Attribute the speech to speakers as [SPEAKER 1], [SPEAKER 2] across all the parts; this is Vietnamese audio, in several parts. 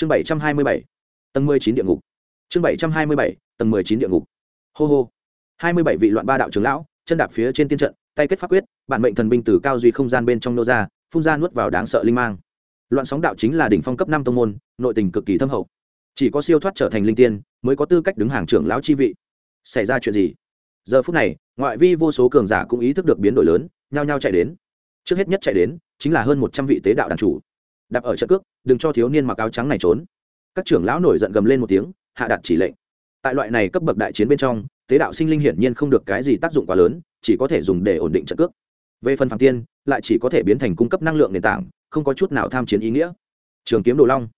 [SPEAKER 1] chương bảy trăm hai mươi bảy, tầng mười chín địa ngục. Chương bảy trăm hai mươi bảy, tầng mười chín địa ngục. Hô hô. Hai mươi bảy vị loạn ba đạo trưởng lão, chân đạp phía trên tiên trận, tay kết pháp quyết, bản mệnh thần binh từ cao duy không gian bên trong nô ra, phun ra nuốt vào đáng sợ linh mang. Loạn sóng đạo chính là đỉnh phong cấp năm tông môn, nội tình cực kỳ thâm hậu. Chỉ có siêu thoát trở thành linh tiên, mới có tư cách đứng hàng trưởng lão chi vị. Xảy ra chuyện gì? Giờ phút này, ngoại vi vô số cường giả cũng ý thức được biến đổi lớn, nhao nhao chạy đến. Trước hết nhất chạy đến, chính là hơn một trăm vị tế đạo đàn chủ đạp ở trận cước, đừng cho thiếu niên mặc áo trắng này trốn. Các trưởng lão nổi giận gầm lên một tiếng, hạ đặt chỉ lệnh. Tại loại này cấp bậc đại chiến bên trong, tế đạo sinh linh hiển nhiên không được cái gì tác dụng quá lớn, chỉ có thể dùng để ổn định trận cước. Về phần phạm tiên, lại chỉ có thể biến thành cung cấp năng lượng nền tảng, không có chút nào tham chiến ý nghĩa. Trường kiếm đồ long.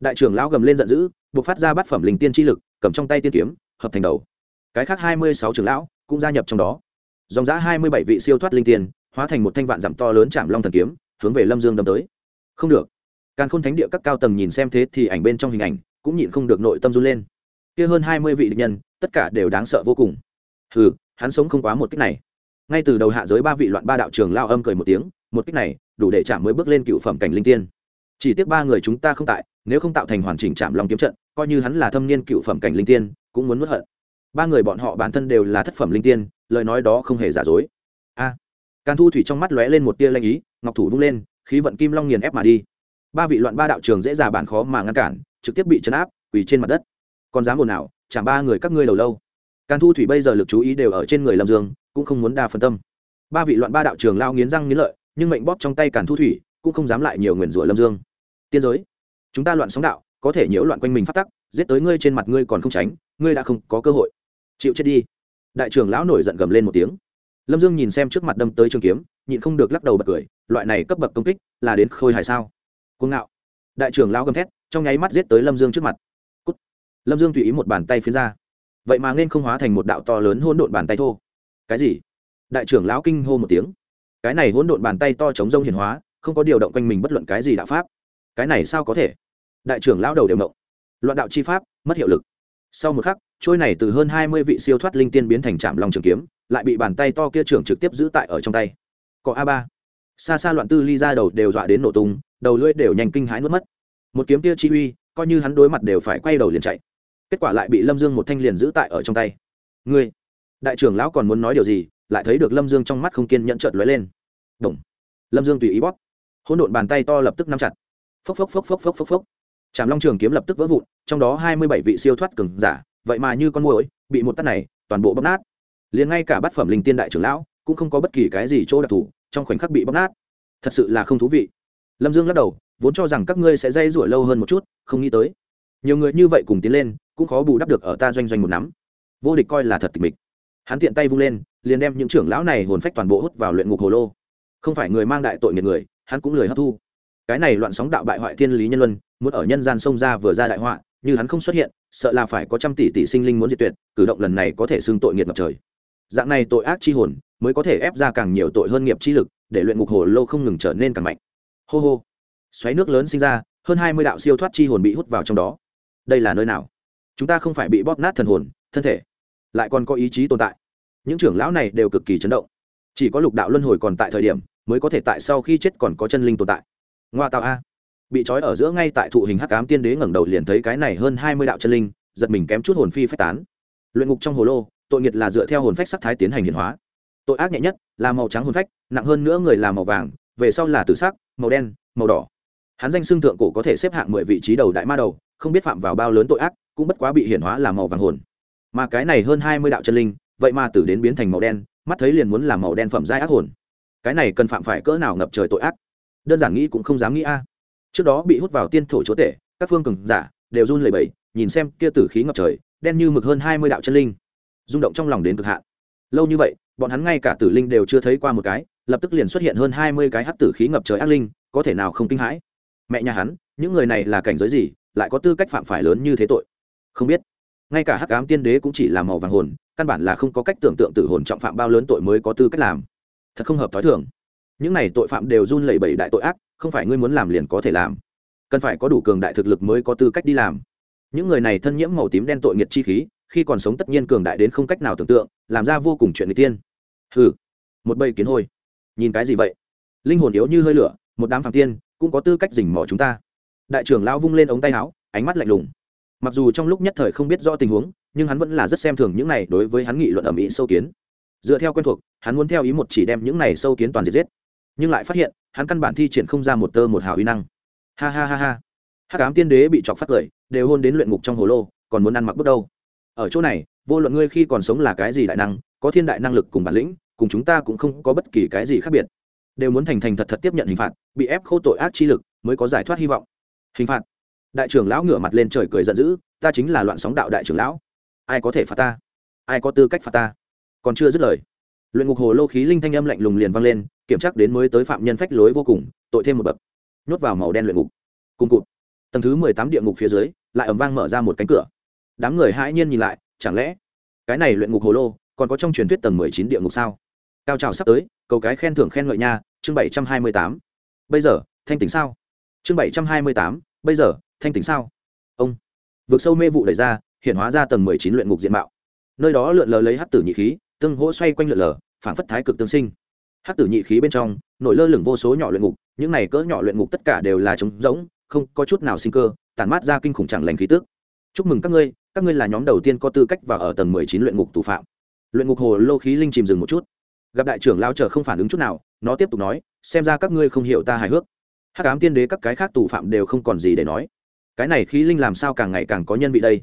[SPEAKER 1] Đại trưởng lão gầm lên giận dữ, buộc phát ra bát phẩm linh tiên chi lực, cầm trong tay tiên kiếm, hợp thành đầu. Cái khác hai mươi sáu trưởng lão cũng gia nhập trong đó. Dòng giã hai mươi bảy vị siêu thoát linh tiên, hóa thành một thanh vạn dặm to lớn chạm long thần kiếm, hướng về lâm dương đâm tới. Không được càng khôn thánh địa các cao tầng nhìn xem thế thì ảnh bên trong hình ảnh cũng nhịn không được nội tâm run lên. Kia hơn hai mươi vị địch nhân tất cả đều đáng sợ vô cùng. Hừ hắn sống không quá một cách này. Ngay từ đầu hạ giới ba vị loạn ba đạo trường lao âm cười một tiếng một cách này đủ để chạm mới bước lên cựu phẩm cảnh linh tiên. Chỉ tiếc ba người chúng ta không tại nếu không tạo thành hoàn chỉnh chạm long kiếm trận coi như hắn là thâm niên cựu phẩm cảnh linh tiên cũng muốn mất hận. Ba người bọn họ bản thân đều là thất phẩm linh tiên lời nói đó không hề giả dối. A. À, càn thu thủy trong mắt lóe lên một tia lanh ý ngọc thủ vung lên khí vận kim long nghiền ép mà đi ba vị loạn ba đạo trường dễ dàng bản khó mà ngăn cản, trực tiếp bị chấn áp, quỳ trên mặt đất. Còn dám ồn nào chả ba người các ngươi đầu lâu. Càn thu thủy bây giờ lực chú ý đều ở trên người lâm dương, cũng không muốn đa phân tâm. Ba vị loạn ba đạo trường lao nghiến răng nghiến lợi, nhưng mệnh bóp trong tay càn thu thủy, cũng không dám lại nhiều nguyền rủa lâm dương. Tiên giới, chúng ta loạn sóng đạo, có thể nhiễu loạn quanh mình phát tắc, giết tới ngươi trên mặt ngươi còn không tránh, ngươi đã không có cơ hội. Chịu chết đi. Đại trưởng lão nổi giận gầm lên một tiếng. Lâm dương nhìn xem trước mặt đâm tới trường kiếm, nhịn không được lắc đầu bật cười, loại này cấp bậc công kích là đến khôi hài sao? Cuồng ngạo. Đại trưởng lão gầm thét, trong nháy mắt giết tới lâm dương trước mặt. Cút. lâm dương tùy ý một bàn tay phiến ra. Vậy mà nên không hóa thành một đạo to lớn hỗn độn bàn tay thô. Cái gì? Đại trưởng lão kinh hô một tiếng. Cái này hỗn độn bàn tay to chống rông hiền hóa, không có điều động quanh mình bất luận cái gì đạo pháp. Cái này sao có thể? Đại trưởng lão đầu đều mộng loạn đạo chi pháp, mất hiệu lực. Sau một khắc, trôi này từ hơn hai mươi vị siêu thoát linh tiên biến thành trạm lòng trường kiếm, lại bị bàn tay to kia trưởng trực tiếp giữ tại ở trong tay. Có a ba. Xa xa loạn tư ly ra đầu đều dọa đến nổ tung đầu lưỡi đều nhanh kinh hãi nuốt mất. Một kiếm kia chi uy, coi như hắn đối mặt đều phải quay đầu liền chạy. Kết quả lại bị lâm dương một thanh liền giữ tại ở trong tay. Ngươi, đại trưởng lão còn muốn nói điều gì? Lại thấy được lâm dương trong mắt không kiên nhẫn trợt lóe lên. Động. lâm dương tùy ý bóp. Hỗn độn bàn tay to lập tức nắm chặt. Phốc phốc phốc phốc phốc phốc phốc. Trảm long trường kiếm lập tức vỡ vụn, trong đó hai mươi bảy vị siêu thoát cường giả, vậy mà như con mồi bị một tát này toàn bộ bóp nát. Liền ngay cả bát phẩm linh tiên đại trưởng lão cũng không có bất kỳ cái gì chỗ đặc thù, trong khoảnh khắc bị bóp nát. Thật sự là không thú vị lâm dương lắc đầu, vốn cho rằng các ngươi sẽ dây rủa lâu hơn một chút, không nghĩ tới. Nhiều người như vậy cùng tiến lên, cũng khó bù đắp được ở ta doanh doanh một nắm. Vô địch coi là thật tịch mịch. Hắn tiện tay vung lên, liền đem những trưởng lão này hồn phách toàn bộ hút vào luyện ngục hồ lô. Không phải người mang đại tội nghiệt người, hắn cũng lười hấp thu. Cái này loạn sóng đạo bại hoại thiên lý nhân luân, muốn ở nhân gian sông ra vừa ra đại họa, như hắn không xuất hiện, sợ là phải có trăm tỷ tỷ sinh linh muốn diệt tuyệt, cử động lần này có thể xưng tội nghiệt ngập trời. Dạng này tội ác chi hồn, mới có thể ép ra càng nhiều tội hơn nghiệp chi lực, để luyện ngục hồ lô không ngừng trở nên càng mạnh hô hô. Xoáy nước lớn sinh ra, hơn hai mươi đạo siêu thoát chi hồn bị hút vào trong đó. Đây là nơi nào? Chúng ta không phải bị bóp nát thần hồn, thân thể. Lại còn có ý chí tồn tại. Những trưởng lão này đều cực kỳ chấn động. Chỉ có lục đạo luân hồi còn tại thời điểm, mới có thể tại sau khi chết còn có chân linh tồn tại. Ngoa tạo a. Bị trói ở giữa ngay tại thụ hình hắc cám tiên đế ngẩng đầu liền thấy cái này hơn hai mươi đạo chân linh, giật mình kém chút hồn phi phách tán. Luyện ngục trong hồ lô, tội nghiệt là dựa theo hồn phách sắc thái tiến hành hiển hóa. Tội ác nhẹ nhất, là màu trắng hồn phách, nặng hơn nữa người là màu vàng về sau là tử sắc, màu đen, màu đỏ. Hắn danh xương thượng cổ có thể xếp hạng mười vị trí đầu đại ma đầu, không biết phạm vào bao lớn tội ác, cũng bất quá bị hiển hóa là màu vàng hồn. Mà cái này hơn hai mươi đạo chân linh, vậy mà tử đến biến thành màu đen, mắt thấy liền muốn làm màu đen phẩm giai ác hồn. Cái này cần phạm phải cỡ nào ngập trời tội ác? Đơn giản nghĩ cũng không dám nghĩ a. Trước đó bị hút vào tiên thổ chúa tể, các phương cường giả đều run lẩy bẩy, nhìn xem kia tử khí ngập trời, đen như mực hơn hai mươi đạo chân linh. Rung động trong lòng đến cực hạn. Lâu như vậy, bọn hắn ngay cả tử linh đều chưa thấy qua một cái lập tức liền xuất hiện hơn hai mươi cái hắc tử khí ngập trời ác linh, có thể nào không kinh hãi? Mẹ nhà hắn, những người này là cảnh giới gì, lại có tư cách phạm phải lớn như thế tội? Không biết. Ngay cả hắc ám tiên đế cũng chỉ là màu vàng hồn, căn bản là không có cách tưởng tượng tử hồn trọng phạm bao lớn tội mới có tư cách làm. Thật không hợp t h ó i thường. Những này tội phạm đều run lẩy bẩy đại tội ác, không phải ngươi muốn làm liền có thể làm. Cần phải có đủ cường đại thực lực mới có tư cách đi làm. Những người này thân nhiễm màu tím đen tội nghiệt chi khí, khi còn sống tất nhiên cường đại đến không cách nào tưởng tượng, làm ra vô cùng chuyện người tiên. Ừ một bầy kiến hôi nhìn cái gì vậy? Linh hồn yếu như hơi lửa, một đám phạm tiên cũng có tư cách dình mỏ chúng ta. Đại trưởng lão vung lên ống tay áo, ánh mắt lạnh lùng. Mặc dù trong lúc nhất thời không biết rõ tình huống, nhưng hắn vẫn là rất xem thường những này đối với hắn nghị luận ẩm ý sâu kiến. Dựa theo quen thuộc, hắn muốn theo ý một chỉ đem những này sâu kiến toàn diệt giết. Nhưng lại phát hiện, hắn căn bản thi triển không ra một tơ một hào uy năng. Ha ha ha ha. Hát ám tiên đế bị chọc phát cười, đều hôn đến luyện ngục trong hồ lô, còn muốn ăn mặc bước đâu. Ở chỗ này, vô luận ngươi khi còn sống là cái gì đại năng, có thiên đại năng lực cùng bản lĩnh cùng chúng ta cũng không có bất kỳ cái gì khác biệt. Đều muốn thành thành thật thật tiếp nhận hình phạt, bị ép khô tội ác chi lực mới có giải thoát hy vọng. Hình phạt. Đại trưởng lão ngửa mặt lên trời cười giận dữ, ta chính là loạn sóng đạo đại trưởng lão. Ai có thể phạt ta? Ai có tư cách phạt ta? Còn chưa dứt lời, luyện ngục hồ lô khí linh thanh âm lạnh lùng liền vang lên, kiểm tra đến mới tới phạm nhân phách lối vô cùng, tội thêm một bậc. Nhốt vào màu đen luyện ngục. Cùng cụt. Tầng thứ mười tám địa ngục phía dưới, lại ầm vang mở ra một cánh cửa. Đám người hãi nhiên nhìn lại, chẳng lẽ cái này luyện ngục hồ lô còn có trong truyền thuyết tầng mười chín địa ngục sao? Cao trào sắp tới, cầu cái khen thưởng khen ngợi nha, chương bảy trăm hai mươi tám. Bây giờ, thanh tỉnh sao? Chương bảy trăm hai mươi tám, bây giờ, thanh tỉnh sao? Ông, vượt sâu mê vụ đẩy ra, hiện hóa ra tầng mười chín luyện ngục diện mạo. Nơi đó lượn lờ lấy hát tử nhị khí, tương hỗ xoay quanh lượn lờ phản phất thái cực tương sinh. Hát tử nhị khí bên trong, nổi lơ lửng vô số nhỏ luyện ngục, những này cỡ nhỏ luyện ngục tất cả đều là trống rỗng, không có chút nào sinh cơ, tản mát ra kinh khủng chẳng lành khí tức. Chúc mừng các ngươi các ngươi là nhóm đầu tiên có tư cách vào ở tầng mười chín luyện ngục tù phạm. Luyện ngục hồ lô khí linh chìm dừng một chút gặp đại trưởng lao chờ không phản ứng chút nào, nó tiếp tục nói, xem ra các ngươi không hiểu ta hài hước. Hát cám tiên đế các cái khác tù phạm đều không còn gì để nói. Cái này khí linh làm sao càng ngày càng có nhân vị đây?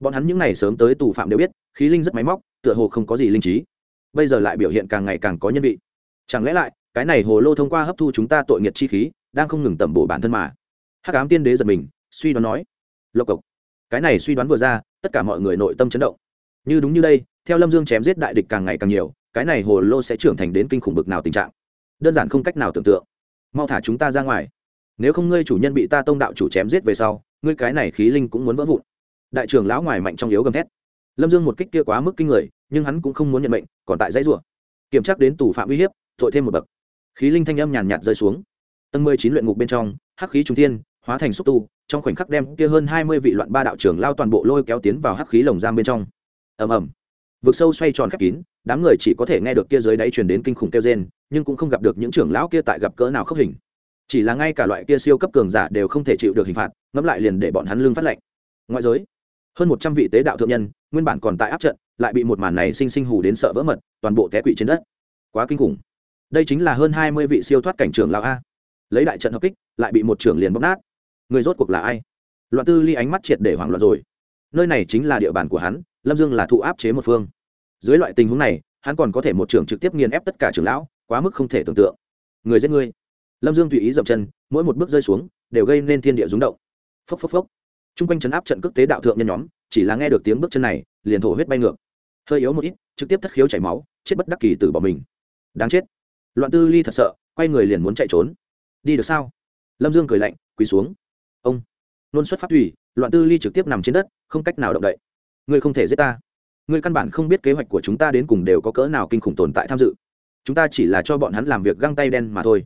[SPEAKER 1] Bọn hắn những n à y sớm tới tù phạm đều biết, khí linh rất máy móc, tựa hồ không có gì linh trí. Bây giờ lại biểu hiện càng ngày càng có nhân vị. Chẳng lẽ lại, cái này hồ lô thông qua hấp thu chúng ta tội nghiệt chi khí, đang không ngừng tẩm bổ bản thân mà? Hát cám tiên đế giật mình, suy đoán nói, lộc cộc, cái này suy đoán vừa ra, tất cả mọi người nội tâm chấn động. Như đúng như đây, theo lâm dương chém giết đại địch càng ngày càng nhiều cái này hồ lô sẽ trưởng thành đến kinh khủng bực nào tình trạng? Đơn giản không cách nào tưởng tượng. Mau thả chúng ta ra ngoài. Nếu không ngươi chủ nhân bị ta tông đạo chủ chém giết về sau, ngươi cái này khí linh cũng muốn vỡ vụn. Đại trưởng lão ngoài mạnh trong yếu gầm thét. Lâm dương một kích kia quá mức kinh người, nhưng hắn cũng không muốn nhận mệnh, còn tại dãy rủa. Kiểm tra đến tù phạm uy hiếp thội thêm một bậc. Khí linh thanh âm nhàn nhạt rơi xuống. Tầng mười chín luyện ngục bên trong, hắc khí trung thiên, hóa thành xúc tu, trong khoảnh khắc đem kia hơn hai mươi vị loạn ba đạo trưởng lao toàn bộ lôi kéo tiến vào hắc khí lồng giam bên trong. Ầm ầm vực sâu xoay tròn khép kín, đám người chỉ có thể nghe được kia dưới đáy truyền đến kinh khủng kêu rên, nhưng cũng không gặp được những trưởng lão kia tại gặp cỡ nào khốc hình. Chỉ là ngay cả loại kia siêu cấp cường giả đều không thể chịu được hình phạt, ngẫm lại liền để bọn hắn lương phát lệnh ngoại giới, hơn một trăm vị tế đạo thượng nhân, nguyên bản còn tại áp trận, lại bị một màn này sinh sinh hù đến sợ vỡ mật, toàn bộ té quỵ trên đất. Quá kinh khủng. Đây chính là hơn hai mươi vị siêu thoát cảnh trưởng lão a. Lấy đại trận hợp kích, lại bị một trưởng liền bóc nát. Người rốt cuộc là ai? Loạn tư ly ánh mắt triệt để hoảng loạn rồi. Nơi này chính là địa bàn của hắn lâm dương là thụ áp chế một phương. Dưới loại tình huống này hắn còn có thể một trưởng trực tiếp nghiền ép tất cả trưởng lão quá mức không thể tưởng tượng. Người giết người, lâm dương tùy ý dậm chân mỗi một bước rơi xuống đều gây nên thiên địa rúng động. Phốc phốc phốc. T r u n g quanh chấn áp trận cước tế đạo thượng nhân nhóm chỉ là nghe được tiếng bước chân này liền thổ huyết bay ngược. Hơi yếu một ít trực tiếp thất khiếu chảy máu chết bất đắc kỳ từ bỏ mình. Đáng chết. Loạn tư ly thật sợ quay người liền muốn chạy trốn. Đi được sao? Lâm dương cười lạnh quỳ xuống. Ông. Nôn xuất phát thủy loạn tư ly trực tiếp nằm trên đất không cách nào động đậy ngươi không thể giết ta. Ngươi căn bản không biết kế hoạch của chúng ta đến cùng đều có cỡ nào kinh khủng tồn tại tham dự. Chúng ta chỉ là cho bọn hắn làm việc găng tay đen mà thôi.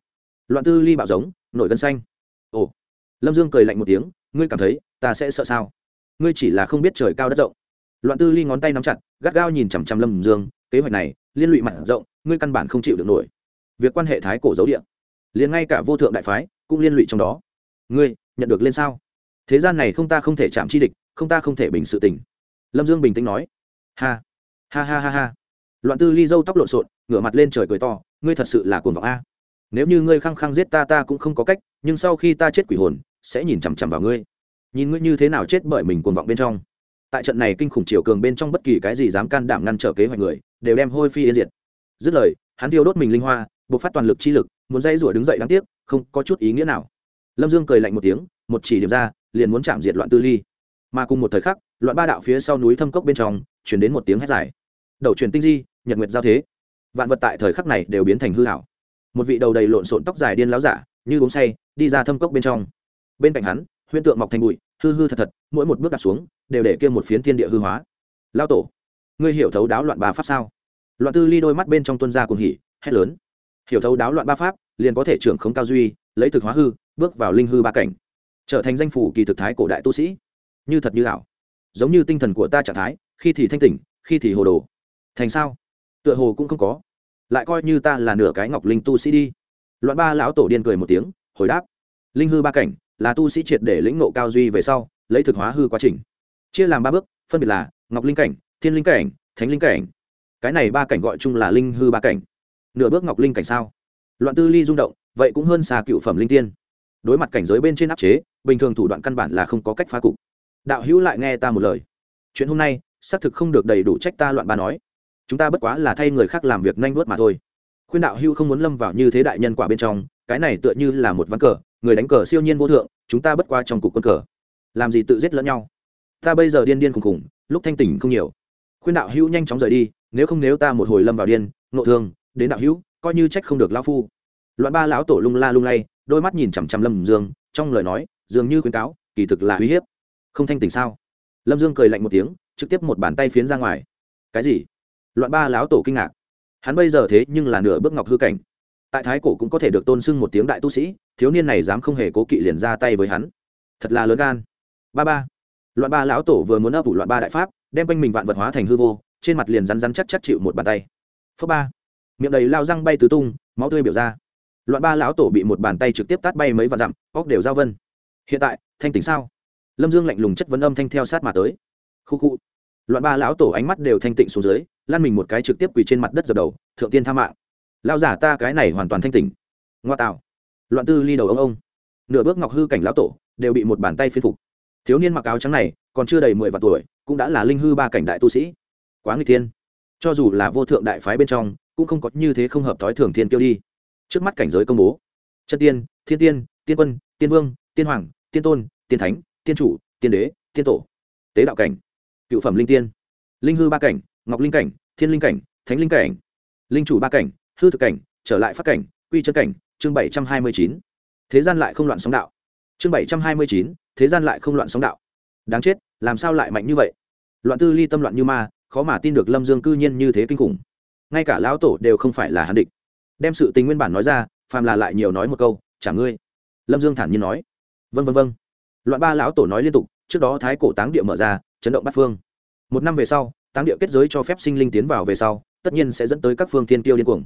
[SPEAKER 1] Loạn tư ly bạo giống, nổi gân xanh. Ồ. Lâm dương cười lạnh một tiếng, ngươi cảm thấy ta sẽ sợ sao? Ngươi chỉ là không biết trời cao đất rộng. Loạn tư ly ngón tay nắm chặt, gắt gao nhìn chằm chằm lâm dương, kế hoạch này, liên lụy mặt rộng, ngươi căn bản không chịu được nổi. Việc quan hệ thái cổ dấu địa. Liền ngay cả vô thượng đại phái cũng liên lụy trong đó. Ngươi nhận được lên sao? Thế gian này không ta không thể chạm chi địch, không ta không thể bình sự tình lâm dương bình tĩnh nói, ha ha ha ha ha. Loạn tư ly dâu tóc lộn xộn, ngửa mặt lên trời cười to, ngươi thật sự là cuồng vọng a. Nếu như ngươi khăng khăng giết ta ta cũng không có cách, nhưng sau khi ta chết quỷ hồn, sẽ nhìn chằm chằm vào ngươi. Nhìn ngươi như thế nào chết bởi mình cuồng vọng bên trong. Tại trận này kinh khủng chiều cường bên trong bất kỳ cái gì dám can đảm ngăn trở kế hoạch người, đều đem hôi phi yên diệt. Dứt lời, hắn thiêu đốt mình linh hoa buộc phát toàn lực chi lực, muốn dây rủa đứng dậy đáng tiếc, không có chút ý nghĩa nào. Lâm dương cười lạnh một tiếng, một chỉ điểm ra, liền muốn chạm diệt loạn tư ly. Mà cùng một thời khắc loạn ba đạo phía sau núi thâm cốc bên trong chuyển đến một tiếng hét dài. Đầu truyền tinh di, nhật nguyệt giao thế. Vạn vật tại thời khắc này đều biến thành hư hảo một vị đầu đầy lộn xộn tóc dài điên láo giả, như uống say, đi ra thâm cốc bên trong. Bên cạnh hắn, huyễn tượng mọc thành bụi, hư hư thật thật, mỗi một bước đặt xuống, đều để kia một phiến thiên địa hư hóa. Lao tổ, ngươi hiểu thấu đáo loạn ba pháp sao? Loạn tư ly đôi mắt bên trong tuân gia cùng hỉ, hét lớn. Hiểu thấu đáo loạn ba pháp, liền có thể trưởng khống cao duy, lấy thực hóa hư, bước vào linh hư ba cảnh. Trở thành danh phủ kỳ thực thái cổ đại tu sĩ. Như thật như ảo giống như tinh thần của ta trạng thái, khi thì thanh tỉnh, khi thì hồ đồ. Thành sao? Tựa hồ cũng không có. Lại coi như ta là nửa cái ngọc linh tu sĩ đi. Loạn ba lão tổ điên cười một tiếng, hồi đáp. Linh hư ba cảnh, là tu sĩ triệt để lĩnh nộ cao duy về sau, lấy thực hóa hư quá trình. Chia làm ba bước, phân biệt là ngọc linh cảnh, thiên linh cảnh, thánh linh cảnh. Cái này ba cảnh gọi chung là linh hư ba cảnh. Nửa bước ngọc linh cảnh sao? Loạn tư ly rung động, vậy cũng hơn xa cựu phẩm linh tiên. Đối mặt cảnh giới bên trên áp chế, bình thường thủ đoạn căn bản là không có cách phá cục đạo hữu lại nghe ta một lời. Chuyện hôm nay, xác thực không được đầy đủ trách ta loạn ba nói. Chúng ta bất quá là thay người khác làm việc nhanh vuốt mà thôi. Khuyên đạo hữu không muốn lâm vào như thế đại nhân quả bên trong, cái này tựa như là một ván cờ, người đánh cờ siêu nhiên vô thượng, chúng ta bất qua trong cục quân cờ. Làm gì tự giết lẫn nhau? Ta bây giờ điên điên khùng khùng, lúc thanh tỉnh không nhiều. Khuyên đạo hữu nhanh chóng rời đi, nếu không nếu ta một hồi lâm vào điên, nộ thương, đến đạo hữu, coi như trách không được lao phu. Loạn ba lão tổ lung la lung lay, đôi mắt nhìn chằm chằm lâm dương, trong lời nói, dường như khuyến cáo, kỳ thực là uy hiếp không thanh tỉnh sao? Lâm dương cười lạnh một tiếng, trực tiếp một bàn tay phiến ra ngoài. Cái gì? Loạn ba lão tổ kinh ngạc. Hắn bây giờ thế nhưng là nửa bước ngọc hư cảnh. Tại thái cổ cũng có thể được tôn sưng một tiếng đại tu sĩ, thiếu niên này dám không hề cố kỵ liền ra tay với hắn. Thật là lớn gan. Ba ba. Loạn ba lão tổ vừa muốn ấp ủ loạn ba đại pháp, đem quanh mình vạn vật hóa thành hư vô, trên mặt liền rắn rắn chắc chắc chịu một bàn tay. Phước ba. Miệng đầy lao răng bay tứ tung, máu tươi biểu ra. Loạn ba lão tổ bị một bàn tay trực tiếp tát bay mấy vạn dặm, óc đều giao vân. Hiện tại, thanh tỉnh sao? Lâm dương lạnh lùng chất vấn âm thanh theo sát mà tới. Khu khu. Loạn ba lão tổ ánh mắt đều thanh tịnh xuống dưới, lan mình một cái trực tiếp quỳ trên mặt đất dập đầu, thượng tiên tha mạng. Lao giả ta cái này hoàn toàn thanh tỉnh ngoa tạo. Loạn tư ly đầu ông ông. Nửa bước ngọc hư cảnh lão tổ, đều bị một bàn tay phiên phục. Thiếu niên mặc áo trắng này, còn chưa đầy mười vạn tuổi, cũng đã là linh hư ba cảnh đại tu sĩ. Quá người tiên cho dù là vô thượng đại phái bên trong, cũng không có như thế không hợp thói thường thiên kiêu đi. Trước mắt cảnh giới công bố. Chân tiên, thiên tiên tiên quân, tiên vương, tiên hoàng, tiên tôn, tiên thánh tiên chủ, tiên đế, tiên tổ, tế đạo cảnh, cựu phẩm linh tiên, linh hư ba cảnh, ngọc linh cảnh, thiên linh cảnh, thánh linh cảnh, linh chủ ba cảnh, hư thực cảnh, trở lại phát cảnh, quy chân cảnh, chương bảy trăm hai mươi chín. Thế gian lại không loạn sóng đạo. Chương bảy trăm hai mươi chín, thế gian lại không loạn sóng đạo. Đáng chết, làm sao lại mạnh như vậy? Loạn tư ly tâm loạn như ma, khó mà tin được lâm dương cư nhiên như thế kinh khủng. Ngay cả lão tổ đều không phải là hắn địch. Đem sự tình nguyên bản nói ra, phàm là lại nhiều nói một câu, chả ngươi. Lâm dương thản nhiên nói. Vân vân vân loạn ba lão tổ nói liên tục, trước đó thái cổ táng địa mở ra, chấn động bát phương. Một năm về sau, táng địa kết giới cho phép sinh linh tiến vào về sau, tất nhiên sẽ dẫn tới các phương thiên tiêu điên cuồng.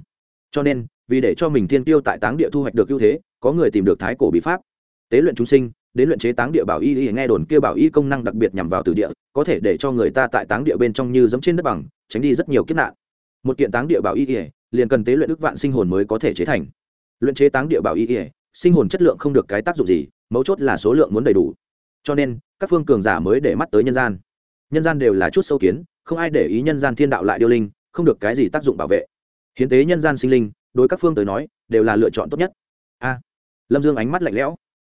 [SPEAKER 1] Cho nên, vì để cho mình thiên tiêu tại táng địa thu hoạch được ưu thế, có người tìm được thái cổ bí pháp. Tế luyện chúng sinh, đến luyện chế táng địa bảo y y nghe đồn kia bảo y công năng đặc biệt nhằm vào từ địa, có thể để cho người ta tại táng địa bên trong như giấm trên đất bằng, tránh đi rất nhiều kiếp nạn. Một kiện táng địa bảo y y, liền cần tế luyện đức vạn sinh hồn mới có thể chế thành. Luyện chế táng địa bảo y y, sinh hồn chất lượng không được cái tác dụng gì mấu chốt là số lượng muốn đầy đủ. Cho nên, các phương cường giả mới để mắt tới nhân gian. Nhân gian đều là chút sâu kiến, không ai để ý nhân gian thiên đạo lại điêu linh, không được cái gì tác dụng bảo vệ. Hiến tế nhân gian sinh linh, đối các phương tới nói, đều là lựa chọn tốt nhất. A, lâm dương ánh mắt lạnh lẽo.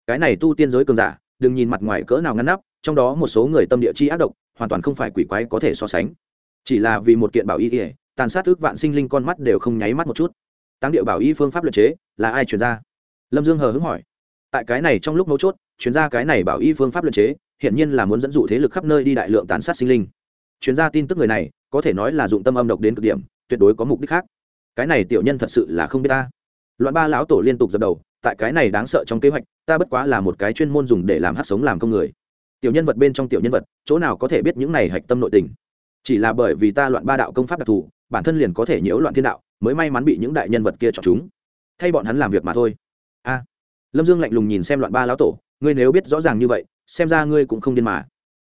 [SPEAKER 1] Cái này tu tiên giới cường giả, đừng nhìn mặt ngoài cỡ nào ngăn nắp, trong đó một số người tâm địa chi ác độc, hoàn toàn không phải quỷ quái có thể so sánh. Chỉ là vì một kiện bảo y ỉa tàn sát ước vạn sinh linh con mắt đều không nháy mắt một chút. Tăng địa bảo y phương pháp luật chế, là ai chuyển ra? Lâm dương hờ hững hỏi tại cái này trong lúc mấu chốt, chuyên gia cái này bảo y phương pháp luận chế hiện nhiên là muốn dẫn dụ thế lực khắp nơi đi đại lượng tàn sát sinh linh. Chuyên gia tin tức người này, có thể nói là dụng tâm âm độc đến cực điểm, tuyệt đối có mục đích khác. Cái này tiểu nhân thật sự là không biết ta. Loạn ba lão tổ liên tục dập đầu, tại cái này đáng sợ trong kế hoạch, ta bất quá là một cái chuyên môn dùng để làm hát sống làm công người. Tiểu nhân vật bên trong tiểu nhân vật, chỗ nào có thể biết những này hạch tâm nội tình? Chỉ là bởi vì ta loạn ba đạo công pháp đặc thù, bản thân liền có thể nhiễu loạn thiên đạo, mới may mắn bị những đại nhân vật kia chọn chúng. Thay bọn hắn làm việc mà thôi. A lâm dương lạnh lùng nhìn xem loạn ba lão tổ, ngươi nếu biết rõ ràng như vậy, xem ra ngươi cũng không điên mà.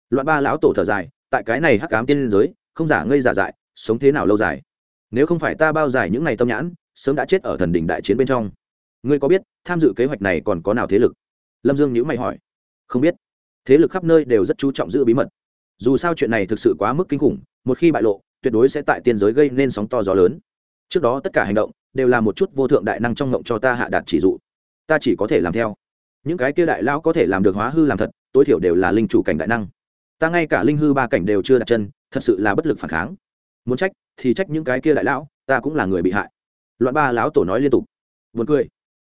[SPEAKER 1] Loạn ba lão tổ thở dài, tại cái này hắc cám tiên liên giới, không giả ngây giả dại, sống thế nào lâu dài? Nếu không phải ta bao dài những ngày tâm nhãn, sớm đã chết ở thần đỉnh đại chiến bên trong. Ngươi có biết, tham dự kế hoạch này còn có nào thế lực? Lâm dương nhữ mày hỏi. Không biết. Thế lực khắp nơi đều rất chú trọng giữ bí mật. Dù sao chuyện này thực sự quá mức kinh khủng, một khi bại lộ, tuyệt đối sẽ tại tiên giới gây nên sóng to gió lớn. Trước đó tất cả hành động đều là một chút vô thượng đại năng trong ngộng cho ta hạ đạt chỉ dụ ta chỉ có thể làm theo. Những cái kia đại lão có thể làm được hóa hư làm thật, tối thiểu đều là linh chủ cảnh đại năng. Ta ngay cả linh hư ba cảnh đều chưa đặt chân, thật sự là bất lực phản kháng. Muốn trách thì trách những cái kia đại lão, ta cũng là người bị hại. Loạn ba lão tổ nói liên tục. Buồn cười.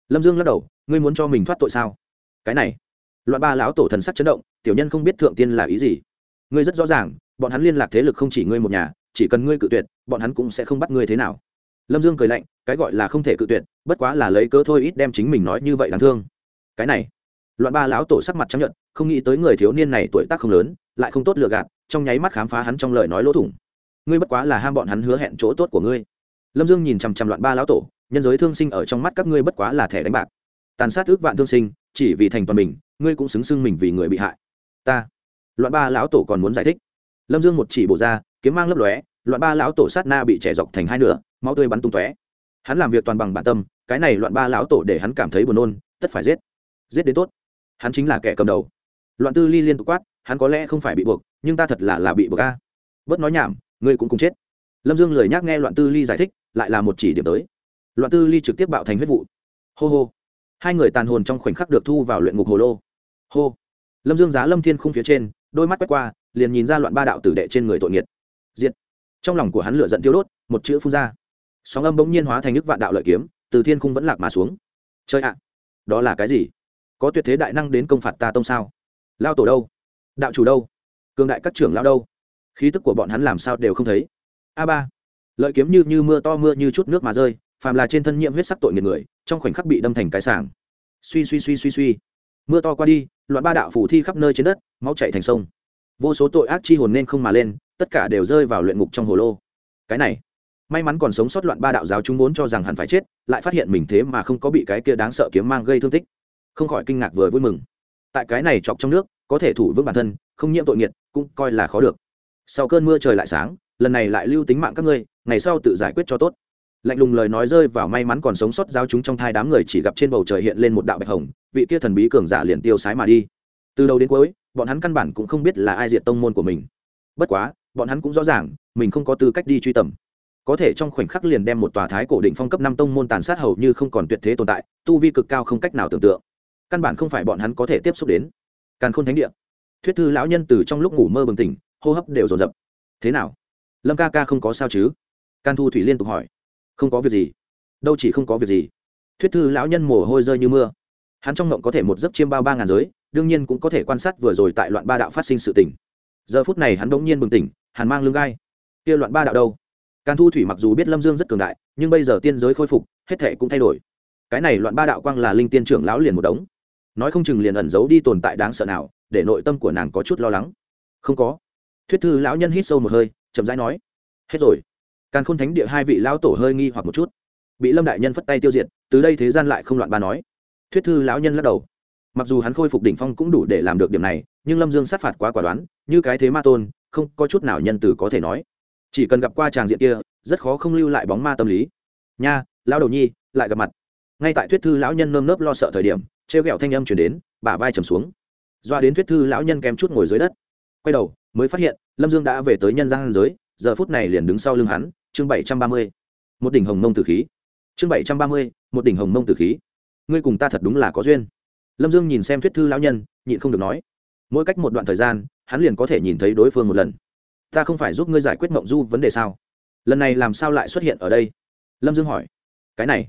[SPEAKER 1] Lâm dương lắc đầu, ngươi muốn cho mình thoát tội sao? Cái này. Loạn ba lão tổ thần sắc chấn động, tiểu nhân không biết thượng tiên là ý gì. Ngươi rất rõ ràng, bọn hắn liên lạc thế lực không chỉ ngươi một nhà, chỉ cần ngươi cự tuyệt, bọn hắn cũng sẽ không bắt ngươi thế nào. Lâm dương cười lạnh, cái gọi là không thể cự tuyệt bất quá là lấy cớ thôi ít đem chính mình nói như vậy đáng thương. Cái này, loạn ba lão tổ sắc mặt chấp nhận không nghĩ tới người thiếu niên này tuổi tác không lớn, lại không tốt lừa gạt, trong nháy mắt khám phá hắn trong lời nói lỗ thủng. Ngươi bất quá là ham bọn hắn hứa hẹn chỗ tốt của ngươi. Lâm dương nhìn chằm chằm loạn ba lão tổ, nhân giới thương sinh ở trong mắt các ngươi bất quá là thẻ đánh bạc. Tàn sát ước vạn thương sinh, chỉ vì thành toàn mình, ngươi cũng xứng xưng mình vì người bị hại. Ta, loạn ba lão tổ còn muốn giải thích. Lâm dương một chỉ bổ ra, kiếm mang lấp lóe, loạn ba lão tổ sát na bị trẻ dọc thành hai nửa, máu tươi bắn tung tóe. Hắn làm việc toàn bằng bản tâm cái này loạn ba lão tổ để hắn cảm thấy buồn nôn, tất phải giết. Giết đến tốt. Hắn chính là kẻ cầm đầu. Loạn tư ly liên tục quát, hắn có lẽ không phải bị buộc, nhưng ta thật là là bị buộc a. Bớt nói nhảm, ngươi cũng cùng chết. Lâm dương lười nhắc nghe loạn tư ly giải thích, lại là một chỉ điểm tới. Loạn tư ly trực tiếp bạo thành huyết vụ. Hô hô. Hai người tàn hồn trong khoảnh khắc được thu vào luyện ngục hồ lô. Hô. Lâm dương giá lâm thiên khung phía trên, đôi mắt quét qua, liền nhìn ra loạn ba đạo tử đệ trên người tội nghiệt. Diệt. Trong lòng của hắn lửa giận tiêu đốt, một chữ phun ra. Sóng âm bỗng nhiên hóa thành nước vạn đạo lợi kiếm từ thiên khung vẫn lạc mà xuống. Chơi ạ, đó là cái gì? Có tuyệt thế đại năng đến công phạt ta tông sao? Lao tổ đâu? Đạo chủ đâu? Cường đại các trưởng lao đâu? Khí tức của bọn hắn làm sao đều không thấy. A ba, lợi kiếm như như mưa to mưa như chút nước mà rơi, phàm là trên thân nhiễm huyết sắc tội nghiệt người, trong khoảnh khắc bị đâm thành cái sảng. Suy suy suy suy suy. Mưa to qua đi, loạn ba đạo phủ thi khắp nơi trên đất, máu chạy thành sông. Vô số tội ác chi hồn nên không mà lên, tất cả đều rơi vào luyện ngục trong hồ lô. Cái này may mắn còn sống sót loạn ba đạo giáo chúng vốn cho rằng hẳn phải chết, lại phát hiện mình thế mà không có bị cái kia đáng sợ kiếm mang gây thương tích. Không khỏi kinh ngạc vừa vui mừng. Tại cái này chọc trong nước, có thể thủ vững bản thân, không nhiễm tội nghiệt, cũng coi là khó được. Sau cơn mưa trời lại sáng, lần này lại lưu tính mạng các ngươi, ngày sau tự giải quyết cho tốt. Lạnh lùng lời nói rơi vào may mắn còn sống sót giáo chúng trong thai đám người chỉ gặp trên bầu trời hiện lên một đạo bạch hồng, vị kia thần bí cường giả liền tiêu sái mà đi. Từ đầu đến cuối, bọn hắn căn bản cũng không biết là ai diệt tông môn của mình. Bất quá, bọn hắn cũng rõ ràng, mình không có tư cách đi truy tầm có thể trong khoảnh khắc liền đem một tòa thái cổ định phong cấp năm tông môn tàn sát hầu như không còn tuyệt thế tồn tại, tu vi cực cao không cách nào tưởng tượng. Căn bản không phải bọn hắn có thể tiếp xúc đến. Càn khôn thánh địa. Thuyết thư lão nhân từ trong lúc ngủ mơ bừng tỉnh, hô hấp đều dồn dập. Thế nào? Lâm ca ca không có sao chứ? Can thu thủy liên tục hỏi. Không có việc gì. Đâu chỉ không có việc gì. Thuyết thư lão nhân mồ hôi rơi như mưa. Hắn trong ngộng có thể một giấc chiêm bao ba ngàn giới, đương nhiên cũng có thể quan sát vừa rồi tại loạn ba đạo phát sinh sự tỉnh giờ phút này hắn bỗng nhiên bừng tỉnh hắn mang lưng gai. Kia loạn ba đạo đâu? Can thu thủy mặc dù biết lâm dương rất cường đại, nhưng bây giờ tiên giới khôi phục, hết thể cũng thay đổi. Cái này loạn ba đạo quang là linh tiên trưởng lão liền một đống. Nói không chừng liền ẩn giấu đi tồn tại đáng sợ nào, để nội tâm của nàng có chút lo lắng. Không có. Thuyết thư lão nhân hít sâu một hơi, chậm rãi nói, hết rồi. Càn khôn thánh địa hai vị lão tổ hơi nghi hoặc một chút. Bị lâm đại nhân phất tay tiêu diệt, từ đây thế gian lại không loạn ba nói. Thuyết thư lão nhân lắc đầu. Mặc dù hắn khôi phục đỉnh phong cũng đủ để làm được điểm này, nhưng lâm dương sát phạt quá quả đoán, như cái thế ma tôn, không có chút nào nhân từ có thể nói chỉ cần gặp qua tràng diện kia, rất khó không lưu lại bóng ma tâm lý. Nha, lão đầu nhi, lại gặp mặt. Ngay tại thuyết thư lão nhân nơm nớp lo sợ thời điểm, trêu ghẹo thanh âm chuyển đến, bả vai trầm xuống. Doa đến thuyết thư lão nhân kém chút ngồi dưới đất. Quay đầu, mới phát hiện, lâm dương đã về tới nhân gian giới, giờ phút này liền đứng sau lưng hắn, chương bảy trăm ba mươi. Một đỉnh hồng mông tử khí. Chương bảy trăm ba mươi, một đỉnh hồng mông tử khí. Ngươi cùng ta thật đúng là có duyên. Lâm dương nhìn xem thuyết thư lão nhân, nhịn không được nói. Mỗi cách một đoạn thời gian, hắn liền có thể nhìn thấy đối phương một lần ta không phải giúp ngươi giải quyết mộng du vấn đề sao? Lần này làm sao lại xuất hiện ở đây? Lâm dương hỏi. Cái này.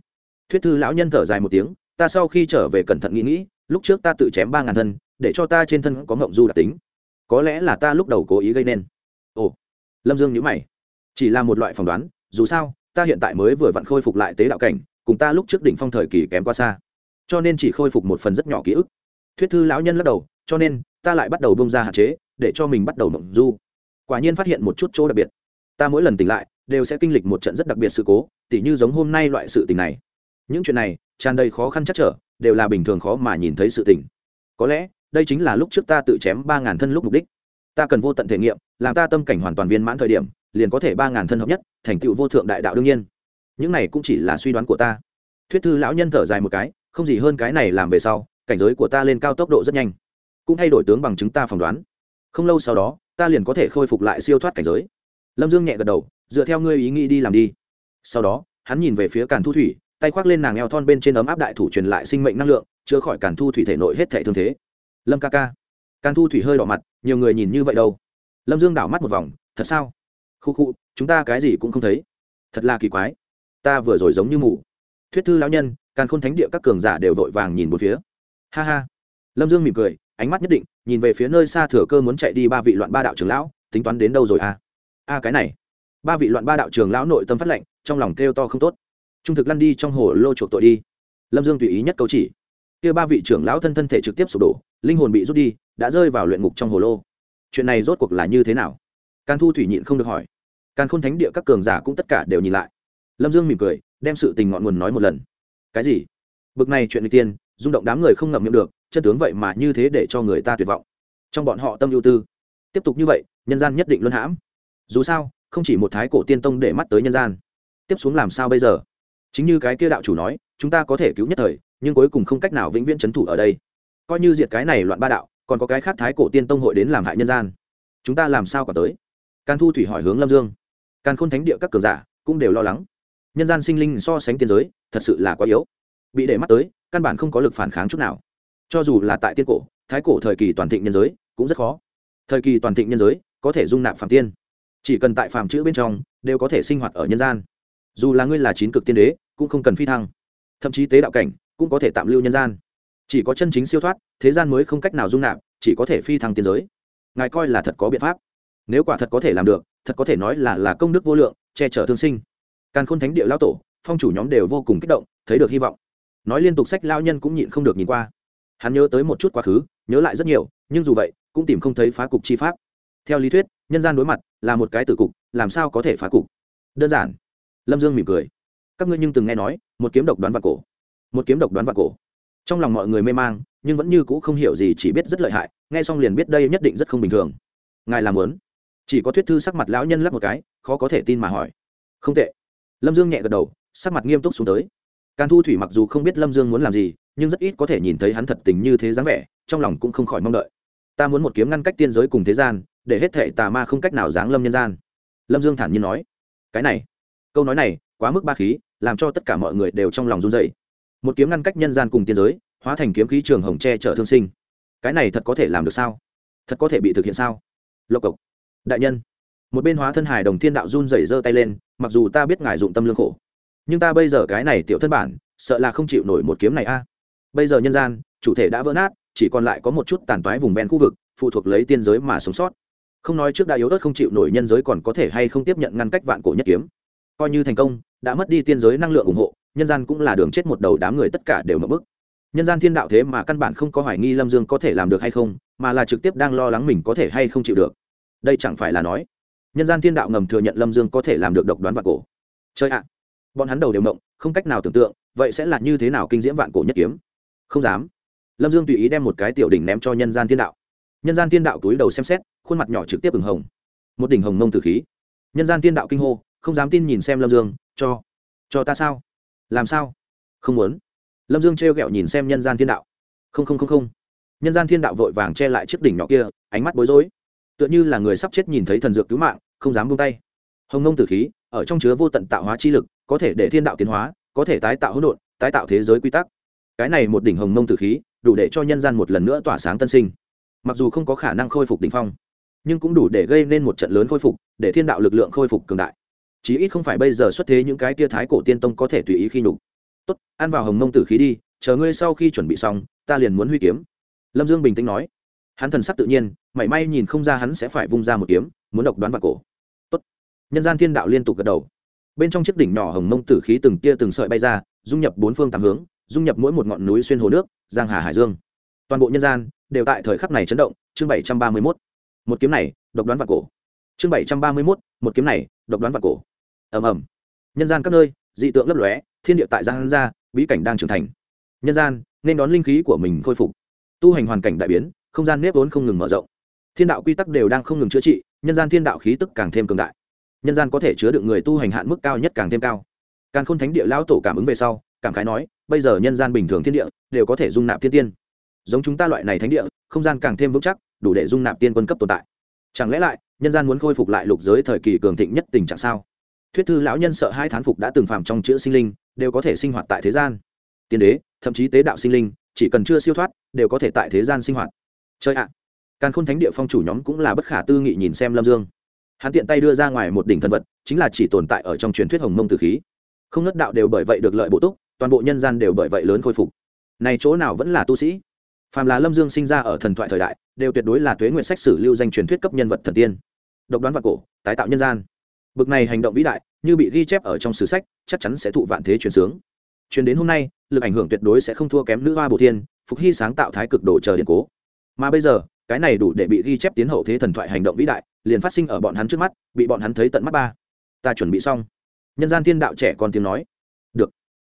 [SPEAKER 1] Thuyết thư lão nhân thở dài một tiếng, ta sau khi trở về cẩn thận nghĩ nghĩ, lúc trước ta tự chém ba ngàn thân, để cho ta trên thân có mộng du đặc tính. Có lẽ là ta lúc đầu cố ý gây nên. Ồ. Lâm dương nhữ mày. Chỉ là một loại phỏng đoán, dù sao, ta hiện tại mới vừa vặn khôi phục lại tế đạo cảnh, cùng ta lúc trước đỉnh phong thời kỳ kém quá xa. Cho nên chỉ khôi phục một phần rất nhỏ ký ức. Thuyết thư lão nhân lắc đầu, cho nên, ta lại bắt đầu bông ra hạn chế, để cho mình bắt đầu mộng du quả nhiên phát hiện một chút chỗ đặc biệt. Ta mỗi lần tỉnh lại, đều sẽ kinh lịch một trận rất đặc biệt sự cố, tỉ như giống hôm nay loại sự tình này. Những chuyện này, tràn đầy khó khăn chắc trở, đều là bình thường khó mà nhìn thấy sự tình. Có lẽ, đây chính là lúc trước ta tự chém ba ngàn thân lúc mục đích. Ta cần vô tận thể nghiệm, làm ta tâm cảnh hoàn toàn viên mãn thời điểm, liền có thể ba ngàn thân hợp nhất, thành tựu vô thượng đại đạo đương nhiên. Những này cũng chỉ là suy đoán của ta. Thuyết thư lão nhân thở dài một cái, không gì hơn cái này làm về sau, cảnh giới của ta lên cao tốc độ rất nhanh. Cũng thay đổi tướng bằng chứng ta phỏng đoán. Không lâu sau đó ta liền có thể khôi phục lại siêu thoát cảnh giới. Lâm dương nhẹ gật đầu, dựa theo ngươi ý nghĩ đi làm đi. Sau đó, hắn nhìn về phía càn thu thủy, tay khoác lên nàng eo thon bên trên ấm áp đại thủ truyền lại sinh mệnh năng lượng, chữa khỏi càn thu thủy thể nội hết thể thương thế. Lâm ca ca. Càn thu thủy hơi đỏ mặt, nhiều người nhìn như vậy đâu? Lâm dương đảo mắt một vòng, thật sao? Khu khu, chúng ta cái gì cũng không thấy. Thật là kỳ quái. Ta vừa rồi giống như mù. Thuyết thư lão nhân, càn khôn thánh địa các cường giả đều vội vàng nhìn một phía. Ha ha. Lâm dương mỉm cười ánh mắt nhất định, nhìn về phía nơi xa thừa cơ muốn chạy đi ba vị loạn ba đạo trưởng lão, tính toán đến đâu rồi à? A cái này. Ba vị loạn ba đạo trường lão nội tâm phát lệnh, trong lòng kêu to không tốt. Trung thực lăn đi trong hồ lô chuộc tội đi. Lâm dương tùy ý nhất câu chỉ. Kia ba vị trưởng lão thân thân thể trực tiếp sụp đổ, linh hồn bị rút đi, đã rơi vào luyện ngục trong hồ lô. Chuyện này rốt cuộc là như thế nào? Can thu thủy nhịn không được hỏi. Can khôn thánh địa các cường giả cũng tất cả đều nhìn lại. Lâm dương mỉm cười, đem sự tình ngọn nguồn nói một lần. Cái gì? Bực này chuyện n tiên rung động đám người không ngậm miệng được chân tướng vậy mà như thế để cho người ta tuyệt vọng. Trong bọn họ tâm ưu tư. Tiếp tục như vậy, nhân gian nhất định luân hãm. Dù sao, không chỉ một thái cổ tiên tông để mắt tới nhân gian. Tiếp xuống làm sao bây giờ? Chính như cái kia đạo chủ nói, chúng ta có thể cứu nhất thời, nhưng cuối cùng không cách nào vĩnh viễn c h ấ n thủ ở đây. Coi như diệt cái này loạn ba đạo, còn có cái khác thái cổ tiên tông hội đến làm hại nhân gian. Chúng ta làm sao còn tới? Can thu thủy hỏi hướng lâm dương. Can khôn thánh địa các cường giả cũng đều lo lắng. Nhân gian sinh linh so sánh tiên giới, thật sự là quá yếu. Bị để mắt tới, căn bản không có lực phản kháng chút nào cho dù là tại tiên cổ, thái cổ thời kỳ toàn thịnh nhân giới cũng rất khó. Thời kỳ toàn thịnh nhân giới có thể dung nạp phạm tiên. Chỉ cần tại phạm chữ bên trong đều có thể sinh hoạt ở nhân gian. Dù là ngươi là chín cực tiên đế, cũng không cần phi thăng. Thậm chí tế đạo cảnh cũng có thể tạm lưu nhân gian. Chỉ có chân chính siêu thoát, thế gian mới không cách nào dung nạp, chỉ có thể phi thăng tiên giới. Ngài coi là thật có biện pháp. Nếu quả thật có thể làm được, thật có thể nói là là công đức vô lượng, che chở thương sinh. Càn khôn thánh địa lao tổ, phong chủ nhóm đều vô cùng kích động, thấy được hy vọng. Nói liên tục sách lao nhân cũng nhịn không được nhìn qua hắn nhớ tới một chút quá khứ, nhớ lại rất nhiều, nhưng dù vậy, cũng tìm không thấy phá cục chi pháp. Theo lý thuyết, nhân gian đối mặt là một cái tử cục, làm sao có thể phá cục? Đơn giản. Lâm dương mỉm cười. Các ngươi nhưng từng nghe nói, một kiếm độc đoán vạn cổ. Một kiếm độc đoán vạn cổ. Trong lòng mọi người mê mang, nhưng vẫn như c ũ không hiểu gì, chỉ biết rất lợi hại, nghe xong liền biết đây nhất định rất không bình thường. Ngài làm lớn chỉ có thuyết thư sắc mặt lão nhân lắc một cái, khó có thể tin mà hỏi. Không tệ. Lâm dương nhẹ gật đầu, sắc mặt nghiêm túc xuống tới càn thu thủy mặc dù không biết lâm dương muốn làm gì, nhưng rất ít có thể nhìn thấy hắn thật tình như thế dáng vẻ, trong lòng cũng không khỏi mong đợi. Ta muốn một kiếm ngăn cách tiên giới cùng thế gian, để hết thệ tà ma không cách nào giáng lâm nhân gian. Lâm dương thản nhiên nói. Cái này, câu nói này quá mức ba khí, làm cho tất cả mọi người đều trong lòng run dậy một kiếm ngăn cách nhân gian cùng tiên giới, hóa thành kiếm khí trường hồng tre chở thương sinh. Cái này thật có thể làm được sao? Thật có thể bị thực hiện sao? Lộc cộc. Đại nhân. Một bên hóa thân hải đồng thiên đạo run rẩy giơ tay lên, mặc dù ta biết ngài dụng tâm lương khổ nhưng ta bây giờ cái này tiểu thân bản, sợ là không chịu nổi một kiếm này a. Bây giờ nhân gian, chủ thể đã vỡ nát, chỉ còn lại có một chút tàn toái vùng ven khu vực, phụ thuộc lấy tiên giới mà sống sót. Không nói trước đã yếu ớt không chịu nổi nhân giới còn có thể hay không tiếp nhận ngăn cách vạn cổ nhất kiếm. Coi như thành công, đã mất đi tiên giới năng lượng ủng hộ, nhân gian cũng là đường chết một đầu đám người tất cả đều mập bức. Nhân gian thiên đạo thế mà căn bản không có hoài nghi lâm dương có thể làm được hay không, mà là trực tiếp đang lo lắng mình có thể hay không chịu được. Đây chẳng phải là nói, nhân gian thiên đạo ngầm thừa nhận lâm dương có thể làm được độc đoán vạn cổ. Chơi ạ bọn hắn đầu đều mộng không cách nào tưởng tượng, vậy sẽ là như thế nào kinh diễm vạn cổ nhất kiếm. Không dám. Lâm dương tùy ý đem một cái tiểu đỉnh ném cho nhân gian thiên đạo. Nhân gian thiên đạo túi đầu xem xét, khuôn mặt nhỏ trực tiếp ửng hồng. Một đỉnh hồng mông tử khí. Nhân gian thiên đạo kinh hô, không dám tin nhìn xem lâm dương, cho cho ta sao? Làm sao? Không muốn. Lâm dương trêu ghẹo nhìn xem nhân gian thiên đạo. Không không không không. Nhân gian thiên đạo vội vàng che lại chiếc đỉnh nhỏ kia, ánh mắt bối rối. Tựa như là người sắp chết nhìn thấy thần dược cứu mạng, không dám buông tay. Hồng ngông tử khí, ở trong chứa vô tận tạo hóa chi lực có thể để thiên đạo tiến hóa, có thể tái tạo hỗn độn, tái tạo thế giới quy tắc. Cái này một đỉnh hồng nông tử khí, đủ để cho nhân gian một lần nữa tỏa sáng tân sinh. Mặc dù không có khả năng khôi phục đ ỉ n h phong, nhưng cũng đủ để gây nên một trận lớn khôi phục, để thiên đạo lực lượng khôi phục cường đại. Chí ít không phải bây giờ xuất thế những cái tia thái cổ tiên tông có thể tùy ý khi nhục. Tốt, ăn vào hồng mông tử khí đi, chờ ngươi sau khi chuẩn bị xong, ta liền muốn huy kiếm. Lâm dương bình tĩnh nói. Hắn thần sắc tự nhiên, mảy may nhìn không ra hắn sẽ phải vung ra một kiếm, muốn độc đoán vào cổ. Tốt. Nhân gian thiên đạo liên tục gật đầu bên trong chiếc đỉnh nhỏ hồng mông tử khí từng tia từng sợi bay ra, dung nhập bốn phương tám hướng, dung nhập mỗi một ngọn núi xuyên hồ nước, giang hà hải dương. Toàn bộ nhân gian đều tại thời khắc này chấn động, chương bảy trăm ba mươi mốt. Một kiếm này, độc đoán vạn cổ. Chương bảy trăm ba mươi mốt, một kiếm này, độc đoán vạn cổ. Ầm ầm. Nhân gian các nơi, dị tượng lấp lóe, thiên địa tại giang ra, bí cảnh đang trưởng thành. Nhân gian, nên đón linh khí của mình khôi phục. Tu hành hoàn cảnh đại biến, không gian nếp vốn không ngừng mở rộng. Thiên đạo quy tắc đều đang không ngừng chữa trị, nhân gian thiên đạo khí tức càng thêm cường đại nhân gian có thể chứa được người tu hành hạn mức cao nhất càng thêm cao. Càng khôn thánh địa lão tổ cảm ứng về sau cảm khái nói bây giờ nhân gian bình thường thiên địa đều có thể dung nạp thiên tiên. Giống chúng ta loại này thánh địa không gian càng thêm vững chắc đủ để dung nạp tiên quân cấp tồn tại. Chẳng lẽ lại nhân gian muốn khôi phục lại lục giới thời kỳ cường thịnh nhất tình trạng sao? Thuyết thư lão nhân sợ hai thán phục đã từng phàm trong chữ sinh linh đều có thể sinh hoạt tại thế gian. Tiên đế thậm chí tế đạo sinh linh chỉ cần chưa siêu thoát đều có thể tại thế gian sinh hoạt. Chơi ạ. À, càng khôn thánh địa phong chủ nhóm cũng là bất khả tư nghị nhìn xem lâm dương hắn tiện tay đưa ra ngoài một đỉnh thân vật, chính là chỉ tồn tại ở trong truyền thuyết hồng mông tử khí. Không ngất đạo đều bởi vậy được lợi bổ túc, toàn bộ nhân gian đều bởi vậy lớn khôi phục. Này chỗ nào vẫn là tu sĩ? Phàm là lâm dương sinh ra ở thần thoại thời đại, đều tuyệt đối là tuế nguyện sách sử lưu danh truyền thuyết cấp nhân vật thần tiên. Độc đoán vạn cổ, tái tạo nhân gian. Bực này hành động vĩ đại, như bị ghi chép ở trong sử sách, chắc chắn sẽ thụ vạn thế truyền sướng. Truyền đến hôm nay, lực ảnh hưởng tuyệt đối sẽ không thua kém nữ hoa bồ thiên, phục hy sáng tạo thái cực đồ chờ điện cố. Mà bây giờ, cái này đủ để bị ghi chép tiến hậu thế thần thoại hành động vĩ đại liền phát sinh ở bọn hắn trước mắt, bị bọn hắn thấy tận mắt ba. Ta chuẩn bị xong. Nhân gian thiên đạo trẻ còn tiếng nói. Được.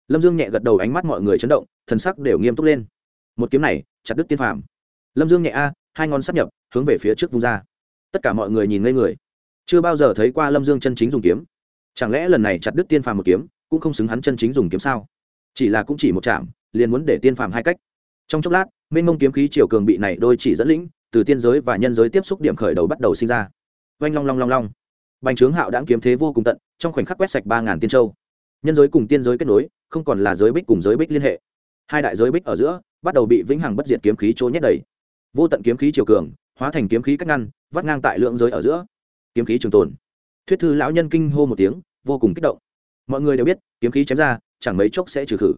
[SPEAKER 1] Lâm dương nhẹ gật đầu ánh mắt mọi người chấn động, thần sắc đều nghiêm túc lên. Một kiếm này, chặt đứt tiên phàm. Lâm dương nhẹ a, hai ngón sắp nhập, hướng về phía trước vung ra. Tất cả mọi người nhìn ngây người. Chưa bao giờ thấy qua lâm dương chân chính dùng kiếm. Chẳng lẽ lần này chặt đứt tiên phàm một kiếm, cũng không xứng hắn chân chính dùng kiếm sao? Chỉ là cũng chỉ một chạm liền muốn để tiên phàm hai cách. Trong chốc lát, mênh mông kiếm khí chiều cường bị này đôi chỉ dẫn lĩnh, từ tiên giới và nhân giới tiếp xúc điểm khởi đầu bắt đầu sinh ra oanh long long long long. Bành trướng hạo đáng kiếm thế vô cùng tận, trong khoảnh khắc quét sạch ba ngàn tiên châu. Nhân giới cùng tiên giới kết nối, không còn là giới bích cùng giới bích liên hệ. Hai đại giới bích ở giữa, bắt đầu bị vĩnh hằng bất diệt kiếm khí trôi nhét đầy vô tận kiếm khí chiều cường, hóa thành kiếm khí cách ngăn, vắt ngang tại lượng giới ở giữa. Kiếm khí trường tồn. Thuyết thư lão nhân kinh hô một tiếng, vô cùng kích động. Mọi người đều biết, kiếm khí chém ra, chẳng mấy chốc sẽ trừ khử.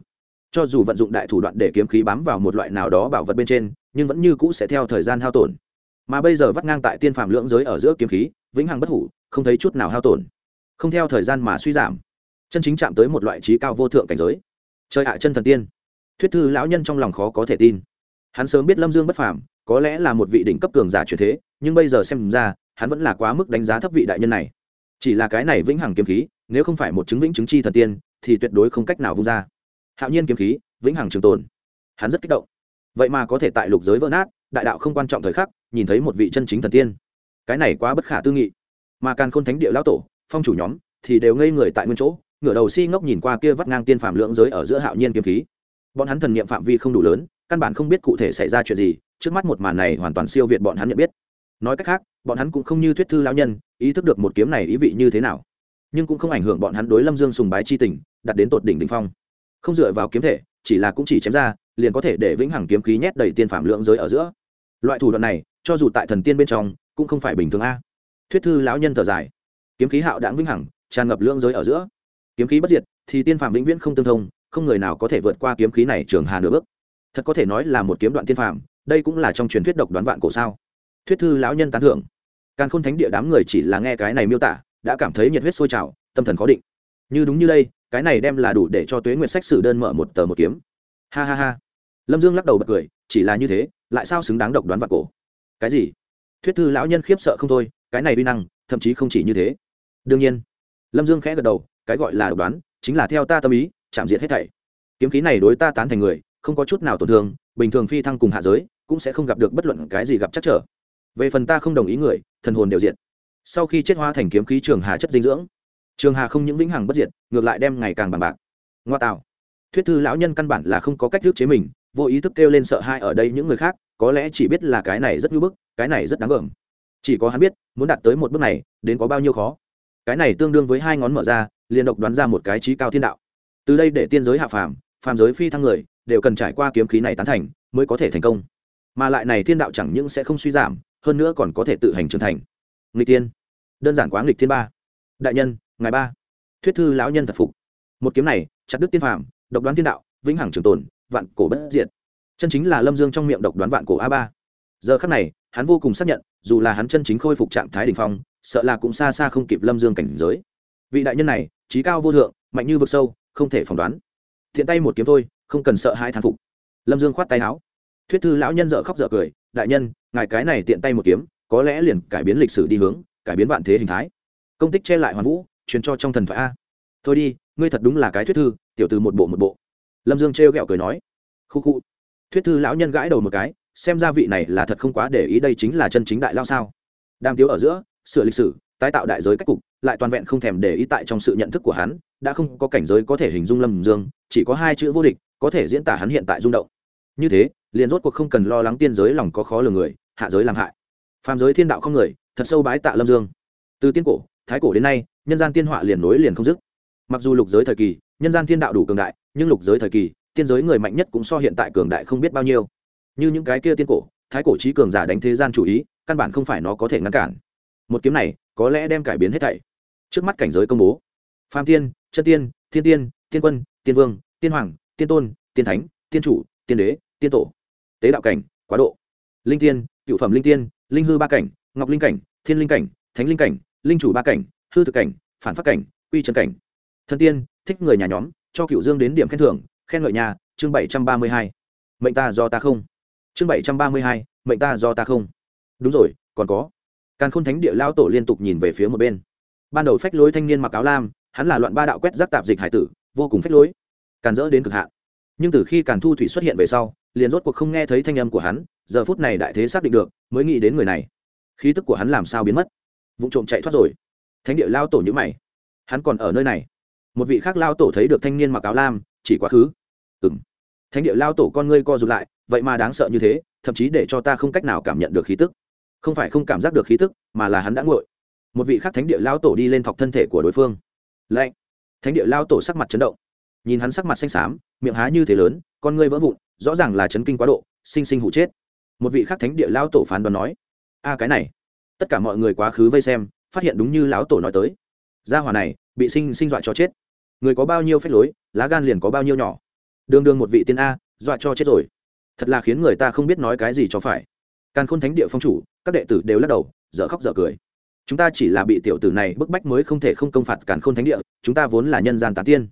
[SPEAKER 1] Cho dù vận dụng đại thủ đoạn để kiếm khí bám vào một loại nào đó bảo vật bên trên, nhưng vẫn như cũ sẽ theo thời gian hao tổn mà bây giờ vắt ngang tại tiên phàm lưỡng giới ở giữa kiếm khí, vĩnh hằng bất hủ, không thấy chút nào hao tổn. Không theo thời gian mà suy giảm. Chân chính chạm tới một loại trí cao vô thượng cảnh giới. Trời hạ chân thần tiên. Thuyết thư lão nhân trong lòng khó có thể tin. Hắn sớm biết lâm dương bất phàm, có lẽ là một vị đỉnh cấp cường giả truyền thế, nhưng bây giờ xem ra, hắn vẫn là quá mức đánh giá thấp vị đại nhân này. Chỉ là cái này vĩnh hằng kiếm khí, nếu không phải một chứng vĩnh chứng chi thần tiên, thì tuyệt đối không cách nào vung ra. Hạo nhiên kiếm khí, vĩnh hằng trường tồn. Hắn rất kích động. Vậy mà có thể tại lục giới vỡ nát, đại đạo không quan trọng thời khắc nhìn thấy một vị chân chính thần tiên. Cái này quá bất khả tư nghị. Mà càng khôn thánh địa lão tổ, phong chủ nhóm, thì đều ngây người tại nguyên chỗ, ngửa đầu si ngốc nhìn qua kia vắt ngang tiên phạm lưỡng giới ở giữa hạo nhiên kiếm khí. Bọn hắn thần niệm phạm vi không đủ lớn, căn bản không biết cụ thể xảy ra chuyện gì, trước mắt một màn này hoàn toàn siêu việt bọn hắn nhận biết. Nói cách khác, bọn hắn cũng không như thuyết thư lão nhân, ý thức được một kiếm này ý vị như thế nào. Nhưng cũng không ảnh hưởng bọn hắn đối lâm dương sùng bái chi tình đặt đến tột đỉnh đ ỉ n h phong. Không dựa vào kiếm thể, chỉ là cũng chỉ chém ra, liền có thể để vĩnh hằng kiếm khí nhét đầy tiên phạm lượng giới ở giữa. Loại thủ đoạn này cho dù tại thần tiên bên trong, cũng không phải bình thường a. Thuyết thư lão nhân thở dài. Kiếm khí hạo đãng vĩnh hằng, tràn ngập lượng giới ở giữa. Kiếm khí bất diệt, thì tiên phạm vĩnh viễn không tương thông, không người nào có thể vượt qua kiếm khí này trường hà nửa bước. Thật có thể nói là một kiếm đoạn tiên phạm đây cũng là trong truyền thuyết độc đoán vạn cổ sao. Thuyết thư lão nhân tán thưởng. Càn khôn thánh địa đám người chỉ là nghe cái này miêu tả, đã cảm thấy nhiệt huyết sôi trào, tâm thần khó định. Như đúng như đây, cái này đem là đủ để cho tuế nguyệt sách sử đơn mở một tờ một kiếm. Ha ha ha. Lâm dương lắc đầu bật cười, chỉ là như thế, lại sao xứng đáng độc đoán vạn cổ? Cái gì? Thuyết thư lão nhân khiếp sợ không thôi, cái này uy năng, thậm chí không chỉ như thế. Đương nhiên, lâm dương khẽ gật đầu, cái gọi là độc đoán, chính là theo ta tâm ý, chạm diệt hết thảy. Kiếm khí này đối ta tán thành người, không có chút nào tổn thương, bình thường phi thăng cùng hạ giới, cũng sẽ không gặp được bất luận cái gì gặp chắc trở. Về phần ta không đồng ý người, thần hồn đều diệt. Sau khi chết hoa thành kiếm khí trường hà chất dinh dưỡng, trường hà không những vĩnh hằng bất diệt, ngược lại đem ngày càng bằng bạc. Ngoa tạo. Thuyết thư lão nhân căn bản là không có cách thức chế mình, vô ý thức kêu lên sợ hai ở đây những người khác có lẽ chỉ biết là cái này rất ngưỡng bức, cái này rất đáng gờm. Chỉ có hắn biết, muốn đạt tới một bước này, đến có bao nhiêu khó. Cái này tương đương với hai ngón mở ra, liền độc đoán ra một cái trí cao thiên đạo. Từ đây để tiên giới hạ phàm phàm giới phi thăng người, đều cần trải qua kiếm khí này tán thành, mới có thể thành công. Mà lại này thiên đạo chẳng những sẽ không suy giảm, hơn nữa còn có thể tự hành trưởng thành. Nghịch tiên đơn giản quá nghịch thiên ba. Đại nhân, ngài ba. Thuyết thư lão nhân thật phục. Một kiếm này, chặt đứt tiên phàm, độc đoán thiên đạo, vĩnh hằng trường tồn, vạn cổ bất diệt chân chính là lâm dương trong miệng độc đoán vạn cổ a ba. Giờ khắc này, hắn vô cùng xác nhận, dù là hắn chân chính khôi phục trạng thái đ ỉ n h phong, sợ là cũng xa xa không kịp lâm dương cảnh giới. Vị đại nhân này, trí cao vô thượng, mạnh như vực sâu, không thể phỏng đoán. Thiện tay một kiếm thôi, không cần sợ hai thán phục. Lâm dương khoát tay áo. Thuyết thư lão nhân dợ khóc dợ cười, đại nhân, ngài cái này tiện tay một kiếm, có lẽ liền cải biến lịch sử đi hướng, cải biến vạn thế hình thái. Công tích che lại hoàn vũ, truyền cho trong thần thoại a. Thôi đi, ngươi thật đúng là cái thuyết thư, tiểu từ một bộ một bộ. Lâm dương trêu ghẹo cười nói. Khu khu thuyết thư lão nhân gãi đầu một cái, xem ra vị này là thật không quá để ý đây chính là chân chính đại lao sao. Đang tiếu ở giữa, sửa lịch sử, tái tạo đại giới cách cục, lại toàn vẹn không thèm để ý tại trong sự nhận thức của hắn, đã không có cảnh giới có thể hình dung lâm dương, chỉ có hai chữ vô địch, có thể diễn tả hắn hiện tại rung động. Như thế, liền rốt cuộc không cần lo lắng tiên giới lòng có khó lường người, hạ giới làm hại. Phàm giới thiên đạo không người, thật sâu bái tạ lâm dương. Từ tiên cổ, thái cổ đến nay, nhân gian tiên họa liền nối liền không dứt. Mặc dù lục giới thời kỳ, nhân gian thiên đạo đủ cường đại, nhưng lục giới thời kỳ tiên giới người mạnh nhất cũng so hiện tại cường đại không biết bao nhiêu. Như những cái kia tiên cổ, thái cổ trí cường giả đánh thế gian chủ ý, căn bản không phải nó có thể ngăn cản. Một kiếm này, có lẽ đem cải biến hết thảy. Trước mắt cảnh giới công bố. Phàm tiên, chân tiên, thiên tiên tiên quân, tiên vương, tiên hoàng, tiên tôn, tiên thánh, tiên chủ, tiên đế, tiên tổ. Tế đạo cảnh, quá độ. Linh tiên, cựu phẩm linh tiên, linh hư ba cảnh, ngọc linh cảnh, thiên linh cảnh, thánh linh cảnh, linh chủ ba cảnh, hư thực cảnh, phản phát cảnh, quy trần cảnh. Thân tiên, thích người nhà nhóm, cho cựu dương đến điểm khen thưởng khen ngợi nhà chương bảy trăm ba mươi hai. Mệnh ta do ta không. Chương bảy trăm ba mươi hai, mệnh ta do ta không. Đúng rồi, còn có. Càn khôn thánh địa lao tổ liên tục nhìn về phía một bên. Ban đầu phách lối thanh niên mặc áo lam, hắn là loạn ba đạo quét rác tạp dịch hải tử, vô cùng phách lối. Càn dỡ đến cực hạn. Nhưng từ khi càn thu thủy xuất hiện về sau, liền rốt cuộc không nghe thấy thanh âm của hắn, giờ phút này đại thế xác định được, mới nghĩ đến người này. Khí tức của hắn làm sao biến mất? Vụ trộm chạy thoát rồi. Thánh địa lao tổ nhữ mày. Hắn còn ở nơi này. Một vị khác lao tổ thấy được thanh niên mặc áo lam, chỉ quá khứ ừng thánh địa lao tổ con ngươi co rụt lại, vậy mà đáng sợ như thế, thậm chí để cho ta không cách nào cảm nhận được khí tức. Không phải không cảm giác được khí tức, mà là hắn đã nguội. Một vị khác thánh địa lao tổ đi lên thọc thân thể của đối phương. Lạnh. Thánh địa lao tổ sắc mặt chấn động. Nhìn hắn sắc mặt xanh xám, miệng há như thế lớn, con ngươi vỡ vụn, rõ ràng là chấn kinh quá độ, sinh sinh hụ chết. Một vị khác thánh địa lao tổ phán đoán nói, a, cái này. Tất cả mọi người quá khứ vây xem, phát hiện đúng như lão tổ nói tới. Gia hỏa này, bị sinh sinh dọa cho chết. Người có bao nhiêu phép lối, lá gan liền có bao nhiêu nhỏ đương đương một vị tiên a, dọa cho chết rồi. Thật là khiến người ta không biết nói cái gì cho phải. Càn khôn thánh địa phong chủ, các đệ tử đều lắc đầu, dở khóc dở cười. Chúng ta chỉ là bị tiểu tử này bức bách mới không thể không công phạt càn khôn thánh địa, chúng ta vốn là nhân gian tán tiên.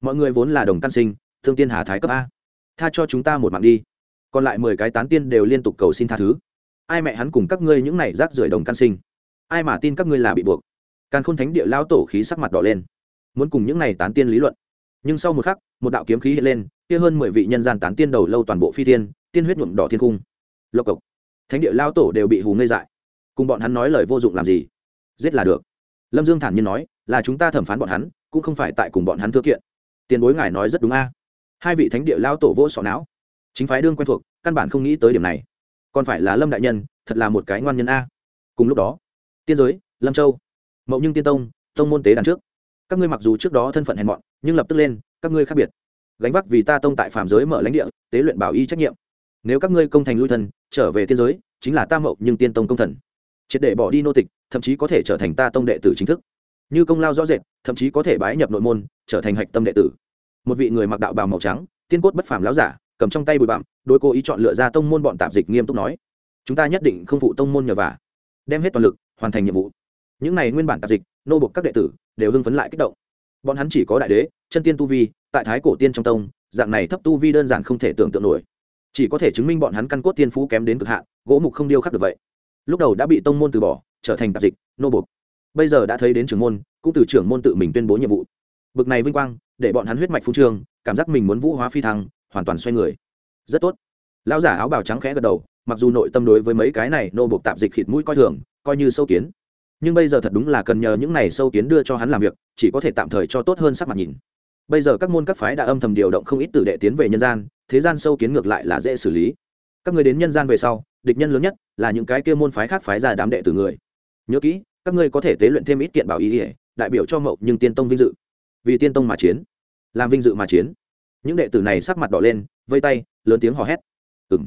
[SPEAKER 1] Mọi người vốn là đồng căn sinh, thương tiên hà thái cấp a. Tha cho chúng ta một mạng đi. Còn lại mười cái tán tiên đều liên tục cầu xin tha thứ. Ai mẹ hắn cùng các ngươi những này rác rưởi đồng căn sinh? Ai mà tin các ngươi là bị buộc? Càn khôn thánh địa lao tổ khí sắc mặt đỏ lên. Muốn cùng những này tán tiên lý luận. Nhưng sau một khắc, một đạo kiếm khí hiện lên kia hơn mười vị nhân gian tán tiên đầu lâu toàn bộ phi tiên tiên huyết nhuộm đỏ thiên cung. Lộc cộc. Thánh địa lao tổ đều bị hù ngây dại. Cùng bọn hắn nói lời vô dụng làm gì? Giết là được. Lâm dương thản nhiên nói, là chúng ta thẩm phán bọn hắn, cũng không phải tại cùng bọn hắn thư kiện. Tiền bối ngài nói rất đúng a. Hai vị thánh địa lao tổ vô sọ não. Chính phái đương quen thuộc, căn bản không nghĩ tới điểm này. Còn phải là lâm đại nhân, thật là một cái ngoan nhân a. Cùng lúc đó, tiên giới, lâm châu, mậu nhưng tiên tông tông môn tế đàn trước. Các ngươi mặc dù trước đó thân phận hèn mọn, nhưng lập tức lên, các ngươi khác biệt gánh vác vì ta tông tại phàm giới mở lãnh địa, tế luyện bảo y trách nhiệm. Nếu các ngươi công thành lui thân, trở về tiên giới, chính là ta mậu nhưng tiên tông công thần. Triệt để bỏ đi nô tịch, thậm chí có thể trở thành ta tông đệ tử chính thức. Như công lao rõ rệt, thậm chí có thể bái nhập nội môn, trở thành hạch tâm đệ tử. Một vị người mặc đạo bào màu trắng, tiên cốt bất phàm láo giả, cầm trong tay bụi bặm đôi cô ý chọn lựa ra tông môn bọn tạp dịch nghiêm túc nói, chúng ta nhất định không phụ tông môn nhờ vả, đem hết toàn lực, hoàn thành nhiệm vụ. Những này nguyên bản tạp dịch, nô buộc các đệ tử, đều hưng phấn lại kích động. Bọn hắn chỉ có đại đế chân tiên tu vi, tại thái cổ tiên trong tông, dạng này thấp tu vi đơn giản không thể tưởng tượng nổi. Chỉ có thể chứng minh bọn hắn căn cốt tiên phú kém đến cực hạn, gỗ mục không điêu khắc được vậy. Lúc đầu đã bị tông môn từ bỏ, trở thành tạp dịch, nô buộc. bây giờ đã thấy đến trưởng môn, cũng từ trưởng môn tự mình tuyên bố nhiệm vụ. Bực này vinh quang, để bọn hắn huyết mạch phú trường, cảm giác mình muốn vũ hóa phi thăng, hoàn toàn xoay người. Rất tốt. Lão giả áo bào trắng khẽ gật đầu, mặc dù nội tâm đối với mấy cái này nô buộc tạp dịch khịt mũi coi thường, coi như sâu kiến. Nhưng bây giờ thật đúng là cần nhờ những này sâu kiến đưa cho hắn làm việc, chỉ có thể tạm thời cho tốt hơn sắc mặt nhìn bây giờ các môn các phái đã âm thầm điều động không ít tử đệ tiến về nhân gian, thế gian sâu kiến ngược lại là dễ xử lý. Các người đến nhân gian về sau, địch nhân lớn nhất là những cái kia môn phái khác phái ra đám đệ từ người. Nhớ kỹ, các ngươi có thể tế luyện thêm ít kiện bảo ý ỉa đại biểu cho mậu nhưng tiên tông vinh dự. Vì tiên tông mà chiến, làm vinh dự mà chiến. Những đệ tử này sắc mặt đỏ lên, vây tay, lớn tiếng hò hét. Ừng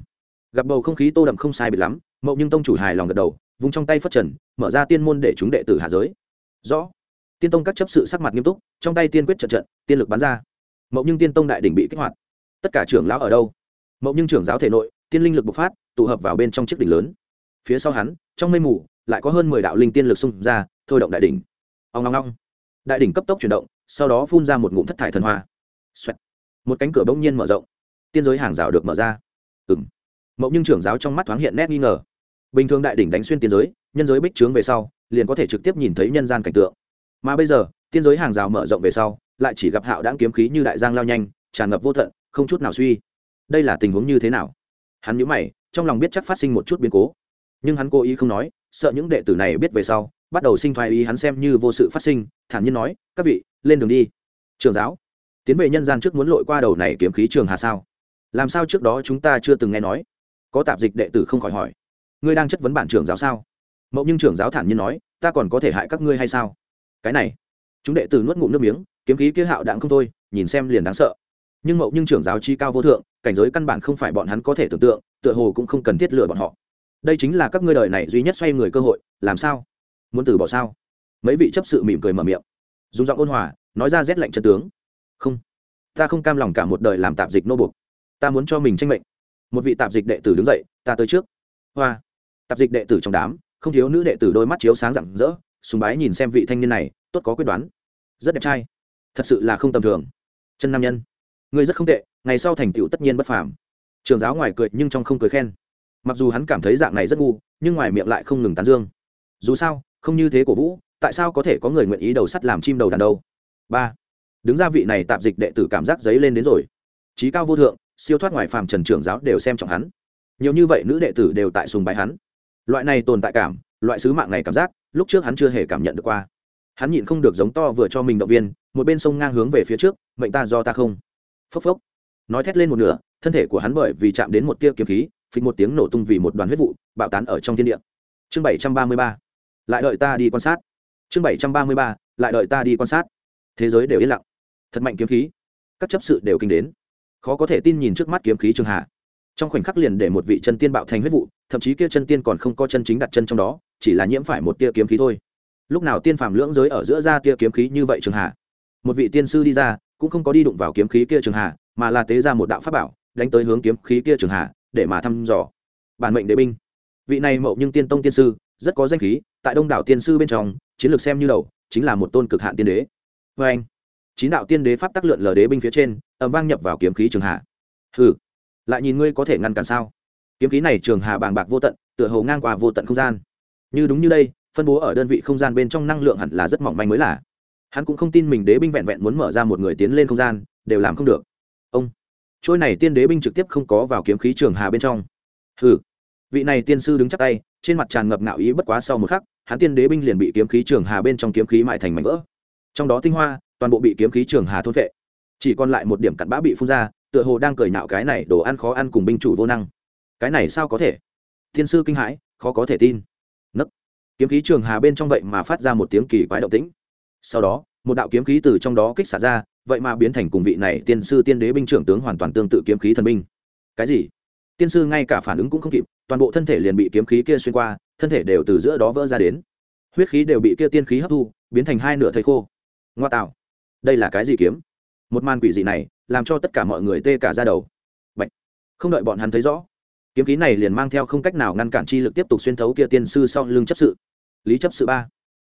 [SPEAKER 1] gặp bầu không khí tô đậm không sai biệt lắm, mậu nhưng tông chủ hài lòng gật đầu, vung trong tay phất trần, mở ra tiên môn để chúng đệ tử hạ giới. Rõ tiên tông các chấp sự sắc mặt nghiêm túc, trong tay tiên quyết trận trận, tiên lực bắn ra. Mậu nhưng tiên tông đại đỉnh bị kích hoạt. Tất cả trưởng lão ở đâu? Mậu nhưng trưởng giáo thể nội, tiên linh lực bộc phát, tụ hợp vào bên trong chiếc đỉnh lớn. Phía sau hắn, trong mây mù, lại có hơn mười đạo linh tiên lực xung ra, thôi động đại đỉnh. Ông long long đại đỉnh cấp tốc chuyển động, sau đó phun ra một ngụm thất thải thần hoa、Xoẹt. một cánh cửa bỗng nhiên mở rộng. Tiên giới hàng rào được mở ra. Ừng mậu nhưng trưởng giáo trong mắt thoáng hiện nét nghi ngờ. Bình thường đại đỉnh đánh xuyên tiên giới, nhân giới bích trướng về sau, liền có thể trực tiếp nhìn thấy nhân gian cảnh tượng mà bây giờ, tiên giới hàng rào mở rộng về sau, lại chỉ gặp hạo đáng kiếm khí như đại giang lao nhanh, tràn ngập vô tận, không chút nào suy. Đây là tình huống như thế nào? Hắn nhớ mày, trong lòng biết chắc phát sinh một chút biến cố. Nhưng hắn cố ý không nói, sợ những đệ tử này biết về sau, bắt đầu sinh thoái ý hắn xem như vô sự phát sinh, thản nhiên nói, các vị, lên đường đi. Trường giáo, tiến về nhân gian trước muốn lội qua đầu này kiếm khí trường hà sao? Làm sao trước đó chúng ta chưa từng nghe nói? Có tạp dịch đệ tử không khỏi hỏi. Ngươi đang chất vấn bản trưởng giáo sao? Mậu nhưng trưởng giáo thản nhiên nói, ta còn có thể hại các ngươi hay sao? Cái này. Chúng đệ tử nuốt ngụm nước miếng, kiếm khí kia hạo đạn không thôi, nhìn xem liền đáng sợ. Nhưng mậu nhưng trưởng giáo chi cao vô thượng, cảnh giới căn bản không phải bọn hắn có thể tưởng tượng, tựa hồ cũng không cần thiết lừa bọn họ. Đây chính là các ngươi đời này duy nhất xoay người cơ hội, làm sao? Muốn từ bỏ sao? Mấy vị chấp sự mỉm cười mở miệng. Dùng giọng ôn hòa, nói ra rét lạnh chân tướng. Không. Ta không cam lòng cả một đời làm tạp dịch nô buộc. Ta muốn cho mình tranh mệnh. Một vị tạp dịch đệ tử đứng dậy, ta tới trước. Hoa. Tạp dịch đệ tử trong đám, không thiếu nữ đệ tử đôi mắt chiếu sáng rạng rỡ sùng bái nhìn xem vị thanh niên này, tốt có quyết đoán. Rất đẹp trai. Thật sự là không tầm thường. Chân nam nhân. Ngươi rất không tệ, ngày sau thành tựu tất nhiên bất phàm. Trường giáo ngoài cười nhưng trong không cười khen. Mặc dù hắn cảm thấy dạng này rất ngu, nhưng ngoài miệng lại không ngừng tán dương. Dù sao, không như thế của vũ, tại sao có thể có người nguyện ý đầu sắt làm chim đầu đàn đâu? Ba. Đứng ra vị này tạp dịch đệ tử cảm giác giấy lên đến rồi. Trí cao vô thượng, siêu thoát ngoài phàm trần trưởng giáo đều xem trọng hắn. Nhiều như vậy nữ đệ tử đều tại sùng bái hắn. Loại này tồn tại cảm, loại sứ mạng này cảm giác lúc trước hắn chưa hề cảm nhận được qua. Hắn nhịn không được giống to vừa cho mình động viên, một bên sông ngang hướng về phía trước, mệnh ta do ta không. Phốc phốc. Nói thét lên một nửa, thân thể của hắn bởi vì chạm đến một tia kiếm khí, phịch một tiếng nổ tung vì một đoàn huyết vụ, bạo tán ở trong thiên địa. Chương bảy trăm ba mươi ba. Lại đợi ta đi quan sát. Chương bảy trăm ba mươi ba. Lại đợi ta đi quan sát. Thế giới đều yên lặng. Thật mạnh kiếm khí. Các chấp sự đều kinh đến. Khó có thể tin nhìn trước mắt kiếm khí trường hạ trong khoảnh khắc liền để một vị chân tiên bạo thành huyết vụ, thậm chí kia chân tiên còn không có chân chính đặt chân trong đó, chỉ là nhiễm phải một tia kiếm khí thôi. Lúc nào tiên phàm lưỡng giới ở giữa ra tia kiếm khí như vậy trường hạ một vị tiên sư đi ra, cũng không có đi đụng vào kiếm khí kia trường hạ mà là tế ra một đạo pháp bảo, đánh tới hướng kiếm khí kia trường hạ để mà thăm dò. Bản mệnh đế binh. Vị này mậu nhưng tiên tông tiên sư, rất có danh khí, tại đông đảo tiên sư bên trong, chiến lược xem như đầu, chính là một tôn cực hạn tiên đế. Vê anh chín đạo tiên đế pháp tác lượn lờ đế binh phía trên ẩm vang nhập vào kiếm khí trường hạ hừ lại nhìn ngươi có thể ngăn cản sao? Kiếm khí này trường hà bàng bạc vô tận, tựa hồ ngang qua vô tận không gian. Như đúng như đây, phân bố ở đơn vị không gian bên trong năng lượng hẳn là rất mỏng manh mới là. Hắn cũng không tin mình đế binh vẹn vẹn muốn mở ra một người tiến lên không gian, đều làm không được. Ông, trôi này tiên đế binh trực tiếp không có vào kiếm khí trường hà bên trong. Hừ. Vị này tiên sư đứng chắc tay, trên mặt tràn ngập ngạo ý bất quá sau một khắc, hắn tiên đế binh liền bị kiếm khí trường hà bên trong kiếm khí mại thành mảnh vỡ. Trong đó tinh hoa, toàn bộ bị kiếm khí trường hà thôn vệ chỉ còn lại một điểm cặn bã bị phun ra tựa hồ đang cười nạo cái này đồ ăn khó ăn cùng binh chủ vô năng. Cái này sao có thể? Thiên sư kinh hãi, khó có thể tin. Nấc. Kiếm khí trường hà bên trong vậy mà phát ra một tiếng kỳ quái động tĩnh. Sau đó, một đạo kiếm khí từ trong đó kích xả ra, vậy mà biến thành cùng vị này tiên sư tiên đế binh trưởng tướng hoàn toàn tương tự kiếm khí thần binh. Cái gì? Tiên sư ngay cả phản ứng cũng không kịp, toàn bộ thân thể liền bị kiếm khí kia xuyên qua, thân thể đều từ giữa đó vỡ ra đến. Huyết khí đều bị kia tiên khí hấp thu, biến thành hai nửa thây khô. Ngoa tạo. Đây là cái gì kiếm? Một màn quỷ dị này làm cho tất cả mọi người tê cả ra đầu. Bạch. không đợi bọn hắn thấy rõ, kiếm khí này liền mang theo không cách nào ngăn cản chi lực tiếp tục xuyên thấu kia tiên sư sau lưng chấp sự. Lý chấp sự ba.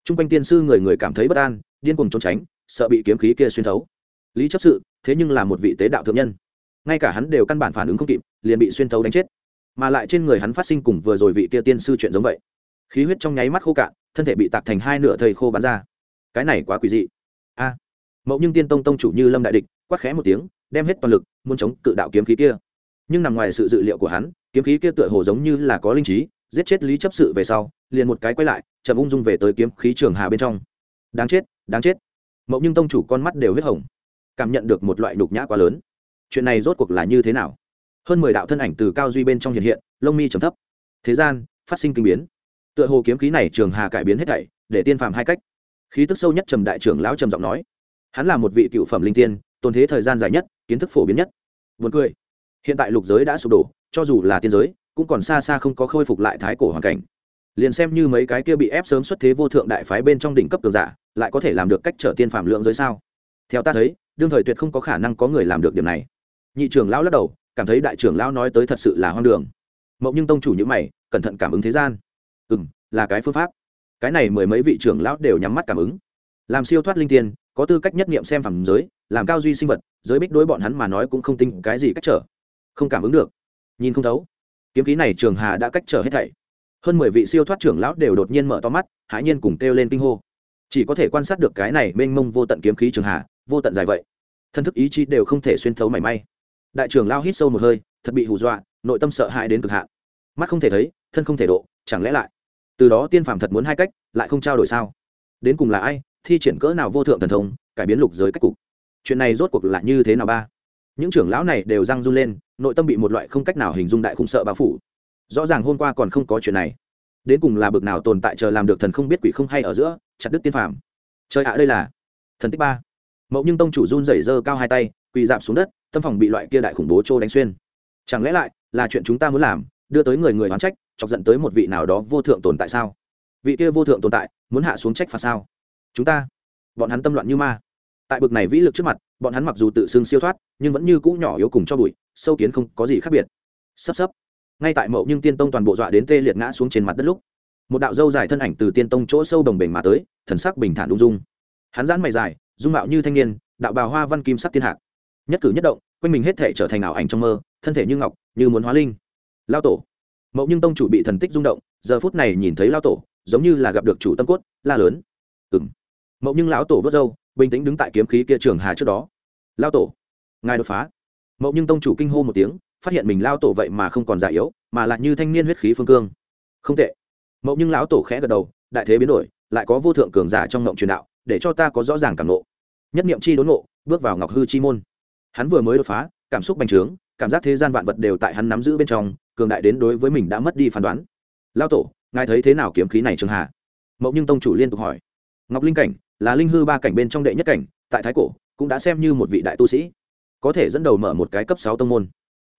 [SPEAKER 1] T r u n g quanh tiên sư người người cảm thấy bất an, điên cùng trốn tránh, sợ bị kiếm khí kia xuyên thấu. Lý chấp sự, thế nhưng là một vị tế đạo thượng nhân. Ngay cả hắn đều căn bản phản ứng không kịp, liền bị xuyên thấu đánh chết. Mà lại trên người hắn phát sinh cùng vừa rồi vị kia tiên sư chuyện giống vậy. Khí huyết trong nháy mắt khô cạn, thân thể bị tạc thành hai nửa thầy khô bắn ra. Cái này quá quỷ dị. A mẫu nhưng tiên tông tông chủ như lâm đại địch, quát khẽ một tiếng, đem hết toàn lực, muốn chống cự đạo kiếm khí kia. Nhưng nằm ngoài sự dự liệu của hắn, kiếm khí kia tựa hồ giống như là có linh trí, giết chết lý chấp sự về sau, liền một cái quay lại, chậm ung dung về tới kiếm khí trường hà bên trong. Đáng chết đáng chết. Mẫu nhưng tông chủ con mắt đều huyết hồng, cảm nhận được một loại đục nhã quá lớn. Chuyện này rốt cuộc là như thế nào? Hơn mười đạo thân ảnh từ cao duy bên trong hiện hiện, lông mi trầm thấp. Thế gian, phát sinh kinh biến. Tựa hồ kiếm khí này trường hà cải biến hết thảy, để tiên phàm hai cách. Khí tức sâu nhất trầm đại trưởng lão trầm giọng nói hắn là một vị cựu phẩm linh tiên, tồn thế thời gian dài nhất, kiến thức phổ biến nhất. Vượt cười. Hiện tại lục giới đã sụp đổ, cho dù là tiên giới, cũng còn xa xa không có khôi phục lại thái cổ hoàn cảnh. Liền xem như mấy cái kia bị ép sớm xuất thế vô thượng đại phái bên trong đỉnh cấp cường giả, lại có thể làm được cách trở tiên phạm lượng giới sao? Theo ta thấy, đương thời tuyệt không có khả năng có người làm được điểm này. Nhị trưởng lão lắc đầu, cảm thấy đại trưởng lão nói tới thật sự là hoang đường. Mộng nhưng tông chủ như mày, cẩn thận cảm ứng thế gian. Ừ m là cái phương pháp. Cái này mười mấy vị trưởng lão đều nhắm mắt cảm ứng. Làm siêu thoát linh tiên có tư cách nhất nghiệm xem phẳng giới, làm cao duy sinh vật, giới bích đối bọn hắn mà nói cũng không tin cái gì cách trở. Không cảm ứng được. Nhìn không thấu. Kiếm khí này trường hà đã cách trở hết thảy. Hơn mười vị siêu thoát trưởng lão đều đột nhiên mở to mắt, hãi nhiên cùng kêu lên kinh hô. Chỉ có thể quan sát được cái này mênh mông vô tận kiếm khí trường hà, vô tận dài vậy. Thân thức ý chí đều không thể xuyên thấu mảy may. Đại trưởng lao hít sâu một hơi, thật bị hù dọa, nội tâm sợ hãi đến cực hạn. Mắt không thể thấy, thân không thể độ, chẳng lẽ lại? Từ đó tiên phàm thật muốn hai cách, lại không trao đổi sao? Đến cùng là ai thi triển cỡ nào vô thượng thần thông, cải biến lục giới cách cục. Chuyện này rốt cuộc là như thế nào ba? Những trưởng lão này đều răng run lên, nội tâm bị một loại không cách nào hình dung đại khung sợ bao phủ. Rõ ràng hôm qua còn không có chuyện này. Đến cùng là bực nào tồn tại chờ làm được thần không biết quỷ không hay ở giữa, chặt đứt tiên phàm. Trời ạ, đây là thần tích ba. Mẫu nhưng tông chủ run rẩy dơ cao hai tay, quỳ dạp xuống đất, tâm phòng bị loại kia đại khủng bố trô đánh xuyên. Chẳng lẽ lại là chuyện chúng ta muốn làm, đưa tới người người oán trách, chọc giận tới một vị nào đó vô thượng tồn tại sao? Vị kia vô thượng tồn tại muốn hạ xuống trách phạt sao? Chúng ta, bọn hắn tâm loạn như ma. Tại bực này vĩ lực trước mặt, bọn hắn mặc dù tự xưng siêu thoát, nhưng vẫn như cũ nhỏ yếu cùng cho bụi, sâu kiến không có gì khác biệt. Sắp sắp. Ngay tại mậu nhưng tiên tông toàn bộ dọa đến tê liệt ngã xuống trên mặt đất lúc, một đạo dâu dài thân ảnh từ tiên tông chỗ sâu đồng bể mà tới, thần sắc bình thản ung dung. Hắn giãn mày dài, dung mạo như thanh niên, đạo bào hoa văn kim sắc thiên hạc. Nhất cử nhất động, quanh mình hết thể trở thành ảo ảnh trong mơ, thân thể như ngọc, như muốn hóa linh. Lao tổ. Mậu nhưng tông chủ bị thần tích rung động, giờ phút này nhìn thấy lao tổ, giống như là gặp được chủ tâm cốt, la lớn. Ừng mậu nhưng lão tổ vớt râu, bình tĩnh đứng tại kiếm khí kia trường hà trước đó. Lao tổ, ngài đột phá. Mậu nhưng tông chủ kinh hô một tiếng, phát hiện mình lao tổ vậy mà không còn già yếu, mà lại như thanh niên huyết khí phương cương. Không tệ. Mậu nhưng lão tổ khẽ gật đầu, đại thế biến đổi, lại có vô thượng cường giả trong ngộng truyền đạo, để cho ta có rõ ràng cảm nộ nhất niệm chi đốn ngộ, bước vào ngọc hư chi môn. Hắn vừa mới đột phá, cảm xúc bành trướng, cảm giác thế gian vạn vật đều tại hắn nắm giữ bên trong, cường đại đến đối với mình đã mất đi phán đoán. Lao tổ, ngài thấy thế nào kiếm khí này, trường hà? Mậu nhưng tông chủ liên tục hỏi. Ngọc linh cảnh là linh hư ba cảnh bên trong đệ nhất cảnh, tại thái cổ, cũng đã xem như một vị đại tu sĩ, có thể dẫn đầu mở một cái cấp sáu tông môn.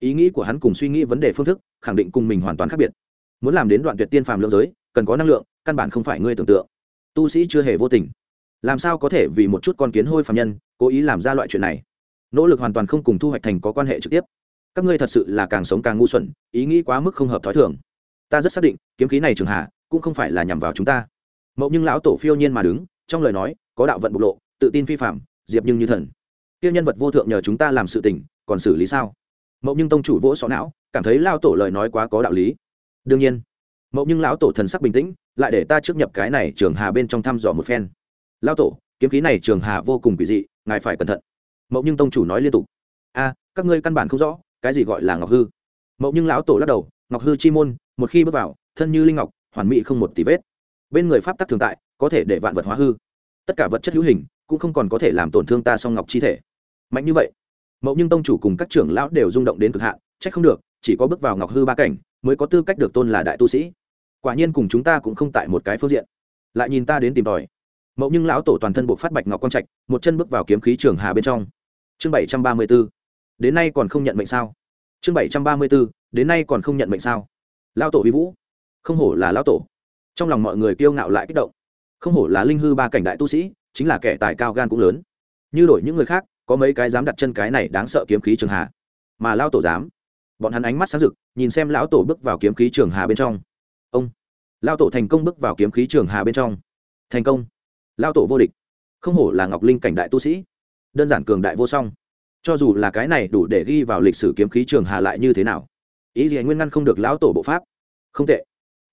[SPEAKER 1] Ý nghĩ của hắn cùng suy nghĩ vấn đề phương thức, khẳng định cùng mình hoàn toàn khác biệt. Muốn làm đến đoạn tuyệt tiên phàm lượng giới, cần có năng lượng, căn bản không phải ngươi tưởng tượng. Tu sĩ chưa hề vô tình. Làm sao có thể vì một chút con kiến hôi phàm nhân, cố ý làm ra loại chuyện này? Nỗ lực hoàn toàn không cùng thu hoạch thành có quan hệ trực tiếp. Các ngươi thật sự là càng sống càng ngu xuẩn, ý nghĩ quá mức không hợp t h ó i thường. Ta rất xác định, kiếm khí này trường hạ, cũng không phải là nhằm vào chúng ta. Mậu nhưng lão tổ phiêu nhiên mà đứng trong lời nói, có đạo vận bộc lộ, tự tin phi phạm diệp nhưng như thần. Tiêu nhân vật vô thượng nhờ chúng ta làm sự tình, còn xử lý sao? Mậu nhưng tông chủ vỗ sọ não, cảm thấy lao tổ lời nói quá có đạo lý. Đương nhiên, mậu nhưng lão tổ thần sắc bình tĩnh, lại để ta trước nhập cái này trường hà bên trong thăm dò một phen. Lao tổ, kiếm khí này trường hà vô cùng kỳ dị, ngài phải cẩn thận. Mậu nhưng tông chủ nói liên tục. A, các ngươi căn bản không rõ, cái gì gọi là ngọc hư. Mậu nhưng lão tổ lắc đầu, ngọc hư chi môn, một khi bước vào, thân như linh ngọc, hoàn mỹ không một tí vết bên người pháp tắc thường tại, có thể để vạn vật hóa hư. Tất cả vật chất hữu hình, cũng không còn có thể làm tổn thương ta song ngọc chi thể. Mạnh như vậy mẫu nhưng tông chủ cùng các trưởng lão đều rung động đến cực hạn, trách không được, chỉ có bước vào ngọc hư ba cảnh, mới có tư cách được tôn là đại tu sĩ. Quả nhiên cùng chúng ta cũng không tại một cái phương diện. Lại nhìn ta đến tìm tòi. Mẫu nhưng lão tổ toàn thân buộc phát bạch ngọc quang trạch, một chân bước vào kiếm khí trường hà bên trong. Chương bảy trăm ba mươi b ố đến nay còn không nhận mệnh sao? Chương bảy trăm ba mươi b ố đến nay còn không nhận mệnh sao? Lão tổ vi vũ. Không hổ là lão tổ trong lòng mọi người kiêu ngạo lại kích động. Không hổ là linh hư ba cảnh đại tu sĩ, chính là kẻ tài cao gan cũng lớn. Như đổi những người khác, có mấy cái dám đặt chân cái này đáng sợ kiếm khí trường hà. Mà lao tổ dám. Bọn hắn ánh mắt sáng rực, nhìn xem lão tổ bước vào kiếm khí trường hà bên trong. Ông. Lao tổ thành công bước vào kiếm khí trường hà bên trong. Thành công. Lao tổ vô địch. Không hổ là ngọc linh cảnh đại tu sĩ. Đơn giản cường đại vô song. Cho dù là cái này đủ để ghi vào lịch sử kiếm khí trường hà lại như thế nào? Ý gì nguyên ngăn không được lão tổ bộ pháp? Không tệ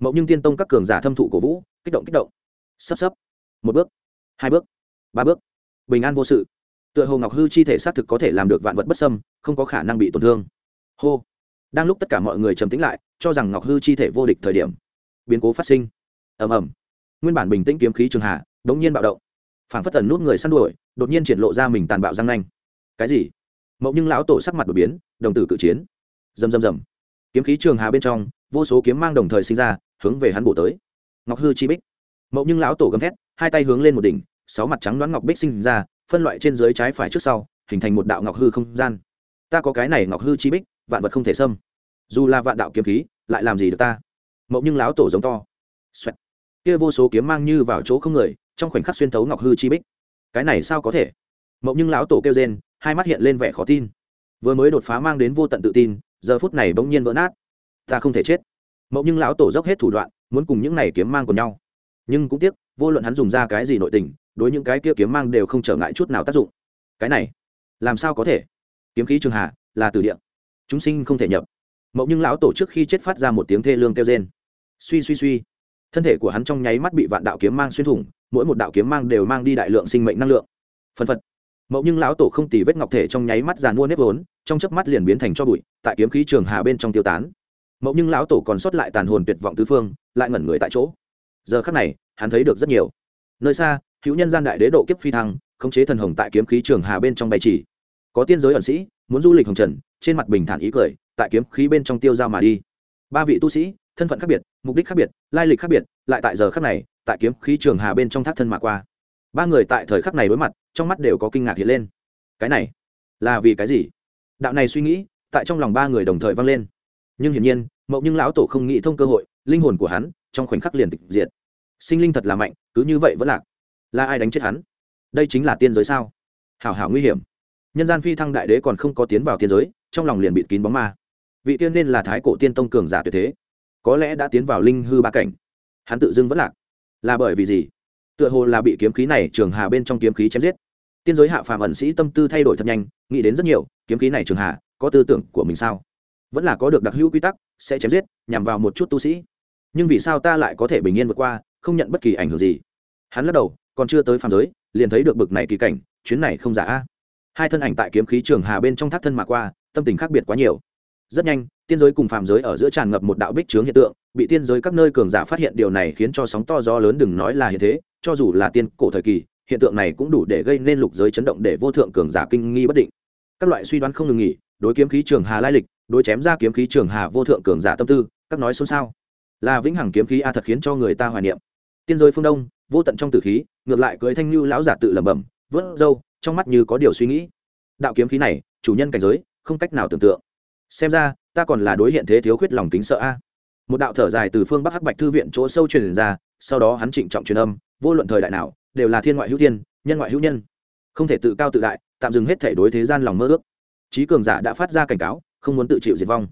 [SPEAKER 1] mậu nhưng tiên tông các cường giả thâm thụ cổ vũ, kích động kích động. Sắp sắp. Một bước, hai bước, ba bước. Bình an vô sự. Tựa hồ ngọc hư chi thể xác thực có thể làm được vạn vật bất sâm không có khả năng bị tổn thương. Hô. Đang lúc tất cả mọi người trầm tĩnh lại, cho rằng ngọc hư chi thể vô địch thời điểm, biến cố phát sinh. Ầm ầm. Nguyên bản bình tĩnh kiếm khí trường hạ, đống nhiên bạo động. Phảng phất tần nút người săn đuổi, đột nhiên triển lộ ra mình tàn bạo răng nanh. Cái gì? Mậu nhưng lão tổ sắc mặt đột biến, đồng tử cự chiến. Rầm rầm rầm. Kiếm khí trường hà bên trong, vô số kiếm mang đồng thời sinh ra hướng về hắn bổ tới. Ngọc hư chi bích. Mậu nhưng lão tổ gầm thét, hai tay hướng lên một đỉnh, sáu mặt trắng đoán ngọc bích sinh ra, phân loại trên dưới trái phải trước sau, hình thành một đạo ngọc hư không gian. Ta có cái này ngọc hư chi bích, vạn vật không thể xâm. Dù là vạn đạo kiếm khí, lại làm gì được ta? Mậu nhưng lão tổ giống to. Xoẹt. kia vô số kiếm mang như vào chỗ không người, trong khoảnh khắc xuyên thấu ngọc hư chi bích. Cái này sao có thể? Mậu nhưng lão tổ kêu rên, hai mắt hiện lên vẻ khó tin. Vừa mới đột phá mang đến vô tận tự tin, giờ phút này bỗng nhiên vỡ nát. Ta không thể chết mộng nhưng lão tổ dốc hết thủ đoạn muốn cùng những này kiếm mang của nhau. Nhưng cũng tiếc vô luận hắn dùng ra cái gì nội tình đối những cái kia kiếm mang đều không trở ngại chút nào tác dụng. Cái này làm sao có thể? Kiếm khí trường hà, là từ địa. Chúng sinh không thể nhập. Mẫu nhưng lão tổ trước khi chết phát ra một tiếng thê lương kêu rên. Suy suy suy. Thân thể của hắn trong nháy mắt bị vạn đạo kiếm mang xuyên thủng mỗi một đạo kiếm mang đều mang đi đại lượng sinh mệnh năng lượng. Phân phật. Mẫu nhưng lão tổ không tì vết ngọc thể trong nháy mắt giàn mua nếp vốn trong chớp mắt liền biến thành cho bụi tại kiếm khí trường hà bên trong tiêu tán mậu nhưng lão tổ còn sót lại tàn hồn tuyệt vọng tứ phương, lại ngẩn người tại chỗ. Giờ khắc này, hắn thấy được rất nhiều. Nơi xa, hữu nhân gian đại đế độ kiếp phi thăng, khống chế thần hồng tại kiếm khí trường hà bên trong bay chỉ. Có tiên giới ẩn sĩ, muốn du lịch hồng trần, trên mặt bình thản ý cười, tại kiếm khí bên trong tiêu dao mà đi. Ba vị tu sĩ, thân phận khác biệt, mục đích khác biệt, lai lịch khác biệt, lại tại giờ khắc này, tại kiếm khí trường hà bên trong thác thân mà qua. Ba người tại thời khắc này đối mặt, trong mắt đều có kinh ngạc hiện lên. Cái này, là vì cái gì? Đạo này suy nghĩ, tại trong lòng ba người đồng thời vang lên nhưng hiển nhiên, mậu nhưng lão tổ không nghĩ thông cơ hội, linh hồn của hắn trong khoảnh khắc liền tịch diệt. Sinh linh thật là mạnh, cứ như vậy vẫn lạc. Là ai đánh chết hắn? Đây chính là tiên giới sao? Hảo hảo nguy hiểm. Nhân gian phi thăng đại đế còn không có tiến vào tiên giới, trong lòng liền bịt kín bóng ma. Vị tiên nên là thái cổ tiên tông cường giả tuyệt thế, có lẽ đã tiến vào linh hư ba cảnh. Hắn tự dưng vẫn lạc. Là bởi vì gì? Tựa hồ là bị kiếm khí này trường hà bên trong kiếm khí chém giết. Tiên giới hạ phàm ẩn sĩ tâm tư thay đổi thật nhanh, nghĩ đến rất nhiều, kiếm khí này trường hà, có tư tưởng của mình sao? Vẫn là có được đặc hữu quy tắc, sẽ chém giết, nhằm vào một chút tu sĩ. Nhưng vì sao ta lại có thể bình yên vượt qua, không nhận bất kỳ ảnh hưởng gì? Hắn lắc đầu, còn chưa tới phàm giới, liền thấy được bực này kỳ cảnh, chuyến này không giả a. Hai thân ảnh tại kiếm khí trường hà bên trong thác thân mà qua, tâm tình khác biệt quá nhiều. Rất nhanh, tiên giới cùng phàm giới ở giữa tràn ngập một đạo bích trướng hiện tượng, bị tiên giới các nơi cường giả phát hiện điều này khiến cho sóng to gió lớn đừng nói là hiện thế, cho dù là tiên cổ thời kỳ, hiện tượng này cũng đủ để gây nên lục giới chấn động để vô thượng cường giả kinh nghi bất định. Các loại suy đoán không ngừng nghỉ, đối kiếm khí trường hà lai lịch đối chém ra kiếm khí trường hà vô thượng cường giả tâm tư các nói xôn xao. Là vĩnh hằng kiếm khí a thật khiến cho người ta hoài niệm. Tiên giới phương đông vô tận trong tử khí ngược lại cưới thanh lưu lão giả tự lẩm bẩm vớt râu trong mắt như có điều suy nghĩ. Đạo kiếm khí này chủ nhân cảnh giới không cách nào tưởng tượng. Xem ra ta còn là đối hiện thế thiếu khuyết lòng kính sợ a. Một đạo thở dài từ phương bắc hắc bạch thư viện chỗ sâu truyền ra sau đó hắn trịnh trọng truyền âm vô luận thời đại nào đều là thiên ngoại hữu thiên, nhân ngoại hữu nhân. Không thể tự cao tự đại tạm dừng hết thể đối thế gian lòng mơ ước. Trí cường giả đã phát ra cảnh cáo không muốn tự chịu diệt vong.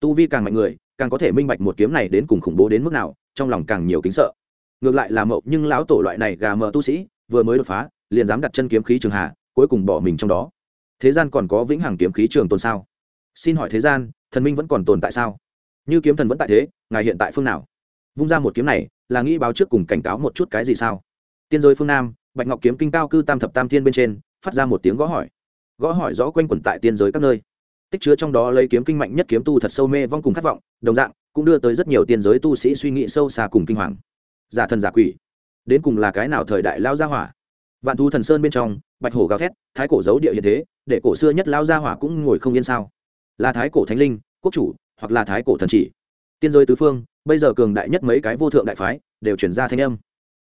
[SPEAKER 1] Tu vi càng mạnh người, càng có thể minh bạch một kiếm này đến cùng khủng bố đến mức nào, trong lòng càng nhiều kính sợ. Ngược lại là mậu nhưng lão tổ loại này gà mờ tu sĩ, vừa mới đột phá, liền dám đặt chân kiếm khí trường hà, cuối cùng bỏ mình trong đó. Thế gian còn có vĩnh hằng kiếm khí trường tồn sao? Xin hỏi thế gian, thần minh vẫn còn tồn tại sao? Như kiếm thần vẫn tại thế, ngài hiện tại phương nào? Vung ra một kiếm này, là nghĩ báo trước cùng cảnh cáo một chút cái gì sao? Tiên giới phương nam, bạch ngọc kiếm kinh cao cư tam thập tam thiên bên trên, phát ra một tiếng gõ hỏi. Gõ hỏi rõ quanh quẩn tại tiên giới các nơi tích chứa trong đó lấy kiếm kinh mạnh nhất kiếm tu thật sâu mê vong cùng khát vọng, đồng dạng, cũng đưa tới rất nhiều tiên giới tu sĩ suy nghĩ sâu xa cùng kinh hoàng. Giả thần giả quỷ, đến cùng là cái nào thời đại lao gia hỏa? Vạn thu thần sơn bên trong, bạch hổ gào thét, thái cổ giấu địa hiện thế, để cổ xưa nhất lao gia hỏa cũng ngồi không yên sao? Là thái cổ thánh linh, quốc chủ, hoặc là thái cổ thần chỉ? Tiên giới tứ phương, bây giờ cường đại nhất mấy cái vô thượng đại phái, đều chuyển ra thanh âm.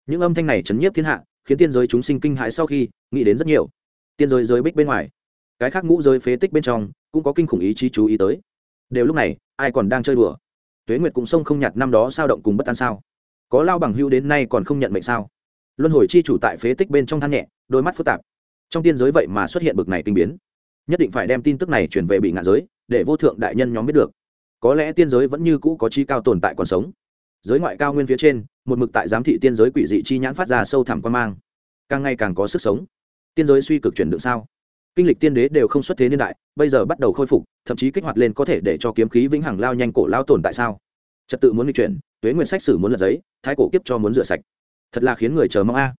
[SPEAKER 1] Những âm thanh này chấn nhiếp thiên hạ, khiến tiên giới chúng sinh kinh hãi sau khi, nghĩ đến rất nhiều. Tiên giới giới bích bên ngoài cái khác ngũ giới phế tích bên trong cũng có kinh khủng ý chí chú ý tới. Đều lúc này, ai còn đang chơi đùa? Tuế nguyệt cũng sông không nhạt năm đó sao động cùng bất an sao? Có lao bằng hưu đến nay còn không nhận mệnh sao? Luân hồi chi chủ tại phế tích bên trong than nhẹ, đôi mắt phức tạp. Trong tiên giới vậy mà xuất hiện bực này kinh biến. Nhất định phải đem tin tức này chuyển về bị ngạn giới, để vô thượng đại nhân nhóm biết được. Có lẽ tiên giới vẫn như cũ có chi cao tồn tại còn sống. Giới ngoại cao nguyên phía trên, một mực tại giám thị tiên giới quỷ dị chi nhãn phát ra sâu thẳm quan mang. Càng ngày càng có sức sống. Tiên giới suy cực chuyển được sao? Kinh lịch tiên đế đều không xuất thế niên đại, bây giờ bắt đầu khôi phục, thậm chí kích hoạt lên có thể để cho kiếm khí vĩnh hằng lao nhanh cổ lao tồn tại sao? Trật tự muốn đi chuyển, tuế nguyên sách sử muốn lật giấy, thái cổ kiếp cho muốn rửa sạch. Thật là khiến người chờ mong a. À.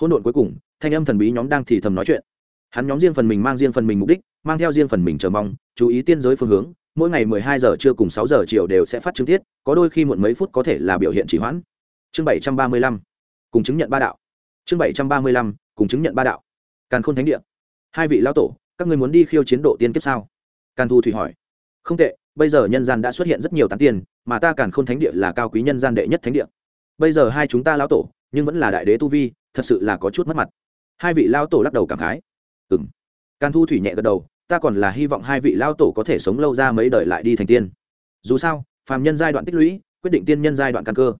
[SPEAKER 1] hỗn độn cuối cùng, thanh âm thần bí nhóm đang thì thầm nói chuyện. Hắn nhóm riêng phần mình mang riêng phần mình mục đích, mang theo riêng phần mình chờ mong, chú ý tiên giới phương hướng, mỗi ngày mười hai giờ trưa cùng sáu giờ chiều đều sẽ phát chứng tiết, có đôi khi muộn mấy phút có thể là biểu hiện trì hoãn. Chương bảy trăm ba mươi lăm, cùng chứng nhận ba đạo. Chương bảy trăm ba mươi lăm, cùng chứng nhận ba đạo. Càn khôn thánh địa hai vị lão tổ, các người muốn đi khiêu chiến độ tiên kiếp sao? Càn thu thủy hỏi. Không tệ, bây giờ nhân gian đã xuất hiện rất nhiều tán tiền mà ta càn khôn thánh địa là cao quý nhân gian đệ nhất thánh địa. Bây giờ hai chúng ta lão tổ, nhưng vẫn là đại đế tu vi, thật sự là có chút mất mặt. Hai vị lão tổ lắc đầu cảm khái. Ừ m càn thu thủy nhẹ gật đầu, ta còn là hy vọng hai vị lão tổ có thể sống lâu ra mấy đời lại đi thành tiên. Dù sao, phàm nhân giai đoạn tích lũy, quyết định tiên nhân giai đoạn căn cơ.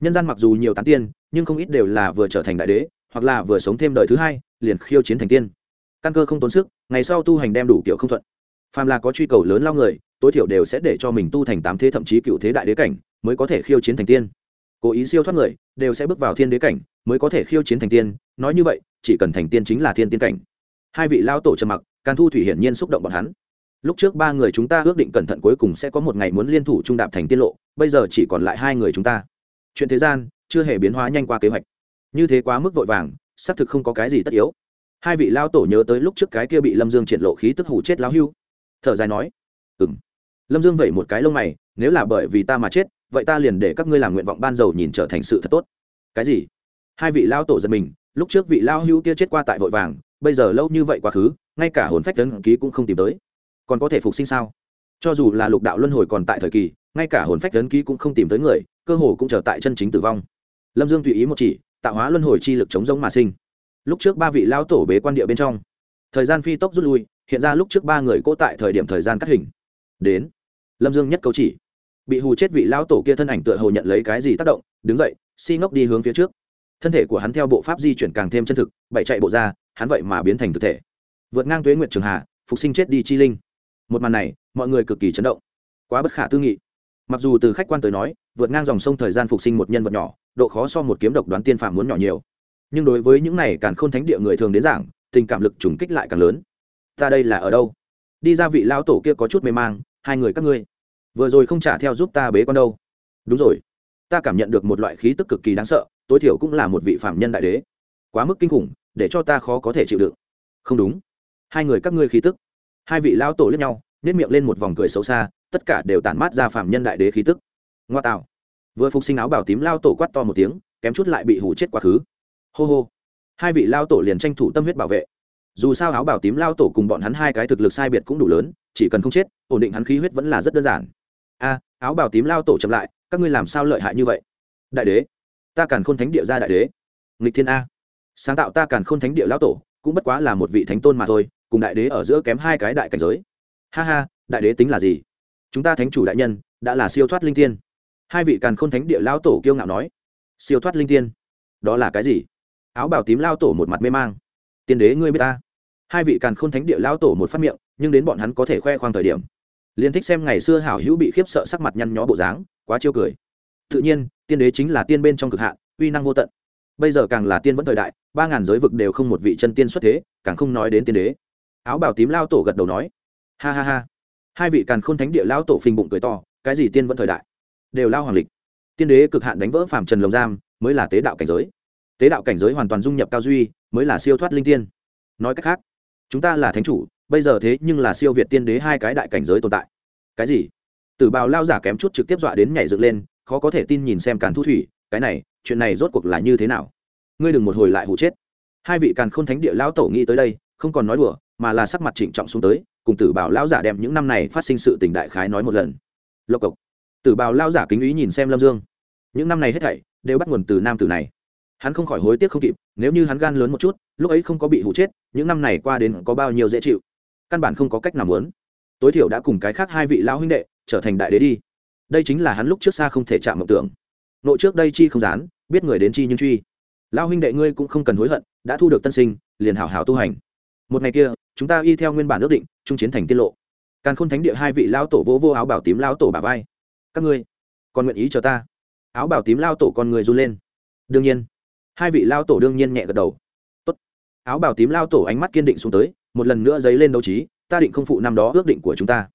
[SPEAKER 1] Nhân gian mặc dù nhiều tán tiên, nhưng không ít đều là vừa trở thành đại đế, hoặc là vừa sống thêm đời thứ hai, liền khiêu chiến thành tiên căn cơ không tốn sức, ngày sau tu hành đem đủ kiểu không thuận. Phàm là có truy cầu lớn lao người, tối thiểu đều sẽ để cho mình tu thành tám thế thậm chí cựu thế đại đế cảnh, mới có thể khiêu chiến thành tiên. Cố ý siêu thoát người, đều sẽ bước vào thiên đế cảnh, mới có thể khiêu chiến thành tiên, nói như vậy, chỉ cần thành tiên chính là thiên tiên cảnh. Hai vị lao tổ trầm mặc can thu thủy hiển nhiên xúc động bọn hắn. Lúc trước ba người chúng ta ước định cẩn thận cuối cùng sẽ có một ngày muốn liên thủ trung đạp thành tiên lộ, bây giờ chỉ còn lại hai người chúng ta. Chuyện thế gian, chưa hề biến hóa nhanh qua kế hoạch. Như thế quá mức vội vàng, xác thực không có cái gì tất yếu hai vị lao tổ nhớ tới lúc trước cái kia bị lâm dương triển lộ khí tức hủ chết lao hưu. Thở dài nói ừ m lâm dương vẩy một cái lông mày, nếu là bởi vì ta mà chết, vậy ta liền để các ngươi làm nguyện vọng ban dầu nhìn trở thành sự thật tốt. Cái gì? Hai vị lao tổ giật mình, lúc trước vị lao hưu kia chết qua tại vội vàng, bây giờ lâu như vậy quá khứ, ngay cả hồn phách tấn ký cũng không tìm tới. Còn có thể phục sinh sao? Cho dù là lục đạo luân hồi còn tại thời kỳ, ngay cả hồn phách tấn ký cũng không tìm tới người, cơ hồ cũng trở tại chân chính tử vong. Lâm dương tùy ý một chỉ, tạo hóa luân hồi chi lực chống giống mà sinh lúc trước ba vị lao tổ bế quan địa bên trong. Thời gian phi tốc rút lui, hiện ra lúc trước ba người cố tại thời điểm thời gian cắt hình. Đến, lâm dương nhất câu chỉ. Bị hù chết vị lão tổ kia thân ảnh tựa hồ nhận lấy cái gì tác động, đứng dậy, si ngốc đi hướng phía trước. Thân thể của hắn theo bộ pháp di chuyển càng thêm chân thực, bảy chạy bộ ra, hắn vậy mà biến thành thực thể. Vượt ngang tuế nguyện trường hà, phục sinh chết đi chi linh. Một màn này, mọi người cực kỳ chấn động. Quá bất khả tư nghị. Mặc dù từ khách quan tới nói, vượt ngang dòng sông thời gian phục sinh một nhân vật nhỏ, độ khó so một kiếm độc đoán tiên phạm muốn nhỏ nhiều nhưng đối với những này càng khôn thánh địa người thường đến giảng, tình cảm lực trùng kích lại càng lớn. Ta đây là ở đâu? Đi ra vị lão tổ kia có chút mê mang, hai người các ngươi, vừa rồi không trả theo giúp ta bế con đâu. Đúng rồi. Ta cảm nhận được một loại khí tức cực kỳ đáng sợ, tối thiểu cũng là một vị phạm nhân đại đế. Quá mức kinh khủng, để cho ta khó có thể chịu đựng. Không đúng. Hai người các ngươi khí tức. Hai vị lão tổ lẫn nhau nếp miệng lên một vòng cười xấu xa, tất cả đều tản mát ra phạm nhân đại đế khí tức. Ngoa tạo. Vừa phục sinh áo bảo tím lao tổ quát to một tiếng, kém chút lại bị hủ chết quá khứ hô hô. Hai vị lao tổ liền tranh thủ tâm huyết bảo vệ. Dù sao áo bảo tím lao tổ cùng bọn hắn hai cái thực lực sai biệt cũng đủ lớn, chỉ cần không chết, ổn định hắn khí huyết vẫn là rất đơn giản. A, áo bảo tím lao tổ chậm lại, các ngươi làm sao lợi hại như vậy? Đại đế, ta càn khôn thánh địa ra đại đế. Nghịch thiên a. Sáng tạo ta càn khôn thánh địa lao tổ, cũng bất quá là một vị thánh tôn mà thôi, cùng đại đế ở giữa kém hai cái đại cảnh giới. Ha ha, đại đế tính là gì? Chúng ta thánh chủ đại nhân, đã là siêu thoát linh tiên. Hai vị càn khôn thánh địa lao tổ kiêu ngạo nói. Siêu thoát linh tiên? Đó là cái gì? Áo bảo tím lao tổ một mặt mê mang. Tiên đế ngươi biết ta. Hai vị càn khôn thánh địa lao tổ một phát miệng, nhưng đến bọn hắn có thể khoe khoang thời điểm. Liên thích xem ngày xưa hảo hữu bị khiếp sợ sắc mặt nhăn nhó bộ dáng, quá chiêu cười. Tự nhiên, tiên đế chính là tiên bên trong cực hạn, uy năng vô tận. Bây giờ càng là tiên vẫn thời đại, ba ngàn giới vực đều không một vị chân tiên xuất thế, càng không nói đến tiên đế. Áo bảo tím lao tổ gật đầu nói. Ha ha ha. Hai vị càn khôn thánh địa lao tổ phình bụng cười to, cái gì tiên vẫn thời đại? Đều lao hoàng lịch. Tiên đế cực hạn đánh vỡ phàm trần lồng giam, mới là tế đạo cảnh giới tế đạo cảnh giới hoàn toàn dung nhập cao duy, mới là siêu thoát linh tiên. Nói cách khác, chúng ta là thánh chủ, bây giờ thế nhưng là siêu việt tiên đế hai cái đại cảnh giới tồn tại. Cái gì? Tử bào lao giả kém chút trực tiếp dọa đến nhảy dựng lên, khó có thể tin nhìn xem càn thu thủy, cái này, chuyện này rốt cuộc là như thế nào? Ngươi đừng một hồi lại hụ chết. Hai vị càn khôn thánh địa lão tổ nghĩ tới đây, không còn nói đùa, mà là sắc mặt trịnh trọng xuống tới, cùng tử bảo lão giả đem những năm này phát sinh sự tình đại khái nói một lần. Lộc cộc. Tử bào lao giả kính ý nhìn xem lâm dương. Những năm này hết thảy, đều bắt nguồn từ nam tử này hắn không khỏi hối tiếc không kịp nếu như hắn gan lớn một chút lúc ấy không có bị hụ chết những năm này qua đến có bao nhiêu dễ chịu. Căn bản không có cách nào muốn. Tối thiểu đã cùng cái khác hai vị lão huynh đệ trở thành đại đế đi. Đây chính là hắn lúc trước xa không thể chạm mộng tưởng. Nội trước đây chi không dán biết người đến chi nhưng truy. Lão huynh đệ ngươi cũng không cần hối hận đã thu được tân sinh liền hảo hảo tu hành. Một ngày kia chúng ta y theo nguyên bản ước định trung chiến thành tiết lộ. Càn khôn thánh địa hai vị lão tổ vô, vô áo bảo tím lão tổ bà vai. Các ngươi còn nguyện ý chờ ta? Áo bảo tím lao tổ con người run lên. Đương nhiên hai vị lao tổ đương nhiên nhẹ gật đầu. Tốt. áo bảo tím lao tổ ánh mắt kiên định xuống tới, một lần nữa dấy lên đấu trí, ta định không phụ năm đó ước định của chúng ta.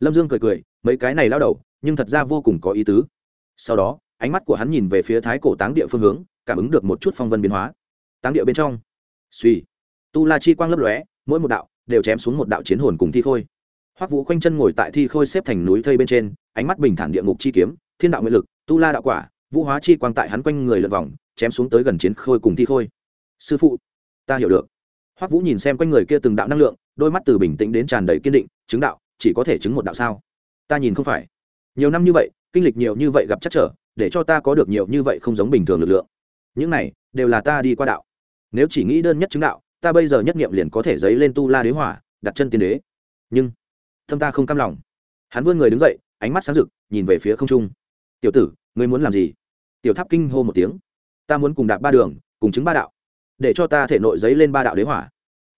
[SPEAKER 1] Lâm dương cười cười, mấy cái này lao đầu, nhưng thật ra vô cùng có ý tứ. Sau đó, ánh mắt của hắn nhìn về phía thái cổ táng địa phương hướng, cảm ứng được một chút phong vân biến hóa. Táng địa bên trong. Suy tu la chi quang lấp lóe, mỗi một đạo đều chém xuống một đạo chiến hồn cùng thi khôi. Hoắc vũ khoanh chân ngồi tại thi khôi xếp thành núi thây bên trên, ánh mắt bình thản địa ngục chi kiếm, thiên đạo nguyện lực, tu la đạo quả, vũ hóa chi quang tại hắn quanh người lượt vòng chém xuống tới gần chiến khôi cùng thi khôi. Sư phụ, ta hiểu được. Hoắc vũ nhìn xem quanh người kia từng đạo năng lượng, đôi mắt từ bình tĩnh đến tràn đầy kiên định, chứng đạo, chỉ có thể chứng một đạo sao? Ta nhìn không phải. Nhiều năm như vậy, kinh lịch nhiều như vậy gặp chắc trở, để cho ta có được nhiều như vậy không giống bình thường lực lượng. Những này, đều là ta đi qua đạo. Nếu chỉ nghĩ đơn nhất chứng đạo, ta bây giờ nhất nghiệm liền có thể dấy lên tu la đế hỏa, đặt chân tiên đế. Nhưng thâm ta không cam lòng. Hắn vươn người đứng dậy, ánh mắt sáng rực, nhìn về phía không trung. Tiểu tử, ngươi muốn làm gì? Tiểu tháp kinh hô một tiếng ta muốn cùng đạp ba đường, cùng chứng ba đạo. Để cho ta thể nội giấy lên ba đạo đế hỏa.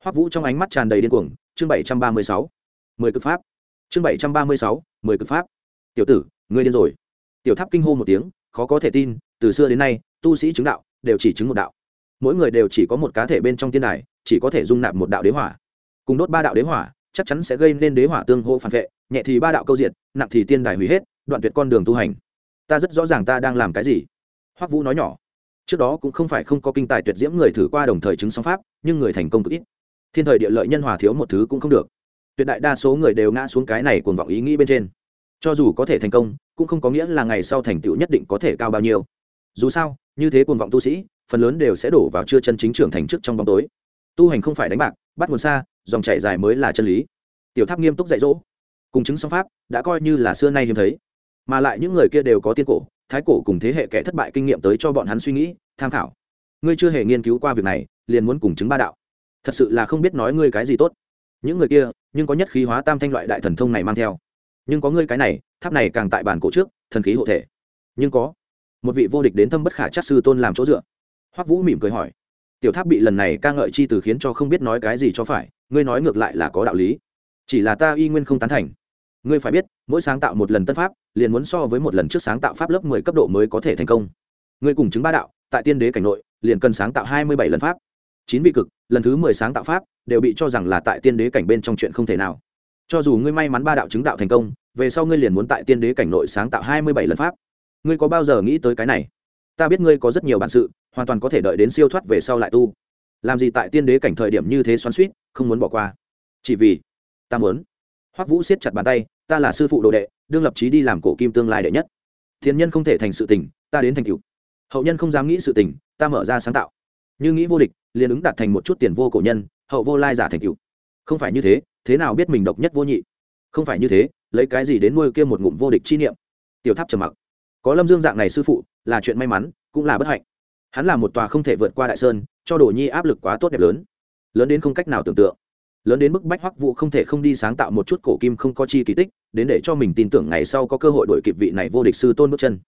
[SPEAKER 1] Hoắc vũ trong ánh mắt tràn đầy điên cuồng. Chương bảy trăm ba mươi sáu. Mười cực pháp. Chương bảy trăm ba mươi sáu. Mười cực pháp. Tiểu tử, ngươi điên rồi. Tiểu tháp kinh hô một tiếng, khó có thể tin, từ xưa đến nay, tu sĩ chứng đạo đều chỉ chứng một đạo. Mỗi người đều chỉ có một cá thể bên trong tiên đài, chỉ có thể dung nạp một đạo đế hỏa. Cùng đốt ba đạo đế hỏa, chắc chắn sẽ gây nên đế hỏa tương hô phản vệ, nhẹ thì ba đạo câu diện nặng thì tiên đài hủy hết, đoạn tuyệt con đường tu hành. Ta rất rõ ràng ta đang làm cái gì. Hoắc vũ nói nhỏ trước đó cũng không phải không có kinh tài tuyệt diễm người thử qua đồng thời chứng song pháp, nhưng người thành công cực ít. Thiên thời địa lợi nhân hòa thiếu một thứ cũng không được. Tuyệt đại đa số người đều ngã xuống cái này cuồng vọng ý nghĩ bên trên. Cho dù có thể thành công, cũng không có nghĩa là ngày sau thành tựu nhất định có thể cao bao nhiêu. Dù sao, như thế cuồng vọng tu sĩ, phần lớn đều sẽ đổ vào chưa chân chính trưởng thành trước trong bóng tối. Tu hành không phải đánh bạc, bắt nguồn xa, dòng chảy dài mới là chân lý. Tiểu tháp nghiêm túc dạy dỗ. Cùng chứng song pháp, đã coi như là xưa nay hiếm thấy. Mà lại những người kia đều có tiên cổ thái cổ cùng thế hệ kẻ thất bại kinh nghiệm tới cho bọn hắn suy nghĩ, tham khảo. Ngươi chưa hề nghiên cứu qua việc này, liền muốn cùng chứng ba đạo. Thật sự là không biết nói ngươi cái gì tốt. Những người kia, nhưng có nhất khí hóa tam thanh loại đại thần thông này mang theo. Nhưng có ngươi cái này, tháp này càng tại bản cổ trước, thần khí hộ thể. Nhưng có một vị vô địch đến thâm bất khả chắc sư tôn làm chỗ dựa. Hoắc vũ mỉm cười hỏi, tiểu tháp bị lần này ca ngợi chi từ khiến cho không biết nói cái gì cho phải, ngươi nói ngược lại là có đạo lý. Chỉ là ta y nguyên không tán thành ngươi phải biết, mỗi sáng tạo một lần tân pháp, liền muốn so với một lần trước sáng tạo pháp lớp mười cấp độ mới có thể thành công. Ngươi cùng chứng ba đạo, tại tiên đế cảnh nội, liền cần sáng tạo hai mươi bảy lần pháp. Chín vị cực, lần thứ mười sáng tạo pháp, đều bị cho rằng là tại tiên đế cảnh bên trong chuyện không thể nào. Cho dù ngươi may mắn ba đạo chứng đạo thành công, về sau ngươi liền muốn tại tiên đế cảnh nội sáng tạo hai mươi bảy lần pháp. Ngươi có bao giờ nghĩ tới cái này? Ta biết ngươi có rất nhiều bản sự, hoàn toàn có thể đợi đến siêu thoát về sau lại tu. Làm gì tại tiên đế cảnh thời điểm như thế xoắn suýt không muốn bỏ qua. Chỉ vì ta muốn hoắc vũ siết chặt bàn tay, ta là sư phụ đồ đệ, đương lập trí đi làm cổ kim tương lai đệ nhất. Thiên nhân không thể thành sự tình, ta đến thành cựu hậu nhân không dám nghĩ sự tình, ta mở ra sáng tạo. Như nghĩ vô địch, liền ứng đạt thành một chút tiền vô cổ nhân, hậu vô lai giả thành cựu không phải như thế thế nào biết mình độc nhất vô nhị? Không phải như thế, lấy cái gì đến nuôi kia một ngụm vô địch chi niệm? Tiểu tháp trầm mặc. Có lâm dương dạng này sư phụ, là chuyện may mắn, cũng là bất hạnh. Hắn là một tòa không thể vượt qua đại sơn, cho đồ nhi áp lực quá tốt đẹp lớn. Lớn đến không cách nào tưởng tượng lớn đến mức bách hoắc vũ không thể không đi sáng tạo một chút cổ kim không có chi kỳ tích, đến để cho mình tin tưởng ngày sau có cơ hội đổi kịp vị này vô địch sư tôn bước chân.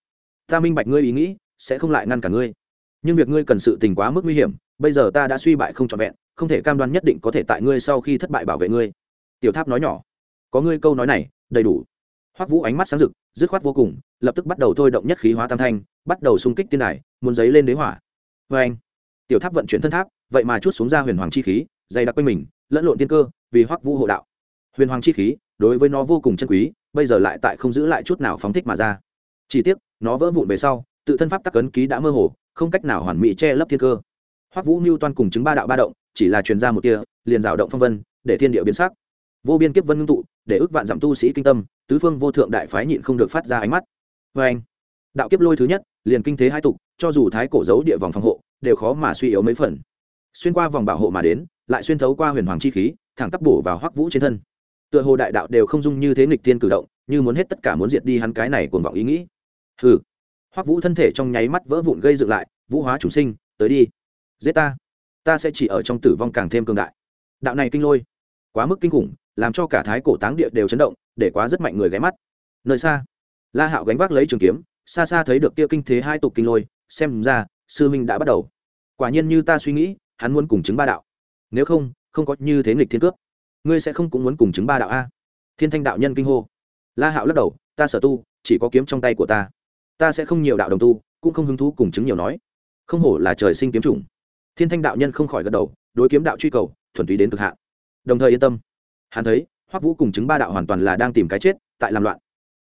[SPEAKER 1] Ta minh bạch ngươi ý nghĩ, sẽ không lại ngăn cả ngươi. Nhưng việc ngươi cần sự tình quá mức nguy hiểm, bây giờ ta đã suy bại không trọn vẹn, không thể cam đoan nhất định có thể tại ngươi sau khi thất bại bảo vệ ngươi. Tiểu tháp nói nhỏ. Có ngươi câu nói này, đầy đủ. Hoắc vũ ánh mắt sáng rực, dứt khoát vô cùng, lập tức bắt đầu thôi động nhất khí hóa tam thanh, bắt đầu xung kích tiên đài, muốn giấy lên đế hỏa. Vê anh tiểu tháp vận chuyển thân tháp, vậy mà chút xuống ra huyền hoàng chi khí dày đặc quanh mình, lẫn lộn tiên cơ, vì hoắc vũ hộ đạo. Huyền hoàng chi khí, đối với nó vô cùng chân quý, bây giờ lại tại không giữ lại chút nào phóng thích mà ra. Chỉ tiếc, nó vỡ vụn về sau, tự thân pháp tắc cấn ký đã mơ hồ, không cách nào hoàn mỹ che lấp thiên cơ. Hoắc vũ mưu toan cùng chứng ba đạo ba động, chỉ là truyền ra một tia, liền rào động phong vân, để thiên địa biến sắc. Vô biên kiếp vân ngưng tụ, để ước vạn giảm tu sĩ kinh tâm, tứ phương vô thượng đại phái nhịn không được phát ra ánh mắt. Vê anh, đạo kiếp lôi thứ nhất, liền kinh thế hai tục, cho dù thái cổ giấu địa vòng phòng hộ, đều khó mà suy yếu mấy phần. Xuyên qua vòng bảo hộ mà đến lại xuyên thấu qua huyền hoàng chi khí, thẳng tắp bổ vào hoắc vũ trên thân. Tựa hồ đại đạo đều không dung như thế nghịch tiên cử động, như muốn hết tất cả muốn diệt đi hắn cái này cuồng vọng ý nghĩ. Hừ. Hoắc vũ thân thể trong nháy mắt vỡ vụn gây dựng lại, vũ hóa chủ sinh, tới đi. Giết ta. Ta sẽ chỉ ở trong tử vong càng thêm cường đại. Đạo này kinh lôi, quá mức kinh khủng, làm cho cả thái cổ táng địa đều chấn động, để quá rất mạnh người ghé mắt. Nơi xa, la hạo gánh vác lấy trường kiếm, xa xa thấy được kia kinh thế hai tục kinh lôi, xem ra sư minh đã bắt đầu. Quả nhiên như ta suy nghĩ, hắn muốn cùng chứng ba đạo nếu không không có như thế nghịch thiên cướp. Ngươi sẽ không cũng muốn cùng chứng ba đạo a. Thiên thanh đạo nhân kinh hô. La hạo lắc đầu, ta sở tu, chỉ có kiếm trong tay của ta. Ta sẽ không nhiều đạo đồng tu, cũng không hứng thú cùng chứng nhiều nói. Không hổ là trời sinh kiếm chủng. Thiên thanh đạo nhân không khỏi gật đầu, đối kiếm đạo truy cầu, thuần túy đến cực hạn. Đồng thời yên tâm. Hắn thấy, hoắc vũ cùng chứng ba đạo hoàn toàn là đang tìm cái chết, tại làm loạn.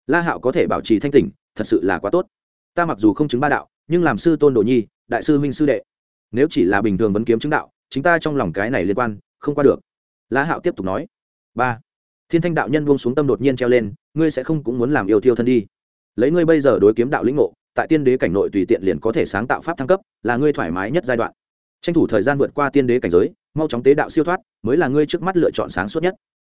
[SPEAKER 1] La hạo có thể bảo trì thanh tỉnh, thật sự là quá tốt. Ta mặc dù không chứng ba đạo, nhưng làm sư tôn đồ nhi, đại sư huynh sư đệ, nếu chỉ là bình thường vấn kiếm chứng đạo chính ta trong lòng cái này liên quan, không qua được. La hạo tiếp tục nói. Ba. Thiên thanh đạo nhân buông xuống tâm đột nhiên treo lên, ngươi sẽ không cũng muốn làm yêu tiêu thân đi. Lấy ngươi bây giờ đối kiếm đạo lĩnh ngộ, tại tiên đế cảnh nội tùy tiện liền có thể sáng tạo pháp thăng cấp, là ngươi thoải mái nhất giai đoạn. Tranh thủ thời gian vượt qua tiên đế cảnh giới, mau chóng tế đạo siêu thoát, mới là ngươi trước mắt lựa chọn sáng suốt nhất.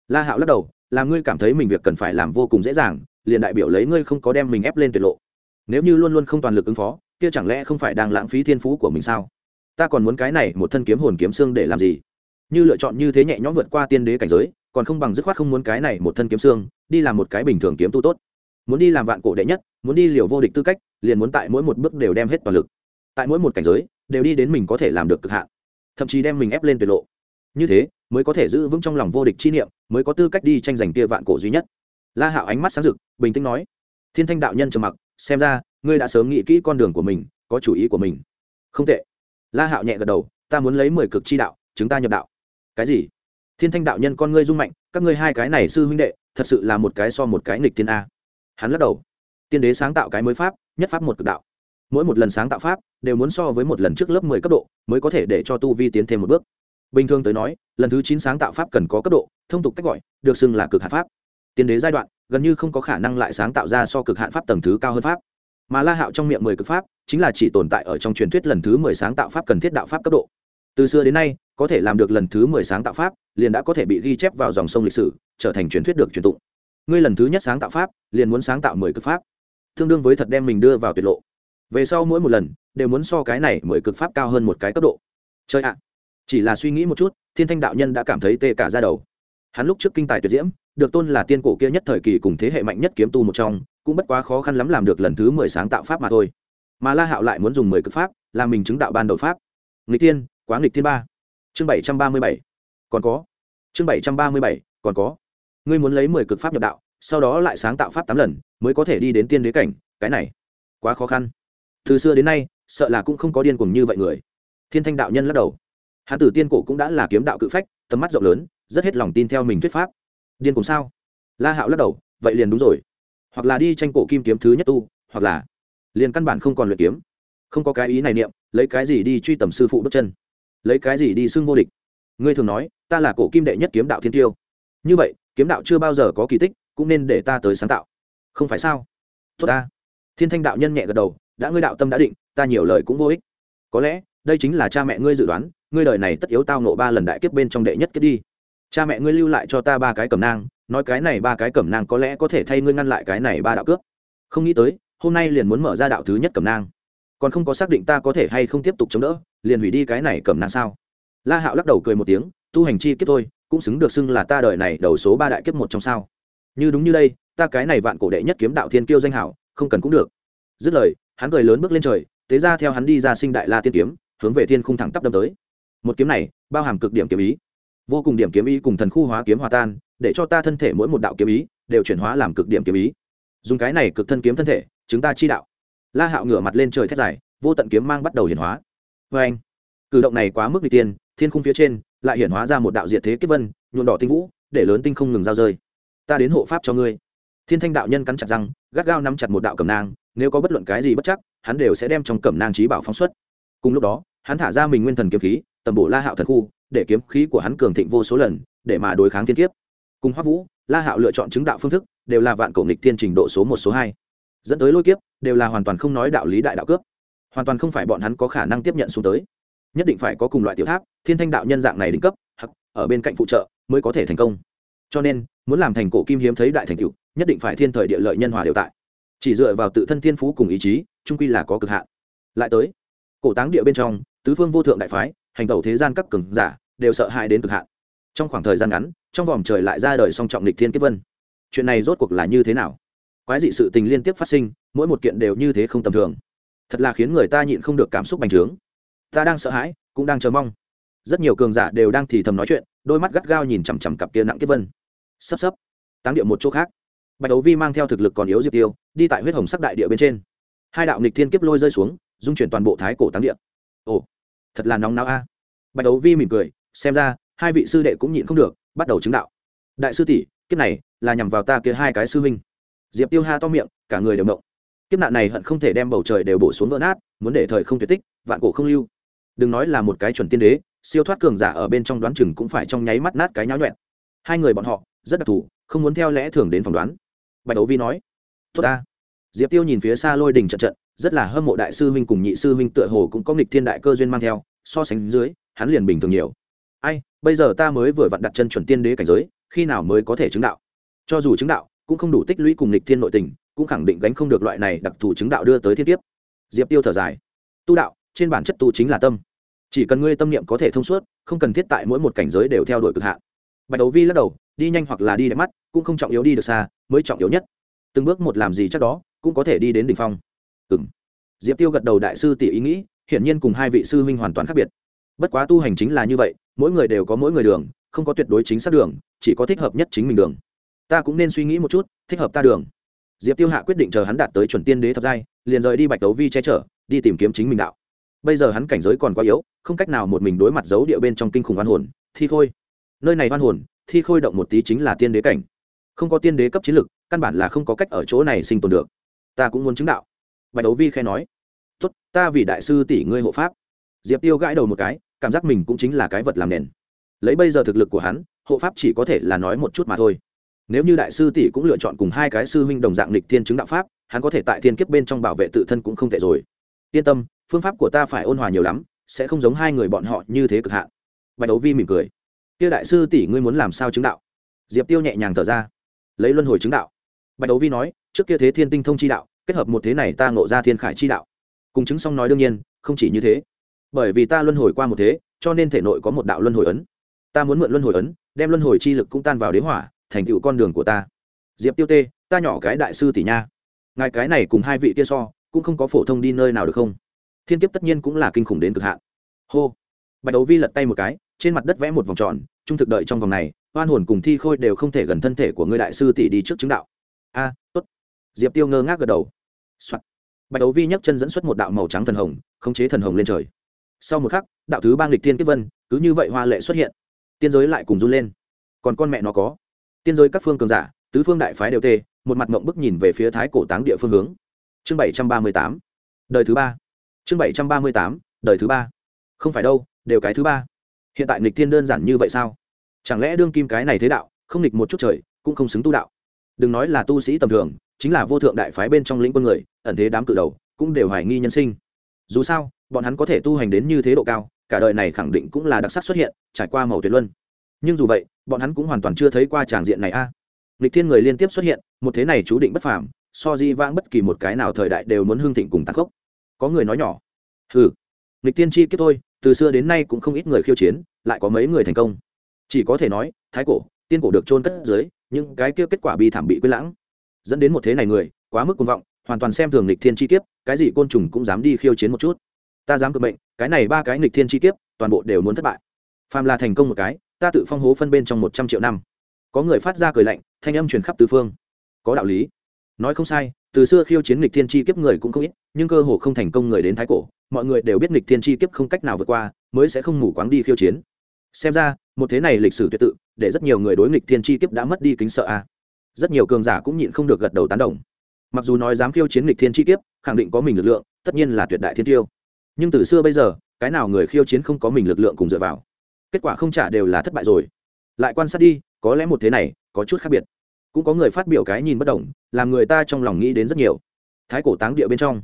[SPEAKER 1] La hạo lắc đầu, là ngươi cảm thấy mình việc cần phải làm vô cùng dễ dàng, liền đại biểu lấy ngươi không có đem mình ép lên tuyệt lộ. Nếu như luôn luôn không toàn lực ứng phó, kia chẳng lẽ không phải đang lãng phí thiên phú của mình sao? Ta còn muốn cái này một thân kiếm hồn kiếm xương để làm gì? Như lựa chọn như thế nhẹ nhõm vượt qua tiên đế cảnh giới, còn không bằng dứt khoát không muốn cái này một thân kiếm xương, đi làm một cái bình thường kiếm tu tốt. Muốn đi làm vạn cổ đệ nhất, muốn đi liều vô địch tư cách, liền muốn tại mỗi một bước đều đem hết toàn lực. Tại mỗi một cảnh giới, đều đi đến mình có thể làm được cực hạn. Thậm chí đem mình ép lên tuyệt lộ. Như thế, mới có thể giữ vững trong lòng vô địch chi niệm, mới có tư cách đi tranh giành kia vạn cổ duy nhất. La hạo ánh mắt sáng rực, bình tĩnh nói, thiên thanh đạo nhân trầm mặc, xem ra, ngươi đã sớm nghĩ kỹ con đường của mình, có chủ ý của mình. Không tệ la hạo nhẹ gật đầu, ta muốn lấy mười cực chi đạo chúng ta nhập đạo. Cái gì? Thiên thanh đạo nhân con ngươi dung mạnh, các ngươi hai cái này sư huynh đệ, thật sự là một cái so một cái nghịch thiên a. Hắn lắc đầu. Tiên đế sáng tạo cái mới pháp, nhất pháp một cực đạo. Mỗi một lần sáng tạo pháp, đều muốn so với một lần trước lớp mười cấp độ, mới có thể để cho tu vi tiến thêm một bước. Bình thường tới nói, lần thứ chín sáng tạo pháp cần có cấp độ, thông tục cách gọi, được xưng là cực hạn pháp. Tiên đế giai đoạn, gần như không có khả năng lại sáng tạo ra so cực hạn pháp tầng thứ cao hơn pháp mà la hạo trong miệng mười cực pháp chính là chỉ tồn tại ở trong truyền thuyết lần thứ mười sáng tạo pháp cần thiết đạo pháp cấp độ. Từ xưa đến nay, có thể làm được lần thứ mười sáng tạo pháp, liền đã có thể bị ghi chép vào dòng sông lịch sử, trở thành truyền thuyết được truyền tụng. Ngươi lần thứ nhất sáng tạo pháp, liền muốn sáng tạo mười cực pháp. Tương đương với thật đem mình đưa vào tuyệt lộ. Về sau mỗi một lần, đều muốn so cái này mười cực pháp cao hơn một cái cấp độ. Chơi ạ. Chỉ là suy nghĩ một chút, thiên thanh đạo nhân đã cảm thấy tê cả ra đầu. Hắn lúc trước kinh tài tuyệt diễm, được tôn là tiên cổ kia nhất thời kỳ cùng thế hệ mạnh nhất kiếm tu một trong cũng bất quá khó khăn lắm làm được lần thứ mười sáng tạo pháp mà thôi. Mà la hạo lại muốn dùng mười cực pháp làm mình chứng đạo ban đầu pháp. Nghịch tiên quá nghịch thiên ba. Chương bảy trăm ba mươi bảy. Còn có. Chương bảy trăm ba mươi bảy, còn có. Ngươi muốn lấy mười cực pháp nhập đạo, sau đó lại sáng tạo pháp tám lần, mới có thể đi đến tiên đế cảnh, cái này, quá khó khăn. Từ xưa đến nay, sợ là cũng không có điên cuồng như vậy người. Thiên thanh đạo nhân lắc đầu. Hắn tử tiên cổ cũng đã là kiếm đạo cự phách, tầm mắt rộng lớn, rất hết lòng tin theo mình thuyết pháp. Điên cuồng sao? La hạo lắc đầu, vậy liền đúng rồi hoặc là đi tranh cổ kim kiếm thứ nhất tu, hoặc là liền căn bản không còn luyện kiếm. Không có cái ý này niệm, lấy cái gì đi truy tầm sư phụ bước chân? Lấy cái gì đi xưng vô địch? Ngươi thường nói, ta là cổ kim đệ nhất kiếm đạo thiên tiêu. Như vậy, kiếm đạo chưa bao giờ có kỳ tích, cũng nên để ta tới sáng tạo. Không phải sao? Tốt ta. Thiên thanh đạo nhân nhẹ gật đầu, đã ngươi đạo tâm đã định, ta nhiều lời cũng vô ích. Có lẽ, đây chính là cha mẹ ngươi dự đoán, ngươi đời này tất yếu tao nộ ba lần đại kiếp bên trong đệ nhất kiếp đi. Cha mẹ ngươi lưu lại cho ta ba cái cầm nang nói cái này ba cái cẩm nang có lẽ có thể thay ngươi ngăn lại cái này ba đạo cướp. Không nghĩ tới, hôm nay liền muốn mở ra đạo thứ nhất cẩm nang. Còn không có xác định ta có thể hay không tiếp tục chống đỡ, liền hủy đi cái này cẩm nang sao? La hạo lắc đầu cười một tiếng, tu hành chi kiếp thôi, cũng xứng được xưng là ta đời này đầu số ba đại kiếp một trong sao. Như đúng như đây, ta cái này vạn cổ đệ nhất kiếm đạo thiên kiêu danh hảo, không cần cũng được. Dứt lời, hắn cười lớn bước lên trời, tế ra theo hắn đi ra sinh đại la tiên kiếm, hướng về thiên khung thẳng tắp đâm tới. Một kiếm này, bao hàm cực điểm kiếm ý. Vô cùng điểm kiếm ý cùng thần khu hóa kiếm hòa tan để cho ta thân thể mỗi một đạo kiếm ý đều chuyển hóa làm cực điểm kiếm ý. Dùng cái này cực thân kiếm thân thể chúng ta chi đạo. La hạo ngửa mặt lên trời thét dài, vô tận kiếm mang bắt đầu hiển hóa. Vê anh, cử động này quá mức n tiên, thiên khung phía trên lại hiển hóa ra một đạo diệt thế kết vân nhuộn đỏ tinh vũ, để lớn tinh không ngừng giao rơi. Ta đến hộ pháp cho ngươi. Thiên thanh đạo nhân cắn chặt răng, gắt gao nắm chặt một đạo cẩm nang, nếu có bất luận cái gì bất chắc, hắn đều sẽ đem trong cẩm nang trí bảo phóng xuất. Cùng lúc đó, hắn thả ra mình nguyên thần kiếm khí, tầm bổ la hạo thần khu, để kiếm khí của hắn cường thịnh vô số lần, để mà đối kháng thiên kiếp cùng hoắc vũ, la hạo lựa chọn chứng đạo phương thức, đều là vạn cổ nghịch thiên trình độ số một, số hai. Dẫn tới lôi kiếp, đều là hoàn toàn không nói đạo lý đại đạo cướp. Hoàn toàn không phải bọn hắn có khả năng tiếp nhận xuống tới. Nhất định phải có cùng loại tiểu tháp, thiên thanh đạo nhân dạng này đỉnh cấp hoặc ở bên cạnh phụ trợ, mới có thể thành công. Cho nên, muốn làm thành cổ kim hiếm thấy đại thành cựu nhất định phải thiên thời địa lợi nhân hòa đều tại. Chỉ dựa vào tự thân thiên phú cùng ý chí trung quy là có cực hạn. Lại tới, cổ táng địa bên trong, tứ phương vô thượng đại phái, hành tẩu thế gian các cường giả, đều sợ hãi đến cực hạn. Trong khoảng thời gian ngắn trong vòng trời lại ra đời song trọng lịch thiên kiếp vân. Chuyện này rốt cuộc là như thế nào? Quái dị sự tình liên tiếp phát sinh, mỗi một kiện đều như thế không tầm thường. Thật là khiến người ta nhịn không được cảm xúc bành trướng. Ta đang sợ hãi, cũng đang chờ mong. Rất nhiều cường giả đều đang thì thầm nói chuyện, đôi mắt gắt gao nhìn chằm chằm cặp kia nặng kiếp vân. Sắp sắp, táng địa một chỗ khác. Bạch đấu vi mang theo thực lực còn yếu diệp tiêu, đi tại huyết hồng sắc đại địa bên trên. Hai đạo nịch thiên kiếp lôi rơi xuống, dung chuyển toàn bộ thái cổ táng địa. Ồ, thật là nóng não a. Bạch đấu vi mỉm cười, xem ra, hai vị sư đệ cũng nhịn không được bắt đầu chứng đạo. Đại sư tỷ, kiếp này là nhằm vào ta kia hai cái sư huynh. Diệp tiêu ha to miệng, cả người đều mộng kiếp nạn này hận không thể đem bầu trời đều bổ xuống vỡ nát, muốn để thời không tuyệt tích, vạn cổ không lưu. Đừng nói là một cái chuẩn tiên đế, siêu thoát cường giả ở bên trong đoán chừng cũng phải trong nháy mắt nát cái nháo nhuẹn. Hai người bọn họ, rất đặc thù, không muốn theo lẽ thường đến phỏng đoán. Bạch đấu vi nói, tốt ta. Diệp tiêu nhìn phía xa lôi đình trận trận, rất là hâm mộ đại sư huynh cùng nhị sư huynh tựa hồ cũng có nghịch thiên đại cơ duyên mang theo, so sánh dưới, hắn liền bình thường nhiều bây giờ ta mới vừa vặn đặt chân chuẩn tiên đế cảnh giới, khi nào mới có thể chứng đạo? Cho dù chứng đạo, cũng không đủ tích lũy cùng lịch thiên nội tình, cũng khẳng định gánh không được loại này đặc thù chứng đạo đưa tới thiên tiếp diệp tiêu thở dài. Tu đạo, trên bản chất tu chính là tâm. Chỉ cần ngươi tâm niệm có thể thông suốt, không cần thiết tại mỗi một cảnh giới đều theo đuổi cực hạn. Bạch đấu vi lắc đầu, đi nhanh hoặc là đi đẹp mắt, cũng không trọng yếu đi được xa, mới trọng yếu nhất. Từng bước một làm gì chắc đó, cũng có thể đi đến đ ỉ n h phong. Ừ m diệp tiêu gật đầu đại sư tỷ ý nghĩ, hiển nhiên cùng hai vị sư huynh hoàn toàn khác biệt. Bất quá tu hành chính là như vậy mỗi người đều có mỗi người đường, không có tuyệt đối chính xác đường, chỉ có thích hợp nhất chính mình đường. Ta cũng nên suy nghĩ một chút, thích hợp ta đường. Diệp tiêu hạ quyết định chờ hắn đạt tới chuẩn tiên đế thập giai, liền rời đi bạch đấu vi che chở, đi tìm kiếm chính mình đạo. Bây giờ hắn cảnh giới còn quá yếu, không cách nào một mình đối mặt giấu địa bên trong kinh khủng oan hồn, thi khôi. Nơi này oan hồn, thi khôi động một tí chính là tiên đế cảnh. Không có tiên đế cấp chiến lực, căn bản là không có cách ở chỗ này sinh tồn được. Ta cũng muốn chứng đạo. Bạch đấu vi khe nói, tốt, ta vì đại sư tỷ ngươi hộ pháp. Diệp tiêu gãi đầu một cái cảm giác mình cũng chính là cái vật làm nền. Lấy bây giờ thực lực của hắn, hộ pháp chỉ có thể là nói một chút mà thôi. Nếu như đại sư tỷ cũng lựa chọn cùng hai cái sư huynh đồng dạng lịch thiên chứng đạo pháp, hắn có thể tại thiên kiếp bên trong bảo vệ tự thân cũng không tệ rồi. Yên tâm, phương pháp của ta phải ôn hòa nhiều lắm, sẽ không giống hai người bọn họ như thế cực hạn. Bạch đấu vi mỉm cười. Kia đại sư tỷ ngươi muốn làm sao chứng đạo? Diệp tiêu nhẹ nhàng thở ra. Lấy luân hồi chứng đạo. Bạch đấu vi nói, trước kia thế thiên tinh thông chi đạo, kết hợp một thế này ta ngộ ra thiên khải chi đạo. Cùng chứng xong nói đương nhiên, không chỉ như thế bởi vì ta luân hồi qua một thế, cho nên thể nội có một đạo luân hồi ấn. Ta muốn mượn luân hồi ấn, đem luân hồi chi lực cũng tan vào đế hỏa, thành tựu con đường của ta. Diệp tiêu tê, ta nhỏ cái đại sư tỷ nha. Ngài cái này cùng hai vị kia so, cũng không có phổ thông đi nơi nào được không? Thiên kiếp tất nhiên cũng là kinh khủng đến cực hạn. Hô. Bạch đấu vi lật tay một cái, trên mặt đất vẽ một vòng tròn, trung thực đợi trong vòng này, oan hồn cùng thi khôi đều không thể gần thân thể của ngươi đại sư tỷ đi trước chứng đạo. A, tốt. Diệp tiêu ngơ ngác gật đầu、Soạn. bạch đấu vi nhấc chân dẫn xuất một đạo màu trắng thần hồng, khống chế thần hồng lên trời sau một khắc, đạo thứ bang lịch tiên kiếp vân, cứ như vậy hoa lệ xuất hiện. Tiên giới lại cùng run lên. Còn con mẹ nó có. Tiên giới các phương cường giả, tứ phương đại phái đều tê, một mặt mộng bức nhìn về phía thái cổ táng địa phương hướng. Chương bảy trăm ba mươi tám. Đời thứ ba. Chương bảy trăm ba mươi tám. Đời thứ ba. Không phải đâu, đều cái thứ ba. Hiện tại nghịch thiên đơn giản như vậy sao? Chẳng lẽ đương kim cái này thế đạo, không nghịch một chút trời, cũng không xứng tu đạo? Đừng nói là tu sĩ tầm thường, chính là vô thượng đại phái bên trong lĩnh quân người, ẩn thế đám cự đầu, cũng đều hoài nghi nhân sinh. Dù sao bọn hắn có thể tu hành đến như thế độ cao, cả đời này khẳng định cũng là đặc sắc xuất hiện, trải qua màu tuyệt luân. Nhưng dù vậy, bọn hắn cũng hoàn toàn chưa thấy qua tràng diện này a. À. lịch thiên người liên tiếp xuất hiện, một thế này chú định bất phàm, so di vãng bất kỳ một cái nào thời đại đều muốn hương thịnh cùng tạc gốc có người nói nhỏ ừ lịch tiên chi kiếp thôi, từ xưa đến nay cũng không ít người khiêu chiến, lại có mấy người thành công. Chỉ có thể nói, thái cổ, tiên cổ được trôn cất dưới, những cái kia kết quả bi thảm bị quên lãng. Dẫn đến một thế này người, quá mức cuồng vọng, hoàn toàn xem thường lịch thiên chi kiếp, cái gì côn trùng cũng dám đi khiêu chiến một chút ta dám cực mệnh, cái này ba cái lịch thiên chi kiếp, toàn bộ đều muốn thất bại. Phàm là thành công một cái, ta tự phong hố phân bên trong một trăm triệu năm. Có người phát ra cười lạnh, thanh âm truyền khắp tứ phương. Có đạo lý. Nói không sai, từ xưa khiêu chiến lịch thiên chi kiếp người cũng không ít, nhưng cơ hồ không thành công người đến thái cổ, mọi người đều biết lịch thiên chi kiếp không cách nào vượt qua, mới sẽ không mù quáng đi khiêu chiến. Xem ra, một thế này lịch sử tuyệt tự, để rất nhiều người đối nghịch thiên chi kiếp đã mất đi kính sợ a. Rất nhiều cường giả cũng nhịn không được gật đầu tán đồng. Mặc dù nói dám khiêu chiến nghịch thiên chi kiếp, khẳng định có mình lực lượng, tất nhiên là tuyệt đại thiên tiêu nhưng từ xưa bây giờ, cái nào người khiêu chiến không có mình lực lượng cùng dựa vào. Kết quả không trả đều là thất bại rồi. Lại quan sát đi, có lẽ một thế này, có chút khác biệt. Cũng có người phát biểu cái nhìn bất đồng, làm người ta trong lòng nghĩ đến rất nhiều. Thái cổ táng địa bên trong,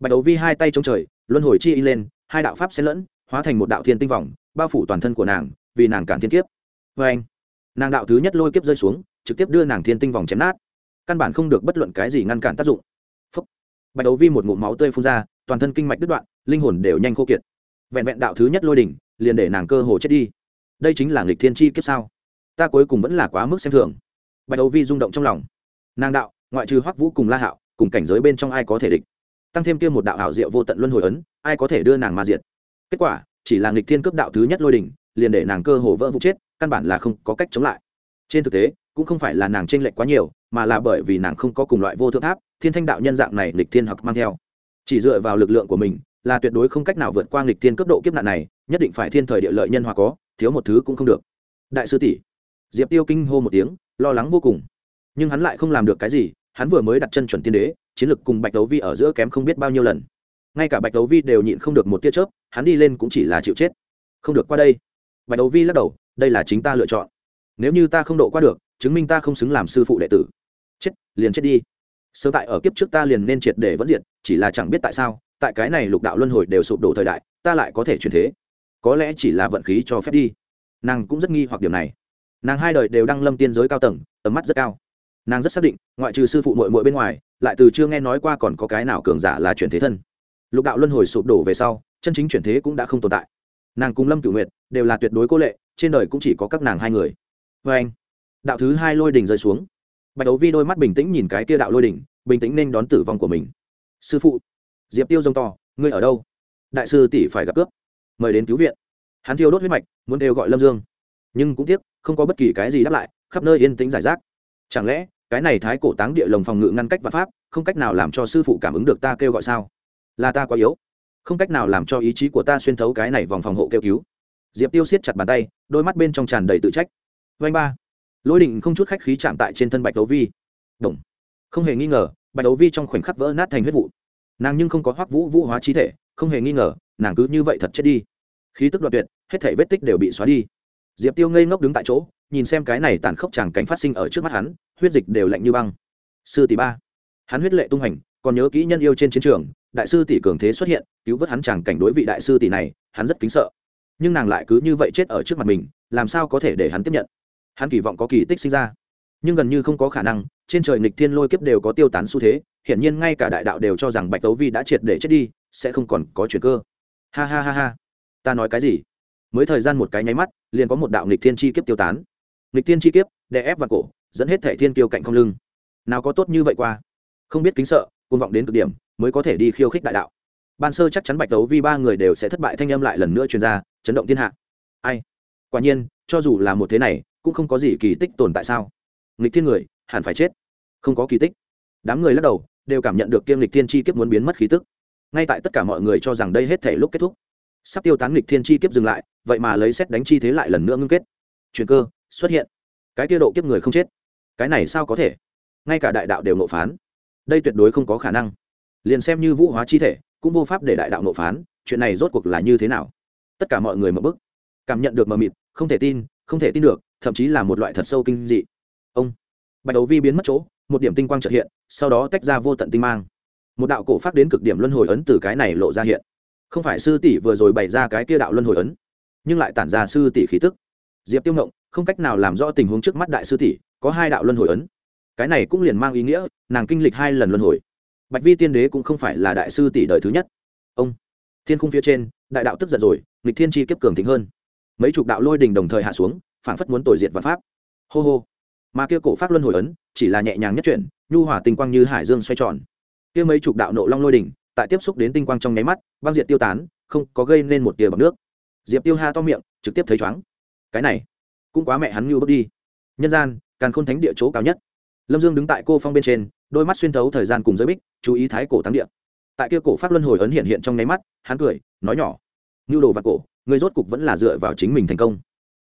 [SPEAKER 1] bạch đấu vi hai tay trong trời, luân hồi chi y lên, hai đạo pháp xen lẫn, hóa thành một đạo thiên tinh vòng, bao phủ toàn thân của nàng, vì nàng cản thiên kiếp. Vê anh, nàng đạo thứ nhất lôi kiếp rơi xuống, trực tiếp đưa nàng thiên tinh vòng chém nát. Căn bản không được bất luận cái gì ngăn cản tác dụng. Phúc. bạch đấu vi một ngụm máu tươi phun ra toàn thân kinh mạch đứt đoạn, linh hồn đều nhanh khô kiệt. Vẹn vẹn đạo thứ nhất lôi đỉnh, liền để nàng cơ hồ chết đi. Đây chính là nghịch thiên chi kiếp sao? Ta cuối cùng vẫn là quá mức xem thường. Bạch đấu vi rung động trong lòng. Nàng đạo, ngoại trừ hoắc vũ cùng la hạo, cùng cảnh giới bên trong ai có thể địch? Tăng thêm kia một đạo hảo diệu vô tận luân hồi ấn, ai có thể đưa nàng ma diệt? Kết quả, chỉ là nghịch thiên cấp đạo thứ nhất lôi đỉnh, liền để nàng cơ hồ vỡ vụ chết, căn bản là không có cách chống lại. Trên thực tế, cũng không phải là nàng tranh lệch quá nhiều, mà là bởi vì nàng không có cùng loại vô thượng tháp, thiên thanh đạo nhân dạng này lịch thiên hoặc mang theo chỉ dựa vào lực lượng của mình, là tuyệt đối không cách nào vượt qua lịch thiên cấp độ kiếp nạn này, nhất định phải thiên thời địa lợi nhân hòa có, thiếu một thứ cũng không được. Đại sư tỷ, diệp tiêu kinh hô một tiếng, lo lắng vô cùng. Nhưng hắn lại không làm được cái gì, hắn vừa mới đặt chân chuẩn tiên đế, chiến lực cùng bạch đấu vi ở giữa kém không biết bao nhiêu lần. Ngay cả bạch đấu vi đều nhịn không được một tia chớp, hắn đi lên cũng chỉ là chịu chết. Không được qua đây. Bạch đấu vi lắc đầu, đây là chính ta lựa chọn. Nếu như ta không độ qua được, chứng minh ta không xứng làm sư phụ đệ tử. Chết, liền chết đi sơ tại ở kiếp trước ta liền nên triệt để vẫn diện chỉ là chẳng biết tại sao, tại cái này lục đạo luân hồi đều sụp đổ thời đại, ta lại có thể chuyển thế. Có lẽ chỉ là vận khí cho phép đi. Nàng cũng rất nghi hoặc điều này. Nàng hai đời đều đang lâm tiên giới cao tầng, tầm mắt rất cao. Nàng rất xác định, ngoại trừ sư phụ mội mội bên ngoài, lại từ chưa nghe nói qua còn có cái nào cường giả là chuyển thế thân. Lục đạo luân hồi sụp đổ về sau, chân chính chuyển thế cũng đã không tồn tại. Nàng cùng lâm cửu nguyệt đều là tuyệt đối cô lệ, trên đời cũng chỉ có các nàng hai người. Vê anh đạo thứ hai lôi đỉnh rơi xuống bạch đấu vi đôi mắt bình tĩnh nhìn cái kia đạo lôi đỉnh, bình tĩnh nên đón tử vong của mình. Sư phụ. Diệp tiêu dông to, ngươi ở đâu? Đại sư tỷ phải gặp cướp. Mời đến cứu viện. Hắn thiêu đốt huyết mạch, muốn đều gọi lâm dương. Nhưng cũng tiếc, không có bất kỳ cái gì đáp lại, khắp nơi yên tĩnh giải rác. Chẳng lẽ, cái này thái cổ táng địa lồng phòng ngự ngăn cách và pháp, không cách nào làm cho sư phụ cảm ứng được ta kêu gọi sao? Là ta quá yếu. Không cách nào làm cho ý chí của ta xuyên thấu cái này vòng phòng hộ kêu cứu. Diệp tiêu siết chặt bàn tay, đôi mắt bên trong tràn đầy tự trách. Vanh ba lôi đình không chút khách khí chạm tại trên thân bạch đấu vi. Động. không hề nghi ngờ, bạch đấu vi trong khoảnh khắc vỡ nát thành huyết vụ. Nàng nhưng không có hoắc vũ vũ hóa trí thể, không hề nghi ngờ, nàng cứ như vậy thật chết đi. Khí tức đoạn tuyệt, hết thể vết tích đều bị xóa đi. Diệp tiêu ngây ngốc đứng tại chỗ, nhìn xem cái này tàn khốc chàng cảnh phát sinh ở trước mắt hắn, huyết dịch đều lạnh như băng. Sư tỷ ba. Hắn huyết lệ tung hành, còn nhớ kỹ nhân yêu trên chiến trường, đại sư tỷ cường thế xuất hiện, cứu vớt hắn chàng cảnh đối vị đại sư tỷ này, hắn rất kính sợ. Nhưng nàng lại cứ như vậy chết ở trước mặt mình, làm sao có thể để hắn tiếp nhận? Hắn kỳ vọng có kỳ tích sinh ra. Nhưng gần như không có khả năng, trên trời nghịch thiên lôi kiếp đều có tiêu tán xu thế, hiển nhiên ngay cả đại đạo đều cho rằng bạch tấu vi đã triệt để chết đi, sẽ không còn có chuyện cơ. Ha ha ha ha. Ta nói cái gì? Mới thời gian một cái nháy mắt, liền có một đạo nghịch thiên chi kiếp tiêu tán. Nghịch thiên chi kiếp, đè ép vào cổ, dẫn hết thể thiên kiêu cạnh không lưng. Nào có tốt như vậy qua? Không biết kính sợ côn vọng đến cực điểm, mới có thể đi khiêu khích đại đạo. Ban sơ chắc chắn bạch tấu vi ba người đều sẽ thất bại, thanh âm lại lần nữa truyền ra, chấn động thiên hạ. Ai? Quả nhiên, cho dù là một thế này cũng không có gì kỳ tích tồn tại sao? Nghịch thiên người, hẳn phải chết. Không có kỳ tích. Đám người lắc đầu, đều cảm nhận được kiêm lịch thiên chi kiếp muốn biến mất khí tức. Ngay tại tất cả mọi người cho rằng đây hết thể lúc kết thúc. Sắp tiêu tán lịch thiên chi kiếp dừng lại, vậy mà lấy xét đánh chi thế lại lần nữa ngưng kết. Chuyện cơ, xuất hiện. Cái tiêu độ kiếp người không chết. Cái này sao có thể? Ngay cả đại đạo đều nộ phán. Đây tuyệt đối không có khả năng. Liền xem như vũ hóa chi thể, cũng vô pháp để đại đạo nộ phán, chuyện này rốt cuộc là như thế nào? Tất cả mọi người mở bức. Cảm nhận được mờ mịt, không thể tin không thể tin được, thậm chí là một loại thật sâu kinh dị. Ông bạch đấu vi biến mất chỗ, một điểm tinh quang trợ hiện, sau đó tách ra vô tận tinh mang. Một đạo cổ phát đến cực điểm luân hồi ấn từ cái này lộ ra hiện. Không phải sư tỷ vừa rồi bày ra cái kia đạo luân hồi ấn, nhưng lại tản ra sư tỷ khí tức. Diệp tiêu ngộng, không cách nào làm rõ tình huống trước mắt đại sư tỷ, có hai đạo luân hồi ấn. Cái này cũng liền mang ý nghĩa, nàng kinh lịch hai lần luân hồi. Bạch vi tiên đế cũng không phải là đại sư tỷ đời thứ nhất. Ông thiên khung phía trên, đại đạo tức giận rồi, nghịch thiên chi kiếp cường thịnh hơn mấy chục đạo lôi đình đồng thời hạ xuống, phảng phất muốn tội diệt vạn pháp. Hô hô. Mà kia cổ pháp luân hồi ấn, chỉ là nhẹ nhàng nhất chuyển, nhu hỏa tinh quang như hải dương xoay tròn. Kia mấy chục đạo nộ long lôi đỉnh tại tiếp xúc đến tinh quang trong nháy mắt, băng diệt tiêu tán, không có gây nên một tia bọc nước. Diệp tiêu ha to miệng, trực tiếp thấy chóng cái này, cũng quá mẹ hắn như bước đi. Nhân gian càng khôn thánh địa chỗ cao nhất. Lâm dương đứng tại cô phong bên trên, đôi mắt xuyên thấu thời gian cùng giới bích, chú ý thái cổ thắng địa. Tại kia cổ pháp luân hồi ấn hiện hiện trong nháy mắt, hắn cười, nói nhỏ. Như đồ và cổ người rốt cục vẫn là dựa vào chính mình thành công.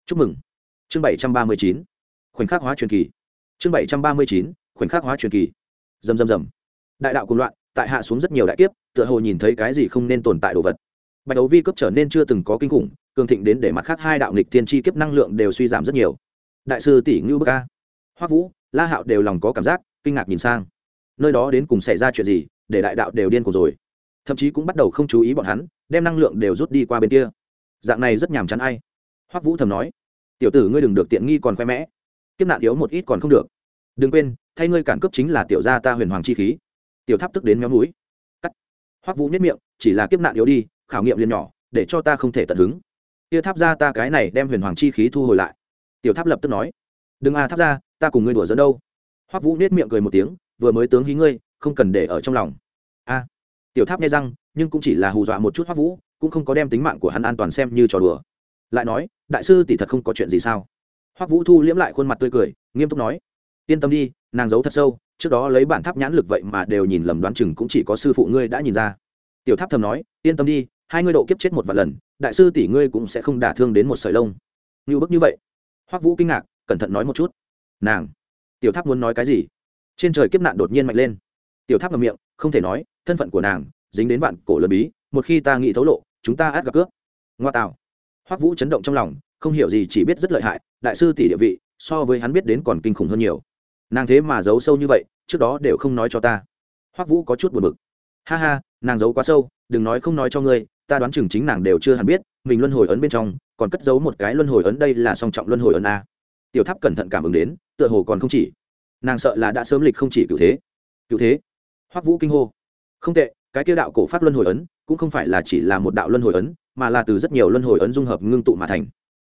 [SPEAKER 1] Chúc mừng. Chương bảy trăm ba mươi chín. Khoảnh khắc hóa truyền kỳ. Chương bảy trăm ba mươi chín. Khoảnh khắc hóa truyền kỳ. Dầm dầm dầm đại đạo cùng loạn, tại hạ xuống rất nhiều đại kiếp, tựa hồ nhìn thấy cái gì không nên tồn tại đồ vật. Bạch đấu vi cấp trở nên chưa từng có kinh khủng, cường thịnh đến để mặt khác hai đạo nghịch thiên chi kiếp năng lượng đều suy giảm rất nhiều. Đại sư tỷ ngưu bức ca hoa vũ, la hạo đều lòng có cảm giác, kinh ngạc nhìn sang. Nơi đó đến cùng xảy ra chuyện gì, để đại đạo đều điên cuồng rồi. Thậm chí cũng bắt đầu không chú ý bọn hắn, đem năng lượng đều rút đi qua bên kia dạng này rất nhàm chán ai? Hoắc vũ thầm nói. Tiểu tử ngươi đừng được tiện nghi còn khoe mẽ. Kiếp nạn yếu một ít còn không được. Đừng quên, thay ngươi cản cướp chính là tiểu gia ta huyền hoàng chi khí. Tiểu tháp tức đến méo núi cắt. Hoắc vũ nhất miệng, chỉ là kiếp nạn yếu đi, khảo nghiệm liền nhỏ, để cho ta không thể tận hứng. Kia tháp ra ta cái này đem huyền hoàng chi khí thu hồi lại. Tiểu tháp lập tức nói. Đừng a tháp ra ta cùng ngươi đùa dẫn đâu. Hoắc vũ nết miệng cười một tiếng, vừa mới tướng hí ngươi, không cần để ở trong lòng. A tiểu tháp nghe răng, nhưng cũng chỉ là hù dọa một chút hoắc vũ cũng không có đem tính mạng của hắn an toàn xem như trò đùa. Lại nói, đại sư tỷ thật không có chuyện gì sao? Hoắc vũ thu liễm lại khuôn mặt tươi cười, nghiêm túc nói, yên tâm đi, nàng giấu thật sâu, trước đó lấy bản tháp nhãn lực vậy mà đều nhìn lầm đoán chừng cũng chỉ có sư phụ ngươi đã nhìn ra. Tiểu tháp thầm nói, yên tâm đi, hai ngươi độ kiếp chết một vài lần, đại sư tỷ ngươi cũng sẽ không đả thương đến một sợi lông. Như bức như vậy, hoắc vũ kinh ngạc, cẩn thận nói một chút, nàng, tiểu tháp muốn nói cái gì? Trên trời kiếp nạn đột nhiên mạnh lên. Tiểu tháp ngậm miệng, không thể nói, thân phận của nàng dính đến vạn cổ lớn bí, một khi ta nghĩ thấu lộ chúng ta át gặp cướp. Ngoa tạo. Hoắc vũ chấn động trong lòng, không hiểu gì chỉ biết rất lợi hại, đại sư tỷ địa vị, so với hắn biết đến còn kinh khủng hơn nhiều. Nàng thế mà giấu sâu như vậy, trước đó đều không nói cho ta. Hoắc vũ có chút buồn bực. Ha ha, nàng giấu quá sâu, đừng nói không nói cho ngươi, ta đoán chừng chính nàng đều chưa hẳn biết, mình luân hồi ấn bên trong, còn cất giấu một cái luân hồi ấn đây là song trọng luân hồi ấn a. Tiểu tháp cẩn thận cảm ứng đến, tựa hồ còn không chỉ. Nàng sợ là đã sớm lịch không chỉ cựu thế. Cựu thế? Hoắc vũ kinh hô. Không tệ, cái kia đạo cổ pháp luân hồi ấn cũng không phải là chỉ là một đạo luân hồi ấn, mà là từ rất nhiều luân hồi ấn dung hợp ngưng tụ mà thành.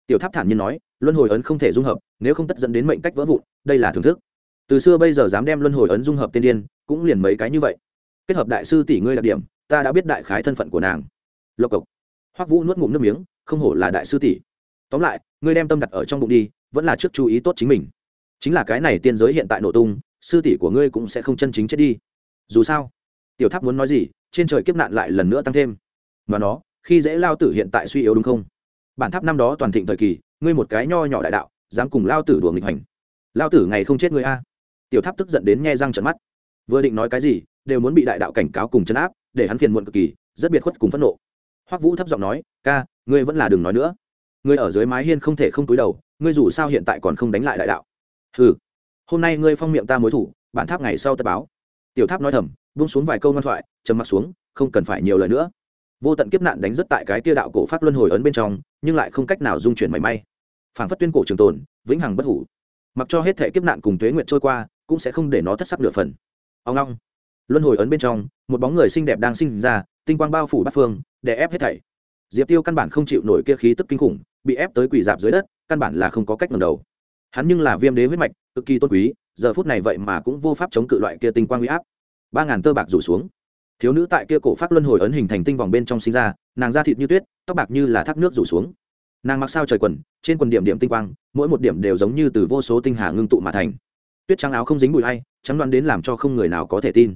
[SPEAKER 1] Tiểu tháp thản nhiên nói, luân hồi ấn không thể dung hợp, nếu không tất dẫn đến mệnh cách vỡ vụn, đây là thưởng thức. Từ xưa bây giờ dám đem luân hồi ấn dung hợp tiên điên, cũng liền mấy cái như vậy. Kết hợp đại sư tỷ ngươi đặc điểm, ta đã biết đại khái thân phận của nàng. Lộc cộc. Hoắc vũ nuốt ngụm nước miếng, không hổ là đại sư tỷ. Tóm lại, ngươi đem tâm đặt ở trong bụng đi, vẫn là trước chú ý tốt chính mình. Chính là cái này tiên giới hiện tại nổ tung, sư tỷ của ngươi cũng sẽ không chân chính chết đi. Dù sao tiểu tháp muốn nói gì, trên trời kiếp nạn lại lần nữa tăng thêm. Mà nó, khi dễ lao tử hiện tại suy yếu đúng không? Bản tháp năm đó toàn thịnh thời kỳ, ngươi một cái nho nhỏ đại đạo, dám cùng lao tử đùa nghịch hành. Lao tử ngày không chết ngươi a. Tiểu tháp tức giận đến nghe răng trận mắt. Vừa định nói cái gì, đều muốn bị đại đạo cảnh cáo cùng chấn áp, để hắn phiền muộn cực kỳ, rất biệt khuất cùng phẫn nộ. Hoắc vũ thấp giọng nói, ca, ngươi vẫn là đừng nói nữa. Ngươi ở dưới mái hiên không thể không túi đầu, ngươi dù sao hiện tại còn không đánh lại đại đạo. Ừ hôm nay ngươi phong miệng ta mối thủ, bản tháp ngày sau tập báo. Tiểu tháp nói thầm buông xuống vài câu ngoan thoại, trầm mặc xuống, không cần phải nhiều lời nữa. Vô tận kiếp nạn đánh rất tại cái kia đạo cổ pháp luân hồi ấn bên trong, nhưng lại không cách nào dung chuyển mảy may. Phản phất tuyên cổ trường tồn, vĩnh hằng bất hủ. Mặc cho hết thể kiếp nạn cùng tuế nguyện trôi qua, cũng sẽ không để nó thất sắc nửa phần. Ông long. Luân hồi ấn bên trong, một bóng người xinh đẹp đang sinh ra, tinh quang bao phủ bát phương để ép hết thảy. Diệp tiêu căn bản không chịu nổi kia khí tức kinh khủng, bị ép tới quỷ dạp dưới đất, căn bản là không có cách ngầm đầu. Hắn nhưng là viêm đế huyết mạch, cực kỳ tôn quý, giờ phút này vậy mà cũng vô pháp chống cự loại kia tinh quang huy áp ba ngàn tơ bạc rủ xuống. Thiếu nữ tại kia cổ phát luân hồi ấn hình thành tinh vòng bên trong sinh ra, nàng da thịt như tuyết, tóc bạc như là thác nước rủ xuống. Nàng mặc sao trời quần, trên quần điểm điểm tinh quang, mỗi một điểm đều giống như từ vô số tinh hà ngưng tụ mà thành. Tuyết trắng áo không dính bụi hay trắng đoán đến làm cho không người nào có thể tin.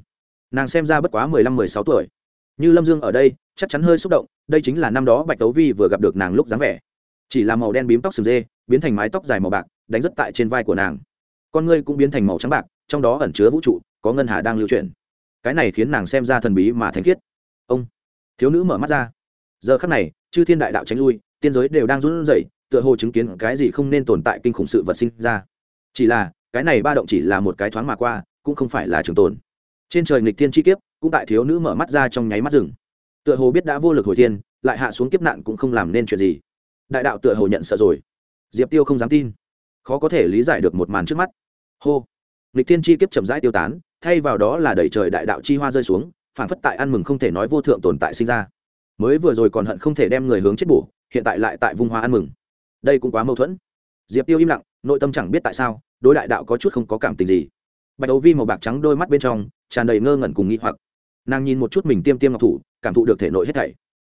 [SPEAKER 1] Nàng xem ra bất quá mười lăm, mười sáu tuổi. Như lâm dương ở đây, chắc chắn hơi xúc động, đây chính là năm đó bạch tấu vi vừa gặp được nàng lúc dáng vẻ. Chỉ là màu đen bím tóc sừng dê, biến thành mái tóc dài màu bạc, đánh rất tại trên vai của nàng. Con ngươi cũng biến thành màu trắng bạc, trong đó ẩn chứa vũ trụ, có ngân hà đang lưu chuyển cái này khiến nàng xem ra thần bí mà thanh khiết. Ông, thiếu nữ mở mắt ra. Giờ khắc này, chư thiên đại đạo tránh lui, tiên giới đều đang run rẩy, tựa hồ chứng kiến cái gì không nên tồn tại kinh khủng sự vật sinh ra. Chỉ là, cái này ba động chỉ là một cái thoáng mà qua, cũng không phải là trường tồn. Trên trời nghịch thiên chi kiếp, cũng tại thiếu nữ mở mắt ra trong nháy mắt rừng tựa hồ biết đã vô lực hồi thiên, lại hạ xuống kiếp nạn cũng không làm nên chuyện gì. Đại đạo tựa hồ nhận sợ rồi. Diệp tiêu không dám tin. Khó có thể lý giải được một màn trước mắt. Hô. Nghịch thiên chi kiếp chậm rãi tiêu tán thay vào đó là đẩy trời đại đạo chi hoa rơi xuống phản phất tại ăn mừng không thể nói vô thượng tồn tại sinh ra. Mới vừa rồi còn hận không thể đem người hướng chết bổ, hiện tại lại tại vung hoa ăn mừng. Đây cũng quá mâu thuẫn. Diệp tiêu im lặng, nội tâm chẳng biết tại sao, đối đại đạo có chút không có cảm tình gì. Bạch đấu vi màu bạc trắng đôi mắt bên trong, tràn đầy ngơ ngẩn cùng nghĩ hoặc. Nàng nhìn một chút mình tiêm tiêm ngọc thủ, cảm thụ được thể nội hết thảy.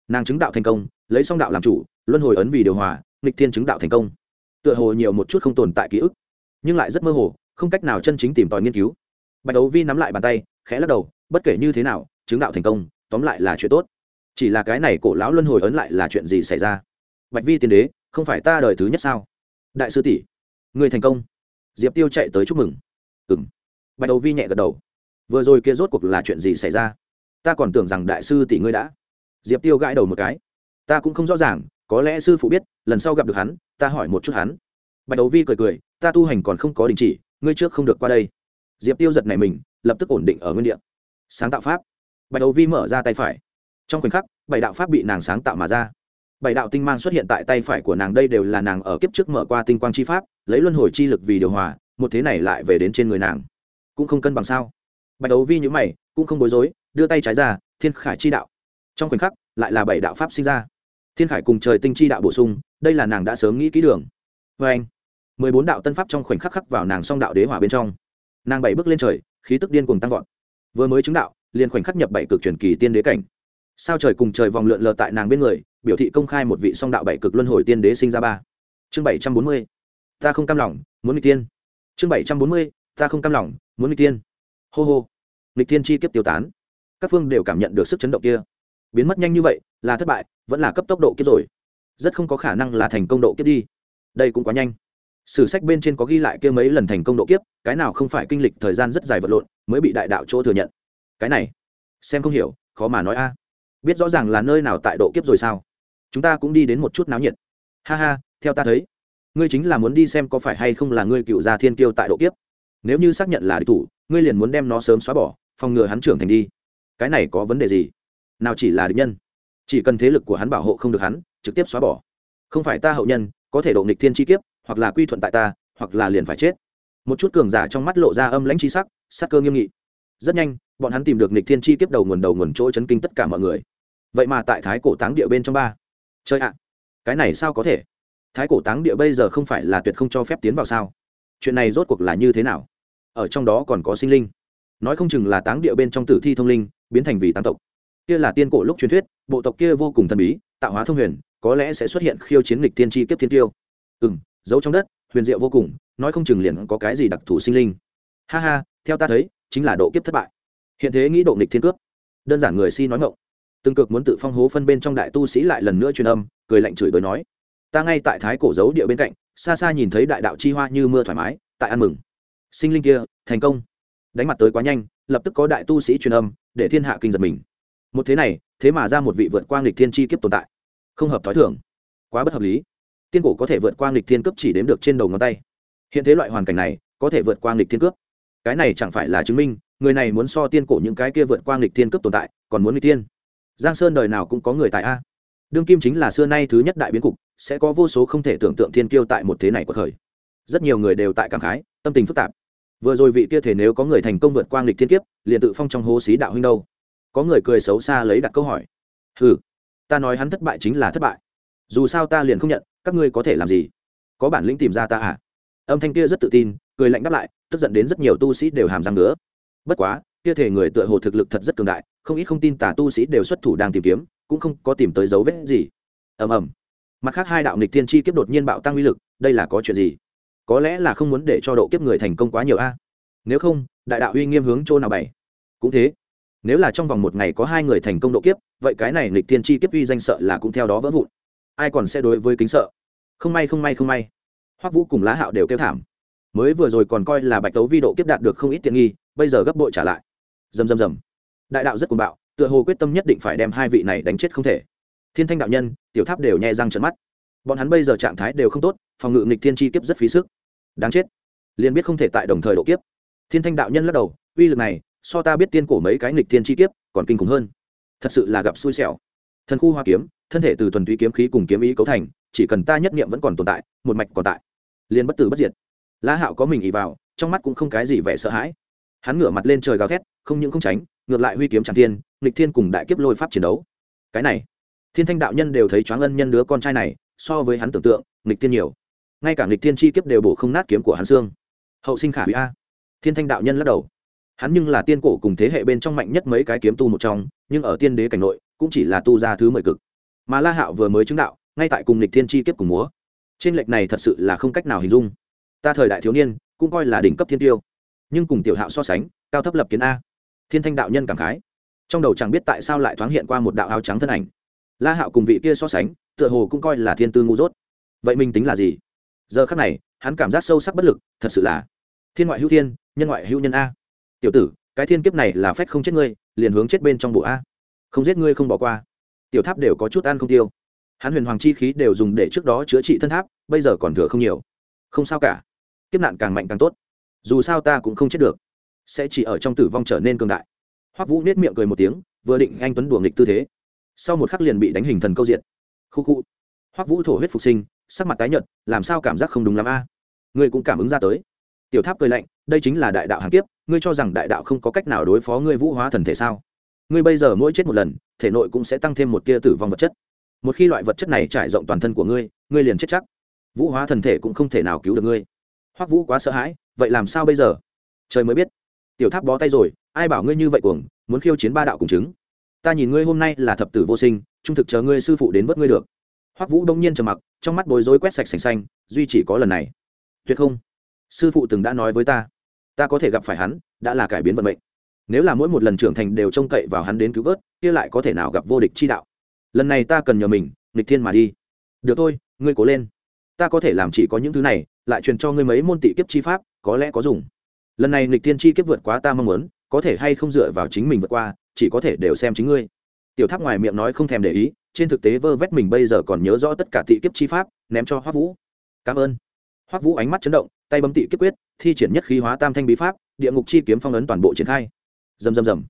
[SPEAKER 1] Nàng chứng đạo thành công, lấy song đạo làm chủ, luân hồi ấn vì điều hòa, nghịch thiên chứng đạo thành công. Tựa hồ nhiều một chút không tồn tại ký ức, nhưng lại rất mơ hồ, không cách nào chân chính tìm tòi nghiên cứu bạch đấu vi nắm lại bàn tay, khẽ lắc đầu, bất kể như thế nào, chứng đạo thành công, tóm lại là chuyện tốt. Chỉ là cái này cổ lão luân hồi ấn lại là chuyện gì xảy ra? Bạch vi tiên đế, không phải ta đời thứ nhất sao? Đại sư tỷ, người thành công. Diệp tiêu chạy tới chúc mừng. Ừ m bạch đầu vi nhẹ gật đầu. Vừa rồi kia rốt cuộc là chuyện gì xảy ra? Ta còn tưởng rằng đại sư tỷ ngươi đã. Diệp tiêu gãi đầu một cái. Ta cũng không rõ ràng, có lẽ sư phụ biết, lần sau gặp được hắn, ta hỏi một chút hắn. Bạch đầu vi cười cười, ta tu hành còn không có đình chỉ, ngươi trước không được qua đây diệp tiêu giật này mình, lập tức ổn định ở nguyên đ ị a sáng tạo pháp. Bạch đầu vi mở ra tay phải. Trong khoảnh khắc, bảy đạo pháp bị nàng sáng tạo mà ra. Bảy đạo tinh mang xuất hiện tại tay phải của nàng, đây đều là nàng ở kiếp trước mở qua tinh quang chi pháp, lấy luân hồi chi lực vì điều hòa, một thế này lại về đến trên người nàng. Cũng không cân bằng sao? Bạch Đầu vi nhữ mày, cũng không bối rối, đưa tay trái ra, thiên khải chi đạo. Trong khoảnh khắc, lại là bảy đạo pháp sinh ra. Thiên khải cùng trời tinh chi đạo bổ sung, đây là nàng đã sớm nghĩ kỹ đường. Vê anh mười bốn đạo tân pháp trong khoảnh khắc khắc vào nàng song đạo đế hỏa bên trong nàng bảy bước lên trời, khí tức điên cùng tăng vọt. Vừa mới chứng đạo, liền khoảnh khắc nhập bảy cực truyền kỳ tiên đế cảnh. Sao trời cùng trời vòng lượn lờ tại nàng bên người, biểu thị công khai một vị song đạo bảy cực luân hồi tiên đế sinh ra ba. Chương bảy trăm bốn mươi, ta không cam lòng, muốn nghịch tiên. Chương bảy trăm bốn mươi, ta không cam lòng, muốn nghịch tiên. Hô hô. Nghịch tiên chi kiếp tiêu tán. Các phương đều cảm nhận được sức chấn động kia. Biến mất nhanh như vậy, là thất bại, vẫn là cấp tốc độ kiếp rồi. Rất không có khả năng là thành công độ kiếp đi. Đây cũng quá nhanh sử sách bên trên có ghi lại kia mấy lần thành công độ kiếp, cái nào không phải kinh lịch thời gian rất dài vật lộn, mới bị đại đạo chỗ thừa nhận. Cái này, xem không hiểu, khó mà nói a. Biết rõ ràng là nơi nào tại độ kiếp rồi sao? Chúng ta cũng đi đến một chút náo nhiệt. Ha ha, theo ta thấy, ngươi chính là muốn đi xem có phải hay không là ngươi cựu gia thiên kiêu tại độ kiếp. Nếu như xác nhận là địch thủ, ngươi liền muốn đem nó sớm xóa bỏ, phòng ngừa hắn trưởng thành đi. Cái này có vấn đề gì? Nào chỉ là địch nhân. Chỉ cần thế lực của hắn bảo hộ không được hắn, trực tiếp xóa bỏ. Không phải ta hậu nhân, có thể độ nghịch thiên chi kiếp hoặc là quy thuận tại ta, hoặc là liền phải chết. Một chút cường giả trong mắt lộ ra âm lãnh chi sắc sắc cơ nghiêm nghị. Rất nhanh, bọn hắn tìm được Nịch thiên chi kiếp đầu nguồn đầu nguồn chỗ chấn kinh tất cả mọi người. Vậy mà tại thái cổ táng địa bên trong ba. Chơi ạ, cái này sao có thể? Thái cổ táng địa bây giờ không phải là tuyệt không cho phép tiến vào sao? Chuyện này rốt cuộc là như thế nào? Ở trong đó còn có sinh linh. Nói không chừng là táng địa bên trong tử thi thông linh, biến thành vì táng tộc. Kia là tiên cổ lúc truyền thuyết, bộ tộc kia vô cùng thần bí, tạo hóa thông huyền, có lẽ sẽ xuất hiện khiêu chiến lịch tiên tri kiếp thiên tiêu. Ừ m giấu trong đất, huyền diệu vô cùng, nói không chừng liền có cái gì đặc thù sinh linh. Ha ha, theo ta thấy, chính là độ kiếp thất bại. Hiện thế nghĩ độ nghịch thiên cướp đơn giản người si nói ngộng từng cực muốn tự phong hố phân bên trong đại tu sĩ lại lần nữa truyền âm, cười lạnh chửi bới nói, ta ngay tại thái cổ dấu địa bên cạnh, xa xa nhìn thấy đại đạo chi hoa như mưa thoải mái, tại ăn mừng. Sinh linh kia, thành công. Đánh mặt tới quá nhanh, lập tức có đại tu sĩ truyền âm, để thiên hạ kinh giật mình. Một thế này, thế mà ra một vị vượt quang lịch thiên chi kiếp tồn tại. Không hợp thói thường. Quá bất hợp lý tiên cổ có thể vượt quang lịch thiên cướp chỉ đếm được trên đầu ngón tay. Hiện thế loại hoàn cảnh này, có thể vượt quang lịch thiên cướp. Cái này chẳng phải là chứng minh, người này muốn so tiên cổ những cái kia vượt quang lịch thiên cướp tồn tại, còn muốn lịch tiên giang sơn đời nào cũng có người tại a. Đương kim chính là xưa nay thứ nhất đại biến cục, sẽ có vô số không thể tưởng tượng thiên kiêu tại một thế này của thời. Rất nhiều người đều tại cảm khái, tâm tình phức tạp. Vừa rồi vị kia thể nếu có người thành công vượt quang lịch thiên kiếp, liền tự phong trong hố xí đạo huynh đâu? Có người cười xấu xa lấy đặt câu hỏi. Ừ ta nói hắn thất bại chính là thất bại. Dù sao ta liền không nhận các ngươi có thể làm gì? Có bản lĩnh tìm ra ta à? Âm thanh kia rất tự tin, cười lạnh đáp lại, tức giận đến rất nhiều tu sĩ đều hàm răng nữa bất quá, kia thể người tựa hồ thực lực thật rất cường đại, không ít không tin tả tu sĩ đều xuất thủ đang tìm kiếm, cũng không có tìm tới dấu vết gì. Ầm ầm. Mặt khác hai đạo nịch thiên chi kiếp đột nhiên bạo tăng uy lực, đây là có chuyện gì? Có lẽ là không muốn để cho độ kiếp người thành công quá nhiều a. Nếu không, đại đạo uy nghiêm hướng chỗ nào bày? Cũng thế. Nếu là trong vòng một ngày có hai người thành công độ kiếp, vậy cái này nịch thiên chi kiếp uy danh sợ là cũng theo đó vỡ vụn ai còn sẽ đối với kính sợ? Không may không may không may. Hoắc vũ cùng lá hạo đều kêu thảm. Mới vừa rồi còn coi là bạch tấu vi độ kiếp đạt được không ít tiện nghi, bây giờ gấp bội trả lại. Dầm dầm dầm đại đạo rất cuồng bạo, tựa hồ quyết tâm nhất định phải đem hai vị này đánh chết không thể. Thiên thanh đạo nhân, tiểu tháp đều nhẹ răng trận mắt. Bọn hắn bây giờ trạng thái đều không tốt, phòng ngự nghịch thiên chi kiếp rất phí sức. Đáng chết. Liền biết không thể tại đồng thời độ kiếp. Thiên thanh đạo nhân lắc đầu, uy lực này, so ta biết tiên cổ mấy cái nghịch thiên chi kiếp còn kinh khủng hơn. Thật sự là gặp xui xẻo thần khu hoa kiếm, thân thể từ thuần túy kiếm khí cùng kiếm ý cấu thành, chỉ cần ta nhất niệm vẫn còn tồn tại, một mạch còn tại, liền bất tử bất diệt. La hạo có mình ý vào, trong mắt cũng không cái gì vẻ sợ hãi. Hắn ngửa mặt lên trời gào thét, không những không tránh, ngược lại huy kiếm tràn thiên, nghịch thiên cùng đại kiếp lôi pháp chiến đấu. Cái này, thiên thanh đạo nhân đều thấy choáng ân nhân đứa con trai này, so với hắn tưởng tượng, nghịch thiên nhiều. Ngay cả nghịch thiên chi kiếp đều bổ không nát kiếm của hắn xương. Hậu sinh khả hủy a. Thiên thanh đạo nhân lắc đầu. Hắn nhưng là tiên cổ cùng thế hệ bên trong mạnh nhất mấy cái kiếm tu một trong, nhưng ở tiên đế cảnh nội cũng chỉ là tu ra thứ mười cực. Mà la hạo vừa mới chứng đạo, ngay tại cùng lịch thiên chi kiếp cùng múa. Trên lệch này thật sự là không cách nào hình dung. Ta thời đại thiếu niên, cũng coi là đỉnh cấp thiên tiêu. Nhưng cùng tiểu hạo so sánh, cao thấp lập kiến a. Thiên thanh đạo nhân cảm khái. Trong đầu chẳng biết tại sao lại thoáng hiện qua một đạo áo trắng thân ảnh. La hạo cùng vị kia so sánh, tựa hồ cũng coi là thiên tư ngu dốt. Vậy mình tính là gì? Giờ khắc này, hắn cảm giác sâu sắc bất lực, thật sự là thiên ngoại hữu thiên, nhân ngoại hữu nhân a. Tiểu tử, cái thiên kiếp này là phách không chết ngươi, liền hướng chết bên trong bộ a không giết ngươi không bỏ qua. Tiểu tháp đều có chút ăn không tiêu. Hắn huyền hoàng chi khí đều dùng để trước đó chữa trị thân tháp, bây giờ còn thừa không nhiều. Không sao cả. Kiếp nạn càng mạnh càng tốt. Dù sao ta cũng không chết được. Sẽ chỉ ở trong tử vong trở nên cường đại. Hoắc vũ nết miệng cười một tiếng, vừa định anh tuấn đùa nghịch tư thế. Sau một khắc liền bị đánh hình thần câu diện. Khu khu. Hoắc vũ thổ huyết phục sinh, sắc mặt tái nhợt, làm sao cảm giác không đúng lắm a? Ngươi cũng cảm ứng ra tới. Tiểu tháp cười lạnh, đây chính là đại đạo hàng kiếp, ngươi cho rằng đại đạo không có cách nào đối phó ngươi vũ hóa thần thể sao? Ngươi bây giờ mỗi chết một lần, thể nội cũng sẽ tăng thêm một tia tử vong vật chất. Một khi loại vật chất này trải rộng toàn thân của ngươi ngươi liền chết chắc. Vũ hóa thần thể cũng không thể nào cứu được ngươi. Hoắc vũ quá sợ hãi, vậy làm sao bây giờ? Trời mới biết. Tiểu tháp bó tay rồi, ai bảo ngươi như vậy cuồng, muốn khiêu chiến ba đạo cùng chứng? Ta nhìn ngươi hôm nay là thập tử vô sinh, trung thực chờ ngươi sư phụ đến vớt ngươi được. Hoắc vũ đông nhiên trầm mặc, trong mắt bối rối quét sạch sành xanh, duy chỉ có lần này. Tuyệt không. Sư phụ từng đã nói với ta ta có thể gặp phải hắn, đã là cải biến vận mệnh nếu là mỗi một lần trưởng thành đều trông cậy vào hắn đến cứu vớt, kia lại có thể nào gặp vô địch chi đạo? Lần này ta cần nhờ mình, nghịch thiên mà đi. Được thôi, ngươi cố lên. Ta có thể làm chỉ có những thứ này, lại truyền cho ngươi mấy môn tị kiếp chi pháp, có lẽ có dùng. Lần này nghịch thiên chi kiếp vượt quá ta mong muốn, có thể hay không dựa vào chính mình vượt qua, chỉ có thể đều xem chính ngươi. Tiểu tháp ngoài miệng nói không thèm để ý, trên thực tế vơ vét mình bây giờ còn nhớ rõ tất cả tị kiếp chi pháp, ném cho hoắc vũ. Cảm ơn. Hoắc vũ ánh mắt chấn động, tay bấm tị kiếp quyết, thi triển nhất khí hóa tam thanh bí pháp, địa ngục chi kiếm phong ấn toàn bộ triển khai rầm rầm rầm.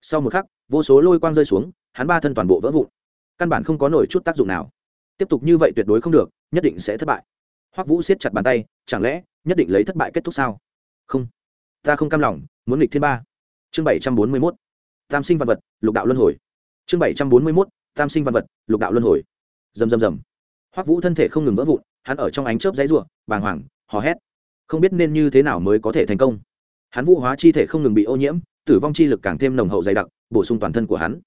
[SPEAKER 1] Sau một khắc, vô số lôi quang rơi xuống, hắn ba thân toàn bộ vỡ vụn. Căn bản không có nổi chút tác dụng nào. Tiếp tục như vậy tuyệt đối không được, nhất định sẽ thất bại. Hoắc vũ siết chặt bàn tay, chẳng lẽ nhất định lấy thất bại kết thúc sao? Không. Ta không cam lòng, muốn nghịch thiên ba. Chương bảy trăm bốn mươi mốt. Tam sinh văn vật, lục đạo luân hồi. Chương bảy trăm bốn mươi mốt. Tam sinh văn vật, lục đạo luân hồi. Rầm rầm rầm. Hoắc vũ thân thể không ngừng vỡ vụn, hắn ở trong ánh chớp giấy ruộng bàng hoàng, hò hét. Không biết nên như thế nào mới có thể thành công. Hắn vũ hóa chi thể không ngừng bị ô nhiễm tử vong chi lực càng thêm nồng hậu dày đặc, bổ sung toàn thân của hắn.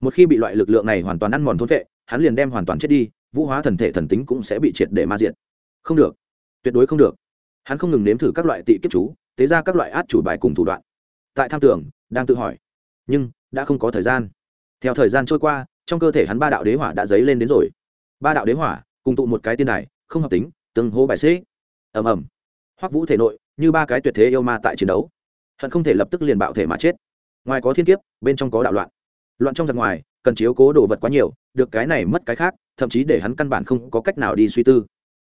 [SPEAKER 1] Một khi bị loại lực lượng này hoàn toàn ăn mòn thôn vệ hắn liền đem hoàn toàn chết đi, vũ hóa thần thể thần tính cũng sẽ bị triệt để ma diện không được. Tuyệt đối không được. Hắn không ngừng nếm thử các loại tị kiếp chú, tế ra các loại át chủ bài cùng thủ đoạn. Tại tham tưởng, đang tự hỏi. Nhưng, đã không có thời gian. Theo thời gian trôi qua, trong cơ thể hắn ba đạo đế hỏa đã dấy lên đến rồi. Ba đạo đế hỏa, cùng tụ một cái tiên đài, không hợp tính từng hô bài xế ầm ầm. Hoắc vũ thể nội, như ba cái tuyệt thế yêu ma tại chiến đấu hận không thể lập tức liền bạo thể mà chết. Ngoài có thiên kiếp, bên trong có đạo loạn. Loạn trong giặc ngoài, cần chiếu cố đồ vật quá nhiều, được cái này mất cái khác, thậm chí để hắn căn bản không có cách nào đi suy tư.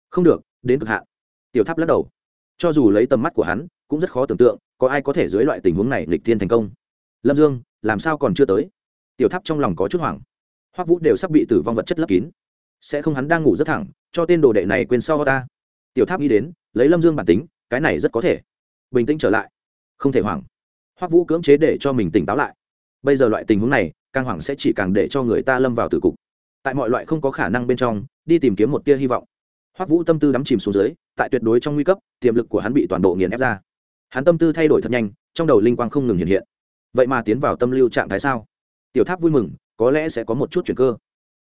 [SPEAKER 1] Không được, đến cực hạn. Tiểu tháp lắc đầu. Cho dù lấy tầm mắt của hắn, cũng rất khó tưởng tượng, có ai có thể dưới loại tình huống này lịch thiên thành công. Lâm dương, làm sao còn chưa tới? Tiểu tháp trong lòng có chút hoảng. Hoắc vũ đều sắp bị tử vong vật chất lấp kín. Sẽ không hắn đang ngủ rất thẳng, cho tên đồ đệ này quên sau ta. Tiểu tháp nghĩ đến, lấy lâm dương bản tính, cái này rất có thể. Bình tĩnh trở lại không thể hoảng. Hoắc vũ cưỡng chế để cho mình tỉnh táo lại. Bây giờ loại tình huống này, càng hoảng sẽ chỉ càng để cho người ta lâm vào tử cục. Tại mọi loại không có khả năng bên trong, đi tìm kiếm một tia hy vọng. Hoắc vũ tâm tư đắm chìm xuống dưới, tại tuyệt đối trong nguy cấp, tiềm lực của hắn bị toàn bộ nghiền ép ra. Hắn tâm tư thay đổi thật nhanh, trong đầu linh quang không ngừng hiện hiện. Vậy mà tiến vào tâm lưu trạng thái sao? Tiểu tháp vui mừng, có lẽ sẽ có một chút chuyển cơ.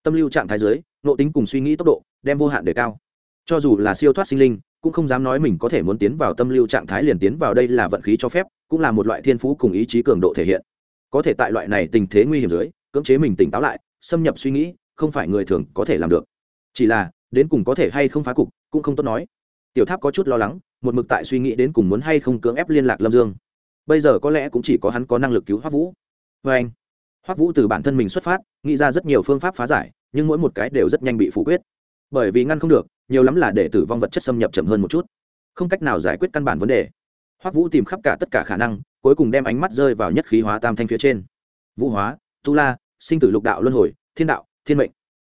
[SPEAKER 1] Tâm lưu trạng thái dưới nộ tính cùng suy nghĩ tốc độ, đem vô hạn đề cao. Cho dù là siêu thoát sinh linh cũng không dám nói mình có thể muốn tiến vào tâm lưu trạng thái liền tiến vào đây là vận khí cho phép, cũng là một loại thiên phú cùng ý chí cường độ thể hiện. Có thể tại loại này tình thế nguy hiểm dưới, cưỡng chế mình tỉnh táo lại, xâm nhập suy nghĩ, không phải người thường có thể làm được. Chỉ là, đến cùng có thể hay không phá cục, cũng không tốt nói. Tiểu tháp có chút lo lắng, một mực tại suy nghĩ đến cùng muốn hay không cưỡng ép liên lạc lâm dương. Bây giờ có lẽ cũng chỉ có hắn có năng lực cứu hoác vũ. Vê anh hoác vũ từ bản thân mình xuất phát, nghĩ ra rất nhiều phương pháp phá giải, nhưng mỗi một cái đều rất nhanh bị phủ quyết. Bởi vì ngăn không được nhiều lắm là để tử vong vật chất xâm nhập chậm hơn một chút. Không cách nào giải quyết căn bản vấn đề. Hoắc vũ tìm khắp cả tất cả khả năng, cuối cùng đem ánh mắt rơi vào nhất khí hóa tam thanh phía trên. Vũ hóa, tu la, sinh tử lục đạo luân hồi, thiên đạo, thiên mệnh.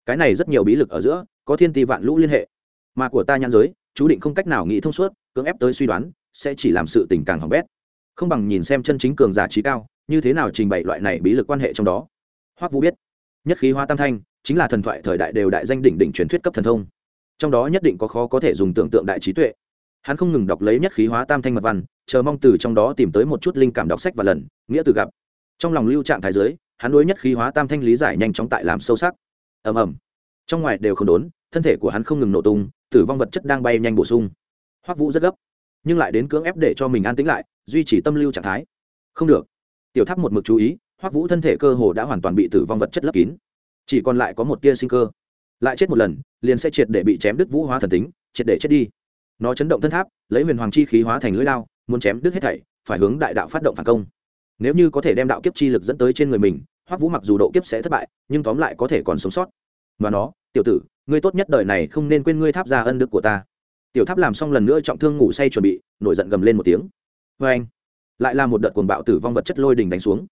[SPEAKER 1] Cái này rất nhiều bí lực ở giữa, có thiên ti vạn lũ liên hệ. Mà của ta nhãn giới, chú định không cách nào nghĩ thông suốt, cưỡng ép tới suy đoán, sẽ chỉ làm sự tình càng hỏng bét. Không bằng nhìn xem chân chính cường giả trí cao, như thế nào trình bày loại này bí lực quan hệ trong đó. Hoắc vũ biết, nhất khí hóa tam thanh, chính là thần thoại thời đại đều đại danh đỉnh đỉnh truyền thuyết cấp thần thông trong đó nhất định có khó có thể dùng tưởng tượng đại trí tuệ. Hắn không ngừng đọc lấy nhất khí hóa tam thanh mật văn, chờ mong từ trong đó tìm tới một chút linh cảm đọc sách và lần, nghĩa từ gặp. Trong lòng lưu trạng thái giới, hắn đối nhất khí hóa tam thanh lý giải nhanh chóng tại làm sâu sắc. Ầm ầm. Trong ngoài đều không đốn, thân thể của hắn không ngừng nổ tung, tử vong vật chất đang bay nhanh bổ sung. Hoắc vũ rất gấp, nhưng lại đến cưỡng ép để cho mình an tĩnh lại, duy trì tâm lưu trạng thái. Không được. Tiểu tháp một mực chú ý, hoắc vũ thân thể cơ hồ đã hoàn toàn bị tử vong vật chất lấp kín. Chỉ còn lại có một tia sinh cơ lại chết một lần, liền sẽ triệt để bị chém đứt vũ hóa thần tính, triệt để chết đi. Nó chấn động thân tháp, lấy huyền hoàng chi khí hóa thành lưỡi lao muốn chém đứt hết thảy, phải hướng đại đạo phát động phản công. Nếu như có thể đem đạo kiếp chi lực dẫn tới trên người mình, hoắc vũ mặc dù độ kiếp sẽ thất bại, nhưng tóm lại có thể còn sống sót. Và nó, tiểu tử, ngươi tốt nhất đời này không nên quên ngươi tháp ra ân đức của ta. Tiểu tháp làm xong lần nữa trọng thương ngủ say chuẩn bị, nổi giận gầm lên một tiếng. Vê anh. Lại là một đợt cuồng bạo tử vong vật chất lôi đình đánh xuống.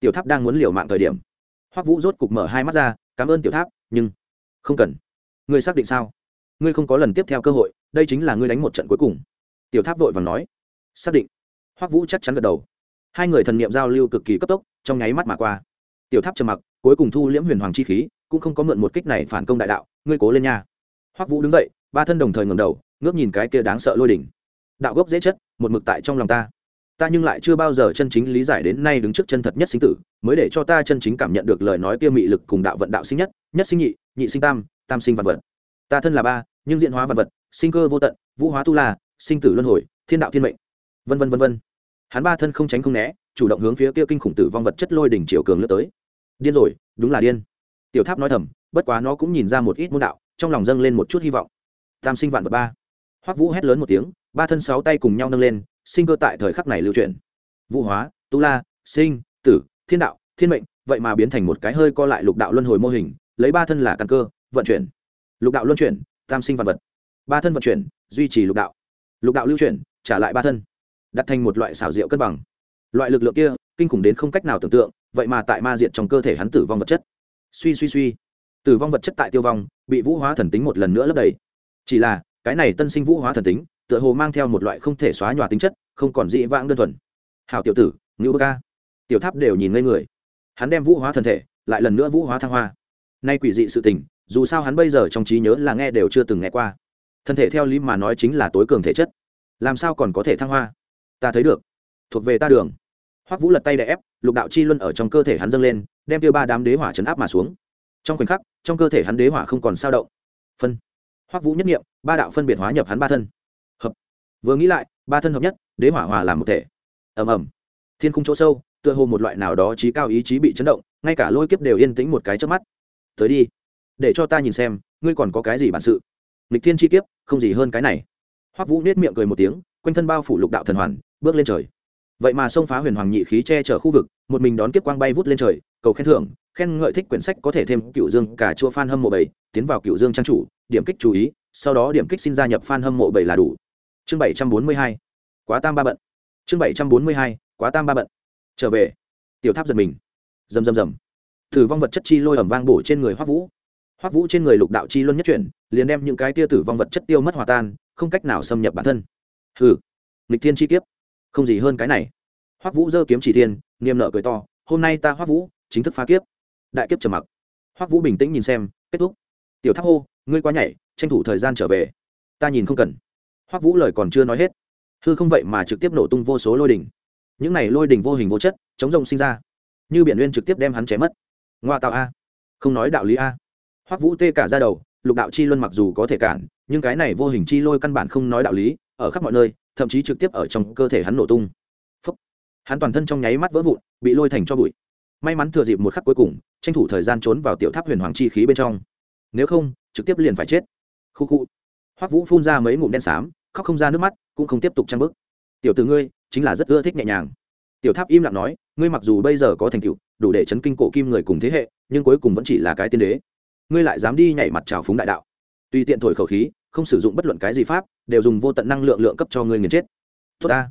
[SPEAKER 1] Tiểu tháp đang muốn liều mạng thời điểm, hoắc vũ rốt cục mở hai mắt ra, cảm ơn tiểu tháp, nhưng không cần. Ngươi xác định sao? Ngươi không có lần tiếp theo cơ hội, đây chính là ngươi đánh một trận cuối cùng. Tiểu tháp vội vàng nói. Xác định. Hoắc vũ chắc chắn gật đầu. Hai người thần niệm giao lưu cực kỳ cấp tốc, trong nháy mắt mà qua. Tiểu tháp trầm mặc, cuối cùng thu liễm huyền hoàng chi khí, cũng không có mượn một kích này phản công đại đạo, ngươi cố lên nha. Hoắc vũ đứng dậy, ba thân đồng thời ngẩng đầu, ngước nhìn cái kia đáng sợ lôi đỉnh. Đạo gốc dễ chất, một mực tại trong lòng ta. Ta nhưng lại chưa bao giờ chân chính lý giải đến nay đứng trước chân thật nhất sinh tử, mới để cho ta chân chính cảm nhận được lời nói kia mị lực cùng đạo vận đạo sinh nhất nhất sinh nhị nhị sinh tam tam sinh vạn vật. Ta thân là ba nhưng diện hóa vạn vật sinh cơ vô tận vũ hóa tu la sinh tử luân hồi thiên đạo thiên mệnh. Vân vân vân vân. Hắn ba thân không tránh không né chủ động hướng phía kia kinh khủng tử vong vật chất lôi đỉnh chiều cường lướt tới. Điên rồi đúng là điên. Tiểu tháp nói thầm bất quá nó cũng nhìn ra một ít môn đạo trong lòng dâng lên một chút hy vọng. Tam sinh vạn vật ba. Hoắc vũ hét lớn một tiếng ba thân sáu tay cùng nhau nâng lên sinh cơ tại thời khắc này lưu truyền, vũ hóa tu la sinh tử thiên đạo thiên mệnh vậy mà biến thành một cái hơi co lại lục đạo luân hồi mô hình lấy ba thân là căn cơ, vận chuyển. Lục đạo luân chuyển, tam sinh vạn vật. Ba thân vận chuyển, duy trì lục đạo. Lục đạo lưu chuyển, trả lại ba thân. Đặt thành một loại xảo diệu cân bằng. Loại lực lượng kia, kinh khủng đến không cách nào tưởng tượng, vậy mà tại ma diện trong cơ thể hắn tử vong vật chất. Suy suy suy. Tử vong vật chất tại tiêu vong, bị vũ hóa thần tính một lần nữa lấp đầy. Chỉ là, cái này tân sinh vũ hóa thần tính, tựa hồ mang theo một loại không thể xóa nhòa tính chất, không còn dị vãng đơn thuần. Hào tiểu tử ngữ bơ ca. Tiểu tháp đều nhìn ngây người. Hắn đem vũ hóa thần thể, lại lần nữa vũ hóa thăng hoa nay quỷ dị sự tình, dù sao hắn bây giờ trong trí nhớ là nghe đều chưa từng nghe qua. Thân thể theo lý mà nói chính là tối cường thể chất. Làm sao còn có thể thăng hoa? Ta thấy được. Thuộc về ta đường. Hoắc vũ lật tay đè ép, lục đạo chi luân ở trong cơ thể hắn dâng lên, đem tiêu ba đám đế hỏa chấn áp mà xuống. Trong khoảnh khắc, trong cơ thể hắn đế hỏa không còn sao động. Phân. Hoắc vũ nhất nghiệm ba đạo phân biệt hóa nhập hắn ba thân. Hợp. Vừa nghĩ lại, ba thân hợp nhất, đế hỏa hòa làm một thể. Ầm ầm. Thiên khung chỗ sâu, tựa hồ một loại nào đó trí cao ý chí bị chấn động, ngay cả lôi kiếp đều yên tĩnh một cái trước mắt tới đi. Để cho ta nhìn xem, ngươi còn có cái gì bản sự? Lịch thiên chi kiếp, không gì hơn cái này. Hoắc vũ nết miệng cười một tiếng, quanh thân bao phủ lục đạo thần hoàn, bước lên trời. Vậy mà xông phá huyền hoàng nhị khí che chở khu vực, một mình đón kiếp quang bay vút lên trời, cầu khen thưởng, khen ngợi thích quyển sách có thể thêm cựu dương cả chua phan hâm mộ bảy, tiến vào cựu dương trang chủ, điểm kích chú ý, sau đó điểm kích xin gia nhập phan hâm mộ bảy là đủ. Chương bảy trăm bốn mươi hai, quá tam ba bận. Chương bảy trăm bốn mươi hai, quá tam ba bận. Trở về. Tiểu tháp giật mình. Rầm rầm rầm thử vong vật chất chi lôi ẩm vang bổ trên người hoắc vũ. Hoắc vũ trên người lục đạo chi luân nhất chuyển, liền đem những cái tia tử vong vật chất tiêu mất hòa tan, không cách nào xâm nhập bản thân. Hừ, nghịch thiên chi kiếp. Không gì hơn cái này. Hoắc vũ giơ kiếm chỉ thiên, niềm nợ cười to, hôm nay ta, hoắc vũ, chính thức phá kiếp. Đại kiếp trầm mặc. Hoắc vũ bình tĩnh nhìn xem, kết thúc. Tiểu tháp hô, ngươi quá nhảy, tranh thủ thời gian trở về. Ta nhìn không cần. Hoắc vũ lời còn chưa nói hết, hư không vậy mà trực tiếp nổ tung vô số lôi đỉnh. Những này lôi đỉnh vô hình vô chất, chống rồng sinh ra. Như biển nguyên trực tiếp đem hắn chém mất ngoa tạo a, không nói đạo lý a. Hoắc vũ tê cả ra đầu, lục đạo chi luân mặc dù có thể cản, nhưng cái này vô hình chi lôi căn bản không nói đạo lý, ở khắp mọi nơi, thậm chí trực tiếp ở trong cơ thể hắn nổ tung. Phúc. hắn toàn thân trong nháy mắt vỡ vụn, bị lôi thành cho bụi. May mắn thừa dịp một khắc cuối cùng, tranh thủ thời gian trốn vào tiểu tháp huyền hoàng chi khí bên trong. Nếu không, trực tiếp liền phải chết. Khu khu. Hoắc vũ phun ra mấy ngụm đen xám, khóc không ra nước mắt, cũng không tiếp tục trang bức tiểu từ ngươi, chính là rất ưa thích nhẹ nhàng. Tiểu tháp im lặng nói ngươi mặc dù bây giờ có thành tựu, đủ để chấn kinh cổ kim người cùng thế hệ, nhưng cuối cùng vẫn chỉ là cái tiên đế. Ngươi lại dám đi nhảy mặt trào phúng đại đạo. Tùy tiện thổi khẩu khí, không sử dụng bất luận cái gì pháp, đều dùng vô tận năng lượng lượng cấp cho ngươi nghiền chết. Tốt ta.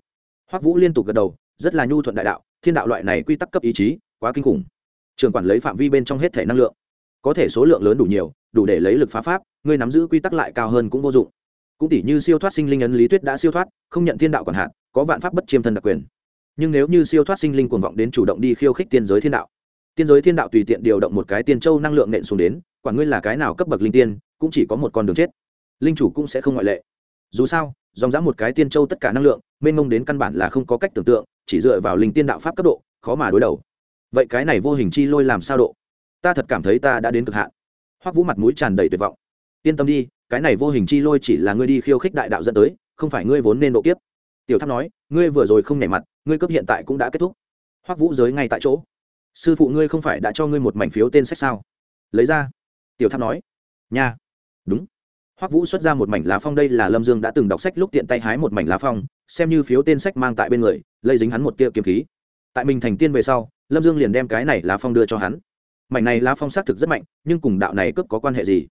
[SPEAKER 1] Hoắc vũ liên tục gật đầu, rất là nhu thuận đại đạo, thiên đạo loại này quy tắc cấp ý chí, quá kinh khủng. Trường quản lấy phạm vi bên trong hết thể năng lượng. Có thể số lượng lớn đủ nhiều, đủ để lấy lực phá pháp, ngươi nắm giữ quy tắc lại cao hơn cũng vô dụng. Cũng tỷ như siêu thoát sinh linh ấn lý tuyết đã siêu thoát, không nhận thiên đạo còn hạn, có vạn pháp bất chiêm thân đặc quyền nhưng nếu như siêu thoát sinh linh cuồng vọng đến chủ động đi khiêu khích tiên giới thiên đạo, tiên giới thiên đạo tùy tiện điều động một cái tiên châu năng lượng nện xuống đến, quả ngươi là cái nào cấp bậc linh tiên, cũng chỉ có một con đường chết. Linh chủ cũng sẽ không ngoại lệ. Dù sao, dòng dã một cái tiên châu tất cả năng lượng, mênh mông đến căn bản là không có cách tưởng tượng, chỉ dựa vào linh tiên đạo pháp cấp độ, khó mà đối đầu. Vậy cái này vô hình chi lôi làm sao độ? Ta thật cảm thấy ta đã đến cực hạn. Hoắc vũ mặt mũi tràn đầy tuyệt vọng. Yên tâm đi, cái này vô hình chi lôi chỉ là ngươi đi khiêu khích đại đạo dẫn tới, không phải ngươi vốn nên độ kiếp. Tiểu tháp nói, ngươi vừa rồi không nảy mặt ngươi cấp hiện tại cũng đã kết thúc. Hoắc vũ giới ngay tại chỗ. Sư phụ ngươi không phải đã cho ngươi một mảnh phiếu tên sách sao? Lấy ra. Tiểu tháp nói. Nha. Đúng. Hoắc vũ xuất ra một mảnh lá phong, đây là lâm dương đã từng đọc sách lúc tiện tay hái một mảnh lá phong, xem như phiếu tên sách mang tại bên người, lây dính hắn một tia kiếm khí. Tại mình thành tiên về sau, lâm dương liền đem cái này lá phong đưa cho hắn. Mảnh này lá phong xác thực rất mạnh, nhưng cùng đạo này cướp có quan hệ gì?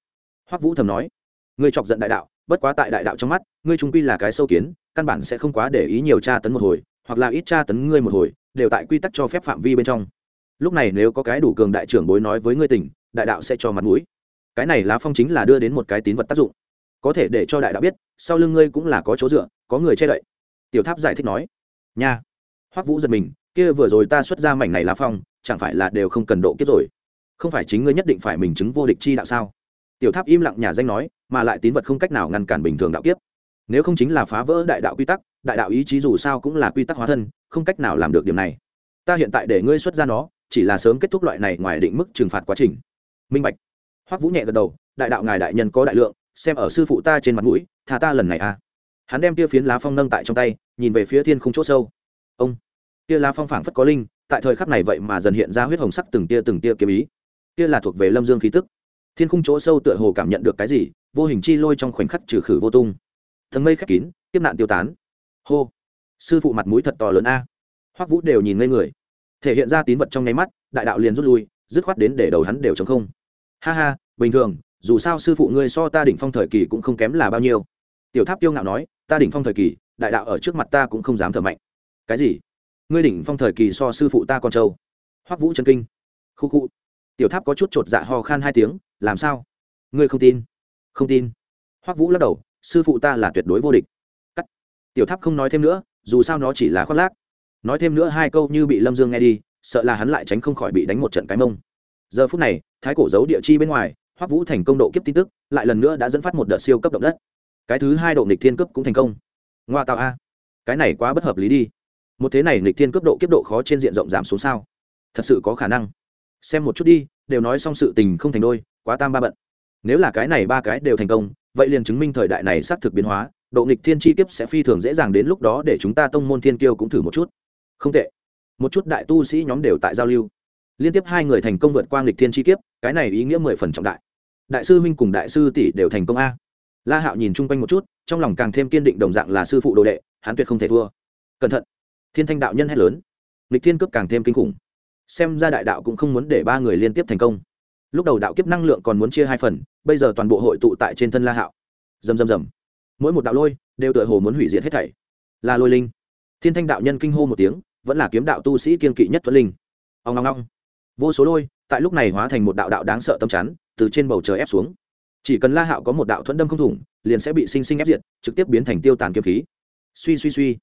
[SPEAKER 1] Hoắc vũ thầm nói. Ngươi chọc giận đại đạo, bất quá tại đại đạo trong mắt, ngươi trung quy là cái sâu kiến, căn bản sẽ không quá để ý nhiều tra tấn một hồi hoặc là ít tra tấn ngươi một hồi, đều tại quy tắc cho phép phạm vi bên trong. Lúc này nếu có cái đủ cường đại trưởng bối nói với ngươi tỉnh đại đạo sẽ cho mặt mũi. Cái này lá phong chính là đưa đến một cái tín vật tác dụng. Có thể để cho đại đạo biết, sau lưng ngươi cũng là có chỗ dựa, có người che đậy. Tiểu tháp giải thích nói. Nha. Hoắc vũ giật mình, kia vừa rồi ta xuất ra mảnh này lá phong, chẳng phải là đều không cần độ kiếp rồi? Không phải chính ngươi nhất định phải mình chứng vô địch chi đạo sao? Tiểu tháp im lặng nhà danh nói, mà lại tín vật không cách nào ngăn cản bình thường đạo kiếp nếu không chính là phá vỡ đại đạo quy tắc, đại đạo ý chí dù sao cũng là quy tắc hóa thân, không cách nào làm được điểm này. Ta hiện tại để ngươi xuất ra nó, chỉ là sớm kết thúc loại này ngoài định mức trừng phạt quá trình. Minh bạch. Hoắc vũ nhẹ gật đầu, đại đạo ngài đại nhân có đại lượng, xem ở sư phụ ta trên mặt mũi thà ta lần này à. Hắn đem tia phiến lá phong nâng tại trong tay, nhìn về phía thiên không chỗ sâu. Ông. Tia lá phong phảng phất có linh, tại thời khắc này vậy mà dần hiện ra huyết hồng sắc từng tia từng tia kiếm ý. Tia là thuộc về lâm dương khí tức. Thiên khung chỗ sâu tựa hồ cảm nhận được cái gì, vô hình chi lôi trong khoảnh khắc trừ khử vô tung thần mây khép kín tiếp nạn tiêu tán. Hô. Sư phụ mặt mũi thật to lớn a. Hoắc vũ đều nhìn ngây người. Thể hiện ra tín vật trong nháy mắt, đại đạo liền rút lui, dứt khoát đến để đầu hắn đều chống không. Ha ha, bình thường, dù sao sư phụ ngươi so ta đỉnh phong thời kỳ cũng không kém là bao nhiêu. Tiểu tháp tiêu ngạo nói, ta đỉnh phong thời kỳ, đại đạo ở trước mặt ta cũng không dám thở mạnh. Cái gì? Ngươi đỉnh phong thời kỳ so sư phụ ta con trâu. Hoắc vũ chân kinh. Khu khu. Tiểu tháp có chút chột dạ ho khan hai tiếng, làm sao? Ngươi không tin. Không tin. Hoắc vũ lắc đầu sư phụ ta là tuyệt đối vô địch. Cắt. Tiểu tháp không nói thêm nữa, dù sao nó chỉ là khoác lác. Nói thêm nữa hai câu như bị lâm dương nghe đi, sợ là hắn lại tránh không khỏi bị đánh một trận cái mông. Giờ phút này, thái cổ giấu địa chi bên ngoài, hoắc vũ thành công độ kiếp tin tức, lại lần nữa đã dẫn phát một đợt siêu cấp động đất. Cái thứ hai độ nghịch thiên cấp cũng thành công. Ngoa tạo a. Cái này quá bất hợp lý đi. Một thế này nghịch thiên cấp độ kiếp độ khó trên diện rộng giảm xuống sao? Thật sự có khả năng. Xem một chút đi, đều nói xong sự tình không thành đôi, quá tam ba bận. Nếu là cái này ba cái đều thành công vậy liền chứng minh thời đại này xác thực biến hóa, độ nghịch thiên chi kiếp sẽ phi thường dễ dàng đến lúc đó để chúng ta tông môn thiên kiêu cũng thử một chút. Không tệ. Một chút đại tu sĩ nhóm đều tại giao lưu. Liên tiếp hai người thành công vượt qua nghịch thiên chi kiếp, cái này ý nghĩa mười phần trọng đại. Đại sư huynh cùng đại sư tỷ đều thành công a. La hạo nhìn chung quanh một chút, trong lòng càng thêm kiên định đồng dạng là sư phụ đồ đệ, hắn tuyệt không thể thua. Cẩn thận. Thiên thanh đạo nhân hét lớn. Nghịch thiên cướp càng thêm kinh khủng. Xem ra đại đạo cũng không muốn để ba người liên tiếp thành công. Lúc đầu đạo kiếp năng lượng còn muốn chia hai phần bây giờ toàn bộ hội tụ tại trên thân la hạo. Dầm dầm dầm mỗi một đạo lôi đều tựa hồ muốn hủy diệt hết thảy. Là lôi linh. Thiên thanh đạo nhân kinh hô một tiếng, vẫn là kiếm đạo tu sĩ kiên kỵ nhất thuận linh. Ông ngong ngong vô số lôi tại lúc này hóa thành một đạo đạo đáng sợ tâm chắn, từ trên bầu trời ép xuống. Chỉ cần la hạo có một đạo thuẫn đâm không thủng, liền sẽ bị sinh sinh ép diệt, trực tiếp biến thành tiêu tàn kiếm khí. Suy suy suy.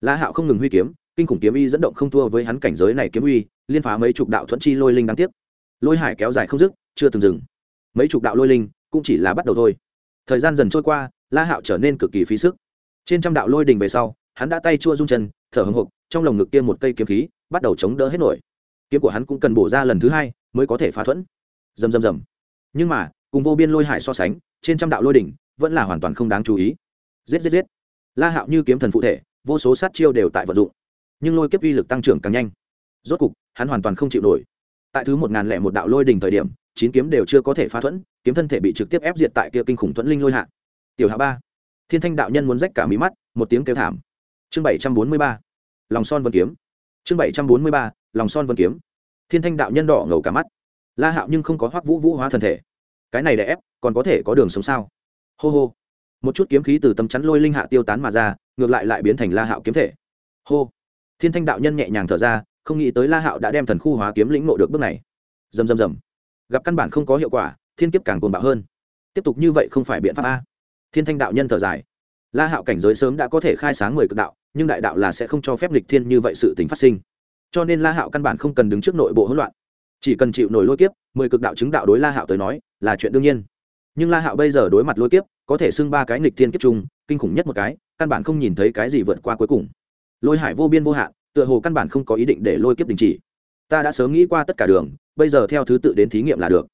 [SPEAKER 1] La hạo không ngừng huy kiếm, kinh khủng kiếm uy dẫn động không thua với hắn cảnh giới này kiếm uy liên phá mấy chục đạo thuẫn chi lôi linh đáng tiếc. Lôi hải kéo dài không dứt, chưa từng dừng mấy chục đạo lôi linh cũng chỉ là bắt đầu thôi. Thời gian dần trôi qua, la hạo trở nên cực kỳ phí sức. Trên trăm đạo lôi đình về sau, hắn đã tay chua rung chân, thở hồng hộc, trong lồng ngực kia một cây kiếm khí bắt đầu chống đỡ hết nổi. Kiếm của hắn cũng cần bổ ra lần thứ hai mới có thể phá thuẫn. Rầm rầm rầm. Nhưng mà, cùng vô biên lôi hải so sánh, trên trăm đạo lôi đỉnh vẫn là hoàn toàn không đáng chú ý. Giết giết giết. La hạo như kiếm thần phụ thể, vô số sát chiêu đều tại vận dụng. Nhưng lôi kiếp uy lực tăng trưởng càng nhanh. Rốt cục, hắn hoàn toàn không chịu nổi. Tại thứ một ngàn lẻ một đạo lôi đỉnh thời điểm chín kiếm đều chưa có thể phá thuẫn, kiếm thân thể bị trực tiếp ép diệt tại kia kinh khủng thuẫn linh lôi hạ. Tiểu hạ ba, thiên thanh đạo nhân muốn rách cả mí mắt, một tiếng kêu thảm. Chương bảy trăm bốn mươi ba, lòng son vân kiếm. Chương bảy trăm bốn mươi ba, lòng son vân kiếm. Thiên thanh đạo nhân đỏ ngầu cả mắt. La hạo nhưng không có hoắc vũ vũ hóa thân thể. Cái này để ép, còn có thể có đường sống sao? Hô hô. Một chút kiếm khí từ tấm chắn lôi linh hạ tiêu tán mà ra, ngược lại lại biến thành la hạo kiếm thể. Hô. Thiên thanh đạo nhân nhẹ nhàng thở ra, không nghĩ tới la hạo đã đem thần khu hóa kiếm lĩnh ngộ được bước này. Dầm dầm dầm gặp căn bản không có hiệu quả, thiên kiếp càng cuồng bạo hơn. Tiếp tục như vậy không phải biện pháp a. Thiên thanh đạo nhân thở dài. La hạo cảnh giới sớm đã có thể khai sáng mười cực đạo, nhưng đại đạo là sẽ không cho phép lịch thiên như vậy sự tình phát sinh. Cho nên la hạo căn bản không cần đứng trước nội bộ hỗn loạn. Chỉ cần chịu nổi lôi kiếp, mười cực đạo chứng đạo đối la hạo tới nói, là chuyện đương nhiên. Nhưng la hạo bây giờ đối mặt lôi kiếp, có thể xưng ba cái nghịch thiên kiếp chung, kinh khủng nhất một cái, căn bản không nhìn thấy cái gì vượt qua cuối cùng. Lôi hải vô biên vô hạn, tựa hồ căn bản không có ý định để lôi kiếp đình chỉ ta đã sớm nghĩ qua tất cả đường, bây giờ theo thứ tự đến thí nghiệm là được.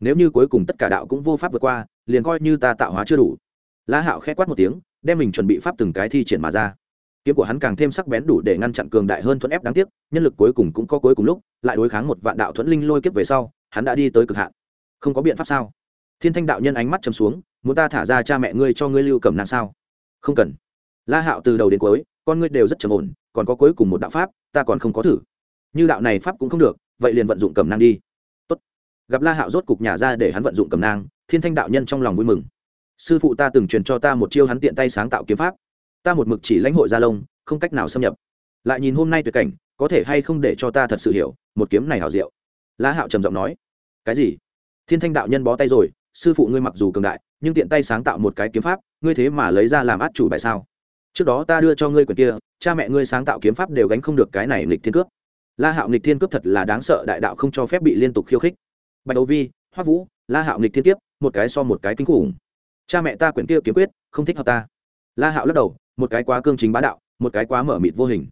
[SPEAKER 1] Nếu như cuối cùng tất cả đạo cũng vô pháp vượt qua, liền coi như ta tạo hóa chưa đủ. La hạo khẽ quát một tiếng, đem mình chuẩn bị pháp từng cái thi triển mà ra. Kiếm của hắn càng thêm sắc bén đủ để ngăn chặn cường đại hơn thuẫn ép đáng tiếc, nhân lực cuối cùng cũng có cuối cùng lúc, lại đối kháng một vạn đạo thuẫn linh lôi kiếp về sau, hắn đã đi tới cực hạn. Không có biện pháp sao? Thiên thanh đạo nhân ánh mắt chầm xuống, muốn ta thả ra cha mẹ ngươi cho ngươi lưu cầm nàng sao? Không cần. La hạo từ đầu đến cuối, con ngươi đều rất trầm ổn, còn có cuối cùng một đạo pháp, ta còn không có thử như đạo này pháp cũng không được, vậy liền vận dụng cầm năng đi. Tốt. gặp la hạo rốt cục nhà ra để hắn vận dụng cầm năng thiên thanh đạo nhân trong lòng vui mừng. Sư phụ ta từng truyền cho ta một chiêu hắn tiện tay sáng tạo kiếm pháp. Ta một mực chỉ lãnh hội gia lông không cách nào xâm nhập. Lại nhìn hôm nay tuyệt cảnh, có thể hay không để cho ta thật sự hiểu, một kiếm này hảo diệu. La hạo trầm giọng nói. Cái gì? Thiên thanh đạo nhân bó tay rồi, sư phụ ngươi mặc dù cường đại, nhưng tiện tay sáng tạo một cái kiếm pháp, ngươi thế mà lấy ra làm át chủ bài sao? Trước đó ta đưa cho ngươi quyền kia, cha mẹ ngươi sáng tạo kiếm pháp đều gánh không được cái này lịch thiên cướp la hạo nghịch thiên cướp thật là đáng sợ, đại đạo không cho phép bị liên tục khiêu khích. Bạch âu vi hoa vũ, la hạo nghịch thiên kiếp, một cái so một cái kinh khủng. Cha mẹ ta quyển kia kiếm quyết, không thích hợp ta. La hạo lắc đầu, một cái quá cương chính bá đạo, một cái quá mở mịt vô hình.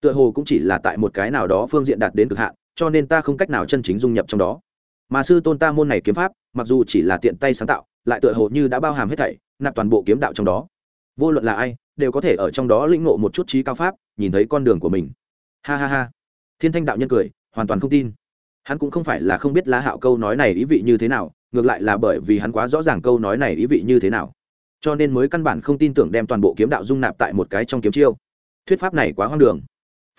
[SPEAKER 1] Tựa hồ cũng chỉ là tại một cái nào đó phương diện đạt đến cực hạn, cho nên ta không cách nào chân chính dung nhập trong đó. Mà sư tôn ta môn này kiếm pháp, mặc dù chỉ là tiện tay sáng tạo, lại tựa hồ như đã bao hàm hết thảy, nạp toàn bộ kiếm đạo trong đó. Vô luận là ai, đều có thể ở trong đó lĩnh ngộ một chút trí cao pháp, nhìn thấy con đường của mình. Ha ha ha thiên thanh đạo nhân cười, hoàn toàn không tin. Hắn cũng không phải là không biết lá hạo câu nói này ý vị như thế nào, ngược lại là bởi vì hắn quá rõ ràng câu nói này ý vị như thế nào. Cho nên mới căn bản không tin tưởng đem toàn bộ kiếm đạo dung nạp tại một cái trong kiếm chiêu. Thuyết pháp này quá hoang đường.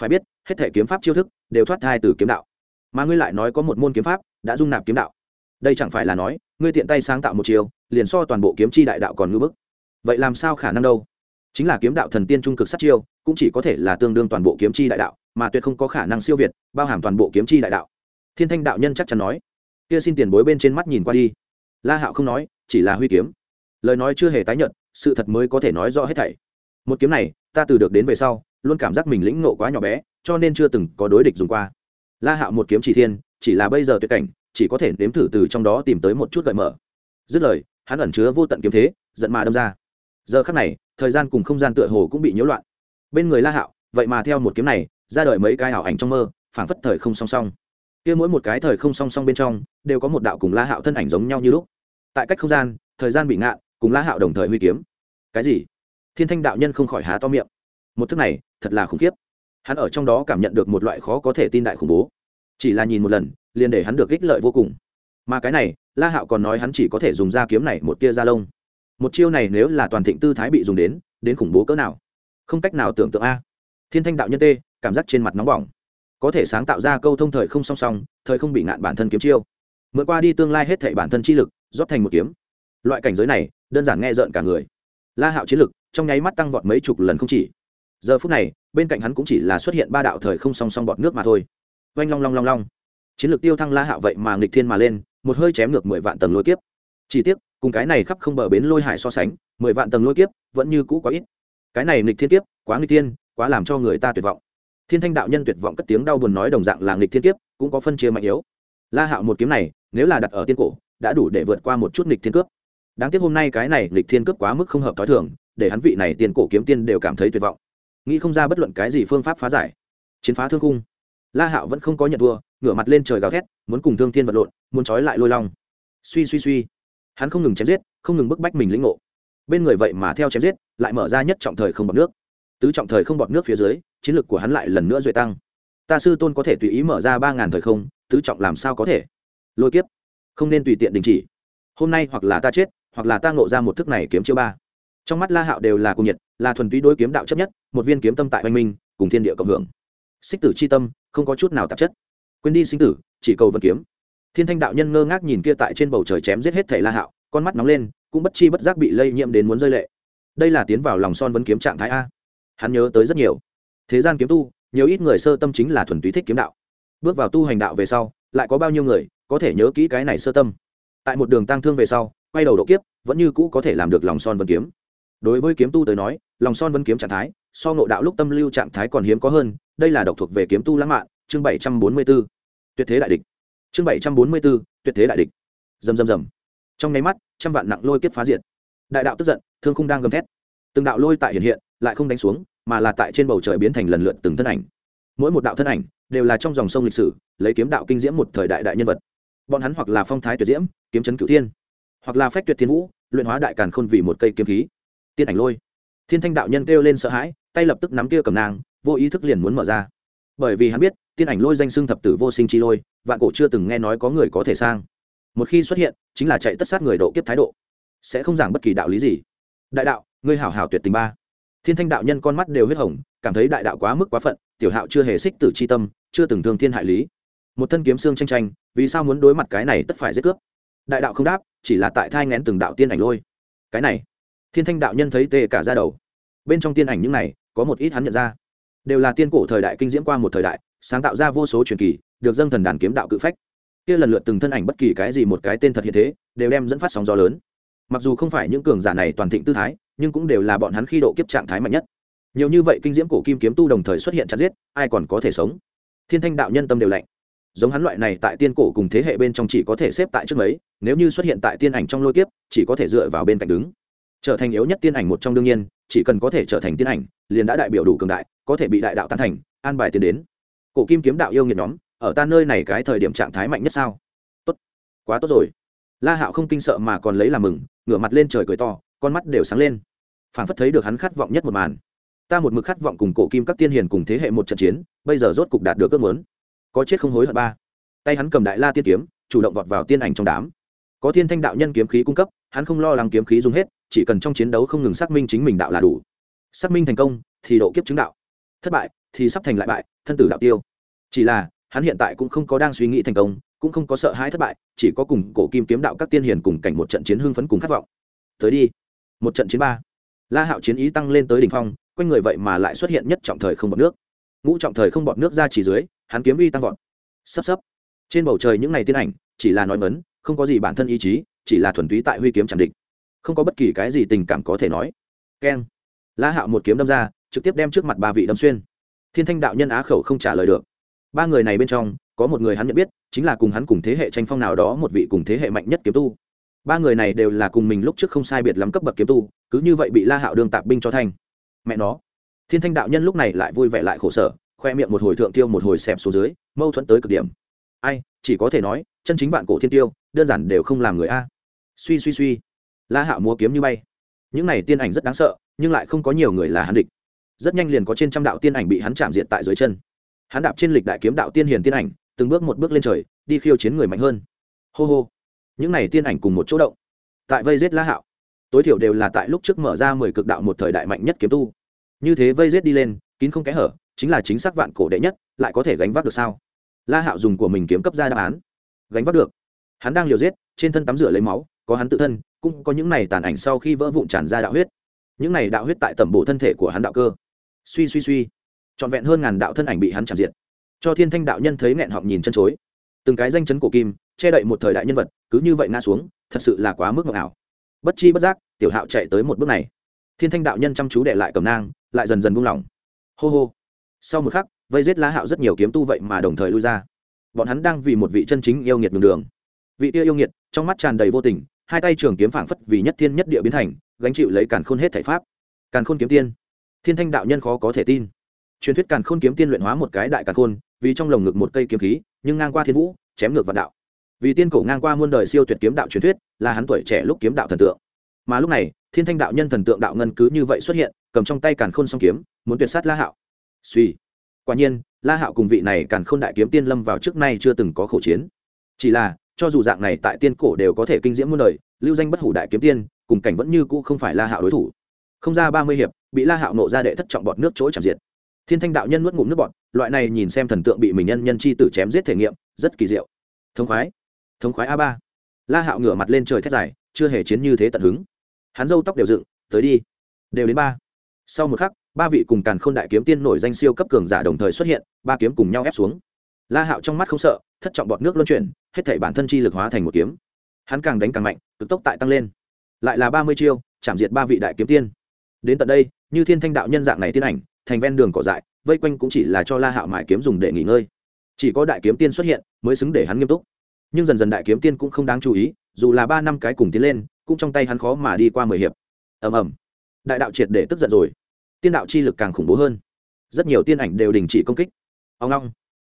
[SPEAKER 1] Phải biết, hết thể kiếm pháp chiêu thức đều thoát thai từ kiếm đạo. Mà ngươi lại nói có một môn kiếm pháp đã dung nạp kiếm đạo. Đây chẳng phải là nói, ngươi tiện tay sáng tạo một chiều liền so toàn bộ kiếm chi đại đạo còn ngưỡng bức. Vậy làm sao khả năng đâu? Chính là kiếm đạo thần tiên trung cực sát chiêu cũng chỉ có thể là tương đương toàn bộ kiếm chi đại đạo, mà tuyệt không có khả năng siêu việt, bao hàm toàn bộ kiếm chi đại đạo. Thiên thanh đạo nhân chắc chắn nói. Kia xin tiền bối bên trên mắt nhìn qua đi. La hạo không nói, chỉ là huy kiếm. Lời nói chưa hề tái nhận sự thật mới có thể nói rõ hết thảy. Một kiếm này, ta từ được đến về sau, luôn cảm giác mình lĩnh ngộ quá nhỏ bé, cho nên chưa từng có đối địch dùng qua. La hạo một kiếm chỉ thiên, chỉ là bây giờ tuyệt cảnh, chỉ có thể nếm thử từ trong đó tìm tới một chút gợi mở. Dứt lời, hắn ẩn chứa vô tận kiếm thế, giận mà đâm ra. Giờ khắc này, thời gian cùng không gian tựa hồ cũng bị nhiễu loạn bên người la hạo vậy mà theo một kiếm này ra đời mấy cái ảo ảnh trong mơ phảng phất thời không song song kia mỗi một cái thời không song song bên trong đều có một đạo cùng la hạo thân ảnh giống nhau như lúc tại cách không gian thời gian bị ngạn cùng la hạo đồng thời huy kiếm cái gì thiên thanh đạo nhân không khỏi há to miệng một thức này thật là khủng khiếp hắn ở trong đó cảm nhận được một loại khó có thể tin đại khủng bố chỉ là nhìn một lần liền để hắn được ích lợi vô cùng mà cái này la hạo còn nói hắn chỉ có thể dùng ra kiếm này một tia da lông một chiêu này nếu là toàn thịnh tư thái bị dùng đến đến khủng bố cỡ nào không cách nào tưởng tượng a. Thiên thanh đạo nhân tê, cảm giác trên mặt nóng bỏng. Có thể sáng tạo ra câu thông thời không song song, thời không bị ngạn bản thân kiếm chiêu. Mượn qua đi tương lai hết thảy bản thân chi lực, rót thành một kiếm. Loại cảnh giới này, đơn giản nghe rợn cả người. La hạo chiến lực, trong nháy mắt tăng vọt mấy chục lần không chỉ. Giờ phút này, bên cạnh hắn cũng chỉ là xuất hiện ba đạo thời không song song bọt nước mà thôi. Oanh long long long long. Chiến lược tiêu thăng la hạo vậy mà nghịch thiên mà lên, một hơi chém ngược mười vạn tầng lôi kiếp. Chỉ tiếc, cùng cái này khắp không bờ bến lôi hải so sánh, mười vạn tầng lôi kiếp vẫn như cũ quá ít cái này nghịch thiên kiếp, quá nghịch thiên, quá làm cho người ta tuyệt vọng. Thiên thanh đạo nhân tuyệt vọng cất tiếng đau buồn nói đồng dạng là nghịch thiên kiếp, cũng có phân chia mạnh yếu. La hạo một kiếm này, nếu là đặt ở tiên cổ, đã đủ để vượt qua một chút nghịch thiên cướp. Đáng tiếc hôm nay cái này nghịch thiên cướp quá mức không hợp t h o i thường, để hắn vị này tiền cổ kiếm tiên đều cảm thấy tuyệt vọng. Nghĩ không ra bất luận cái gì phương pháp phá giải. Chiến phá thương cung la hạo vẫn không có nhận thua, ngửa mặt lên trời gào thét, muốn cùng thương thiên vật lộn, muốn trói lại lôi long. Suy suy suy. Hắn không ngừng chém giết, không ngừng bức bách mình lĩnh ngộ bên người vậy mà theo chém giết, lại mở ra nhất trọng thời không bọt nước. Tứ trọng thời không bọt nước phía dưới, chiến lược của hắn lại lần nữa duệ tăng. Ta sư tôn có thể tùy ý mở ra ba ngàn thời không, tứ trọng làm sao có thể? Lôi kiếp. Không nên tùy tiện đình chỉ. Hôm nay hoặc là ta chết, hoặc là ta ngộ ra một thức này kiếm chiêu ba. Trong mắt la hạo đều là cùng nhiệt, là thuần túy đối kiếm đạo chấp nhất, một viên kiếm tâm tại oanh minh, cùng thiên địa cộng hưởng. Xích tử c h i tâm, không có chút nào tạp chất. Quên đi sinh tử, chỉ cầu vân kiếm. Thiên thanh đạo nhân ngơ ngác nhìn kia tại trên bầu trời chém giết hết thầy la hạo, con mắt nóng lên cũng bất chi bất giác bị lây nhiễm đến muốn rơi lệ. Đây là tiến vào lòng son vấn kiếm trạng thái a. Hắn nhớ tới rất nhiều. Thế gian kiếm tu, nhiều ít người sơ tâm chính là thuần túy thích kiếm đạo. Bước vào tu hành đạo về sau, lại có bao nhiêu người có thể nhớ kỹ cái này sơ tâm? Tại một đường tăng thương về sau, quay đầu độ kiếp, vẫn như cũ có thể làm được lòng son vấn kiếm. Đối với kiếm tu tới nói, lòng son vấn kiếm trạng thái, so ngộ đạo lúc tâm lưu trạng thái còn hiếm có hơn, đây là độc thuộc về kiếm tu lãng mạn, chương bảy trăm bốn mươi b ố tuyệt thế đại địch. Chương bảy trăm bốn mươi b ố tuyệt thế đại địch. Dầm dầm dầm trong nháy mắt trăm vạn nặng lôi kiếp phá diệt. Đại đạo tức giận, thương không đang gầm thét. Từng đạo lôi tại hiện hiện, lại không đánh xuống, mà là tại trên bầu trời biến thành lần lượt từng thân ảnh. Mỗi một đạo thân ảnh đều là trong dòng sông lịch sử, lấy kiếm đạo kinh diễm một thời đại đại nhân vật. Bọn hắn hoặc là phong thái tuyệt diễm, kiếm trấn cửu thiên, hoặc là phách tuyệt thiên vũ, luyện hóa đại càn khôn vì một cây kiếm khí. Tiên ảnh lôi. Thiên thanh đạo nhân kêu lên sợ hãi, tay lập tức nắm kia cầm nang vô ý thức liền muốn mở ra. Bởi vì hắn biết, tiên ảnh lôi danh xưng thập tử vô sinh chi lôi, vạn cổ chưa từng nghe nói có người có thể sang một khi xuất hiện, chính là chạy tất sát người độ kiếp thái độ. Sẽ không giảng bất kỳ đạo lý gì. Đại đạo, ngươi hảo hảo tuyệt tình ba. Thiên thanh đạo nhân con mắt đều huyết hồng, cảm thấy đại đạo quá mức quá phận, tiểu hạo chưa hề xích tử c h i tâm, chưa từng thương thiên hại lý. Một thân kiếm xương tranh tranh vì sao muốn đối mặt cái này tất phải giết cướp? Đại đạo không đáp, chỉ là tại thai ngén từng đạo tiên ảnh lôi. Cái này, thiên thanh đạo nhân thấy tê cả ra đầu. Bên trong tiên ảnh những này, có một ít hắn nhận ra. Đều là tiên cổ thời đại kinh diễm qua một thời đại, sáng tạo ra vô số truyền kỳ, được dâng thần đàn kiếm đạo cự phách kia lần lượt từng thân ảnh bất kỳ cái gì một cái tên thật hiện thế, đều đem dẫn phát sóng gió lớn. Mặc dù không phải những cường giả này toàn thịnh tư thái, nhưng cũng đều là bọn hắn khi độ kiếp trạng thái mạnh nhất. Nhiều như vậy kinh diễm cổ kim kiếm tu đồng thời xuất hiện chặt giết, ai còn có thể sống? Thiên thanh đạo nhân tâm đều lạnh. Giống hắn loại này tại tiên cổ cùng thế hệ bên trong chỉ có thể xếp tại trước mấy, nếu như xuất hiện tại tiên ảnh trong lôi kiếp, chỉ có thể dựa vào bên cạnh đứng. Trở thành yếu nhất tiên ảnh một trong đương nhiên, chỉ cần có thể trở thành tiên ảnh, liền đã đại biểu đủ cường đại, có thể bị đại đạo tán thành, an bài tiến đến. Cổ kim kiếm đạo yêu nghiệt nhóm ở ta nơi này cái thời điểm trạng thái mạnh nhất sao? Tốt. Quá tốt rồi. La hạo không kinh sợ mà còn lấy làm mừng, ngửa mặt lên trời cười to, con mắt đều sáng lên. Phảng phất thấy được hắn khát vọng nhất một màn. Ta một mực khát vọng cùng cổ kim các tiên hiền cùng thế hệ một trận chiến, bây giờ rốt cục đạt được ước muốn. Có chết không hối hận ba. Tay hắn cầm đại la tiên kiếm, chủ động vọt vào tiên ảnh trong đám. Có thiên thanh đạo nhân kiếm khí cung cấp, hắn không lo lắng kiếm khí dùng hết, chỉ cần trong chiến đấu không ngừng xác minh chính mình đạo là đủ. Xác minh thành công, thì độ kiếp chứng đạo. Thất bại, thì sắp thành lại bại, thân tử đạo tiêu. Chỉ là hắn hiện tại cũng không có đang suy nghĩ thành công, cũng không có sợ hãi thất bại, chỉ có cùng cổ kim kiếm đạo các tiên hiền cùng cảnh một trận chiến hưng phấn cùng khát vọng. Tới đi. Một trận chiến ba. La hạo chiến ý tăng lên tới đỉnh phong, quanh người vậy mà lại xuất hiện nhất trọng thời không bọt nước. Ngũ trọng thời không bọt nước ra chỉ dưới, hắn kiếm uy tăng vọt. Sắp sắp trên bầu trời những ngày tiên ảnh, chỉ là nói mấn, không có gì bản thân ý chí, chỉ là thuần túy tại huy kiếm chẳng định không có bất kỳ cái gì tình cảm có thể nói. Keng. La hạo một kiếm đâm ra, trực tiếp đem trước mặt ba vị đâm xuyên. Thiên thanh đạo nhân á khẩu không trả lời được ba người này bên trong, có một người hắn nhận biết, chính là cùng hắn cùng thế hệ tranh phong nào đó một vị cùng thế hệ mạnh nhất kiếm tu. Ba người này đều là cùng mình lúc trước không sai biệt lắm cấp bậc kiếm tu, cứ như vậy bị la hạo đương tạp binh cho thanh mẹ nó. Thiên thanh đạo nhân lúc này lại vui vẻ lại khổ sở, khoe miệng một hồi thượng tiêu một hồi xẹp xuống dưới, mâu thuẫn tới cực điểm. Ai, chỉ có thể nói, chân chính vạn cổ thiên tiêu, đơn giản đều không làm người a. Suy suy suy. La hạo múa kiếm như bay. Những này tiên ảnh rất đáng sợ, nhưng lại không có nhiều người là hắn địch. Rất nhanh liền có trên trăm đạo tiên ảnh bị hắn chạm diện tại dưới chân hắn đạp trên lịch đại kiếm đạo tiên hiền tiên ảnh, từng bước một bước lên trời, đi khiêu chiến người mạnh hơn. Hô hô. Những này tiên ảnh cùng một chỗ động. Tại vây giết la hạo, tối thiểu đều là tại lúc trước mở ra mười cực đạo một thời đại mạnh nhất kiếm tu. Như thế vây giết đi lên, kín không kẽ hở, chính là chính xác vạn cổ đệ nhất, lại có thể gánh vác được sao? La hạo dùng của mình kiếm cấp ra đáp án. Gánh vác được. Hắn đang liều giết, trên thân tắm rửa lấy máu, có hắn tự thân, cũng có những này tàn ảnh sau khi vỡ vụn tràn ra đạo huyết. Những này đạo huyết tại tẩm bổ thân thể của hắn đạo cơ. Suy suy suy trọn vẹn hơn ngàn đạo thân ảnh bị hắn chạm diệt. Cho thiên thanh đạo nhân thấy nghẹn họng nhìn chân chối. Từng cái danh chấn cổ kim, che đậy một thời đại nhân vật, cứ như vậy ngã xuống, thật sự là quá mức ngọc ảo. Bất chi bất giác, tiểu hạo chạy tới một bước này. Thiên thanh đạo nhân chăm chú để lại cầm nang, lại dần dần buông lỏng. Hô hô. Sau một khắc, vây giết lá hạo rất nhiều kiếm tu vậy mà đồng thời lui ra. Bọn hắn đang vì một vị chân chính yêu nghiệt đường đường. Vị tia yêu nghiệt, trong mắt tràn đầy vô tình, hai tay trường kiếm phảng phất vì nhất thiên nhất địa biến thành, gánh chịu lấy càn khôn hết thể pháp. Càn khôn kiếm tiên. Thiên thanh đạo nhân khó có thể tin truyền thuyết càn khôn kiếm tiên luyện hóa một cái đại càn khôn, vì trong lồng ngực một cây kiếm khí, nhưng ngang qua thiên vũ, chém ngược vạn đạo. Vì tiên cổ ngang qua muôn đời siêu tuyệt kiếm đạo truyền thuyết, là hắn tuổi trẻ lúc kiếm đạo thần tượng. Mà lúc này, thiên thanh đạo nhân thần tượng đạo ngân cứ như vậy xuất hiện, cầm trong tay càn khôn song kiếm, muốn tuyệt sát la hạo. Suy. Quả nhiên, la hạo cùng vị này càn khôn đại kiếm tiên lâm vào trước nay chưa từng có khẩu chiến. Chỉ là, cho dù dạng này tại tiên cổ đều có thể kinh diễm muôn đời, lưu danh bất hủ đại kiếm tiên, cùng cảnh vẫn như cũ không phải la hạo đối thủ. Không ra ba mươi hiệp, bị la hạo nộ ra đệ thất trọng bọt nước chỗ chạm diệt thiên thanh đạo nhân nuốt ngụm nước bọt, loại này nhìn xem thần tượng bị mình nhân nhân chi tử chém giết thể nghiệm, rất kỳ diệu. Thống khoái thống khoái a ba. La hạo ngửa mặt lên trời thét dài, chưa hề chiến như thế tận hứng. Hắn râu tóc đều dựng, tới đi. Đều đến ba. Sau một khắc, ba vị cùng càn k h ô n đại kiếm tiên nổi danh siêu cấp cường giả đồng thời xuất hiện, ba kiếm cùng nhau ép xuống. La hạo trong mắt không sợ, thất trọng bọt nước luân chuyển, hết thể bản thân chi lực hóa thành một kiếm. Hắn càng đánh càng mạnh, cực tốc tại tăng lên. Lại là ba mươi chiêu, chạm diệt ba vị đại kiếm tiên. Đến tận đây, như thiên thanh đạo nhân dạng này tiên ảnh thành ven đường cỏ dại, vây quanh cũng chỉ là cho la hạo mãi kiếm dùng để nghỉ ngơi. Chỉ có đại kiếm tiên xuất hiện mới xứng để hắn nghiêm túc. Nhưng dần dần đại kiếm tiên cũng không đáng chú ý, dù là ba năm cái cùng tiến lên, cũng trong tay hắn khó mà đi qua mười hiệp. Ầm ầm. Đại đạo triệt để tức giận rồi. Tiên đạo chi lực càng khủng bố hơn. Rất nhiều tiên ảnh đều đình chỉ công kích. Ông long.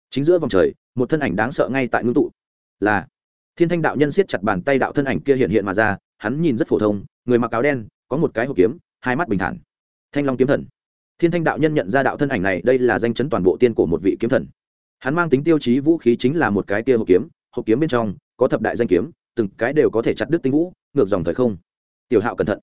[SPEAKER 1] Chính giữa vòng trời, một thân ảnh đáng sợ ngay tại ngưng tụ. Là thiên thanh đạo nhân siết chặt bàn tay đạo thân ảnh kia hiện hiện mà ra, hắn nhìn rất phổ thông, người mặc áo đen, có một cái hộp kiếm, hai mắt bình thản. Thanh long kiếm thần thiên thanh đạo nhân nhận ra đạo thân ảnh này, đây là danh chấn toàn bộ tiên của một vị kiếm thần. Hắn mang tính tiêu chí vũ khí chính là một cái kia hộp kiếm hộp kiếm bên trong có thập đại danh kiếm, từng cái đều có thể chặt đứt tinh vũ, ngược dòng thời không. Tiểu hạo cẩn thận.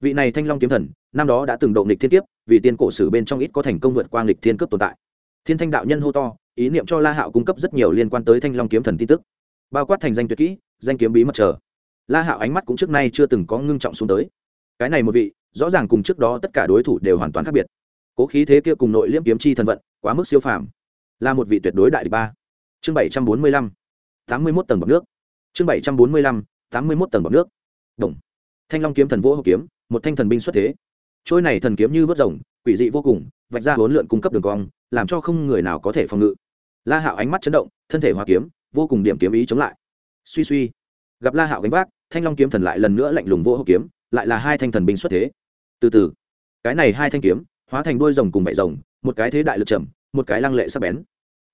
[SPEAKER 1] Vị này thanh long kiếm thần, năm đó đã từng độ nghịch thiên kiếp, vì tiên cổ sử bên trong ít có thành công vượt qua nghịch thiên cấp tồn tại. Thiên thanh đạo nhân hô to, ý niệm cho la hạo cung cấp rất nhiều liên quan tới thanh long kiếm thần tin tức. Bao quát thành danh tuyệt kỹ, danh kiếm bí mật chờ. La hạo ánh mắt cũng trước nay chưa từng có ngưng trọng xuống tới. Cái này một vị, rõ ràng cùng trước đó tất cả đối thủ đều hoàn toàn khác biệt cố khí thế kia cùng nội liễm kiếm chi thần vận, quá mức siêu phàm. Là một vị tuyệt đối đại địch ba. Chương bảy trăm bốn mươi lăm. tám mươi mốt tầng bọc nước. Chương bảy trăm bốn mươi lăm, tám mươi mốt tầng bọc nước. Đồng. Thanh long kiếm thần vỗ hậu kiếm, một thanh thần binh xuất thế. Trôi này thần kiếm như vớt rồng, quỷ dị vô cùng, vạch ra huấn lượn cung cấp đường cong, làm cho không người nào có thể phòng ngự. La hạo ánh mắt chấn động, thân thể hòa kiếm, vô cùng điểm kiếm ý chống lại. Suy suy. Gặp la hạo gánh vác, thanh long kiếm thần lại lần nữa lạnh lùng vô hậu kiếm, lại là hai thanh thần binh xuất thế. Từ từ. Cái này hai thanh kiếm hóa thành đôi rồng cùng vảy rồng, một cái thế đại lực trầm, một cái lăng lệ sắc bén.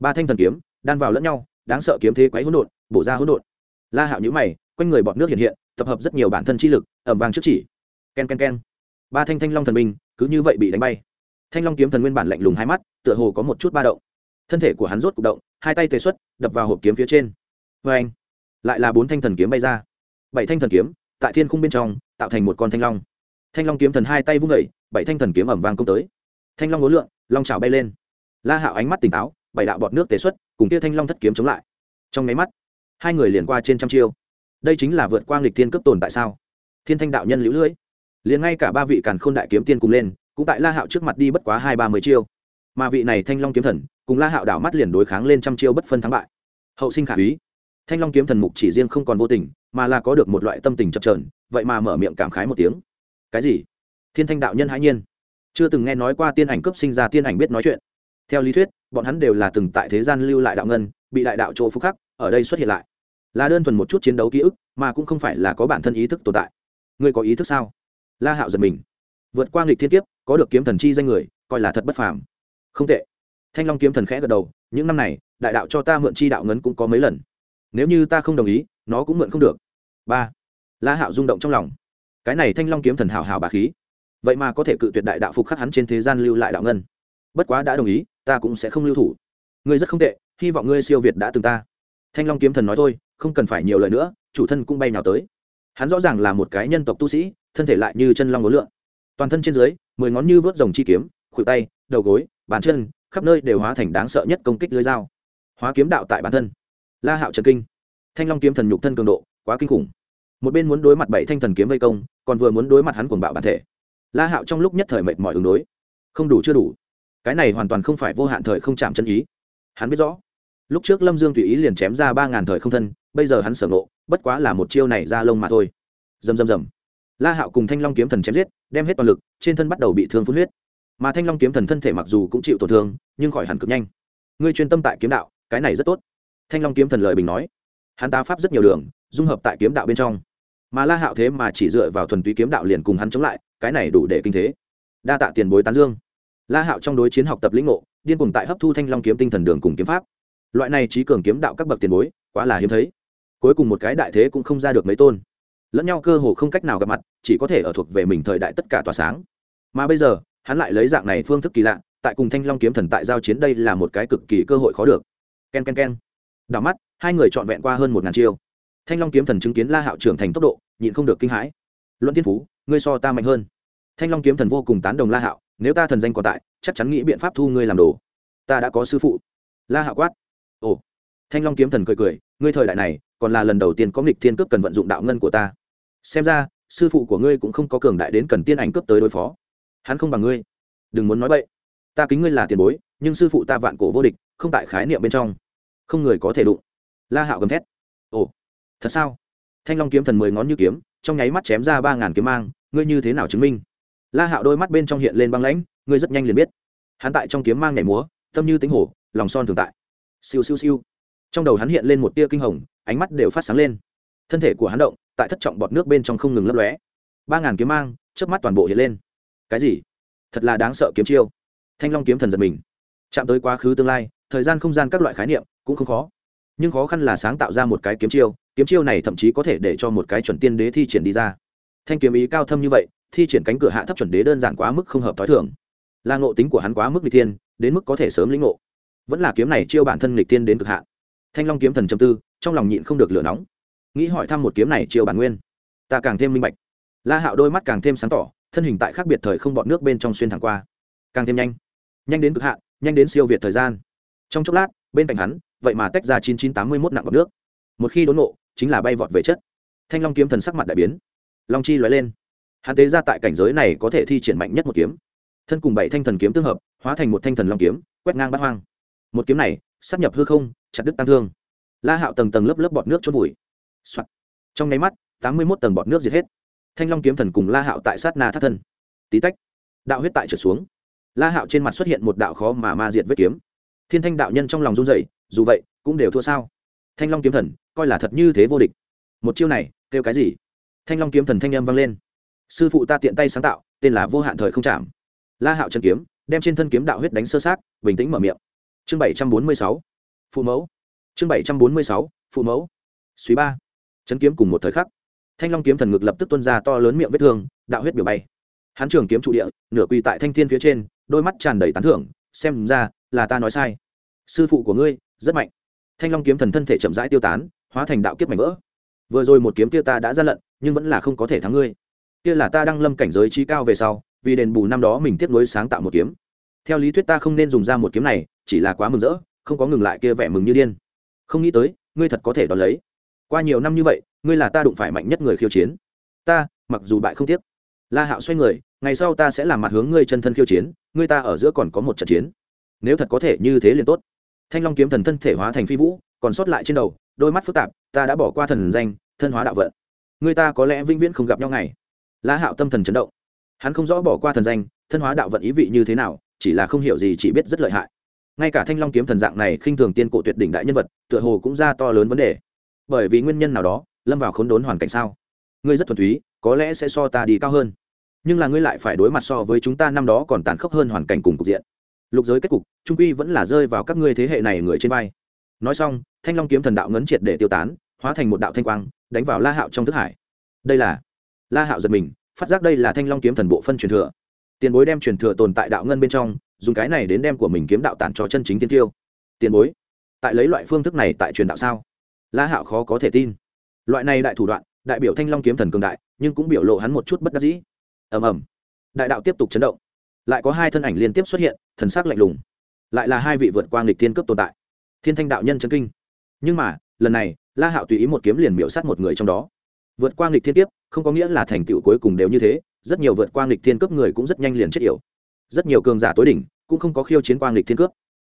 [SPEAKER 1] Ba thanh thần kiếm, đan vào lẫn nhau, đáng sợ kiếm thế quấy hỗn độn, bổ ra hỗn độn. La hạo nhữ mày, quanh người bọt nước hiện hiện, tập hợp rất nhiều bản thân chi lực, ẩm vàng trước chỉ. Ken ken ken. Ba thanh thanh long thần minh cứ như vậy bị đánh bay. Thanh long kiếm thần nguyên bản lạnh lùng hai mắt, tựa hồ có một chút ba động. Thân thể của hắn rốt cục động, hai tay tề xuất, đập vào hộp kiếm phía trên. Vê anh, lại là bốn thanh thần kiếm bay ra. Bảy thanh thần kiếm, tại thiên khung bên trong, tạo thành một con thanh long thanh long kiếm thần hai tay vung vẩy bảy thanh thần kiếm ẩm vàng công tới. Thanh long ngố lượng long trào bay lên. La hạo ánh mắt tỉnh táo, bảy đạo bọt nước tế xuất, cùng kia thanh long thất kiếm chống lại. Trong nháy mắt, hai người liền qua trên trăm chiêu. Đây chính là vượt qua nghịch thiên cấp tồn tại sao? Thiên thanh đạo nhân lũ lưỡi liền ngay cả ba vị càn khôn đại kiếm tiên cùng lên, cũng tại la hạo trước mặt đi bất quá hai ba mươi chiêu. Mà vị này thanh long kiếm thần, cùng la hạo đảo mắt liền đối kháng lên trăm chiêu bất phân thắng bại. Hậu sinh khả úy. Thanh long kiếm thần mục chỉ riêng không còn vô tình, mà là có được một loại tâm tình chập trờn vậy mà mở miệng cảm khái một tiếng cái gì? Thiên thanh đạo nhân hãi nhiên. Chưa từng nghe nói qua tiên ảnh cấp sinh ra tiên ảnh biết nói chuyện. Theo lý thuyết, bọn hắn đều là từng tại thế gian lưu lại đạo ngân, bị đại đạo chỗ phúc khắc, ở đây xuất hiện lại. Là đơn thuần một chút chiến đấu ký ức, mà cũng không phải là có bản thân ý thức tồn tại. Ngươi có ý thức sao? La hạo giật mình. Vượt qua nghịch thiên kiếp, có được kiếm thần chi danh người, coi là thật bất phàm. Không tệ. Thanh long kiếm thần khẽ gật đầu, những năm này, đại đạo cho ta mượn chi đạo ngấn cũng có mấy lần. Nếu như ta không đồng ý, nó cũng mượn không được. Ba. La hạo rung động trong lòng cái này thanh long kiếm thần hào hào bà khí. Vậy mà có thể cự tuyệt đại đạo phục khắc hắn trên thế gian lưu lại đạo ngân. Bất quá đã đồng ý, ta cũng sẽ không lưu thủ. Ngươi rất không tệ, hy vọng ngươi siêu việt đã từng ta. Thanh long kiếm thần nói thôi, không cần phải nhiều lời nữa, chủ thân cũng bay nào tới. Hắn rõ ràng là một cái nhân tộc tu sĩ, thân thể lại như chân long ngối lượn toàn thân trên dưới, mười ngón như vớt rồng chi kiếm, khuỷu tay, đầu gối, bàn chân, khắp nơi đều hóa thành đáng sợ nhất công kích lưới dao. Hóa kiếm đạo tại bản thân. La hạo trần kinh. Thanh long kiếm thần nhục thân cường độ, quá kinh khủng. Một bên muốn đối mặt bảy thanh thần kiếm vây công còn vừa muốn đối mặt hắn cuồng bạo bản thể. La hạo trong lúc nhất thời mệt mỏi ứng đối. Không đủ chưa đủ. Cái này hoàn toàn không phải vô hạn thời không chạm chân ý. Hắn biết rõ. Lúc trước lâm dương tùy ý liền chém ra ba ngàn thời không thân, bây giờ hắn sở ngộ, bất quá là một chiêu này ra lông mà thôi. Dầm dầm dầm la hạo cùng thanh long kiếm thần chém giết, đem hết toàn lực, trên thân bắt đầu bị thương phun huyết. Mà thanh long kiếm thần thân thể mặc dù cũng chịu tổn thương, nhưng khỏi hẳn cực nhanh. Ngươi chuyên tâm tại kiếm đạo, cái này rất tốt. Thanh long kiếm thần lời bình nói. Hắn ta pháp rất nhiều đường, dung hợp tại kiếm đạo bên trong mà la hạo thế mà chỉ dựa vào thuần túy kiếm đạo liền cùng hắn chống lại, cái này đủ để kinh thế. Đa tạ tiền bối tán dương. La hạo trong đối chiến học tập lĩnh ngộ, điên cùng tại hấp thu thanh long kiếm tinh thần đường cùng kiếm pháp. Loại này trí cường kiếm đạo các bậc tiền bối, quá là hiếm thấy. Cuối cùng một cái đại thế cũng không ra được mấy tôn. Lẫn nhau cơ hồ không cách nào gặp mặt, chỉ có thể ở thuộc về mình thời đại tất cả tỏa sáng. Mà bây giờ, hắn lại lấy dạng này phương thức kỳ lạ, tại cùng thanh long kiếm thần tại giao chiến đây là một cái cực kỳ cơ hội khó được. K e n k e n k e n đảo mắt, hai người trọn vẹn qua hơn một ngàn chiêu thanh long kiếm thần chứng kiến la hạo trưởng thành tốc độ, nhịn không được kinh hãi. Luận thiên phú, ngươi so ta mạnh hơn. Thanh long kiếm thần vô cùng tán đồng la hạo, nếu ta thần danh còn tại, chắc chắn nghĩ biện pháp thu ngươi làm đồ. Ta đã có sư phụ. La hạo quát. Ồ. Thanh long kiếm thần cười cười, ngươi thời đại này, còn là lần đầu tiên có nghịch thiên cướp cần vận dụng đạo ngân của ta. Xem ra, sư phụ của ngươi cũng không có cường đại đến cần tiên ảnh cướp tới đối phó. Hắn không bằng ngươi. Đừng muốn nói bậy. Ta kính ngươi là tiền bối, nhưng sư phụ ta vạn cổ vô địch, không tại khái niệm bên trong. Không người có thể đụng. La hạo gầm thét thật sao? Thanh long kiếm thần mười ngón như kiếm, trong nháy mắt chém ra ba ngàn kiếm mang, ngươi như thế nào chứng minh? La hạo đôi mắt bên trong hiện lên băng lãnh, ngươi rất nhanh liền biết. Hắn tại trong kiếm mang nhảy múa, tâm như tính hổ, lòng son thường tại. Siêu siêu siêu. Trong đầu hắn hiện lên một tia kinh hồng, ánh mắt đều phát sáng lên. Thân thể của hắn động, tại thất trọng bọt nước bên trong không ngừng lấp lóe. Ba ngàn kiếm mang trước mắt toàn bộ hiện lên. Cái gì? Thật là đáng sợ kiếm chiêu. Thanh long kiếm thần giật mình. Chạm tới quá khứ tương lai, thời gian không gian các loại khái niệm cũng không khó. Nhưng khó khăn là sáng tạo ra một cái kiếm chiêu kiếm chiêu này thậm chí có thể để cho một cái chuẩn tiên đế thi triển đi ra. Thanh kiếm ý cao thâm như vậy, thi triển cánh cửa hạ thấp chuẩn đế đơn giản quá mức không hợp t h ó i thường. Là ngộ tính của hắn quá mức n g thiên, đến mức có thể sớm lĩnh ngộ. Vẫn là kiếm này chiêu bản thân nghịch tiên đến cực hạ. thanh long kiếm thần châm tư, trong lòng nhịn không được lửa nóng. Nghĩ hỏi thăm một kiếm này chiêu bản nguyên. Ta càng thêm minh bạch. La hạo đôi mắt càng thêm sáng tỏ, thân hình tại khác biệt thời không bọn nước bên trong xuyên thẳng qua. Càng thêm nhanh. Nhanh đến cực hạn, nhanh đến siêu việt thời gian. Trong chốc lát, bên cạnh hắn, vậy mà tách ra chín chín tám mươi mốt nặng bọc nước. Một khi đốn nộ chính là bay vọt về chất. Thanh long kiếm thần sắc mặt đại biến. Long chi lóe lên. Hắn tế ra tại cảnh giới này có thể thi triển mạnh nhất một kiếm. Thân cùng bảy thanh thần kiếm tương hợp, hóa thành một thanh thần long kiếm, quét ngang bát hoang. Một kiếm này, sắp nhập hư không, chặt đứt tăng thương. La hạo tầng tầng lớp lớp bọt nước chốt vùi、Soạn. trong nháy mắt, tám mươi một tầng bọt nước diệt hết. Thanh long kiếm thần cùng la hạo tại sát na thắt thân. Tí tách. Đạo huyết tại trở xuống. La hạo trên mặt xuất hiện một đạo khó mà ma diệt vết kiếm. Thiên thanh đạo nhân trong lòng run dậy dù vậy, cũng đều thua sao? Thanh long kiếm thần coi là thật như thế vô địch. Một chiêu này, kêu cái gì? Thanh long kiếm thần thanh âm vang lên. Sư phụ ta tiện tay sáng tạo, tên là vô hạn thời không chạm. La hạo trần kiếm, đem trên thân kiếm đạo huyết đánh sơ sát, bình tĩnh mở miệng. Chương bảy trăm bốn mươi sáu, phụ mẫu. Chương bảy trăm bốn mươi sáu, phụ mẫu. Suý ba. Trấn kiếm cùng một thời khắc. Thanh long kiếm thần ngực lập tức tuân ra to lớn miệng vết thương, đạo huyết biểu bay. Hắn trường kiếm trụ địa, nửa quỳ tại thanh thiên phía trên, đôi mắt tràn đầy tán thưởng, xem ra là ta nói sai. Sư phụ của ngươi, rất mạnh. Thanh long kiếm thần thân thể chậm rãi tiêu tán hóa thành đạo kiếp mảnh vỡ. Vừa rồi một kiếm kia ta đã ra lận, nhưng vẫn là không có thể thắng ngươi. Kia là ta đang lâm cảnh giới trí cao về sau, vì đền bù năm đó mình tiếp nối sáng tạo một kiếm. Theo lý thuyết ta không nên dùng ra một kiếm này, chỉ là quá mừng rỡ, không có ngừng lại kia vẻ mừng như điên. Không nghĩ tới, ngươi thật có thể đón lấy. Qua nhiều năm như vậy, ngươi là ta đụng phải mạnh nhất người khiêu chiến. Ta, mặc dù bại không tiếc. La hạo xoay người, ngày sau ta sẽ làm mặt hướng ngươi chân thân khiêu chiến, ngươi ta ở giữa còn có một trận chiến. Nếu thật có thể như thế liền tốt. Thanh long kiếm thần thân thể hóa thành phi vũ, còn sót lại trên đầu đôi mắt phức tạp, ta đã bỏ qua thần danh, thân hóa đạo vận. Người ta có lẽ vĩnh viễn không gặp nhau ngày. La hạo tâm thần chấn động. Hắn không rõ bỏ qua thần danh, thân hóa đạo vận ý vị như thế nào, chỉ là không hiểu gì, chỉ biết rất lợi hại. Ngay cả thanh long kiếm thần dạng này khinh thường tiên cổ tuyệt đỉnh đại nhân vật, tựa hồ cũng ra to lớn vấn đề. Bởi vì nguyên nhân nào đó, lâm vào khốn đốn hoàn cảnh sao? Ngươi rất thuần túy, có lẽ sẽ so ta đi cao hơn. Nhưng là ngươi lại phải đối mặt so với chúng ta năm đó còn tàn khốc hơn hoàn cảnh cùng cục diện. Lục giới kết cục, trung quy vẫn là rơi vào các ngươi thế hệ này người trên vai. Nói xong thanh long kiếm thần đạo ngấn triệt để tiêu tán, hóa thành một đạo thanh quang, đánh vào la hạo trong thức hải. Đây là la hạo giật mình, phát giác đây là thanh long kiếm thần bộ phân truyền thừa. Tiền bối đem truyền thừa tồn tại đạo ngân bên trong, dùng cái này đến đem của mình kiếm đạo tản cho chân chính tiên tiêu. Tiền bối, tại lấy loại phương thức này tại truyền đạo sao? La hạo khó có thể tin. Loại này đại thủ đoạn, đại biểu thanh long kiếm thần cường đại, nhưng cũng biểu lộ hắn một chút bất đắc dĩ. Ầm ầm. Đại đạo tiếp tục chấn động. Lại có hai thân ảnh liên tiếp xuất hiện, thần sắc lạnh lùng. Lại là hai vị vượt qua nghịch thiên cấp tồn tại. Thiên thanh đạo nhân chấn kinh nhưng mà, lần này, la hạo tùy ý một kiếm liền miễu sát một người trong đó. Vượt qua nghịch thiên kiếp, không có nghĩa là thành tựu cuối cùng đều như thế, rất nhiều vượt qua nghịch thiên cướp người cũng rất nhanh liền chết yểu. Rất nhiều cường giả tối đỉnh cũng không có khiêu chiến qua nghịch thiên cướp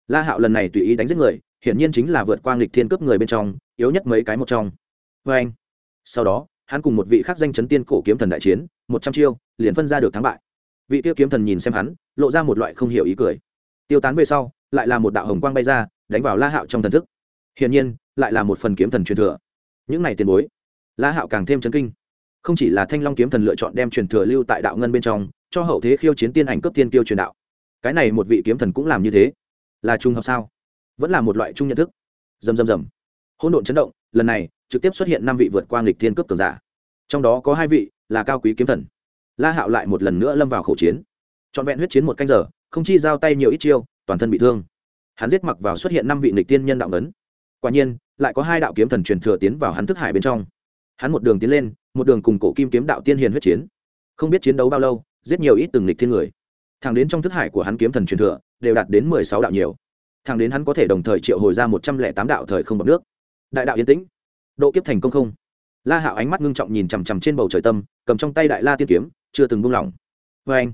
[SPEAKER 1] la hạo lần này tùy ý đánh giết người, hiển nhiên chính là vượt qua nghịch thiên cướp người bên trong, yếu nhất mấy cái một trong. Vê anh, sau đó, hắn cùng một vị khác danh chấn tiên cổ kiếm thần đại chiến, một trăm chiêu, liền phân ra được thắng bại. Vị tiêu kiếm thần nhìn xem hắn, lộ ra một loại không hiểu ý cười. Tiêu tán về sau, lại là một đạo hồng quang bay ra, đánh vào la hạo trong thần thức hiển nhiên, lại là một phần kiếm thần truyền thừa. Những này tiền bối, la hạo càng thêm chấn kinh. Không chỉ là thanh long kiếm thần lựa chọn đem truyền thừa lưu tại đạo ngân bên trong, cho hậu thế khiêu chiến tiên ảnh cấp tiên tiêu truyền đạo. Cái này một vị kiếm thần cũng làm như thế. Là trung hợp sao? Vẫn là một loại chung nhận thức. Dầm dầm dầm hỗn độn chấn động, lần này, trực tiếp xuất hiện năm vị vượt qua nghịch thiên cấp cường giả. Trong đó có hai vị là cao quý kiếm thần. La hạo lại một lần nữa lâm vào khẩu chiến. Trọn vẹn huyết chiến một canh giờ, không chi giao tay nhiều ít chiêu, toàn thân bị thương. Hắn giết mặc vào xuất hiện năm vị nghịch tiên nhân đạo ngấn quả nhiên, lại có hai đạo kiếm thần truyền thừa tiến vào hắn thức hải bên trong. Hắn một đường tiến lên, một đường cùng cổ kim kiếm đạo tiên hiền huyết chiến. Không biết chiến đấu bao lâu, giết nhiều ít từng lịch thiên người. Thẳng đến trong thức hải của hắn kiếm thần truyền thừa, đều đạt đến mười sáu đạo nhiều. Thẳng đến hắn có thể đồng thời triệu hồi ra một trăm lẻ tám đạo thời không bọc nước. Đại đạo yên tĩnh. Độ kiếp thành công không. La hạo ánh mắt ngưng trọng nhìn chằm chằm trên bầu trời tâm, cầm trong tay đại la tiên kiếm, chưa từng buông lỏng. Vê anh,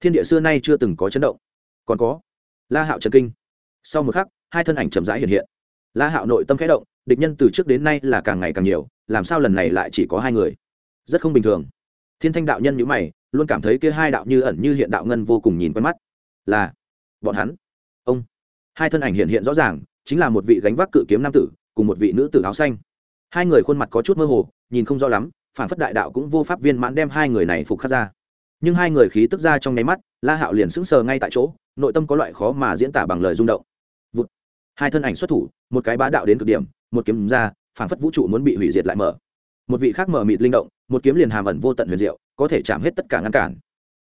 [SPEAKER 1] thiên địa xưa nay chưa từng có chấn động. Còn có, la hạo trần kinh. Sau một khắc, hai thân ảnh chậm rãi hiện hiện la hạo nội tâm khẽ động, địch nhân từ trước đến nay là càng ngày càng nhiều, làm sao lần này lại chỉ có hai người? Rất không bình thường. Thiên thanh đạo nhân nhữ mày, luôn cảm thấy kia hai đạo như ẩn như hiện đạo ngân vô cùng nhìn quen mắt. Là, bọn hắn. Ông. Hai thân ảnh hiện hiện rõ ràng, chính là một vị gánh vác cự kiếm nam tử, cùng một vị nữ tử áo xanh. Hai người khuôn mặt có chút mơ hồ, nhìn không rõ lắm, phản phất đại đạo cũng vô pháp viên mãn đem hai người này phục khắc ra. Nhưng hai người khí tức ra trong nháy mắt, la hạo liền sững sờ ngay tại chỗ, nội tâm có loại khó mà diễn tả bằng lời rung động hai thân ảnh xuất thủ, một cái bá đạo đến cực điểm, một kiếm ra phản phất vũ trụ muốn bị hủy diệt lại mở. Một vị khác mở mịt linh động, một kiếm liền hàm ẩn vô tận huyền diệu, có thể chạm hết tất cả ngăn cản.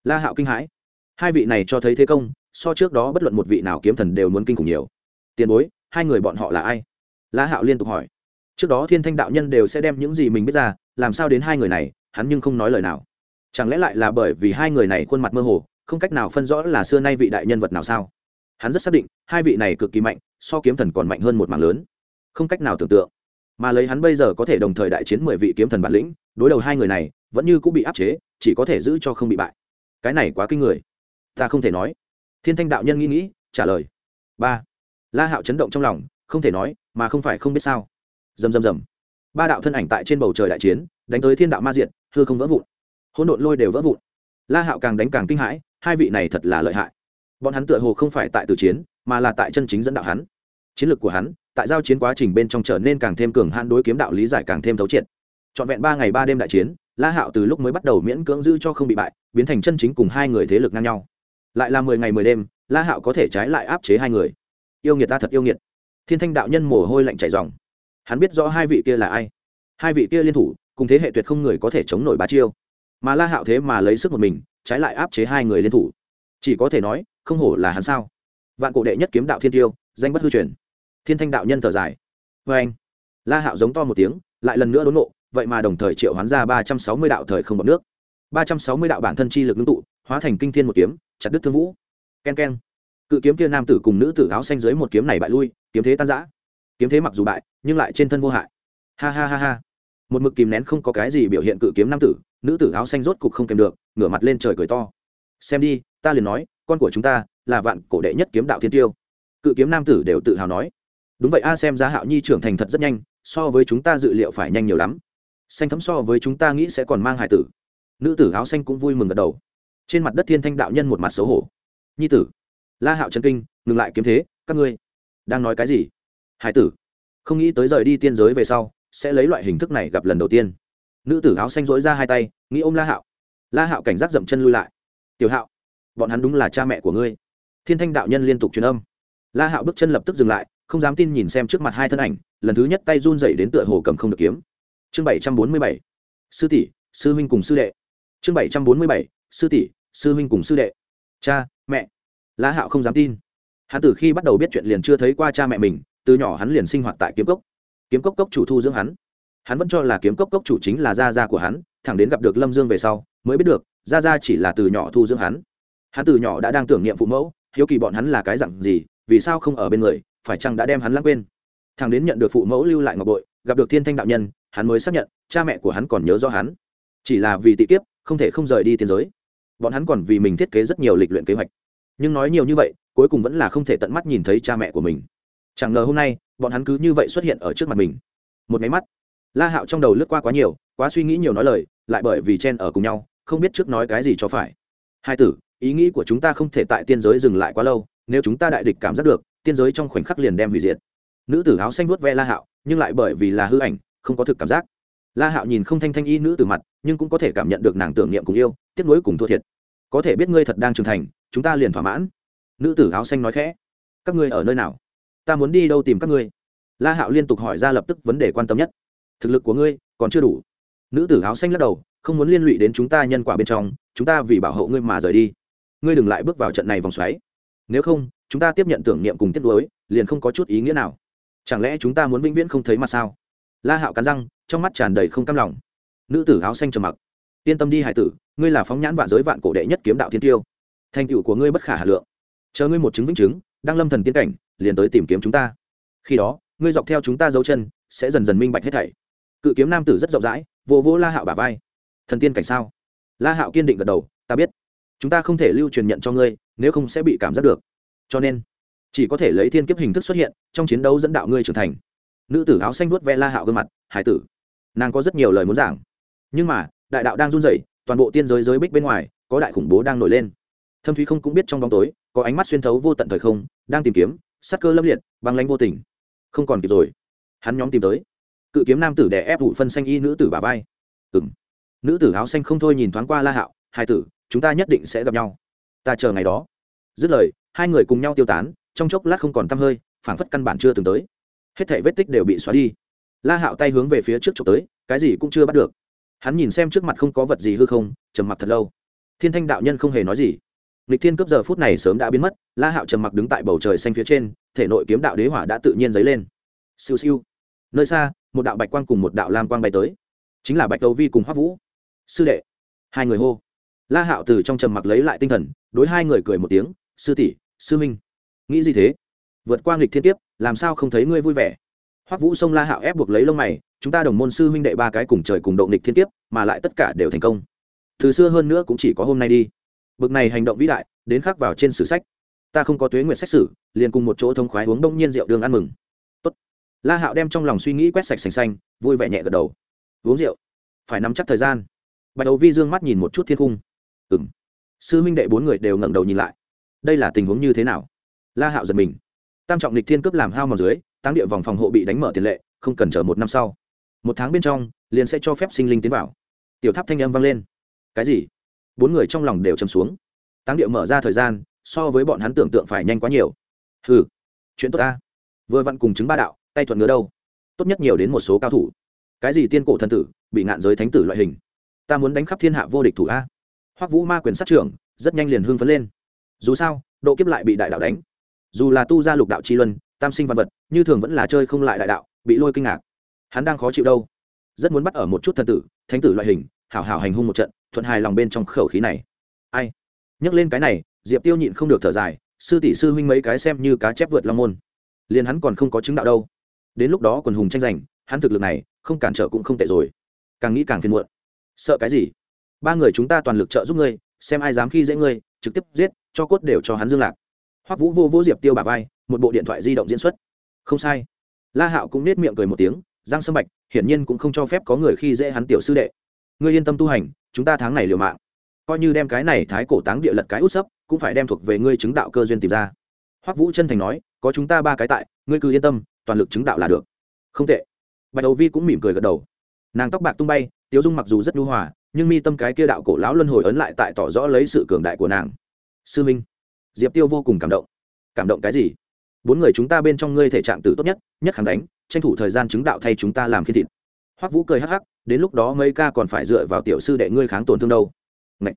[SPEAKER 1] La hạo kinh hãi. Hai vị này cho thấy thế công, so trước đó bất luận một vị nào kiếm thần đều muốn kinh khủng nhiều. Tiền bối, hai người bọn họ là ai? La hạo liên tục hỏi. Trước đó thiên thanh đạo nhân đều sẽ đem những gì mình biết ra, làm sao đến hai người này, hắn nhưng không nói lời nào. Chẳng lẽ lại là bởi vì hai người này khuôn mặt mơ hồ, không cách nào phân rõ là xưa nay vị đại nhân vật nào sao? Hắn rất xác định, hai vị này cực kỳ mạnh so kiếm thần còn mạnh hơn một mảng lớn. Không cách nào tưởng tượng. Mà lấy hắn bây giờ có thể đồng thời đại chiến mười vị kiếm thần bản lĩnh, đối đầu hai người này, vẫn như cũng bị áp chế, chỉ có thể giữ cho không bị bại. Cái này quá kinh người. Ta không thể nói. Thiên thanh đạo nhân nghĩ nghĩ, trả lời. Ba. La hạo chấn động trong lòng, không thể nói, mà không phải không biết sao. Dầm dầm dầm ba đạo thân ảnh tại trên bầu trời đại chiến, đánh tới thiên đạo ma diện hư không vỡ vụn. Hỗn độn lôi đều vỡ vụn. La hạo càng đánh càng kinh hãi, hai vị này thật là lợi hại. Bọn hắn tựa hồ không phải tại từ chiến mà là tại chân chính dẫn đạo hắn. Chiến lược của hắn, tại giao chiến quá trình bên trong trở nên càng thêm cường hãn, đối kiếm đạo lý giải càng thêm thấu triệt. Trọn vẹn ba ngày ba đêm đại chiến, la hạo từ lúc mới bắt đầu miễn cưỡng giữ cho không bị bại, biến thành chân chính cùng hai người thế lực ngang nhau. Lại là mười ngày mười đêm, la hạo có thể trái lại áp chế hai người. Yêu nghiệt ta thật yêu nghiệt. Thiên thanh đạo nhân mồ hôi lạnh chảy dòng hắn biết rõ hai vị kia là ai. Hai vị kia liên thủ, cùng thế hệ tuyệt không người có thể chống nổi ba chiêu. Mà la hạo thế mà lấy sức một mình, trái lại áp chế hai người liên thủ. Chỉ có thể nói, không hổ là hắn sao? Vạn cổ đệ nhất kiếm đạo thiên tiêu, danh bất hư truyền. Thiên thanh đạo nhân thở dài. Vê anh, la hạo giống to một tiếng, lại lần nữa đốn nộ, vậy mà đồng thời triệu hoán ra ba trăm sáu mươi đạo thời không bọc nước. ba trăm sáu mươi đạo bản thân chi lực ngưng tụ, hóa thành kinh thiên một kiếm, chặt đứt thương vũ. K e n k e n cự kiếm kia nam tử cùng nữ tử áo xanh dưới một kiếm này bại lui, kiếm thế tan giã kiếm thế mặc dù bại, nhưng lại trên thân vô hại. Ha ha ha ha. Một mực kìm nén không có cái gì biểu hiện cự kiếm nam tử, nữ tử áo xanh rốt cục không kèm được, ngửa mặt lên trời cười to. Xem đi, ta liền nói con của chúng ta là vạn cổ đệ nhất kiếm đạo thiên tiêu. Cự kiếm nam tử đều tự hào nói. Đúng vậy a, xem ra hạo nhi trưởng thành thật rất nhanh, so với chúng ta dự liệu phải nhanh nhiều lắm. Xanh thấm so với chúng ta nghĩ sẽ còn mang hải tử. Nữ tử áo xanh cũng vui mừng gật đầu. Trên mặt đất thiên thanh đạo nhân một mặt xấu hổ. Nhi tử, la hạo trần kinh, ngừng lại kiếm thế, các ngươi đang nói cái gì? Hải tử, không nghĩ tới rời đi tiên giới về sau, sẽ lấy loại hình thức này gặp lần đầu tiên. Nữ tử áo xanh dỗi ra hai tay, nghĩ ôm la hạo. La hạo cảnh giác dậm chân lui lại. Tiểu hạo bọn hắn đúng là cha mẹ của ngươi. Thiên thanh đạo nhân liên tục truyền âm. La hạo bước chân lập tức dừng lại, không dám tin nhìn xem trước mặt hai thân ảnh, lần thứ nhất tay run dậy đến tựa hồ cầm không được kiếm. Chương bảy trăm bốn mươi bảy, sư tỷ, sư huynh cùng sư đệ. Chương bảy trăm bốn mươi bảy, sư tỷ, sư huynh cùng sư đệ. Cha, mẹ. La hạo không dám tin. Hắn từ khi bắt đầu biết chuyện liền chưa thấy qua cha mẹ mình, từ nhỏ hắn liền sinh hoạt tại kiếm cốc. Kiếm cốc cốc chủ thu dưỡng hắn. Hắn vẫn cho là kiếm cốc cốc chủ chính là gia gia của hắn, thẳng đến gặp được lâm dương về sau, mới biết được, gia gia chỉ là từ nhỏ thu dưỡng hắn hắn từ nhỏ đã đang tưởng niệm phụ mẫu, hiếu kỳ bọn hắn là cái dặn gì, vì sao không ở bên người, phải chăng đã đem hắn lãng quên? Thằng đến nhận được phụ mẫu lưu lại ngọc bội, gặp được thiên thanh đạo nhân, hắn mới xác nhận, cha mẹ của hắn còn nhớ rõ hắn. Chỉ là vì tị kiếp, không thể không rời đi tiên giới. Bọn hắn còn vì mình thiết kế rất nhiều lịch luyện kế hoạch. Nhưng nói nhiều như vậy, cuối cùng vẫn là không thể tận mắt nhìn thấy cha mẹ của mình. Chẳng ngờ hôm nay, bọn hắn cứ như vậy xuất hiện ở trước mặt mình. Một máy mắt, la hạo trong đầu lướt qua quá nhiều, quá suy nghĩ nhiều nói lời, lại bởi vì chen ở cùng nhau, không biết trước nói cái gì cho phải. Hai tử ý nghĩ của chúng ta không thể tại tiên giới dừng lại quá lâu, nếu chúng ta đại địch cảm giác được, tiên giới trong khoảnh khắc liền đem hủy diệt. Nữ tử áo xanh vuốt ve la hạo, nhưng lại bởi vì là hư ảnh, không có thực cảm giác. La hạo nhìn không thanh thanh y nữ từ mặt, nhưng cũng có thể cảm nhận được nàng tưởng niệm cùng yêu, tiếc nuối cùng thua thiệt. Có thể biết ngươi thật đang trưởng thành, chúng ta liền thỏa mãn. Nữ tử áo xanh nói khẽ. Các ngươi ở nơi nào? Ta muốn đi đâu tìm các ngươi? La hạo liên tục hỏi ra lập tức vấn đề quan tâm nhất. Thực lực của ngươi còn chưa đủ. Nữ tử áo xanh lắc đầu, không muốn liên lụy đến chúng ta nhân quả bên trong, chúng ta vì bảo hộ ngươi mà rời đi ngươi đừng lại bước vào trận này vòng xoáy. Nếu không, chúng ta tiếp nhận tưởng niệm cùng tiếp nối liền không có chút ý nghĩa nào. Chẳng lẽ chúng ta muốn vĩnh viễn không thấy mặt sao? La hạo cắn răng, trong mắt tràn đầy không cam lòng. Nữ tử áo xanh trầm mặc. Yên tâm đi, hải tử, ngươi là phóng nhãn vạn giới vạn cổ đệ nhất kiếm đạo thiên tiêu. Thành tựu của ngươi bất khả hà lượng. Chờ ngươi một chứng vĩnh chứng, đang lâm thần tiến cảnh, liền tới tìm kiếm chúng ta. Khi đó, ngươi dọc theo chúng ta dấu chân, sẽ dần dần minh bạch hết thảy. Cự kiếm nam tử rất rộng rãi vô vô la hạo bả vai. Thần tiên cảnh sao? La hạo kiên định gật đầu, ta biết chúng ta không thể lưu truyền nhận cho ngươi, nếu không sẽ bị cảm giác được. Cho nên, chỉ có thể lấy thiên kiếp hình thức xuất hiện trong chiến đấu dẫn đạo ngươi trưởng thành. Nữ tử áo xanh vuốt ve la hạo gương mặt, hải tử, nàng có rất nhiều lời muốn giảng. Nhưng mà, đại đạo đang run rẩy, toàn bộ tiên giới giới bích bên ngoài, có đại khủng bố đang nổi lên. Thâm thúy không cũng biết trong bóng tối, có ánh mắt xuyên thấu vô tận thời không, đang tìm kiếm, sắc cơ lâm liệt, băng lánh vô tình. Không còn kịp rồi. Hắn nhóm tìm tới. Cự kiếm nam tử đè ép vụ phân xanh y nữ tử bà vai. Ừ m nữ tử áo xanh không thôi nhìn thoáng qua la hạo hai tử chúng ta nhất định sẽ gặp nhau. Ta chờ ngày đó. Dứt lời, hai người cùng nhau tiêu tán, trong chốc lát không còn t hơi, phảng phất căn bản chưa từng tới. Hết thể vết tích đều bị xóa đi. La hạo tay hướng về phía trước trộm tới, cái gì cũng chưa bắt được. Hắn nhìn xem trước mặt không có vật gì hư không, trầm mặc thật lâu. Thiên thanh đạo nhân không hề nói gì. Lịch thiên cướp giờ phút này sớm đã biến mất, la hạo trầm mặc đứng tại bầu trời xanh phía trên, thể nội kiếm đạo đế hỏa đã tự nhiên dấy lên. Siêu siêu. Nơi xa, một đạo bạch quang cùng một đạo lam quang bay tới. Chính là bạch đầu vi cùng hoắc vũ. Sư đệ. Hai người hô la hạo từ trong trầm mặc lấy lại tinh thần, đối hai người cười một tiếng, sư tỷ, sư minh, nghĩ gì thế? Vượt qua nghịch thiên tiếp làm sao không thấy ngươi vui vẻ? Hoắc vũ xông la hạo ép buộc lấy lông mày, chúng ta đồng môn sư huynh đệ ba cái cùng trời cùng động nghịch thiên tiếp mà lại tất cả đều thành công. Từ xưa hơn nữa cũng chỉ có hôm nay đi. Bực này hành động vĩ đại, đến khắc vào trên sử sách. Ta không có tuế nguyện xét xử liền cùng một chỗ thông khoái uống đông nhiên rượu đường ăn mừng. Tốt. la hạo đem trong lòng suy nghĩ quét sạch sành xanh, vui vẻ nhẹ gật đầu. Uống rượu, phải nắm chắc thời gian. Bạch đầu vi dương mắt nhìn một chút thiên cung ừng sư huynh đệ bốn người đều ngẩng đầu nhìn lại. Đây là tình huống như thế nào? La hạo giật mình. Tam trọng lịch thiên cướp làm hao mòn dưới tăng địa vòng phòng hộ bị đánh mở tiền lệ, không cần chờ một năm sau. Một tháng bên trong, liền sẽ cho phép sinh linh tiến vào. Tiểu tháp thanh âm vang lên. Cái gì? Bốn người trong lòng đều chầm xuống. Tăng địa mở ra thời gian, so với bọn hắn tưởng tượng phải nhanh quá nhiều. Ừ chuyện tốt ta. Vừa vặn cùng chứng ba đạo, tay thuận ngứa đâu? Tốt nhất nhiều đến một số cao thủ. Cái gì tiên cổ thần tử, bị ngạn giới thánh tử loại hình? Ta muốn đánh khắp thiên hạ vô địch thủ a hoắc vũ ma quyền sát trưởng, rất nhanh liền hưng phấn lên. Dù sao, độ kiếp lại bị đại đạo đánh. Dù là tu ra lục đạo chi luân, tam sinh văn vật, như thường vẫn là chơi không lại đại đạo, bị lôi kinh ngạc. Hắn đang khó chịu đâu. Rất muốn bắt ở một chút thần tử, thánh tử loại hình, hảo hảo hành hung một trận, thuận hài lòng bên trong khẩu khí này. Ai? Nhắc lên cái này, diệp tiêu nhịn không được thở dài, sư tỷ sư huynh mấy cái xem như cá chép vượt long môn. Liền hắn còn không có chứng đạo đâu. Đến lúc đó quần hùng tranh giành, hắn thực lực này, không cản trở cũng không tệ rồi. Càng nghĩ càng phiền muộn. Sợ cái gì? Ba người chúng ta toàn lực trợ giúp ngươi, xem ai dám khi dễ ngươi, trực tiếp giết, cho cốt đều cho hắn dương lạc. Hoắc vũ vô vô diệp tiêu bà vai, một bộ điện thoại di động diễn xuất. Không sai. La hạo cũng nết miệng cười một tiếng, giang sâm bạch, hiển nhiên cũng không cho phép có người khi dễ hắn tiểu sư đệ. Ngươi yên tâm tu hành, chúng ta tháng này liều mạng. Coi như đem cái này thái cổ táng địa lật cái út sấp, cũng phải đem thuộc về ngươi chứng đạo cơ duyên tìm ra. Hoắc vũ chân thành nói, có chúng ta ba cái tại, ngươi cứ yên tâm, toàn lực chứng đạo là được. Không tệ. Bạch đầu vi cũng mỉm cười gật đầu. Nàng tóc bạc tung bay, tiếu dung mặc dù rất nhu hòa nhưng mi tâm cái kia đạo cổ lão luân hồi ấn lại tại tỏ rõ lấy sự cường đại của nàng. Sư minh, diệp tiêu vô cùng cảm động. Cảm động cái gì? Bốn người chúng ta bên trong ngươi thể trạng tử tốt nhất nhất kháng đánh, tranh thủ thời gian chứng đạo thay chúng ta làm khi thịt. Hoắc vũ cười hắc hắc, đến lúc đó mấy ca còn phải dựa vào tiểu sư đệ ngươi kháng tổn thương đâu. Ngậy.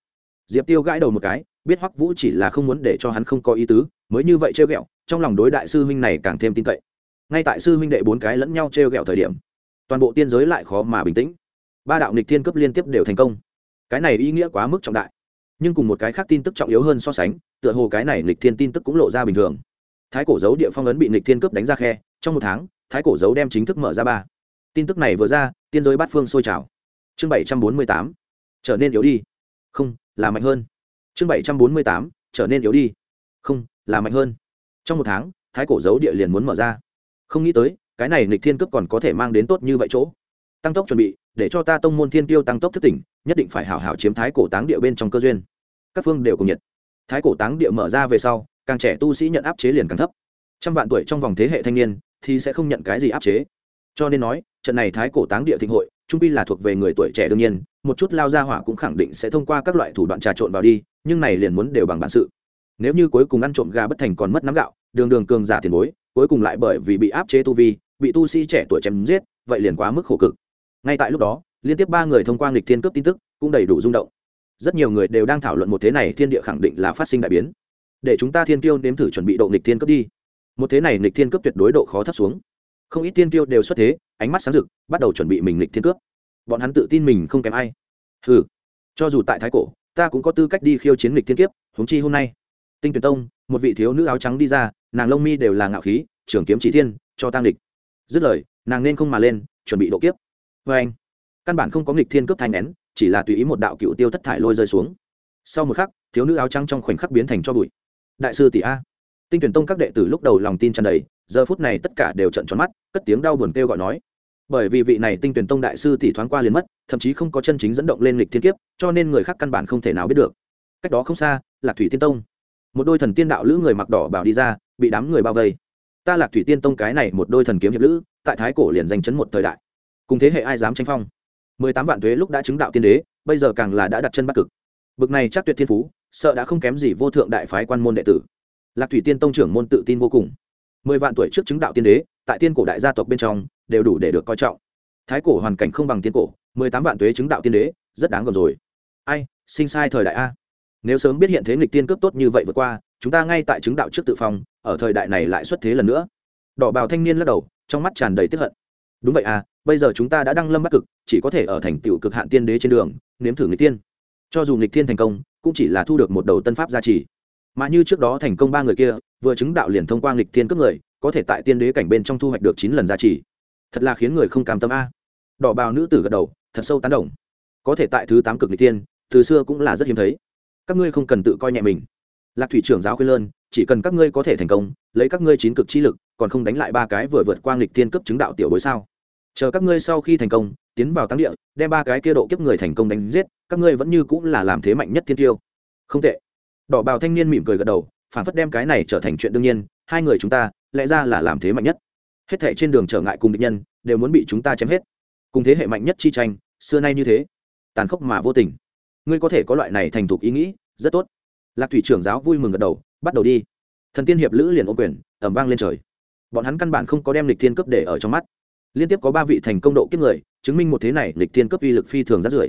[SPEAKER 1] diệp tiêu gãi đầu một cái, biết hoắc vũ chỉ là không muốn để cho hắn không có ý tứ, mới như vậy trêu ghẹo, trong lòng đối đại sư huynh này càng thêm tin cậy. Ngay tại sư huynh đệ bốn cái lẫn nhau trêu ghẹo thời điểm, toàn bộ tiên giới lại khó mà bình tĩnh ba đạo nghịch thiên cấp liên tiếp đều thành công. Cái này ý nghĩa quá mức trọng đại. Nhưng cùng một cái khác tin tức trọng yếu hơn so sánh, tựa hồ cái này nghịch thiên tin tức cũng lộ ra bình thường. Thái cổ dấu địa phong ấn bị nghịch thiên cướp đánh ra khe, trong một tháng, thái cổ dấu đem chính thức mở ra ba. Tin tức này vừa ra, tiên giới bát phương sôi trào. Chương bảy trăm bốn mươi tám, trở nên yếu đi. Không, là mạnh hơn. Chương bảy trăm bốn mươi tám, trở nên yếu đi. Không, là mạnh hơn. Trong một tháng, thái cổ dấu địa liền muốn mở ra. Không nghĩ tới, cái này nghịch thiên cướp còn có thể mang đến tốt như vậy chỗ tăng tốc chuẩn bị, để cho ta tông môn thiên tiêu tăng tốc thất tỉnh, nhất định phải hảo hảo chiếm thái cổ táng địa bên trong cơ duyên. Các phương đều cùng nhiệt. Thái cổ táng địa mở ra về sau, càng trẻ tu sĩ nhận áp chế liền càng thấp. Trăm vạn tuổi trong vòng thế hệ thanh niên thì sẽ không nhận cái gì áp chế. Cho nên nói, trận này thái cổ táng địa thịnh hội, trung pi là thuộc về người tuổi trẻ đương nhiên, một chút lao ra hỏa cũng khẳng định sẽ thông qua các loại thủ đoạn trà trộn vào đi, nhưng này liền muốn đều bằng bản sự. Nếu như cuối cùng ăn trộm gà bất thành còn mất nắm gạo, đường đường cường giả tiền bối, cuối cùng lại bởi vì bị áp chế tu vi, bị tu sĩ trẻ tuổi chém giết, vậy liền quá mức khổ cực ngay tại lúc đó, liên tiếp ba người thông qua nghịch thiên cướp tin tức cũng đầy đủ rung động. Rất nhiều người đều đang thảo luận một thế này thiên địa khẳng định là phát sinh đại biến. Để chúng ta thiên tiêu nếm thử chuẩn bị độ nghịch thiên cướp đi. Một thế này nghịch thiên cướp tuyệt đối độ khó thấp xuống. Không ít thiên tiêu đều xuất thế, ánh mắt sáng rực, bắt đầu chuẩn bị mình nghịch thiên cướp. Bọn hắn tự tin mình không kém ai. Ừ cho dù tại thái cổ, ta cũng có tư cách đi khiêu chiến nghịch thiên kiếp, huống chi hôm nay. Tinh tuyển tông, một vị thiếu nữ áo trắng đi ra, nàng lông mi đều là ngạo khí trưởng kiếm chỉ thiên, cho tăng địch dứt lời, nàng nên không mà lên, chuẩn bị độ kiếp vê anh. Căn bản không có nghịch thiên cướp thai nén, chỉ là tùy ý một đạo cựu tiêu thất thải lôi rơi xuống. Sau một khắc, thiếu nữ áo trắng trong khoảnh khắc biến thành cho bụi. Đại sư tỷ a. Tinh tuyển tông các đệ tử lúc đầu lòng tin tràn đầy, giờ phút này tất cả đều trận tròn mắt, cất tiếng đau buồn kêu gọi nói. Bởi vì vị này tinh tuyển tông đại sư tỷ thoáng qua liền mất, thậm chí không có chân chính dẫn động lên lịch thiên kiếp, cho nên người khác căn bản không thể nào biết được. Cách đó không xa là thủy tiên tông. Một đôi thần tiên đạo lữ người mặc đỏ bảo đi ra, bị đám người bao vây. Ta lạc thủy tiên tông cái này một đôi thần kiếm hiệp lữ, tại thái cổ liền danh chấn một thời đại cùng thế hệ ai dám tranh phong. Mười tám vạn thuế lúc đã chứng đạo tiên đế, bây giờ càng là đã đặt chân bắc cực. Bực này chắc tuyệt thiên phú, sợ đã không kém gì vô thượng đại phái quan môn đệ tử. Lạc thủy tiên tông trưởng môn tự tin vô cùng. Mười vạn tuổi trước chứng đạo tiên đế, tại tiên cổ đại gia tộc bên trong, đều đủ để được coi trọng. Thái cổ hoàn cảnh không bằng tiên cổ, mười tám vạn tuế chứng đạo tiên đế, rất đáng gồm rồi. Ai, sinh sai thời đại a. Nếu sớm biết hiện thế nghịch tiên cướp tốt như vậy vượt qua, chúng ta ngay tại chứng đạo trước tự phòng ở thời đại này lại xuất thế lần nữa. Đỏ bào thanh niên lắc đầu, trong mắt tràn đầy tiếp hận. Đúng vậy à bây giờ chúng ta đã đăng lâm bắc cực, chỉ có thể ở thành tựu cực hạn tiên đế trên đường, nếm thử nghịch tiên. Cho dù nghịch tiên thành công, cũng chỉ là thu được một đầu tân pháp gia trì. Mà như trước đó thành công ba người kia, vừa chứng đạo liền thông qua nghịch tiên cướp người, có thể tại tiên đế cảnh bên trong thu hoạch được chín lần gia trì. Thật là khiến người không cam tâm a. Đỏ bào nữ tử gật đầu, thật sâu tán đồng. Có thể tại thứ tám cực nghịch tiên, từ xưa cũng là rất hiếm thấy. Các ngươi không cần tự coi nhẹ mình. Lạc thủy trưởng giáo khuyên lơn, chỉ cần các ngươi có thể thành công, lấy các ngươi chín cực chi lực, còn không đánh lại ba cái vừa vượt qua nghịch tiên cấp chứng đạo tiểu bối sao? Chờ các ngươi sau khi thành công, tiến vào tăng địa, đem ba cái kia độ kiếp người thành công đánh giết, các ngươi vẫn như cũng là làm thế mạnh nhất thiên tiêu. Không tệ. Đỏ bào thanh niên mỉm cười gật đầu, phản phất đem cái này trở thành chuyện đương nhiên, hai người chúng ta, lẽ ra là làm thế mạnh nhất. Hết thể trên đường trở ngại cùng địch nhân, đều muốn bị chúng ta chém hết. Cùng thế hệ mạnh nhất chi tranh, xưa nay như thế. Tàn khốc mà vô tình. Ngươi có thể có loại này thành thục ý nghĩ, rất tốt. Lạc thủy trưởng giáo vui mừng gật đầu, bắt đầu đi. Thần tiên hiệp lữ liền ô quyền ẩm vang lên trời. Bọn hắn căn bản không có đem lịch thiên cấp để ở trong mắt liên tiếp có ba vị thành công độ kiếp người, chứng minh một thế này lịch thiên cấp uy lực phi thường rất rưỡi.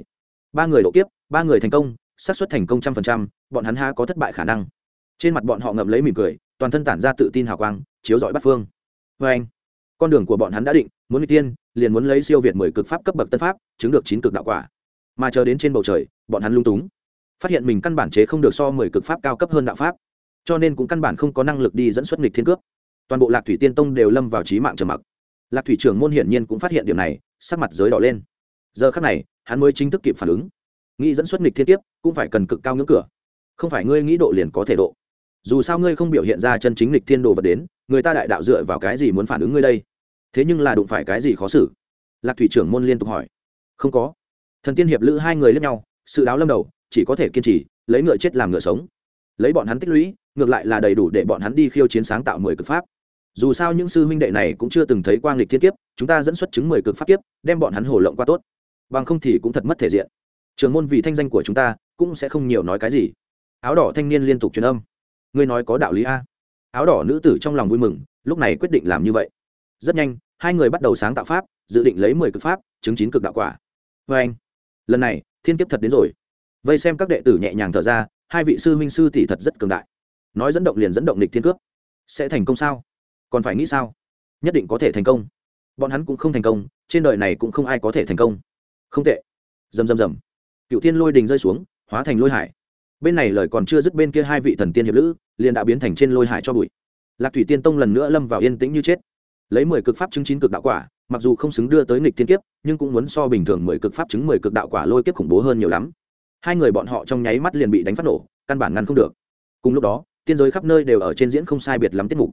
[SPEAKER 1] Ba người độ kiếp, ba người thành công, xác suất thành công trăm phần trăm, bọn hắn ha có thất bại khả năng. Trên mặt bọn họ ngậm lấy mỉm cười, toàn thân tản ra tự tin hào quang, chiếu rọi bắt phương. Vê anh, con đường của bọn hắn đã định, muốn n tiên liền muốn lấy siêu việt mười cực pháp cấp bậc tân pháp, chứng được chín cực đạo quả. Mà chờ đến trên bầu trời, bọn hắn lung túng. Phát hiện mình căn bản chế không được so mười cực pháp cao cấp hơn đạo pháp. Cho nên cũng căn bản không có năng lực đi dẫn xuất nghịch thiên cướp. Toàn bộ lạc thủy tiên tông đều lâm vào trí mạng trầm mặc lạc thủy trưởng môn hiển nhiên cũng phát hiện điểm này, sắc mặt giới đỏ lên. Giờ khắc này, hắn mới chính thức kịp phản ứng. Nghĩ dẫn xuất nghịch thiên tiếp cũng phải cần cực cao ngưỡng cửa. Không phải ngươi nghĩ độ liền có thể độ. Dù sao ngươi không biểu hiện ra chân chính nghịch thiên đồ vật đến, người ta đại đạo dựa vào cái gì muốn phản ứng ngươi đây? Thế nhưng là đụng phải cái gì khó xử? Lạc thủy trưởng môn liên tục hỏi. Không có. Thần tiên hiệp lữ hai người lẫn nhau, sự đáo lâm đầu, chỉ có thể kiên trì, lấy ngựa chết làm ngựa sống. Lấy bọn hắn tích lũy, ngược lại là đầy đủ để bọn hắn đi khiêu chiến sáng tạo mười cực pháp dù sao những sư huynh đệ này cũng chưa từng thấy quang lịch thiên kiếp, chúng ta dẫn xuất chứng mười cực pháp kiếp, đem bọn hắn hồ lộng qua tốt. Bằng không thì cũng thật mất thể diện. Trường môn vì thanh danh của chúng ta, cũng sẽ không nhiều nói cái gì. Áo đỏ thanh niên liên tục truyền âm. Ngươi nói có đạo lý a? Áo đỏ nữ tử trong lòng vui mừng, lúc này quyết định làm như vậy. Rất nhanh, hai người bắt đầu sáng tạo pháp, dự định lấy mười cực pháp, chứng chín cực đạo quả. Vê anh, lần này, thiên kiếp thật đến rồi. Vây xem các đệ tử nhẹ nhàng thở ra, hai vị sư huynh sư tỷ thật rất cường đại. Nói dẫn động liền dẫn động lịch thiên cướp. Sẽ thành công sao? Còn phải nghĩ sao? Nhất định có thể thành công. Bọn hắn cũng không thành công, trên đời này cũng không ai có thể thành công. Không tệ. Rầm rầm rầm cựu thiên lôi đình rơi xuống, hóa thành lôi hải. Bên này lời còn chưa dứt bên kia hai vị thần tiên hiệp lữ, liền đã biến thành trên lôi hải cho bụi. Lạc thủy tiên tông lần nữa lâm vào yên tĩnh như chết. Lấy mười cực pháp chứng chín cực đạo quả, mặc dù không xứng đưa tới nghịch tiên kiếp, nhưng cũng muốn so bình thường mười cực pháp chứng mười cực đạo quả lôi kiếp khủng bố hơn nhiều lắm. Hai người bọn họ trong nháy mắt liền bị đánh phát nổ, căn bản ngăn không được. Cùng lúc đó, tiên giới khắp nơi đều ở trên diễn không sai biệt lắm tiết mục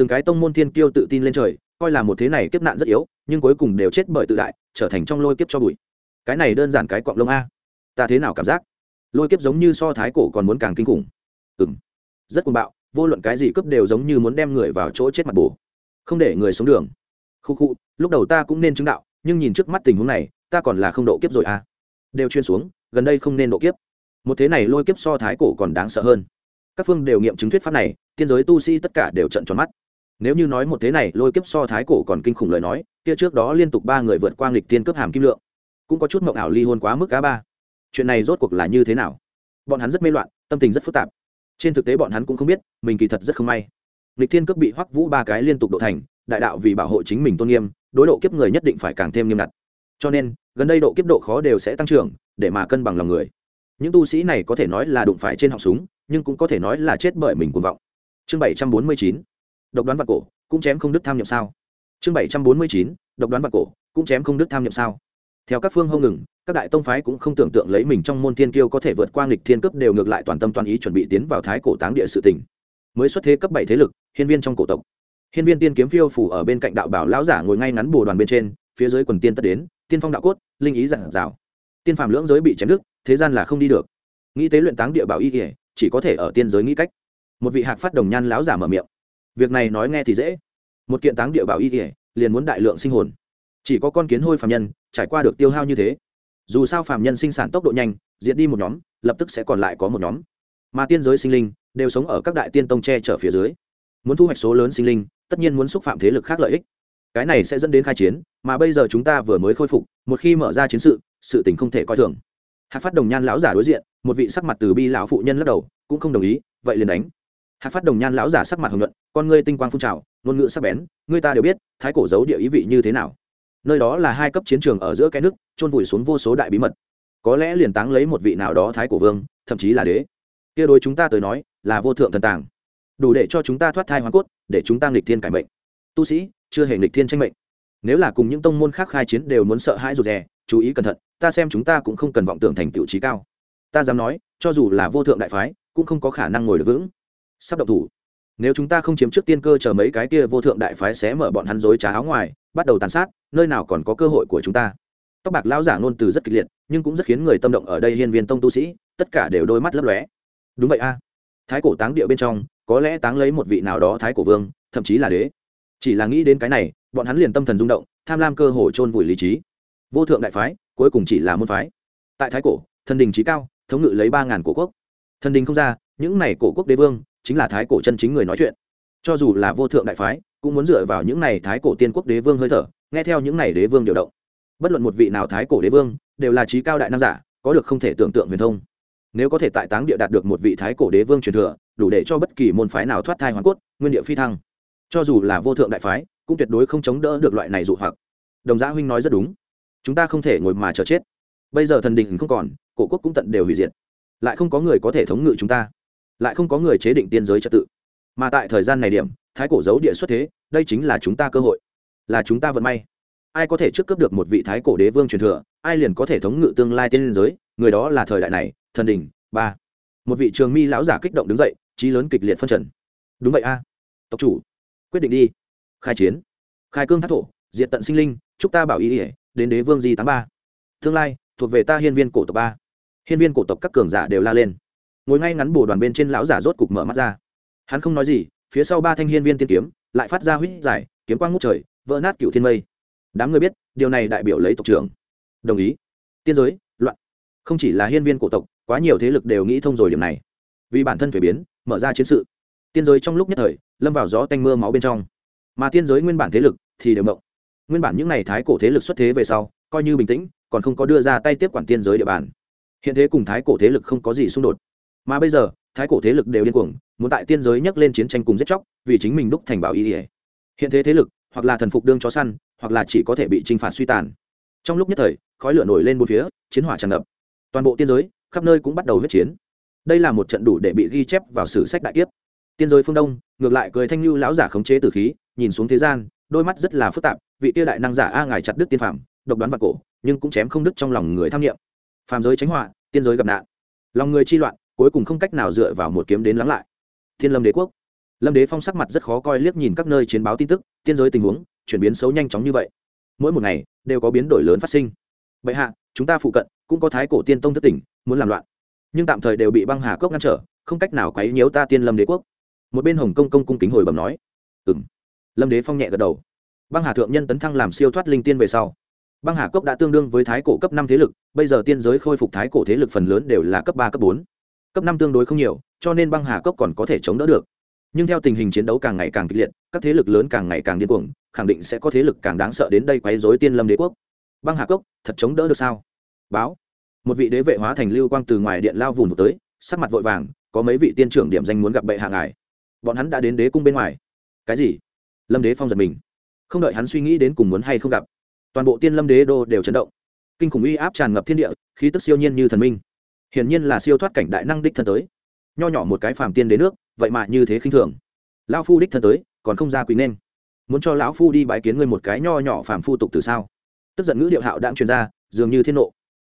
[SPEAKER 1] từng cái tông môn thiên kiêu tự tin lên trời, coi là một thế này kiếp nạn rất yếu, nhưng cuối cùng đều chết bởi tự đại, trở thành trong lôi kiếp cho bụi. Cái này đơn giản cái quạng lông a. Ta thế nào cảm giác? Lôi kiếp giống như so thái cổ còn muốn càng kinh khủng. Ừ m rất cuồng bạo, vô luận cái gì cướp đều giống như muốn đem người vào chỗ chết mặt bổ. Không để người sống đường. Khu khu, lúc đầu ta cũng nên chứng đạo, nhưng nhìn trước mắt tình huống này, ta còn là không độ kiếp rồi à đều chuyên xuống, gần đây không nên độ kiếp. Một thế này lôi kiếp so thái cổ còn đáng sợ hơn. Các phương đều nghiệm chứng thuyết pháp này, tiên giới tu sĩ tất cả đều trận tròn mắt nếu như nói một thế này, lôi kiếp so thái cổ còn kinh khủng lời nói, kia trước đó liên tục ba người vượt qua nghịch tiên cướp hàm kim lượng, cũng có chút mộng ảo ly hôn quá mức cá ba. Chuyện này rốt cuộc là như thế nào? Bọn hắn rất mê loạn, tâm tình rất phức tạp. Trên thực tế bọn hắn cũng không biết, mình kỳ thật rất không may. Nghịch thiên cướp bị hoắc vũ ba cái liên tục độ thành, đại đạo vì bảo hộ chính mình tôn nghiêm, đối độ kiếp người nhất định phải càng thêm nghiêm ngặt. Cho nên, gần đây độ kiếp độ khó đều sẽ tăng trưởng, để mà cân bằng lòng người. Những tu sĩ này có thể nói là đụng phải trên họng súng, nhưng cũng có thể nói là chết bởi mình cuồng vọng. Chương bảy trăm bốn mươi chín độc đoán vật cổ, cũng chém không đứt tham nhậm sao. Chương bảy trăm bốn mươi chín, độc đoán vật cổ, cũng chém không đứt tham nhậm sao. Theo các phương hông ngừng, các đại tông phái cũng không tưởng tượng lấy mình trong môn thiên kiêu có thể vượt qua nghịch thiên cấp đều ngược lại toàn tâm toàn ý chuẩn bị tiến vào thái cổ táng địa sự tỉnh mới xuất thế cấp bảy thế lực, hiên viên trong cổ tộc. Hiên viên tiên kiếm phiêu phủ ở bên cạnh đạo bảo lão giả ngồi ngay ngắn bồ đoàn bên trên, phía dưới quần tiên tất đến, tiên phong đạo cốt, linh ý giản rào. Tiên phàm lưỡng giới bị chém đứt, thế gian là không đi được. Nghĩ tế luyện táng địa bảo y kỉa chỉ có thể ở tiên giới nghĩ cách. Một vị hạc phát đồng nhan lão giả mở miệng việc này nói nghe thì dễ. Một kiện táng địa bảo y kỉa liền muốn đại lượng sinh hồn. Chỉ có con kiến hôi Phạm nhân, trải qua được tiêu hao như thế. Dù sao Phạm nhân sinh sản tốc độ nhanh diễn đi một nhóm, lập tức sẽ còn lại có một nhóm. Mà tiên giới sinh linh đều sống ở các đại tiên tông tre trở phía dưới. Muốn thu hoạch số lớn sinh linh, tất nhiên muốn xúc phạm thế lực khác lợi ích. Cái này sẽ dẫn đến khai chiến, mà bây giờ chúng ta vừa mới khôi phục, một khi mở ra chiến sự sự tình không thể coi thường. Hạc phát đồng nhan lão giả đối diện, một vị sắc mặt từ bi lão phụ nhân lắc đầu, cũng không đồng ý, vậy liền đánh hạc phát đồng nhan lão giả sắc mặt hồng luận, con ngươi tinh quang phun trào ngôn ngữ sắc bén người ta đều biết thái cổ giấu địa ý vị như thế nào. Nơi đó là hai cấp chiến trường ở giữa cái nước trôn vùi xuống vô số đại bí mật. Có lẽ liền táng lấy một vị nào đó thái cổ vương thậm chí là đế. Kia đối chúng ta tới nói là vô thượng thần tàng. Đủ để cho chúng ta thoát thai hoàn cốt để chúng ta nghịch thiên cải mệnh. Tu sĩ chưa hề nghịch thiên tranh mệnh. Nếu là cùng những tông môn khác khai chiến đều muốn sợ hãi rụt rè chú ý cẩn thận ta xem chúng ta cũng không cần vọng tưởng thành tựu trí cao. Ta dám nói cho dù là vô thượng đại phái cũng không có khả năng ngồi được vững sắp động thủ. Nếu chúng ta không chiếm trước tiên cơ chờ mấy cái kia vô thượng đại phái sẽ mở bọn hắn dối trá áo ngoài, bắt đầu tàn sát, nơi nào còn có cơ hội của chúng ta? Tóc bạc lão giả ngôn từ rất kịch liệt, nhưng cũng rất khiến người tâm động ở đây hiên viên tông tu sĩ, tất cả đều đôi mắt lấp lóe. Đúng vậy a. Thái cổ táng địa bên trong, có lẽ táng lấy một vị nào đó thái cổ vương, thậm chí là đế. Chỉ là nghĩ đến cái này, bọn hắn liền tâm thần rung động, tham lam cơ hồ chôn vùi lý trí. Vô thượng đại phái, cuối cùng chỉ là môn phái. Tại thái cổ, thần đình trí cao, thống ngự lấy ba ngàn cổ quốc. Thần đình không ra, những này cổ quốc đế vương chính là thái cổ chân chính người nói chuyện. Cho dù là vô thượng đại phái, cũng muốn dựa vào những này thái cổ tiên quốc đế vương hơi thở, nghe theo những này đế vương điều động. Bất luận một vị nào thái cổ đế vương, đều là trí cao đại nam giả, có được không thể tưởng tượng huyền thông. Nếu có thể tại táng địa đạt được một vị thái cổ đế vương truyền thừa, đủ để cho bất kỳ môn phái nào thoát thai hoàn cốt, nguyên địa phi thăng. Cho dù là vô thượng đại phái, cũng tuyệt đối không chống đỡ được loại này dụ hoặc. Đồng gia huynh nói rất đúng. Chúng ta không thể ngồi mà chờ chết. Bây giờ thần đình không còn, cổ quốc cũng tận đều hủy diệt. Lại không có người có thể thống ngự chúng ta lại không có người chế định tiên giới trật tự. Mà tại thời gian này điểm, thái cổ giấu địa xuất thế, đây chính là chúng ta cơ hội. Là chúng ta vận may. Ai có thể trước cướp được một vị thái cổ đế vương truyền thừa, ai liền có thể thống ngự tương lai tiên giới, người đó là thời đại này, thần đình, ba. Một vị trường mi lão giả kích động đứng dậy, trí lớn kịch liệt phân trần. Đúng vậy a. Tộc chủ, quyết định đi. Khai chiến. Khai cương thác thổ diện tận sinh linh, chúc ta bảo ý ỉa đến đế vương di tám ba. Tương lai, thuộc về ta hiên viên cổ tộc ba. Hiên viên cổ tộc các cường giả đều la lên ngồi ngay ngắn bổ đoàn bên trên lão giả rốt cục mở mắt ra. Hắn không nói gì, phía sau ba thanh hiên viên tiên kiếm, lại phát ra huýt dài, kiếm quang ngút trời, vỡ nát cựu thiên mây. Đám người biết, điều này đại biểu lấy tộc trưởng. Đồng ý. Tiên giới, loạn. Không chỉ là hiên viên cổ tộc, quá nhiều thế lực đều nghĩ thông rồi điểm này. Vì bản thân thuế biến, mở ra chiến sự. Tiên giới trong lúc nhất thời, lâm vào gió tanh mưa máu bên trong. Mà tiên giới nguyên bản thế lực thì đều mộng. Nguyên bản những n à y thái cổ thế lực xuất thế về sau, coi như bình tĩnh, còn không có đưa ra tay tiếp quản tiên giới địa bàn. Hiện thế cùng thái cổ thế lực không có gì xung đột mà bây giờ, thái cổ thế lực đều điên cuồng, muốn tại tiên giới nhắc lên chiến tranh cùng giết chóc, vì chính mình đúc thành bảo ý ỉa hiện thế thế lực, hoặc là thần phục đương chó săn, hoặc là chỉ có thể bị t r i n h phạt suy tàn. Trong lúc nhất thời, khói lửa nổi lên một phía, chiến hỏa tràn ngập. Toàn bộ tiên giới, khắp nơi cũng bắt đầu huyết chiến. Đây là một trận đủ để bị ghi chép vào sử sách đại kiếp. Tiên giới phương đông, ngược lại cười thanh lưu lão giả khống chế từ khí, nhìn xuống thế gian, đôi mắt rất là phức tạp, vị tiêu đại năng giả a ngài chặt đứt tiên phạm độc đoán vào cổ, nhưng cũng chém không đứt trong lòng người tham nghiệm phàm giới tránh họa, tiên giới gặp nạn. Lòng người chi loạn cuối cùng không cách nào dựa vào một kiếm đến lắng lại. Thiên lâm đế quốc. Lâm đế phong sắc mặt rất khó coi liếc nhìn các nơi chiến báo tin tức, tiên giới tình huống, chuyển biến xấu nhanh chóng như vậy. Mỗi một ngày, đều có biến đổi lớn phát sinh. Vậy hạ, chúng ta phụ cận, cũng có thái cổ tiên tông thất tỉnh, muốn làm loạn. Nhưng tạm thời đều bị băng hà cốc ngăn trở, không cách nào quấy nhiễu ta tiên lâm đế quốc. Một bên hồng công công cung kính hồi bẩm nói. Ừ m lâm đế phong nhẹ gật đầu. Băng hà thượng nhân tấn thăng làm siêu thoát linh tiên về sau. Băng hà cốc đã tương đương với thái cổ cấp năm thế lực, bây giờ tiên giới khôi phục thái cổ thế lực phần lớn đều là cấp ba, cấp bốn cấp năm tương đối không nhiều, cho nên băng hà cốc còn có thể chống đỡ được. Nhưng theo tình hình chiến đấu càng ngày càng kịch liệt, các thế lực lớn càng ngày càng điên cuồng, khẳng định sẽ có thế lực càng đáng sợ đến đây quấy rối tiên lâm đế quốc. Băng hà cốc, thật chống đỡ được sao? Báo. Một vị đế vệ hóa thành lưu quang từ ngoài điện lao vùn tới, sắc mặt vội vàng, có mấy vị tiên trưởng điểm danh muốn gặp bệ hạ ngài. Bọn hắn đã đến đế cung bên ngoài. Cái gì? Lâm đế phong giật mình. Không đợi hắn suy nghĩ đến cùng muốn hay không gặp, toàn bộ tiên lâm đế đô đều chấn động. Kinh khủng uy áp tràn ngập thiên địa, khí tức siêu nhiên như thần minh hiển nhiên là siêu thoát cảnh đại năng đích thân tới. Nho nhỏ một cái phàm tiên đế nước, vậy mà như thế khinh thường. Lão phu đích thân tới, còn không ra quý nên. Muốn cho lão phu đi bái kiến ngươi một cái nho nhỏ phàm phu tục từ sao? Tức giận ngữ điệu hạo đạm truyền ra, dường như thiên nộ.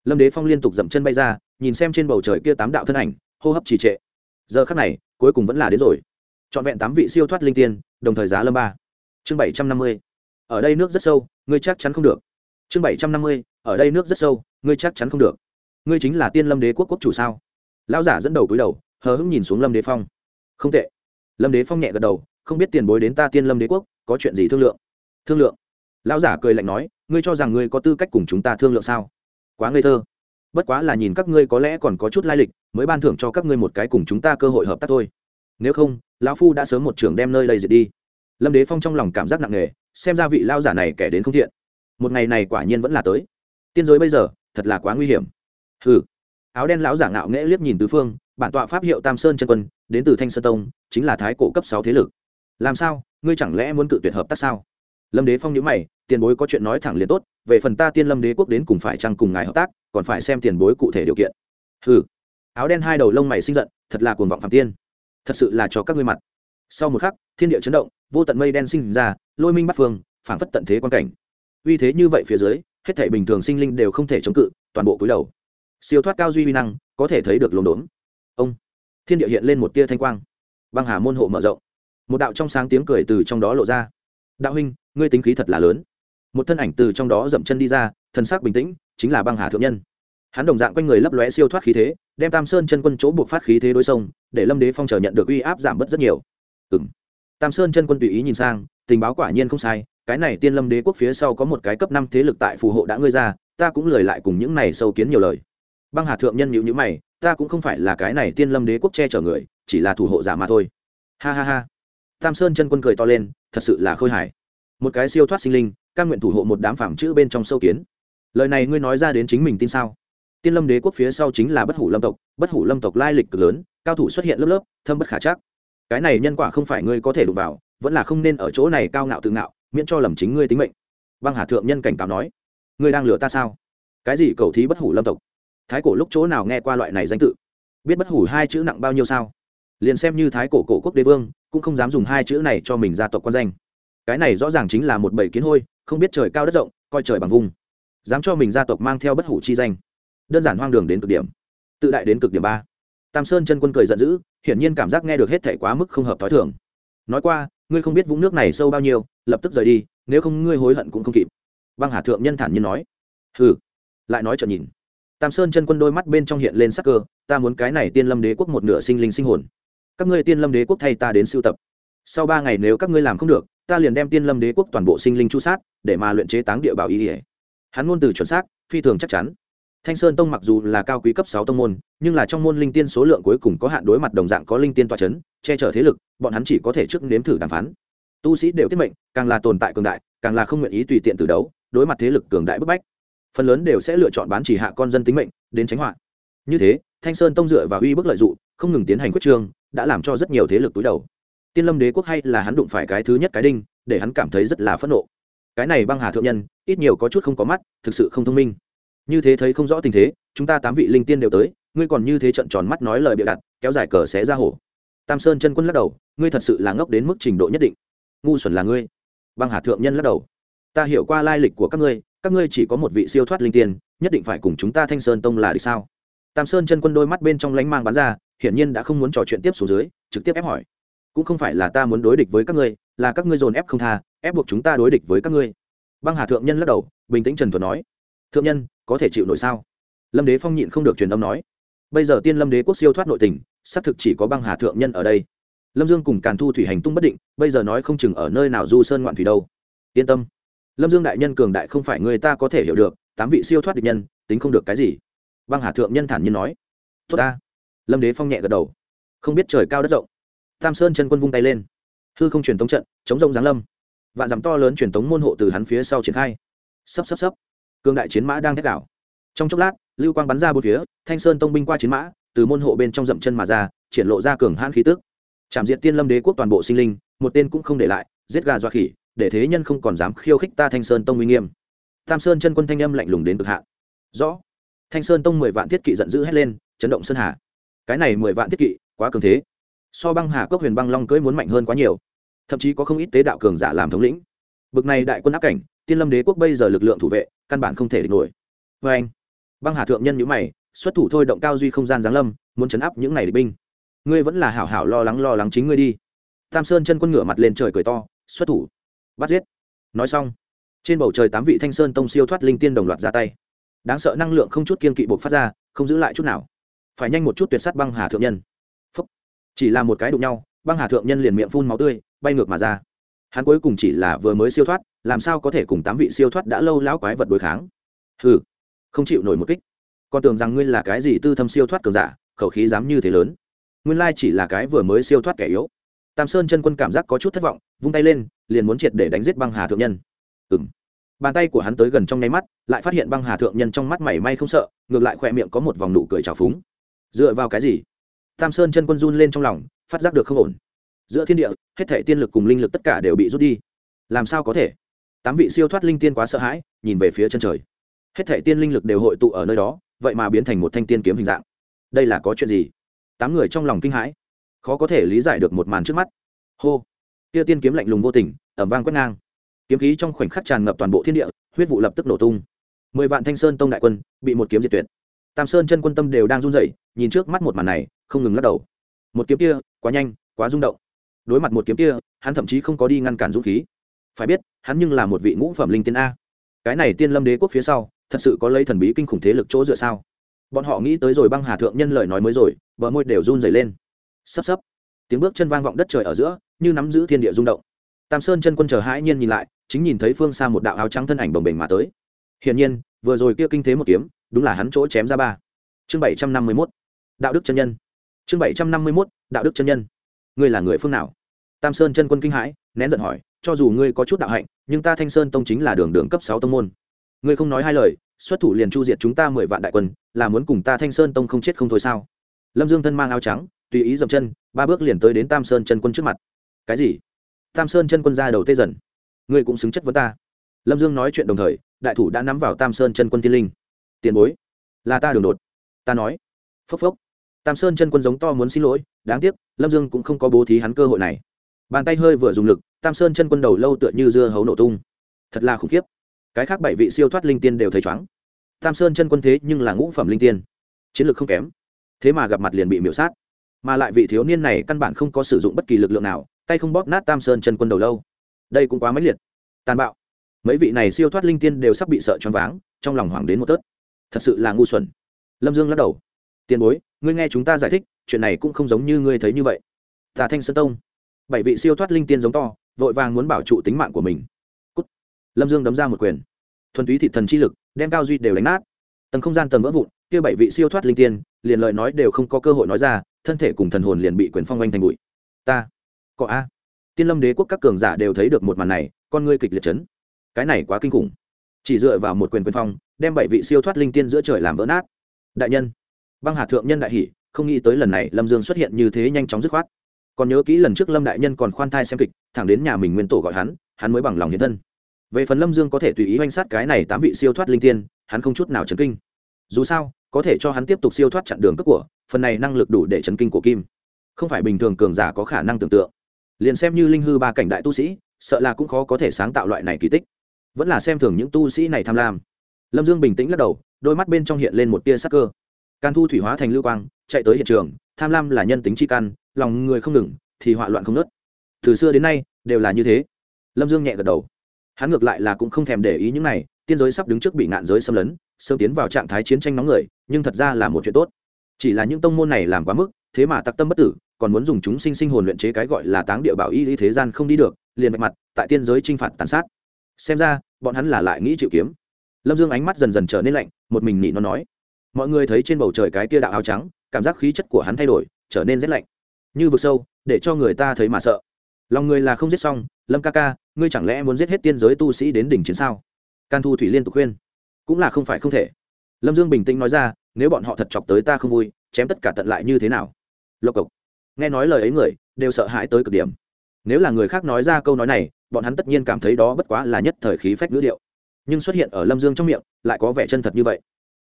[SPEAKER 1] Lâm đế phong liên tục dậm chân bay ra, nhìn xem trên bầu trời kia tám đạo thân ảnh, hô hấp trì trệ. Giờ khắc này, cuối cùng vẫn là đến rồi. Trọn vẹn tám vị siêu thoát linh tiên, đồng thời giá lâm ba. Chương bảy trăm năm mươi. Ở đây nước rất sâu, ngươi chắc chắn không được. Chương bảy trăm năm mươi, ở đây nước rất sâu, ngươi chắc chắn không được ngươi chính là tiên lâm đế quốc quốc chủ sao? Lão giả dẫn đầu cúi đầu, hờ hững nhìn xuống lâm đế phong. Không tệ. Lâm đế phong nhẹ gật đầu, không biết tiền bối đến ta tiên lâm đế quốc, có chuyện gì thương lượng? Thương lượng? Lão giả cười lạnh nói, ngươi cho rằng ngươi có tư cách cùng chúng ta thương lượng sao? Quá ngây thơ. Bất quá là nhìn các ngươi có lẽ còn có chút lai lịch, mới ban thưởng cho các ngươi một cái cùng chúng ta cơ hội hợp tác thôi. Nếu không, lão phu đã sớm một trường đem nơi đây diệt đi. Lâm đế phong trong lòng cảm giác nặng nề, xem ra vị lao giả này kẻ đến không thiện. Một ngày này quả nhiên vẫn là tới. Tiên giới bây giờ, thật là quá nguy hiểm hừ. Áo đen lão giả ngạo nghễ liếc nhìn tứ phương, bản tọa pháp hiệu tam sơn chân quân, đến từ thanh sơn tông, chính là thái cổ cấp sáu thế lực. Làm sao? Ngươi chẳng lẽ muốn cự tuyệt hợp tác sao? Lâm đế phong nhữ mày, tiền bối có chuyện nói thẳng liền tốt, về phần ta tiên lâm đế quốc đến cùng phải chăng cùng ngài hợp tác, còn phải xem tiền bối cụ thể điều kiện. Hừ. Áo đen hai đầu lông mày sinh giận, thật là cuồng vọng phạm tiên. Thật sự là cho các ngươi mặt. Sau một khắc, thiên địa chấn động, vô tận mây đen sinh ra, lôi minh bắt phương, phảng phất tận thế quan cảnh. Uy thế như vậy phía dưới, hết thể bình thường sinh linh đều không thể chống cự, toàn bộ cúi đầu siêu thoát cao duy uy năng, có thể thấy được lồn đốn. Ông, thiên địa hiện lên một tia thanh quang. Băng hà môn hộ mở rộng. Một đạo trong sáng tiếng cười từ trong đó lộ ra. Đạo huynh, ngươi tính khí thật là lớn. Một thân ảnh từ trong đó dậm chân đi ra thân xác bình tĩnh, chính là băng hà thượng nhân. Hắn đồng dạng quanh người lấp lóe siêu thoát khí thế, đem tam sơn chân quân chỗ buộc phát khí thế đối sông để lâm đế phong chờ nhận được uy áp giảm bớt rất nhiều. Ừ m tam sơn chân quân tùy ý nhìn sang, tình báo quả nhiên không sai, cái này tiên lâm đế quốc phía sau có một cái cấp năm thế lực tại phù hộ đã ngươi ra, ta cũng lời lại cùng những này sâu kiến nhiều lời băng hà thượng nhân nhịu nhữ mày, ta cũng không phải là cái này tiên lâm đế quốc che chở người, chỉ là thủ hộ giả mà thôi. Ha ha ha. Tam sơn chân quân cười to lên, thật sự là khôi hài. Một cái siêu thoát sinh linh căn nguyện thủ hộ một đám phạm chữ bên trong sâu kiến. Lời này ngươi nói ra đến chính mình tin sao? Tiên lâm đế quốc phía sau chính là bất hủ lâm tộc, bất hủ lâm tộc lai lịch cực lớn, cao thủ xuất hiện lớp lớp, thâm bất khả chắc. Cái này nhân quả không phải ngươi có thể đụng vào, vẫn là không nên ở chỗ này cao ngạo tự ngạo, miễn cho lầm chính ngươi tính mệnh. Băng hà thượng nhân cảnh cáo nói, ngươi đang lừa ta sao? Cái gì cầu thí bất hủ lâm tộc? Thái cổ lúc chỗ nào nghe qua loại này danh tự? Biết bất hủ hai chữ nặng bao nhiêu sao? Liền xem như thái cổ cổ quốc đế vương, cũng không dám dùng hai chữ này cho mình gia tộc quan danh. Cái này rõ ràng chính là một bầy kiến hôi, không biết trời cao đất rộng, coi trời bằng vùng dám cho mình gia tộc mang theo bất hủ chi danh. Đơn giản hoang đường đến cực điểm. Tự đại đến cực điểm ba. Tam sơn chân quân cười giận dữ, hiển nhiên cảm giác nghe được hết thể quá mức không hợp t h ó i thường. Nói qua, ngươi không biết vũng nước này sâu bao nhiêu, lập tức rời đi, nếu không ngươi hối hận cũng không kịp. Băng hà thượng nhân thản nhiên nói. Hừ. Lại nói trợn nhìn tam sơn chân quân đôi mắt bên trong hiện lên sắc cơ, ta muốn cái này tiên lâm đế quốc một nửa sinh linh sinh hồn. Các ngươi tiên lâm đế quốc thay ta đến sưu tập. Sau ba ngày nếu các ngươi làm không được, ta liền đem tiên lâm đế quốc toàn bộ sinh linh chu sát, để mà luyện chế táng địa bảo ý ỉa hắn ngôn từ chuẩn xác, phi thường chắc chắn. Thanh sơn tông mặc dù là cao quý cấp sáu tông môn, nhưng là trong môn linh tiên số lượng cuối cùng có hạn đối mặt đồng dạng có linh tiên toa c h ấ n che chở thế lực, bọn hắn chỉ có thể trước nếm thử đàm phán. Tu sĩ đều tiết mệnh, càng là tồn tại cường đại, càng là không nguyện ý tùy tiện từ đấu, đối mặt thế lực cường đại bức bách phần lớn đều sẽ lựa chọn bán chỉ hạ con dân tính mệnh, đến tránh họa. Như thế, thanh sơn tông dựa và uy bức lợi d ụ không ngừng tiến hành quyết trương, đã làm cho rất nhiều thế lực túi đầu. Tiên lâm đế quốc hay là hắn đụng phải cái thứ nhất cái đinh, để hắn cảm thấy rất là phẫn nộ. Cái này băng hà thượng nhân, ít nhiều có chút không có mắt, thực sự không thông minh. Như thế thấy không rõ tình thế, chúng ta tám vị linh tiên đều tới, ngươi còn như thế trận tròn mắt nói lời bịa đặt, kéo dài cờ xé ra hổ. Tam sơn chân quân lắc đầu, ngươi thật sự là ngốc đến mức trình độ nhất định. Ngu xuẩn là ngươi. Băng hà thượng nhân lắc đầu. Ta hiểu qua lai lịch của các ngươi các ngươi chỉ có một vị siêu thoát linh tiên, nhất định phải cùng chúng ta thanh sơn tông là đi sao? Tam sơn chân quân đôi mắt bên trong lánh mang bắn ra, hiển nhiên đã không muốn trò chuyện tiếp xuống dưới, trực tiếp ép hỏi. Cũng không phải là ta muốn đối địch với các ngươi, là các ngươi dồn ép không tha, ép buộc chúng ta đối địch với các ngươi. Băng hà thượng nhân lắc đầu, bình tĩnh trần thuật nói. Thượng nhân, có thể chịu nổi sao? Lâm đế phong nhịn không được truyền âm nói. Bây giờ tiên lâm đế quốc siêu thoát nội tình, xác thực chỉ có băng hà thượng nhân ở đây. Lâm dương cùng càn thu thủy hành tung bất định, bây giờ nói không chừng ở nơi nào du sơn ngoạn thủy đâu. Yên tâm lâm dương đại nhân cường đại không phải người ta có thể hiểu được, tám vị siêu thoát địch nhân, tính không được cái gì. Băng hà thượng nhân thản nhiên nói. Tốt ta. Lâm đế phong nhẹ gật đầu. Không biết trời cao đất rộng. Tam sơn chân quân vung tay lên. Hư không truyền tống trận, chống rông giáng lâm. Vạn dặm to lớn truyền tống môn hộ từ hắn phía sau triển khai. Sắp sắp sắp cương đại chiến mã đang thét đảo. Trong chốc lát, lưu quang bắn ra bốn phía, thanh sơn tông binh qua chiến mã, từ môn hộ bên trong dậm chân mà ra, triển lộ ra cường hãn khí tức. Chạm diện tiên lâm đế quốc toàn bộ sinh linh, một tên cũng không để lại, giết gà dọa khỉ để thế nhân không còn dám khiêu khích ta thanh sơn tông uy nghiêm. Tam sơn chân quân thanh âm lạnh lùng đến cực hạn. Rõ. Thanh sơn tông mười vạn thiết kỵ giận dữ hét lên, chấn động sơn hà. Cái này mười vạn thiết kỵ, quá cường thế. So băng hà cốc huyền băng long cưỡi muốn mạnh hơn quá nhiều. Thậm chí có không ít tế đạo cường giả làm thống lĩnh. Bực này đại quân áp cảnh, tiên lâm đế quốc bây giờ lực lượng thủ vệ, căn bản không thể địch nổi. Vê anh, băng hà thượng nhân nhữ mày, xuất thủ thôi động cao duy không gian giáng lâm, muốn chấn áp những này địch binh. Ngươi vẫn là hảo hảo lo lắng lo lắng chính ngươi đi. Tam sơn chân quân ngửa mặt lên trời cười to, xuất thủ bắt giết. Nói xong trên bầu trời tám vị thanh sơn tông siêu thoát linh tiên đồng loạt ra tay. Đáng sợ năng lượng không chút kiên kỵ buộc phát ra không giữ lại chút nào. Phải nhanh một chút tuyệt sát băng hà thượng nhân. Phúc. chỉ là một cái đụng nhau băng hà thượng nhân liền miệng phun máu tươi bay ngược mà ra. Hắn cuối cùng chỉ là vừa mới siêu thoát làm sao có thể cùng tám vị siêu thoát đã lâu lão quái vật đối kháng? Hừ, không chịu nổi một kích. Con tưởng rằng ngươi là cái gì tư thâm siêu thoát cường giả khẩu khí dám như thế lớn. Nguyên lai chỉ là cái vừa mới siêu thoát kẻ yếu. Tam sơn chân quân cảm giác có chút thất vọng vung tay lên, liền muốn triệt để đánh giết băng hà thượng nhân. Ừ m bàn tay của hắn tới gần trong nháy mắt, lại phát hiện băng hà thượng nhân trong mắt mảy may không sợ, ngược lại khỏe miệng có một vòng nụ cười trào phúng. Dựa vào cái gì? Tam sơn chân quân run lên trong lòng, phát giác được không ổn. Giữa thiên địa, hết thể tiên lực cùng linh lực tất cả đều bị rút đi. Làm sao có thể? Tám vị siêu thoát linh tiên quá sợ hãi, nhìn về phía chân trời. Hết thể tiên linh lực đều hội tụ ở nơi đó, vậy mà biến thành một thanh tiên kiếm hình dạng. Đây là có chuyện gì? Tám người trong lòng kinh hãi. Khó có thể lý giải được một màn trước mắt. Hô kia tiên kiếm lạnh lùng vô tình ẩm vang quét ngang. Kiếm khí trong khoảnh khắc tràn ngập toàn bộ thiên địa, huyết vụ lập tức nổ tung. Mười vạn thanh sơn tông đại quân bị một kiếm diệt tuyệt. Tam sơn chân quân tâm đều đang run rẩy, nhìn trước mắt một màn này, không ngừng lắc đầu. Một kiếm kia, quá nhanh, quá rung động. Đối mặt một kiếm kia, hắn thậm chí không có đi ngăn cản dũng khí. Phải biết, hắn nhưng là một vị ngũ phẩm linh tiên a. Cái này tiên lâm đế quốc phía sau, thật sự có lấy thần bí kinh khủng thế lực chỗ dựa sao? Bọn họ nghĩ tới rồi băng hà thượng nhân lời nói mới rồi, bờ môi đều run rẩy lên. Sắp sắp tiếng bước chân vang vọng đất trời ở giữa, như nắm giữ thiên địa rung động. Tam sơn chân quân chờ hãi nhiên nhìn lại, chính nhìn thấy phương xa một đạo áo trắng thân ảnh bồng bềnh mà tới. Hiển nhiên, vừa rồi kia kinh thế một kiếm, đúng là hắn chỗ chém ra ba. Chương bảy trăm năm mươi mốt, đạo đức chân nhân. Chương bảy trăm năm mươi mốt, đạo đức chân nhân. Ngươi là người phương nào? Tam sơn chân quân kinh hãi, nén giận hỏi, cho dù ngươi có chút đạo hạnh, nhưng ta thanh sơn tông chính là đường đường cấp sáu tông môn. Ngươi không nói hai lời, xuất thủ liền chu diệt chúng ta mười vạn đại quân, là muốn cùng ta thanh sơn tông không chết không thôi sao? Lâm dương thân mang áo trắng tùy ý dậm chân, ba bước liền tới đến tam sơn chân quân trước mặt. Cái gì? Tam sơn chân quân ra đầu tê dần. Ngươi cũng xứng chất với ta. Lâm dương nói chuyện đồng thời, đại thủ đã nắm vào tam sơn chân quân tiên linh. Tiền bối, là ta đường đột. Ta nói. Phốc phốc. Tam sơn chân quân giống to muốn xin lỗi, đáng tiếc, lâm dương cũng không có bố thí hắn cơ hội này. Bàn tay hơi vừa dùng lực, tam sơn chân quân đầu lâu tựa như dưa hấu nổ tung. Thật là khủng khiếp. Cái khác bảy vị siêu thoát linh tiên đều thấy chóng tam sơn chân quân thế nhưng là ngũ phẩm linh tiên. Chiến lược không kém. Thế mà gặp mặt liền bị miễu sát mà lại vị thiếu niên này căn bản không có sử dụng bất kỳ lực lượng nào, tay không bóp nát tam sơn chân quân đầu lâu. Đây cũng quá mãnh liệt. Tàn bạo. Mấy vị này siêu thoát linh tiên đều sắp bị sợ choáng váng, trong lòng hoảng đến một tớt thật sự là ngu xuẩn. Lâm dương lắc đầu. Tiền bối, ngươi nghe chúng ta giải thích, chuyện này cũng không giống như ngươi thấy như vậy. Tà thanh sơn tông. Bảy vị siêu thoát linh tiên giống to, vội vàng muốn bảo trụ tính mạng của mình. Cút. lâm dương đấm ra một quyền. Thuần túy thị thần chi lực, đem cao duy đều đánh nát. Tầng không gian tầng vỡ vụn, kia bảy vị siêu thoát linh tiên, liền lời nói đều không có cơ hội nói ra thân thể cùng thần hồn liền bị quyền phong oanh thành bụi. Ta, có a. Tiên lâm đế quốc các cường giả đều thấy được một màn này, con ngươi kịch liệt chấn. Cái này quá kinh khủng. Chỉ dựa vào một quyền quyền phong, đem bảy vị siêu thoát linh tiên giữa trời làm vỡ nát. Đại nhân, băng hà thượng nhân đại hỷ không nghĩ tới lần này lâm dương xuất hiện như thế nhanh chóng dứt khoát. Còn nhớ kỹ lần trước lâm đại nhân còn khoan thai xem kịch, thẳng đến nhà mình nguyên tổ gọi hắn hắn mới bằng lòng hiến thân. Về phần lâm dương có thể tùy ý oanh sát cái này tám vị siêu thoát linh tiên, hắn không chút nào chấn kinh. Dù sao có thể cho hắn tiếp tục siêu thoát chặn đường cấp của, phần này năng lực đủ để chấn kinh của kim. Không phải bình thường cường giả có khả năng tưởng tượng. Liền xem như linh hư ba cảnh đại tu sĩ, sợ là cũng khó có thể sáng tạo loại này kỳ tích. Vẫn là xem thường những tu sĩ này tham lam. Lâm dương bình tĩnh lắc đầu, đôi mắt bên trong hiện lên một tia sắc cơ. Can thu thủy hóa thành lưu quang, chạy tới hiện trường, tham lam là nhân tính chi căn, lòng người không ngừng, thì họa loạn không nớt từ xưa đến nay, đều là như thế. Lâm dương nhẹ gật đầu. Hắn ngược lại là cũng không thèm để ý những này, tiên giới sắp đứng trước bị nạn giới xâm lấn sớm tiến vào trạng thái chiến tranh nóng người, nhưng thật ra là một chuyện tốt. Chỉ là những tông môn này làm quá mức, thế mà tặc tâm bất tử, còn muốn dùng chúng sinh sinh hồn luyện chế cái gọi là táng địa bảo y lý thế gian không đi được, liền vạch mặt, tại tiên giới t r i n h phạt tàn sát. Xem ra, bọn hắn là lại nghĩ chịu kiếm. Lâm dương ánh mắt dần dần trở nên lạnh, một mình nị nó nói. Mọi người thấy trên bầu trời cái kia đạo áo trắng, cảm giác khí chất của hắn thay đổi, trở nên rét lạnh. Như vực sâu, để cho người ta thấy mà sợ. Lòng người là không giết xong, lâm ca ca, ngươi chẳng lẽ muốn giết hết tiên giới tu sĩ đến đỉnh chiến sao? Can thu thủy liên tục khuyên cũng là không phải không thể. Lâm dương bình tĩnh nói ra, nếu bọn họ thật chọc tới ta không vui, chém tất cả tận lại như thế nào? Lộc cộc. Nghe nói lời ấy người, đều sợ hãi tới cực điểm. Nếu là người khác nói ra câu nói này, bọn hắn tất nhiên cảm thấy đó bất quá là nhất thời khí phách ngữ điệu. Nhưng xuất hiện ở lâm dương trong miệng, lại có vẻ chân thật như vậy.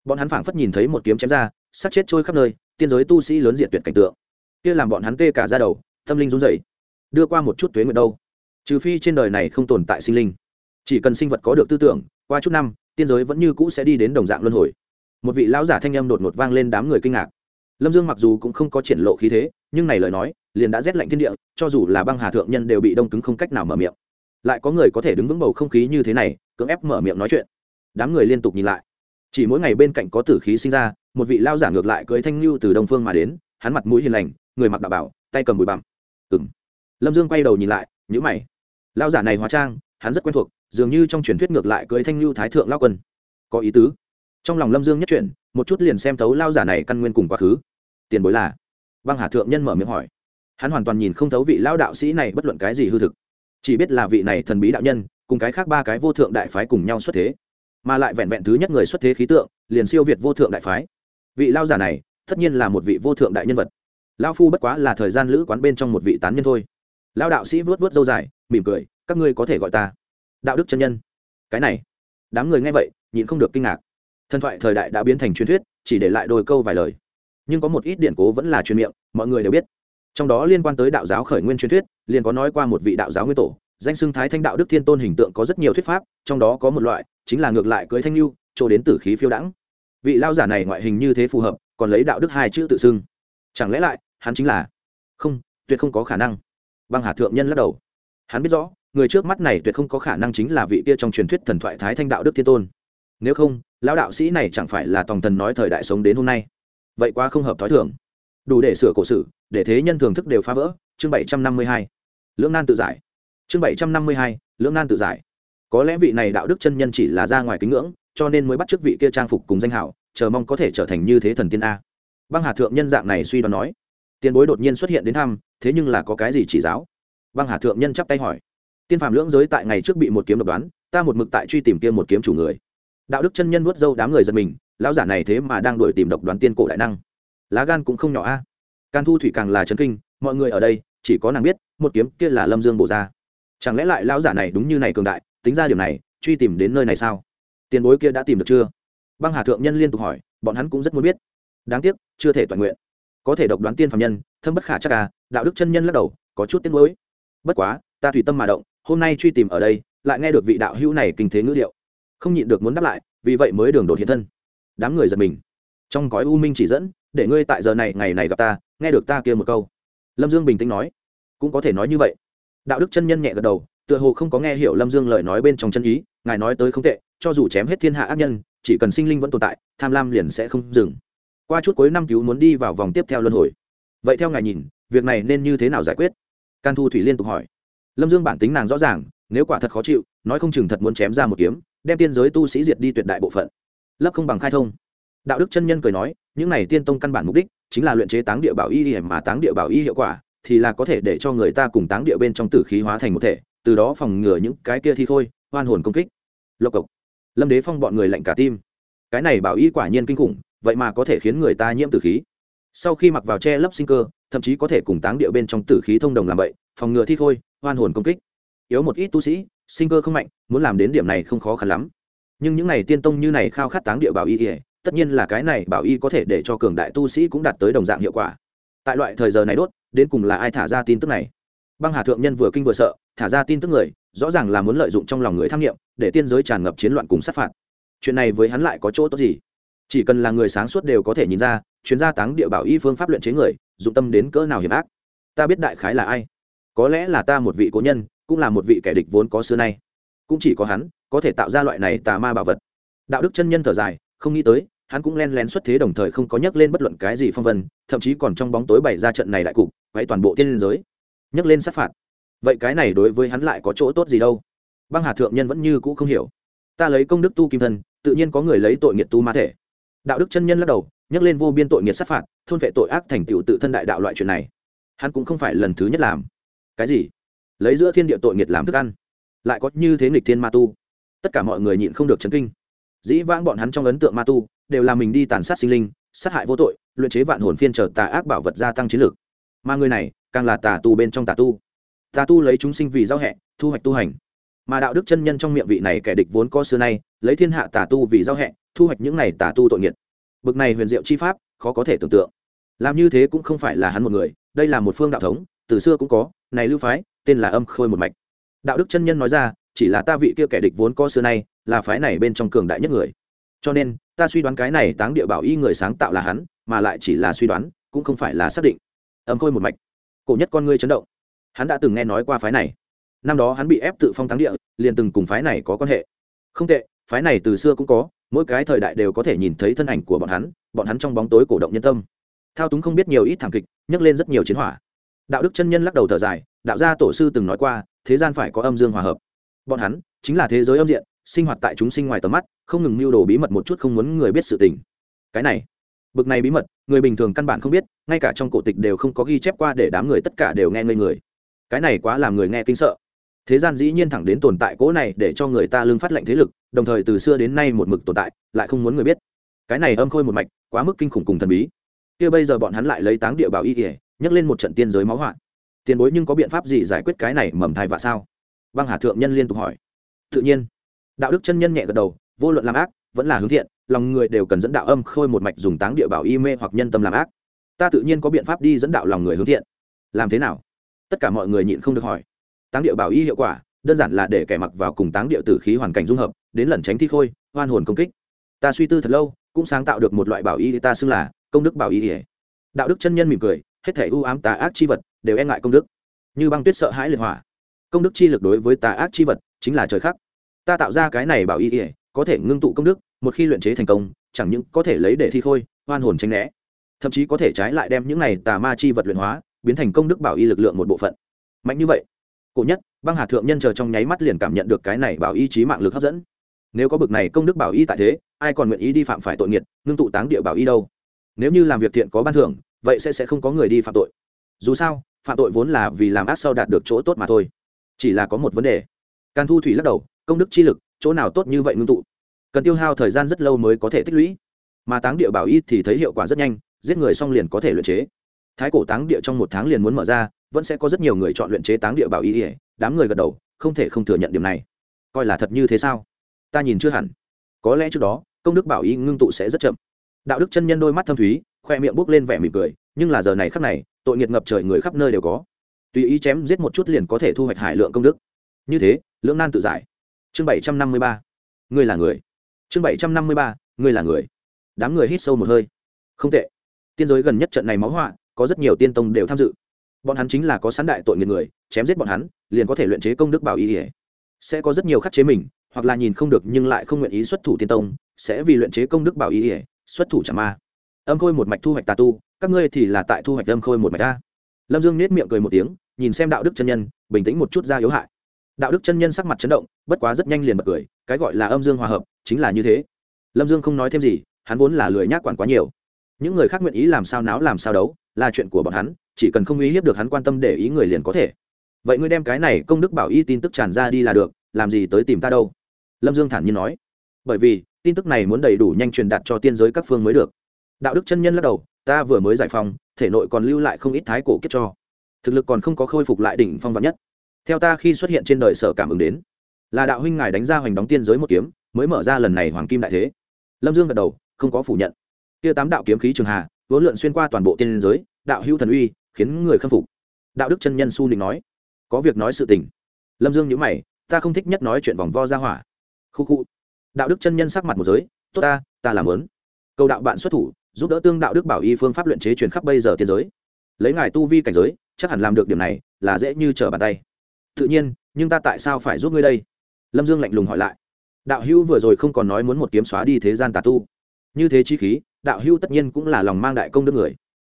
[SPEAKER 1] Bọn hắn phảng phất nhìn thấy một kiếm chém ra sát chết trôi khắp nơi, tiên giới tu sĩ lớn diện tuyệt cảnh tượng. Kia làm bọn hắn tê cả ra đầu, tâm linh run rẩy. Đưa qua một chút tuế nguyện đâu. Trừ phi trên đời này không tồn tại sinh linh. Chỉ cần sinh vật có được tư tưởng, qua chút năm tiên giới vẫn như cũ sẽ đi đến đồng dạng luân hồi. Một vị lão giả thanh âm đột ngột vang lên đám người kinh ngạc. Lâm dương mặc dù cũng không có triển lộ khí thế, nhưng này lời nói, liền đã rét lạnh thiên địa, cho dù là băng hà thượng nhân đều bị đông cứng không cách nào mở miệng. Lại có người có thể đứng vững bầu không khí như thế này, cưỡng ép mở miệng nói chuyện. Đám người liên tục nhìn lại. Chỉ mỗi ngày bên cạnh có tử khí sinh ra, một vị lao giả ngược lại cưới thanh lưu từ đông phương mà đến, hắn mặt mũi hiền lành, người mặc đạo bảo, tay cầm bụi bặm. Ừng lâm dương quay đầu nhìn lại nhữ mày. Lao giả này hóa trang, hắn rất quen thuộc dường như trong truyền thuyết ngược lại cưới thanh lưu thái thượng lao quân. Có ý tứ. Trong lòng lâm dương nhất chuyển một chút liền xem thấu lao giả này căn nguyên cùng quá khứ. Tiền bối là? Băng hà thượng nhân mở miệng hỏi. Hắn hoàn toàn nhìn không thấu vị lao đạo sĩ này bất luận cái gì hư thực. Chỉ biết là vị này thần bí đạo nhân, cùng cái khác ba cái vô thượng đại phái cùng nhau xuất thế. Mà lại vẹn vẹn thứ nhất người xuất thế khí tượng, liền siêu việt vô thượng đại phái. Vị lao giả này, tất nhiên là một vị vô thượng đại nhân vật. Lao phu bất quá là thời gian lữ quán bên trong một vị tán nhân thôi. Lao đạo sĩ vuốt vuốt dâu dài, mỉm cười, các ngươi có thể gọi ta đạo đức chân nhân. Cái này, đám người nghe vậy, nhịn không được kinh ngạc. Thần thoại thời đại đã biến thành truyền thuyết, chỉ để lại đôi câu vài lời. Nhưng có một ít điện cố vẫn là truyền miệng, mọi người đều biết. Trong đó liên quan tới đạo giáo khởi nguyên truyền thuyết, liền có nói qua một vị đạo giáo nguyên tổ, danh xưng thái thanh đạo đức thiên tôn hình tượng có rất nhiều thuyết pháp, trong đó có một loại, chính là ngược lại cưới thanh lưu chỗ đến tử khí phiêu đãng. Vị lao giả này ngoại hình như thế phù hợp, còn lấy đạo đức hai chữ tự xưng. Chẳng lẽ lại, hắn chính là? Không, tuyệt không có khả năng. Băng hà thượng nhân lắc đầu. Hắn biết rõ người trước mắt này tuyệt không có khả năng chính là vị kia trong truyền thuyết thần thoại thái thanh đạo đức thiên tôn. Nếu không, lão đạo sĩ này chẳng phải là tòng thần nói thời đại sống đến hôm nay. Vậy quá không hợp thói thường. Đủ để sửa cổ sử để thế nhân thường thức đều phá vỡ, chương bảy trăm năm mươi hai. Lưỡng nan tự giải. Chương bảy trăm năm mươi hai, lưỡng nan tự giải. Có lẽ vị này đạo đức chân nhân chỉ là ra ngoài kính ngưỡng, cho nên mới bắt t vị kia trang phục cùng danh hảo chờ mong có thể trở thành như thế thần tiên a. Băng hà thượng nhân dạng này suy đoán nói. Tiền bối đột nhiên xuất hiện đến thăm, thế nhưng là có cái gì chỉ giáo? Băng hà thượng nhân chắp tay hỏi tiên phàm lưỡng giới tại ngày trước bị một kiếm độc đoán, ta một mực tại truy tìm kia một kiếm chủ người. Đạo đức chân nhân vuốt dâu đám người giật mình, lão giả này thế mà đang đuổi tìm độc đoán tiên cổ đại năng. Lá gan cũng không nhỏ a. À. can thu thủy càng là chấn kinh, mọi người ở đây, chỉ có nàng biết, một kiếm kia là lâm dương bổ ra. Chẳng lẽ lại lão giả này đúng như này cường đại, tính ra điều này, truy tìm đến nơi này sao? Tiền bối kia đã tìm được chưa? Băng hà thượng nhân liên tục hỏi, bọn hắn cũng rất muốn biết. Đáng tiếc, chưa thể toàn nguyện. Có thể độc đoán tiên phạm nhân, thâm bất khả chắc à đạo đức chân nhân lắc đầu, có chút tiếc nuối. Bất quá, ta tùy tâm mà động hôm nay truy tìm ở đây, lại nghe được vị đạo hữu này kinh thế ngữ điệu. Không nhịn được muốn đáp lại, vì vậy mới đường đột hiện thân. Đám người giật mình. Trong gói u minh chỉ dẫn, để ngươi tại giờ này, ngày này gặp ta, nghe được ta kia một câu. Lâm dương bình tĩnh nói. Cũng có thể nói như vậy. Đạo đức chân nhân nhẹ gật đầu, tựa hồ không có nghe hiểu lâm dương lời nói bên trong chân ý, ngài nói tới không tệ, cho dù chém hết thiên hạ ác nhân, chỉ cần sinh linh vẫn tồn tại, tham lam liền sẽ không dừng. Qua chút cuối năm cứu muốn đi vào vòng tiếp theo luân hồi. Vậy theo ngài nhìn, việc này nên như thế nào giải quyết? Can thu thủy liên tục hỏi lâm dương bản tính nàng rõ ràng, nếu quả thật khó chịu, nói không chừng thật muốn chém ra một kiếm, đem tiên giới tu sĩ diệt đi tuyệt đại bộ phận. Lấp không bằng khai thông. Đạo đức chân nhân cười nói, những này tiên tông căn bản mục đích chính là luyện chế táng địa bảo y y mà táng địa bảo y hiệu quả, thì là có thể để cho người ta cùng táng địa bên trong tử khí hóa thành một thể, từ đó phòng ngừa những cái kia thi thôi hoan hồn công kích. Lộc cộc. Lâm đế phong bọn người lạnh cả tim. Cái này bảo y quả nhiên kinh khủng, vậy mà có thể khiến người ta nhiễm tử khí. Sau khi mặc vào che lấp sinh cơ, thậm chí có thể cùng táng địa bên trong tử khí thông đồng làm vậy, phòng ngừa thi thôi hoan hồn công kích. Yếu một ít tu sĩ, sinh cơ không mạnh, muốn làm đến điểm này không khó khăn lắm. Nhưng những này tiên tông như này khao khát táng địa bảo y ỉa tất nhiên là cái này bảo y có thể để cho cường đại tu sĩ cũng đạt tới đồng dạng hiệu quả. Tại loại thời giờ này đốt, đến cùng là ai thả ra tin tức này? Băng hà thượng nhân vừa kinh vừa sợ, thả ra tin tức người, rõ ràng là muốn lợi dụng trong lòng người tham nghiệm, để tiên giới tràn ngập chiến loạn cùng sát phạt. Chuyện này với hắn lại có chỗ tốt gì? Chỉ cần là người sáng suốt đều có thể nhìn ra, chuyên gia táng địa bảo y phương pháp luyện chế người, dụng tâm đến cỡ nào hiểm ác. Ta biết đại khái là ai có lẽ là ta một vị cố nhân, cũng là một vị kẻ địch vốn có xưa nay. Cũng chỉ có hắn, có thể tạo ra loại này tà ma bảo vật. Đạo đức chân nhân thở dài, không nghĩ tới, hắn cũng len lén xuất thế đồng thời không có nhắc lên bất luận cái gì phong vân, thậm chí còn trong bóng tối bày ra trận này đại cục quay toàn bộ tiên liên giới. Nhắc lên sát phạt. Vậy cái này đối với hắn lại có chỗ tốt gì đâu? Băng hà thượng nhân vẫn như cũ không hiểu. Ta lấy công đức tu kim thân, tự nhiên có người lấy tội nghiệt tu ma thể. Đạo đức chân nhân lắc đầu, nhắc lên vô biên tội nghiệt sát phạt, thôn vệ tội ác thành tựu tự thân đại đạo loại chuyện này. Hắn cũng không phải lần thứ nhất làm cái gì? Lấy giữa thiên địa tội nghiệt làm thức ăn. Lại có như thế nghịch thiên ma tu. Tất cả mọi người nhịn không được chấn kinh. Dĩ vãng bọn hắn trong ấn tượng ma tu, đều là mình đi tàn sát sinh linh, sát hại vô tội, luyện chế vạn hồn phiên trở tà ác bảo vật gia tăng chiến lược. Mà người này, càng là tà tu bên trong tà tu. Tà tu lấy chúng sinh vì giao hẹ, thu hoạch tu hành. Mà đạo đức chân nhân trong miệng vị này kẻ địch vốn có xưa nay, lấy thiên hạ tà tu vì giao hẹ, thu hoạch những này tà tu tội nghiệt. Bực này huyền diệu chi pháp, khó có thể tưởng tượng. Làm như thế cũng không phải là hắn một người, đây là một phương đạo thống, từ xưa cũng có này lưu phái, tên là âm khôi một mạch. Đạo đức chân nhân nói ra, chỉ là ta vị kia kẻ địch vốn có xưa nay, là phái này bên trong cường đại nhất người. Cho nên, ta suy đoán cái này táng địa bảo y người sáng tạo là hắn, mà lại chỉ là suy đoán, cũng không phải là xác định. Âm khôi một mạch. Cổ nhất con ngươi chấn động. Hắn đã từng nghe nói qua phái này. Năm đó hắn bị ép tự phong táng địa, liền từng cùng phái này có quan hệ. Không tệ, phái này từ xưa cũng có, mỗi cái thời đại đều có thể nhìn thấy thân ảnh của bọn hắn bọn hắn trong bóng tối cổ động nhân tâm. Thao túng không biết nhiều ít thảm kịch, nhấc lên rất nhiều chiến hỏa đạo đức chân nhân lắc đầu thở dài, đạo gia tổ sư từng nói qua, thế gian phải có âm dương hòa hợp. Bọn hắn chính là thế giới âm diện, sinh hoạt tại chúng sinh ngoài tầm mắt, không ngừng mưu đồ bí mật một chút không muốn người biết sự tình. Cái này, bực này bí mật, người bình thường căn bản không biết, ngay cả trong cổ tịch đều không có ghi chép qua để đám người tất cả đều nghe ngây người. Cái này quá làm người nghe kinh sợ. Thế gian dĩ nhiên thẳng đến tồn tại cỗ này để cho người ta lương phát lệnh thế lực, đồng thời từ xưa đến nay một mực tồn tại, lại không muốn người biết. Cái này âm khôi một mạch, quá mức kinh khủng cùng thần bí. Kia bây giờ bọn hắn lại lấy táng địa bảo y kỉa nhấc lên một trận tiên giới máu hoạn tiền bối nhưng có biện pháp gì giải quyết cái này mầm thai và sao? Băng hà thượng nhân liên tục hỏi. Tự nhiên. Đạo đức chân nhân nhẹ gật đầu, vô luận làm ác, vẫn là hướng thiện, lòng người đều cần dẫn đạo âm khôi một mạch dùng táng địa bảo y mê hoặc nhân tâm làm ác. Ta tự nhiên có biện pháp đi dẫn đạo lòng người hướng thiện. Làm thế nào? Tất cả mọi người nhịn không được hỏi. Táng địa bảo y hiệu quả, đơn giản là để kẻ mặc vào cùng táng địa tử khí hoàn cảnh dung hợp, đến lẩn tránh thi khôi, hoan hồn công kích. Ta suy tư thật lâu, cũng sáng tạo được một loại bảo y ta xưng là công đức bảo y. Đạo đức chân nhân mỉm cười hết thể ưu ám tà ác chi vật đều e ngại công đức. Như băng tuyết sợ hãi liệt hỏa. Công đức chi lực đối với tà ác chi vật chính là trời khắc. Ta tạo ra cái này bảo y ỉa có thể ngưng tụ công đức, một khi luyện chế thành công, chẳng những có thể lấy để thi khôi, hoan hồn tranh né. Thậm chí có thể trái lại đem những này tà ma chi vật luyện hóa, biến thành công đức bảo y lực lượng một bộ phận. Mạnh như vậy, cổ nhất, băng hà thượng nhân chờ trong nháy mắt liền cảm nhận được cái này bảo y trí mạng lực hấp dẫn. Nếu có bực này công đức bảo y tại thế, ai còn nguyện ý đi phạm phải tội nghiệt, ngưng tụ táng địa bảo y đâu? Nếu như làm việc thiện có ban thưởng vậy sẽ sẽ không có người đi phạm tội. Dù sao, phạm tội vốn là vì làm ác sau đạt được chỗ tốt mà thôi. Chỉ là có một vấn đề. Càn thu thủy lắc đầu, công đức chi lực, chỗ nào tốt như vậy ngưng tụ? Cần tiêu hao thời gian rất lâu mới có thể tích lũy. Mà táng địa bảo y thì thấy hiệu quả rất nhanh, giết người xong liền có thể luyện chế. Thái cổ táng địa trong một tháng liền muốn mở ra, vẫn sẽ có rất nhiều người chọn luyện chế táng địa bảo y, đám người gật đầu, không thể không thừa nhận điểm này. Coi là thật như thế sao? Ta nhìn chưa hẳn. Có lẽ trước đó, công đức bảo y ngưng tụ sẽ rất chậm. Đạo đức chân nhân đôi mắt thâm thúy khoe miệng bốc lên vẻ mỉm cười, nhưng là giờ này khắc này, tội nghiệt ngập trời người khắp nơi đều có. Tùy ý chém giết một chút liền có thể thu hoạch hải lượng công đức. Như thế, lưỡng nan tự giải. Chương bảy trăm năm mươi ba. Ngươi là người. Chương bảy trăm năm mươi ba, ngươi là người. Đám người hít sâu một hơi. Không tệ. Tiên giới gần nhất trận này máu họa, có rất nhiều tiên tông đều tham dự. Bọn hắn chính là có sán đại tội nghiệt người, chém giết bọn hắn, liền có thể luyện chế công đức bảo ý ỉa sẽ có rất nhiều khắc chế mình, hoặc là nhìn không được nhưng lại không nguyện ý xuất thủ tiên tông, sẽ vì luyện chế công đức bảo ý ỉa xuất thủ trả ma âm khôi một mạch thu hoạch tà tu, các ngươi thì là tại thu hoạch âm khôi một mạch ta lâm dương nết miệng cười một tiếng, nhìn xem đạo đức chân nhân, bình tĩnh một chút ra yếu hại. Đạo đức chân nhân sắc mặt chấn động, bất quá rất nhanh liền bật cười, cái gọi là âm dương hòa hợp, chính là như thế. Lâm dương không nói thêm gì, hắn vốn là lười nhác quản quá nhiều. Những người khác nguyện ý làm sao náo làm sao đấu, là chuyện của bọn hắn, chỉ cần không uy hiếp được hắn quan tâm để ý người liền có thể. Vậy ngươi đem cái này công đức bảo y tin tức tràn ra đi là được, làm gì tới tìm ta đâu? Lâm dương thản nhiên nói. Bởi vì, tin tức này muốn đầy đủ nhanh truyền đạt cho tiên giới các phương mới được đạo đức chân nhân lắc đầu, ta vừa mới giải phóng, thể nội còn lưu lại không ít thái cổ kiếp cho. Thực lực còn không có khôi phục lại đỉnh phong vạn nhất. Theo ta khi xuất hiện trên đời sở cảm ứng đến, là đạo huynh ngài đánh ra hoành đóng tiên giới một kiếm, mới mở ra lần này hoàng kim đại thế. Lâm dương gật đầu, không có phủ nhận. Kia tám đạo kiếm khí trường hà, vốn lượn xuyên qua toàn bộ tiên giới, đạo hữu thần uy, khiến người khâm phục. Đạo đức chân nhân su định nói, có việc nói sự tình. Lâm dương nhữ mày, ta không thích nhất nói chuyện vòng vo ra hỏa. Khu khu. Đạo đức chân nhân sắc mặt một giới, tốt ta ta làm lớn. Câu đạo bạn xuất thủ giúp đỡ tương đạo đức bảo y phương pháp luyện chế truyền khắp bây giờ tiên giới. Lấy ngài tu vi cảnh giới, chắc hẳn làm được điểm này là dễ như trở bàn tay. Tự nhiên, nhưng ta tại sao phải giúp ngươi đây? Lâm dương lạnh lùng hỏi lại. Đạo hữu vừa rồi không còn nói muốn một kiếm xóa đi thế gian tà tu. Như thế chi khí, đạo hữu tất nhiên cũng là lòng mang đại công đức người.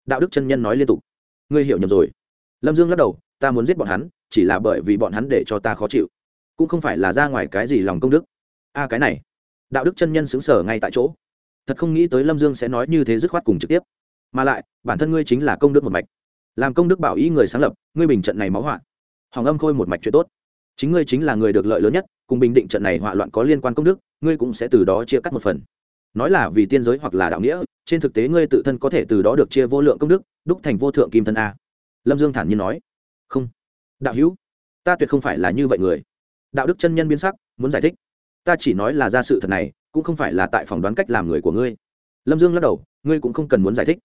[SPEAKER 1] Đạo đức chân nhân nói liên tục. Ngươi hiểu nhầm rồi. Lâm dương lắc đầu, ta muốn giết bọn hắn, chỉ là bởi vì bọn hắn để cho ta khó chịu. Cũng không phải là ra ngoài cái gì lòng công đức. A, cái này. Đạo đức chân nhân xứng sở ngay tại chỗ thật không nghĩ tới lâm dương sẽ nói như thế dứt khoát cùng trực tiếp. Mà lại, bản thân ngươi chính là công đức một mạch. Làm công đức bảo ý người sáng lập, ngươi bình trận này máu họa. Hoàng âm khôi một mạch chuyện tốt. Chính ngươi chính là người được lợi lớn nhất, cùng bình định trận này họa loạn có liên quan công đức, ngươi cũng sẽ từ đó chia cắt một phần. Nói là vì tiên giới hoặc là đạo nghĩa, trên thực tế ngươi tự thân có thể từ đó được chia vô lượng công đức, đúc thành vô thượng kim thân a. Lâm dương thản nhiên nói. Không. Đạo hữu, ta tuyệt không phải là như vậy người. Đạo đức chân nhân biến sắc, muốn giải thích. Ta chỉ nói là ra sự thật này cũng không phải là tại phỏng đoán cách làm người của ngươi. Lâm dương lắc đầu, ngươi cũng không cần muốn giải thích.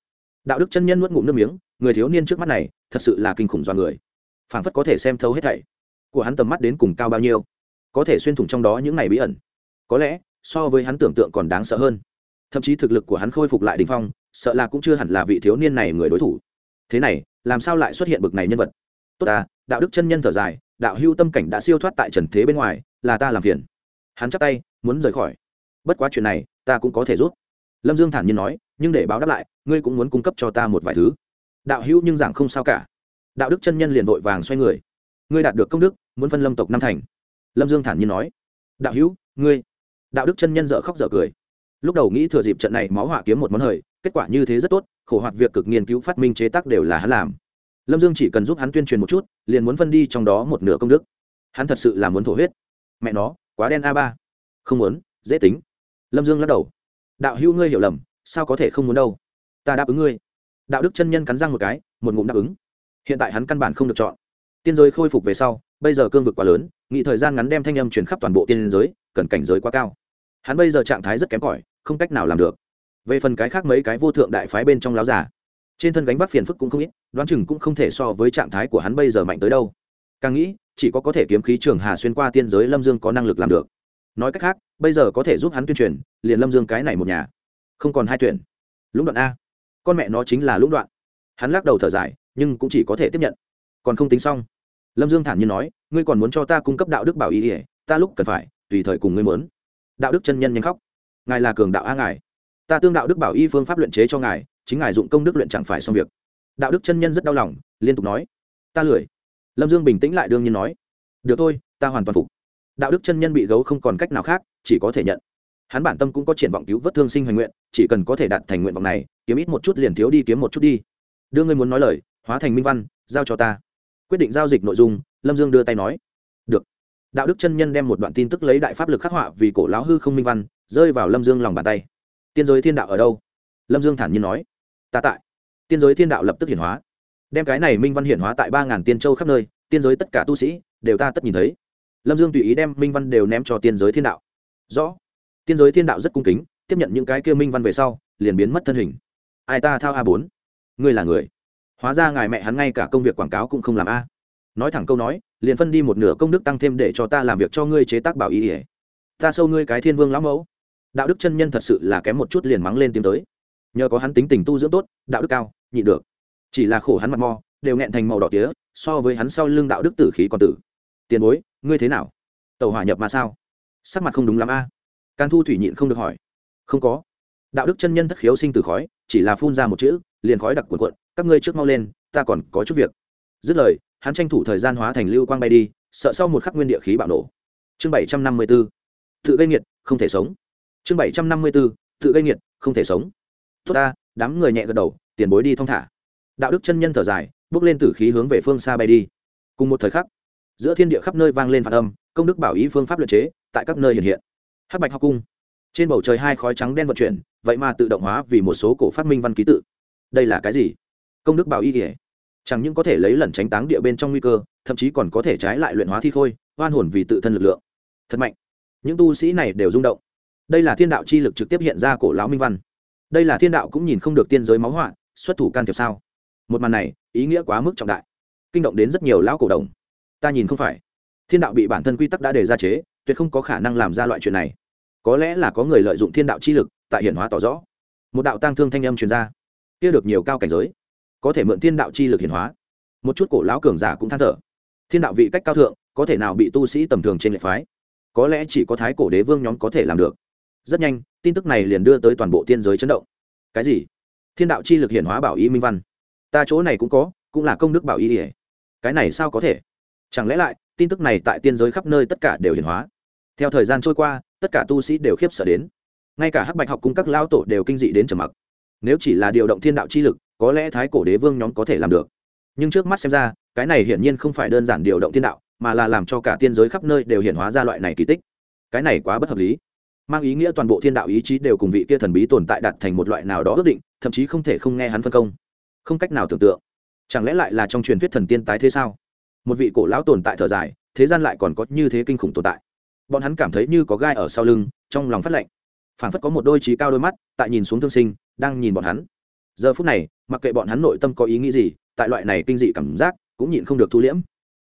[SPEAKER 1] Đạo đức chân nhân nuốt ngụm nước miếng, người thiếu niên trước mắt này, thật sự là kinh khủng do người. Phảng phất có thể xem thấu hết thảy của hắn tầm mắt đến cùng cao bao nhiêu, có thể xuyên thủng trong đó những ngày bí ẩn. Có lẽ, so với hắn tưởng tượng còn đáng sợ hơn. Thậm chí thực lực của hắn khôi phục lại đình phong, sợ là cũng chưa hẳn là vị thiếu niên này người đối thủ. Thế này, làm sao lại xuất hiện bực này nhân vật? Tốt ta, đạo đức chân nhân thở dài, đạo hưu tâm cảnh đã siêu thoát tại trần thế bên ngoài, là ta làm phiền. Hắn chắp tay, muốn rời khỏi bất quá chuyện này, ta cũng có thể rút. Lâm dương thản nhiên nói, nhưng để báo đáp lại, ngươi cũng muốn cung cấp cho ta một vài thứ. Đạo hữu nhưng giảng không sao cả. Đạo đức chân nhân liền vội vàng xoay người. Ngươi đạt được công đức, muốn phân lâm tộc năm thành. Lâm dương thản nhiên nói, đạo hữu, ngươi. Đạo đức chân nhân dợ khóc dợ cười. Lúc đầu nghĩ thừa dịp trận này máu hỏa kiếm một món hời, kết quả như thế rất tốt, khổ hoạt việc cực nghiên cứu phát minh chế tác đều là hắn làm. Lâm dương chỉ cần giúp hắn tuyên truyền một chút, liền muốn phân đi trong đó một nửa công đức. Hắn thật sự là muốn thổ huyết. Mẹ nó, quá đen a ba. Không muốn, dễ tính lâm dương lắc đầu. Đạo hữu ngươi hiểu lầm, sao có thể không muốn đâu? Ta đáp ứng ngươi. Đạo đức chân nhân cắn răng một cái, một ngụm đáp ứng. Hiện tại hắn căn bản không được chọn. Tiên giới khôi phục về sau, bây giờ cương vực quá lớn, nghị thời gian ngắn đem thanh âm truyền khắp toàn bộ tiên giới, cần cảnh giới quá cao. Hắn bây giờ trạng thái rất kém cỏi, không cách nào làm được. Về phần cái khác mấy cái vô thượng đại phái bên trong láo giả trên thân gánh vác phiền phức cũng không ít, đoán chừng cũng không thể so với trạng thái của hắn bây giờ mạnh tới đâu. Càng nghĩ, chỉ có có thể kiếm khí trường hà xuyên qua tiên giới lâm dương có năng lực làm được nói cách khác, bây giờ có thể giúp hắn tuyên truyền, liền lâm dương cái này một nhà. Không còn hai tuyển. Lũng đoạn a. Con mẹ nó chính là lũng đoạn. Hắn lắc đầu thở dài, nhưng cũng chỉ có thể tiếp nhận. Còn không tính xong. Lâm dương thản nhiên nói, ngươi còn muốn cho ta cung cấp đạo đức bảo ý ỉa ta lúc cần phải, tùy thời cùng ngươi muốn. Đạo đức chân nhân nhanh khóc. Ngài là cường đạo a ngài. Ta tương đạo đức bảo y phương pháp luyện chế cho ngài, chính ngài dụng công đức luyện chẳng phải xong việc. Đạo đức chân nhân rất đau lòng, liên tục nói, ta lười. Lâm dương bình tĩnh lại đương nhiên nói, được thôi, ta hoàn toàn phục đạo đức chân nhân bị gấu không còn cách nào khác, chỉ có thể nhận. Hắn bản tâm cũng có triển vọng cứu vớt thương sinh hoành nguyện, chỉ cần có thể đạt thành nguyện vọng này, kiếm ít một chút liền thiếu đi kiếm một chút đi. Đưa ngươi muốn nói lời, hóa thành minh văn, giao cho ta. Quyết định giao dịch nội dung, lâm dương đưa tay nói. Được. Đạo đức chân nhân đem một đoạn tin tức lấy đại pháp lực khắc họa vì cổ lão hư không minh văn, rơi vào lâm dương lòng bàn tay. Tiên giới thiên đạo ở đâu? Lâm dương thản nhiên nói. Ta tại. Tiên giới thiên đạo lập tức hiển hóa. Đem cái này minh văn hiển hóa tại ba ngàn tiên châu khắp nơi, tiên giới tất cả tu sĩ, đều ta tất nhìn thấy lâm dương tùy ý đem minh văn đều ném cho tiên giới thiên đạo. Rõ. Tiên giới thiên đạo rất cung kính, tiếp nhận những cái kia minh văn về sau, liền biến mất thân hình. Ai ta thao a bốn? Ngươi là người. Hóa ra ngài mẹ hắn ngay cả công việc quảng cáo cũng không làm a. Nói thẳng câu nói, liền phân đi một nửa công đức tăng thêm để cho ta làm việc cho ngươi chế tác bảo ý ỉa ta sâu ngươi cái thiên vương lão mẫu. Đạo đức chân nhân thật sự là kém một chút liền mắng lên tiếng tới. Nhờ có hắn tính tình tu dưỡng tốt, đạo đức cao, nhị được. Chỉ là khổ hắn mặt mò đều nghẹn thành màu đỏ tía, so với hắn sau lưng đạo đức tử khí còn tử. Tiền bối ngươi thế nào? Tàu hỏa nhập mà sao? Sắc mặt không đúng lắm a. À? can thu thủy nhịn không được hỏi. Không có. Đạo đức chân nhân thất khiếu sinh từ khói, chỉ là phun ra một chữ, liền khói đặc cuộn cuộn, các ngươi trước mau lên, ta còn có chút việc. Dứt lời, hắn tranh thủ thời gian hóa thành lưu quang bay đi, sợ sau một khắc nguyên địa khí bạo nổ. Chương bảy trăm năm mươi b ố tự gây nghiệt, không thể sống. Chương bảy trăm năm mươi b ố tự gây nghiệt, không thể sống. Tốt ta, đám người nhẹ gật đầu, tiền bối đi thong thả. Đạo đức chân nhân thở dài, bước lên tử khí hướng về phương xa bay đi. Cùng một thời khắc giữa thiên địa khắp nơi vang lên phản âm, công đức bảo ý phương pháp luật chế, tại các nơi hiện hiện. Hắc bạch học cung. Trên bầu trời hai khói trắng đen vận chuyển, vậy mà tự động hóa vì một số cổ phát minh văn ký tự. Đây là cái gì? Công đức bảo y kể chẳng những có thể lấy lẩn tránh táng địa bên trong nguy cơ, thậm chí còn có thể trái lại luyện hóa thi khôi, oan hồn vì tự thân lực lượng. Thật mạnh. Những tu sĩ này đều rung động. Đây là thiên đạo chi lực trực tiếp hiện ra cổ lão minh văn. Đây là thiên đạo cũng nhìn không được tiên giới máu họa, xuất thủ can thiệp sao? Một màn này, ý nghĩa quá mức trọng đại. Kinh động đến rất nhiều lão cổ đồng ta nhìn không phải. Thiên đạo bị bản thân quy tắc đã đề ra chế, tuyệt không có khả năng làm ra loại chuyện này. Có lẽ là có người lợi dụng thiên đạo chi lực, tại hiển hóa tỏ rõ. Một đạo tăng thương thanh âm truyền ra. Kia được nhiều cao cảnh giới, có thể mượn thiên đạo chi lực hiển hóa. Một chút cổ lão cường giả cũng than thở. Thiên đạo vị cách cao thượng, có thể nào bị tu sĩ tầm thường trên lệ phái? Có lẽ chỉ có thái cổ đế vương nhóm có thể làm được. Rất nhanh, tin tức này liền đưa tới toàn bộ tiên giới chấn động. Cái gì? Thiên đạo chi lực hiển hóa bảo y minh văn. Ta chỗ này cũng có, cũng là công đức bảo y ỉa cái này sao có thể? Chẳng lẽ lại, tin tức này tại tiên giới khắp nơi tất cả đều hiển hóa? Theo thời gian trôi qua, tất cả tu sĩ đều khiếp sợ đến. Ngay cả hắc bạch học cung các lao tổ đều kinh dị đến trầm mặc. Nếu chỉ là điều động thiên đạo chi lực, có lẽ thái cổ đế vương nhóm có thể làm được. Nhưng trước mắt xem ra, cái này hiển nhiên không phải đơn giản điều động thiên đạo, mà là làm cho cả tiên giới khắp nơi đều hiển hóa ra loại này kỳ tích. Cái này quá bất hợp lý. Mang ý nghĩa toàn bộ thiên đạo ý chí đều cùng vị kia thần bí tồn tại đặt thành một loại nào đó ước định, thậm chí không thể không nghe hắn phân công. Không cách nào tưởng tượng. Chẳng lẽ lại là trong truyền thuyết thần tiên tái thế sao? Một vị cổ lão tồn tại thở dài, thế gian lại còn có như thế kinh khủng tồn tại. Bọn hắn cảm thấy như có gai ở sau lưng, trong lòng phát lạnh phản phất có một đôi trí cao đôi mắt, tại nhìn xuống thương sinh, đang nhìn bọn hắn. Giờ phút này, mặc kệ bọn hắn nội tâm có ý nghĩ gì, tại loại này kinh dị cảm giác, cũng nhịn không được thu liễm.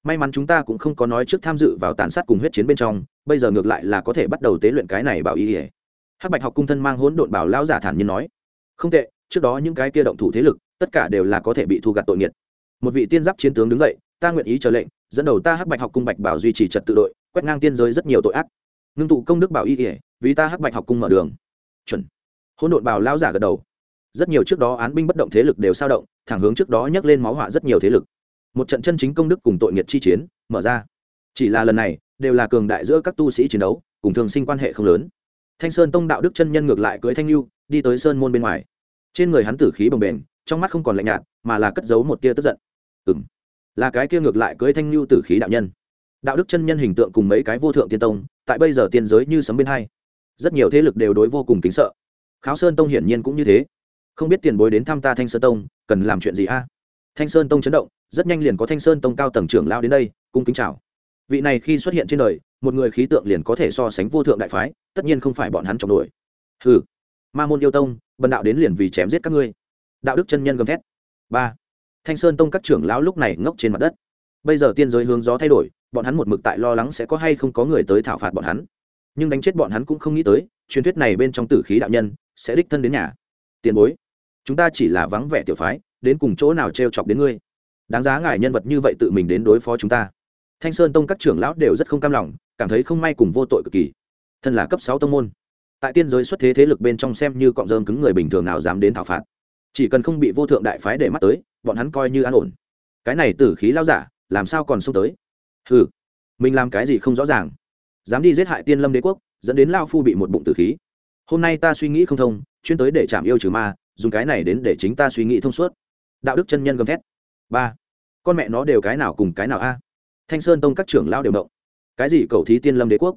[SPEAKER 1] May mắn chúng ta cũng không có nói trước tham dự vào tàn sát cùng huyết chiến bên trong, bây giờ ngược lại là có thể bắt đầu tế luyện cái này bảo ý ỉa hắc bạch học cung thân mang hỗn độn bảo lão giả thản nhiên nói. Không tệ, trước đó những cái kia động thủ thế lực, tất cả đều là có thể bị thu gặt tội nghiệt. Một vị tiên giáp chiến tướng đứng dậy ta nguyện ý chờ lệnh, dẫn đầu ta hắc bạch học cung bạch bảo duy trì trật tự đội, quét ngang tiên giới rất nhiều tội ác. Ngưng tụ công đức bảo y kể vì ta hắc bạch học cung mở đường. Chuẩn. Hỗn độn bảo lao giả gật đầu. Rất nhiều trước đó án binh bất động thế lực đều sao động, thẳng hướng trước đó nhắc lên máu họa rất nhiều thế lực. Một trận chân chính công đức cùng tội nghiệt chi chiến, mở ra. Chỉ là lần này, đều là cường đại giữa các tu sĩ chiến đấu, cùng thường sinh quan hệ không lớn. Thanh sơn tông đạo đức chân nhân ngược lại cưới thanh lưu đi tới sơn môn bên ngoài. Trên người hắn tử khí bồng bềnh, trong mắt không còn lạnh nhạt, mà là cất giấu một tia tức giận. Ừng là cái kia ngược lại cưới thanh lưu tử khí đạo nhân. Đạo đức chân nhân hình tượng cùng mấy cái vô thượng tiên tông, tại bây giờ tiên giới như sấm bên hai. Rất nhiều thế lực đều đối vô cùng kính sợ. Kháo sơn tông hiển nhiên cũng như thế. Không biết tiền bối đến thăm ta thanh sơn tông, cần làm chuyện gì a? Thanh sơn tông chấn động, rất nhanh liền có thanh sơn tông cao tầng trưởng lao đến đây, cung kính chào. Vị này khi xuất hiện trên đời, một người khí tượng liền có thể so sánh vô thượng đại phái, tất nhiên không phải bọn hắn trọng đuổi hừ. Ma môn yêu tông, bần đạo đến liền vì chém giết các ngươi. Đạo đức chân nhân gầm thét. Ba thanh sơn tông các trưởng lão lúc này ngốc trên mặt đất. Bây giờ tiên giới hướng gió thay đổi, bọn hắn một mực tại lo lắng sẽ có hay không có người tới thảo phạt bọn hắn. Nhưng đánh chết bọn hắn cũng không nghĩ tới, truyền thuyết này bên trong tử khí đạo nhân sẽ đích thân đến nhà. Tiền bối, chúng ta chỉ là vắng vẻ tiểu phái, đến cùng chỗ nào t r e o chọc đến ngươi? Đáng giá ngài nhân vật như vậy tự mình đến đối phó chúng ta. Thanh sơn tông các trưởng lão đều rất không cam lòng, cảm thấy không may cùng vô tội cực kỳ. Thân là cấp sáu tông môn, tại tiên giới xuất thế thế lực bên trong xem như cọng rơm cứng người bình thường nào dám đến thảo phạt. Chỉ cần không bị vô thượng đại phái để mắt tới bọn hắn coi như an ổn. Cái này tử khí lao giả làm sao còn xông tới? Hừ, mình làm cái gì không rõ ràng. Dám đi giết hại tiên lâm đế quốc dẫn đến lao phu bị một bụng tử khí. Hôm nay ta suy nghĩ không thông chuyên tới để chạm yêu trừ ma dùng cái này đến để chính ta suy nghĩ thông suốt. Đạo đức chân nhân gầm thét. Ba con mẹ nó đều cái nào cùng cái nào a? Thanh sơn tông các trưởng lao đều động. Cái gì cầu thí tiên lâm đế quốc?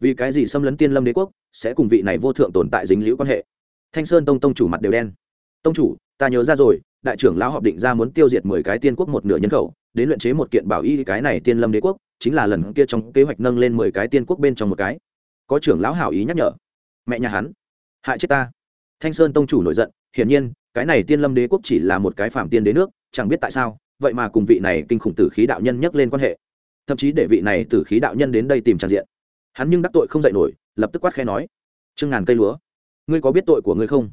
[SPEAKER 1] Vì cái gì xâm lấn tiên lâm đế quốc sẽ cùng vị này vô thượng tồn tại dính liễu quan hệ? Thanh sơn tông tông chủ mặt đều đen. Tông chủ ta nhớ ra rồi đại trưởng lão họp định ra muốn tiêu diệt mười cái tiên quốc một nửa nhân khẩu, đến luyện chế một kiện bảo y cái này tiên lâm đế quốc, chính là lần kia trong kế hoạch nâng lên mười cái tiên quốc bên trong một cái. Có trưởng lão hảo ý nhắc nhở. Mẹ nhà hắn, hại chết ta. Thanh sơn tông chủ nổi giận, hiển nhiên, cái này tiên lâm đế quốc chỉ là một cái phạm tiên đế nước, chẳng biết tại sao, vậy mà cùng vị này kinh khủng tử khí đạo nhân nhắc lên quan hệ. Thậm chí để vị này tử khí đạo nhân đến đây tìm tràn diện. Hắn nhưng đắc tội không dạy nổi, lập tức quát khe nói, trương ngàn cây lúa, ngươi có biết tội của ngươi không?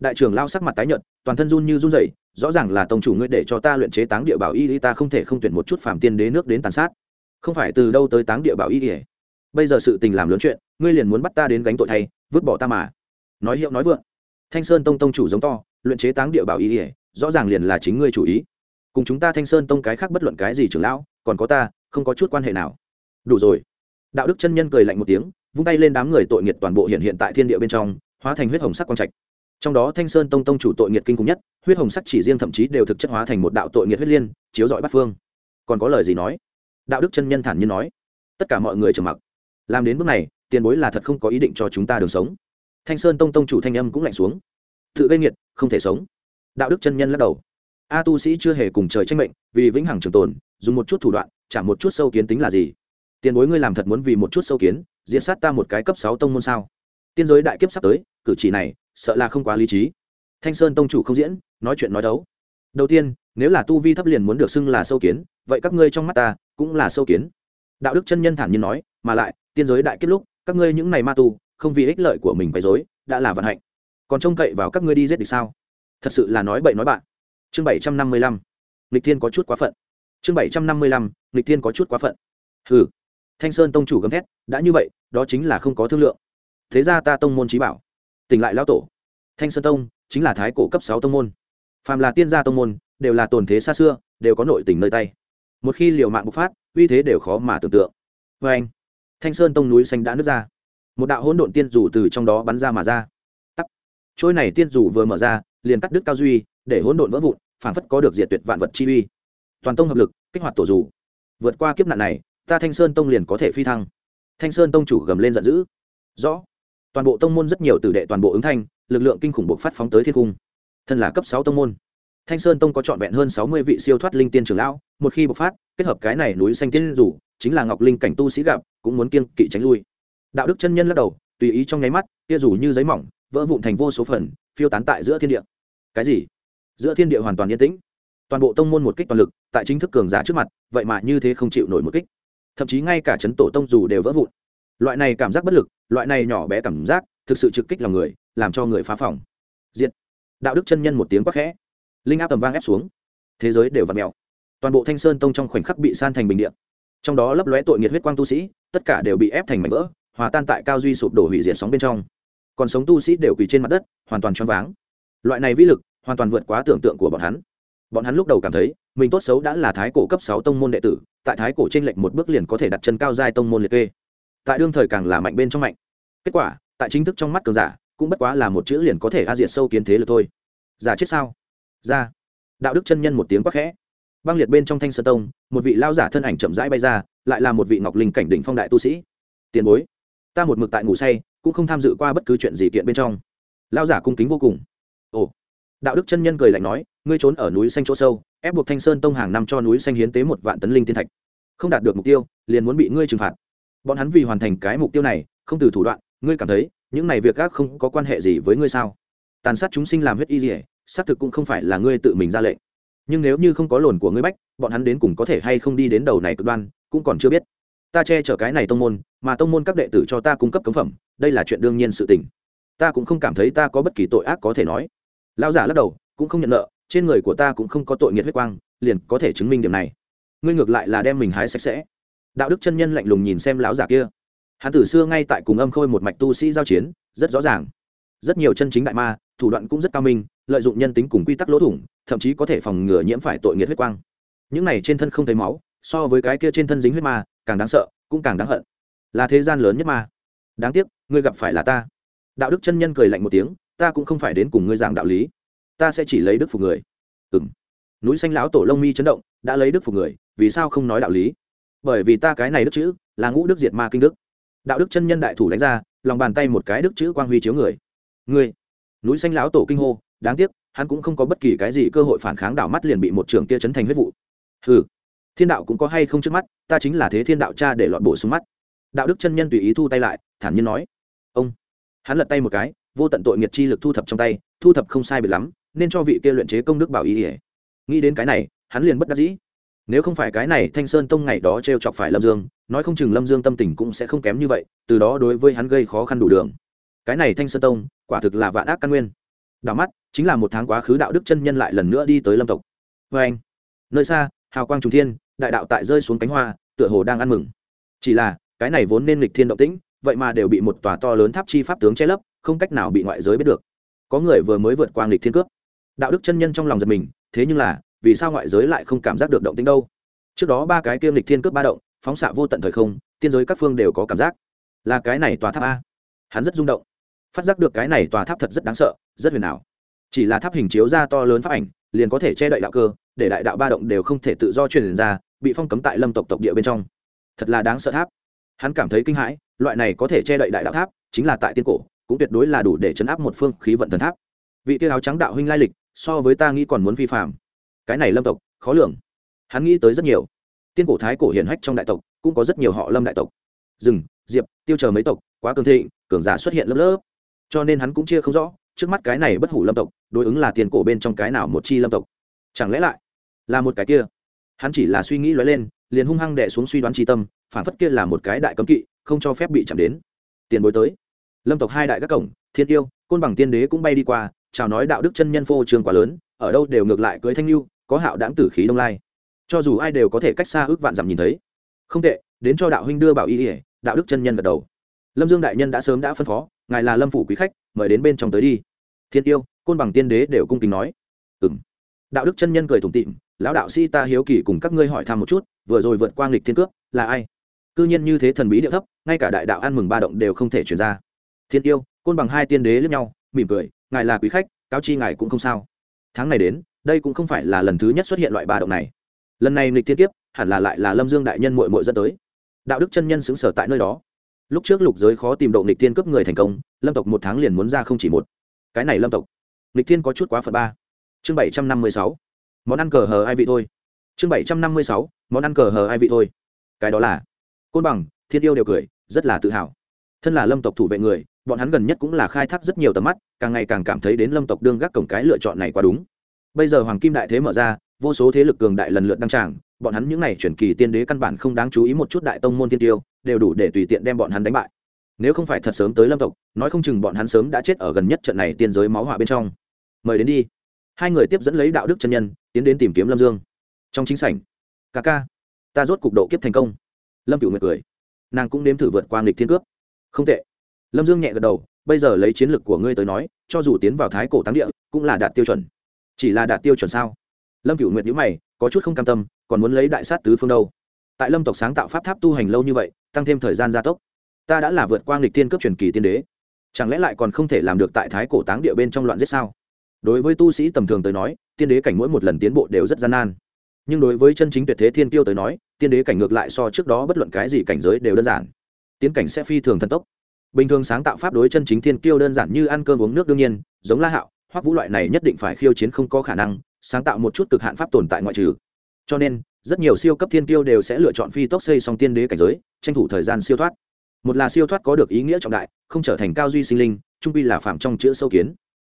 [SPEAKER 1] Đại trưởng lao sắc mặt tái nhợt, toàn thân run như run rẩy, rõ ràng là tông chủ ngươi để cho ta luyện chế táng địa bảo y ta không thể không tuyển một chút phàm tiên đế nước đến tàn sát. Không phải từ đâu tới táng địa bảo y ỉa bây giờ sự tình làm lớn chuyện, ngươi liền muốn bắt ta đến gánh tội thay, vứt bỏ ta mà. Nói hiệu nói vượng. Thanh sơn tông tông chủ giống to, luyện chế táng địa bảo y ỉa rõ ràng liền là chính ngươi chủ ý. Cùng chúng ta thanh sơn tông cái khác bất luận cái gì trưởng lão, còn có ta, không có chút quan hệ nào. Đủ rồi. Đạo đức chân nhân cười lạnh một tiếng, vung tay lên đám người tội nghiệt toàn bộ hiện hiện tại thiên địa bên trong, hóa thành huyết hồng sắc quang trạch trong đó thanh sơn tông tông chủ tội nghiệt kinh khủng nhất, huyết hồng sắc chỉ riêng thậm chí đều thực chất hóa thành một đạo tội nghiệt huyết liên, chiếu dọi bắt phương. Còn có lời gì nói? Đạo đức chân nhân thản nhiên nói. Tất cả mọi người trầm mặc. Làm đến bước này, tiền bối là thật không có ý định cho chúng ta đường sống. Thanh sơn tông tông chủ thanh âm cũng lạnh xuống. Tự gây nghiệt, không thể sống. Đạo đức chân nhân lắc đầu. A tu sĩ chưa hề cùng trời tranh mệnh, vì vĩnh hằng trường tồn, dùng một chút thủ đoạn chả một chút sâu kiến tính là gì? Tiền bối ngươi làm thật muốn vì một chút sâu kiến diễn sát ta một cái cấp sáu tông môn sao? Tiên giới đại kiếp sắp tới, cử chỉ này sợ là không quá lý trí. Thanh sơn tông chủ không diễn, nói chuyện nói đấu. Đầu tiên, nếu là tu vi thấp liền muốn được xưng là sâu kiến, vậy các ngươi trong mắt ta cũng là sâu kiến. Đạo đức chân nhân thản nhiên nói, mà lại, tiên giới đại kết lúc, các ngươi những này ma tu, không vì ích lợi của mình quấy dối đã là vận hạnh. Còn trông cậy vào các ngươi đi giết địch sao? Thật sự là nói bậy nói bạn. Chương bảy trăm năm mươi lăm. Lịch thiên có chút quá phận. Chương bảy trăm năm mươi lăm. Lịch thiên có chút quá phận. Hừ. Thanh sơn tông chủ gầm thét, đã như vậy, đó chính là không có thương lượng. Thế ra ta tông môn trí bảo tỉnh lại lão tổ. Thanh sơn tông chính là thái cổ cấp sáu tông môn. Phàm là tiên gia tông môn, đều là tồn thế xa xưa, đều có nội tình nơi tay. Một khi liều mạng bộc phát, uy thế đều khó mà tưởng tượng. Vê anh, thanh sơn tông núi xanh đã nứt ra. Một đạo hỗn độn tiên dù từ trong đó bắn ra mà ra. Tắt trôi này tiên dù vừa mở ra, liền cắt đứt cao duy, để hỗn độn vỡ vụn phản phất có được diệt tuyệt vạn vật chi uy. Toàn tông hợp lực, kích hoạt tổ dù. Vượt qua kiếp nạn này, ta thanh sơn tông liền có thể phi thăng. Thanh sơn tông chủ gầm lên giận dữ. Rõ toàn bộ tông môn rất nhiều tử đệ toàn bộ ứng thanh, lực lượng kinh khủng buộc phát phóng tới thiên cung. Thân là cấp sáu tông môn, thanh sơn tông có trọn vẹn hơn sáu mươi vị siêu thoát linh tiên trưởng lão, một khi bộc phát, kết hợp cái này núi xanh tiên rủ chính là ngọc linh cảnh tu sĩ gặp, cũng muốn kiêng kỵ tránh lui. Đạo đức chân nhân lắc đầu, tùy ý trong nháy mắt, kia rủ như giấy mỏng, vỡ vụn thành vô số phần, phiêu tán tại giữa thiên địa. Cái gì? Giữa thiên địa hoàn toàn yên tĩnh. Toàn bộ tông môn một kích toàn lực, tại chính thức cường giả trước mặt, vậy mà như thế không chịu nổi một kích. Thậm chí ngay cả chấn tổ tông dù đều vỡ vụn loại này cảm giác bất lực, loại này nhỏ bé cảm giác, thực sự trực kích lòng người, làm cho người phá phòng. Diện đạo đức chân nhân một tiếng quắc khẽ. Linh áp tầm vang ép xuống. Thế giới đều v ặ mèo. Toàn bộ thanh sơn tông trong khoảnh khắc bị san thành bình điện trong đó lấp lóe tội nghiệt huyết quang tu sĩ, tất cả đều bị ép thành mảnh vỡ, hòa tan tại cao duy sụp đổ hủy diệt sóng bên trong. Còn sống tu sĩ đều quỳ trên mặt đất, hoàn toàn choáng váng. Loại này vĩ lực, hoàn toàn vượt quá tưởng tượng của bọn hắn. Bọn hắn lúc đầu cảm thấy, mình tốt xấu đã là thái cổ cấp sáu tông môn đệ tử, tại thái cổ t r ê n lệch một bước liền có thể đặt chân cao giai tông môn liệt kê tại đương thời càng là mạnh bên trong mạnh. Kết quả, tại chính thức trong mắt cường giả, cũng bất quá là một chữ liền có thể a diệt sâu kiến thế lực thôi. Giả chết sao? Ra. Đạo đức chân nhân một tiếng quắc khẽ. Băng liệt bên trong thanh sơn tông, một vị lao giả thân ảnh chậm rãi bay ra, lại là một vị ngọc linh cảnh đỉnh phong đại tu sĩ. Tiền bối, ta một mực tại ngủ say, cũng không tham dự qua bất cứ chuyện gì kiện bên trong. Lao giả cung kính vô cùng. Ồ. Đạo đức chân nhân cười lạnh nói, ngươi trốn ở núi xanh chỗ sâu, ép buộc thanh sơn tông hàng năm cho núi xanh hiến tế một vạn tấn linh tiên thạch. Không đạt được mục tiêu, liền muốn bị ngươi trừng phạt bọn hắn vì hoàn thành cái mục tiêu này, không từ thủ đoạn, ngươi cảm thấy, những này việc gác không có quan hệ gì với ngươi sao? Tàn sát chúng sinh làm huyết y dỉa xác thực cũng không phải là ngươi tự mình ra lệnh. Nhưng nếu như không có lồn của ngươi bách, bọn hắn đến cùng có thể hay không đi đến đầu này cực đoan, cũng còn chưa biết. Ta che chở cái này tông môn, mà tông môn các đệ tử cho ta cung cấp cấm phẩm, đây là chuyện đương nhiên sự tình. Ta cũng không cảm thấy ta có bất kỳ tội ác có thể nói. Lão giả lắc đầu, cũng không nhận nợ, trên người của ta cũng không có tội nghiệt huyết quang, liền có thể chứng minh điểm này. Ngươi ngược lại là đem mình hái sạch sẽ đạo đức chân nhân lạnh lùng nhìn xem lão giả kia. Hắn tử xưa ngay tại cùng âm khôi một mạch tu sĩ giao chiến, rất rõ ràng. Rất nhiều chân chính đại ma, thủ đoạn cũng rất cao minh, lợi dụng nhân tính cùng quy tắc lỗ thủng, thậm chí có thể phòng ngừa nhiễm phải tội nghiệt huyết quang. Những này trên thân không thấy máu, so với cái kia trên thân dính huyết ma, càng đáng sợ, cũng càng đáng hận. Là thế gian lớn nhất ma. Đáng tiếc, ngươi gặp phải là ta. Đạo đức chân nhân cười lạnh một tiếng, ta cũng không phải đến cùng ngươi giảng đạo lý. Ta sẽ chỉ lấy đức phục người. Ừ m núi xanh lão tổ lông mi chấn động, đã lấy đức phục người, vì sao không nói đạo lý? Bởi vì ta cái này đức chữ là ngũ đức diệt ma kinh đức. Đạo đức chân nhân đại thủ đánh ra, lòng bàn tay một cái đức chữ quang huy chiếu người. Người núi xanh lão tổ kinh hô, đáng tiếc, hắn cũng không có bất kỳ cái gì cơ hội phản kháng đảo mắt liền bị một trường kia chấn thành huyết vụ. Hừ, thiên đạo cũng có hay không trước mắt, ta chính là thế thiên đạo cha để lọt bổ xuống mắt. Đạo đức chân nhân tùy ý thu tay lại, thản nhiên nói. Ông, hắn lật tay một cái, vô tận tội nghiệt chi lực thu thập trong tay, thu thập không sai biệt lắm, nên cho vị kia luyện chế công đức bảo ý ỉa nghĩ đến cái này, hắn liền bất đắc dĩ nếu không phải cái này thanh sơn tông ngày đó t r e o chọc phải lâm dương, nói không chừng lâm dương tâm tình cũng sẽ không kém như vậy, từ đó đối với hắn gây khó khăn đủ đường. Cái này thanh sơn tông, quả thực là vạn ác căn nguyên. Đảo mắt, chính là một tháng quá khứ đạo đức chân nhân lại lần nữa đi tới lâm tộc. Vê anh, nơi xa, hào quang trung thiên, đại đạo tại rơi xuống cánh hoa, tựa hồ đang ăn mừng. Chỉ là, cái này vốn nên lịch thiên động tĩnh, vậy mà đều bị một tòa to lớn tháp chi pháp tướng che lấp, không cách nào bị ngoại giới biết được. Có người vừa mới vượt qua lịch thiên cướp. Đạo đức chân nhân trong lòng giật mình, thế nhưng là vì sao ngoại giới lại không cảm giác được động tĩnh đâu? Trước đó ba cái kiêm lịch thiên cướp ba động, phóng xạ vô tận thời không, tiên giới các phương đều có cảm giác. Là cái này tòa tháp a. Hắn rất rung động. Phát giác được cái này tòa tháp thật rất đáng sợ, rất huyền ảo. Chỉ là tháp hình chiếu ra to lớn pháp ảnh, liền có thể che đậy đạo cơ, để đại đạo ba động đều không thể tự do truyền ra, bị phong cấm tại lâm tộc tộc địa bên trong. Thật là đáng sợ tháp. Hắn cảm thấy kinh hãi, loại này có thể che đậy đại đạo tháp, chính là tại tiên cổ, cũng tuyệt đối là đủ để chấn áp một phương khí vận thần tháp. Vị tiêu áo trắng đạo huynh lai lịch, so với ta nghĩ còn muốn vi phạm cái này lâm tộc, khó lường. Hắn nghĩ tới rất nhiều. Tiên cổ thái cổ hiển hách trong đại tộc, cũng có rất nhiều họ lâm đại tộc. Rừng diệp, tiêu chờ mấy tộc, quá cường thịnh, cường giả xuất hiện lớp lớp. Cho nên hắn cũng chia không rõ, trước mắt cái này bất hủ lâm tộc, đối ứng là tiền cổ bên trong cái nào một chi lâm tộc. Chẳng lẽ lại là một cái kia? Hắn chỉ là suy nghĩ lóe lên, liền hung hăng đẻ xuống suy đoán tri tâm, phản phất kia là một cái đại cấm kỵ, không cho phép bị chạm đến. Tiền bối tới. Lâm tộc hai đại các cổng, thiên yêu, côn bằng tiên đế cũng bay đi qua, chào nói đạo đức chân nhân phô trường quá lớn, ở đâu đều ngược lại cưới thanh lưu có hạo đáng tử khí đông lai. Cho dù ai đều có thể cách xa ước vạn dặm nhìn thấy. Không tệ, đến cho đạo huynh đưa bảo y ỉa đạo đức chân nhân gật đầu. Lâm dương đại nhân đã sớm đã phân phó, ngài là lâm phủ quý khách, mời đến bên trong tới đi. Thiên yêu, côn bằng tiên đế đều cung kính nói. Ừ m đạo đức chân nhân cười thủng tịm lão đạo sĩ ta hiếu kỳ cùng các ngươi hỏi thăm một chút, vừa rồi vượt qua nghịch thiên cướp, là ai? Cư nhiên như thế thần bí điệu thấp, ngay cả đại đạo ăn mừng ba động đều không thể chuyển ra. Thiên yêu, côn bằng hai tiên đế lẫn nhau, mỉm cười, ngài là quý khách, cáo chi ngài cũng không sao. Tháng này đến đây cũng không phải là lần thứ nhất xuất hiện loại bà động này. Lần này nghịch thiên kiếp, hẳn là lại là lâm dương đại nhân mội mội dẫn tới. Đạo đức chân nhân xứng sở tại nơi đó. Lúc trước lục giới khó tìm độ nghịch thiên cướp người thành công, lâm tộc một tháng liền muốn ra không chỉ một. Cái này lâm tộc, nghịch thiên có chút quá phần ba. Chương bảy trăm năm mươi sáu, món ăn cờ hờ ai vị thôi. Chương bảy trăm năm mươi sáu, món ăn cờ hờ ai vị thôi. Cái đó là, côn bằng, thiên yêu đều cười, rất là tự hào. Thân là lâm tộc thủ vệ người, bọn hắn gần nhất cũng là khai thác rất nhiều tầm mắt, càng ngày càng cảm thấy đến lâm tộc đương gác cổng cái lựa chọn này quá đúng bây giờ hoàng kim đại thế mở ra, vô số thế lực cường đại lần lượt đăng tràng, bọn hắn những n à y chuyển kỳ tiên đế căn bản không đáng chú ý một chút đại tông môn tiên tiêu, đều đủ để tùy tiện đem bọn hắn đánh bại. Nếu không phải thật sớm tới lâm tộc, nói không chừng bọn hắn sớm đã chết ở gần nhất trận này tiên giới máu họa bên trong. Mời đến đi. Hai người tiếp dẫn lấy đạo đức chân nhân, tiến đến tìm kiếm lâm dương. Trong chính sảnh, ca ca, ta rốt cục độ kiếp thành công. Lâm cựu nguyệt cười. Nàng cũng nếm thử vượt qua nghịch thiên cướp. Không tệ. Lâm dương nhẹ gật đầu, bây giờ lấy chiến lược của ngươi tới nói, cho dù tiến vào thái cổ táng địa, cũng là đạt tiêu chuẩn chỉ là đạt tiêu chuẩn sao? Lâm cựu nguyệt nhữ mày, có chút không cam tâm, còn muốn lấy đại sát tứ phương đâu. Tại lâm tộc sáng tạo pháp tháp tu hành lâu như vậy, tăng thêm thời gian gia tốc. Ta đã là vượt qua nghịch tiên cấp truyền kỳ tiên đế. Chẳng lẽ lại còn không thể làm được tại thái cổ táng địa bên trong loạn giết sao? Đối với tu sĩ tầm thường tới nói, tiên đế cảnh mỗi một lần tiến bộ đều rất gian nan. Nhưng đối với chân chính tuyệt thế thiên tiêu tới nói, tiên đế cảnh ngược lại so trước đó bất luận cái gì cảnh giới đều đơn giản. Tiến cảnh sẽ phi thường thần tốc. Bình thường sáng tạo pháp đối chân chính thiên kiêu đơn giản như ăn cơm uống nước đương nhiên, giống la hạo hoắc vũ loại này nhất định phải khiêu chiến không có khả năng, sáng tạo một chút cực hạn pháp tồn tại ngoại trừ. Cho nên, rất nhiều siêu cấp thiên kiêu đều sẽ lựa chọn phi tốc xây xong tiên đế cảnh giới, tranh thủ thời gian siêu thoát. Một là siêu thoát có được ý nghĩa trọng đại, không trở thành cao duy sinh linh, trung pi là phạm trong chữa sâu kiến.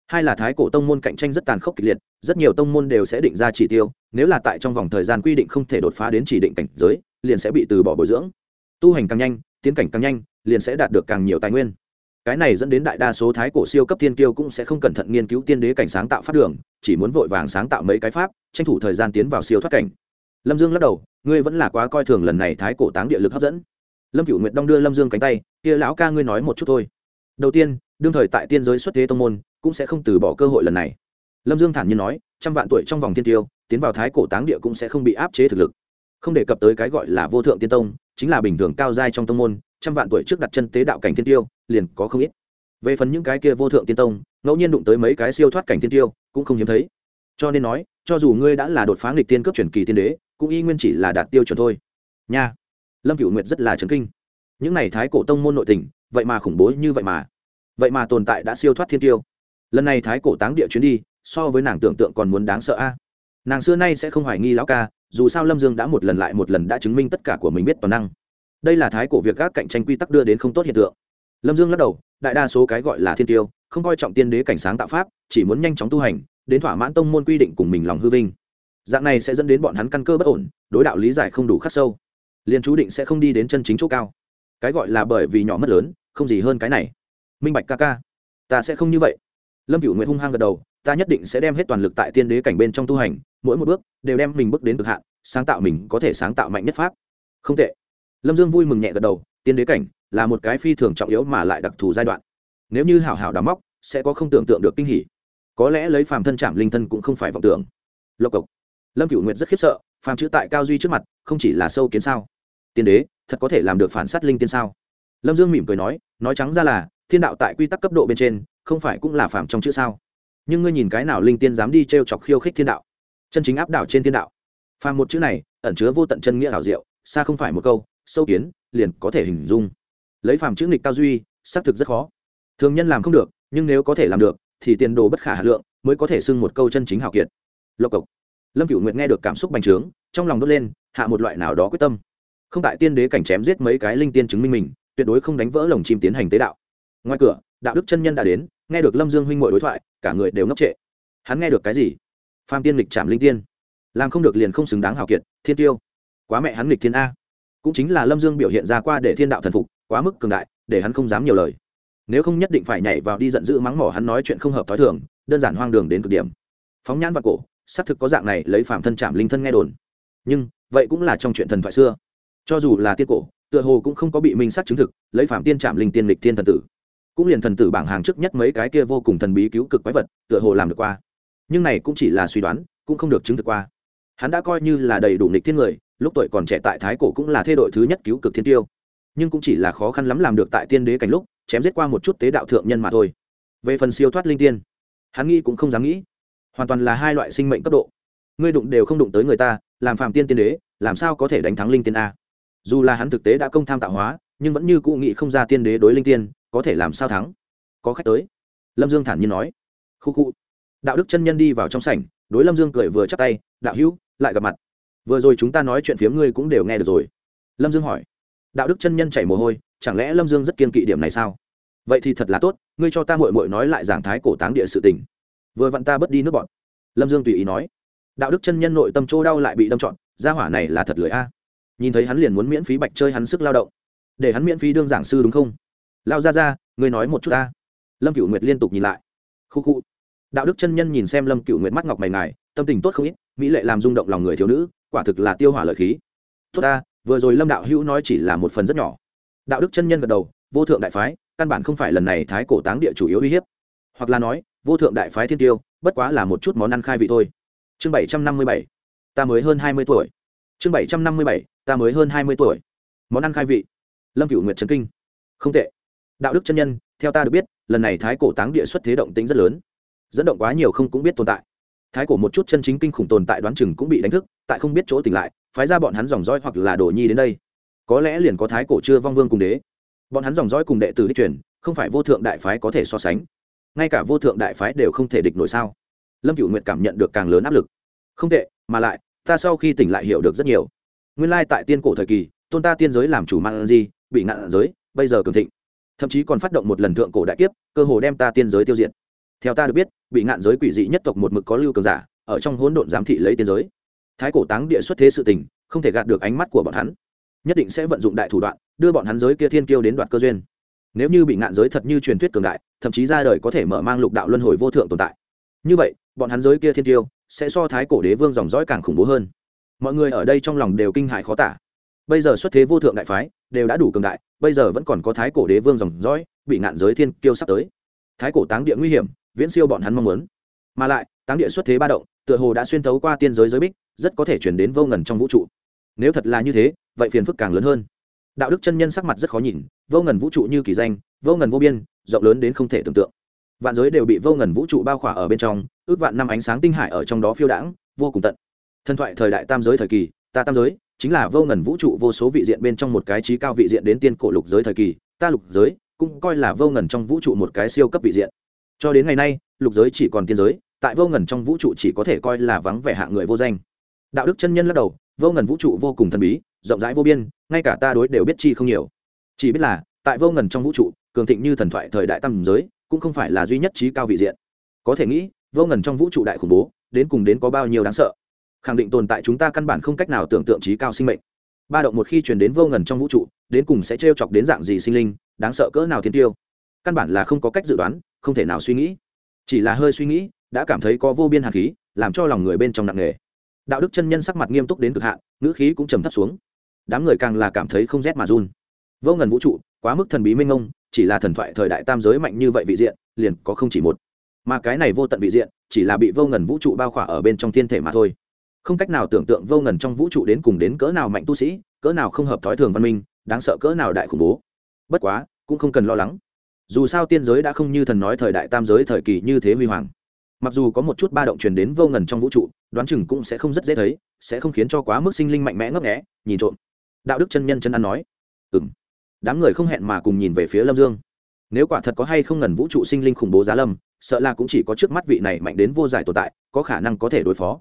[SPEAKER 1] Hai là thái cổ tông môn cạnh tranh rất tàn khốc kịch liệt, rất nhiều tông môn đều sẽ định ra chỉ tiêu, nếu là tại trong vòng thời gian quy định không thể đột phá đến chỉ định cảnh giới, liền sẽ bị từ bỏ bồi dưỡng. Tu hành càng nhanh, tiến cảnh càng nhanh, liền sẽ đạt được càng nhiều tài nguyên cái này dẫn đến đại đa số thái cổ siêu cấp tiên kiêu cũng sẽ không cẩn thận nghiên cứu tiên đế cảnh sáng tạo pháp đường, chỉ muốn vội vàng sáng tạo mấy cái pháp, tranh thủ thời gian tiến vào siêu thoát cảnh. Lâm dương lắc đầu, ngươi vẫn là quá coi thường lần này thái cổ táng địa lực hấp dẫn. Lâm cựu nguyệt đong đưa lâm dương cánh tay, kia lão ca ngươi nói một chút thôi. Đầu tiên, đương thời tại tiên giới xuất thế tông môn, cũng sẽ không từ bỏ cơ hội lần này. Lâm dương thản nhiên nói, trăm vạn tuổi trong vòng thiên tiêu tiến vào thái cổ táng địa cũng sẽ không bị áp chế thực lực. Không đề cập tới cái gọi là vô thượng tiên tông, chính là bình thường cao giai trong tông môn, trăm vạn tuổi trước đặt chân tế đạo cảnh thiên tiêu liền có không ít. Về phần những cái kia vô thượng tiên tông, ngẫu nhiên đụng tới mấy cái siêu thoát cảnh tiên tiêu, cũng không hiếm thấy. Cho nên nói, cho dù ngươi đã là đột phá nghịch tiên cấp truyền kỳ tiên đế, cũng y nguyên chỉ là đạt tiêu chuẩn thôi. Nha. Lâm cựu nguyệt rất là chấn kinh. Những này thái cổ tông môn nội tình, vậy mà khủng bố như vậy mà. Vậy mà tồn tại đã siêu thoát thiên tiêu. Lần này thái cổ táng địa chuyến đi, so với nàng tưởng tượng còn muốn đáng sợ a. Nàng xưa nay sẽ không hoài nghi lão ca, dù sao lâm dương đã một lần lại một lần đã chứng minh tất cả của mình biết toàn năng. Đây là thái cổ việc các cạnh tranh quy tắc đưa đến không tốt hiện tượng lâm dương lắc đầu, đại đa số cái gọi là thiên tiêu, không coi trọng tiên đế cảnh sáng tạo pháp, chỉ muốn nhanh chóng tu hành, đến thỏa mãn tông môn quy định cùng mình lòng hư vinh. Dạng này sẽ dẫn đến bọn hắn căn cơ bất ổn, đối đạo lý giải không đủ khắc sâu. Liền chú định sẽ không đi đến chân chính chỗ cao. Cái gọi là bởi vì nhỏ mất lớn, không gì hơn cái này. Minh bạch ca ca, ta sẽ không như vậy. Lâm cựu nguyện hung hăng gật đầu, ta nhất định sẽ đem hết toàn lực tại tiên đế cảnh bên trong tu hành, mỗi một bước đều đem mình bước đến cực hạn, sáng tạo mình có thể sáng tạo mạnh nhất pháp. Không tệ. Lâm dương vui mừng nhẹ gật đầu, tiên đế cảnh là một cái phi thường trọng yếu mà lại đặc thù giai đoạn. Nếu như hảo hảo đắm móc, sẽ có không tưởng tượng được kinh hỉ. Có lẽ lấy phàm thân chạm linh thân cũng không phải vọng tưởng. Lộc cộc. Lâm cựu nguyệt rất khiếp sợ, phàm chữ tại cao duy trước mặt, không chỉ là sâu kiến sao. Tiên đế, thật có thể làm được phản sát linh tiên sao? Lâm dương mỉm cười nói nói trắng ra là, thiên đạo tại quy tắc cấp độ bên trên, không phải cũng là phàm trong chữ sao? Nhưng ngươi nhìn cái nào linh tiên dám đi t r e o chọc khiêu khích thiên đạo? Chân chính áp đảo trên thiên đạo. Phàm một chữ này, ẩn chứa vô tận chân nghĩa ảo diệu, xa không phải một câu, sâu kiến, liền có thể hình dung lấy phàm chữ nghịch cao duy, xác thực rất khó. Thường nhân làm không được, nhưng nếu có thể làm được, thì tiền đồ bất khả hà lượng mới có thể xưng một câu chân chính hào kiệt. Lộc cộc. Lâm cựu nguyệt nghe được cảm xúc bành trướng, trong lòng đốt lên, hạ một loại nào đó quyết tâm. Không tại tiên đế cảnh chém giết mấy cái linh tiên chứng minh mình, tuyệt đối không đánh vỡ lồng chim tiến hành tế đạo. Ngoài cửa, đạo đức chân nhân đã đến, nghe được lâm dương huynh ngồi đối thoại, cả người đều ngốc trệ. Hắn nghe được cái gì? Phàm tiên lịch chạm linh tiên. Làm không được liền không xứng đáng hào kiệt, thiên tiêu. Quá mẹ hắn lịch thiên a. Cũng chính là lâm dương biểu hiện ra qua để thiên đạo thần phục quá mức cường đại, để hắn không dám nhiều lời. Nếu không nhất định phải nhảy vào đi giận dữ mắng mỏ hắn nói chuyện không hợp t h ó i thường, đơn giản hoang đường đến cực điểm. Phóng nhãn vào cổ, xác thực có dạng này lấy phạm thân chạm linh thân nghe đồn. Nhưng, vậy cũng là trong chuyện thần thoại xưa. Cho dù là tiên cổ, tựa hồ cũng không có bị minh sát chứng thực, lấy phạm tiên chạm linh tiên lịch tiên thần tử. Cũng liền thần tử bảng hàng trước nhất mấy cái kia vô cùng thần bí cứu cực quái vật, tựa hồ làm được qua. Nhưng này cũng chỉ là suy đoán, cũng không được chứng thực qua. Hắn đã coi như là đầy đủ lịch thiên người, lúc tuổi còn trẻ tại thái cổ cũng là thê đội thứ nhất cứu cực thiên tiêu nhưng cũng chỉ là khó khăn lắm làm được tại tiên đế cảnh lúc, chém giết qua một chút tế đạo thượng nhân mà thôi. Về phần siêu thoát linh tiên, hắn nghĩ cũng không dám nghĩ. Hoàn toàn là hai loại sinh mệnh cấp độ. Ngươi đụng đều không đụng tới người ta, làm phạm tiên tiên đế, làm sao có thể đánh thắng linh tiên a? Dù là hắn thực tế đã công tham tạo hóa, nhưng vẫn như cụ nghị không ra tiên đế đối linh tiên, có thể làm sao thắng? Có khách tới. Lâm dương thản nhiên nói. Khu khu. Đạo đức chân nhân đi vào trong sảnh, đối lâm dương cười vừa chắp tay, đạo hữu, lại gặp mặt. Vừa rồi chúng ta nói chuyện phiếm ngươi cũng đều nghe được rồi. Lâm dương hỏi đạo đức chân nhân chảy mồ hôi, chẳng lẽ lâm dương rất kiên kỵ điểm này sao? Vậy thì thật là tốt, ngươi cho ta mội mội nói lại giảng thái cổ táng địa sự tình. Vừa vặn ta bớt đi nước bọn. Lâm dương tùy ý nói. Đạo đức chân nhân nội tâm chỗ đau lại bị đâm trọn, gia hỏa này là thật lười a. Nhìn thấy hắn liền muốn miễn phí bạch chơi hắn sức lao động. Để hắn miễn phí đương giảng sư đúng không? Lao ra ra, ngươi nói một chút ta. Lâm cựu nguyệt liên tục nhìn lại. Khu khu. Đạo đức chân nhân nhìn xem lâm cựu nguyệt mắt ngọc mày ngài, tâm tình tốt không ít, mỹ lệ làm rung động lòng người thiếu nữ, quả thực là tiêu hỏa lợi khí. Tốt ta vừa rồi lâm đạo hữu nói chỉ là một phần rất nhỏ. Đạo đức chân nhân gật đầu, vô thượng đại phái, căn bản không phải lần này thái cổ táng địa chủ yếu uy hiếp. Hoặc là nói, vô thượng đại phái thiên tiêu, bất quá là một chút món ăn khai vị thôi. Chương bảy trăm năm mươi bảy, ta mới hơn hai mươi tuổi. Chương bảy trăm năm mươi bảy, ta mới hơn hai mươi tuổi. Món ăn khai vị. Lâm cửu nguyệt trấn kinh. Không tệ. Đạo đức chân nhân, theo ta được biết, lần này thái cổ táng địa xuất thế động tính rất lớn. Dẫn động quá nhiều không cũng biết tồn tại. Thái cổ một chút chân chính kinh khủng tồn tại đoán chừng cũng bị đánh thức, tại không biết chỗ tỉnh lại phái ra bọn hắn dòng dõi hoặc là đồ nhi đến đây. Có lẽ liền có thái cổ chưa vong vương cùng đế. Bọn hắn dòng dõi cùng đệ tử đích truyền, không phải vô thượng đại phái có thể so sánh. Ngay cả vô thượng đại phái đều không thể địch nổi sao? Lâm cựu nguyện cảm nhận được càng lớn áp lực. Không tệ, mà lại, ta sau khi tỉnh lại hiểu được rất nhiều. Nguyên lai tại tiên cổ thời kỳ, tôn ta tiên giới làm chủ mang gì bị ngạn giới, bây giờ cường thịnh. Thậm chí còn phát động một lần thượng cổ đại kiếp, cơ hồ đem ta tiên giới tiêu diệt. Theo ta được biết, bị ngạn giới quỷ dị nhất tộc một mực có lưu cường giả, ở trong hỗn độn giám thị lấy tiên giới thái cổ táng địa xuất thế sự tình, không thể gạt được ánh mắt của bọn hắn. Nhất định sẽ vận dụng đại thủ đoạn, đưa bọn hắn giới kia thiên kiêu đến đoạt cơ duyên. Nếu như bị ngạn giới thật như truyền thuyết cường đại, thậm chí ra đời có thể mở mang lục đạo luân hồi vô thượng tồn tại. Như vậy, bọn hắn giới kia thiên kiêu sẽ so thái cổ đế vương dòng dõi càng khủng bố hơn. Mọi người ở đây trong lòng đều kinh hại khó tả. Bây giờ xuất thế vô thượng đại phái đều đã đủ cường đại, bây giờ vẫn còn có thái cổ đế vương dòng dõi bị ngạn giới thiên kiêu sắp tới. Thái cổ táng địa nguy hiểm, viễn siêu bọn hắn mong muốn. Mà lại, táng địa xuất thế ba động, tựa hồ đã xuyên thấu qua tiên giới giới bích rất có thể chuyển đến vô ngần trong vũ trụ. Nếu thật là như thế, vậy phiền phức càng lớn hơn. Đạo đức chân nhân sắc mặt rất khó nhìn, vô ngần vũ trụ như kỳ danh, vô ngần vô biên, rộng lớn đến không thể tưởng tượng. Vạn giới đều bị vô ngần vũ trụ bao khỏa ở bên trong, ước vạn năm ánh sáng tinh hải ở trong đó phiêu đãng, vô cùng tận. Thần thoại thời đại tam giới thời kỳ, ta tam giới, chính là vô ngần vũ trụ vô số vị diện bên trong một cái trí cao vị diện đến tiên cổ lục giới thời kỳ, ta lục giới cũng coi là vô ngần trong vũ trụ một cái siêu cấp vị diện. Cho đến ngày nay, lục giới chỉ còn tiên giới, tại vô ngần trong vũ trụ chỉ có thể coi là vắng vẻ hạng người vô danh đạo đức chân nhân lắc đầu, vô ngần vũ trụ vô cùng thần bí, rộng rãi vô biên, ngay cả ta đối đều biết chi không nhiều. Chỉ biết là, tại vô ngần trong vũ trụ, cường thịnh như thần thoại thời đại tam giới, cũng không phải là duy nhất trí cao vị diện. Có thể nghĩ, vô ngần trong vũ trụ đại khủng bố, đến cùng đến có bao nhiêu đáng sợ. Khẳng định tồn tại chúng ta căn bản không cách nào tưởng tượng trí cao sinh mệnh. Ba động một khi truyền đến vô ngần trong vũ trụ, đến cùng sẽ t chọc đến dạng gì sinh linh, đáng sợ cỡ nào thiên tiêu. Căn bản là không có cách dự đoán, không thể nào suy nghĩ. Chỉ là hơi suy nghĩ, đã cảm thấy có vô biên hạt khí, làm cho lòng người bên trong nặng nề đạo đức chân nhân sắc mặt nghiêm túc đến cực hạn, ngữ khí cũng trầm thấp xuống. Đám người càng là cảm thấy không rét mà run. Vô ngần vũ trụ, quá mức thần bí minh ông chỉ là thần thoại thời đại tam giới mạnh như vậy vị diện, liền có không chỉ một. Mà cái này vô tận vị diện, chỉ là bị vô ngần vũ trụ bao khỏa ở bên trong thiên thể mà thôi. Không cách nào tưởng tượng vô ngần trong vũ trụ đến cùng đến cỡ nào mạnh tu sĩ, cỡ nào không hợp thói thường văn minh, đáng sợ cỡ nào đại khủng bố. Bất quá, cũng không cần lo lắng. Dù sao tiên giới đã không như thần nói thời đại tam giới thời kỳ như thế huy hoàng mặc dù có một chút ba động truyền đến vô ngần trong vũ trụ, đoán chừng cũng sẽ không rất dễ thấy, sẽ không khiến cho quá mức sinh linh mạnh mẽ ngấp nghẽ nhìn trộm. Đạo đức chân nhân chân ăn nói. Ừ m đám người không hẹn mà cùng nhìn về phía lâm dương. Nếu quả thật có hay không ngần vũ trụ sinh linh khủng bố giá lâm, sợ là cũng chỉ có trước mắt vị này mạnh đến vô giải tồn tại, có khả năng có thể đối phó.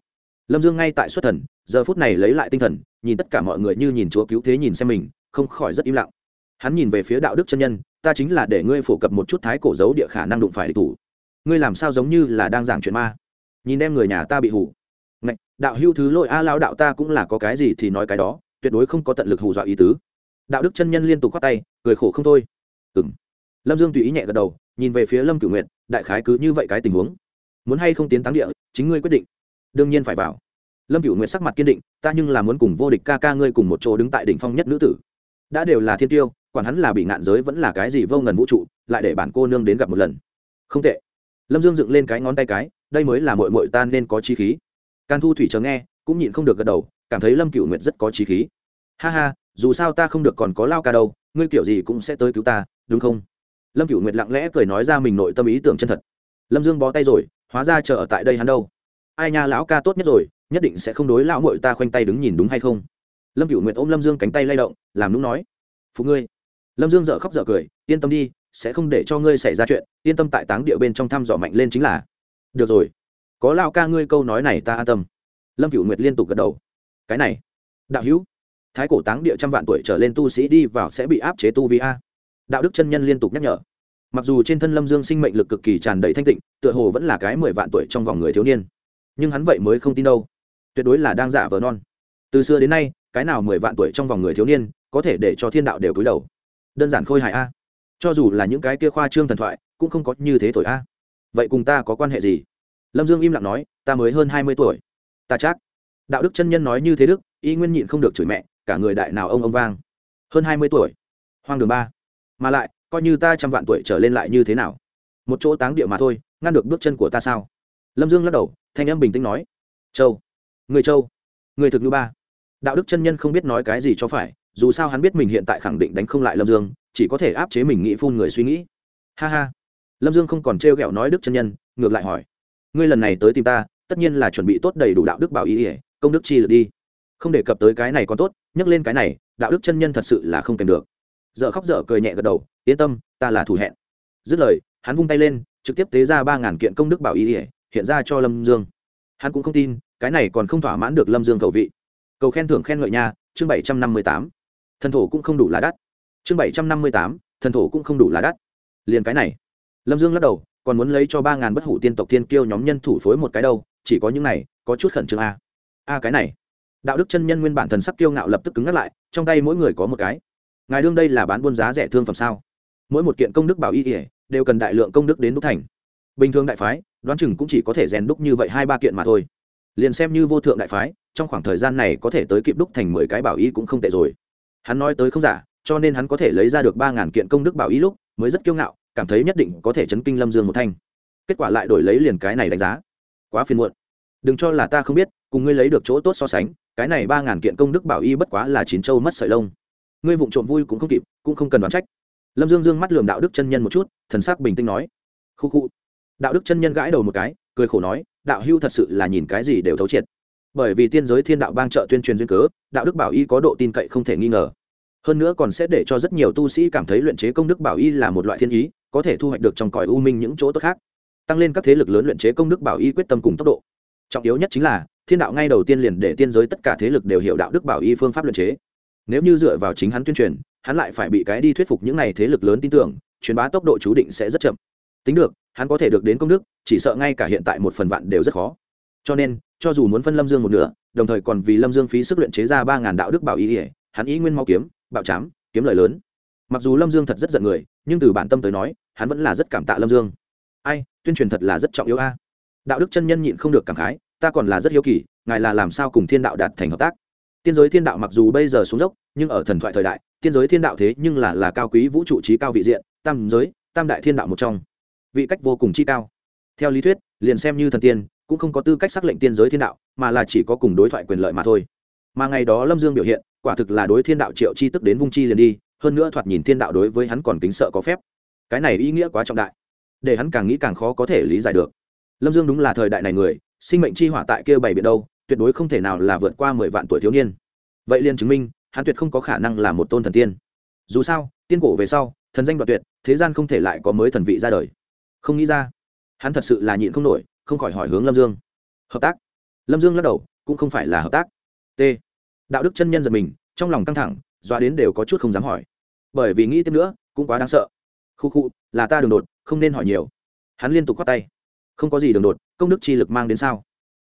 [SPEAKER 1] Lâm dương ngay tại xuất thần, giờ phút này lấy lại tinh thần, nhìn tất cả mọi người như nhìn chúa cứu thế nhìn xem mình, không khỏi rất im lặng. Hắn nhìn về phía đạo đức chân nhân, ta chính là để ngươi phổ cập một chút thái cổ dấu địa khả năng đụng phải địch thủ ngươi làm sao giống như là đang giảng chuyện ma? Nhìn em người nhà ta bị hủ Ngạch, đạo hưu thứ lỗi a à, lao đạo ta cũng là có cái gì thì nói cái đó tuyệt đối không có tận lực hù dọa ý tứ. Đạo đức chân nhân liên tục khoát tay cười khổ không thôi. Ừng lâm dương tùy ý nhẹ gật đầu nhìn về phía lâm cửu nguyện đại khái cứ như vậy cái tình huống. Muốn hay không tiến táng địa chính ngươi quyết định. Đương nhiên phải vào. Lâm cửu nguyện sắc mặt kiên định ta nhưng là muốn cùng vô địch ca ca ngươi cùng một chỗ đứng tại đỉnh phong nhất nữ tử. Đã đều là thiên tiêu quản hắn là bị ngạn giới vẫn là cái gì vô ngần vũ trụ lại để bản cô nương đến gặp một lần. Không tệ lâm dương dựng lên cái ngón tay cái, đây mới là mội mội ta nên có trí khí. Can thu thủy chờ nghe, cũng nhịn không được gật đầu, cảm thấy lâm cựu nguyệt rất có trí khí. Ha ha, dù sao ta không được còn có lao ca đâu, ngươi kiểu gì cũng sẽ tới cứu ta, đúng không? Lâm cựu nguyệt lặng lẽ cười nói ra mình nội tâm ý tưởng chân thật. Lâm dương bó tay rồi, hóa ra chờ ở tại đây hắn đâu? Ai nha, lão ca tốt nhất rồi, nhất định sẽ không đối lão mội ta khoanh tay đứng nhìn đúng hay không? Lâm cựu nguyệt ôm lâm dương cánh tay lay động, làm đúng nói. Phụ ngươi. Lâm dương dợ khóc dợ cười, yên tâm đi sẽ không để cho ngươi xảy ra chuyện, yên tâm tại táng địa bên trong thăm dò mạnh lên chính là. Được rồi. Có lao ca ngươi câu nói này ta an tâm. Lâm cựu nguyệt liên tục gật đầu. Cái này, đạo hữu, thái cổ táng địa trăm vạn tuổi trở lên tu sĩ đi vào sẽ bị áp chế tu vi a. Đạo đức chân nhân liên tục nhắc nhở. Mặc dù trên thân lâm dương sinh mệnh lực cực kỳ tràn đầy thanh tịnh, tựa hồ vẫn là cái mười vạn tuổi trong vòng người thiếu niên. Nhưng hắn vậy mới không tin đâu. Tuyệt đối là đang giả vờ non. Từ xưa đến nay, cái nào mười vạn tuổi trong vòng người thiếu niên có thể để cho thiên đạo đều cúi đầu? Đơn giản khôi hài a cho dù là những cái kia khoa trương thần thoại, cũng không có như thế thổi a. Vậy cùng ta có quan hệ gì? Lâm dương im lặng nói, ta mới hơn hai mươi tuổi. Ta chắc, đạo đức chân nhân nói như thế đức, y nguyên nhịn không được chửi mẹ, cả người đại nào ông ông vang. Hơn hai mươi tuổi. Hoang đường ba. Mà lại, coi như ta trăm vạn tuổi trở lên lại như thế nào? Một chỗ táng địa mà thôi, ngăn được bước chân của ta sao? Lâm dương lắc đầu, thanh em bình tĩnh nói. Châu. Người châu. Người thực như ba. Đạo đức chân nhân không biết nói cái gì cho phải dù sao hắn biết mình hiện tại khẳng định đánh không lại lâm dương, chỉ có thể áp chế mình nghĩ phun người suy nghĩ. Ha ha. Lâm dương không còn t r g ẹ o nói đức chân nhân, ngược lại hỏi, ngươi lần này tới tìm ta, tất nhiên là chuẩn bị tốt đầy đủ đạo đức bảo ý ỉa công đức chi lượt đi. Không đề cập tới cái này còn tốt, nhắc lên cái này, đạo đức chân nhân thật sự là không kèm được. Dợ khóc dở cười nhẹ gật đầu, yên tâm, ta là thủ hẹn. Dứt lời, hắn vung tay lên, trực tiếp tế ra ba ngàn kiện công đức bảo ý ỉa hiện ra cho lâm dương. Hắn cũng không tin, cái này còn không thỏa mãn được lâm dương cầu vị. Cầu khen thưởng khen ngợi nha, chương bảy trăm năm mươi tám thần thổ cũng không đủ là đắt. Chương bảy trăm năm mươi tám, thần thổ cũng không đủ là đắt. Liền cái này. Lâm dương lắc đầu, còn muốn lấy cho ba ngàn bất hủ tiên tộc thiên kiêu nhóm nhân thủ phối một cái đâu, chỉ có những này, có chút khẩn trương a. A cái này. Đạo đức chân nhân nguyên bản thần sắc kiêu ngạo lập tức cứng ngắt lại, trong tay mỗi người có một cái. Ngài đương đây là bán buôn giá rẻ thương phẩm sao? Mỗi một kiện công đức bảo y ỉa đều cần đại lượng công đức đến đúc thành. Bình thường đại phái, đoán chừng cũng chỉ có thể rèn đúc như vậy hai ba kiện mà thôi. Liền xem như vô thượng đại phái, trong khoảng thời gian này có thể tới kịp đúc thành mười cái bảo y cũng không tệ rồi hắn nói tới không giả, cho nên hắn có thể lấy ra được ba ngàn kiện công đức bảo y lúc, mới rất kiêu ngạo, cảm thấy nhất định có thể chấn kinh lâm dương một thanh. Kết quả lại đổi lấy liền cái này đánh giá. Quá phiền muộn. Đừng cho là ta không biết, cùng ngươi lấy được chỗ tốt so sánh, cái này ba ngàn kiện công đức bảo y bất quá là chín châu mất sợi lông. Ngươi vụng trộm vui cũng không kịp, cũng không cần đoán trách. Lâm dương dương mắt lườm đạo đức chân nhân một chút, thần sắc bình tĩnh nói. Khu khu. Đạo đức chân nhân gãi đầu một cái, cười khổ nói, đạo hưu thật sự là nhìn cái gì đều thấu triệt. Bởi vì tiên giới thiên đạo bang trợ tuyên truyền duyên cớ, đạo đức bảo y có độ tin cậy không thể nghi ngờ hơn nữa còn sẽ để cho rất nhiều tu sĩ cảm thấy luyện chế công đức bảo y là một loại thiên ý, có thể thu hoạch được trong cõi u minh những chỗ tốt khác. Tăng lên các thế lực lớn luyện chế công đức bảo y quyết tâm cùng tốc độ. Trọng yếu nhất chính là, thiên đạo ngay đầu tiên liền để tiên giới tất cả thế lực đều hiểu đạo đức bảo y phương pháp luyện chế. Nếu như dựa vào chính hắn tuyên truyền, hắn lại phải bị cái đi thuyết phục những n à y thế lực lớn tin tưởng, truyền bá tốc độ chú định sẽ rất chậm. Tính được, hắn có thể được đến công đức, chỉ sợ ngay cả hiện tại một phần vạn đều rất khó. Cho nên, cho dù muốn phân lâm dương một nửa, đồng thời còn vì lâm dương phí sức luyện chế ra ba ngàn đạo đức bảo y ỉa hắn ý nguyên mau kiếm bạo chám, kiếm lời lớn. Mặc dù lâm dương thật rất giận người, nhưng từ bản tâm tới nói, hắn vẫn là rất cảm tạ lâm dương. Ai, tuyên truyền thật là rất trọng yếu a. Đạo đức chân nhân nhịn không được cảm khái, ta còn là rất hiếu kỳ, ngài là làm sao cùng thiên đạo đạt thành hợp tác? Tiên giới thiên đạo mặc dù bây giờ xuống dốc, nhưng ở thần thoại thời đại, tiên giới thiên đạo thế nhưng là là cao quý vũ trụ trí cao vị diện, tam giới, tam đại thiên đạo một trong. Vị cách vô cùng chi cao. Theo lý thuyết, liền xem như thần tiên, cũng không có tư cách xác lệnh tiên giới thiên đạo, mà là chỉ có cùng đối thoại quyền lợi mà thôi. Mà ngày đó lâm dương biểu hiện quả thực là đối thiên đạo triệu chi tức đến vung chi liền đi, hơn nữa thoạt nhìn thiên đạo đối với hắn còn kính sợ có phép. Cái này ý nghĩa quá trọng đại, để hắn càng nghĩ càng khó có thể lý giải được. Lâm dương đúng là thời đại này người, sinh mệnh chi hỏa tại kia bảy biển đâu, tuyệt đối không thể nào là vượt qua mười vạn tuổi thiếu niên. Vậy liền chứng minh, hắn tuyệt không có khả năng là một tôn thần tiên. Dù sao, tiên cổ về sau, thần danh đoạt tuyệt, thế gian không thể lại có mới thần vị ra đời. Không nghĩ ra, hắn thật sự là nhịn không nổi, không khỏi hỏi hướng lâm dương. Hợp tác. Lâm dương lắc đầu, cũng không phải là hợp tác. T đạo đức chân nhân giật mình, trong lòng căng thẳng doa đến đều có chút không dám hỏi. Bởi vì nghĩ tiếp nữa, cũng quá đáng sợ. Khu khu, là ta đường đột, không nên hỏi nhiều. Hắn liên tục khoát tay. Không có gì đường đột, công đức chi lực mang đến sao?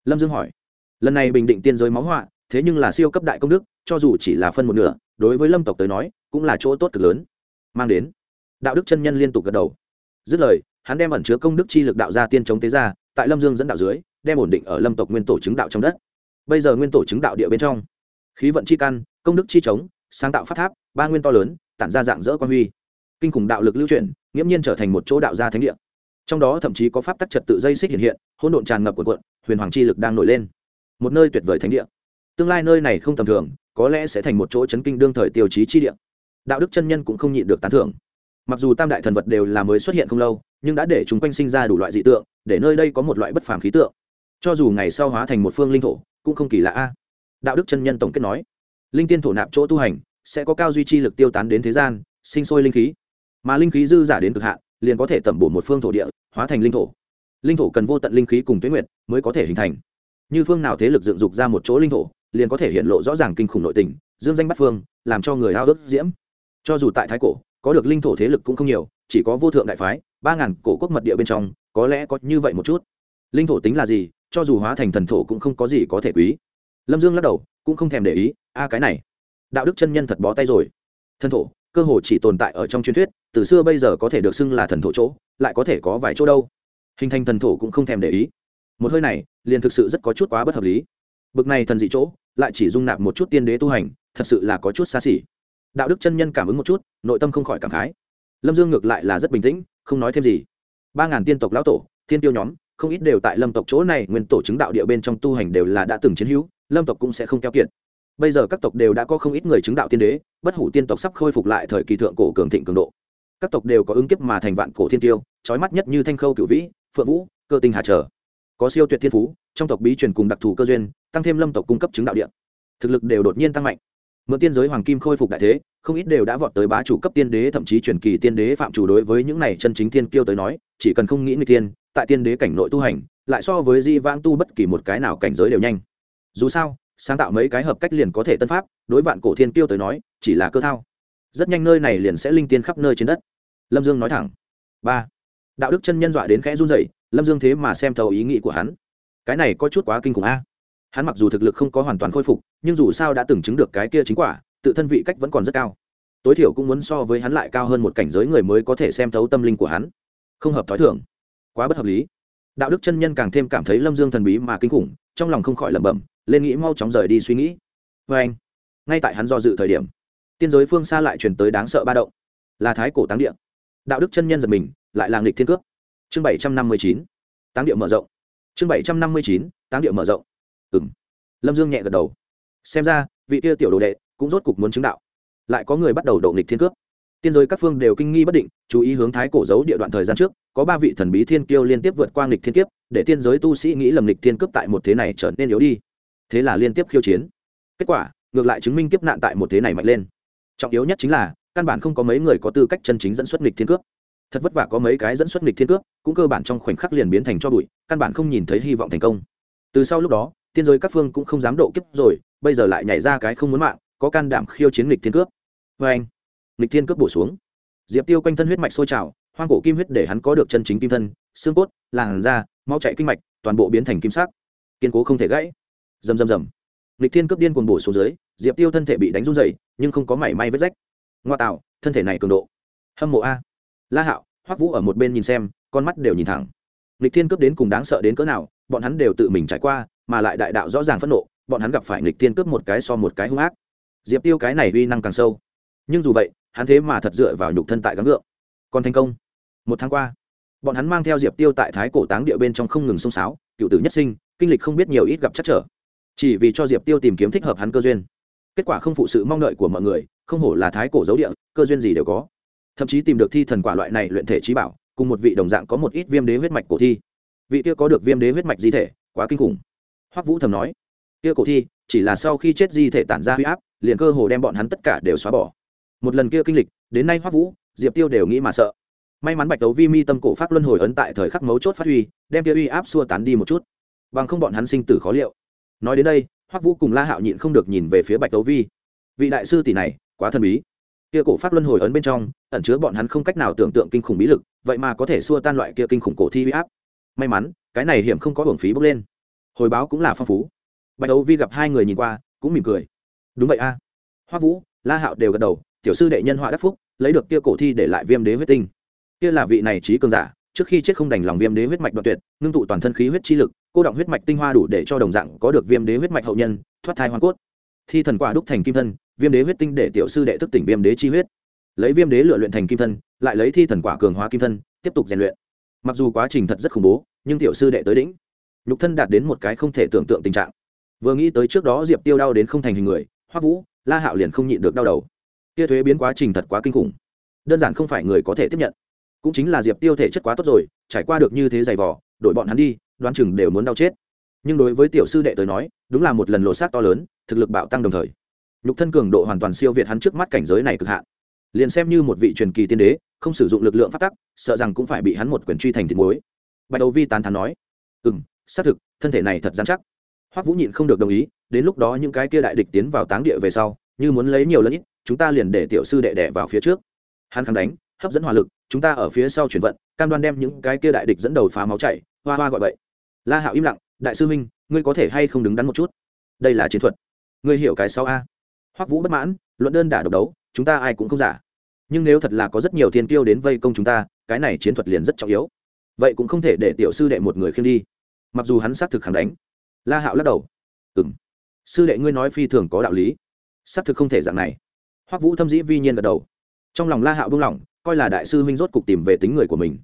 [SPEAKER 1] Lâm dương hỏi. Lần này bình định tiên giới máu họa, thế nhưng là siêu cấp đại công đức, cho dù chỉ là phân một nửa, đối với lâm tộc tới nói, cũng là chỗ tốt cực lớn. Mang đến. Đạo đức chân nhân liên tục gật đầu. Dứt lời, hắn đem ẩn chứa công đức chi lực đạo ra tiên chống tế ra, tại lâm dương dẫn đạo dưới, đem ổn định ở lâm tộc nguyên tổ chứng đạo trong đất. Bây giờ nguyên tổ chứng đạo địa bên trong khí vận chi căn, công đức chi chống sáng tạo phát tháp, ba nguyên to lớn, tản ra dạng dỡ quan huy. Kinh khủng đạo lực lưu chuyển, nghiễm nhiên trở thành một chỗ đạo gia thánh địa. Trong đó thậm chí có pháp tắc trật tự dây xích hiện hiện, hỗn độn tràn ngập quần quận huyền hoàng chi lực đang nổi lên. Một nơi tuyệt vời thánh địa. Tương lai nơi này không tầm thường, có lẽ sẽ thành một chỗ chấn kinh đương thời tiêu chí chi địa. Đạo đức chân nhân cũng không nhịn được tán thưởng. Mặc dù tam đại thần vật đều là mới xuất hiện không lâu, nhưng đã để chúng quanh sinh ra đủ loại dị tượng, để nơi đây có một loại bất phàm khí tượng. Cho dù ngày sau hóa thành một phương linh thổ, cũng không kỳ lạ a đạo đức chân nhân tổng kết nói. Linh tiên thổ nạp chỗ tu hành, sẽ có cao duy trì lực tiêu tán đến thế gian, sinh sôi linh khí. Mà linh khí dư giả đến cực hạn, liền có thể tẩm bổ một phương thổ địa, hóa thành linh thổ. Linh thổ cần vô tận linh khí cùng tuyến nguyệt mới có thể hình thành. Như phương nào thế lực dựng dục ra một chỗ linh thổ, liền có thể hiện lộ rõ ràng kinh khủng nội tình, dương danh bắt phương, làm cho người hao ước diễm. Cho dù tại thái cổ, có được linh thổ thế lực cũng không nhiều, chỉ có vô thượng đại phái, ba ngàn cổ quốc mật địa bên trong, có lẽ có như vậy một chút. Linh thổ tính là gì, cho dù hóa thành thần thổ cũng không có gì có thể quý lâm dương lắc đầu, cũng không thèm để ý, a, cái này, đạo đức chân nhân thật bó tay rồi. Thần thổ, cơ hồ chỉ tồn tại ở trong truyền thuyết, từ xưa bây giờ có thể được xưng là thần thổ chỗ, lại có thể có vài chỗ đâu. Hình thành thần thổ cũng không thèm để ý. Một hơi này, liền thực sự rất có chút quá bất hợp lý. Bực này thần dị chỗ, lại chỉ dung nạp một chút tiên đế tu hành, thật sự là có chút xa xỉ. Đạo đức chân nhân cảm ứng một chút, nội tâm không khỏi cảm khái. Lâm dương ngược lại là rất bình tĩnh, không nói thêm gì. Ba ngàn tiên tộc lão tổ thiên tiêu nhóm, không ít đều tại lâm tộc chỗ này nguyên tổ chứng đạo địa bên trong tu hành đều là đã từng chiến hữu lâm tộc cũng sẽ không keo kiệt. Bây giờ các tộc đều đã có không ít người chứng đạo tiên đế, bất hủ tiên tộc sắp khôi phục lại thời kỳ thượng cổ cường thịnh cường độ. Các tộc đều có ứng kiếp mà thành vạn cổ thiên tiêu, trói mắt nhất như thanh khâu cửu vĩ, phượng vũ, cơ tinh hà trở. Có siêu tuyệt thiên phú, trong tộc bí truyền cùng đặc thù cơ duyên, tăng thêm lâm tộc cung cấp chứng đạo địa. Thực lực đều đột nhiên tăng mạnh. Mượn tiên giới hoàng kim khôi phục đại thế, không ít đều đã vọt tới bá chủ cấp tiên đế, thậm chí truyền kỳ tiên đế phạm chủ đối với những này chân chính tiên kiêu tới nói, chỉ cần không nghĩ người tiên tại tiên đế cảnh nội tu hành, lại so với di vãng tu bất kỳ một cái nào cảnh giới đều nhanh dù sao, sáng tạo mấy cái hợp cách liền có thể tân pháp, đối vạn cổ thiên tiêu tới nói, chỉ là cơ thao. Rất nhanh nơi này liền sẽ linh tiên khắp nơi trên đất. Lâm dương nói thẳng. Ba. Đạo đức chân nhân dọa đến khẽ run dậy lâm dương thế mà xem thầu ý nghĩ của hắn. Cái này có chút quá kinh khủng a. Hắn mặc dù thực lực không có hoàn toàn khôi phục, nhưng dù sao đã từng chứng được cái kia chính quả, tự thân vị cách vẫn còn rất cao. Tối thiểu cũng muốn so với hắn lại cao hơn một cảnh giới người mới có thể xem thấu tâm linh của hắn. Không hợp t h ó i thưởng quá bất hợp lý. Đạo đức chân nhân càng thêm cảm thấy lâm dương thần bí mà kinh khủng, trong lòng không khỏi lẩm bẩm lên nghĩ mau chóng rời đi suy nghĩ. Vê anh, ngay tại hắn do dự thời điểm, tiên giới phương xa lại chuyển tới đáng sợ ba động. Là thái cổ táng địa. Đạo đức chân nhân giật mình, lại là nghịch thiên cước. Chương bảy trăm năm mươi chín, táng địa mở rộng. Chương bảy trăm năm mươi chín, táng địa mở rộng. Ừng lâm dương nhẹ gật đầu. Xem ra, vị kia tiểu đồ đệ cũng rốt cục muốn chứng đạo. Lại có người bắt đầu độ nghịch thiên cước. tiên giới các phương đều kinh nghi bất định, chú ý hướng thái cổ giấu địa đoạn thời gian trước, có ba vị thần bí thiên kiêu liên tiếp vượt qua nghịch thiên kiếp, để tiên giới tu sĩ nghĩ lầm nghịch thiên cướp tại một thế này trở nên yếu đi thế là liên tiếp khiêu chiến. Kết quả, ngược lại chứng minh kiếp nạn tại một thế này mạnh lên. Trọng yếu nhất chính là, căn bản không có mấy người có tư cách chân chính dẫn xuất nghịch thiên cướp. Thật vất vả có mấy cái dẫn xuất nghịch thiên cướp, cũng cơ bản trong khoảnh khắc liền biến thành cho bụi, căn bản không nhìn thấy hy vọng thành công. Từ sau lúc đó, tiên giới các phương cũng không dám độ kiếp rồi, bây giờ lại nhảy ra cái không muốn mạng, có can đảm khiêu chiến nghịch thiên cướp. Vê anh, nghịch thiên cướp bổ xuống. Diệp tiêu quanh thân huyết mạch sôi trào, hoang cổ kim huyết để hắn có được chân chính kim thân, xương cốt, làn da mau chạy kinh mạch, toàn bộ biến thành kim sắc. Kiên cố không thể gãy rầm rầm rầm. Lịch thiên cướp điên cuồng bổ xuống dưới diệp tiêu thân thể bị đánh run rẩy, nhưng không có mảy may vết rách. Ngoa tạo thân thể này cường độ. Hâm mộ a. La hạo hoắc vũ ở một bên nhìn xem con mắt đều nhìn thẳng. Lịch thiên cướp đến cùng đáng sợ đến cỡ nào bọn hắn đều tự mình trải qua mà lại đại đạo rõ ràng phẫn nộ bọn hắn gặp phải lịch thiên cướp một cái so một cái hung ác. Diệp tiêu cái này uy năng càng sâu. Nhưng dù vậy hắn thế mà thật dựa vào nhục thân tại gắng gượng. còn thành công. Một tháng qua bọn hắn mang theo diệp tiêu tại thái cổ táng địa bên trong không ngừng xông xáo cựu tử nhất sinh kinh lịch không biết nhiều ít gặp chắc trở chỉ vì cho diệp tiêu tìm kiếm thích hợp hắn cơ duyên. Kết quả không phụ sự mong đợi của mọi người, không hổ là thái cổ dấu địa, cơ duyên gì đều có. Thậm chí tìm được thi thần quả loại này luyện thể trí bảo, cùng một vị đồng dạng có một ít viêm đế huyết mạch cổ thi. Vị kia có được viêm đế huyết mạch di thể, quá kinh khủng. Hoắc vũ thầm nói, kia cổ thi, chỉ là sau khi chết di thể tản ra huy áp, liền cơ hồ đem bọn hắn tất cả đều xóa bỏ. Một lần kia kinh lịch, đến nay hoắc vũ, diệp tiêu đều nghĩ mà sợ. May mắn bạch đấu vi mi tâm cổ phát luân hồi ấn tại thời khắc mấu chốt phát huy, đem kia uy áp xua tán đi một chút. Bằng không bọn hắn sinh tử khó liệu nói đến đây, hoắc vũ cùng la hạo nhịn không được nhìn về phía bạch tấu vi. Vị đại sư tỷ này, quá thần bí. Kia cổ pháp luân hồi ấn bên trong, ẩn chứa bọn hắn không cách nào tưởng tượng kinh khủng bí lực, vậy mà có thể xua tan loại kia kinh khủng cổ thi uy áp. May mắn, cái này hiểm không có hưởng phí bốc lên. Hồi báo cũng là phong phú. Bạch đấu vi gặp hai người nhìn qua, cũng mỉm cười. Đúng vậy a. À. hoa vũ, la hạo đều gật đầu, tiểu sư đệ nhân họa đắc phúc, lấy được kia cổ thi để lại viêm đế huyết tinh. Kia là vị này trí cường giả trước khi chết không đành lòng viêm đế huyết mạch đoạn tuyệt, ngưng tụ toàn thân khí huyết chi lực, cô động huyết mạch tinh hoa đủ để cho đồng dạng có được viêm đế huyết mạch hậu nhân, thoát thai hoàn cốt. Thi thần quả đúc thành kim thân, viêm đế huyết tinh để tiểu sư đệ thức tỉnh viêm đế chi huyết. Lấy viêm đế lựa luyện thành kim thân, lại lấy thi thần quả cường hóa kim thân, tiếp tục rèn luyện. Mặc dù quá trình thật rất khủng bố, nhưng tiểu sư đệ tới đỉnh. Nhục thân đạt đến một cái không thể tưởng tượng tình trạng. Vừa nghĩ tới trước đó diệp tiêu đau đến không thành hình người hoa vũ, la hạo liền không nhịn được đau đầu. Kia thuế biến quá trình thật quá kinh khủng. Đơn giản không phải người có thể tiếp nhận cũng chính là diệp tiêu thể chất quá tốt rồi, trải qua được như thế dày vỏ đội bọn hắn đi, đoán chừng đều muốn đau chết. Nhưng đối với tiểu sư đệ tới nói, đúng là một lần lộ sát to lớn, thực lực bạo tăng đồng thời. Nhục thân cường độ hoàn toàn siêu việt hắn trước mắt cảnh giới này cực hạn. Liền xem như một vị truyền kỳ tiên đế, không sử dụng lực lượng phát tắc, sợ rằng cũng phải bị hắn một quyền truy thành thịt muối. Bạch đầu vi tán thán nói ừ m xác thực, thân thể này thật dán chắc. Hoắc vũ nhịn không được đồng ý, đến lúc đó những cái kia đại địch tiến vào táng địa về sau, như muốn lấy nhiều lẫn ít, chúng ta liền để tiểu sư đệ đẻ vào phía trước. Hắn kháng đánh, hấp dẫn hỏa lực chúng ta ở phía sau chuyển vận, cam đoan đem những cái kia đại địch dẫn đầu phá máu chảy, hoa hoa gọi vậy la hạo im lặng, đại sư minh, ngươi có thể hay không đứng đắn một chút? Đây là chiến thuật. Ngươi hiểu cái sau a. Hoắc vũ bất mãn, luận đơn đả độc đấu, chúng ta ai cũng không giả. Nhưng nếu thật là có rất nhiều thiên tiêu đến vây công chúng ta, cái này chiến thuật liền rất trọng yếu. Vậy cũng không thể để tiểu sư đệ một người khiêm đi. Mặc dù hắn xác thực khẳng đánh. La hạo lắc đầu. Ừ m sư đệ ngươi nói phi thường có đạo lý. Xác thực không thể dạng này. Hoắc vũ thâm dĩ vi nhiên gật đầu. Trong lòng la hạo buông lỏng coi là đại sư huynh rốt cục tìm về tính người của mình.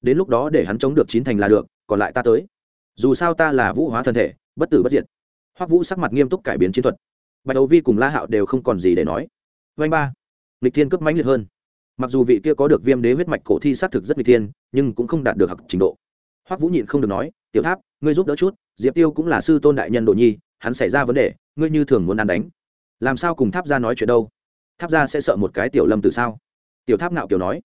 [SPEAKER 1] Đến lúc đó để hắn chống được chín thành là được, còn lại ta tới. Dù sao ta là vũ hóa thân thể, bất tử bất diệt. Hoắc vũ sắc mặt nghiêm túc cải biến chiến thuật. Bạch đầu vi cùng la hạo đều không còn gì để nói. Vanh ba. Lịch thiên cấp mãnh liệt hơn. Mặc dù vị kia có được viêm đế huyết mạch cổ thi xác thực rất lịch thiên, nhưng cũng không đạt được học trình độ. Hoắc vũ nhịn không được nói, tiểu tháp, ngươi giúp đỡ chút, diệp tiêu cũng là sư tôn đại nhân đồ nhi, hắn xảy ra vấn đề, ngươi như thường muốn ăn đánh. Làm sao cùng tháp ra nói chuyện đâu? Tháp ra sẽ sợ một cái tiểu lâm từ sao? Tiểu tháp nạo kiều nói,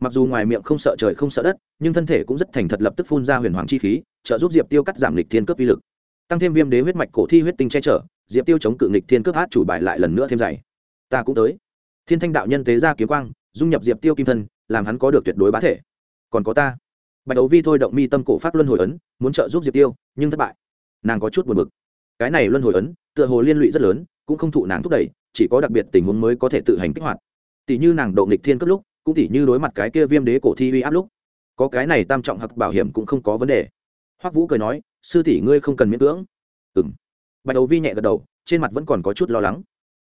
[SPEAKER 1] mặc dù ngoài miệng không sợ trời không sợ đất, nhưng thân thể cũng rất thành thật lập tức phun ra huyền hoàng chi khí, trợ giúp diệp tiêu cắt giảm lịch thiên cướp uy lực. Tăng thêm viêm đế huyết mạch cổ thi huyết tinh che chở, diệp tiêu chống cự nghịch thiên cướp hát chủ bài lại lần nữa thêm dày. Ta cũng tới. Thiên thanh đạo nhân tế ra kiếm quang, dung nhập diệp tiêu kim thân, làm hắn có được tuyệt đối bá thể. Còn có ta. Bạch đấu vi thôi động mi tâm cổ pháp luân hồi ấn, muốn trợ giúp diệp tiêu, nhưng thất bại. Nàng có chút buồn bực. Cái này luân hồi ấn, tựa hồ liên lụy rất lớn, cũng không thụ nàng thúc đẩy, chỉ có đặc biệt tình huống mới có thể tự hành kích hoạt tỷ như nàng độ nghịch thiên cấp lúc, cũng tỷ như đối mặt cái kia viêm đế cổ thi uy áp lúc. Có cái này tam trọng hoặc bảo hiểm cũng không có vấn đề. Hoắc vũ cười nói, sư tỷ ngươi không cần miễn cưỡng. Ừng bạch đầu vi nhẹ gật đầu, trên mặt vẫn còn có chút lo lắng.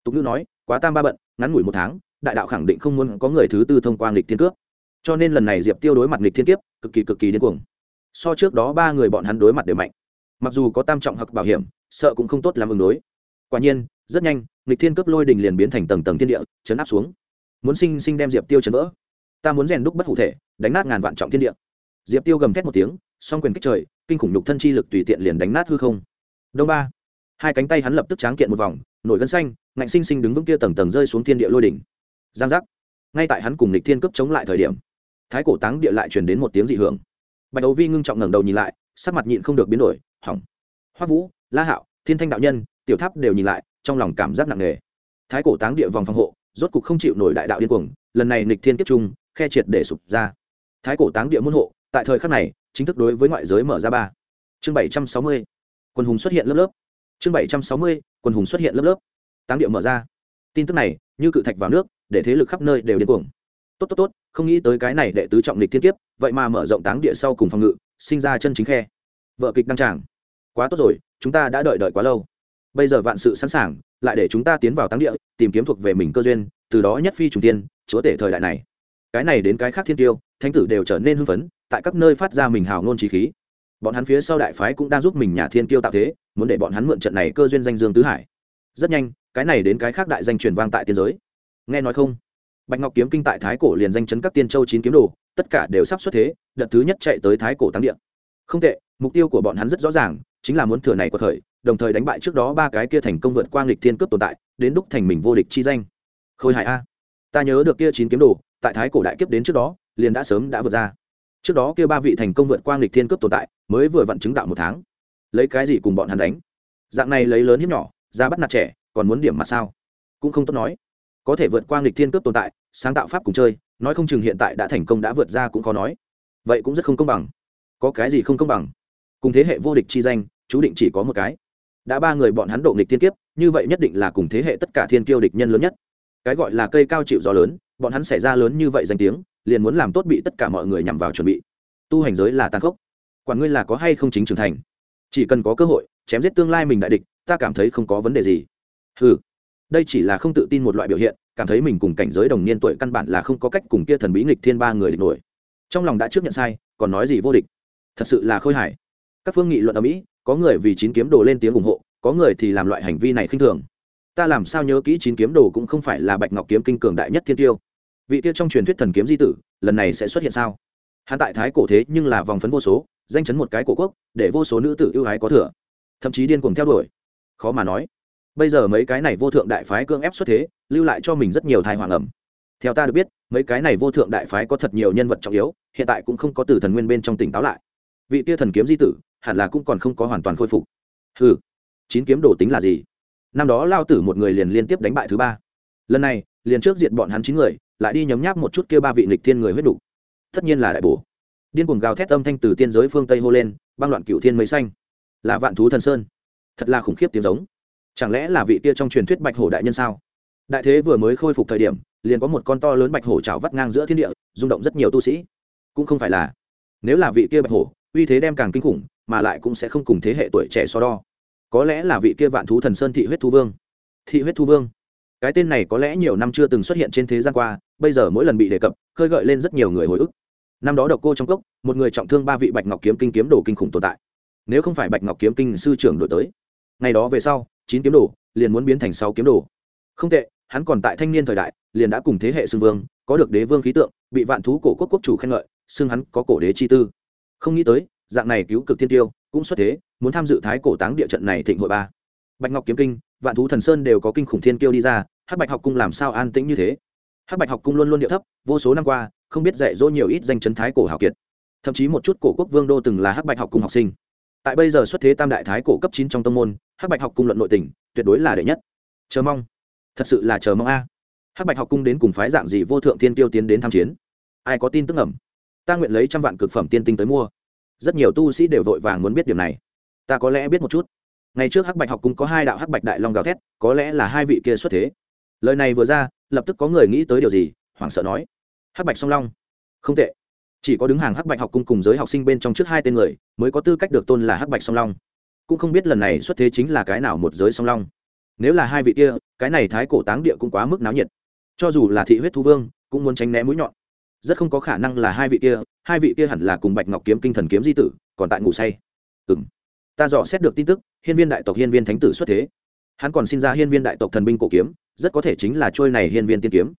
[SPEAKER 1] Tục ngữ nói, quá tam ba bận, ngắn ngủi một tháng, đại đạo khẳng định không muốn có người thứ tư thông qua nghịch thiên cướp. Cho nên lần này diệp tiêu đối mặt nghịch thiên kiếp, cực kỳ cực kỳ điên cuồng. So trước đó ba người bọn hắn đối mặt đều mạnh. Mặc dù có tam trọng hoặc bảo hiểm, sợ cũng không tốt làm ứng đối. Quả nhiên, rất nhanh, nghịch thiên cướp lôi đình liền biến thành tầng tầng thiên địa, chấn áp xuống muốn sinh sinh đem diệp tiêu chấn vỡ. Ta muốn rèn đúc bất hủ thể, đánh nát ngàn vạn trọng thiên địa. Diệp tiêu gầm thét một tiếng, song quyền kích trời, kinh khủng nhục thân chi lực tùy tiện liền đánh nát hư không. Đông ba, hai cánh tay hắn lập tức tráng kiện một vòng, nổi gân xanh, ngạnh sinh sinh đứng vững kia tầng tầng rơi xuống thiên địa lôi đỉnh. Giang giác. Ngay tại hắn cùng nịch thiên cấp chống lại thời điểm, thái cổ táng địa lại truyền đến một tiếng dị hưởng. Bạch đấu vi ngưng trọng ngẩng đầu nhìn lại, sắc mặt nhịn không được biến đổi, hỏng. Hoa vũ, la hạo, thiên thanh đạo nhân, tiểu tháp đều nhìn lại, trong lòng cảm giác nặng nề. Thái cổ táng địa vòng phòng hộ rốt cục không chịu nổi đại đạo điên cuồng, lần này nịch thiên kiếp trung, khe triệt để sụp ra. Thái cổ táng địa môn hộ, tại thời khắc này, chính thức đối với ngoại giới mở ra ba. Chương bảy trăm sáu mươi, quân hùng xuất hiện lớp lớp. Chương bảy trăm sáu mươi, quân hùng xuất hiện lớp lớp. Táng địa mở ra. Tin tức này, như cự thạch vào nước, để thế lực khắp nơi đều điên cuồng. Tốt tốt tốt, không nghĩ tới cái này đệ tứ trọng lịch thiên kiếp, vậy mà mở rộng táng địa sau cùng phòng ngự, sinh ra chân chính khe. Vợ kịch đăng tràng. Quá tốt rồi, chúng ta đã đợi đợi quá lâu. Bây giờ vạn sự sẵn sàng lại để chúng ta tiến vào táng địa, tìm kiếm thuộc về mình cơ duyên, từ đó nhất phi trùng tiên, chúa tể thời đại này. Cái này đến cái khác thiên tiêu, thánh tử đều trở nên hưng phấn, tại các nơi phát ra mình hào ngôn trí khí. Bọn hắn phía sau đại phái cũng đang giúp mình nhà thiên tiêu tạo thế, muốn để bọn hắn mượn trận này cơ duyên danh dương tứ hải. Rất nhanh, cái này đến cái khác đại danh truyền vang tại tiên giới. Nghe nói không? Bạch ngọc kiếm kinh tại thái cổ liền danh chấn các tiên châu chín kiếm đồ, tất cả đều sắp xuất thế, đợt thứ nhất chạy tới thái cổ tăng địa. không tệ, mục tiêu của bọn hắn rất rõ ràng, chính là muốn thừa này của thời đồng thời đánh bại trước đó ba cái kia thành công vượt qua nghịch thiên cướp tồn tại, đến đúc thành mình vô địch chi danh. Khôi hài a. Ta nhớ được kia chín kiếm đồ, tại thái cổ đại kiếp đến trước đó, liền đã sớm đã vượt ra. Trước đó kia ba vị thành công vượt qua nghịch thiên cướp tồn tại, mới vừa vặn chứng đạo một tháng. Lấy cái gì cùng bọn hắn đánh? Dạng này lấy lớn hiếp nhỏ, ra bắt nạt trẻ, còn muốn điểm mà sao? Cũng không tốt nói. Có thể vượt qua nghịch thiên cướp tồn tại, sáng tạo pháp cùng chơi, nói không chừng hiện tại đã thành công đã vượt ra cũng khó nói. Vậy cũng rất không công bằng. Có cái gì không công bằng? Cùng thế hệ vô địch chi danh, chú định chỉ có một cái đã ba người bọn hắn độ nghịch thiên kiếp, như vậy nhất định là cùng thế hệ tất cả thiên kiêu địch nhân lớn nhất. Cái gọi là cây cao chịu gió lớn, bọn hắn xảy ra lớn như vậy danh tiếng, liền muốn làm tốt bị tất cả mọi người nhằm vào chuẩn bị. Tu hành giới là tàn khốc. Quản ngươi là có hay không chính trưởng thành. Chỉ cần có cơ hội, chém giết tương lai mình đại địch, ta cảm thấy không có vấn đề gì. Ừ đây chỉ là không tự tin một loại biểu hiện, cảm thấy mình cùng cảnh giới đồng niên tuổi căn bản là không có cách cùng kia thần bí nghịch thiên ba người địch nổi. Trong lòng đã trước nhận sai, còn nói gì vô địch. Thật sự là khôi hài. Các phương nghị luận ở mỹ có người vì chín kiếm đồ lên tiếng ủng hộ, có người thì làm loại hành vi này khinh thường. Ta làm sao nhớ kỹ chín kiếm đồ cũng không phải là bạch ngọc kiếm kinh cường đại nhất thiên tiêu. Vị tiêu trong truyền thuyết thần kiếm di tử, lần này sẽ xuất hiện sao? Hắn tại thái cổ thế nhưng là vòng phấn vô số, danh chấn một cái cổ quốc, để vô số nữ tử ưu ái có thừa. Thậm chí điên cuồng theo đuổi. Khó mà nói. Bây giờ mấy cái này vô thượng đại phái cưỡng ép xuất thế, lưu lại cho mình rất nhiều thai hoàng ẩm. Theo ta được biết, mấy cái này vô thượng đại phái có thật nhiều nhân vật trọng yếu, hiện tại cũng không có từ thần nguyên bên trong tỉnh táo lại. Vị tia thần kiếm di tử hẳn là cũng còn không có hoàn toàn khôi phục. Hừ, chín kiếm đồ tính là gì? Năm đó lao tử một người liền liên tiếp đánh bại thứ ba. Lần này liền trước diện bọn hắn chín người lại đi nhấm nháp một chút kia ba vị nghịch thiên người huyết đủ. Tất nhiên là đại bổ. Điên cuồng gào thét âm thanh từ tiên giới phương tây hô lên băng loạn cựu thiên mây xanh. Là vạn thú thần sơn. Thật là khủng khiếp tiếng giống. Chẳng lẽ là vị kia trong truyền thuyết bạch hổ đại nhân sao? Đại thế vừa mới khôi phục thời điểm liền có một con to lớn bạch hổ trào vắt ngang giữa thiên địa rung động rất nhiều tu sĩ. Cũng không phải là. Nếu là vị kia bạch hổ uy thế đem càng kinh khủng mà lại cũng sẽ không cùng thế hệ tuổi trẻ so đo. Có lẽ là vị kia vạn thú thần sơn thị huyết thu vương. Thị huyết thu vương. Cái tên này có lẽ nhiều năm chưa từng xuất hiện trên thế gian qua, bây giờ mỗi lần bị đề cập, khơi gợi lên rất nhiều người hồi ức. Năm đó độc cô trong cốc, một người trọng thương ba vị bạch ngọc kiếm kinh kiếm đồ kinh khủng tồn tại. Nếu không phải bạch ngọc kiếm kinh sư trưởng đổi tới, ngày đó về sau, chín kiếm đồ liền muốn biến thành sáu kiếm đồ. Không tệ, hắn còn tại thanh niên thời đại, liền đã cùng thế hệ xưng vương, có được đế vương khí tượng, bị vạn thú cổ quốc quốc chủ khen ngợi, xưng hắn có cổ đế chi tư. Không nghĩ tới dạng này cứu cực thiên tiêu cũng xuất thế, muốn tham dự thái cổ táng địa trận này thịnh hội ba. Bạch ngọc kiếm kinh, vạn thú thần sơn đều có kinh khủng thiên tiêu đi ra, hắc bạch học cung làm sao an tĩnh như thế? Hắc bạch học cung luôn luôn điệu thấp, vô số năm qua, không biết dạy dỗ nhiều ít danh chấn thái cổ hào kiệt. Thậm chí một chút cổ quốc vương đô từng là hắc bạch học cung học sinh. Tại bây giờ xuất thế tam đại thái cổ cấp chín trong tâm môn, hắc bạch học cung luận nội tình, tuyệt đối là đệ nhất. Chờ mong. Thật sự là chờ mong a. Hắc bạch học cung đến cùng phái dạng gì vô thượng thiên tiêu tiến đến tham chiến? Ai có tin tức ẩm ta nguyện lấy trăm vạn cực phẩm tiên tinh tới mua rất nhiều tu sĩ đều vội vàng muốn biết điều này. Ta có lẽ biết một chút. Ngày trước hắc bạch học cung có hai đạo hắc bạch đại long gào thét, có lẽ là hai vị kia xuất thế. Lời này vừa ra, lập tức có người nghĩ tới điều gì, hoảng sợ nói. Hắc bạch song long. Không tệ. Chỉ có đứng hàng hắc bạch học cung cùng giới học sinh bên trong trước hai tên người, mới có tư cách được tôn là hắc bạch song long. Cũng không biết lần này xuất thế chính là cái nào một giới song long. Nếu là hai vị kia, cái này thái cổ táng địa cũng quá mức náo nhiệt. Cho dù là thị huyết thu vương, cũng muốn tránh né mũi nhọn. Rất không có khả năng là hai vị kia hai vị kia hẳn là cùng bạch ngọc kiếm kinh thần kiếm di tử, còn tại ngủ say. Ừ m ta dò xét được tin tức, hiên viên đại tộc hiên viên thánh tử xuất thế. Hắn còn sinh ra hiên viên đại tộc thần binh cổ kiếm, rất có thể chính là trôi này hiên viên tiên kiếm.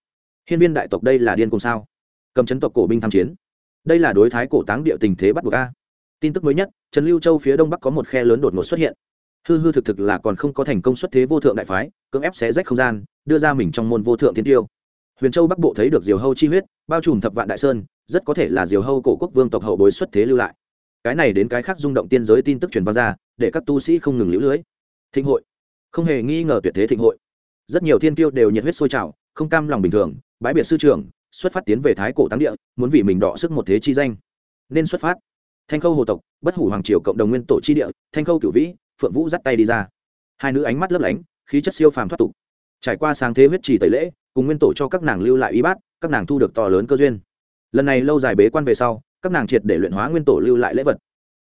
[SPEAKER 1] Hiên viên đại tộc đây là điên cùng sao? Cầm chấn tộc cổ binh tham chiến. Đây là đối thái cổ táng địa tình thế bắt buộc a. Tin tức mới nhất, trần lưu châu phía đông bắc có một khe lớn đột ngột xuất hiện. Hư hư thực thực là còn không có thành công xuất thế vô thượng đại phái, cưỡng ép xé rách không gian, đưa ra mình trong môn vô thượng thiên tiêu huyền châu bắc bộ thấy được diều hâu chi huyết, bao trùm thập vạn đại sơn, rất có thể là diều hâu cổ quốc vương tộc hậu bối xuất thế lưu lại. Cái này đến cái khác rung động tiên giới tin tức truyền vào ra, để các tu sĩ không ngừng lũ lưới. Thịnh hội. Không hề nghi ngờ tuyệt thế thịnh hội. Rất nhiều thiên tiêu đều nhiệt huyết sôi trào, không cam lòng bình thường, bãi biệt sư trưởng, xuất phát tiến về thái cổ táng địa, muốn vì mình đọ sức một thế chi danh. Nên xuất phát. Thanh khâu hồ tộc, bất hủ hoàng triều cộng đồng nguyên tổ chi địa, thanh khâu cửu vĩ, phượng vũ dắt tay đi ra. Hai nữ ánh mắt lấp lánh, khí chất siêu phàm thoát tục. Trải qua sáng thế huyết trì tẩy lễ cùng nguyên tổ cho các nàng lưu lại y bát, các nàng thu được to lớn cơ duyên. Lần này lâu dài bế quan về sau, các nàng triệt để luyện hóa nguyên tổ lưu lại lễ vật.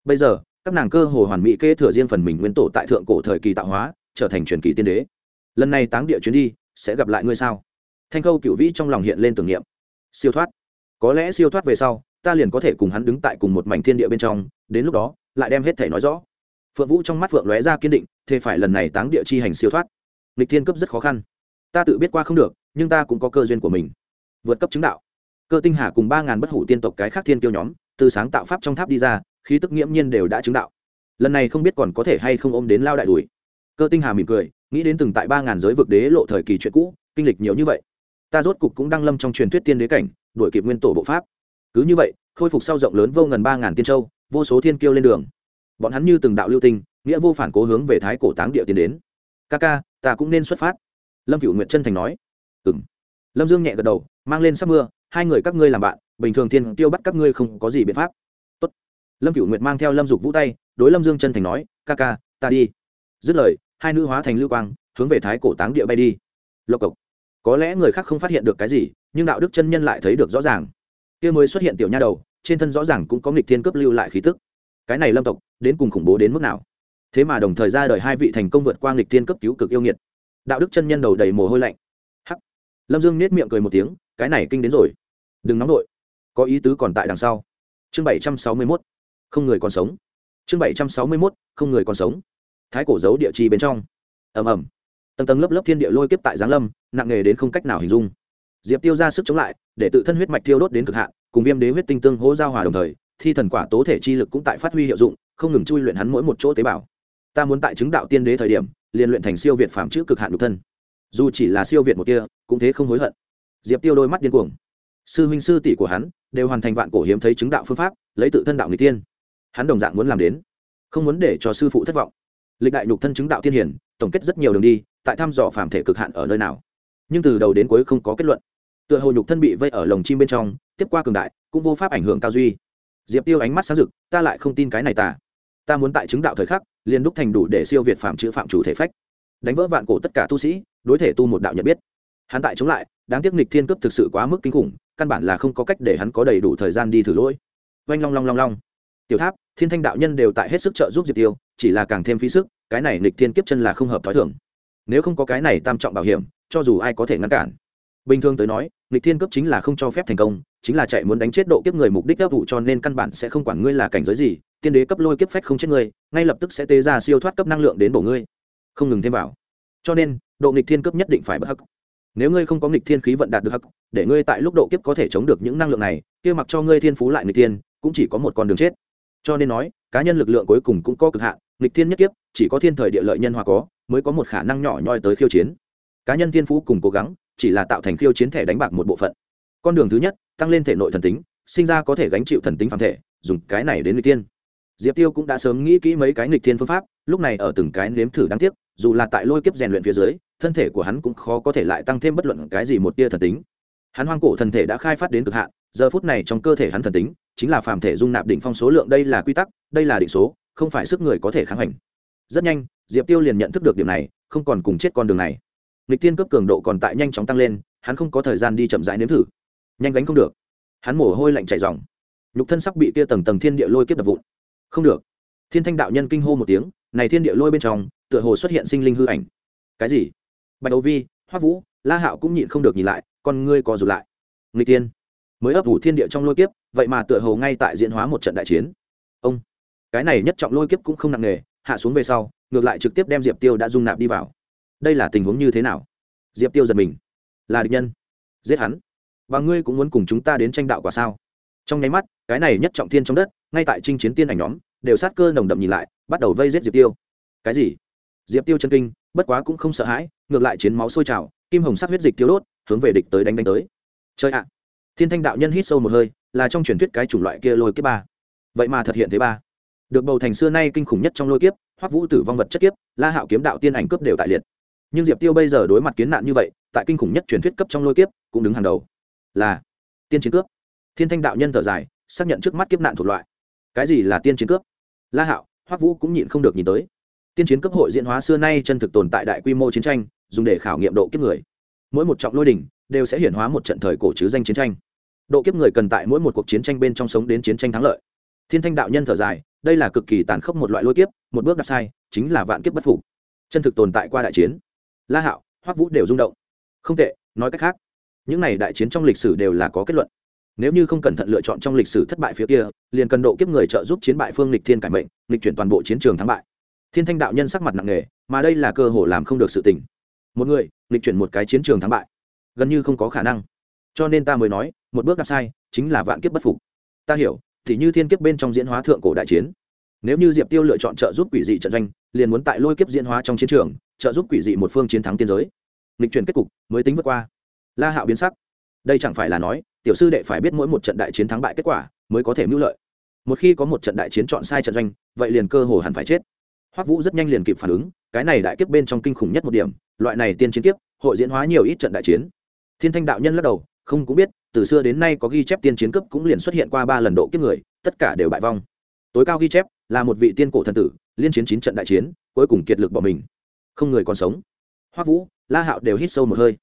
[SPEAKER 1] Bây giờ, các nàng cơ hồ hoàn mỹ kế thừa riêng phần mình nguyên tổ tại thượng cổ thời kỳ tạo hóa, trở thành truyền kỳ tiên đế. Lần này táng địa chuyến đi, sẽ gặp lại ngươi sao? Thanh khâu cựu vĩ trong lòng hiện lên tưởng niệm. Siêu thoát. Có lẽ siêu thoát về sau, ta liền có thể cùng hắn đứng tại cùng một mảnh thiên địa bên trong, đến lúc đó, lại đem hết thể nói rõ. Phượng vũ trong mắt phượng lóe ra kiên định, thế phải lần này táng địa chi hành siêu thoát. Lịch thiên cấp rất khó khăn. Ta tự biết qua không được nhưng ta cũng có cơ duyên của mình. Vượt cấp chứng đạo. Cơ tinh hà cùng ba ngàn bất hủ tiên tộc cái khác thiên tiêu nhóm, từ sáng tạo pháp trong tháp đi ra, khí tức nghiễm nhiên đều đã chứng đạo. Lần này không biết còn có thể hay không ôm đến lao đại đuổi. Cơ tinh hà mỉm cười, nghĩ đến từng tại ba ngàn giới vực đế lộ thời kỳ chuyện cũ, kinh lịch nhiều như vậy. Ta rốt cục cũng đăng lâm trong truyền thuyết tiên đế cảnh, đuổi kịp nguyên tổ bộ pháp. Cứ như vậy, khôi phục sau rộng lớn vô ngần ba ngàn tiên châu, vô số thiên kiêu lên đường. Bọn hắn như từng đạo lưu tinh, nghĩa vô phản cố hướng về thái cổ táng địa tiến đến. Ca ca, ta cũng nên xuất phát. Lâm cựu nguyện chân thành nói ừ lâm dương nhẹ gật đầu, mang lên sắp mưa, hai người các ngươi làm bạn, bình thường thiên tiêu bắt các ngươi không có gì biện pháp. Tốt. lâm cựu nguyệt mang theo lâm dục vũ tay, đối lâm dương chân thành nói, ca ca, ta đi. Dứt lời, hai nữ hóa thành lưu quang, hướng về thái cổ táng địa bay đi. Lộc cộc. Có lẽ người khác không phát hiện được cái gì, nhưng đạo đức chân nhân lại thấy được rõ ràng. Kia mới xuất hiện tiểu nha đầu, trên thân rõ ràng cũng có nghịch thiên cấp lưu lại khí tức. Cái này lâm tộc, đến cùng khủng bố đến mức nào? Thế mà đồng thời ra đời hai vị thành công vượt qua nghịch thiên cấp cứu cực yêu nghiệt. Đạo đức chân nhân đầu đầy mồ hôi lạnh lâm dương nết miệng cười một tiếng, cái này kinh đến rồi. Đừng nóng đội có ý tứ còn tại đằng sau. Chương bảy trăm sáu mươi mốt. Không người còn sống. Chương bảy trăm sáu mươi mốt. Không người còn sống. Thái cổ giấu địa chi bên trong. Ầm ầm. Tầng tầng lớp lớp thiên địa lôi kiếp tại giáng lâm, nặng nề đến không cách nào hình dung. Diệp tiêu ra sức chống lại, để tự thân huyết mạch tiêu đốt đến cực hạn, cùng viêm đế huyết tinh tương hỗ giao hòa đồng thời, thi thần quả tố thể chi lực cũng tại phát huy hiệu dụng, không ngừng chui luyện hắn mỗi một chỗ tế bào. Ta muốn tại chứng đạo tiên đế thời điểm, liền luyện thành siêu việt phạm chữ cực hạn độc thân dù chỉ là siêu việt một kia, cũng thế không hối hận. Diệp tiêu đôi mắt điên cuồng. Sư huynh sư tỷ của hắn đều hoàn thành vạn cổ hiếm thấy chứng đạo phương pháp, lấy tự thân đạo người tiên hắn đồng dạng muốn làm đến, không muốn để cho sư phụ thất vọng. Lịch đại nhục thân chứng đạo tiên hiển, tổng kết rất nhiều đường đi, tại thăm dò phàm thể cực hạn ở nơi nào. Nhưng từ đầu đến cuối không có kết luận. Tựa hồ nhục thân bị vây ở lồng chim bên trong, tiếp qua cường đại, cũng vô pháp ảnh hưởng cao duy. Diệp tiêu ánh mắt sáng rực, ta lại không tin cái này ta. Ta muốn tại chứng đạo thời khắc, liền đúc thành đủ để siêu việt phạm chữ phạm chủ thể phách đánh vỡ vạn cổ tất cả tu sĩ, đối thể tu một đạo nhận biết. Hắn tại chống lại, đáng tiếc nghịch thiên cấp thực sự quá mức kinh khủng, căn bản là không có cách để hắn có đầy đủ thời gian đi thử lỗi. Oanh long long long long. Tiểu tháp, thiên thanh đạo nhân đều tại hết sức trợ giúp diệp tiêu, chỉ là càng thêm phí sức, cái này nghịch thiên kiếp chân là không hợp t h ó i thưởng nếu không có cái này tam trọng bảo hiểm, cho dù ai có thể ngăn cản. Bình thường tới nói, nghịch thiên cấp chính là không cho phép thành công, chính là chạy muốn đánh chết độ kiếp người mục đích áp vụ cho nên căn bản sẽ không quản ngươi là cảnh giới gì, tiên đế cấp lôi kiếp phách không chết ngươi, ngay lập tức sẽ tế ra siêu thoát cấp năng lượng đến bổ ngươi không ngừng thêm vào. Cho nên, độ nghịch thiên cấp nhất định phải bất hắc. Nếu ngươi không có nghịch thiên khí vận đạt được hắc, để ngươi tại lúc độ kiếp có thể chống được những năng lượng này, kia mặc cho ngươi thiên phú lại nghịch thiên, cũng chỉ có một con đường chết. Cho nên nói, cá nhân lực lượng cuối cùng cũng có cực hạn, nghịch thiên nhất kiếp, chỉ có thiên thời địa lợi nhân hòa có, mới có một khả năng nhỏ nhoi tới khiêu chiến. Cá nhân thiên phú cùng cố gắng, chỉ là tạo thành khiêu chiến thẻ đánh bạc một bộ phận. Con đường thứ nhất, tăng lên thể nội thần tính, sinh ra có thể gánh chịu thần tính phản thể, dùng cái này đến nghịch thiên. Diệp tiêu cũng đã sớm nghĩ kỹ mấy cái nghịch thiên phương pháp, lúc này ở từng cái nếm thử đáng tiếc dù là tại lôi kiếp rèn luyện phía dưới, thân thể của hắn cũng khó có thể lại tăng thêm bất luận cái gì một tia thần tính. Hắn hoang cổ thần thể đã khai phát đến cực hạn, giờ phút này trong cơ thể hắn thần tính chính là phàm thể dung nạp đỉnh phong số lượng, đây là quy tắc, đây là định số, không phải sức người có thể kháng hành. Rất nhanh, diệp tiêu liền nhận thức được điểm này, không còn cùng chết con đường này. Lịch tiên cấp cường độ còn tại nhanh chóng tăng lên, hắn không có thời gian đi chậm rãi nếm thử. Nhanh gánh không được. Hắn mồ hôi lạnh chảy dòng nhục thân sắc bị kia tầng tầng thiên địa lôi kiếp đập vụn. Không được. Thiên thanh đạo nhân kinh hô một tiếng, này thiên địa lôi bên trong tựa hồ xuất hiện sinh linh hư ảnh. Cái gì? Bạch âu vi, hoắc vũ, la hạo cũng nhịn không được nhìn lại, con ngươi co rụt lại. Người tiên mới ấp ủ thiên địa trong lôi kiếp, vậy mà tựa hồ ngay tại diễn hóa một trận đại chiến. Ông, cái này nhất trọng lôi kiếp cũng không nặng nề, hạ xuống về sau, ngược lại trực tiếp đem diệp tiêu đã dung nạp đi vào. Đây là tình huống như thế nào? Diệp tiêu giật mình. Là địch nhân. Giết hắn. Và ngươi cũng muốn cùng chúng ta đến tranh đạo quả sao? Trong nháy mắt, cái này nhất trọng thiên trong đất, ngay tại trinh chiến tiên ảnh nhóm, đều sát cơ nồng đậm nhìn lại, bắt đầu vây giết diệp tiêu. Cái gì? Diệp tiêu chân kinh, bất quá cũng không sợ hãi, ngược lại chiến máu sôi trào, kim hồng sắc huyết dịch tiêu đốt, hướng về địch tới đánh đánh tới. Chơi ạ! Thiên thanh đạo nhân hít sâu một hơi, là trong truyền thuyết cái chủng loại kia lôi kiếp ba. Vậy mà thật hiện thế ba. Được bầu thành xưa nay kinh khủng nhất trong lôi kiếp, hoắc vũ tử vong vật chất kiếp, la hạo kiếm đạo tiên ảnh cướp đều tại liệt. Nhưng diệp tiêu bây giờ đối mặt kiến nạn như vậy, tại kinh khủng nhất truyền thuyết cấp trong lôi kiếp, cũng đứng hàng đầu. Là tiên chiến cướp. Thiên thanh đạo nhân thở dài, xác nhận trước mắt kiếp nạn thuộc loại. Cái gì là tiên chiến cướp? La hạo, hoắc vũ cũng nhịn không được nhìn tới tiên chiến cấp hội diễn hóa xưa nay chân thực tồn tại đại quy mô chiến tranh, dùng để khảo nghiệm độ kiếp người. Mỗi một trọng lôi đỉnh đều sẽ hiển hóa một trận thời cổ chứ danh chiến tranh. Độ kiếp người cần tại mỗi một cuộc chiến tranh bên trong sống đến chiến tranh thắng lợi. Thiên thanh đạo nhân thở dài, đây là cực kỳ tàn khốc một loại lôi kiếp, một bước đặt sai, chính là vạn kiếp bất phục. Chân thực tồn tại qua đại chiến. La hạo, hoắc vũ đều rung động. Không tệ, nói cách khác, những này đại chiến trong lịch sử đều là có kết luận. Nếu như không cẩn thận lựa chọn trong lịch sử thất bại phía kia, liền cần độ kiếp người trợ giúp chiến bại phương lịch thiên cải mệnh lịch chuyển toàn bộ chiến trường thắng bại thiên thanh đạo nhân sắc mặt nặng nề, mà đây là cơ hội làm không được sự tình. Một người lịch chuyển một cái chiến trường thắng bại. Gần như không có khả năng. Cho nên ta mới nói, một bước đạp sai, chính là vạn kiếp bất phục. Ta hiểu, thì như thiên kiếp bên trong diễn hóa thượng cổ đại chiến. Nếu như diệp tiêu lựa chọn trợ giúp quỷ dị trận doanh, liền muốn tại lôi kiếp diễn hóa trong chiến trường, trợ giúp quỷ dị một phương chiến thắng tiên giới. Nghịch chuyển kết cục, mới tính vượt qua. La hạo biến sắc. Đây chẳng phải là nói, tiểu sư đệ phải biết mỗi một trận đại chiến thắng bại kết quả, mới có thể mưu lợi. Một khi có một trận đại chiến chọn sai trận doanh, vậy liền cơ hồ hẳn phải chết hoắc vũ rất nhanh liền kịp phản ứng, cái này đại kiếp bên trong kinh khủng nhất một điểm, loại này tiên chiến kiếp, hội diễn hóa nhiều ít trận đại chiến. Thiên thanh đạo nhân lắc đầu, không cũng biết, từ xưa đến nay có ghi chép tiên chiến cấp cũng liền xuất hiện qua ba lần độ kiếp người, tất cả đều bại vong. Tối cao ghi chép, là một vị tiên cổ thần tử, liên chiến chín trận đại chiến, cuối cùng kiệt lực bỏ mình. Không người còn sống. Hoắc vũ, la hạo đều hít sâu một hơi.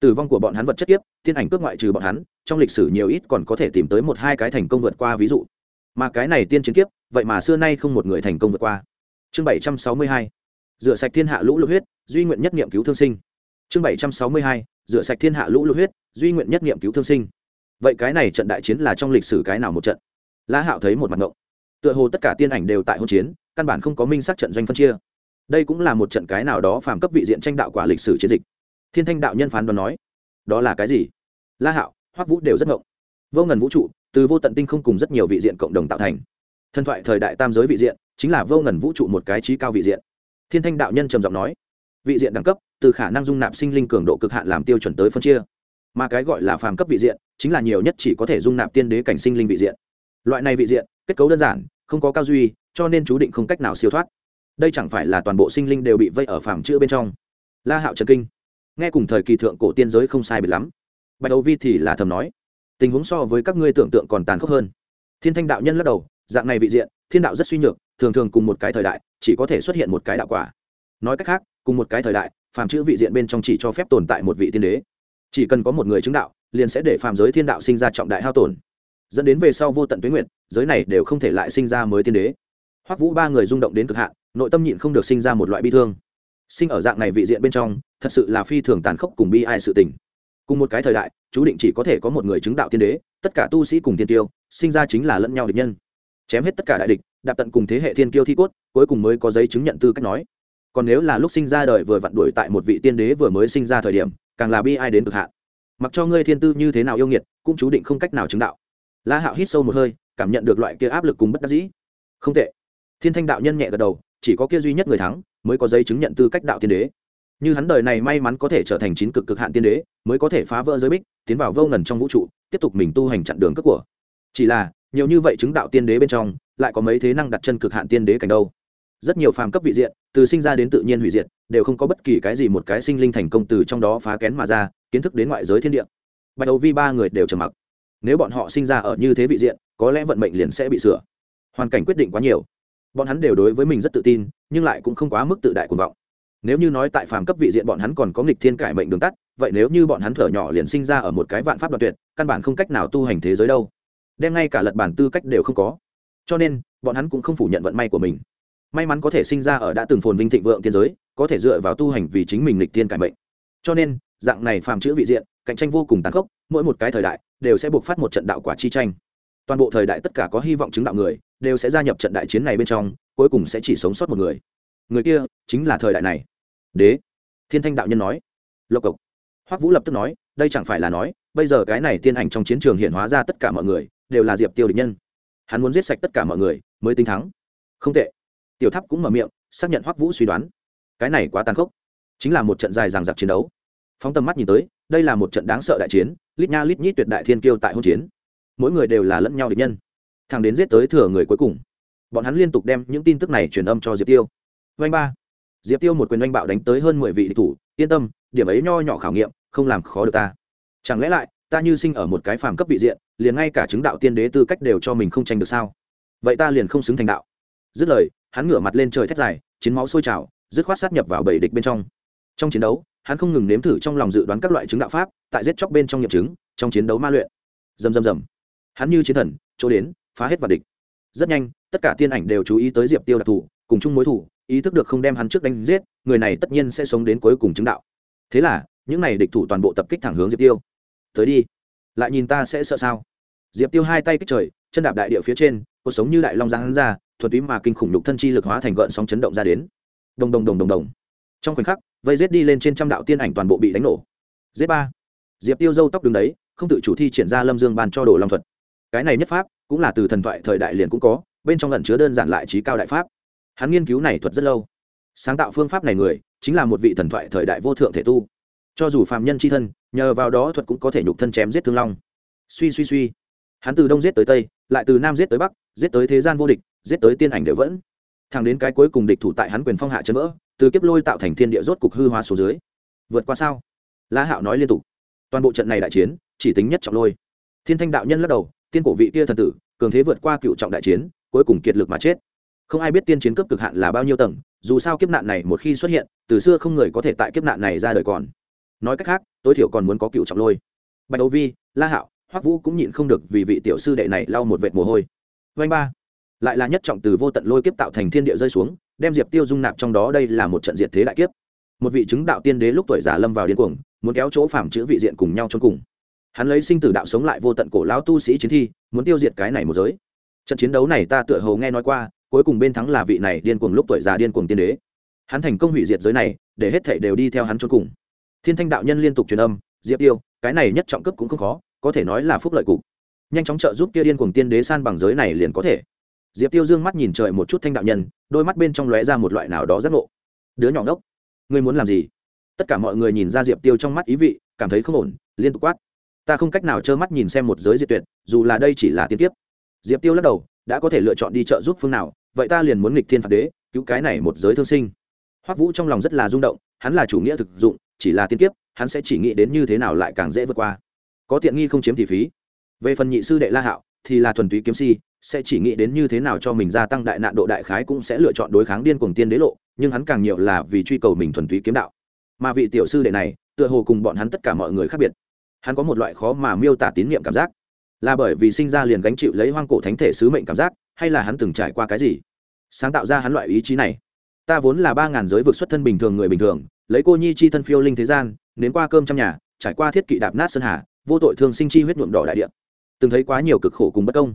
[SPEAKER 1] Tử vong của bọn hắn vật chất tiếp tiên ảnh cướp ngoại trừ bọn hắn, trong lịch sử nhiều ít còn có thể tìm tới một hai cái thành công vượt qua ví dụ. Mà cái này tiên chiến kiếp, vậy mà xưa nay không một người thành công vượt qua chương bảy trăm sáu mươi hai, rửa sạch thiên hạ lũ lụt huyết, duy nguyện nhất nghiệm cứu thương sinh. Chương bảy trăm sáu mươi hai, rửa sạch thiên hạ lũ lụt huyết, duy nguyện nhất nghiệm cứu thương sinh. Vậy cái này trận đại chiến là trong lịch sử cái nào một trận? La hạo thấy một mặt ngộng. Tựa hồ tất cả tiên ảnh đều tại hôn chiến, căn bản không có minh xác trận doanh phân chia. Đây cũng là một trận cái nào đó phàm cấp vị diện tranh đạo quả lịch sử chiến dịch. Thiên thanh đạo nhân phán đoán nói, đó là cái gì? La hạo, hoắc vũ đều rất ngộng. Vô ngần vũ trụ, từ vô tận tinh không cùng rất nhiều vị diện cộng đồng tạo thành. Thần thoại thời đại tam giới vị diện chính là vô ngần vũ trụ một cái trí cao vị diện. Thiên thanh đạo nhân trầm giọng nói, vị diện đẳng cấp, từ khả năng dung nạp sinh linh cường độ cực hạn làm tiêu chuẩn tới phân chia. Mà cái gọi là phàm cấp vị diện, chính là nhiều nhất chỉ có thể dung nạp tiên đế cảnh sinh linh vị diện. Loại này vị diện, kết cấu đơn giản, không có cao duy, cho nên chú định không cách nào siêu thoát. Đây chẳng phải là toàn bộ sinh linh đều bị vây ở phàm chữ bên trong. La hạo trần kinh. Nghe cùng thời kỳ thượng cổ tiên giới không sai biệt lắm. Bạch âu vi thì là thầm nói, tình huống so với các ngươi tưởng tượng còn tàn khốc hơn. Thiên thanh đạo nhân lắc đầu, dạng này vị diện, thiên đạo rất suy nhược thường thường cùng một cái thời đại, chỉ có thể xuất hiện một cái đạo quả. Nói cách khác, cùng một cái thời đại, phàm chữ vị diện bên trong chỉ cho phép tồn tại một vị tiên đế. Chỉ cần có một người chứng đạo, liền sẽ để phạm giới thiên đạo sinh ra trọng đại hao tổn. Dẫn đến về sau vô tận tuyến nguyện, giới này đều không thể lại sinh ra mới tiên đế. Hoắc vũ ba người rung động đến cực hạn, nội tâm nhịn không được sinh ra một loại bi thương. Sinh ở dạng này vị diện bên trong, thật sự là phi thường tàn khốc cùng bi ai sự tình. Cùng một cái thời đại, chú định chỉ có thể có một người chứng đạo tiên đế, tất cả tu sĩ cùng tiên tiêu, sinh ra chính là lẫn nhau địch nhân. Chém hết tất cả đại địch đạp tận cùng thế hệ thiên kiêu thi cốt, cuối cùng mới có giấy chứng nhận tư cách nói. Còn nếu là lúc sinh ra đời vừa vặn đuổi tại một vị tiên đế vừa mới sinh ra thời điểm, càng là bi ai đến cực hạn. Mặc cho ngươi thiên tư như thế nào yêu nghiệt, cũng chú định không cách nào chứng đạo. La hạo hít sâu một hơi, cảm nhận được loại kia áp lực cùng bất đắc dĩ. Không tệ. Thiên thanh đạo nhân nhẹ gật đầu, chỉ có kia duy nhất người thắng, mới có giấy chứng nhận tư cách đạo tiên đế. Như hắn đời này may mắn có thể trở thành chín cực cực hạn tiên đế, mới có thể phá vỡ giới bích, tiến vào vô ngần trong vũ trụ, tiếp tục mình tu hành chặn đường cất của. Chỉ là nhiều như vậy chứng đạo tiên đế bên trong, lại có mấy thế năng đặt chân cực hạn tiên đế cảnh đâu. Rất nhiều phàm cấp vị diện, từ sinh ra đến tự nhiên hủy diệt, đều không có bất kỳ cái gì một cái sinh linh thành công từ trong đó phá kén mà ra, kiến thức đến ngoại giới thiên địa. Bạch đầu vi ba người đều trầm mặc. Nếu bọn họ sinh ra ở như thế vị diện, có lẽ vận mệnh liền sẽ bị sửa. Hoàn cảnh quyết định quá nhiều. Bọn hắn đều đối với mình rất tự tin, nhưng lại cũng không quá mức tự đại cuồng vọng. Nếu như nói tại phàm cấp vị diện bọn hắn còn có nghịch thiên cải mệnh đường tắt, vậy nếu như bọn hắn thở nhỏ liền sinh ra ở một cái vạn pháp đoạt tuyệt, căn bản không cách nào tu hành thế giới đâu đem ngay cả lật bản tư cách đều không có. Cho nên, bọn hắn cũng không phủ nhận vận may của mình. May mắn có thể sinh ra ở đã từng phồn vinh thịnh vượng tiên giới, có thể dựa vào tu hành vì chính mình lịch tiên cải mệnh. Cho nên, dạng này phàm chữ vị diện, cạnh tranh vô cùng tàn khốc, mỗi một cái thời đại đều sẽ buộc phát một trận đạo quả chi tranh. Toàn bộ thời đại tất cả có hy vọng chứng đạo người, đều sẽ gia nhập trận đại chiến này bên trong, cuối cùng sẽ chỉ sống sót một người. Người kia chính là thời đại này. Đế. Thiên thanh đạo nhân nói. Lộc cộc. Hoắc vũ lập tức nói, đây chẳng phải là nói, bây giờ cái này tiên ảnh trong chiến trường hiện hóa ra tất cả mọi người đều là diệp tiêu địch nhân. Hắn muốn giết sạch tất cả mọi người, mới tính thắng. Không tệ. Tiểu tháp cũng mở miệng, xác nhận hoắc vũ suy đoán. Cái này quá tàn khốc. Chính là một trận dài ràng giặc chiến đấu. Phóng tầm mắt nhìn tới, đây là một trận đáng sợ đại chiến, lít nha lít nhít tuyệt đại thiên kiêu tại hôn chiến. Mỗi người đều là lẫn nhau địch nhân. Thằng đến giết tới thừa người cuối cùng. Bọn hắn liên tục đem những tin tức này truyền âm cho diệp tiêu. Vanh ba. Diệp tiêu một quyền oanh bạo đánh tới hơn mười vị địch thủ, yên tâm, điểm ấy nho nhỏ khảo nghiệm, không làm khó được ta. Chẳng lẽ lại, ta như sinh ở một cái phàm cấp vị diện liền ngay cả chứng đạo tiên đế tư cách đều cho mình không tranh được sao? Vậy ta liền không xứng thành đạo. Dứt lời, hắn ngửa mặt lên trời thét dài, chiến máu sôi trào, dứt khoát sát nhập vào bảy địch bên trong. Trong chiến đấu, hắn không ngừng nếm thử trong lòng dự đoán các loại chứng đạo pháp, tại giết chóc bên trong nghiệm chứng, trong chiến đấu ma luyện. Dầm dầm dầm hắn như chiến thần, chỗ đến, phá hết vào địch. Rất nhanh, tất cả tiên ảnh đều chú ý tới diệp tiêu đặc thù, cùng chung mối thủ ý thức được không đem hắn trước đánh giết, người này tất nhiên sẽ sống đến cuối cùng chứng đạo. Thế là, những này địch thủ toàn bộ tập kích thẳng hướng diệp tiêu. Tới đi. Lại nhìn ta sẽ sợ sao? Diệp tiêu hai tay kích trời, chân đạp đại địa phía trên, cuộc sống như đại long giang hắn ra thuật túy mà kinh khủng lục thân chi lực hóa thành gợn sóng chấn động ra đến. Đồng đồng đồng đồng đồng. Trong khoảnh khắc, vây rết đi lên trên trăm đạo tiên ảnh toàn bộ bị đánh nổ. Z ba. Diệp tiêu dâu tóc đứng đấy, không tự chủ thi triển ra lâm dương bàn cho đồ long thuật. Cái này nhất pháp, cũng là từ thần thoại thời đại liền cũng có, bên trong lần chứa đơn giản lại trí cao đại pháp. Hắn nghiên cứu này thuật rất lâu. Sáng tạo phương pháp này người, chính là một vị thần thoại thời đại vô thượng thể tu. Cho dù phàm nhân c h i thân, nhờ vào đó thuật cũng có thể nhục thân chém giết thương long. Suy suy suy hắn từ đông giết tới tây, lại từ nam giết tới bắc, giết tới thế gian vô địch, giết tới tiên ảnh đều vẫn. Thẳng đến cái cuối cùng địch thủ tại hắn quyền phong hạ chân vỡ, từ kiếp lôi tạo thành thiên địa rốt cục hư hóa số dưới. Vượt qua sao? La hạo nói liên tục. Toàn bộ trận này đại chiến, chỉ tính nhất trọng lôi. Thiên thanh đạo nhân lắc đầu, tiên cổ vị kia thần tử, cường thế vượt qua cựu trọng đại chiến, cuối cùng kiệt lực mà chết. Không ai biết tiên chiến cấp cực hạn là bao nhiêu tầng, dù sao kiếp nạn này một khi xuất hiện, từ xưa không người có thể tại kiếp nạn này ra đời còn. Nói cách khác, tối thiểu còn muốn có cựu trọng lôi. Bạch âu vi, la hạo hoắc vũ cũng nhịn không được vì vị tiểu sư đệ này lau một vệt mồ hôi. Vanh ba. Lại là nhất trọng từ vô tận lôi kiếp tạo thành thiên địa rơi xuống, đem diệp tiêu dung nạp trong đó đây là một trận diệt thế đại kiếp. Một vị chứng đạo tiên đế lúc tuổi già lâm vào điên cuồng, muốn kéo chỗ phạm chữ vị diện cùng nhau cho cùng. Hắn lấy sinh tử đạo sống lại vô tận cổ lão tu sĩ chiến thi, muốn tiêu diệt cái này một giới. Trận chiến đấu này ta tựa hầu nghe nói qua, cuối cùng bên thắng là vị này điên cuồng lúc tuổi già điên cuồng tiên đế. Hắn thành công hủy diệt giới này, để hết thảy đều đi theo hắn cho cùng. Thiên thanh đạo nhân liên tục truyền âm, diệp tiêu, cái này nhất trọng cấp cũng không khó có thể nói là phúc lợi cục. Nhanh chóng trợ giúp kia điên cuồng tiên đế san bằng giới này liền có thể. Diệp tiêu dương mắt nhìn trời một chút thanh đạo nhân, đôi mắt bên trong lóe ra một loại nào đó giác ngộ. Đứa nhỏ ngốc, ngươi muốn làm gì? Tất cả mọi người nhìn ra diệp tiêu trong mắt ý vị, cảm thấy không ổn, liên tục quát. Ta không cách nào trơ mắt nhìn xem một giới diệt tuyệt, dù là đây chỉ là tiên tiếp diệp tiêu lắc đầu, đã có thể lựa chọn đi trợ giúp phương nào, vậy ta liền muốn nghịch thiên phạt đế, cứu cái này một giới thương sinh. Hoắc vũ trong lòng rất là rung động, hắn là chủ nghĩa thực dụng, chỉ là tiên kiếp, hắn sẽ chỉ nghĩ đến như thế nào lại càng dễ vượt qua có tiện nghi không chiếm thì phí. Về phần nhị sư đệ la hạo, thì là thuần túy kiếm si, sẽ chỉ nghĩ đến như thế nào cho mình gia tăng đại nạn độ đại khái cũng sẽ lựa chọn đối kháng điên cuồng tiên đế lộ, nhưng hắn càng nhiều là vì truy cầu mình thuần túy kiếm đạo. Mà vị tiểu sư đệ này, tựa hồ cùng bọn hắn tất cả mọi người khác biệt. Hắn có một loại khó mà miêu tả tín nhiệm cảm giác. Là bởi vì sinh ra liền gánh chịu lấy hoang cổ thánh thể sứ mệnh cảm giác, hay là hắn từng trải qua cái gì? Sáng tạo ra hắn loại ý chí này. Ta vốn là ba ngàn giới vực xuất thân bình thường người bình thường, lấy cô nhi chi thân phiêu linh thế gian nến qua cơm trong nhà, trải qua thiết kỵ đạp nát sơn hà vô tội thương sinh chi huyết nhuộm đỏ đại địa. Từng thấy quá nhiều cực khổ cùng bất công.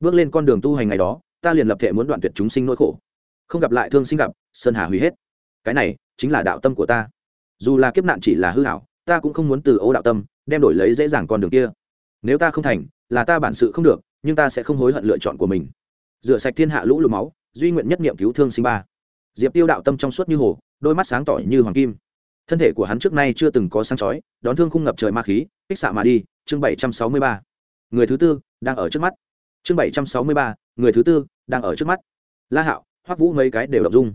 [SPEAKER 1] Bước lên con đường tu hành ngày đó, ta liền lập thể muốn đoạn tuyệt chúng sinh nỗi khổ. Không gặp lại thương sinh gặp, sơn hà hủy hết. Cái này chính là đạo tâm của ta. Dù là kiếp nạn chỉ là hư hảo ta cũng không muốn từ ô đạo tâm, đem đổi lấy dễ dàng con đường kia. Nếu ta không thành, là ta bản sự không được, nhưng ta sẽ không hối hận lựa chọn của mình. Rửa sạch thiên hạ lũ lụt máu, duy nguyện nhất niệm cứu thương sinh ba. Diệp tiêu đạo tâm trong suốt như hồ, đôi mắt sáng tỏ như hoàng kim. Thân thể của hắn trước nay chưa từng có sáng chói, đón thương khung ngập trời ma khí kích xạ mà đi, chương bảy trăm sáu mươi ba. Người thứ tư đang ở trước mắt. Chương bảy trăm sáu mươi ba, người thứ tư đang ở trước mắt. La hạo, hoắc vũ mấy cái đều đọc dung.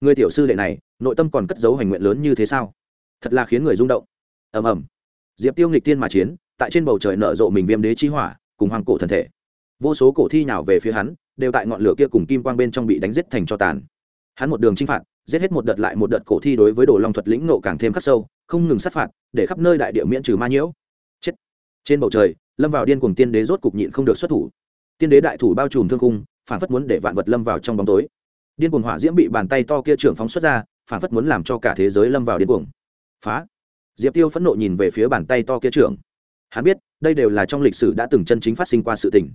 [SPEAKER 1] Người tiểu sư đệ này, nội tâm còn cất dấu hành nguyện lớn như thế sao? Thật là khiến người rung động. Ầm ầm. Diệp tiêu nghịch tiên mà chiến, tại trên bầu trời nở rộ mình viêm đế chi hỏa, cùng hoàng cổ thần thể. Vô số cổ thi nhào về phía hắn, đều tại ngọn lửa kia cùng kim quang bên trong bị đánh giết thành cho tàn. Hắn một đường chinh phạt, giết hết một đợt lại một đợt cổ thi đối với đồ long thuật lĩnh nộ càng thêm khắc sâu, không ngừng sát phạt, để khắp nơi đại địa miễn trừ ma nhiễu trên bầu trời, lâm vào điên cuồng tiên đế rốt cục nhịn không được xuất thủ. Tiên đế đại thủ bao trùm thương cung phản phất muốn để vạn vật lâm vào trong bóng tối. Điên cuồng hỏa diễm bị bàn tay to kia trưởng phóng xuất ra, phản phất muốn làm cho cả thế giới lâm vào điên cuồng. Phá! Diệp tiêu phẫn nộ nhìn về phía bàn tay to kia trưởng. Hắn biết, đây đều là trong lịch sử đã từng chân chính phát sinh qua sự tình.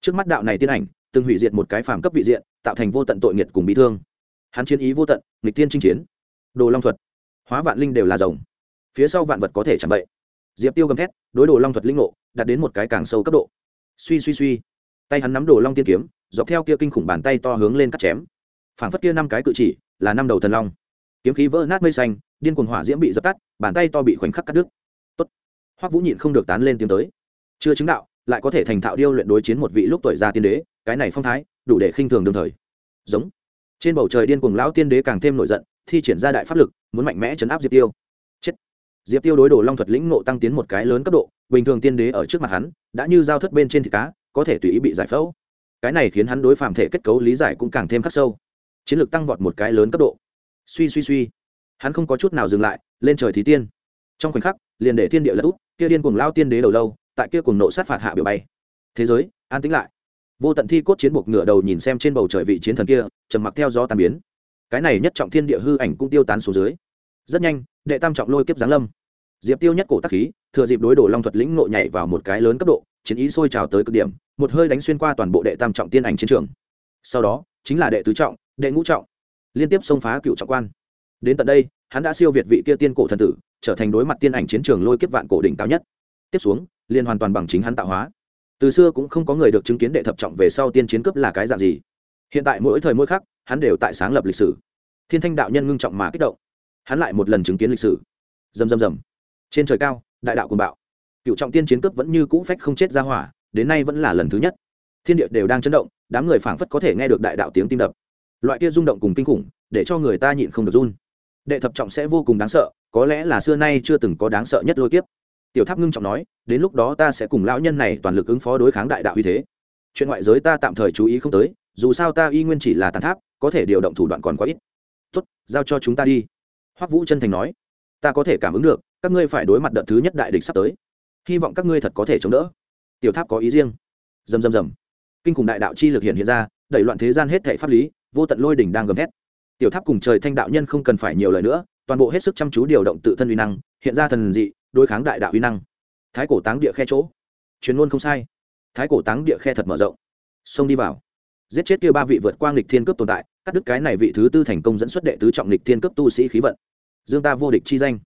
[SPEAKER 1] Trước mắt đạo này tiên ảnh, từng hủy diệt một cái phàm cấp vị diện, tạo thành vô tận tội nghiệt cùng bị thương. Hắn chiến ý vô tận, nghịch tiên chinh chiến. Đồ long thuật. Hóa vạn linh đều là rồng. Phía sau vạn vật có thể chẳng vậy diệp tiêu gầm thét, đối đồ long thuật linh ngộ, đạt đến một cái càng sâu cấp độ. Suy suy suy. Tay hắn nắm đồ long tiên kiếm, dọc theo kia kinh khủng bàn tay to hướng lên cắt chém. Phảng phất kia năm cái cự chỉ, là năm đầu thần long. Kiếm khí vỡ nát mây xanh, điên cuồng hỏa diễm bị dập tắt, bàn tay to bị khoảnh khắc cắt đứt. Tốt. Hoắc vũ nhịn không được tán lên tiếng tới. Chưa chứng đạo, lại có thể thành thạo điêu luyện đối chiến một vị lúc tuổi già tiên đế, cái này phong thái, đủ để khinh thường đương thời. Giống. Trên bầu trời điên cuồng lão tiên đế càng thêm nổi giận, thi triển ra đại pháp lực, muốn mạnh mẽ chấn áp diệp tiêu diệp tiêu đối đồ long thuật lĩnh ngộ tăng tiến một cái lớn cấp độ, bình thường tiên đế ở trước mặt hắn, đã như dao thất bên trên thịt cá, có thể tùy ý bị giải phẫu. Cái này khiến hắn đối phạm thể kết cấu lý giải cũng càng thêm khắc sâu. Chiến lược tăng vọt một cái lớn cấp độ. Suy suy suy. Hắn không có chút nào dừng lại, lên trời thí tiên. Trong khoảnh khắc, liền để thiên địa lật út kia điên cuồng lao tiên đế đầu lâu, tại kia cuồng nộ sát phạt hạ biểu bay. Thế giới, an tĩnh lại. Vô tận thi cốt chiến buộc ngựa đầu nhìn xem trên bầu trời vị chiến thần kia, trầm mặc theo gió tàn biến. Cái này nhất trọng thiên địa hư ảnh cũng tiêu tán xuống dưới. Rất nhanh, đệ tam trọng lôi kiếp giáng lâm diệp tiêu nhất cổ tắc khí, thừa dịp đối đồ long thuật lĩnh ngộ nhảy vào một cái lớn cấp độ, chiến ý sôi trào tới cực điểm, một hơi đánh xuyên qua toàn bộ đệ tam trọng tiên ảnh chiến trường. Sau đó, chính là đệ tứ trọng, đệ ngũ trọng, liên tiếp xông phá cựu trọng quan. Đến tận đây, hắn đã siêu việt vị kia tiên cổ thần tử, trở thành đối mặt tiên ảnh chiến trường lôi kiếp vạn cổ đỉnh cao nhất. Tiếp xuống, liên hoàn toàn bằng chính hắn tạo hóa. Từ xưa cũng không có người được chứng kiến đệ thập trọng về sau tiên chiến cướp là cái dạng gì. Hiện tại mỗi thời mỗi khắc, hắn đều tại sáng lập lịch sử. Thiên thanh đạo nhân ngưng trọng mà kích động. Hắn lại một lần chứng kiến lịch sử. Dầm dầm dầm trên trời cao, đại đạo cùng bạo. Cựu trọng tiên chiến cướp vẫn như cũ phách không chết ra hỏa, đến nay vẫn là lần thứ nhất. Thiên địa đều đang chấn động, đám người phảng phất có thể nghe được đại đạo tiếng tim đập. Loại kia rung động cùng kinh khủng, để cho người ta nhịn không được run. Đệ thập trọng sẽ vô cùng đáng sợ, có lẽ là xưa nay chưa từng có đáng sợ nhất lôi kiếp. Tiểu tháp ngưng trọng nói, đến lúc đó ta sẽ cùng lão nhân này toàn lực ứng phó đối kháng đại đạo uy thế. Chuyện ngoại giới ta tạm thời chú ý không tới, dù sao ta y nguyên chỉ là tàn tháp, có thể điều động thủ đoạn còn quá ít. Tốt, giao cho chúng ta đi. Hoắc vũ chân thành nói, ta có thể cảm ứng được các ngươi phải đối mặt đợt thứ nhất đại địch sắp tới. Hy vọng các ngươi thật có thể chống đỡ. Tiểu tháp có ý riêng. Dầm dầm dầm kinh khủng đại đạo chi lực hiện hiện ra, đẩy loạn thế gian hết thệ pháp lý, vô tận lôi đỉnh đang gầm hét tiểu tháp cùng trời thanh đạo nhân không cần phải nhiều lời nữa, toàn bộ hết sức chăm chú điều động tự thân uy năng, hiện ra thần dị, đối kháng đại đạo uy năng. Thái cổ táng địa khe chỗ. Chuyến luôn không sai. Thái cổ táng địa khe thật mở rộng. Xông đi vào. Giết chết kia ba vị vượt qua nghịch thiên cướp tồn tại, cắt đứt cái này vị thứ tư thành công dẫn xuất đệ tứ trọng nghịch thiên cướp tu sĩ khí vận. Dương ta vô địch chi danh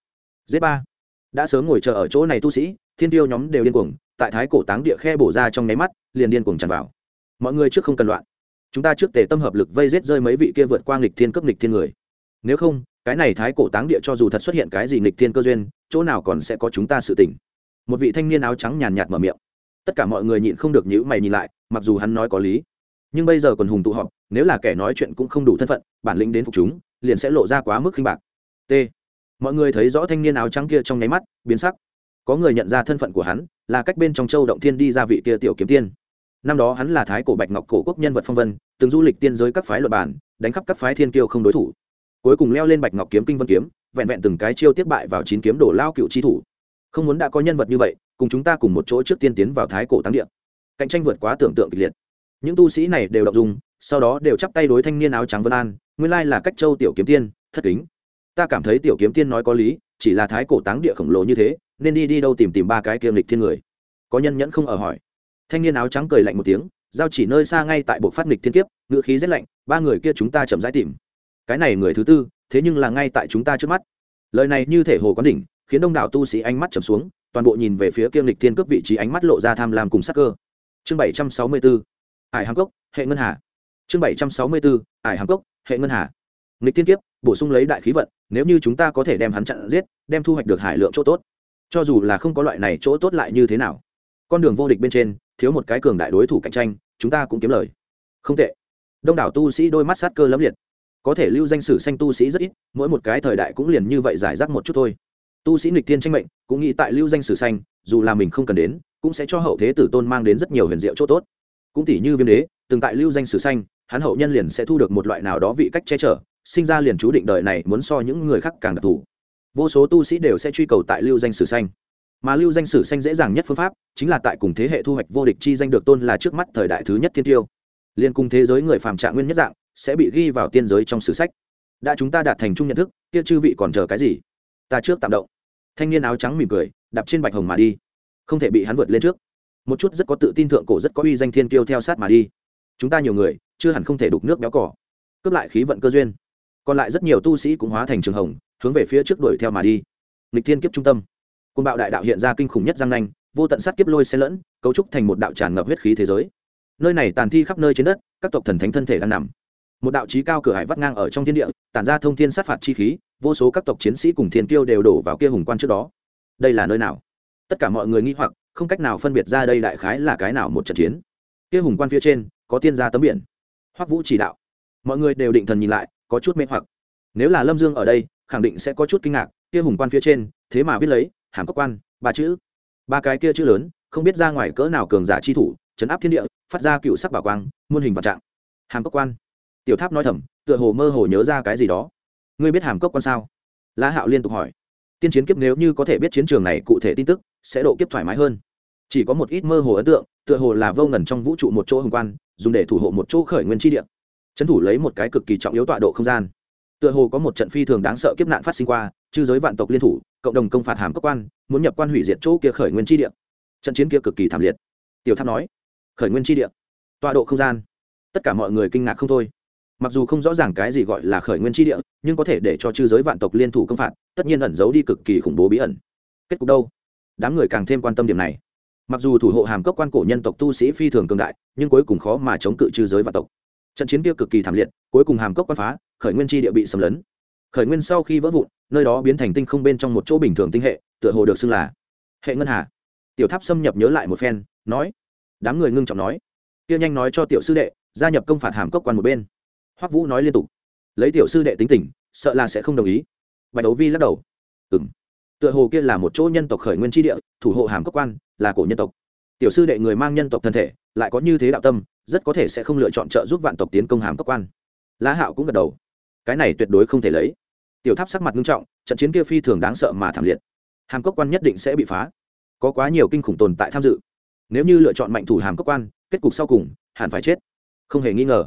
[SPEAKER 1] giết ba. Đã sớm ngồi chờ ở chỗ này tu sĩ, thiên tiêu nhóm đều điên cuồng, tại thái cổ táng địa khe bổ ra trong nháy mắt, liền điên cuồng tràn vào. Mọi người trước không cần loạn. Chúng ta trước tề tâm hợp lực vây giết rơi mấy vị kia vượt qua nghịch thiên cấp nghịch thiên người. Nếu không, cái này thái cổ táng địa cho dù thật xuất hiện cái gì nghịch thiên cơ duyên, chỗ nào còn sẽ có chúng ta sự tỉnh một vị thanh niên áo trắng nhàn nhạt mở miệng. Tất cả mọi người nhịn không được nhữ mày nhìn lại, mặc dù hắn nói có lý, nhưng bây giờ còn hùng tụ họp, nếu là kẻ nói chuyện cũng không đủ thân phận, bản lĩnh đến phục chúng, liền sẽ lộ ra quá mức khinh bạc. T mọi người thấy rõ thanh niên áo trắng kia trong nháy mắt, biến sắc. Có người nhận ra thân phận của hắn, là cách bên trong châu động thiên đi ra vị kia tiểu kiếm tiên. Năm đó hắn là thái cổ bạch ngọc cổ quốc nhân vật phong vân, từng du lịch tiên giới các phái luật bản đánh khắp các phái thiên kiêu không đối thủ. Cuối cùng leo lên bạch ngọc kiếm kinh vân kiếm, vẹn vẹn từng cái chiêu tiếp bại vào chín kiếm đổ lao cựu chi thủ. Không muốn đã có nhân vật như vậy, cùng chúng ta cùng một chỗ trước tiên tiến vào thái cổ táng địa. Cạnh tranh vượt quá tưởng tượng kịch liệt. Những tu sĩ này đều đọc dùng, sau đó đều chắp tay đối thanh niên áo trắng vân an, nguyên lai là cách châu tiểu kiếm tiên, thất kính ta cảm thấy tiểu kiếm tiên nói có lý, chỉ là thái cổ táng địa khổng lồ như thế, nên đi đi đâu tìm tìm ba cái kiêm lịch thiên người. Có nhân nhẫn không ở hỏi. Thanh niên áo trắng cười lạnh một tiếng, giao chỉ nơi xa ngay tại bộ phát nghịch thiên kiếp ngự khí rét lạnh, ba người kia chúng ta chậm rãi tìm. Cái này người thứ tư, thế nhưng là ngay tại chúng ta trước mắt. Lời này như thể hồ quán đỉnh, khiến đông đảo tu sĩ ánh mắt trầm xuống, toàn bộ nhìn về phía kiêm lịch thiên cướp vị trí ánh mắt lộ ra tham lam cùng sắc cơ. Chương bảy trăm sáu mươi bốn ải hàm cốc, hệ ngân hà. Chương bảy trăm sáu mươi bốn ải hàm cốc, hệ ngân hà. Nghịch thiên kiếp, bổ sung lấy đại khí vận nếu như chúng ta có thể đem hắn chặn giết đem thu hoạch được hải lượng chỗ tốt cho dù là không có loại này chỗ tốt lại như thế nào. Con đường vô địch bên trên thiếu một cái cường đại đối thủ cạnh tranh chúng ta cũng kiếm lời. Không tệ. Đông đảo tu sĩ đôi mắt sát cơ lẫm liệt. Có thể lưu danh sử sanh tu sĩ rất ít mỗi một cái thời đại cũng liền như vậy giải rác một chút thôi. Tu sĩ nghịch thiên tranh mệnh cũng nghĩ tại lưu danh sử sanh, dù là mình không cần đến cũng sẽ cho hậu thế tử tôn mang đến rất nhiều huyền diệu chỗ tốt. Cũng tỷ như viêm đế từng tại lưu danh sử sanh, hắn hậu nhân liền sẽ thu được một loại nào đó vị cách che chở sinh ra liền chú định đời này muốn so những người khác càng đặc thù. Vô số tu sĩ đều sẽ truy cầu tại lưu danh sử xanh mà lưu danh sử xanh dễ dàng nhất phương pháp chính là tại cùng thế hệ thu hoạch vô địch chi danh được tôn là trước mắt thời đại thứ nhất thiên tiêu. Liên cùng thế giới người phàm trạng nguyên nhất dạng, sẽ bị ghi vào tiên giới trong sử sách. Đã chúng ta đạt thành chung nhận thức, kia chư vị còn chờ cái gì? Ta trước tạm động. Thanh niên áo trắng mỉm cười, đạp trên bạch hồng mà đi. Không thể bị hắn vượt lên trước. Một chút rất có tự tin thượng cổ rất có uy danh thiên kiêu theo sát mà đi. Chúng ta nhiều người, chưa hẳn không thể đục nước béo cỏ. Cướp lại khí vận cơ duyên còn lại rất nhiều tu sĩ cũng hóa thành trường hồng, hướng về phía trước đuổi theo mà đi. Lịch thiên kiếp trung tâm. Côn bạo đại đạo hiện ra kinh khủng nhất giang nanh, vô tận sát kiếp lôi xe lẫn, cấu trúc thành một đạo tràn ngập huyết khí thế giới. Nơi này tàn thi khắp nơi trên đất, các tộc thần thánh thân thể đang nằm. Một đạo trí cao cửa hải vắt ngang ở trong thiên địa, tản ra thông thiên sát phạt chi khí, vô số các tộc chiến sĩ cùng thiên kiêu đều đổ vào kia hùng quan trước đó. Đây là nơi nào? Tất cả mọi người nghi hoặc, không cách nào phân biệt ra đây đại khái là cái nào một trận chiến. Kia hùng quan phía trên, có tiên gia tấm biển. Hoắc vũ chỉ đạo. Mọi người đều định thần nhìn lại có chút mê hoặc. Nếu là lâm dương ở đây, khẳng định sẽ có chút kinh ngạc, kia hùng quan phía trên, thế mà viết lấy, hàm cốc quan, ba chữ. Ba cái kia chữ lớn, không biết ra ngoài cỡ nào cường giả chi thủ, chấn áp thiên địa, phát ra cựu sắc bảo quang, muôn hình vạn trạng. Hàm cốc quan. Tiểu tháp nói thầm, tựa hồ mơ hồ nhớ ra cái gì đó. Ngươi biết hàm cốc quan sao? La hạo liên tục hỏi. Tiên chiến kiếp nếu như có thể biết chiến trường này cụ thể tin tức, sẽ độ kiếp thoải mái hơn. Chỉ có một ít mơ hồ ấn tượng, tựa hồ là vô ngần trong vũ trụ một chỗ hùng quan, dùng để thủ hộ một chỗ khởi nguyên tri địa trấn thủ lấy một cái cực kỳ trọng yếu tọa độ không gian. Tựa hồ có một trận phi thường đáng sợ kiếp nạn phát sinh qua, chư giới vạn tộc liên thủ, cộng đồng công phạt hàm cấp quan, muốn nhập quan hủy diệt chỗ kia khởi nguyên tri địa. Trận chiến kia cực kỳ thảm liệt. Tiểu tháp nói, khởi nguyên tri địa, tọa độ không gian. Tất cả mọi người kinh ngạc không thôi. Mặc dù không rõ ràng cái gì gọi là khởi nguyên tri địa, nhưng có thể để cho chư giới vạn tộc liên thủ công phạt, tất nhiên ẩn giấu đi cực kỳ khủng bố bí ẩn. Kết cục đâu? Đám người càng thêm quan tâm điểm này. Mặc dù thủ hộ hàm cấp quan cổ nhân tộc tu sĩ phi thường cường đại, nhưng cuối cùng khó mà chống cự chư giới vạn tộc trận chiến kia cực kỳ thảm liệt, cuối cùng hàm cốc quan phá, khởi nguyên tri địa bị xâm lấn. Khởi nguyên sau khi vỡ vụn, nơi đó biến thành tinh không bên trong một chỗ bình thường tinh hệ, tựa hồ được xưng là hệ ngân hà. Tiểu tháp xâm nhập nhớ lại một phen, nói, đám người ngưng trọng nói. Kia nhanh nói cho tiểu sư đệ, gia nhập công phạt hàm cốc quan một bên. Hoắc vũ nói liên tục, lấy tiểu sư đệ tính tình, sợ là sẽ không đồng ý. Bạch đấu vi lắc đầu ừng tựa hồ kia là một chỗ nhân tộc khởi nguyên tri địa, thủ hộ hàm cốc quan, là cổ nhân tộc tiểu sư đệ người mang nhân tộc thân thể, lại có như thế đạo tâm, rất có thể sẽ không lựa chọn trợ giúp vạn tộc tiến công hàm cốc quan. La hạo cũng gật đầu. Cái này tuyệt đối không thể lấy. Tiểu tháp sắc mặt nghiêm trọng, trận chiến kia phi thường đáng sợ mà thảm liệt. Hàm cốc quan nhất định sẽ bị phá. Có quá nhiều kinh khủng tồn tại tham dự. Nếu như lựa chọn mạnh thủ hàm cốc quan, kết cục sau cùng hẳn phải chết. Không hề nghi ngờ.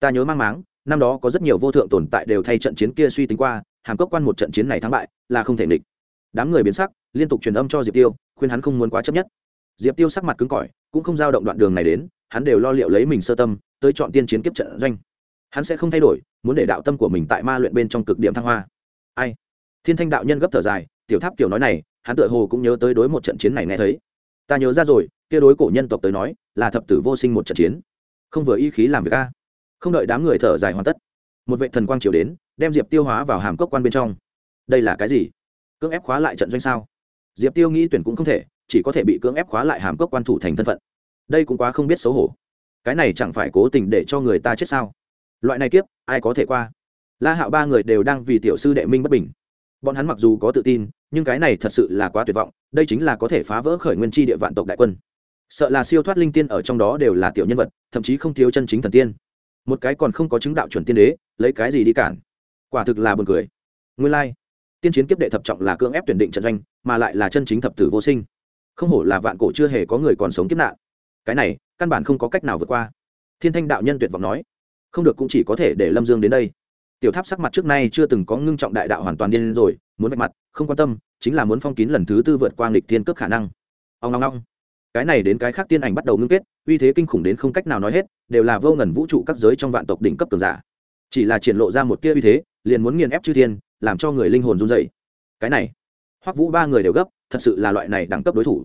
[SPEAKER 1] Ta nhớ mang máng, năm đó có rất nhiều vô thượng tồn tại đều thay trận chiến kia suy tính qua, hàm cốc quan một trận chiến này thắng bại là không thể nghịch. Đám người biến sắc, liên tục truyền âm cho diệp tiêu, khuyên hắn không muốn quá chấp nhất diệp tiêu sắc mặt cứng cỏi, cũng không giao động đoạn đường này đến, hắn đều lo liệu lấy mình sơ tâm, tới chọn tiên chiến kiếp trận doanh. Hắn sẽ không thay đổi, muốn để đạo tâm của mình tại ma luyện bên trong cực điểm thăng hoa. Ai? Thiên thanh đạo nhân gấp thở dài, tiểu tháp kiểu nói này, hắn tựa hồ cũng nhớ tới đối một trận chiến này nghe thấy. Ta nhớ ra rồi, kia đối cổ nhân tộc tới nói, là thập tử vô sinh một trận chiến. Không vừa y khí làm việc a. Không đợi đám người thở dài hoàn tất, một vệ thần quang triều đến, đem diệp tiêu hóa vào hàm cốc quan bên trong. Đây là cái gì? Cưỡng ép khóa lại trận doanh sao? Diệp tiêu nghĩ tuyển cũng không thể chỉ có thể bị cưỡng ép khóa lại hàm cốc quan thủ thành thân phận. Đây cũng quá không biết xấu hổ. Cái này chẳng phải cố tình để cho người ta chết sao? Loại này kiếp, ai có thể qua? La hạo ba người đều đang vì tiểu sư đệ minh bất bình. Bọn hắn mặc dù có tự tin, nhưng cái này thật sự là quá tuyệt vọng, đây chính là có thể phá vỡ khởi nguyên tri địa vạn tộc đại quân. Sợ là siêu thoát linh tiên ở trong đó đều là tiểu nhân vật, thậm chí không thiếu chân chính thần tiên. Một cái còn không có chứng đạo chuẩn tiên đế, lấy cái gì đi cản? Quả thực là buồn cười. Nguyên lai、like. tiên chiến kiếp đệ thập trọng là cưỡng ép tuyển định trận doanh, mà lại là chân chính thập tử vô sinh không hổ là vạn cổ chưa hề có người còn sống kiếp nạn. Cái này, căn bản không có cách nào vượt qua. Thiên thanh đạo nhân tuyệt vọng nói, không được cũng chỉ có thể để lâm dương đến đây. Tiểu tháp sắc mặt trước nay chưa từng có ngưng trọng đại đạo hoàn toàn điên rồi, muốn vạch mặt, không quan tâm, chính là muốn phong kín lần thứ tư vượt qua nghịch thiên cướp khả năng. Ông long long cái này đến cái khác tiên ảnh bắt đầu ngưng kết, uy thế kinh khủng đến không cách nào nói hết, đều là vô ngần vũ trụ các giới trong vạn tộc đỉnh cấp cường giả. Chỉ là triển lộ ra một tia uy thế, liền muốn nghiền ép chư thiên, làm cho người linh hồn run dậy cái này hoắc vũ ba người đều gấp, thật sự là loại này đẳng cấp đối thủ.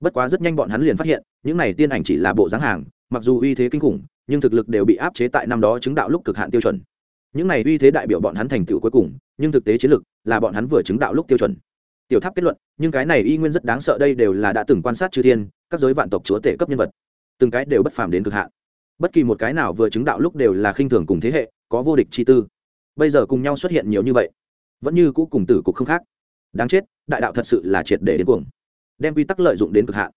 [SPEAKER 1] Bất quá rất nhanh bọn hắn liền phát hiện, những này tiên ảnh chỉ là bộ dáng hàng, mặc dù uy thế kinh khủng, nhưng thực lực đều bị áp chế tại năm đó chứng đạo lúc cực hạn tiêu chuẩn. Những này uy thế đại biểu bọn hắn thành tựu cuối cùng, nhưng thực tế chiến lực là bọn hắn vừa chứng đạo lúc tiêu chuẩn. Tiểu tháp kết luận, nhưng cái này y nguyên rất đáng sợ đây đều là đã từng quan sát chư thiên, các giới vạn tộc chúa tể cấp nhân vật. Từng cái đều bất phàm đến cực hạn. Bất kỳ một cái nào vừa chứng đạo lúc đều là khinh thường cùng thế hệ, có vô địch chi tư. Bây giờ cùng nhau xuất hiện nhiều như vậy, vẫn như cũ cùng tử cục không khác đáng chết, đại đạo thật sự là triệt để đến cuồng. Đem quy tắc lợi dụng đến cực hạn.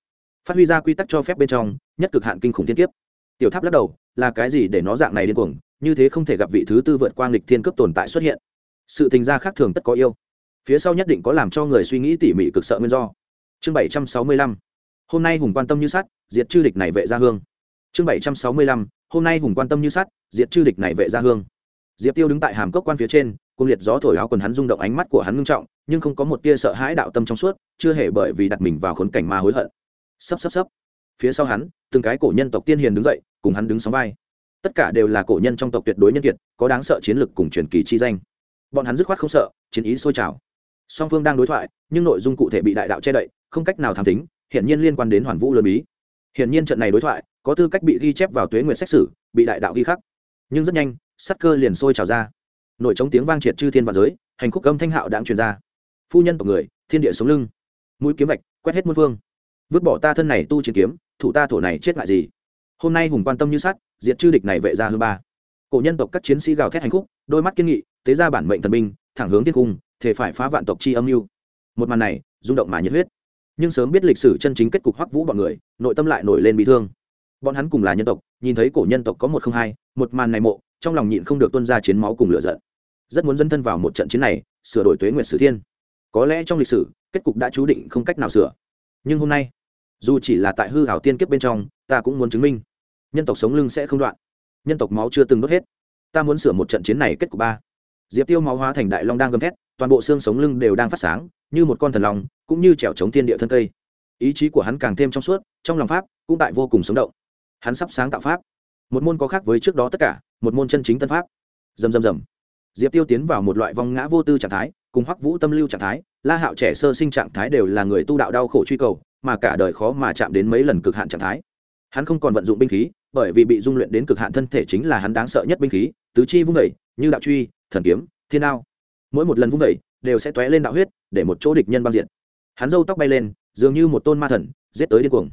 [SPEAKER 1] Phát huy ra quy tắc cho phép bên trong, nhất cực hạn kinh khủng thiên kiếp. Tiểu tháp lắc đầu, là cái gì để nó dạng này điên cuồng, như thế không thể gặp vị thứ tư vượt qua nghịch thiên cấp tồn tại xuất hiện. Sự tình gia khác thường tất có yêu. Phía sau nhất định có làm cho người suy nghĩ tỉ mỉ cực sợ nguyên do. Chương bảy trăm sáu mươi lăm. Hôm nay hùng quan tâm như sắt, diệt chư địch này vệ gia hương. Chương bảy trăm sáu mươi lăm. Hôm nay hùng quan tâm như sắt, diệt chư địch này vệ gia hương. Diệp tiêu đứng tại hàm cốc quan phía trên cung liệt gió thổi áo quần hắn rung động ánh mắt của hắn ngưng trọng, nhưng không có một tia sợ hãi đạo tâm trong suốt, chưa hề bởi vì đặt mình vào khốn cảnh mà hối hận. Sắp sắp sắp phía sau hắn, từng cái cổ nhân tộc tiên hiền đứng dậy, cùng hắn đứng sóng vai. Tất cả đều là cổ nhân trong tộc tuyệt đối nhân kiệt, có đáng sợ chiến lực cùng truyền kỳ chi danh. Bọn hắn dứt khoát không sợ, chiến ý sôi trào. Song phương đang đối thoại, nhưng nội dung cụ thể bị đại đạo che đậy, không cách nào tham tính hiện nhiên liên quan đến hoàn vũ lớn bí. Hiện nhiên trận này đối thoại, có tư cách bị ghi chép vào tuế nguyệt xét xử bị đại đạo ghi khắc. Nhưng rất nhanh sắc cơ liền sôi trào ra nội trống tiếng vang triệt chư thiên và giới, hành khúc âm thanh hạo đạm truyền ra. Phu nhân tộc người, thiên địa sống lưng. Mũi kiếm vạch, quét hết muôn phương. Vứt bỏ ta thân này tu chiến kiếm, thủ ta thổ này chết ngại gì? Hôm nay hùng quan tâm như sắt, diệt chư địch này vệ ra hư ba. Cổ nhân tộc các chiến sĩ gào thét hành khúc, đôi mắt kiên nghị, tế ra bản mệnh thần binh, thẳng hướng thiên cung thể phải phá vạn tộc chi âm mưu. Một màn này, rung động mà nhiệt huyết. Nhưng sớm biết lịch sử chân chính kết cục hoắc vũ bọn người, nội tâm lại nổi lên bị thương. Bọn hắn cùng là nhân tộc, nhìn thấy cổ nhân tộc có một không hai, một màn này mộ, trong lòng nhịn không được tuân ra chiến máu cùng lửa giận rất muốn dân thân vào một trận chiến này, sửa đổi tuế nguyệt sử thiên. Có lẽ trong lịch sử, kết cục đã chú định không cách nào sửa. Nhưng hôm nay, dù chỉ là tại hư hảo tiên kiếp bên trong, ta cũng muốn chứng minh, nhân tộc sống lưng sẽ không đoạn. Nhân tộc máu chưa từng đốt hết. Ta muốn sửa một trận chiến này kết cục ba. Diệp tiêu máu hóa thành đại long đang gầm thét, toàn bộ xương sống lưng đều đang phát sáng, như một con thần long, cũng như trèo chống thiên địa thân cây. Ý chí của hắn càng thêm trong suốt, trong lòng pháp cũng tại vô cùng sống động. Hắn sắp sáng tạo pháp. Một môn có khác với trước đó tất cả, một môn chân chính tân pháp. Dầm dầm dầm diệp tiêu tiến vào một loại vong ngã vô tư trạng thái, cùng hoắc vũ tâm lưu trạng thái, la hạo trẻ sơ sinh trạng thái đều là người tu đạo đau khổ truy cầu, mà cả đời khó mà chạm đến mấy lần cực hạn trạng thái. Hắn không còn vận dụng binh khí, bởi vì bị dung luyện đến cực hạn thân thể chính là hắn đáng sợ nhất binh khí, tứ chi vung vẩy như đạo truy, thần kiếm, thiên ao mỗi một lần vung vẩy đều sẽ tóe lên đạo huyết, để một chỗ địch nhân băng diện hắn râu tóc bay lên, dường như một tôn ma thần, giết tới điên cuồng.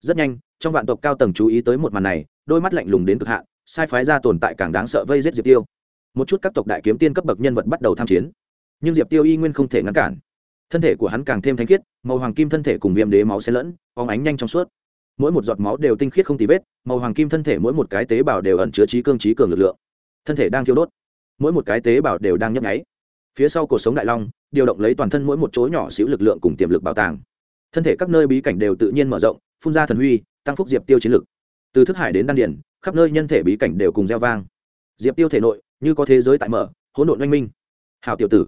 [SPEAKER 1] Rất nhanh, trong vạn tộc cao tầng chú ý tới một màn này, đôi mắt lạnh lùng đến cực hạn, sai phái ra tồn tại càng đáng sợ vây giết diệp tiêu một chút các tộc đại kiếm tiên cấp bậc nhân vật bắt đầu tham chiến. Nhưng diệp tiêu y nguyên không thể ngăn cản. Thân thể của hắn càng thêm thanh khiết, màu hoàng kim thân thể cùng viêm đế máu xen lẫn, phóng ánh nhanh trong suốt. Mỗi một giọt máu đều tinh khiết không tì vết, màu hoàng kim thân thể mỗi một cái tế bào đều ẩn chứa trí cương trí cường lực lượng. Thân thể đang thiêu đốt, mỗi một cái tế bào đều đang nhấp nháy. Phía sau cuộc sống đại long, điều động lấy toàn thân mỗi một chỗ nhỏ xíu lực lượng cùng tiềm lực bảo tàng. Thân thể các nơi bí cảnh đều tự nhiên mở rộng, phun ra thần huy, tăng phúc diệp tiêu chiến lực. Từ thức hải đến đan điển khắp nơi nhân thể bí cảnh đều cùng gieo vang. Diệp tiêu thể nội như có thế giới tại mở, hỗn độn oanh minh. Hào tiểu tử,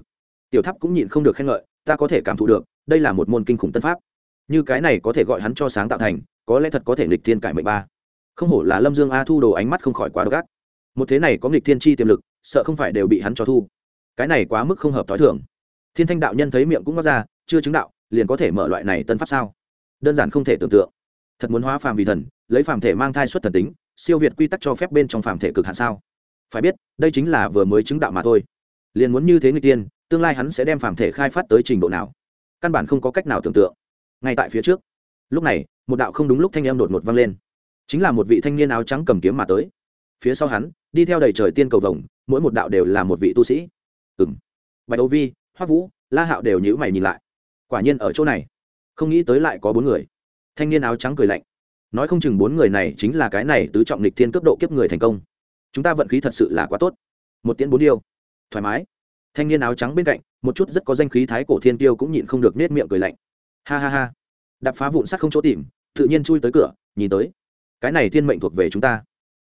[SPEAKER 1] tiểu tháp cũng nhịn không được khen ngợi, ta có thể cảm thụ được, đây là một môn kinh khủng tân pháp. Như cái này có thể gọi hắn cho sáng tạo thành, có lẽ thật có thể nghịch thiên cải mệnh ba. Không hổ là lâm dương a thu đồ ánh mắt không khỏi quá độc ác. Một thế này có nghịch thiên chi tiềm lực, sợ không phải đều bị hắn cho thu. Cái này quá mức không hợp t h o i thường. Thiên thanh đạo nhân thấy miệng cũng ngót ra, chưa chứng đạo, liền có thể mở loại này tân pháp sao? Đơn giản không thể tưởng tượng. Thật muốn hóa phàm vì thần, lấy phàm thể mang thai xuất thần tính, siêu việt quy tắc cho phép bên trong phàm thể cực hạn sao? Phải biết, đây chính là vừa mới chứng đạo mà thôi. Liền muốn như thế người tiên, tương lai hắn sẽ đem phàm thể khai phát tới trình độ nào? Căn bản không có cách nào tưởng tượng. Ngay tại phía trước, lúc này, một đạo không đúng lúc thanh em đột ngột vang lên. Chính là một vị thanh niên áo trắng cầm kiếm mà tới. Phía sau hắn, đi theo đầy trời tiên cầu vồng, mỗi một đạo đều là một vị tu sĩ. Ừng bạch âu vi, hoắc vũ, la hạo đều nhữ mày nhìn lại. Quả nhiên ở chỗ này, không nghĩ tới lại có bốn người. Thanh niên áo trắng cười lạnh. Nói không chừng bốn người này chính là cái này tứ trọng lịch thiên cấp độ kiếp người thành công chúng ta vận khí thật sự là quá tốt. Một tiễn bốn điêu thoải mái. Thanh niên áo trắng bên cạnh, một chút rất có danh khí thái cổ thiên tiêu cũng nhịn không được nết miệng cười lạnh. Ha ha ha. Đạp phá vụn sắt không chỗ tìm, tự nhiên chui tới cửa, nhìn tới. Cái này thiên mệnh thuộc về chúng ta.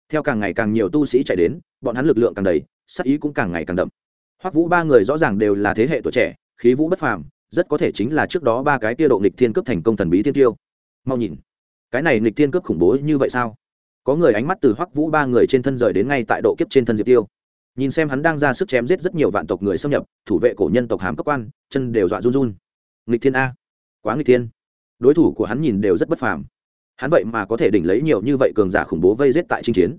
[SPEAKER 1] Theo càng ngày càng nhiều tu sĩ chạy đến, bọn hắn lực lượng càng đầy sắc ý cũng càng ngày càng đậm. Hoắc vũ ba người rõ ràng đều là thế hệ tuổi trẻ, khí vũ bất phàm, rất có thể chính là trước đó ba cái tia độ nghịch thiên cấp thành công thần bí thiên tiêu. Mau nhìn. Cái này nghịch thiên cấp khủng bố như vậy sao? Có người ánh mắt từ hoắc vũ ba người trên thân rời đến ngay tại độ kiếp trên thân diệp tiêu nhìn xem hắn đang ra sức chém giết rất nhiều vạn tộc người xâm nhập thủ vệ cổ nhân tộc hàm cấp quan chân đều dọa run run nghịch thiên a quá nghịch thiên đối thủ của hắn nhìn đều rất bất phàm hắn vậy mà có thể đỉnh lấy nhiều như vậy cường giả khủng bố vây giết tại chinh chiến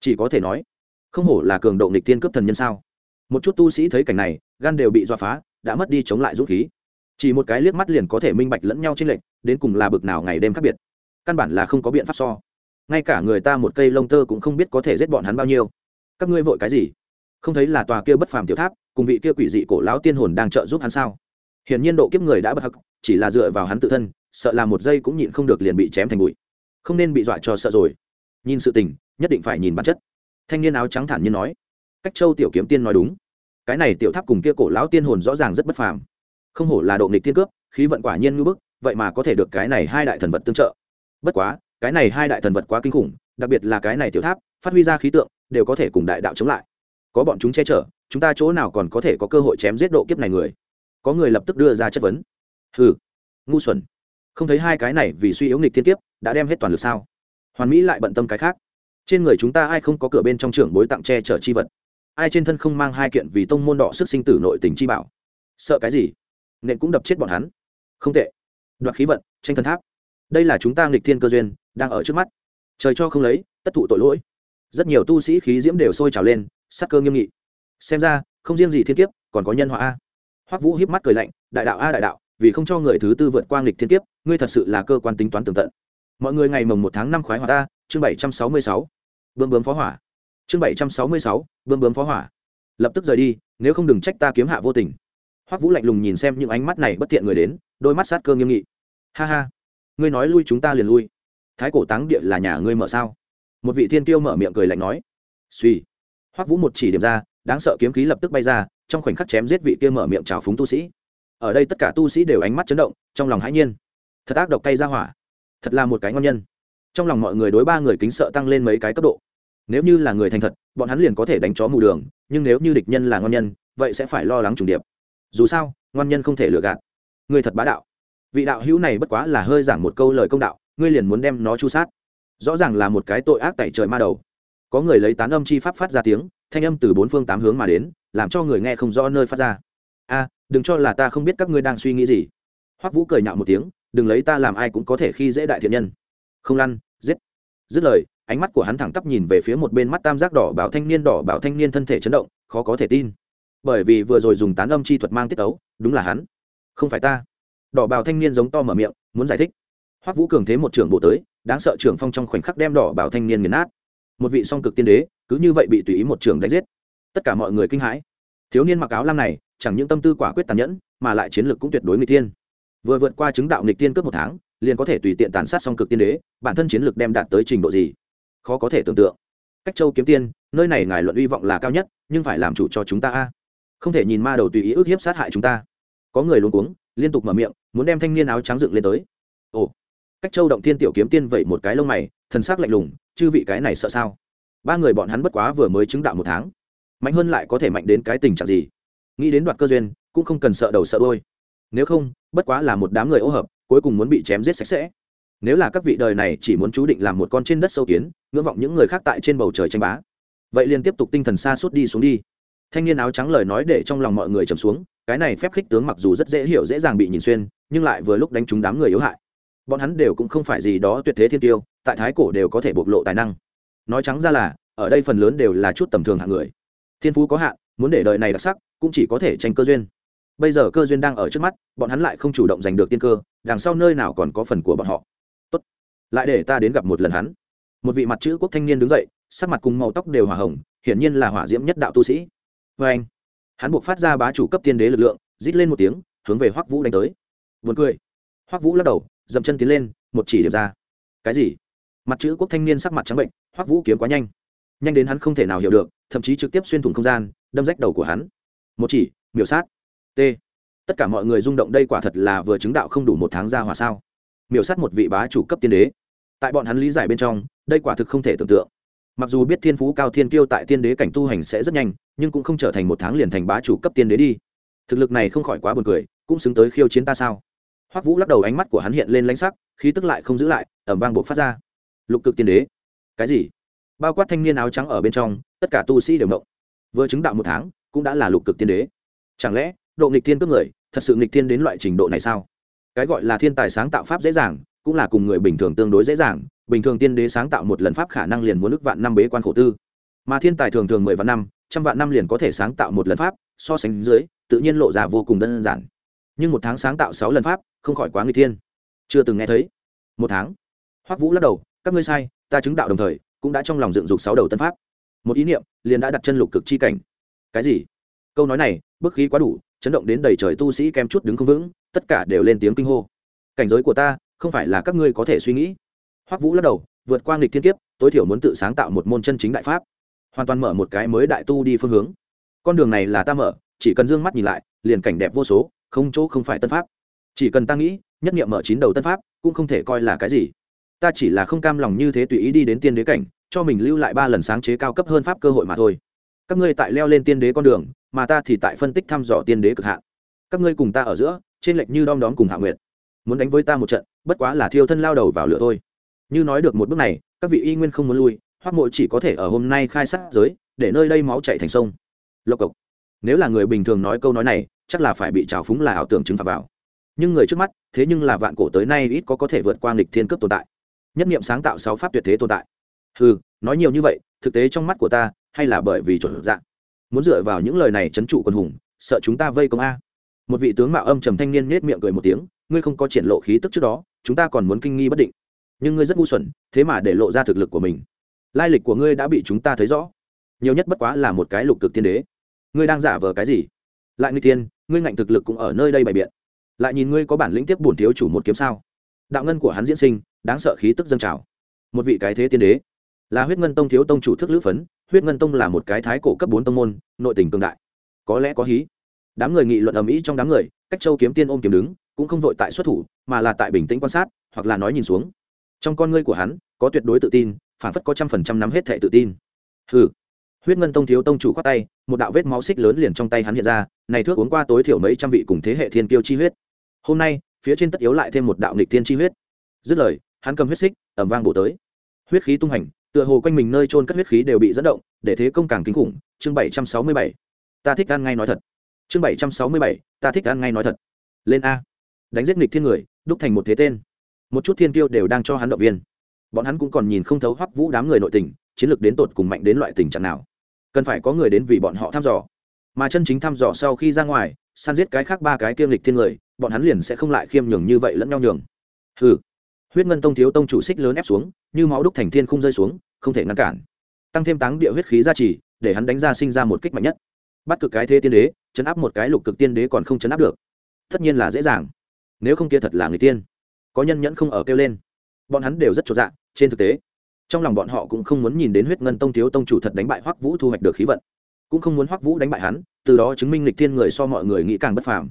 [SPEAKER 1] chỉ có thể nói không hổ là cường độ nghịch thiên cấp thần nhân sao một chút tu sĩ thấy cảnh này gan đều bị dọa phá đã mất đi chống lại dũng khí chỉ một cái liếc mắt liền có thể minh bạch lẫn nhau trên lệnh đến cùng là bực nào ngày đêm khác biệt căn bản là không có biện pháp so ngay cả người ta một cây lông tơ cũng không biết có thể giết bọn hắn bao nhiêu. Các ngươi vội cái gì? Không thấy là tòa kia bất phàm tiểu tháp, cùng vị kia quỷ dị cổ lão tiên hồn đang trợ giúp hắn sao? Hiển nhiên độ kiếp người đã bất hắc, chỉ là dựa vào hắn tự thân, sợ là một giây cũng nhịn không được liền bị chém thành bụi. Không nên bị dọa cho sợ rồi. Nhìn sự tình, nhất định phải nhìn bản chất. Thanh niên áo trắng thản nhiên nói. Cách châu tiểu kiếm tiên nói đúng. Cái này tiểu tháp cùng kia cổ lão tiên hồn rõ ràng rất bất phàm. Không hổ là độ nghịch tiên cướp, khí vận quả nhiên ngưỡng bức, vậy mà có thể được cái này hai đại thần vật tương trợ. Bất quá cái này hai đại thần vật quá kinh khủng, đặc biệt là cái này tiểu tháp, phát huy ra khí tượng, đều có thể cùng đại đạo chống lại. Có bọn chúng che chở, chúng ta chỗ nào còn có thể có cơ hội chém giết độ kiếp này người? Có người lập tức đưa ra chất vấn. Hừ, ngu xuẩn. Không thấy hai cái này vì suy yếu nghịch thiên kiếp, đã đem hết toàn lực sao? Hoàn mỹ lại bận tâm cái khác. Trên người chúng ta ai không có cửa bên trong trưởng bối tặng che chở chi vật? Ai trên thân không mang hai kiện vì tông môn đỏ sức sinh tử nội tình chi bảo? Sợ cái gì? Nện cũng đập chết bọn hắn. Không tệ. Đoạt khí vận, tranh thần tháp. Đây là chúng ta nghịch thiên cơ duyên đang ở trước mắt. Trời cho không lấy, tất thụ tội lỗi. Rất nhiều tu sĩ khí diễm đều sôi trào lên, sắc cơ nghiêm nghị. Xem ra, không riêng gì thiên kiếp, còn có nhân họa a. Hoắc vũ hiếp mắt cười lạnh, đại đạo a, đại đạo, vì không cho người thứ tư vượt qua nghịch thiên kiếp, ngươi thật sự là cơ quan tính toán tường tận. Mọi người ngày mồng một tháng năm khoái hỏa ta chương bảy trăm sáu mươi sáu. Bươm bướm phó hỏa. Chương bảy trăm sáu mươi sáu bươm bướm phó hỏa. Lập tức rời đi, nếu không đừng trách ta kiếm hạ vô tình. Hoắc vũ lạnh lùng nhìn xem những ánh mắt này bất tiện người đến, đôi mắt sát cơ nghiêm nghị. Ha ha, ngươi nói lui chúng ta liền lui thái cổ táng địa là nhà ngươi mở sao? Một vị thiên tiêu mở miệng cười lạnh nói. Suy. Hoắc vũ một chỉ điểm ra, đáng sợ kiếm khí lập tức bay ra, trong khoảnh khắc chém giết vị kia mở miệng trào phúng tu sĩ. Ở đây tất cả tu sĩ đều ánh mắt chấn động, trong lòng hãi nhiên. Thật ác độc cay ra hỏa. Thật là một cái ngon nhân. Trong lòng mọi người đối ba người kính sợ tăng lên mấy cái cấp độ. Nếu như là người thành thật, bọn hắn liền có thể đánh chó mù đường, nhưng nếu như địch nhân là ngon nhân, vậy sẽ phải lo lắng trùng điệp. Dù sao, ngon nhân không thể lừa gạt. Người thật bá đạo. Vị đạo hữu này bất quá là hơi giảng một câu lời công đạo ngươi liền muốn đem nó chu sát. Rõ ràng là một cái tội ác tẩy trời ma đầu. Có người lấy tán âm chi pháp phát ra tiếng, thanh âm từ bốn phương tám hướng mà đến, làm cho người nghe không rõ nơi phát ra. A, đừng cho là ta không biết các ngươi đang suy nghĩ gì. Hoắc vũ cười nhạo một tiếng, đừng lấy ta làm ai cũng có thể khi dễ đại thiện nhân. Không lăn, giết. Dứt lời, ánh mắt của hắn thẳng tắp nhìn về phía một bên mắt tam giác đỏ bảo thanh niên đỏ bảo thanh niên thân thể chấn động, khó có thể tin. Bởi vì vừa rồi dùng tán âm chi thuật mang tiết ấu đúng là hắn, không phải ta. Đỏ bảo thanh niên giống to mở miệng, muốn giải thích hoắc vũ cường thế một trưởng bộ tới, đáng sợ trưởng phong trong khoảnh khắc đem đỏ bảo thanh niên nghiền nát. Một vị song cực tiên đế, cứ như vậy bị tùy ý một trưởng đánh giết. Tất cả mọi người kinh hãi. Thiếu niên mặc áo lam này, chẳng những tâm tư quả quyết tàn nhẫn, mà lại chiến lược cũng tuyệt đối người tiên vừa vượt qua chứng đạo nghịch tiên cướp một tháng, liền có thể tùy tiện tàn sát song cực tiên đế, bản thân chiến lược đem đạt tới trình độ gì? Khó có thể tưởng tượng. Cách châu kiếm tiên, nơi này ngài luận uy vọng là cao nhất, nhưng phải làm chủ cho chúng ta a. Không thể nhìn ma đầu tùy ý ức hiếp sát hại chúng ta. Có người luôn cuống, liên tục mở miệng, muốn đem thanh niên áo trắng dựng lên tới. Ồ cách châu động thiên tiểu kiếm tiên vậy một cái lông mày, thần sắc lạnh lùng, chư vị cái này sợ sao? Ba người bọn hắn bất quá vừa mới chứng đạo một tháng, mạnh hơn lại có thể mạnh đến cái tình trạng gì? Nghĩ đến đoạt cơ duyên, cũng không cần sợ đầu sợ đôi nếu không, bất quá là một đám người ô hợp, cuối cùng muốn bị chém giết sạch sẽ. Nếu là các vị đời này chỉ muốn chú định làm một con trên đất sâu kiến, ngưỡng vọng những người khác tại trên bầu trời tranh bá. Vậy liền tiếp tục tinh thần xa suốt đi xuống đi. Thanh niên áo trắng lời nói để trong lòng mọi người trầm xuống, cái này phép khích tướng mặc dù rất dễ hiểu, dễ dàng bị nhìn xuyên, nhưng lại vừa lúc đánh trúng đám người yếu hại bọn hắn đều cũng không phải gì đó tuyệt thế thiên tiêu, tại thái cổ đều có thể bộc lộ tài năng. Nói trắng ra là, ở đây phần lớn đều là chút tầm thường hạng người. Thiên phú có hạn, muốn để đời này đặc sắc, cũng chỉ có thể tranh cơ duyên. Bây giờ cơ duyên đang ở trước mắt, bọn hắn lại không chủ động giành được tiên cơ, đằng sau nơi nào còn có phần của bọn họ. Tốt. Lại để ta đến gặp một lần hắn. Một vị mặt chữ quốc thanh niên đứng dậy, sắc mặt cùng màu tóc đều hỏa hồng, hiển nhiên là hỏa diễm nhất đạo tu sĩ. Vê anh, hắn buộc phát ra bá chủ cấp tiên đế lực lượng, rít lên một tiếng, hướng về hoắc vũ đánh tới. Vượt cười. Hoắc vũ lắc đầu dậm chân tiến lên, một chỉ điểm ra. Cái gì? Mặt chữ quốc thanh niên sắc mặt trắng bệnh, hoắc vũ kiếm quá nhanh. Nhanh đến hắn không thể nào hiểu được, thậm chí trực tiếp xuyên thủng không gian, đâm rách đầu của hắn. Một chỉ, miểu sát. T. Tất cả mọi người rung động đây quả thật là vừa chứng đạo không đủ một tháng ra hòa sao. Miểu sát một vị bá chủ cấp tiên đế. Tại bọn hắn lý giải bên trong, đây quả thực không thể tưởng tượng. Mặc dù biết thiên phú cao thiên kiêu tại tiên đế cảnh tu hành sẽ rất nhanh, nhưng cũng không trở thành một tháng liền thành bá chủ cấp tiên đế đi. Thực lực này không khỏi quá buồn cười, cũng xứng tới khiêu chiến ta sao? Hoắc vũ lắc đầu ánh mắt của hắn hiện lên lãnh sắc, khí tức lại không giữ lại ẩm vang buộc phát ra. Lục cực tiên đế, cái gì? Bao quát thanh niên áo trắng ở bên trong, tất cả tu sĩ đều mộng vừa chứng đạo một tháng, cũng đã là lục cực tiên đế. Chẳng lẽ, độ nghịch thiên cướp người, thật sự nghịch thiên đến loại trình độ này sao? Cái gọi là thiên tài sáng tạo pháp dễ dàng, cũng là cùng người bình thường tương đối dễ dàng, bình thường tiên đế sáng tạo một lần pháp khả năng liền muốn ước vạn năm bế quan khổ tư. Mà thiên tài thường thường mười vạn năm, trăm vạn năm liền có thể sáng tạo một lần pháp, so sánh dưới, tự nhiên lộ ra vô cùng đơn giản. Nhưng một tháng sáng tạo sáu lần pháp không khỏi quá người thiên. Chưa từng nghe thấy. Một tháng. Hoắc vũ lắc đầu, các ngươi sai, ta chứng đạo đồng thời, cũng đã trong lòng dựng dục sáu đầu tân pháp. Một ý niệm, liền đã đặt chân lục cực chi cảnh. Cái gì? Câu nói này, bức khí quá đủ, chấn động đến đầy trời tu sĩ kem chút đứng không vững, tất cả đều lên tiếng kinh hô. Cảnh giới của ta, không phải là các ngươi có thể suy nghĩ. Hoắc vũ lắc đầu, vượt qua nghịch thiên kiếp, tối thiểu muốn tự sáng tạo một môn chân chính đại pháp. Hoàn toàn mở một cái mới đại tu đi phương hướng. Con đường này là ta mở, chỉ cần dương mắt nhìn lại, liền cảnh đẹp vô số, không chỗ không phải tân pháp chỉ cần ta nghĩ, nhất nghiệm mở chín đầu tân pháp, cũng không thể coi là cái gì. Ta chỉ là không cam lòng như thế tùy ý đi đến tiên đế cảnh, cho mình lưu lại ba lần sáng chế cao cấp hơn pháp cơ hội mà thôi. Các ngươi tại leo lên tiên đế con đường, mà ta thì tại phân tích thăm dò tiên đế cực hạn. Các ngươi cùng ta ở giữa, trên lệch như đom đóm cùng hạ nguyệt. Muốn đánh với ta một trận, bất quá là thiêu thân lao đầu vào lửa thôi. Như nói được một bước này, các vị y nguyên không muốn lui hoác mộ chỉ có thể ở hôm nay khai sát giới, để nơi đây máu chạy thành sông. Lộc cộc. Nếu là người bình thường nói câu nói này, chắc là phải bị trào phúng là ảo tưởng chứng phạt vào nhưng người trước mắt, thế nhưng là vạn cổ tới nay ít có có thể vượt qua nghịch thiên cấp tồn tại. Nhất niệm sáng tạo sáu pháp tuyệt thế tồn tại. Ừ nói nhiều như vậy, thực tế trong mắt của ta, hay là bởi vì chuẩn dạng. Muốn dựa vào những lời này trấn trụ quân hùng, sợ chúng ta vây công a. Một vị tướng mạo âm trầm thanh niên nết miệng cười một tiếng, ngươi không có triển lộ khí tức trước đó, chúng ta còn muốn kinh nghi bất định. Nhưng ngươi rất ngu xuẩn, thế mà để lộ ra thực lực của mình. Lai lịch của ngươi đã bị chúng ta thấy rõ. Nhiều nhất bất quá là một cái lục cực tiên đế. Ngươi đang giả vờ cái gì? Lại ngươi tiên ngươi ngạnh thực lực cũng ở nơi đây bày biện lại nhìn ngươi có bản lĩnh tiếp bổn thiếu chủ một kiếm sao? Đạo ngân của hắn diễn sinh, đáng sợ khí tức dâng trào. Một vị cái thế tiên đế, là huyết ngân tông thiếu tông chủ thức lữ phấn, huyết ngân tông là một cái thái cổ cấp bốn tông môn, nội tình cường đại. Có lẽ có hí. Đám người nghị luận ầm ĩ trong đám người, cách châu kiếm tiên ôm kiếm đứng, cũng không vội tại xuất thủ, mà là tại bình tĩnh quan sát, hoặc là nói nhìn xuống. Trong con ngươi của hắn, có tuyệt đối tự tin, phản phất có trăm phần trăm nắm hết thệ tự tin. Hừ. Huyết ngân tông thiếu tông chủ khoát tay, một đạo vết máu xích lớn liền trong tay hắn hiện ra, này thước uống qua tối thiểu mấy trăm vị cùng thế hệ thiên kiêu chi huyết hôm nay, phía trên tất yếu lại thêm một đạo nghịch thiên chi huyết. Dứt lời, hắn cầm huyết xích ẩm vang bổ tới. Huyết khí tung hành, tựa hồ quanh mình nơi trôn cất huyết khí đều bị dẫn động, để thế công càng kinh khủng. Chương bảy trăm sáu mươi bảy. Ta thích ăn ngay nói thật. Chương bảy trăm sáu mươi bảy. Ta thích ăn ngay nói thật. Lên a. Đánh giết nghịch thiên người, đúc thành một thế tên. Một chút thiên tiêu đều đang cho hắn động viên. Bọn hắn cũng còn nhìn không thấu hoắc vũ đám người nội tình, chiến lược đến tột cùng mạnh đến loại tình trạng nào. Cần phải có người đến vì bọn họ thăm dò. Mà chân chính thăm dò sau khi ra ngoài, săn giết cái khác ba cái kiêng lịch thiên người bọn hắn liền sẽ không lại khiêm nhường như vậy lẫn nhau nhường. Hừ. Huyết ngân tông thiếu tông chủ xích lớn ép xuống, như máu đúc thành thiên không rơi xuống, không thể ngăn cản. Tăng thêm táng địa huyết khí gia trì, để hắn đánh ra sinh ra một kích mạnh nhất. Bắt cực cái thế tiên đế, chấn áp một cái lục cực tiên đế còn không chấn áp được. Tất nhiên là dễ dàng. Nếu không kia thật là người tiên. Có nhân nhẫn không ở kêu lên. Bọn hắn đều rất chột dạ trên thực tế. Trong lòng bọn họ cũng không muốn nhìn đến huyết ngân tông thiếu tông chủ thật đánh bại hoắc vũ thu hoạch được khí vận. Cũng không muốn hoắc vũ đánh bại hắn, từ đó chứng minh lịch thiên người so mọi người nghĩ càng bất phàm.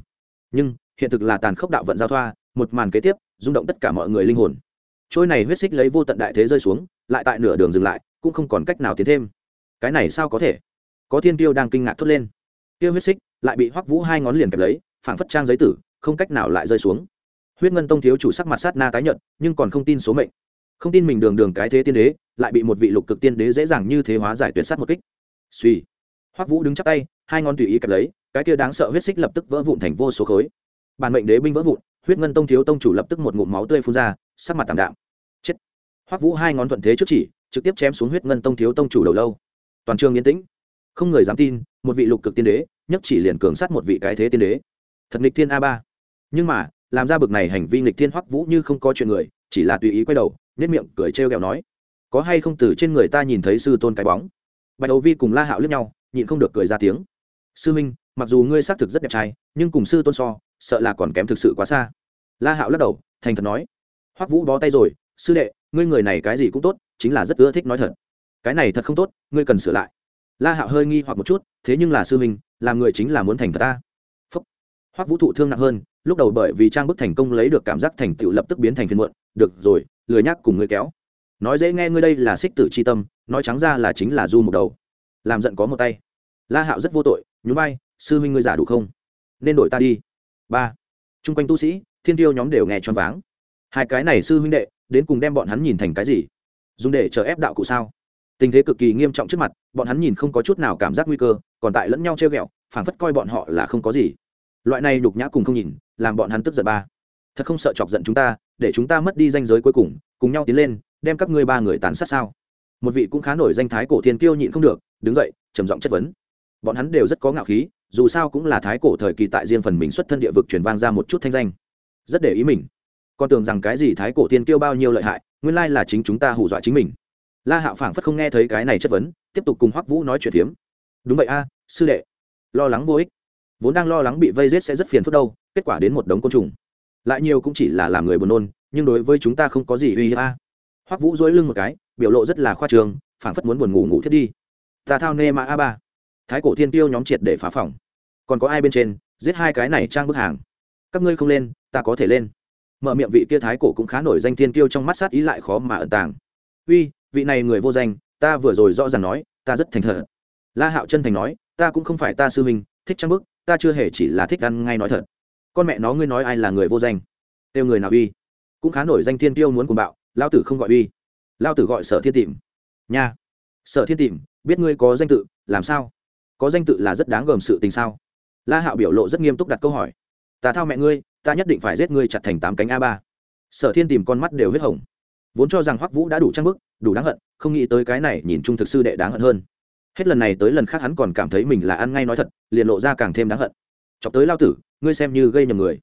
[SPEAKER 1] Nhưng hiện thực là tàn khốc đạo vận giao thoa, một màn kế tiếp, rung động tất cả mọi người linh hồn. Trôi này huyết xích lấy vô tận đại thế rơi xuống, lại tại nửa đường dừng lại, cũng không còn cách nào tiến thêm. Cái này sao có thể? Có thiên tiêu đang kinh ngạc thốt lên. Tiêu huyết xích lại bị hoắc vũ hai ngón liền kẹp lấy, phảng phất trang giấy tử, không cách nào lại rơi xuống. Huyết ngân tông thiếu chủ sắc mặt sát na tái nhận nhưng còn không tin số mệnh. Không tin mình đường đường cái thế tiên đế, lại bị một vị lục cực tiên đế dễ dàng như thế hóa giải tuyệt sát một kích. Suy hoắc vũ đứng chắp tay, hai ngón tùy ý kẹp lấy, cái kia đáng sợ huyết xích lập tức vỡ vụn thành vô số khối bản mệnh đế binh vỡ vụn, huyết ngân tông thiếu tông chủ lập tức một ngụm máu tươi phun ra, sắc mặt tảm đạm. Chết. Hoắc vũ hai ngón thuận thế trước chỉ, trực tiếp chém xuống huyết ngân tông thiếu tông chủ đầu lâu. Toàn trường yên tĩnh. Không người dám tin, một vị lục cực tiên đế nhất chỉ liền cường sát một vị cái thế tiên đế. Thật nghịch thiên a ba. Nhưng mà, làm ra bực này hành vi nghịch thiên hoắc vũ như không có chuyện người, chỉ là tùy ý quay đầu nhất miệng cười trêu ghẹo nói, có hay không từ trên người ta nhìn thấy sư tôn cái bóng? Bạch ấu vi cùng la hạo lướt nhau, nhịn không được cười ra tiếng. Sư minh, mặc dù ngươi xác thực rất đẹp trai, nhưng cùng sư tôn so sợ là còn kém thực sự quá xa. La hạo lắc đầu, thành thật nói. Hoắc vũ bó tay rồi, sư đệ, ngươi người này cái gì cũng tốt, chính là rất ưa thích nói thật. Cái này thật không tốt, ngươi cần sửa lại. La hạo hơi nghi hoặc một chút, thế nhưng là sư minh làm người chính là muốn thành thật ta. Phúc. hoắc vũ thụ thương nặng hơn, lúc đầu bởi vì trang bức thành công lấy được cảm giác thành tựu lập tức biến thành phiền muộn, được rồi, lười nhác cùng ngươi kéo. Nói dễ nghe ngươi đây là xích tử c h i tâm, nói trắng ra là chính là du một đầu. Làm giận có một tay. La hạo rất vô tội, nhún vai, sư huynh ngươi giả đủ không? Nên đổi ta đi ba. Chung quanh tu sĩ thiên tiêu nhóm đều nghe choáng váng. Hai cái này sư huynh đệ đến cùng đem bọn hắn nhìn thành cái gì? Dùng để chờ ép đạo cụ sao? Tình thế cực kỳ nghiêm trọng trước mặt bọn hắn nhìn không có chút nào cảm giác nguy cơ còn tại lẫn nhau treo ghẹo, phảng phất coi bọn họ là không có gì. Loại này đục nhã cùng không nhìn làm bọn hắn tức giận ba. Thật không sợ chọc giận chúng ta để chúng ta mất đi danh giới cuối cùng cùng nhau tiến lên đem các ngươi ba người tàn sát sao? Một vị cũng khá nổi danh thái cổ thiên kiêu nhịn không được đứng dậy trầm giọng chất vấn. Bọn hắn đều rất có ngạo khí dù sao cũng là thái cổ thời kỳ tại riêng phần mình xuất thân địa vực truyền vang ra một chút thanh danh. Rất để ý mình. Con tưởng rằng cái gì thái cổ tiên kêu bao nhiêu lợi hại, nguyên lai là chính chúng ta hù dọa chính mình. La hạo phảng phất không nghe thấy cái này chất vấn, tiếp tục cùng hoắc vũ nói chuyện phiếm. Đúng vậy a, sư đệ. Lo lắng vô ích. Vốn đang lo lắng bị vây rết sẽ rất phiền phức đâu, kết quả đến một đống côn trùng. Lại nhiều cũng chỉ là làm người buồn nôn, nhưng đối với chúng ta không có gì uy hiếp a. Hoắc vũ dối lưng một cái, biểu lộ rất là khoa trường phảng phất muốn buồn ngủ ngủ thiết đi. Ta thao nê mà a ba thái cổ thiên tiêu nhóm triệt để phá phòng. Còn có ai bên trên, giết hai cái này trang bức hàng? Các ngươi không lên, ta có thể lên. Mở miệng vị kia thái cổ cũng khá nổi danh thiên tiêu trong mắt sát ý lại khó mà ẩn tàng. Uy, vị này người vô danh, ta vừa rồi rõ ràng nói, ta rất thành thật la hạo chân thành nói, ta cũng không phải ta sư huynh, thích trang bức, ta chưa hề chỉ là thích ăn ngay nói thật. Con mẹ nó ngươi nói ai là người vô danh? Tiêu người nào uy? Cũng khá nổi danh thiên tiêu muốn cùng bạo lao tử không gọi uy. Lao tử gọi sở thiên tìm nha. Sở thiên tìm biết ngươi có danh tự, làm sao? Có danh tự là rất đáng gờm sự tình sao? La hạo biểu lộ rất nghiêm túc đặt câu hỏi. Ta thao mẹ ngươi, ta nhất định phải giết ngươi chặt thành tám cánh a ba. Sở thiên tìm con mắt đều huyết hồng. Vốn cho rằng hoắc vũ đã đủ trang bức, đủ đáng hận, không nghĩ tới cái này nhìn chung thực sư đệ đáng hận hơn. Hết lần này tới lần khác hắn còn cảm thấy mình là ăn ngay nói thật, liền lộ ra càng thêm đáng hận. Chọc tới lao tử, ngươi xem như gây nhầm người.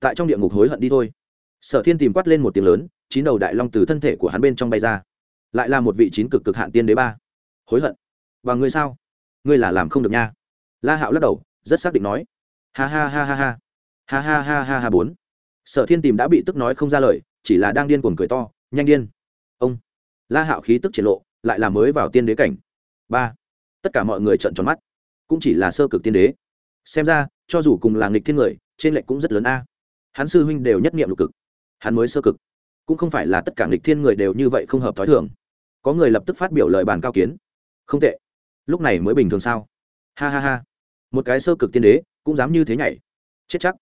[SPEAKER 1] Tại trong địa ngục hối hận đi thôi. Sở thiên tìm quát lên một tiếng lớn, chín đầu đại long từ thân thể của hắn bên trong bay ra. Lại là một vị chín cực cực hạn tiên đế ba. Hối hận. Và ngươi sao? Ngươi là làm không được nha. La hạo lắc đầu, rất xác định nói. Ha ha ha ha ha. Ha ha ha ha ha bốn. Sở thiên tìm đã bị tức nói không ra lời, chỉ là đang điên cuồng cười to, nhanh điên. Ông. La hạo khí tức triển lộ, lại là mới vào tiên đế cảnh. Ba. Tất cả mọi người trợn tròn mắt. Cũng chỉ là sơ cực tiên đế. Xem ra, cho dù cùng là nghịch thiên người, trên lệnh cũng rất lớn a. Hắn sư huynh đều nhất nghiệm lục cực. Hắn mới sơ cực. Cũng không phải là tất cả nghịch thiên người đều như vậy không hợp t h ó i thường. Có người lập tức phát biểu lời bàn cao kiến. Không tệ lúc này mới bình thường sao? Ha ha ha. Một cái sơ cực tiên đế, cũng dám như thế nhảy. Chết chắc.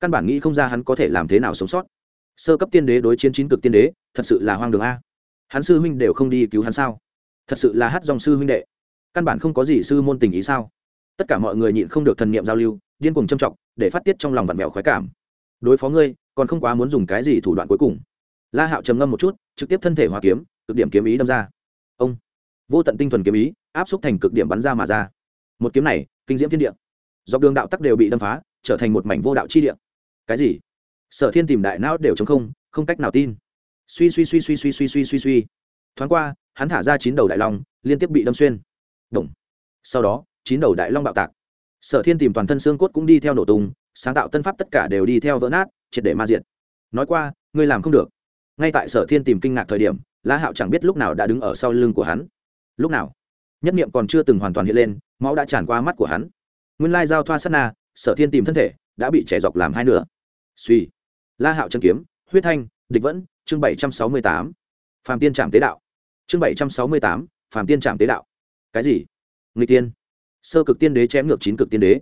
[SPEAKER 1] Căn bản nghĩ không ra hắn có thể làm thế nào sống sót. Sơ cấp tiên đế đối chiến chín cực tiên đế, thật sự là hoang đường a. Hắn sư huynh đều không đi cứu hắn sao? Thật sự là hát dòng sư huynh đệ. Căn bản không có gì sư môn tình ý sao? Tất cả mọi người nhịn không được thần niệm giao lưu, điên cuồng châm trọng, để phát tiết trong lòng vặn vẹo khoái cảm. Đối phó ngươi, còn không quá muốn dùng cái gì thủ đoạn cuối cùng. La hạo trầm ngâm một chút, trực tiếp thân thể hòa kiếm, cực điểm kiếm ý đâm ra. Ông. Vô tận tinh thuần kiếm ý áp xúc thành cực điểm bắn ra mà ra. Một kiếm này, kinh diễm thiên địa. Dọc đường đạo tắc đều bị đâm phá, trở thành một mảnh vô đạo chi địa. Cái gì? Sở thiên tìm đại não đều chống không không cách nào tin. Suy suy suy suy suy suy suy suy suy. Thoáng qua, hắn thả ra chín đầu đại long, liên tiếp bị đâm xuyên. Động. sau đó, chín đầu đại long bạo tạc. Sở thiên tìm toàn thân xương cốt cũng đi theo nổ tung, sáng tạo tân pháp tất cả đều đi theo vỡ nát, triệt để ma diện nói qua, ngươi làm không được. Ngay tại sở thiên tìm kinh ngạc thời điểm la hạo chẳng biết lúc nào đã đứng ở sau lưng của hắn. Lúc nào? Nhất niệm còn chưa từng hoàn toàn hiện lên, máu đã tràn qua mắt của hắn. Nguyên lai giao thoa sát na, sở thiên tìm thân thể, đã bị trẻ dọc làm hai nửa. Suy. La hạo chân kiếm, huyết thanh, địch vẫn, chương bảy trăm sáu mươi tám. Phàm tiên trạm tế đạo. Chương bảy trăm sáu mươi tám, phàm tiên trạm tế đạo. Cái gì? Người tiên. Sơ cực tiên đế chém ngược chín cực tiên đế.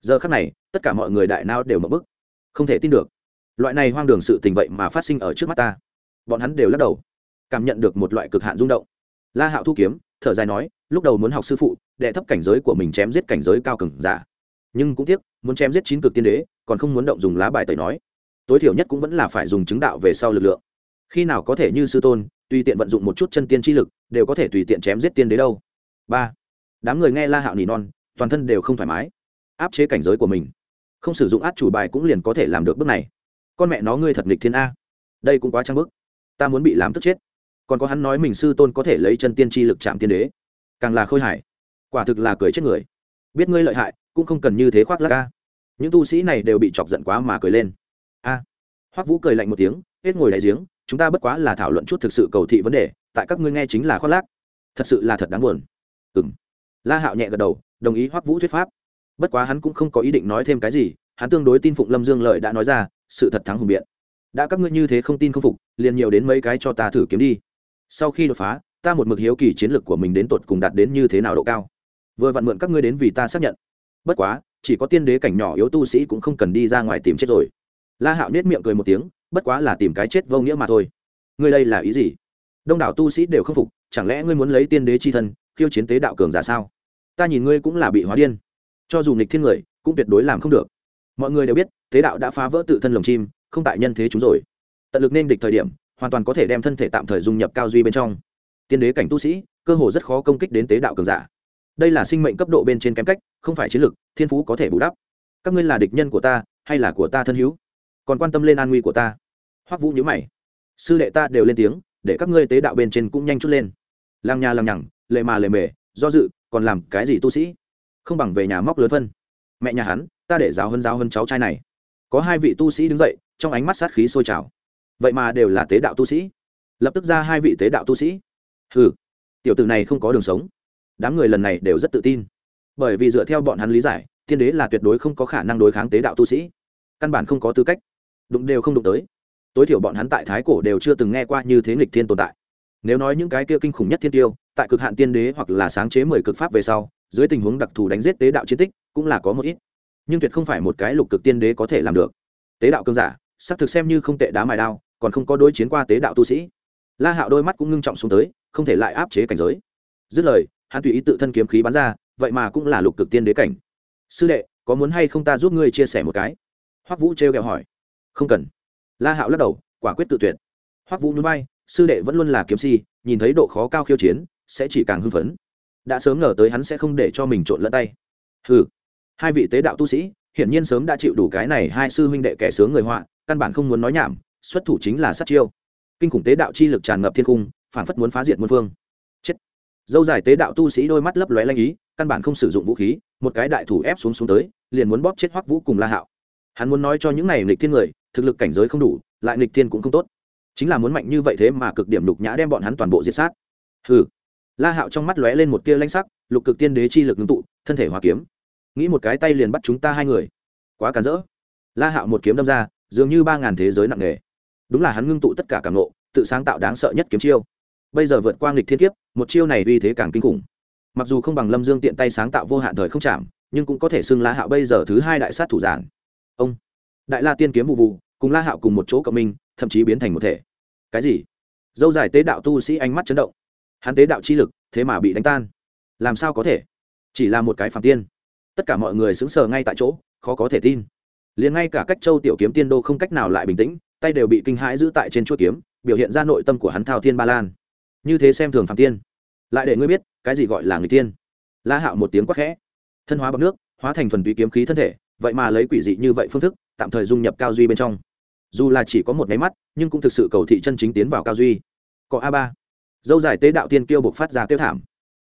[SPEAKER 1] Giờ khắc này, tất cả mọi người đại nao đều mở bức. Không thể tin được. Loại này hoang đường sự tình vậy mà phát sinh ở trước mắt ta. Bọn hắn đều lắc đầu. Cảm nhận được một loại cực hạn rung động la hạo thu kiếm, thở dài nói, lúc đầu muốn học sư phụ, đệ thấp cảnh giới của mình chém giết cảnh giới cao cường giả. Nhưng cũng tiếc, muốn chém giết chín cực tiên đế, còn không muốn động dùng lá bài tẩy nói. Tối thiểu nhất cũng vẫn là phải dùng chứng đạo về sau lực lượng. Khi nào có thể như sư tôn, tùy tiện vận dụng một chút chân tiên chi lực, đều có thể tùy tiện chém giết tiên đế đâu. Ba. Đám người nghe la hạo nỉ non, toàn thân đều không thoải mái. Áp chế cảnh giới của mình. Không sử dụng át chủ bài cũng liền có thể làm được bước này. Con mẹ nó ngươi thật nghịch thiên a. Đây cũng quá trang bức. Ta muốn bị làm tức chết còn có hắn nói mình sư tôn có thể lấy chân tiên tri lực chạm tiên đế. Càng là khôi hài. Quả thực là cười chết người. Biết ngươi lợi hại cũng không cần như thế khoác lắc ca những tu sĩ này đều bị chọc giận quá mà cười lên. A. À, hoắc vũ cười lạnh một tiếng hết ngồi đại giếng chúng ta bất quá là thảo luận chút thực sự cầu thị vấn đề tại các ngươi nghe chính là khoác lác. Thật sự là thật đáng buồn. Ừ m la hạo nhẹ gật đầu đồng ý hoắc vũ thuyết pháp. Bất quá hắn cũng không có ý định nói thêm cái gì hắn tương đối tin phụng lâm dương lợi đã nói ra sự thật thắng hùng biện. Đã các ngươi như thế không tin không phục liền nhiều đến mấy cái cho ta thử kiếm đi sau khi đột phá, ta một mực hiếu kỳ chiến lược của mình đến tột cùng đạt đến như thế nào độ cao. Vừa vặn mượn các ngươi đến vì ta xác nhận. Bất quá, chỉ có tiên đế cảnh nhỏ yếu tu sĩ cũng không cần đi ra ngoài tìm chết rồi. La hạo nết miệng cười một tiếng, bất quá là tìm cái chết vô nghĩa mà thôi. Ngươi đây là ý gì? Đông đảo tu sĩ đều không phục, chẳng lẽ ngươi muốn lấy tiên đế c h i thân, khiêu chiến tế đạo cường giả sao? Ta nhìn ngươi cũng là bị hóa điên. Cho dù nghịch thiên người, cũng tuyệt đối làm không được. Mọi người đều biết, tế đạo đã phá vỡ tự thân lồng chim, không tại nhân thế chúng rồi. Tận lực nên địch thời điểm hoàn toàn có thể đem thân thể tạm thời dung nhập cao duy bên trong. Tiên đế cảnh tu sĩ, cơ hồ rất khó công kích đến tế đạo cường giả. Đây là sinh mệnh cấp độ bên trên kém cách, không phải chiến lược thiên phú có thể bù đắp. Các ngươi là địch nhân của ta, hay là của ta thân hữu? Còn quan tâm lên an nguy của ta. Hoắc vũ nhíu mày. Sư đệ ta đều lên tiếng, để các ngươi tế đạo bên trên cũng nhanh chút lên. Làng nhà làng nhằng, lệ mà lệ mề, do dự, còn làm cái gì tu sĩ? Không bằng về nhà móc lớn phân. Mẹ nhà hắn, ta để giáo hơn giáo hơn cháu trai này. Có hai vị tu sĩ đứng dậy, trong ánh mắt sát khí sôi trào vậy mà đều là tế đạo tu sĩ. Lập tức ra hai vị tế đạo tu sĩ. Hừ, tiểu tử này không có đường sống. Đám người lần này đều rất tự tin. Bởi vì dựa theo bọn hắn lý giải tiên đế là tuyệt đối không có khả năng đối kháng tế đạo tu sĩ. Căn bản không có tư cách. Đụng đều không đụng tới. Tối thiểu bọn hắn tại thái cổ đều chưa từng nghe qua như thế nghịch thiên tồn tại. Nếu nói những cái kia kinh khủng nhất thiên tiêu, tại cực hạn tiên đế hoặc là sáng chế mười cực pháp về sau, dưới tình huống đặc thù đánh giết tế đạo chiến tích, cũng là có một ít. Nhưng tuyệt không phải một cái lục cực tiên đế có thể làm được. Tế đạo cương giả, xác thực xem như không tệ đá mài đao còn không có đối chiến qua tế đạo tu sĩ. La hạo đôi mắt cũng ngưng trọng xuống tới, không thể lại áp chế cảnh giới. Dứt lời, hắn tùy ý tự thân kiếm khí bắn ra, vậy mà cũng là lục cực tiên đế cảnh. Sư đệ, có muốn hay không ta giúp ngươi chia sẻ một cái? Hoắc vũ trêu ghẹo hỏi. Không cần. La hạo lắc đầu, quả quyết tự tuyệt. Hoắc vũ núi bay sư đệ vẫn luôn là kiếm si, nhìn thấy độ khó cao khiêu chiến, sẽ chỉ càng hưng phấn. Đã sớm ngờ tới hắn sẽ không để cho mình trộn lẫn tay. Ừ hai vị tế đạo tu sĩ, hiển nhiên sớm đã chịu đủ cái này hai sư huynh đệ kẻ sướng người họa, căn bản không muốn nói nhảm xuất thủ chính là sát chiêu. Kinh khủng tế đạo chi lực tràn ngập thiên cung phản phất muốn phá diệt muôn phương. Chết. Dâu dài tế đạo tu sĩ đôi mắt lấp lóe lanh ý, căn bản không sử dụng vũ khí, một cái đại thủ ép xuống xuống tới, liền muốn bóp chết hoắc vũ cùng la hạo. Hắn muốn nói cho những này nghịch thiên người, thực lực cảnh giới không đủ, lại nghịch thiên cũng không tốt. Chính là muốn mạnh như vậy thế mà cực điểm lục nhã đem bọn hắn toàn bộ diệt sát. Hừ. La hạo trong mắt lóe lên một tia lanh sắc, lục cực tiên đế chi lực ngưng tụ, thân thể hòa kiếm. Nghĩ một cái tay liền bắt chúng ta hai người. Quá cản rỡ. La hạo một kiếm đâm ra, dường như ba ngàn thế giới nặng nề đúng là hắn ngưng tụ tất cả cảm nộ tự sáng tạo đáng sợ nhất kiếm chiêu. Bây giờ vượt qua nghịch thiên kiếp, một chiêu này uy thế càng kinh khủng. Mặc dù không bằng lâm dương tiện tay sáng tạo vô hạn thời không chạm, nhưng cũng có thể xưng la hạo bây giờ thứ hai đại sát thủ giản. Ông, đại la tiên kiếm vụ vụ, cùng la hạo cùng một chỗ cộng minh, thậm chí biến thành một thể. Cái gì? Dâu dài tế đạo tu sĩ ánh mắt chấn động. Hắn tế đạo chi lực, thế mà bị đánh tan. Làm sao có thể? Chỉ là một cái phạm tiên. Tất cả mọi người xứng sờ ngay tại chỗ, khó có thể tin. Liền ngay cả cách châu tiểu kiếm tiên đô không cách nào lại bình tĩnh tay đều bị kinh hãi giữ tại trên chuỗi kiếm, biểu hiện ra nội tâm của hắn thao thiên ba lan. Như thế xem thường phạm tiên. Lại để ngươi biết, cái gì gọi là người tiên. La hạo một tiếng quắc khẽ. Thân hóa bằng nước, hóa thành thuần túy kiếm khí thân thể, vậy mà lấy quỷ dị như vậy phương thức, tạm thời dung nhập cao duy bên trong. Dù là chỉ có một máy mắt, nhưng cũng thực sự cầu thị chân chính tiến vào cao duy. Có a ba. Dâu dài tế đạo tiên kêu buộc phát ra tiêu thảm.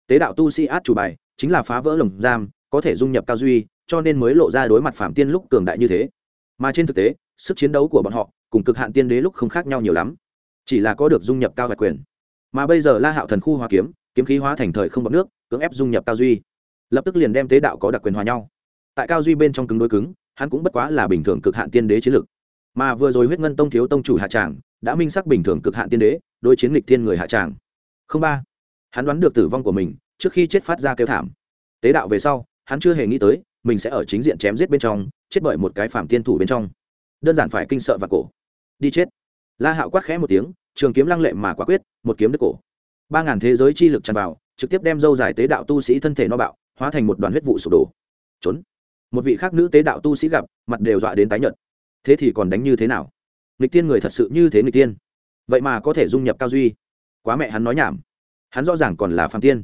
[SPEAKER 1] Tế đạo tu sĩ át chủ bài, chính là phá vỡ lồng giam, có thể dung nhập cao duy, cho nên mới lộ ra đối mặt phạm tiên lúc cường đại như thế. Mà trên thực tế, sức chiến đấu của bọn họ cùng cực hạn tiên đế lúc không khác nhau nhiều lắm. Chỉ là có được dung nhập cao vạch quyền. Mà bây giờ la hạo thần khu hóa kiếm kiếm khí hóa thành thời không bọc nước, cưỡng ép dung nhập cao duy. Lập tức liền đem tế đạo có đặc quyền hòa nhau. Tại cao duy bên trong cứng đối cứng, hắn cũng bất quá là bình thường cực hạn tiên đế chiến lực. Mà vừa rồi huyết ngân tông thiếu tông chủ hạ tràng, đã minh sắc bình thường cực hạn tiên đế, đối chiến lịch thiên người hạ tràng. Không ba. Hắn đoán được tử vong của mình, trước khi chết phát ra kêu thảm. Tế đạo về sau, hắn chưa hề nghĩ tới, mình sẽ ở chính diện chém giết bên trong, chết bởi một cái phạm tiên thủ bên trong. Đơn giản phải kinh sợ và cổ đi chết. La hạo quát khẽ một tiếng, trường kiếm lăng lệ mà quả quyết, một kiếm đứt cổ. Ba ngàn thế giới chi lực tràn vào, trực tiếp đem dâu dài tế đạo tu sĩ thân thể no bạo, hóa thành một đoàn huyết vụ sụp đổ. Trốn. Một vị khác nữ tế đạo tu sĩ gặp, mặt đều dọa đến tái nhợt. Thế thì còn đánh như thế nào? Nghịch tiên người thật sự như thế nghịch tiên? Vậy mà có thể dung nhập cao duy. Quá mẹ hắn nói nhảm. Hắn rõ ràng còn là phạm tiên.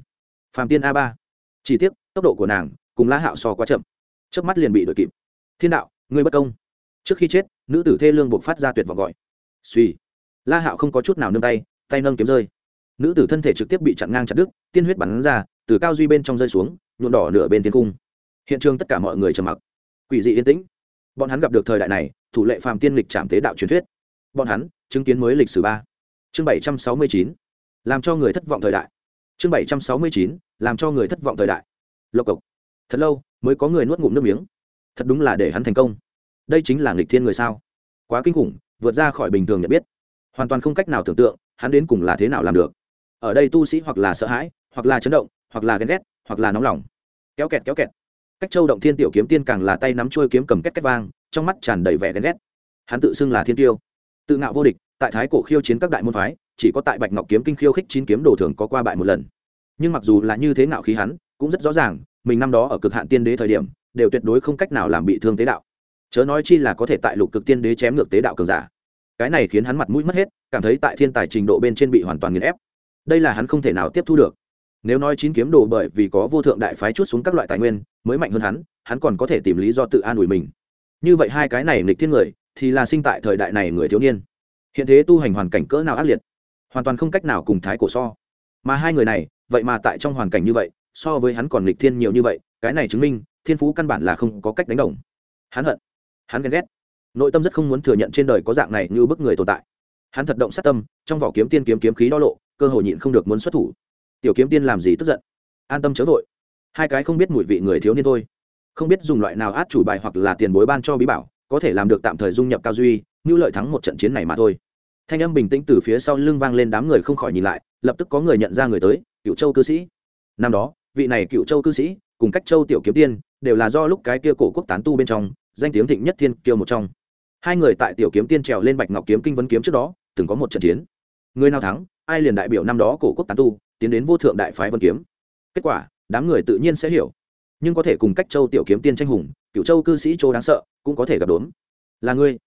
[SPEAKER 1] Phạm tiên a ba. Chỉ tiếc, tốc độ của nàng cùng la hạo so quá chậm. Trước mắt liền bị đội kịp. Thiên đạo, ngươi bất công trước khi chết, nữ tử thê lương buộc phát ra tuyệt vọng gọi. Suy la hạo không có chút nào nương tay tay nâng kiếm rơi. Nữ tử thân thể trực tiếp bị chặn ngang chặt đứt, tiên huyết bắn ra, từ cao duy bên trong rơi xuống, nhuộm đỏ nửa bên thiên cung. Hiện trường tất cả mọi người trầm mặc. Quỷ dị yên tĩnh. Bọn hắn gặp được thời đại này, thủ lệ phàm tiên lịch trạm tế đạo truyền thuyết. Bọn hắn, chứng kiến mới lịch sử ba. Chương bảy trăm sáu mươi chín. Làm cho người thất vọng thời đại. Chương bảy trăm sáu mươi chín. Làm cho người thất vọng thời đại. Lộc cộc. Thật lâu, mới có người nuốt ngụm nước miếng. Thật đúng là để hắn thành công đây chính là nghịch thiên người sao? Quá kinh khủng, vượt ra khỏi bình thường nhận biết. Hoàn toàn không cách nào tưởng tượng, hắn đến cùng là thế nào làm được. Ở đây tu sĩ hoặc là sợ hãi, hoặc là chấn động, hoặc là ghen ghét, hoặc là nóng lòng. Kéo kẹt kéo kẹt. Cách châu động thiên tiểu kiếm tiên càng là tay nắm trôi kiếm cầm két két vang, trong mắt tràn đầy vẻ ghen ghét. Hắn tự xưng là thiên tiêu. Tự ngạo vô địch, tại thái cổ khiêu chiến các đại môn phái, chỉ có tại bạch ngọc kiếm kinh khiêu khích chín kiếm đồ thường có qua bại một lần. Nhưng mặc dù là như thế ngạo khí hắn, cũng rất rõ ràng, mình năm đó ở cực hạn tiên đế thời điểm, đều tuyệt đối không cách nào làm bị thương tế đạo chớ nói chi là có thể tại lục cực tiên đế chém ngược tế đạo cường giả. Cái này khiến hắn mặt mũi mất hết, cảm thấy tại thiên tài trình độ bên trên bị hoàn toàn nghiền ép. Đây là hắn không thể nào tiếp thu được. Nếu nói chín kiếm đồ bởi vì có vô thượng đại phái chút xuống các loại tài nguyên, mới mạnh hơn hắn hắn còn có thể tìm lý do tự an ủi mình. Như vậy hai cái này nghịch thiên người, thì là sinh tại thời đại này người thiếu niên. Hiện thế tu hành hoàn cảnh cỡ nào ác liệt, hoàn toàn không cách nào cùng thái cổ so. Mà hai người này, vậy mà tại trong hoàn cảnh như vậy, so với hắn còn nghịch thiên nhiều như vậy, cái này chứng minh, thiên phú căn bản là không có cách đánh đồng. Hắn hận hắn ghen ghét. Nội tâm rất không muốn thừa nhận trên đời có dạng này như bức người tồn tại. Hắn thật động sát tâm, trong vỏ kiếm tiên kiếm kiếm khí đo lộ, cơ hội nhịn không được muốn xuất thủ. Tiểu kiếm tiên làm gì tức giận? An tâm chớ vội. Hai cái không biết mùi vị người thiếu niên thôi. Không biết dùng loại nào át chủ bài hoặc là tiền bối ban cho bí bảo, có thể làm được tạm thời dung nhập cao duy, như lợi thắng một trận chiến này mà thôi. Thanh âm bình tĩnh từ phía sau lưng vang lên đám người không khỏi nhìn lại, lập tức có người nhận ra người tới cựu châu cư sĩ. Năm đó, vị này cựu châu cư sĩ, cùng cách châu tiểu kiếm tiên, đều là do lúc cái kia cổ quốc tán tu bên trong danh tiếng thịnh nhất thiên kiêu một trong. Hai người tại tiểu kiếm tiên trèo lên bạch ngọc kiếm kinh vấn kiếm trước đó, từng có một trận chiến. Người nào thắng, ai liền đại biểu năm đó cổ quốc tán tu, tiến đến vô thượng đại phái vân kiếm. Kết quả, đám người tự nhiên sẽ hiểu. Nhưng có thể cùng cách châu tiểu kiếm tiên tranh hùng cựu châu cư sĩ châu đáng sợ, cũng có thể gặp đốn. Là ngươi.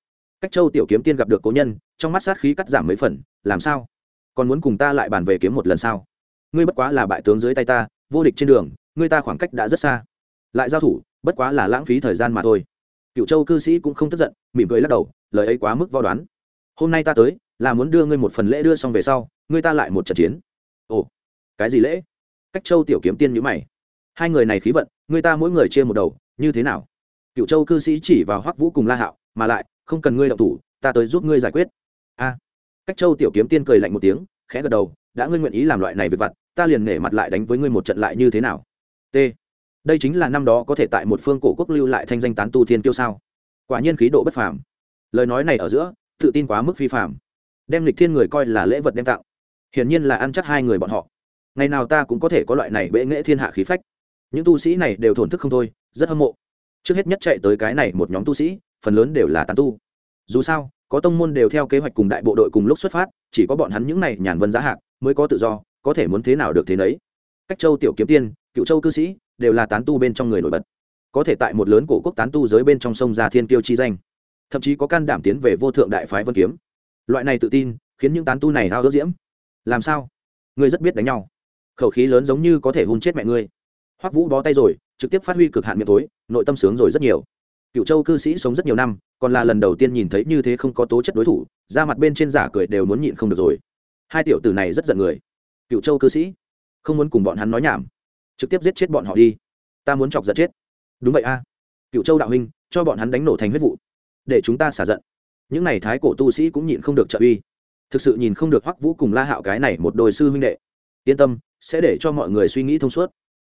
[SPEAKER 1] Cách châu tiểu kiếm tiên gặp được cố nhân, trong mắt sát khí cắt giảm mấy phần, làm sao? Còn muốn cùng ta lại bàn về kiếm một lần sao? Ngươi bất quá là bại tướng dưới tay ta, vô địch trên đường, ngươi ta khoảng cách đã rất xa. Lại giao thủ, bất quá là lãng phí thời gian mà thôi cựu châu cư sĩ cũng không tức giận, mỉm cười lắc đầu, lời ấy quá mức vo đoán. Hôm nay ta tới, là muốn đưa ngươi một phần lễ đưa xong về sau, ngươi ta lại một trận chiến. Ồ, cái gì lễ? Cách châu tiểu kiếm tiên nhữ mày. Hai người này khí vận, ngươi ta mỗi người chia một đầu, như thế nào? Cựu châu cư sĩ chỉ vào hoắc vũ cùng la hạo, mà lại, không cần ngươi động thủ, ta tới giúp ngươi giải quyết. A. Cách châu tiểu kiếm tiên cười lạnh một tiếng, khẽ gật đầu, đã ngươi nguyện ý làm loại này về vặt, ta liền nể mặt lại đánh với ngươi một trận lại như thế nào? T đây chính là năm đó có thể tại một phương cổ quốc lưu lại thanh danh tán tu thiên kiêu sao? Quả nhiên khí độ bất phàm. Lời nói này ở giữa, tự tin quá mức phi phàm. Đem lịch thiên người coi là lễ vật đem tặng hiển nhiên là ăn chắc hai người bọn họ. Ngày nào ta cũng có thể có loại này bệ nghệ thiên hạ khí phách. Những tu sĩ này đều thổn thức không thôi, rất hâm mộ. Trước hết nhất chạy tới cái này một nhóm tu sĩ, phần lớn đều là tán tu. Dù sao, có tông môn đều theo kế hoạch cùng đại bộ đội cùng lúc xuất phát, chỉ có bọn hắn những này nhàn vân giá hạc mới có tự do, có thể muốn thế nào được thế nấy. Cách châu tiểu kiếm tiên, cựu châu cư sĩ đều là tán tu bên trong người nổi bật. Có thể tại một lớn cổ quốc tán tu giới bên trong sông ra thiên kiêu chi danh, thậm chí có can đảm tiến về vô thượng đại phái vân kiếm. Loại này tự tin, khiến những tán tu này hao ước diễm. Làm sao? Ngươi rất biết đánh nhau. Khẩu khí lớn giống như có thể hôn chết mẹ ngươi. Hoắc vũ bó tay rồi, trực tiếp phát huy cực hạn miệng tối, nội tâm sướng rồi rất nhiều. Cựu châu cư sĩ sống rất nhiều năm, còn là lần đầu tiên nhìn thấy như thế không có tố chất đối thủ ra mặt bên trên giả cười đều muốn nhịn không được rồi. Hai tiểu tử này rất giận người. Cựu châu cư sĩ, không muốn cùng bọn hắn nói nhảm trực tiếp giết chết bọn họ đi. Ta muốn chọc giận chết. Đúng vậy a. Cựu châu đạo huynh, cho bọn hắn đánh nổ thành huyết vụ, để chúng ta xả giận. Những n à y thái cổ tu sĩ cũng nhịn không được trợ uy. Thực sự nhìn không được hoắc vũ cùng la hạo cái này một đôi sư huynh đệ. Yên tâm, sẽ để cho mọi người suy nghĩ thông suốt.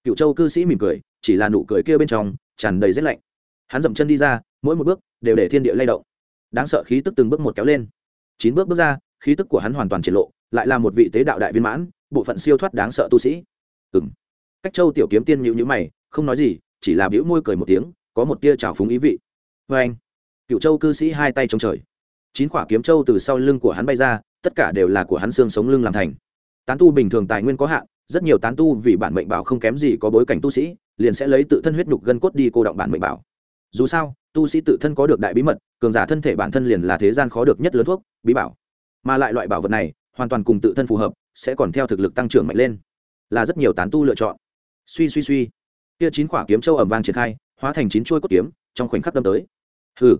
[SPEAKER 1] Cựu châu cư sĩ mỉm cười, chỉ là nụ cười kia bên trong, tràn đầy rét lạnh. Hắn dậm chân đi ra, mỗi một bước đều để thiên địa lay động. Đáng sợ khí tức từng bước một kéo lên. Chín bước bước ra, khí tức của hắn hoàn toàn triển lộ, lại là một vị tế đạo đại viên mãn, bộ phận siêu thoát đáng sợ tu sĩ. Ừ m cách châu tiểu kiếm tiên nhịu nhữ mày, không nói gì, chỉ là bĩu môi cười một tiếng, có một tia trào phúng ý vị. Vê anh, cựu châu cư sĩ hai tay trong trời. Chín quả kiếm châu từ sau lưng của hắn bay ra, tất cả đều là của hắn xương sống lưng làm thành. Tán tu bình thường tài nguyên có hạn, rất nhiều tán tu vì bản mệnh bảo không kém gì có bối cảnh tu sĩ, liền sẽ lấy tự thân huyết nhục gân cốt đi cô động bản mệnh bảo. Dù sao, tu sĩ tự thân có được đại bí mật, cường giả thân thể bản thân liền là thế gian khó được nhất lớn thuốc, bí bảo. Mà lại loại bảo vật này, hoàn toàn cùng tự thân phù hợp, sẽ còn theo thực lực tăng trưởng mạnh lên. Là rất nhiều tán tu lựa chọn suy suy suy. Kia chín quả kiếm châu ẩm vang triển khai, hóa thành chín chuôi cốt kiếm, trong khoảnh khắc đâm tới. Hừ.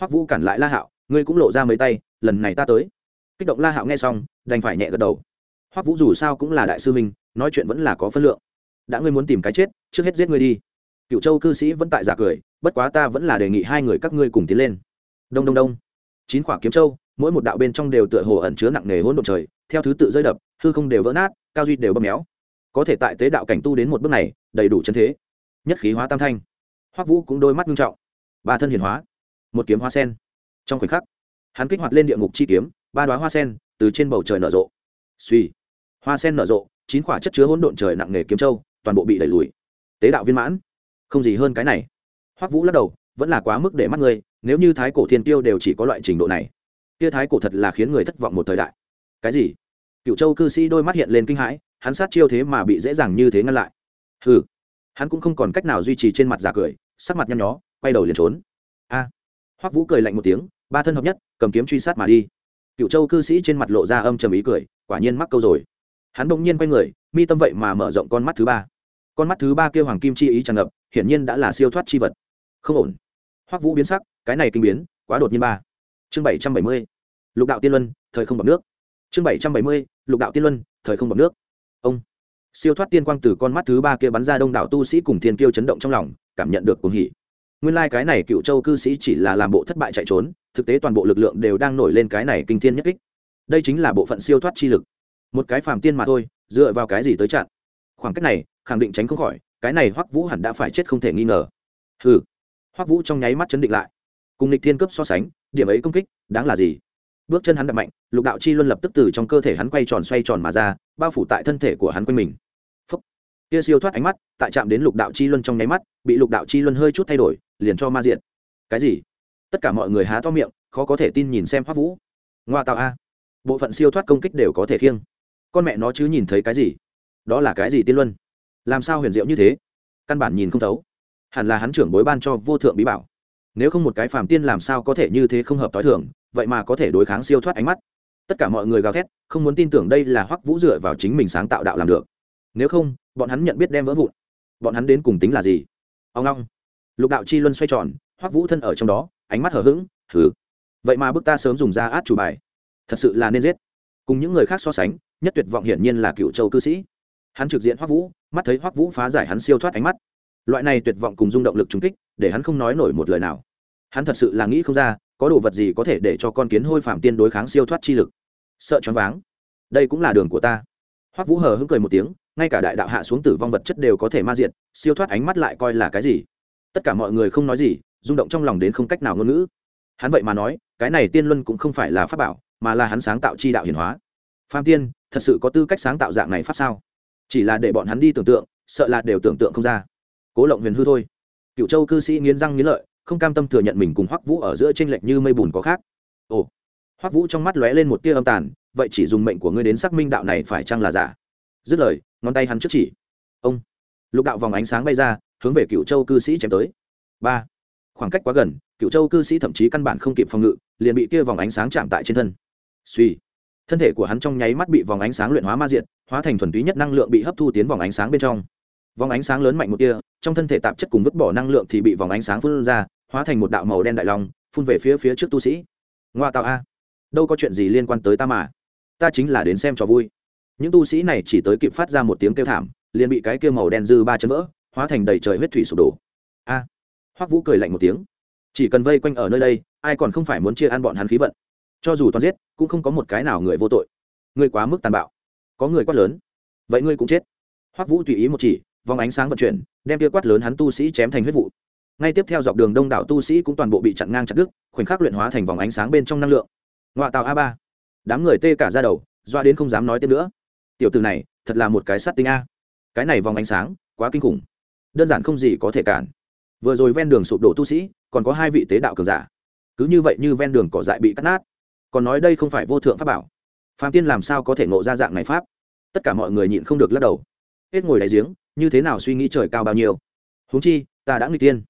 [SPEAKER 1] Hoắc vũ cản lại la hạo, ngươi cũng lộ ra mấy tay, lần này ta tới. Kích động la hạo nghe xong, đành phải nhẹ gật đầu. Hoắc vũ dù sao cũng là đại sư minh nói chuyện vẫn là có phân lượng. Đã ngươi muốn tìm cái chết, trước hết giết ngươi đi. Cựu châu cư sĩ vẫn tại giả cười, bất quá ta vẫn là đề nghị hai người các ngươi cùng tiến lên. Đông đông đông. Chín quả kiếm châu, mỗi một đạo bên trong đều tựa hồ ẩn chứa nặng nề hỗn độn trời, theo thứ tự rơi đập, hư không đều vỡ nát, cao duy đều bơm méo có thể tại tế đạo cảnh tu đến một bước này, đầy đủ chân thế. Nhất khí hóa tam thanh. Hoắc vũ cũng đôi mắt nghiêm trọng. Ba thân hiển hóa, một kiếm hoa sen. Trong khoảnh khắc, hắn kích hoạt lên địa ngục chi kiếm, ba đoá hoa sen từ trên bầu trời nở rộ. Suy hoa sen nở rộ, chín quả chất chứa hỗn độn trời nặng nghề kiếm châu, toàn bộ bị đẩy lùi. Tế đạo viên mãn, không gì hơn cái này. Hoắc vũ lắc đầu, vẫn là quá mức để mắt người, nếu như thái cổ thiên tiêu đều chỉ có loại trình độ này, kia thái cổ thật là khiến người thất vọng một thời đại. Cái gì? Cựu châu cư sĩ đôi mắt hiện lên kinh hãi hắn sát chiêu thế mà bị dễ dàng như thế ngăn lại. Hừ. Hắn cũng không còn cách nào duy trì trên mặt giả cười, sắc mặt nhăn nhó, quay đầu liền trốn. A. Hoắc vũ cười lạnh một tiếng, ba thân hợp nhất, cầm kiếm truy sát mà đi. Cựu châu cư sĩ trên mặt lộ ra âm trầm ý cười, quả nhiên mắc câu rồi. Hắn bỗng nhiên quay người, mi tâm vậy mà mở rộng con mắt thứ ba. Con mắt thứ ba kêu hoàng kim chi ý tràn ngập, hiển nhiên đã là siêu thoát chi vật. Không ổn. Hoắc vũ biến sắc, cái này kinh biến, quá đột nhiên ba. Chương bảy trăm bảy mươi. Lục đạo tiên luân, thời không bọc nước. Chương bảy trăm bảy mươi, lục đạo tiên luân, thời không bọc nước ông. Siêu thoát tiên quang từ con mắt thứ ba kia bắn ra đông đảo tu sĩ cùng thiên kiêu chấn động trong lòng, cảm nhận được cuồng hỉ. Nguyên lai cái này cựu châu cư sĩ chỉ là làm bộ thất bại chạy trốn, thực tế toàn bộ lực lượng đều đang nổi lên cái này kinh thiên nhất kích. Đây chính là bộ phận siêu thoát chi lực. Một cái phàm tiên mà thôi, dựa vào cái gì tới chặn? Khoảng cách này, khẳng định tránh không khỏi, cái này hoắc vũ hẳn đã phải chết không thể nghi ngờ. Hừ. Hoắc vũ trong nháy mắt chấn định lại. Cùng lịch thiên cấp so sánh, điểm ấy công kích, đáng là gì? Bước chân hắn đập mạnh, lục đạo chi luân lập tức từ trong cơ thể hắn quay tròn xoay tròn mà ra bao phủ tại thân thể của hắn quanh mình. Phúc. Kia siêu thoát ánh mắt, tại chạm đến lục đạo chi luân trong nháy mắt, bị lục đạo chi luân hơi chút thay đổi, liền cho ma diện cái gì? Tất cả mọi người há to miệng, khó có thể tin nhìn xem hoắc vũ. Ngoa tạo a. Bộ phận siêu thoát công kích đều có thể khiêng. Con mẹ nó chứ nhìn thấy cái gì? Đó là cái gì tiên luân? Làm sao huyền diệu như thế? Căn bản nhìn không thấu. Hẳn là hắn trưởng bối ban cho vô thượng bí bảo. Nếu không một cái phàm tiên làm sao có thể như thế không hợp t h i thường, vậy mà có thể đối kháng siêu thoát ánh mắt tất cả mọi người gào thét, không muốn tin tưởng đây là hoắc vũ dựa vào chính mình sáng tạo đạo làm được. Nếu không, bọn hắn nhận biết đem vỡ vụn. Bọn hắn đến cùng tính là gì? Ông long. Lục đạo chi luân xoay tròn, hoắc vũ thân ở trong đó, ánh mắt hở h ữ g thử vậy mà bức ta sớm dùng ra át chủ bài. Thật sự là nên giết. Cùng những người khác so sánh, nhất tuyệt vọng hiển nhiên là cựu châu cư sĩ. Hắn trực diện hoắc vũ, mắt thấy hoắc vũ phá giải hắn siêu thoát ánh mắt. Loại này tuyệt vọng cùng rung động lực trúng kích, để hắn không nói nổi một lời nào. Hắn thật sự là nghĩ không ra có đồ vật gì có thể để cho con kiến hôi phạm tiên đối kháng siêu thoát chi lực? Sợ choáng váng. Đây cũng là đường của ta. Hoắc vũ hờ hững cười một tiếng, ngay cả đại đạo hạ xuống tử vong vật chất đều có thể ma diện siêu thoát ánh mắt lại coi là cái gì? Tất cả mọi người không nói gì, rung động trong lòng đến không cách nào ngôn ngữ. Hắn vậy mà nói, cái này tiên luân cũng không phải là pháp bảo, mà là hắn sáng tạo chi đạo hiển hóa. Phạm tiên, thật sự có tư cách sáng tạo dạng này pháp sao? Chỉ là để bọn hắn đi tưởng tượng, sợ là đều tưởng tượng không ra. Cố lộng huyền hư thôi. Cựu châu cư sĩ nghiến răng nghiến lợi không cam tâm thừa nhận mình cùng hoắc vũ ở giữa tranh lệch như mây bùn có khác. Ồ, hoắc vũ trong mắt lóe lên một tia âm tàn, vậy chỉ dùng mệnh của ngươi đến xác minh đạo này phải chăng là giả? Dứt lời, ngón tay hắn trước chỉ. Ông, lục đạo vòng ánh sáng bay ra, hướng về cựu châu cư sĩ chém tới. Ba, khoảng cách quá gần cựu châu cư sĩ thậm chí căn bản không kịp phòng ngự, liền bị kia vòng ánh sáng chạm tại trên thân. Suy, thân thể của hắn trong nháy mắt bị vòng ánh sáng luyện hóa ma diện hóa thành thuần túy nhất năng lượng bị hấp thu tiến vòng ánh sáng bên trong vòng ánh sáng lớn mạnh một tia, trong thân thể tạp chất cùng vứt bỏ năng lượng thì bị vòng ánh sáng phun ra hóa thành một đạo màu đen đại long phun về phía phía trước tu sĩ. Ngoa tạo a. Đâu có chuyện gì liên quan tới ta mà. Ta chính là đến xem cho vui. Những tu sĩ này chỉ tới kịp phát ra một tiếng kêu thảm liền bị cái kêu màu đen dư ba chân vỡ hóa thành đầy trời huyết thủy sụp đổ. A. Hoắc vũ cười lạnh một tiếng. Chỉ cần vây quanh ở nơi đây ai còn không phải muốn chia ăn bọn hắn khí vận. Cho dù toàn giết cũng không có một cái nào người vô tội. Ngươi quá mức tàn bạo. Có người quát lớn. Vậy ngươi cũng chết. Hoắc vũ tùy ý một chỉ vòng ánh sáng vận chuyển, đem kia quát lớn hắn tu sĩ chém thành huyết vụ. Ngay tiếp theo dọc đường đông đảo tu sĩ cũng toàn bộ bị chặn ngang chặt đứt, khoảnh khắc luyện hóa thành vòng ánh sáng bên trong năng lượng. Ngoại tàu a ba. Đám người tê cả ra đầu, doa đến không dám nói tiếp nữa. Tiểu từ này, thật là một cái sát tinh a. Cái này vòng ánh sáng, quá kinh khủng. Đơn giản không gì có thể cản. Vừa rồi ven đường sụp đổ tu sĩ, còn có hai vị tế đạo cường giả. Cứ như vậy như ven đường cỏ dại bị cắt nát. Còn nói đây không phải vô thượng pháp bảo. Phạm tiên làm sao có thể ngộ ra dạng này pháp? Tất cả mọi người nhịn không được lắc đầu. Hết ngồi đáy giếng như thế nào suy nghĩ trời cao bao nhiêu? Huống chi, ta đã nguy tiên.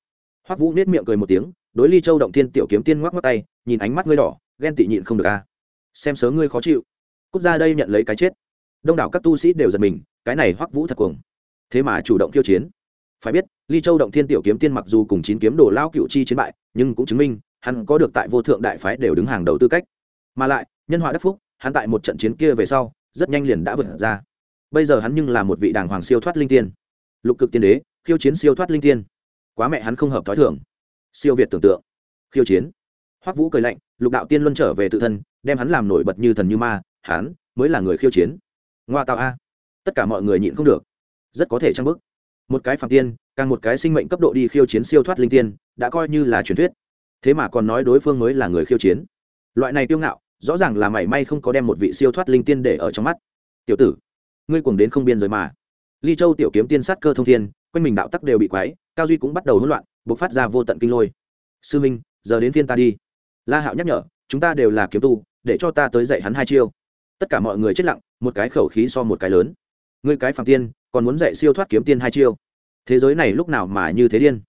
[SPEAKER 1] Hoắc vũ nết miệng cười một tiếng, đối ly châu động thiên tiểu kiếm tiên ngoắc ngoắc tay, nhìn ánh mắt ngươi đỏ, ghen tị nhịn không được a. À. xem sớ ngươi khó chịu. Cút ra đây nhận lấy cái chết. Đông đảo các tu sĩ đều giật mình, cái này hoắc vũ thật cuồng. Thế mà chủ động khiêu chiến. Phải biết, ly châu động thiên tiểu kiếm tiên mặc dù cùng chín kiếm đồ lao cựu chi chiến bại, nhưng cũng chứng minh, hắn có được tại vô thượng đại phái đều đứng hàng đầu tư cách. Mà lại, nhân họa đắc phúc, hắn tại một trận chiến kia về sau, rất nhanh liền đã vượt ra bây giờ hắn nhưng là một vị đàng hoàng siêu thoát linh tiên. Lục cực tiên đế, khiêu chiến siêu thoát linh tiên. Quá mẹ hắn không hợp t h ó i thưởng siêu việt tưởng tượng. Khiêu chiến. Hoắc vũ cười lạnh, lục đạo tiên luân trở về tự thân, đem hắn làm nổi bật như thần như ma, hắn mới là người khiêu chiến. Ngoa tạo a. Tất cả mọi người nhịn không được. Rất có thể trang bức. Một cái phạm tiên, càng một cái sinh mệnh cấp độ đi khiêu chiến siêu thoát linh tiên, đã coi như là truyền thuyết. Thế mà còn nói đối phương mới là người khiêu chiến. Loại này kiêu ngạo, rõ ràng là mảy may không có đem một vị siêu thoát linh tiên để ở trong mắt. Tiểu tử ngươi cuồng đến không biên giới mà. Ly châu tiểu kiếm tiên sát cơ thông thiên, quanh mình đạo tắc đều bị quái, cao duy cũng bắt đầu hỗn loạn, bộc phát ra vô tận kinh lôi. Sư minh, giờ đến phiên ta đi. La hạo nhắc nhở, chúng ta đều là kiếm tu, để cho ta tới dạy hắn hai chiêu. Tất cả mọi người chết lặng, một cái khẩu khí so một cái lớn. Ngươi cái phạm tiên, còn muốn dạy siêu thoát kiếm tiên hai chiêu. Thế giới này lúc nào mà như thế điên?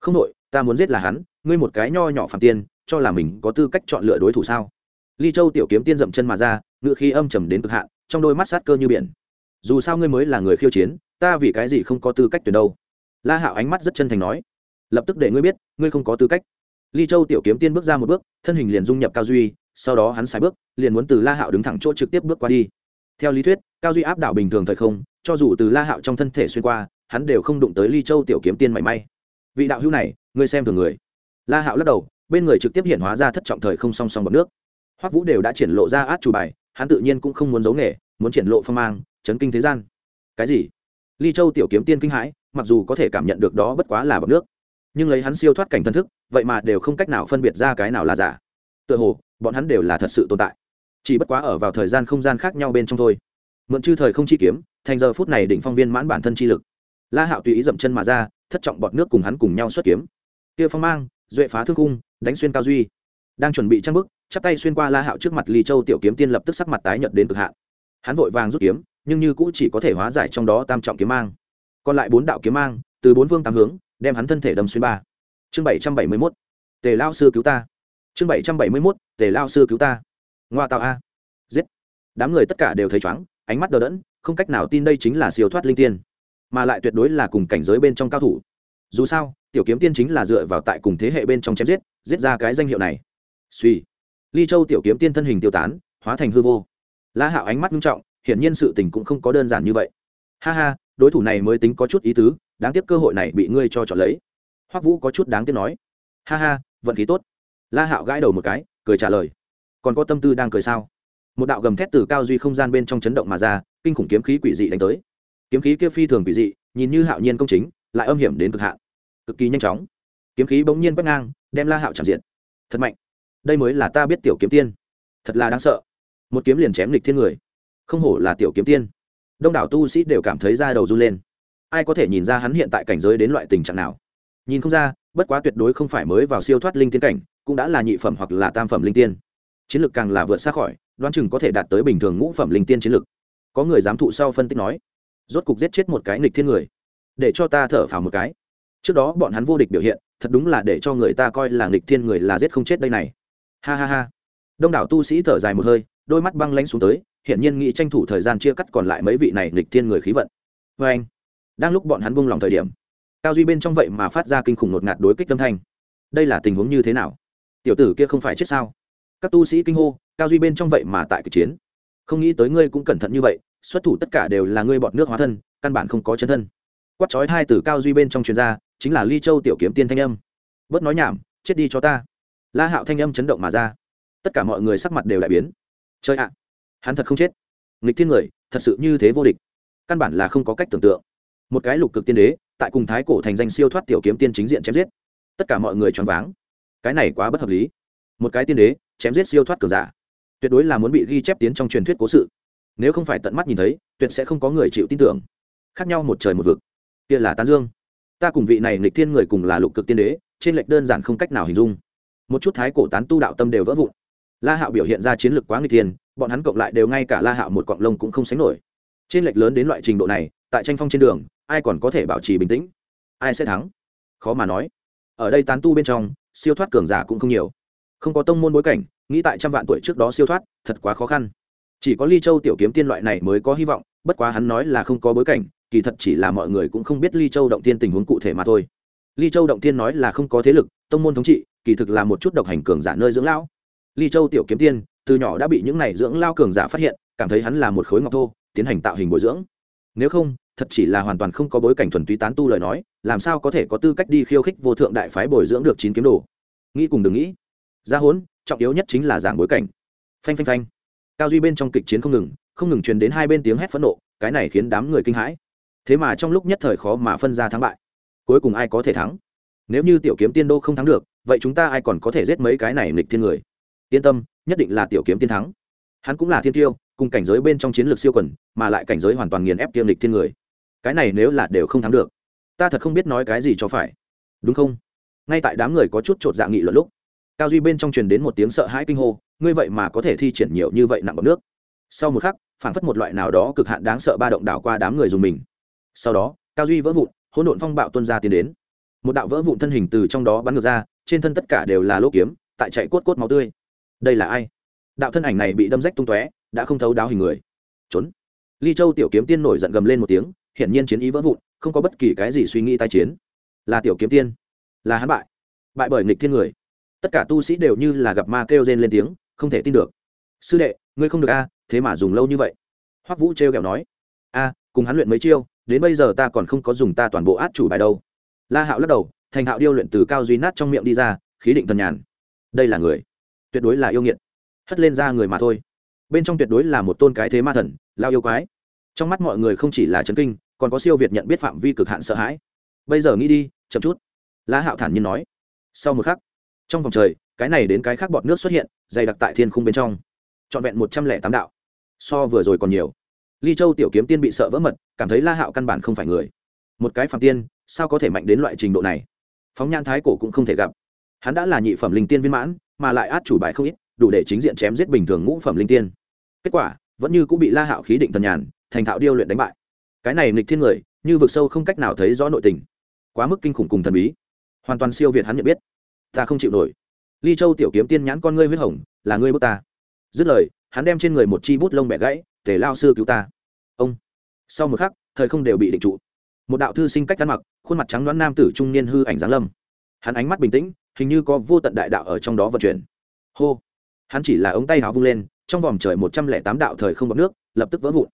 [SPEAKER 1] Không đội ta muốn giết là hắn, ngươi một cái nho nhỏ phạm tiên, cho là mình có tư cách chọn lựa đối thủ sao? Ly châu tiểu kiếm tiên dậm chân mà ra ngự khí âm trầm đến cực hạn, trong đôi mắt sát cơ như biển dù sao ngươi mới là người khiêu chiến, ta vì cái gì không có tư cách tuyển đâu? La hạo ánh mắt rất chân thành nói. Lập tức để ngươi biết, ngươi không có tư cách. Ly châu tiểu kiếm tiên bước ra một bước, thân hình liền dung nhập cao duy, sau đó hắn sai bước, liền muốn từ la hạo đứng thẳng chỗ trực tiếp bước qua đi. Theo lý thuyết, cao duy áp đảo bình thường thời không, cho dù từ la hạo trong thân thể xuyên qua, hắn đều không đụng tới ly châu tiểu kiếm tiên mảy may. Vị đạo hữu này, ngươi xem thường người. La hạo lắc đầu, bên người trực tiếp hiện hóa ra thất trọng thời không song song bọc nước. Hoắc vũ đều đã triển lộ ra át chủ bài, hắn tự nhiên cũng không muốn giấu nghề, muốn triển lộ phong mang chấn kinh thế gian. Cái gì? Ly châu tiểu kiếm tiên kinh hãi, mặc dù có thể cảm nhận được đó bất quá là bọc nước, nhưng lấy hắn siêu thoát cảnh thân thức, vậy mà đều không cách nào phân biệt ra cái nào là giả. Tựa hồ, bọn hắn đều là thật sự tồn tại. Chỉ bất quá ở vào thời gian không gian khác nhau bên trong thôi. Mượn chư thời không chi kiếm, thành giờ phút này đỉnh phong viên mãn bản thân chi lực. La hạo tùy ý dậm chân mà ra, thất trọng bọt nước cùng hắn cùng nhau xuất kiếm. Kia phong mang, duệ phá thương cung, đánh xuyên cao duy. Đang chuẩn bị trang bức, chắp tay xuyên qua la hạo trước mặt ly châu tiểu kiếm tiên lập tức sắc mặt tái nhợt đến cực hạn. Hắn vội vàng rút kiếm nhưng như cũ chỉ có thể hóa giải trong đó tam trọng kiếm mang. Còn lại bốn đạo kiếm mang, từ bốn phương tám hướng, đem hắn thân thể đâm xuyên ba. Chương bảy trăm bảy mươi mốt, tề lao sư cứu ta. Chương bảy trăm bảy mươi mốt, tề lao sư cứu ta. Ngoa tạo a. Giết. Đám người tất cả đều thấy chóng ánh mắt đờ đẫn, không cách nào tin đây chính là siêu thoát linh tiên. Mà lại tuyệt đối là cùng cảnh giới bên trong cao thủ. Dù sao, tiểu kiếm tiên chính là dựa vào tại cùng thế hệ bên trong chém giết giết ra cái danh hiệu này. Suy ly châu tiểu kiếm tiên thân hình tiêu tán, hóa thành hư vô. La hạo ánh mắt nghiêm trọng hiển nhiên sự tình cũng không có đơn giản như vậy. Ha ha, đối thủ này mới tính có chút ý tứ, đáng tiếc cơ hội này bị ngươi cho chọn lấy. Hoắc vũ có chút đáng tiếc nói. Ha ha, vận khí tốt. La hạo gãi đầu một cái, cười trả lời. Còn có tâm tư đang cười sao? Một đạo gầm thét từ cao duy không gian bên trong chấn động mà ra, kinh khủng kiếm khí quỷ dị đánh tới. Kiếm khí kia phi thường quỷ dị, nhìn như hạo nhiên công chính, lại âm hiểm đến cực hạn. Cực kỳ nhanh chóng. Kiếm khí bỗng nhiên quét ngang, đem la hạo chạm diện. Thật mạnh. Đây mới là ta biết tiểu kiếm tiên. Thật là đáng sợ. Một kiếm liền chém lịch thiên người không hổ là tiểu kiếm tiên. Đông đảo tu sĩ đều cảm thấy da đầu run lên. Ai có thể nhìn ra hắn hiện tại cảnh giới đến loại tình trạng nào? Nhìn không ra, bất quá tuyệt đối không phải mới vào siêu thoát linh tiên cảnh, cũng đã là nhị phẩm hoặc là tam phẩm linh tiên. Chiến lược càng là vượt xa khỏi, đoán chừng có thể đạt tới bình thường ngũ phẩm linh tiên chiến lược có người dám thụ sau phân tích nói, rốt cục giết chết một cái nghịch thiên người. Để cho ta thở phào một cái. Trước đó bọn hắn vô địch biểu hiện, thật đúng là để cho người ta coi là nghịch thiên người là giết không chết đây này. Ha ha ha. Đông đảo tu sĩ thở dài một hơi, đôi mắt băng lánh xuống tới hiển nhiên nghĩ tranh thủ thời gian chia cắt còn lại mấy vị này nghịch thiên người khí vận. Vê anh, đang lúc bọn hắn buông lòng thời điểm, cao duy bên trong vậy mà phát ra kinh khủng ngột ngạt đối kích âm thanh. Đây là tình huống như thế nào? Tiểu tử kia không phải chết sao? Các tu sĩ kinh hô, cao duy bên trong vậy mà tại cuộc chiến. Không nghĩ tới ngươi cũng cẩn thận như vậy, xuất thủ tất cả đều là ngươi bọn nước hóa thân, căn bản không có chân thân. Quát chói hai từ cao duy bên trong truyền ra, chính là ly châu tiểu kiếm tiên thanh âm. Bớt nói nhảm, chết đi cho ta. La hạo thanh âm chấn động mà ra. Tất cả mọi người sắc mặt đều đại biến. Chơi ạ hắn thật không chết. Nghịch thiên người, thật sự như thế vô địch. Căn bản là không có cách tưởng tượng. Một cái lục cực tiên đế, tại cùng thái cổ thành danh siêu thoát tiểu kiếm tiên chính diện chém giết. Tất cả mọi người choáng váng. Cái này quá bất hợp lý. Một cái tiên đế, chém giết siêu thoát cường giả. Tuyệt đối là muốn bị ghi chép tiến trong truyền thuyết cố sự. Nếu không phải tận mắt nhìn thấy, tuyệt sẽ không có người chịu tin tưởng. Khác nhau một trời một vực. Kia là tán dương. Ta cùng vị này nghịch thiên người cùng là lục cực tiên đế, trên lệch đơn giản không cách nào hình dung. Một chút thái cổ tán tu đạo tâm đều vỡ vụn. La hạo biểu hiện ra chiến lược quá nghịch thiên bọn hắn cộng lại đều ngay cả la hạo một cọng lông cũng không sánh nổi. Trên lệch lớn đến loại trình độ này, tại tranh phong trên đường, ai còn có thể bảo trì bình tĩnh? Ai sẽ thắng? Khó mà nói. Ở đây tán tu bên trong, siêu thoát cường giả cũng không nhiều. Không có tông môn bối cảnh, nghĩ tại trăm vạn tuổi trước đó siêu thoát, thật quá khó khăn. Chỉ có ly châu tiểu kiếm tiên loại này mới có hy vọng, bất quá hắn nói là không có bối cảnh, kỳ thật chỉ là mọi người cũng không biết ly châu động tiên tình huống cụ thể mà thôi. Ly châu động tiên nói là không có thế lực, tông môn thống trị, kỳ thực là một chút độc hành cường giả nơi dưỡng lão. Ly châu tiểu kiếm tiên từ nhỏ đã bị những này dưỡng lao cường giả phát hiện, cảm thấy hắn là một khối ngọc thô, tiến hành tạo hình bồi dưỡng. Nếu không, thật chỉ là hoàn toàn không có bối cảnh thuần túy tán tu lời nói, làm sao có thể có tư cách đi khiêu khích vô thượng đại phái bồi dưỡng được chín kiếm đồ? Nghĩ cùng đừng nghĩ. Ra hốn trọng yếu nhất chính là giảng bối cảnh. Phanh phanh phanh. Cao duy bên trong kịch chiến không ngừng không ngừng truyền đến hai bên tiếng hét phẫn nộ, cái này khiến đám người kinh hãi. Thế mà trong lúc nhất thời khó mà phân ra thắng bại. Cuối cùng ai có thể thắng? Nếu như tiểu kiếm tiên đô không thắng được, vậy chúng ta ai còn có thể giết mấy cái này nghịch thiên người? Yên tâm nhất định là tiểu kiếm tiên thắng. Hắn cũng là thiên tiêu, cùng cảnh giới bên trong chiến lược siêu quần, mà lại cảnh giới hoàn toàn nghiền ép kiêm lịch thiên người. Cái này nếu là đều không thắng được, ta thật không biết nói cái gì cho phải. Đúng không? Ngay tại đám người có chút chột dạ nghị luận lúc, cao duy bên trong truyền đến một tiếng sợ hãi kinh hô, ngươi vậy mà có thể thi triển nhiều như vậy nặng bọc nước. Sau một khắc phản phất một loại nào đó cực hạn đáng sợ ba động đảo qua đám người dùng mình. Sau đó, cao duy vỡ vụn, hỗn độn phong bạo tuân ra tiến đến. Một đạo vỡ vụn thân hình từ trong đó bắn ngược ra, trên thân tất cả đều là lỗ kiếm, tại chạy cốt cốt máu tươi đây là ai? Đạo thân ảnh này bị đâm rách tung tóe, đã không thấu đáo hình người. Trốn. Ly châu tiểu kiếm tiên nổi giận gầm lên một tiếng, hiển nhiên chiến ý vỡ vụn, không có bất kỳ cái gì suy nghĩ tai chiến. Là tiểu kiếm tiên. Là hắn bại. Bại bởi nghịch thiên người. Tất cả tu sĩ đều như là gặp ma kêu rên lên tiếng, không thể tin được. Sư đệ, ngươi không được a, thế mà dùng lâu như vậy. Hoắc vũ trêu ghẹo nói. A, cùng hắn luyện mấy chiêu, đến bây giờ ta còn không có dùng ta toàn bộ át chủ bài đâu. La hạo lắc đầu, thành hạo điêu luyện từ cao duy nát trong miệng đi ra, khí định thần nhàn. Đây là người tuyệt đối là yêu nghiệt. Hất lên ra người mà thôi. Bên trong tuyệt đối là một tôn cái thế ma thần, lao yêu quái. Trong mắt mọi người không chỉ là chấn kinh, còn có siêu việt nhận biết phạm vi cực hạn sợ hãi. Bây giờ nghĩ đi, chậm chút. Lá hạo thản nhiên nói. Sau một khắc, trong vòng trời, cái này đến cái khác bọt nước xuất hiện, dày đặc tại thiên khung bên trong. Trọn vẹn một trăm lẻ tám đạo. So vừa rồi còn nhiều. Ly châu tiểu kiếm tiên bị sợ vỡ mật, cảm thấy la hạo căn bản không phải người. Một cái phạm tiên, sao có thể mạnh đến loại trình độ này? Phóng nhan thái cổ cũng không thể gặp. Hắn đã là nhị phẩm linh tiên viên mãn mà lại át chủ bài không ít, đủ để chính diện chém giết bình thường ngũ phẩm linh tiên. Kết quả, vẫn như cũng bị la hạo khí định thần nhàn, thành thạo điêu luyện đánh bại. Cái này nghịch thiên người, như vực sâu không cách nào thấy rõ nội tình. Quá mức kinh khủng cùng thần bí. Hoàn toàn siêu việt hắn nhận biết. Ta không chịu nổi. Ly châu tiểu kiếm tiên nhãn con ngươi huyết hồng, là ngươi bước ta. Dứt lời, hắn đem trên người một chi bút lông bẻ gãy để lao sư cứu ta. Ông. Sau một khắc, thời không đều bị định trụ. Một đạo thư sinh cách ăn mặc, khuôn mặt trắng đoán nam tử trung niên hư ảnh giáng lâm. Hắn ánh mắt bình tĩnh hình như có vô tận đại đạo ở trong đó vận chuyển. Hô! Hắn chỉ là ống tay áo vung lên, trong vòng trời một trăm lẻ tám đạo thời không bọc nước, lập tức vỡ vụn.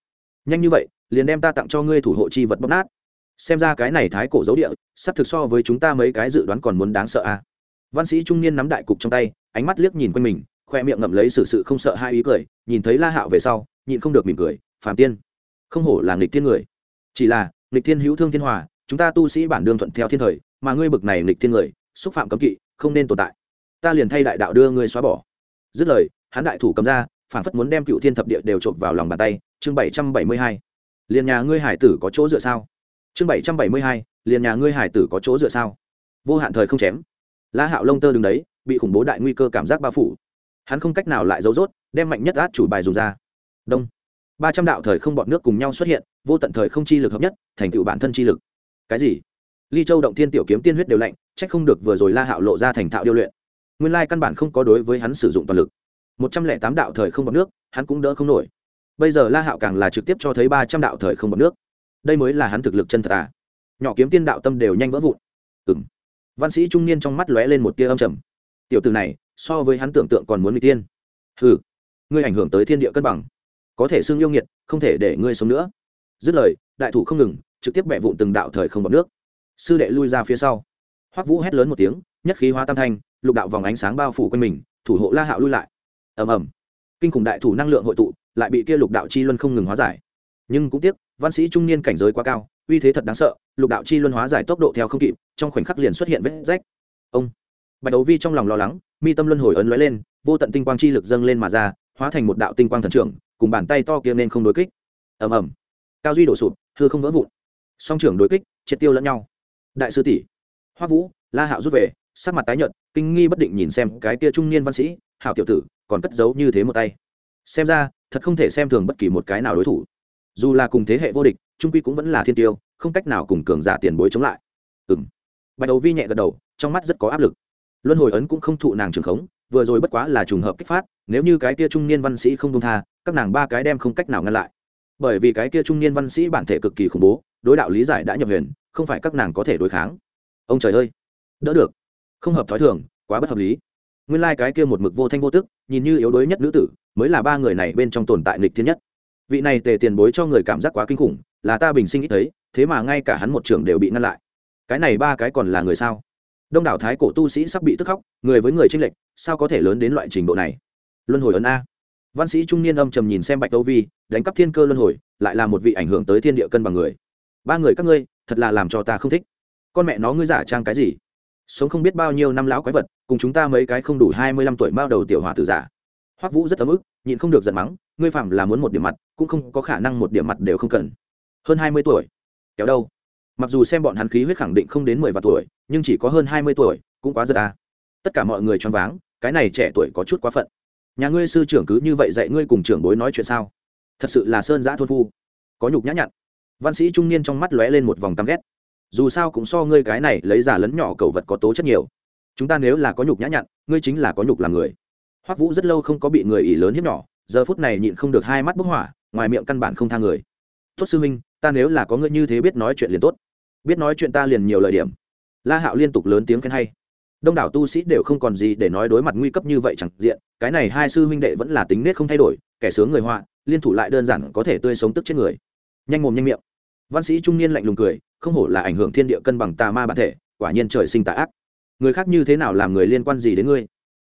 [SPEAKER 1] Nhanh như vậy, liền đem ta tặng cho ngươi thủ hộ chi vật bóc nát. Xem ra cái này thái cổ dấu địa, sắp thực so với chúng ta mấy cái dự đoán còn muốn đáng sợ a à. văn sĩ trung niên nắm đại cục trong tay, ánh mắt liếc nhìn quanh mình, khoe miệng ngậm lấy sự sự không sợ hai ý cười, nhìn thấy la hạo về sau, nhịn không được mỉm cười, phàm tiên, không hổ là nghịch thiên người. Chỉ là, nghịch thiên hữu thương thiên hòa, chúng ta tu sĩ bản đương thuận theo thiên thời, mà ngươi bực này nghịch thiên người, xúc phạm cấm kỵ không nên tồn tại. Ta liền thay đại đạo đưa ngươi xóa bỏ. Dứt lời, hắn đại thủ cầm ra phản phất muốn đem cựu thiên thập địa đều trộm vào lòng bàn tay. Chương bảy trăm bảy mươi hai. Liền nhà ngươi hải tử có chỗ dựa sao? Chương bảy trăm bảy mươi hai. Liền nhà ngươi hải tử có chỗ dựa sao? Vô hạn thời không chém. La hạo lông tơ đứng đấy, bị khủng bố đại nguy cơ cảm giác bao phủ. Hắn không cách nào lại giấu rốt, đem mạnh nhất át chủ bài dùng ra. Đông. Ba trăm đạo thời không bọn nước cùng nhau xuất hiện, vô tận thời không chi lực hợp nhất, thành tựu bản thân chi lực. Cái gì? Ly châu động thiên tiểu kiếm tiên huyết đều lạnh trách không được vừa rồi la hạo lộ ra thành thạo điêu luyện. Nguyên lai căn bản không có đối với hắn sử dụng toàn lực. Một trăm lẻ tám đạo thời không bọc nước, hắn cũng đỡ không nổi. Bây giờ la hạo càng là trực tiếp cho thấy ba trăm đạo thời không bọc nước. Đây mới là hắn thực lực chân thật à? Nhỏ kiếm tiên đạo tâm đều nhanh vỡ vụn. Ừ văn sĩ trung niên trong mắt lóe lên một tia âm trầm. Tiểu từ này, so với hắn tưởng tượng còn muốn n tiên. Ừ ngươi ảnh hưởng tới thiên địa cân bằng. Có thể xưng yêu nghiệt, không thể để ngươi sống nữa. Dứt lời, đại thủ không ngừng, trực tiếp bẻ vụn từng đạo thời không bọc nước. Sư đệ lui ra phía sau hoắc vũ hét lớn một tiếng, nhất khí hóa tam thanh, lục đạo vòng ánh sáng bao phủ quanh mình, thủ hộ la hạo lui lại. Ầm ầm. Kinh khủng đại thủ năng lượng hội tụ, lại bị kia lục đạo chi luân không ngừng hóa giải. Nhưng cũng tiếc, văn sĩ trung niên cảnh giới quá cao, uy thế thật đáng sợ, lục đạo chi luân hóa giải tốc độ theo không kịp, trong khoảnh khắc liền xuất hiện vết rách. Ông. Bạch đấu vi trong lòng lo lắng, mi tâm luân hồi ấn lóe lên, vô tận tinh quang chi lực dâng lên mà ra, hóa thành một đạo tinh quang thần trưởng, cùng bàn tay to kia nên không đối kích. Ầm ầm. Cao duy đổ sụp, hư không vỡ vụn. Song trưởng đối kích, triệt tiêu lẫn nhau. Đại sư tỷ hoa vũ, la hạo rút về, sắc mặt tái nhợt, kinh nghi bất định nhìn xem cái kia trung niên văn sĩ hảo tiểu tử, còn cất giấu như thế một tay. Xem ra, thật không thể xem thường bất kỳ một cái nào đối thủ. Dù là cùng thế hệ vô địch, trung quy cũng vẫn là thiên tiêu, không cách nào cùng cường giả tiền bối chống lại. Ừ m bạch đầu vi nhẹ gật đầu, trong mắt rất có áp lực. Luân hồi ấn cũng không thụ nàng trường khống, vừa rồi bất quá là trùng hợp kích phát, nếu như cái kia trung niên văn sĩ không công tha, các nàng ba cái đem không cách nào ngăn lại. Bởi vì cái kia trung niên văn sĩ bản thể cực kỳ khủng bố, đối đạo lý giải đã nhập huyền, không phải các nàng có thể đối kháng ông trời ơi, đỡ được. Không hợp thói thường, quá bất hợp lý. Nguyên lai、like、cái kia một mực vô thanh vô tức, nhìn như yếu đuối nhất nữ tử, mới là ba người này bên trong tồn tại nghịch thiên nhất. Vị này tề tiền bối cho người cảm giác quá kinh khủng, là ta bình sinh ít thấy, thế mà ngay cả hắn một trường đều bị ngăn lại. Cái này ba cái còn là người sao? Đông đảo thái cổ tu sĩ sắp bị tức khóc, người với người tranh lệch, sao có thể lớn đến loại trình độ này? Luân hồi ấn a. Văn sĩ trung niên âm trầm nhìn xem bạch âu vi, đánh cắp thiên cơ luân hồi, lại là một vị ảnh hưởng tới thiên địa cân bằng người. Ba người các ngươi, thật là làm cho ta không thích con mẹ nó ngươi giả trang cái gì? Sống không biết bao nhiêu năm lão quái vật, cùng chúng ta mấy cái không đủ hai mươi lăm tuổi bao đầu tiểu hỏa tử giả. Hoắc vũ rất ấm ức, nhịn không được giận mắng, ngươi phạm là muốn một điểm mặt, cũng không có khả năng một điểm mặt đều không cần. Hơn hai mươi tuổi. Kéo đâu? Mặc dù xem bọn hắn khí huyết khẳng định không đến mười vạn tuổi, nhưng chỉ có hơn hai mươi tuổi, cũng quá giật ta tất cả mọi người choáng váng, cái này trẻ tuổi có chút quá phận. Nhà ngươi sư trưởng cứ như vậy dạy ngươi cùng trưởng bối nói chuyện sao? Thật sự là sơn giã thôn phu. Có nhục nhã nhặn. Văn sĩ trung niên trong mắt lóe lên một vòng căm ghét dù sao cũng so ngươi cái này lấy giả lấn nhỏ cầu vật có tố chất nhiều. Chúng ta nếu là có nhục nhã nhặn, ngươi chính là có nhục làm người. Hoắc vũ rất lâu không có bị người ỷ lớn hiếp nhỏ, giờ phút này nhịn không được hai mắt bốc hỏa, ngoài miệng căn bản không tha người. Tốt sư huynh, ta nếu là có ngươi như thế biết nói chuyện liền tốt. Biết nói chuyện ta liền nhiều lời điểm. La hạo liên tục lớn tiếng khen hay. Đông đảo tu sĩ đều không còn gì để nói đối mặt nguy cấp như vậy chẳng diện, cái này hai sư huynh đệ vẫn là tính nết không thay đổi, kẻ sướng người họa, liên thủ lại đơn giản có thể tươi sống tức chết người. Nhanh mồm nhanh miệng văn sĩ trung niên lạnh lùng cười, không hổ là ảnh hưởng thiên địa cân bằng tà ma bản thể, quả nhiên trời sinh tà ác. Người khác như thế nào làm người liên quan gì đến ngươi?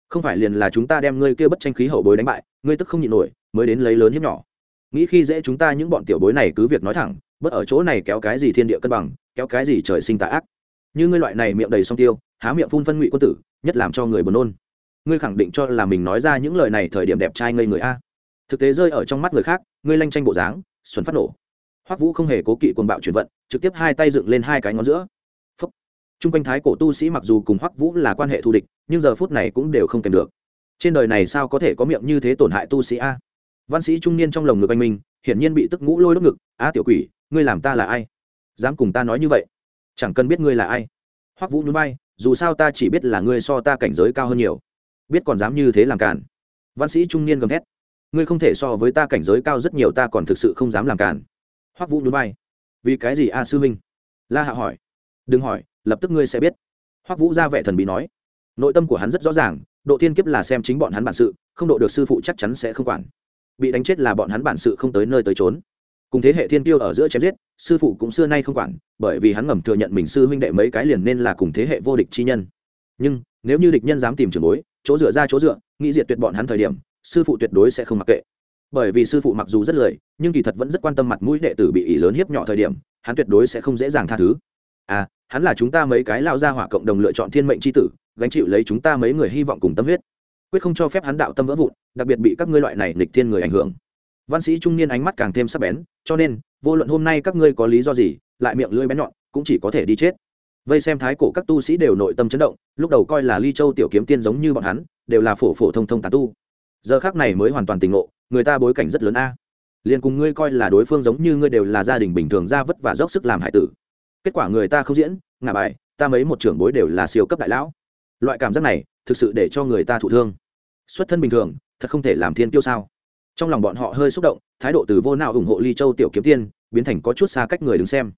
[SPEAKER 1] Không phải liền là chúng ta đem ngươi kia bất tranh khí hậu bối đánh bại, ngươi tức không nhịn nổi, mới đến lấy lớn hiếp nhỏ. Nghĩ khi dễ chúng ta những bọn tiểu bối này cứ việc nói thẳng, bất ở chỗ này kéo cái gì thiên địa cân bằng, kéo cái gì trời sinh tà ác. Như ngươi loại này miệng đầy song tiêu, há miệng phun phân ngụy quân tử, nhất làm cho người buồn nôn. Ngươi khẳng định cho là mình nói ra những lời này thời điểm đẹp trai ngây người a. Thực tế rơi ở trong mắt người khác, ngươi lanh tranh bộ dáng xuẩn phát nổ hoắc vũ không hề cố kỵ cuồng bạo chuyển vận trực tiếp hai tay dựng lên hai cái ngón giữa phúc. Trung quanh thái cổ tu sĩ mặc dù cùng hoắc vũ là quan hệ thù địch, nhưng giờ phút này cũng đều không kèm được. Trên đời này sao có thể có miệng như thế tổn hại tu sĩ a? Văn sĩ trung niên trong lồng ngực anh minh, hiển nhiên bị tức ngũ lôi đốt ngực, a tiểu quỷ, ngươi làm ta là ai? Dám cùng ta nói như vậy? Chẳng cần biết ngươi là ai. Hoắc vũ nhún vai, dù sao ta chỉ biết là ngươi so ta cảnh giới cao hơn nhiều. Biết còn dám như thế làm cản văn sĩ trung niên gầm thét, ngươi không thể so với ta cảnh giới cao rất nhiều, ta còn thực sự không dám làm cản hoắc vũ nhún vai. Vì cái gì a, sư huynh? La hạ hỏi. Đừng hỏi, lập tức ngươi sẽ biết. Hoắc vũ ra vẻ thần bí nói. Nội tâm của hắn rất rõ ràng, độ thiên kiếp là xem chính bọn hắn bản sự, không độ được sư phụ chắc chắn sẽ không quản. Bị đánh chết là bọn hắn bản sự không tới nơi tới trốn cùng thế hệ thiên tiêu ở giữa chém giết, sư phụ cũng xưa nay không quản, bởi vì hắn ngầm thừa nhận mình sư huynh đệ mấy cái liền nên là cùng thế hệ vô địch chi nhân. Nhưng, nếu như địch nhân dám tìm trường bối, chỗ dựa ra chỗ dựa, nghĩ diệt tuyệt bọn hắn thời điểm, sư phụ tuyệt đối sẽ không mặc kệ bởi vì sư phụ mặc dù rất lười, nhưng kỳ thật vẫn rất quan tâm mặt mũi đệ tử bị ỷ lớn hiếp nhỏ thời điểm, hắn tuyệt đối sẽ không dễ dàng tha thứ. À hắn là chúng ta mấy cái lao ra hỏa cộng đồng lựa chọn thiên mệnh c h i tử, gánh chịu lấy chúng ta mấy người hy vọng cùng tâm huyết. Quyết không cho phép hắn đạo tâm vỡ vụn, đặc biệt bị các ngươi loại này lịch thiên người ảnh hưởng. Văn sĩ trung niên ánh mắt càng thêm sắc bén, cho nên, vô luận hôm nay các ngươi có lý do gì, lại miệng lưỡi bén nhọn, cũng chỉ có thể đi chết. Vây xem thái cổ các tu sĩ đều nội tâm chấn động, lúc đầu coi là ly châu tiểu kiếm tiên giống như bọn hắn, đều là phổ phổ thông thông tàn tu. Giờ khác này mới hoàn toàn tỉnh ngộ người ta bối cảnh rất lớn a. À. liền cùng ngươi coi là đối phương giống như ngươi đều là gia đình bình thường, ra vất và dốc sức làm hải tử. Kết quả người ta không diễn, ngả bài, ta mấy một trưởng bối đều là siêu cấp đại lão. Loại cảm giác này, thực sự để cho người ta thụ thương. Xuất thân bình thường, thật không thể làm thiên tiêu sao? Trong lòng bọn họ hơi xúc động, thái độ từ vô nào ủng hộ ly châu tiểu kiếm tiên, biến thành có chút xa cách người đứng xem.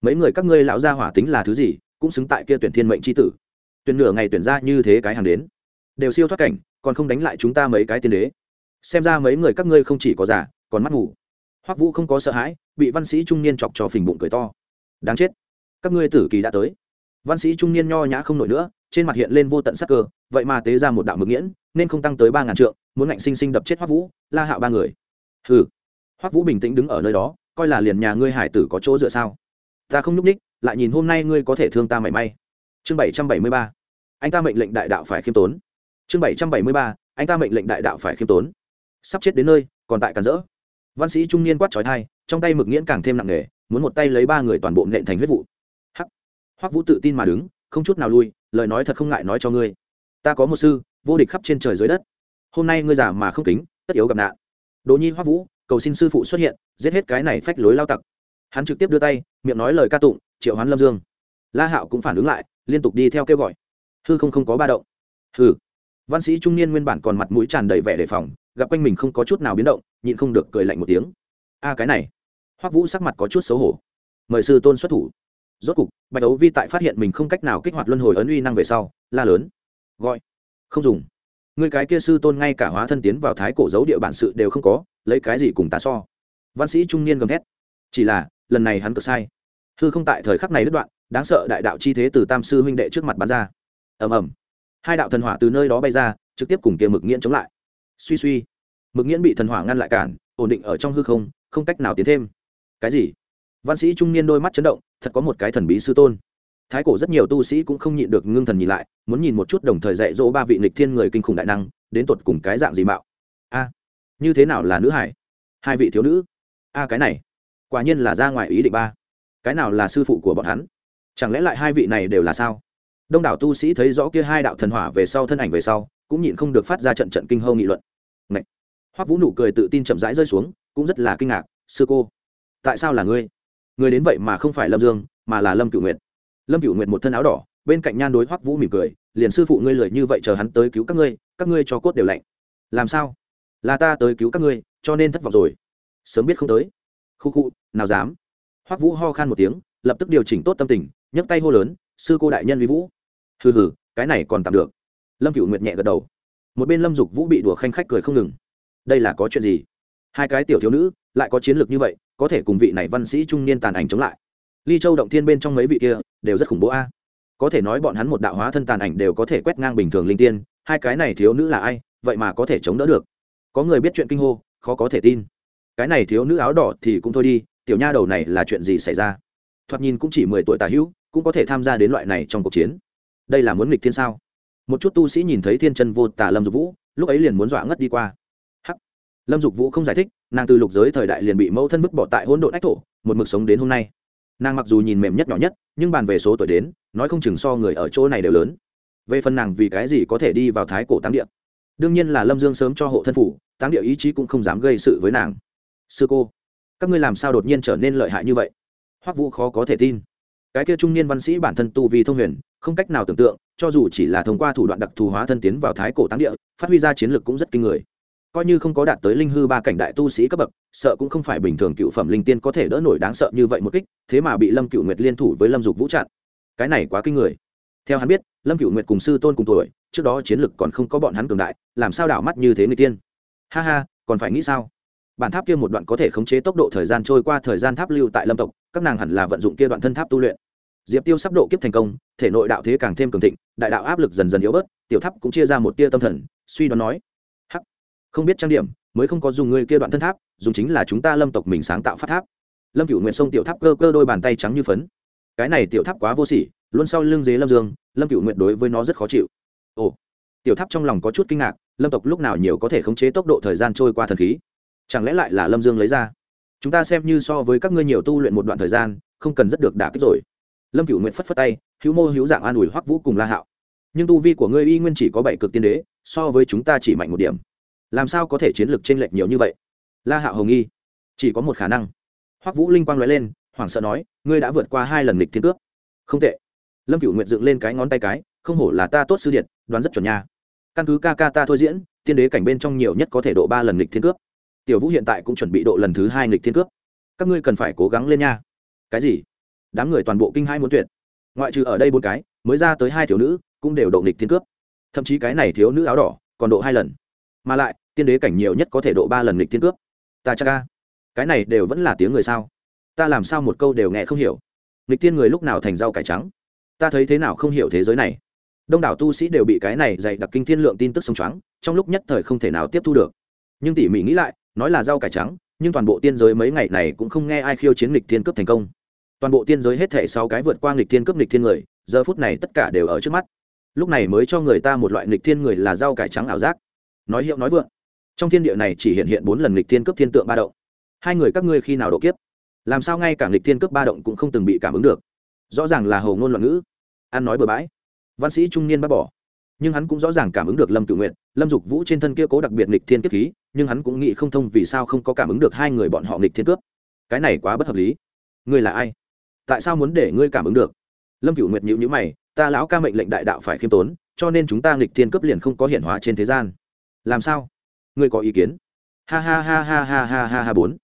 [SPEAKER 1] Mấy người các ngươi lão gia hỏa tính là thứ gì, cũng xứng tại kia tuyển thiên mệnh c h i tử. Tuyển nửa ngày tuyển ra như thế cái hàng đến. Đều siêu thoát cảnh, còn không đánh lại chúng ta mấy cái tiên đế xem ra mấy người các ngươi không chỉ có giả còn mắt ngủ hoắc vũ không có sợ hãi, bị văn sĩ trung niên chọc cho phình bụng cười to. Đáng chết. Các ngươi tử kỳ đã tới. Văn sĩ trung niên nho nhã không nổi nữa, trên mặt hiện lên vô tận sắc cơ, vậy mà tế ra một đạo mực nghiễn, nên không tăng tới ba ngàn trượng, muốn ngạnh sinh sinh đập chết hoắc vũ, la hạo ba người. Hừ. Hoắc vũ bình tĩnh đứng ở nơi đó, coi là liền nhà ngươi hải tử có chỗ dựa sao. Ta không nhúc ních lại nhìn hôm nay ngươi có thể thương ta mảy may. Chương bảy trăm bảy mươi ba. Anh ta mệnh lệnh đại đạo phải khiêm tốn. Chương bảy trăm bảy mươi ba. Anh ta mệnh lệnh đại đạo phải khiêm tốn sắp chết đến nơi, còn tại cản rỡ. Văn sĩ trung niên quát trói thai, trong tay mực nghiễn càng thêm nặng nề, muốn một tay lấy ba người toàn bộ nện thành huyết vụ. Hắc. Hoắc vũ tự tin mà đứng, không chút nào lui, lời nói thật không ngại nói cho ngươi. Ta có một sư, vô địch khắp trên trời dưới đất. Hôm nay ngươi giả mà không kính, tất yếu gặp nạn. Đỗ nhi, hoắc vũ, cầu xin sư phụ xuất hiện, giết hết cái này phách lối lao tặc. Hắn trực tiếp đưa tay, miệng nói lời ca tụng, triệu hoán lâm dương. La hạo cũng phản ứng lại, liên tục đi theo kêu gọi. Hư không không có ba động. Hư văn sĩ trung niên nguyên bản còn mặt mũi tràn đầy vẻ đề phòng gặp quanh mình không có chút nào biến động, nhịn không được cười lạnh một tiếng. A, cái này. Hoắc vũ sắc mặt có chút xấu hổ. Mời sư tôn xuất thủ. Rốt cục, bạch đấu vi tại phát hiện mình không cách nào kích hoạt luân hồi ấn uy năng về sau, la lớn. Gọi. Không dùng. Người cái kia sư tôn ngay cả hóa thân tiến vào thái cổ dấu địa bản sự đều không có, lấy cái gì cùng ta so? Văn sĩ trung niên gầm thét. Chỉ là, lần này hắn cực sai. Hư không tại thời khắc này đứt đoạn, đáng sợ đại đạo chi thế từ tam sư huynh đệ trước mặt bắn ra. Ầm ầm. Hai đạo thần hỏa từ nơi đó bay ra, trực tiếp cùng kia mực nghiễn chống lại suy suy. Mực nghiễn bị thần hỏa ngăn lại cản, ổn định ở trong hư không không cách nào tiến thêm. Cái gì? Văn sĩ trung niên đôi mắt chấn động, thật có một cái thần bí sư tôn. Thái cổ rất nhiều tu sĩ cũng không nhịn được ngưng thần nhìn lại, muốn nhìn một chút đồng thời dạy dỗ ba vị nghịch thiên người kinh khủng đại năng, đến tột cùng cái dạng gì mạo. A à, như thế nào là nữ hải? Hai vị thiếu nữ. A à, cái này, quả nhiên là ra ngoài ý định ba. Cái nào là sư phụ của bọn hắn? Chẳng lẽ lại hai vị này đều là sao? Đông đảo tu sĩ thấy rõ kia hai đạo thần hỏa về sau, thân ảnh về sau, cũng nhịn không được phát ra trận trận kinh hâu nghị luận hoắc vũ nụ cười tự tin chậm rãi rơi xuống cũng rất là kinh ngạc sư cô tại sao là ngươi người đến vậy mà không phải lâm dương mà là lâm cửu nguyệt lâm cửu nguyệt một thân áo đỏ bên cạnh nhan đối hoắc vũ mỉm cười liền sư phụ ngươi lười như vậy chờ hắn tới cứu các ngươi các ngươi cho cốt đều lạnh làm sao là ta tới cứu các ngươi cho nên thất vọng rồi sớm biết không tới khu khu nào dám hoắc vũ ho khan một tiếng lập tức điều chỉnh tốt tâm tình nhấc tay hô lớn sư cô đại nhân vi vũ hừ hừ cái này còn tạm được lâm cựu nguyệt nhẹ gật đầu một bên lâm dục vũ bị đùa khanh khách cười không ngừng đây là có chuyện gì? Hai cái tiểu thiếu nữ lại có chiến lược như vậy, có thể cùng vị này văn sĩ trung niên tàn ảnh chống lại. Ly châu động thiên bên trong mấy vị kia đều rất khủng bố a. Có thể nói bọn hắn một đạo hóa thân tàn ảnh đều có thể quét ngang bình thường linh tiên, hai cái này thiếu nữ là ai, vậy mà có thể chống đỡ được? Có người biết chuyện kinh hô, khó có thể tin. Cái này thiếu nữ áo đỏ thì cũng thôi đi, tiểu nha đầu này là chuyện gì xảy ra? Thoạt nhìn cũng chỉ mười tuổi tà hữu, cũng có thể tham gia đến loại này trong cuộc chiến. Đây là muốn nghịch thiên sao? Một chút tu sĩ nhìn thấy thiên chân vô tà lâm dục vũ, lúc ấy liền muốn dọa ngất đi qua lâm dục vũ không giải thích, nàng từ lục giới thời đại liền bị mẫu thân bức bỏ tại hỗn độn ách thổ, một mực sống đến hôm nay. Nàng mặc dù nhìn mềm nhất nhỏ nhất, nhưng bàn về số tuổi đến, nói không chừng so người ở chỗ này đều lớn. Về phần nàng vì cái gì có thể đi vào thái cổ tám địa? Đương nhiên là lâm dương sớm cho hộ thân phủ tám địa ý chí cũng không dám gây sự với nàng. Sư cô, các ngươi làm sao đột nhiên trở nên lợi hại như vậy? Hoắc vũ khó có thể tin. Cái kia trung niên văn sĩ bản thân tu vi thông huyền, không cách nào tưởng tượng, cho dù chỉ là thông qua thủ đoạn đặc thù hóa thân tiến vào thái cổ tám địa, phát huy ra chiến lược cũng rất kinh người coi như không có đạt tới linh hư ba cảnh đại tu sĩ cấp bậc, sợ cũng không phải bình thường cựu phẩm linh tiên có thể đỡ nổi đáng sợ như vậy một kích, thế mà bị lâm cựu nguyệt liên thủ với lâm dục vũ chặn. Cái này quá kinh người. Theo hắn biết, lâm cựu nguyệt cùng sư tôn cùng tuổi, trước đó chiến lực còn không có bọn hắn cường đại, làm sao đảo mắt như thế người tiên? Ha ha, còn phải nghĩ sao? Bản tháp kia một đoạn có thể khống chế tốc độ thời gian trôi qua thời gian tháp lưu tại lâm tộc, các nàng hẳn là vận dụng kia đoạn thân tháp tu luyện. Diệp tiêu sắp độ kiếp thành công, thể nội đạo thế càng thêm cường thịnh, đại đạo áp lực dần dần yếu bớt, tiểu tháp cũng chia ra một tia tâm thần, suy đoán nói không biết trang điểm, mới không có dùng người kia đoạn thân tháp, dùng chính là chúng ta lâm tộc mình sáng tạo phát tháp. Lâm cựu nguyện sông tiểu tháp cơ cơ đôi bàn tay trắng như phấn. Cái này tiểu tháp quá vô sỉ, luôn sau lưng dế lâm dương, lâm cựu nguyện đối với nó rất khó chịu. Ồ, tiểu tháp trong lòng có chút kinh ngạc, lâm tộc lúc nào nhiều có thể khống chế tốc độ thời gian trôi qua thần khí? Chẳng lẽ lại là lâm dương lấy ra? Chúng ta xem như so với các ngươi nhiều tu luyện một đoạn thời gian, không cần rất được đả kích rồi. Lâm cựu nguyện phất phất tay, hữu mô hữu dạng an ủi hoắc vũ cùng la hạo. Nhưng tu vi của ngươi y nguyên chỉ có bảy cực tiên đế, so với chúng ta chỉ mạnh một điểm làm sao có thể chiến lược chênh lệch nhiều như vậy? La hạo hồng nghi. Chỉ có một khả năng. Hoắc vũ linh quang nói lên, hoảng sợ nói, ngươi đã vượt qua hai lần lịch thiên cướp không tệ. Lâm cửu nguyện dựng lên cái ngón tay cái, không hổ là ta tốt sư điện đoán rất chuẩn nha. Căn cứ ca ca ta thôi diễn, tiên đế cảnh bên trong nhiều nhất có thể độ ba lần lịch thiên cướp tiểu vũ hiện tại cũng chuẩn bị độ lần thứ hai lịch thiên cướp các ngươi cần phải cố gắng lên nha. Cái gì? Đám người toàn bộ kinh hai muốn tuyệt. Ngoại trừ ở đây bốn cái, mới ra tới hai thiếu nữ, cũng đều độ nghịch thiên cướp thậm chí cái này thiếu nữ áo đỏ, còn độ hai lần mà lại, tiên đế cảnh nhiều nhất có thể độ ba lần nghịch thiên cướp. Ta chắc ca cái này đều vẫn là tiếng người sao? Ta làm sao một câu đều nghe không hiểu? Nghịch tiên người lúc nào thành rau cải trắng? Ta thấy thế nào không hiểu thế giới này? Đông đảo tu sĩ đều bị cái này dạy đặc kinh thiên lượng tin tức sông choáng, trong lúc nhất thời không thể nào tiếp thu được. Nhưng tỉ mỉ nghĩ lại, nói là rau cải trắng, nhưng toàn bộ tiên giới mấy ngày này cũng không nghe ai khiêu chiến nghịch thiên cướp thành công. Toàn bộ tiên giới hết thể sau cái vượt qua nghịch thiên cướp nghịch thiên người, giờ phút này tất cả đều ở trước mắt. Lúc này mới cho người ta một loại nghịch thiên người là rau cải trắng ảo giác nói hiệu nói vượng. Trong thiên địa này chỉ hiện hiện bốn lần lịch thiên cướp thiên tượng ba động. Hai người các ngươi khi nào độ kiếp? Làm sao ngay cả lịch thiên cướp ba động cũng không từng bị cảm ứng được? Rõ ràng là hầu ngôn loạn ngữ. Ăn nói bừa bãi. Văn sĩ trung niên bác bỏ. Nhưng hắn cũng rõ ràng cảm ứng được lâm cự nguyện lâm dục vũ trên thân kia cố đặc biệt lịch thiên kiếp khí, nhưng hắn cũng nghĩ không thông vì sao không có cảm ứng được hai người bọn họ lịch thiên cướp. Cái này quá bất hợp lý. Ngươi là ai? Tại sao muốn để ngươi cảm ứng được? Lâm cửu nguyệt nhữ nhữ mày, ta lão ca mệnh lệnh đại đạo phải khiêm tốn, cho nên chúng ta nghịch thiên cấp liền không có hiển hóa trên thế gian làm sao? Ngươi có ý kiến? Ha ha ha ha ha ha ha ha bốn.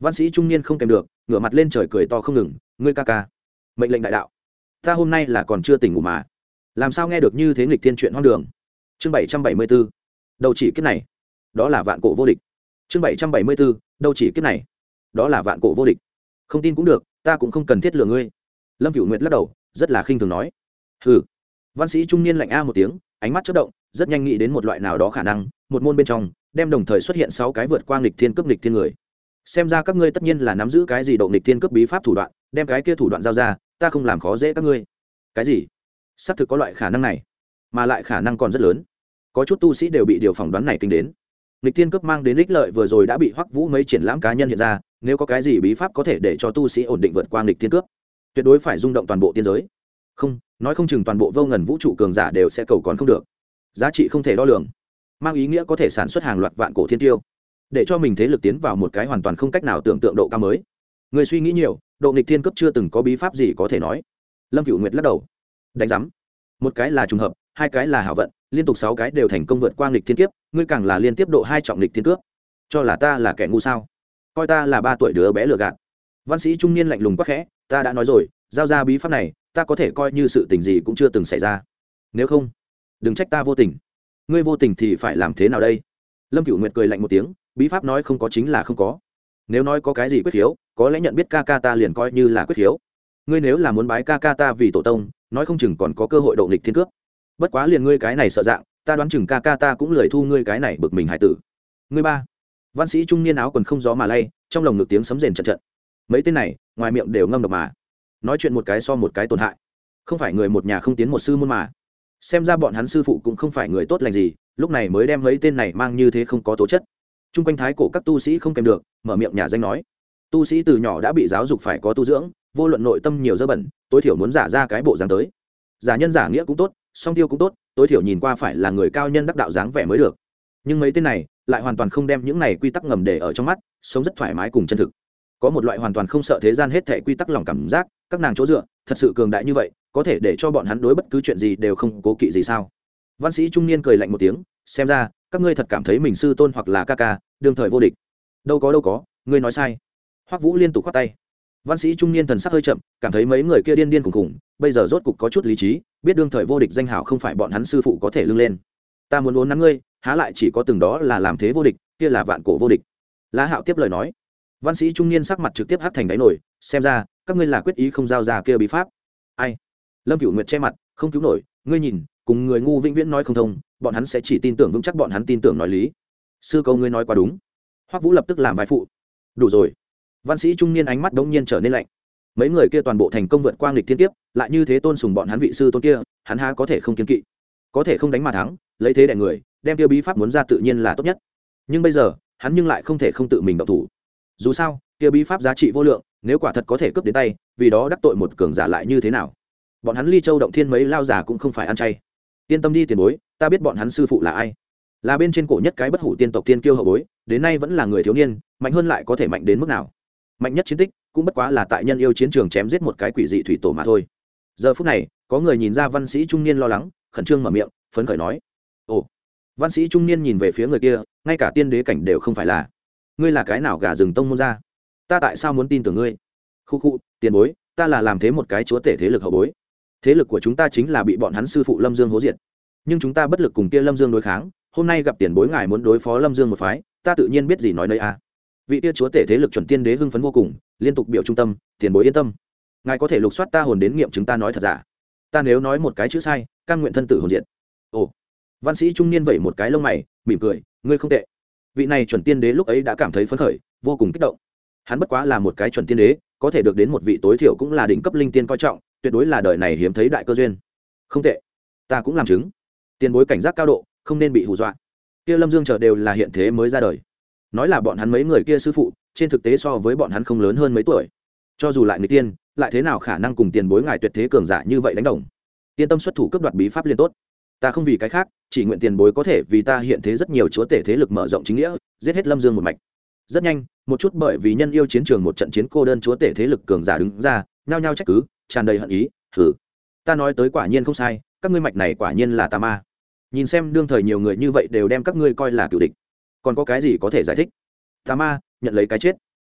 [SPEAKER 1] Văn sĩ trung niên không kèm được, ngửa mặt lên trời cười to không ngừng, ngươi ca ca, mệnh lệnh đại đạo. Ta hôm nay là còn chưa tỉnh ngủ mà. Làm sao nghe được như thế nghịch thiên chuyện hoang đường? Chương bảy trăm bảy mươi b ố đầu chỉ kiếp này. Đó là vạn cổ vô địch. Chương bảy trăm bảy mươi b ố đầu chỉ kiếp này. Đó là vạn cổ vô địch. Không tin cũng được, ta cũng không cần thiết lừa ngươi. Lâm cựu nguyệt lắc đầu, rất là khinh thường nói. Hừ. Văn sĩ trung niên lạnh a một tiếng, ánh mắt chất động rất nhanh nghĩ đến một loại nào đó khả năng, một môn bên trong, đem đồng thời xuất hiện sáu cái vượt qua nghịch thiên cấp nghịch thiên người. Xem ra các ngươi tất nhiên là nắm giữ cái gì độ nghịch thiên cấp bí pháp thủ đoạn, đem cái kia thủ đoạn giao ra, ta không làm khó dễ các ngươi. Cái gì? Xác thực có loại khả năng này, mà lại khả năng còn rất lớn. Có chút tu sĩ đều bị điều phỏng đoán này kinh đến. Nghịch thiên cướp mang đến ích lợi vừa rồi đã bị hoắc vũ mấy triển lãm cá nhân hiện ra, nếu có cái gì bí pháp có thể để cho tu sĩ ổn định vượt qua nghịch thiên cướp, tuyệt đối phải rung động toàn bộ tiên giới. Không, nói không chừng toàn bộ vô ngần vũ trụ cường giả đều sẽ cầu còn không được giá trị không thể đo lường, mang ý nghĩa có thể sản xuất hàng loạt vạn cổ thiên tiêu, để cho mình thế lực tiến vào một cái hoàn toàn không cách nào tưởng tượng độ cao mới. Người suy nghĩ nhiều, độ nghịch thiên cấp chưa từng có bí pháp gì có thể nói. Lâm cựu nguyệt lắc đầu. Đánh giám. Một cái là trùng hợp, hai cái là hảo vận, liên tục sáu cái đều thành công vượt qua nghịch thiên kiếp, ngươi càng là liên tiếp độ hai trọng nghịch thiên cướp. Cho là ta là kẻ ngu sao? Coi ta là ba tuổi đứa bé lừa gạt. Văn sĩ trung niên lạnh lùng quắc khẽ, ta đã nói rồi, giao ra bí pháp này, ta có thể coi như sự tình gì cũng chưa từng xảy ra. Nếu không đừng trách ta vô tình. Ngươi vô tình thì phải làm thế nào đây? Lâm cựu nguyệt cười lạnh một tiếng, bí pháp nói không có chính là không có. Nếu nói có cái gì quyết khiếu có lẽ nhận biết ca ca ta liền coi như là quyết khiếu ngươi nếu là muốn bái ca ca ta vì tổ tông, nói không chừng còn có cơ hội độ nghịch thiên cướp bất quá liền ngươi cái này sợ dạng, ta đoán chừng ca ca ta cũng lười thu ngươi cái này bực mình hải tử. Ngươi ba, văn sĩ trung niên áo quần không gió mà lay, trong lồng ngực tiếng sấm rền trận trận. Mấy tên này, ngoài miệng đều ngâm độc mà. Nói chuyện một cái so một cái tổn hại. Không phải người một nhà không tiến một sư môn mà xem ra bọn hắn sư phụ cũng không phải người tốt lành gì, lúc này mới đem mấy tên này mang như thế không có tố chất. T r u n g quanh thái cổ các tu sĩ không kèm được, mở miệng nhà danh nói. Tu sĩ từ nhỏ đã bị giáo dục phải có tu dưỡng, vô luận nội tâm nhiều dơ bẩn, tối thiểu muốn giả ra cái bộ dáng tới. Giả nhân giả nghĩa cũng tốt, song tiêu cũng tốt, tối thiểu nhìn qua phải là người cao nhân đắc đạo dáng vẻ mới được. Nhưng mấy tên này lại hoàn toàn không đem những này quy tắc ngầm để ở trong mắt, sống rất thoải mái cùng chân thực. Có một loại hoàn toàn không sợ thế gian hết thể quy tắc lòng cảm giác, các nàng chỗ dựa thật sự cường đại như vậy có thể để cho bọn hắn đối bất cứ chuyện gì đều không cố kỵ gì sao? Văn sĩ trung niên cười lạnh một tiếng xem ra các ngươi thật cảm thấy mình sư tôn hoặc là ca ca đương thời vô địch. Đâu có đâu có ngươi nói sai. Hoắc vũ liên tục khoát tay. Văn sĩ trung niên thần sắc hơi chậm cảm thấy mấy người kia điên điên khủng khủng, bây giờ rốt cục có chút lý trí biết đương thời vô địch danh hảo không phải bọn hắn sư phụ có thể lưng lên. Ta muốn uốn nắn ngươi há lại chỉ có từng đó là làm thế vô địch kia là vạn cổ vô địch. La hạo tiếp lời nói văn sĩ trung niên sắc mặt trực tiếp hắt thành đáy nổi, xem ra, các ngươi là quyết ý không giao ra kia bí pháp. Ai? Lâm cửu nguyệt che mặt, không cứu nổi, ngươi nhìn, cùng người ngu vĩnh viễn nói không thông, bọn hắn sẽ chỉ tin tưởng vững chắc bọn hắn tin tưởng nói lý. Sư câu ngươi nói quá đúng. Hoắc vũ lập tức làm vai phụ. Đủ rồi. Văn sĩ trung niên ánh mắt đống nhiên trở nên lạnh. Mấy người kia toàn bộ thành công vượt qua nghịch thiên kiếp, lại như thế tôn sùng bọn hắn vị sư tôn kia, hắn há có thể không kiên kỵ? Có thể không đánh mà thắng, lấy thế đại người, đem tiêu bí pháp muốn ra tự nhiên là tốt nhất. Nhưng bây giờ, hắn nhưng lại không thể không tự mình động thủ dù sao, kia bí pháp giá trị vô lượng, nếu quả thật có thể cướp đến tay, vì đó đắc tội một cường giả lại như thế nào? Bọn hắn ly châu động thiên mấy lao giả cũng không phải ăn chay. Yên tâm đi tiền bối, ta biết bọn hắn sư phụ là ai. Là bên trên cổ nhất cái bất hủ tiên tộc tiên kiêu hậu bối, đến nay vẫn là người thiếu niên, mạnh hơn lại có thể mạnh đến mức nào? Mạnh nhất chiến tích, cũng bất quá là tại nhân yêu chiến trường chém giết một cái quỷ dị thủy tổ mà thôi. Giờ phút này, có người nhìn ra văn sĩ trung niên lo lắng, khẩn trương mở miệng, phấn khởi nói. Ồ. Văn sĩ trung niên nhìn về phía người kia, ngay cả tiên đế cảnh đều không phải là ngươi là cái nào gà rừng tông môn ra? Ta tại sao muốn tin tưởng ngươi? Khu khu, tiền bối, ta là làm thế một cái chúa tể thế lực hậu bối. Thế lực của chúng ta chính là bị bọn hắn sư phụ lâm dương hố diệt. Nhưng chúng ta bất lực cùng kia lâm dương đối kháng, hôm nay gặp tiền bối ngài muốn đối phó lâm dương một phái, ta tự nhiên biết gì nói nơi a à. vị tia chúa tể thế lực chuẩn tiên đế hưng phấn vô cùng, liên tục biểu trung tâm, tiền bối yên tâm. Ngài có thể lục soát ta hồn đến nghiệm chúng ta nói thật giả. Ta nếu nói một cái chữ sai, căn nguyện thân tử hồn diện ồ. Văn sĩ trung niên vẩy một cái lông mày, mỉm cười, ngươi không tệ vị này chuẩn tiên đế lúc ấy đã cảm thấy phấn khởi, vô cùng kích động. Hắn bất quá là một cái chuẩn tiên đế, có thể được đến một vị tối thiểu cũng là đỉnh cấp linh tiên coi trọng, tuyệt đối là đời này hiếm thấy đại cơ duyên. Không tệ. Ta cũng làm chứng. Tiền bối cảnh giác cao độ, không nên bị hù dọa. Kia lâm dương chờ đều là hiện thế mới ra đời. Nói là bọn hắn mấy người kia sư phụ, trên thực tế so với bọn hắn không lớn hơn mấy tuổi. Cho dù lại người tiên, lại thế nào khả năng cùng tiền bối ngài tuyệt thế cường giả như vậy đánh đồng? Yên tâm xuất thủ cấp đoạt bí pháp liên tốt ta không vì cái khác, chỉ nguyện tiền bối có thể vì ta hiện thế rất nhiều chúa tể thế lực mở rộng chính nghĩa, giết hết lâm dương một mạch. Rất nhanh, một chút bởi vì nhân yêu chiến trường một trận chiến cô đơn chúa tể thế lực cường giả đứng ra, nhao nhao trách cứ, tràn đầy hận ý thử ta nói tới quả nhiên không sai, các ngươi mạch này quả nhiên là tà ma. Nhìn xem đương thời nhiều người như vậy đều đem các ngươi coi là cựu địch. Còn có cái gì có thể giải thích? Tà ma, nhận lấy cái chết.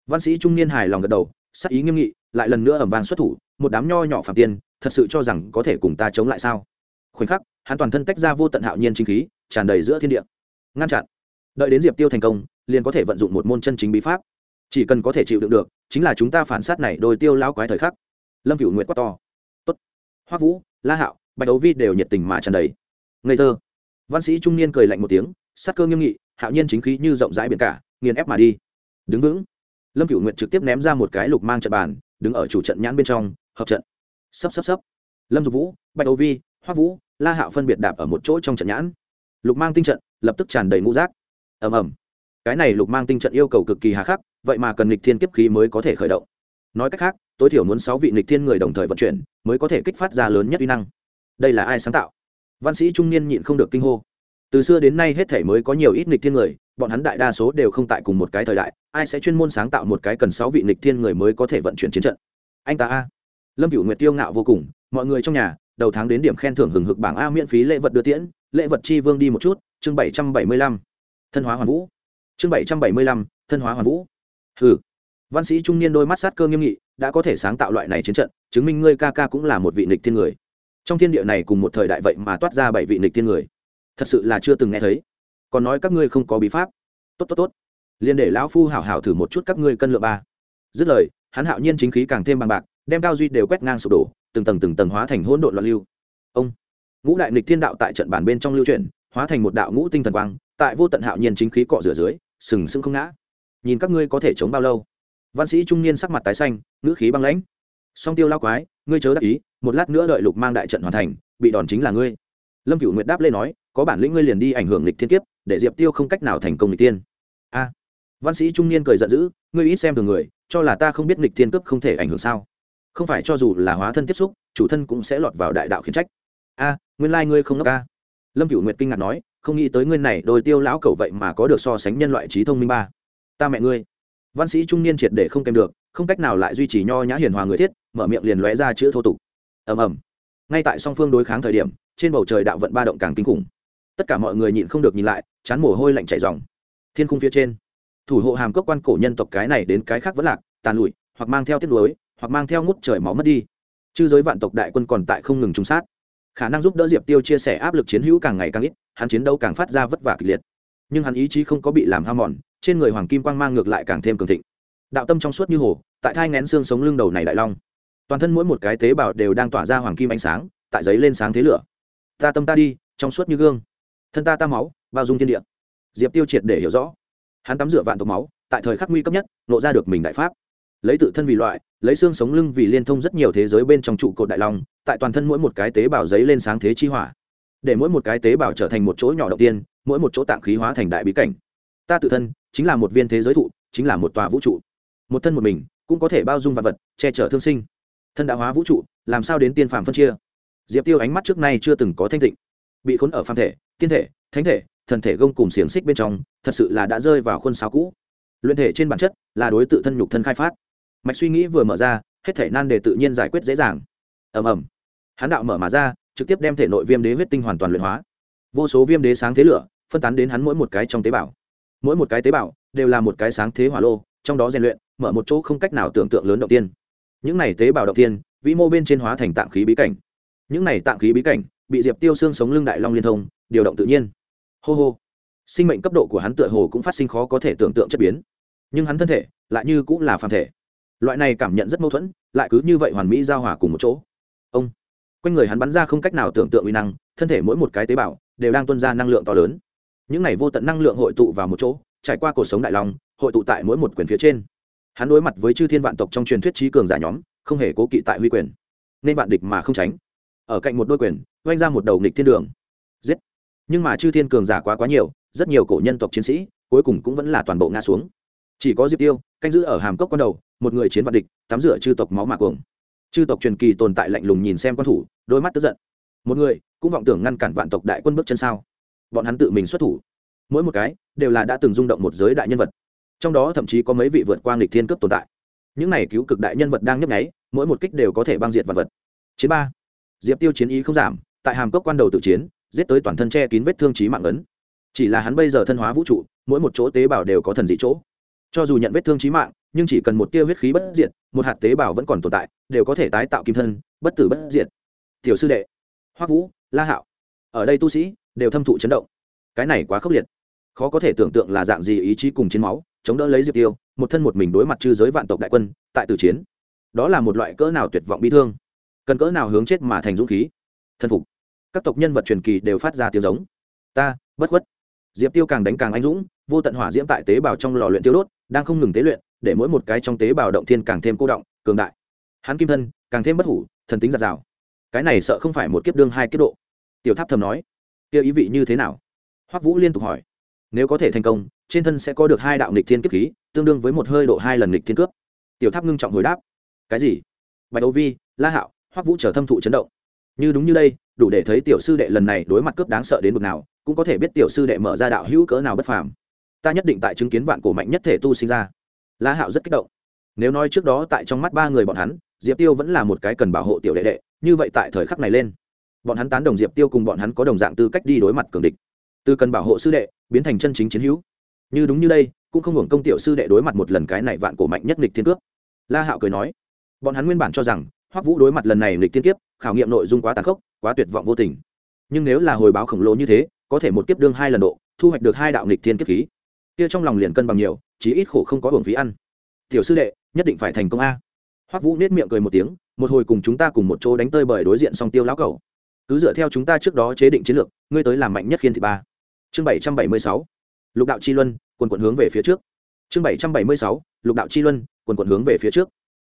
[SPEAKER 1] Văn sĩ trung niên hài lòng gật đầu, sắc ý nghiêm nghị, lại lần nữa ẩm vàng xuất thủ, một đám nho nhỏ phạm tiên, thật sự cho rằng có thể cùng ta chống lại sao? Khoảnh khắc, hắn toàn thân tách ra vô tận hạo nhiên chính khí, tràn đầy giữa thiên địa. Ngăn chặn. Đợi đến diệp tiêu thành công, liền có thể vận dụng một môn chân chính bí pháp. Chỉ cần có thể chịu đựng được, chính là chúng ta phản sát này đôi tiêu lao quái thời khắc. Lâm cửu nguyện quát to. Tốt. Hoa vũ, la hạo, bạch đấu vi đều nhiệt tình mà tràn đầy. Ngây thơ. Văn sĩ trung niên cười lạnh một tiếng sát cơ nghiêm nghị, hạo nhiên chính khí như rộng rãi biển cả, nghiền ép mà đi. Đứng vững. Lâm cửu nguyện trực tiếp ném ra một cái lục mang trận bàn, đứng ở chủ trận nhãn bên trong, hợp trận. Sắp sắp sắp lâm dục vũ, bạch đấu vi hoa vũ, la hạo phân biệt đạp ở một chỗ trong trận nhãn. Lục mang tinh trận, lập tức tràn đầy ngũ rác. Ầm ầm. Cái này lục mang tinh trận yêu cầu cực kỳ hà khắc, vậy mà cần lịch thiên kiếp khí mới có thể khởi động. Nói cách khác, tối thiểu muốn sáu vị lịch thiên người đồng thời vận chuyển, mới có thể kích phát ra lớn nhất uy năng. Đây là ai sáng tạo? Văn sĩ trung niên nhịn không được kinh hô. Từ xưa đến nay hết thể mới có nhiều ít lịch thiên người, bọn hắn đại đa số đều không tại cùng một cái thời đại, ai sẽ chuyên môn sáng tạo một cái cần sáu vị lịch thiên người mới có thể vận chuyển chiến trận? Anh ta a. Lâm cựu nguyệt tiêu ngạo vô cùng, mọi người trong nhà đầu tháng đến điểm khen thưởng hừng hực bảng a miễn phí lễ vật đưa tiễn, lễ vật chi vương đi một chút, chương bảy trăm bảy mươi lăm, thân hóa hoàn vũ. Chương bảy trăm bảy mươi lăm, thân hóa hoàn vũ. Ừ văn sĩ trung niên đôi mắt sát cơ nghiêm nghị, đã có thể sáng tạo loại này chiến trận, chứng minh ngươi ca ca cũng là một vị nịch thiên người. Trong thiên địa này cùng một thời đại vậy mà toát ra bảy vị nịch thiên người. Thật sự là chưa từng nghe thấy. Còn nói các ngươi không có bí pháp. Tốt tốt tốt. Liền để lão phu hảo hảo thử một chút các ngươi cân lượng ba. Dứt lời, hắn hạo nhiên chính khí càng thêm bằng bạc, đem cao duy đều quét ngang sụp đổ từng tầng từng tầng hóa thành hỗn độn loạn lưu. Ông ngũ đại nghịch thiên đạo tại trận bản bên trong lưu chuyển, hóa thành một đạo ngũ tinh thần quang, tại vô tận hạo nhiên chính khí cọ rửa dưới, sừng sững không ngã. Nhìn các ngươi có thể chống bao lâu? Văn sĩ trung niên sắc mặt tái xanh, ngữ khí băng lãnh. Song tiêu lao quái, ngươi chớ đắc ý, một lát nữa đợi lục mang đại trận hoàn thành, bị đòn chính là ngươi. Lâm cửu nguyệt đáp lên nói, có bản lĩnh ngươi liền đi ảnh hưởng lịch thiên kiếp, để diệp tiêu không cách nào thành công lịch tiên a. Văn sĩ trung niên cười giận dữ, ngươi ít xem thường người, cho là ta không biết lịch thiên cướp không thể ảnh hưởng sao? Không phải cho dù là hóa thân tiếp xúc, chủ thân cũng sẽ lọt vào đại đạo khiến trách. A, nguyên lai ngươi không ngốc ca. Lâm cựu nguyệt kinh ngạc nói, không nghĩ tới ngươi này đôi tiêu lão cầu vậy mà có được so sánh nhân loại trí thông minh ba. Ta mẹ ngươi. Văn sĩ trung niên triệt để không kèm được, không cách nào lại duy trì nho nhã hiền hòa người thiết, mở miệng liền lóe ra chữ thô tục. Ầm ầm. Ngay tại song phương đối kháng thời điểm, trên bầu trời đạo vận ba động càng kinh khủng. Tất cả mọi người nhịn không được nhìn lại, chán mồ hôi lạnh chảy dòng thiên khung phía trên, thủ hộ hàm cốc quan cổ nhân tộc cái này đến cái khác vẫn lạc, tàn lụi, hoặc mang theo tiết lối hoặc mang theo ngút trời máu mất đi. Chư giới vạn tộc đại quân còn tại không ngừng trung sát. Khả năng giúp đỡ diệp tiêu chia sẻ áp lực chiến hữu càng ngày càng ít, hắn chiến đấu càng phát ra vất vả kịch liệt. Nhưng hắn ý chí không có bị làm ham mòn, trên người hoàng kim quang mang ngược lại càng thêm cường thịnh. Đạo tâm trong suốt như hồ, tại thai ngén xương sống lưng đầu này đại long. Toàn thân mỗi một cái tế bào đều đang tỏa ra hoàng kim ánh sáng, tại giấy lên sáng thế lửa. Ta tâm ta đi, trong suốt như gương. Thân ta ta máu, bao dung thiên địa. Diệp tiêu triệt để hiểu rõ. Hắn tắm rửa vạn tộc máu, tại thời khắc nguy cấp nhất, nộ ra được mình đại pháp lấy tự thân vì loại, lấy xương sống lưng vì liên thông rất nhiều thế giới bên trong trụ cột đại long, tại toàn thân mỗi một cái tế bào giấy lên sáng thế chi hỏa. Để mỗi một cái tế bào trở thành một chỗ nhỏ đầu tiên, mỗi một chỗ tạng khí hóa thành đại bí cảnh. Ta tự thân chính là một viên thế giới thụ, chính là một tòa vũ trụ. Một thân một mình cũng có thể bao dung vật vật, che chở thương sinh. Thân đã hóa vũ trụ, làm sao đến tiên phàm phân chia? Diệp tiêu ánh mắt trước nay chưa từng có thanh tịnh. Bị khốn ở phàm thể, tiên thể, thánh thể, thần thể gông cùng xiềng xích bên trong, thật sự là đã rơi vào khuôn sáo cũ. Luyện thể trên bản chất là đối tự thân nhục thân khai phát mạch suy nghĩ vừa mở ra, hết thể nan đề tự nhiên giải quyết dễ dàng. Ầm ầm. Hán đạo mở mà ra, trực tiếp đem thể nội viêm đế huyết tinh hoàn toàn luyện hóa. Vô số viêm đế sáng thế lửa, phân tán đến hắn mỗi một cái trong tế bào. Mỗi một cái tế bào đều là một cái sáng thế hỏa lô, trong đó rèn luyện, mở một chỗ không cách nào tưởng tượng lớn đầu tiên. Những này tế bào đầu tiên, vĩ mô bên trên hóa thành tạng khí bí cảnh. Những này tạng khí bí cảnh, bị diệp tiêu xương sống lưng đại long liên thông, điều động tự nhiên. Hô hô. Sinh mệnh cấp độ của hắn tựa hồ cũng phát sinh khó có thể tưởng tượng chất biến. Nhưng hắn thân thể lại như cũng là phàm thể loại này cảm nhận rất mâu thuẫn, lại cứ như vậy hoàn mỹ giao hòa cùng một chỗ. Ông, quanh người hắn bắn ra không cách nào tưởng tượng uy năng, thân thể mỗi một cái tế bào đều đang tuân ra năng lượng to lớn. Những này vô tận năng lượng hội tụ vào một chỗ, trải qua cuộc sống đại long, hội tụ tại mỗi một quyền phía trên. Hắn đối mặt với chư thiên vạn tộc trong truyền thuyết trí cường giả nhóm, không hề cố kỵ tại huy quyền. Nên vạn địch mà không tránh. Ở cạnh một đôi quyền oanh ra một đầu nghịch thiên đường. Giết. Nhưng mà chư thiên cường giả quá quá nhiều, rất nhiều cổ nhân tộc chiến sĩ, cuối cùng cũng vẫn là toàn bộ ngã xuống chỉ có diệp tiêu canh giữ ở hàm cốc con đầu một người chiến vạn địch tắm rửa chư tộc máu mạc cuồng chư tộc truyền kỳ tồn tại lạnh lùng nhìn xem con thủ đôi mắt tức giận một người cũng vọng tưởng ngăn cản vạn tộc đại quân bước chân sao bọn hắn tự mình xuất thủ mỗi một cái đều là đã từng rung động một giới đại nhân vật trong đó thậm chí có mấy vị vượt qua nghịch thiên cấp tồn tại những này cứu cực đại nhân vật đang nhấp nháy mỗi một kích đều có thể băng diệt vật vật chiến ba diệp tiêu chiến ý không giảm tại hàm cốc quan đầu tự chiến giết tới toàn thân che kín vết thương trí mạng ấn chỉ là hắn bây giờ thân hóa vũ trụ mỗi một chỗ tế bào đều có thần dị chỗ cho dù nhận vết thương trí mạng, nhưng chỉ cần một tia huyết khí bất diệt, một hạt tế bào vẫn còn tồn tại, đều có thể tái tạo kim thân, bất tử bất diệt. Tiểu sư đệ, hoắc vũ, la hạo, ở đây tu sĩ đều thâm thụ chấn động. Cái này quá khốc liệt. Khó có thể tưởng tượng là dạng gì ý chí cùng chiến máu, chống đỡ lấy diệp tiêu, một thân một mình đối mặt chư giới vạn tộc đại quân, tại tử chiến. Đó là một loại cỡ nào tuyệt vọng bi thương. Cần cỡ nào hướng chết mà thành dũng khí. Thân phục. Các tộc nhân vật truyền kỳ đều phát ra tiếng giống. Ta, bất khuất diệp tiêu càng đánh càng anh dũng, vô tận hỏa diễm tại tế bào trong lò luyện tiêu đốt, đang không ngừng tế luyện, để mỗi một cái trong tế bào động thiên càng thêm cô động, cường đại. Hắn kim thân, càng thêm bất hủ, thần tính giạt rào. Cái này sợ không phải một kiếp đương hai kiếp độ. Tiểu tháp thầm nói, kia ý vị như thế nào? Hoắc vũ liên tục hỏi, nếu có thể thành công, trên thân sẽ có được hai đạo nghịch thiên kiếp khí, tương đương với một hơi độ hai lần nghịch thiên cướp. Tiểu tháp ngưng trọng hồi đáp, cái gì? Bạch âu vi, la hạo. Hoắc vũ trở thâm thụ chấn động. Như đúng như đây, đủ để thấy tiểu sư đệ lần này đối mặt cướp đáng sợ đến mực nào cũng có thể biết tiểu sư đệ mở ra đạo hữu cỡ nào bất phàm. Ta nhất định tại chứng kiến vạn cổ mạnh nhất thể tu sinh ra. La hạo rất kích động. Nếu nói trước đó tại trong mắt ba người bọn hắn, diệp tiêu vẫn là một cái cần bảo hộ tiểu đệ đệ, như vậy tại thời khắc này lên, bọn hắn tán đồng diệp tiêu cùng bọn hắn có đồng dạng tư cách đi đối mặt cường địch. Từ cần bảo hộ sư đệ, biến thành chân chính chiến hữu. Như đúng như đây, cũng không hưởng công tiểu sư đệ đối mặt một lần cái này vạn cổ mạnh nhất nghịch thiên cướp. La hạo cười nói, bọn hắn nguyên bản cho rằng hoắc vũ đối mặt lần này nghịch thiên kiếp, khảo nghiệm nội dung quá tàn khốc, quá tuyệt vọng vô tình nhưng nếu là hồi báo khổng lồ như thế, có thể một kiếp đương hai lần độ, thu hoạch được hai đạo nghịch thiên kiếp khí. Kia trong lòng liền cân bằng nhiều, chí ít khổ không có hưởng phí ăn. Tiểu sư đệ, nhất định phải thành công a. Hoắc vũ nết miệng cười một tiếng, một hồi cùng chúng ta cùng một chỗ đánh tơi bởi đối diện song tiêu lão cầu cứ dựa theo chúng ta trước đó chế định chiến lược, ngươi tới làm mạnh nhất khiên thị ba. Chương bảy trăm bảy mươi sáu, lục đạo chi luân, quần quận hướng về phía trước. Chương bảy trăm bảy mươi sáu, lục đạo chi luân, quần quận hướng về phía trước.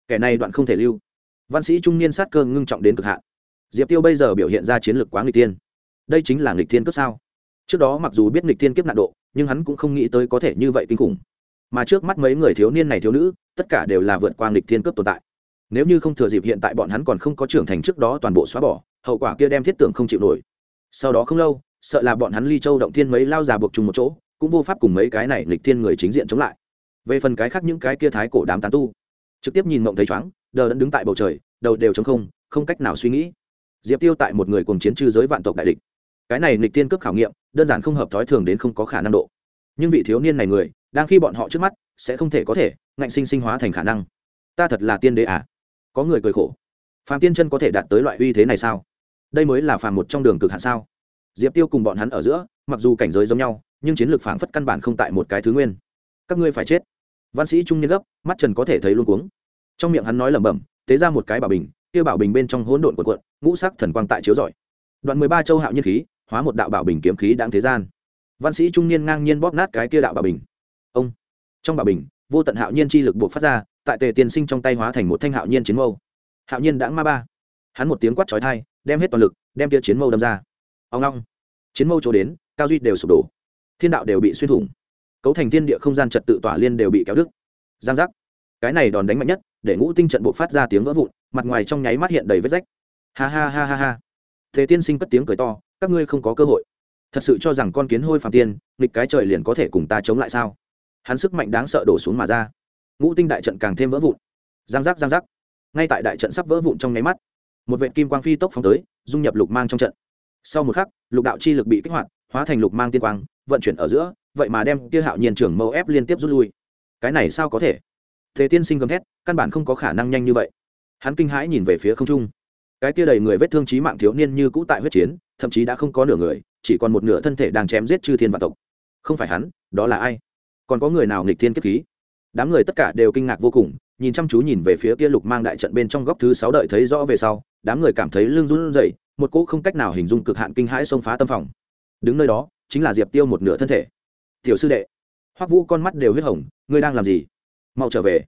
[SPEAKER 1] Kẻ này đoạn không thể lưu. Văn sĩ trung niên sát cơ ngưng trọng đến cực hạn diệp tiêu bây giờ biểu hiện ra chiến lược quá nghịch tiên đây chính là nghịch thiên cấp sao? Trước đó mặc dù biết nghịch thiên kiếp nạn độ, nhưng hắn cũng không nghĩ tới có thể như vậy kinh khủng. Mà trước mắt mấy người thiếu niên này thiếu nữ, tất cả đều là vượt qua nghịch thiên cấp tồn tại. Nếu như không thừa dịp hiện tại bọn hắn còn không có trưởng thành trước đó toàn bộ xóa bỏ, hậu quả kia đem thiết tưởng không chịu nổi. Sau đó không lâu, sợ là bọn hắn ly châu động thiên mấy lao già buộc chung một chỗ, cũng vô pháp cùng mấy cái này nghịch thiên người chính diện chống lại. Về phần cái khác những cái kia thái cổ đám tán tu, trực tiếp nhìn mộng thấy chóng đờ đẫn đứng tại bầu trời, đầu đều chống không không cách nào suy nghĩ diệp tiêu tại một người cùng chiến trư giới vạn tộc đại địch. Cái này nghịch tiên cướp khảo nghiệm, đơn giản không hợp thói thường đến không có khả năng độ. Nhưng vị thiếu niên này người, đang khi bọn họ trước mắt, sẽ không thể có thể ngạnh sinh sinh hóa thành khả năng. Ta thật là tiên đế à? Có người cười khổ. Phàm tiên chân có thể đạt tới loại uy thế này sao? Đây mới là phàm một trong đường cực hạn sao? Diệp tiêu cùng bọn hắn ở giữa, mặc dù cảnh giới giống nhau, nhưng chiến lược phảng phất căn bản không tại một cái thứ nguyên. Các ngươi phải chết. Văn sĩ trung niên gấp, mắt trần có thể thấy luôn cuống. Trong miệng hắn nói lẩm bẩm, tế ra một cái bảo bình, kia bảo bình bên trong hỗn độn quần quận ngũ sắc thần quang tại chiếu rọi. Đoạn mười ba châu hạo nhiên khí, hóa một đạo bảo bình kiếm khí đáng thế gian. Văn sĩ trung niên ngang nhiên bóp nát cái kia đạo bảo bình. Ông! Trong bảo bình, vô tận hạo nhiên chi lực buộc phát ra, tại tề tiên sinh trong tay hóa thành một thanh hạo nhiên chiến mâu. Hạo nhiên đã ma ba. Hắn một tiếng quát trói thai đem hết toàn lực, đem kia chiến mâu đâm ra. Ông long! Chiến mâu chỗ đến, cao duy đều sụp đổ. Thiên đạo đều bị xuyên thủng. Cấu thành thiên địa không gian trật tự tỏa liên đều bị kéo đứt. Giang giác. Cái này đòn đánh mạnh nhất, để ngũ tinh trận bộ phát ra tiếng vỡ vụn, mặt ngoài trong nháy mắt hiện đầy vết rách ha ha ha ha ha. Thế tiên sinh cất tiếng cười to, các ngươi không có cơ hội. Thật sự cho rằng con kiến hôi phàm tiên, nghịch cái trời liền có thể cùng ta chống lại sao? Hắn sức mạnh đáng sợ đổ xuống mà ra. Ngũ tinh đại trận càng thêm vỡ vụn. Giang giác giang giác. Ngay tại đại trận sắp vỡ vụn trong nháy mắt, một vệ kim quang phi tốc phóng tới, dung nhập lục mang trong trận. Sau một khắc, lục đạo chi lực bị kích hoạt, hóa thành lục mang tiên quang, vận chuyển ở giữa, vậy mà đem kia hạo nhiên trưởng mâu ép liên tiếp rút lui. Cái này sao có thể? Thế tiên sinh gầm thét, căn bản không có khả năng nhanh như vậy. Hắn kinh hãi nhìn về phía không trung cái kia đầy người vết thương trí mạng thiếu niên như cũ tại huyết chiến, thậm chí đã không có nửa người, chỉ còn một nửa thân thể đang chém giết chư thiên vạn tộc. Không phải hắn, đó là ai? Còn có người nào nghịch thiên kiếp khí? Đám người tất cả đều kinh ngạc vô cùng, nhìn chăm chú nhìn về phía kia lục mang đại trận bên trong góc thứ sáu đợi thấy rõ về sau, đám người cảm thấy lưng run rẩy, một cỗ không cách nào hình dung cực hạn kinh hãi xông phá tâm phòng. Đứng nơi đó, chính là diệp tiêu một nửa thân thể. Tiểu sư đệ. Hoắc vũ con mắt đều huyết hồng, ngươi đang làm gì? Mau trở về.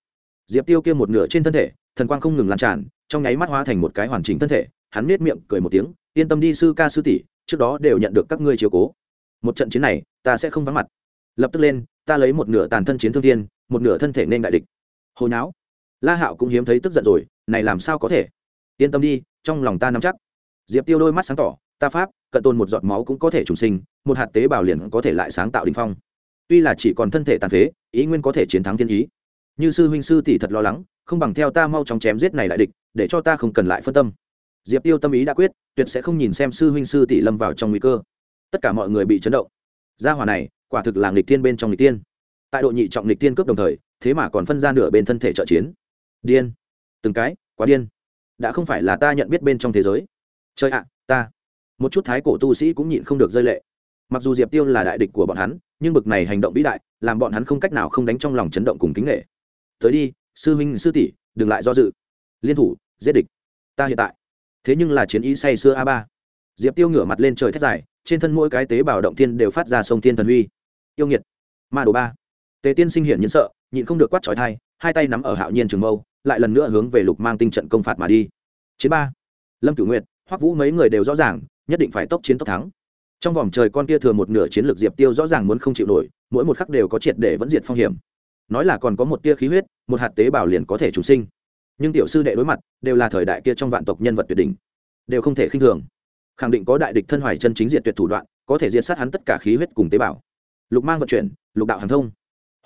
[SPEAKER 1] Diệp tiêu kia một nửa trên thân thể thần quang không ngừng lan tràn, trong nháy mắt hóa thành một cái hoàn chỉnh thân thể, hắn nết miệng cười một tiếng, yên tâm đi, sư ca sư tỷ, trước đó đều nhận được các ngươi chiếu cố. Một trận chiến này, ta sẽ không vắng mặt. Lập tức lên, ta lấy một nửa tàn thân chiến thương thiên, một nửa thân thể nên đại địch. Hồi não la hạo cũng hiếm thấy tức giận rồi, này làm sao có thể? Yên tâm đi, trong lòng ta nắm chắc. Diệp tiêu đôi mắt sáng tỏ, ta pháp, cận tôn một giọt máu cũng có thể trùng sinh, một hạt tế bào liền có thể lại sáng tạo đình phong. Tuy là chỉ còn thân thể tàn phế, ý nguyên có thể chiến thắng thiên ý như sư huynh sư tỷ thật lo lắng, không bằng theo ta mau chóng chém giết này lại địch, để cho ta không cần lại phân tâm. Diệp tiêu tâm ý đã quyết, tuyệt sẽ không nhìn xem sư huynh sư tỷ lâm vào trong nguy cơ. Tất cả mọi người bị chấn động. Gia hỏa này, quả thực là nghịch tiên bên trong nghịch tiên tại độ nhị trọng nghịch tiên cướp đồng thời, thế mà còn phân ra nửa bên thân thể trợ chiến. Điên. Từng cái, quá điên. Đã không phải là ta nhận biết bên trong thế giới. Chơi ạ, ta. Một chút thái cổ tu sĩ cũng nhịn không được rơi lệ. Mặc dù diệp tiêu là đại địch của bọn hắn, nhưng bực này hành động vĩ đại, làm bọn hắn không cách nào không đánh trong lòng chấn động cùng kính nghệ tới đi, sư huynh, sư tỷ, đừng lại do dự. Liên thủ, giết địch. Ta hiện tại. Thế nhưng là chiến ý say xưa a ba. Diệp tiêu ngửa mặt lên trời thét dài, trên thân mỗi cái tế bào động tiên đều phát ra sông thiên thần huy. Yêu nghiệt. Ma đồ ba. Tề tiên sinh hiển nhiên sợ, nhịn không được quát trói thai hai tay nắm ở hạo nhiên trường mâu, lại lần nữa hướng về lục mang tinh trận công phạt mà đi. Chiến ba. Lâm cửu nguyệt, hoắc vũ mấy người đều rõ ràng, nhất định phải tốc chiến tốc thắng. Trong vòng trời con kia thừa một nửa chiến lược diệp tiêu rõ ràng muốn không chịu nổi, mỗi một khắc đều có triệt để vẫn diệt phong hiểm nói là còn có một tia khí huyết, một hạt tế bào liền có thể trùng sinh. Nhưng tiểu sư đệ đối mặt, đều là thời đại kia trong vạn tộc nhân vật tuyệt đỉnh, đều không thể khinh thường. Khẳng định có đại địch thân hoài chân chính diệt tuyệt thủ đoạn, có thể diệt sát hắn tất cả khí huyết cùng tế bào. Lục mang vận chuyển, lục đạo hàng thông.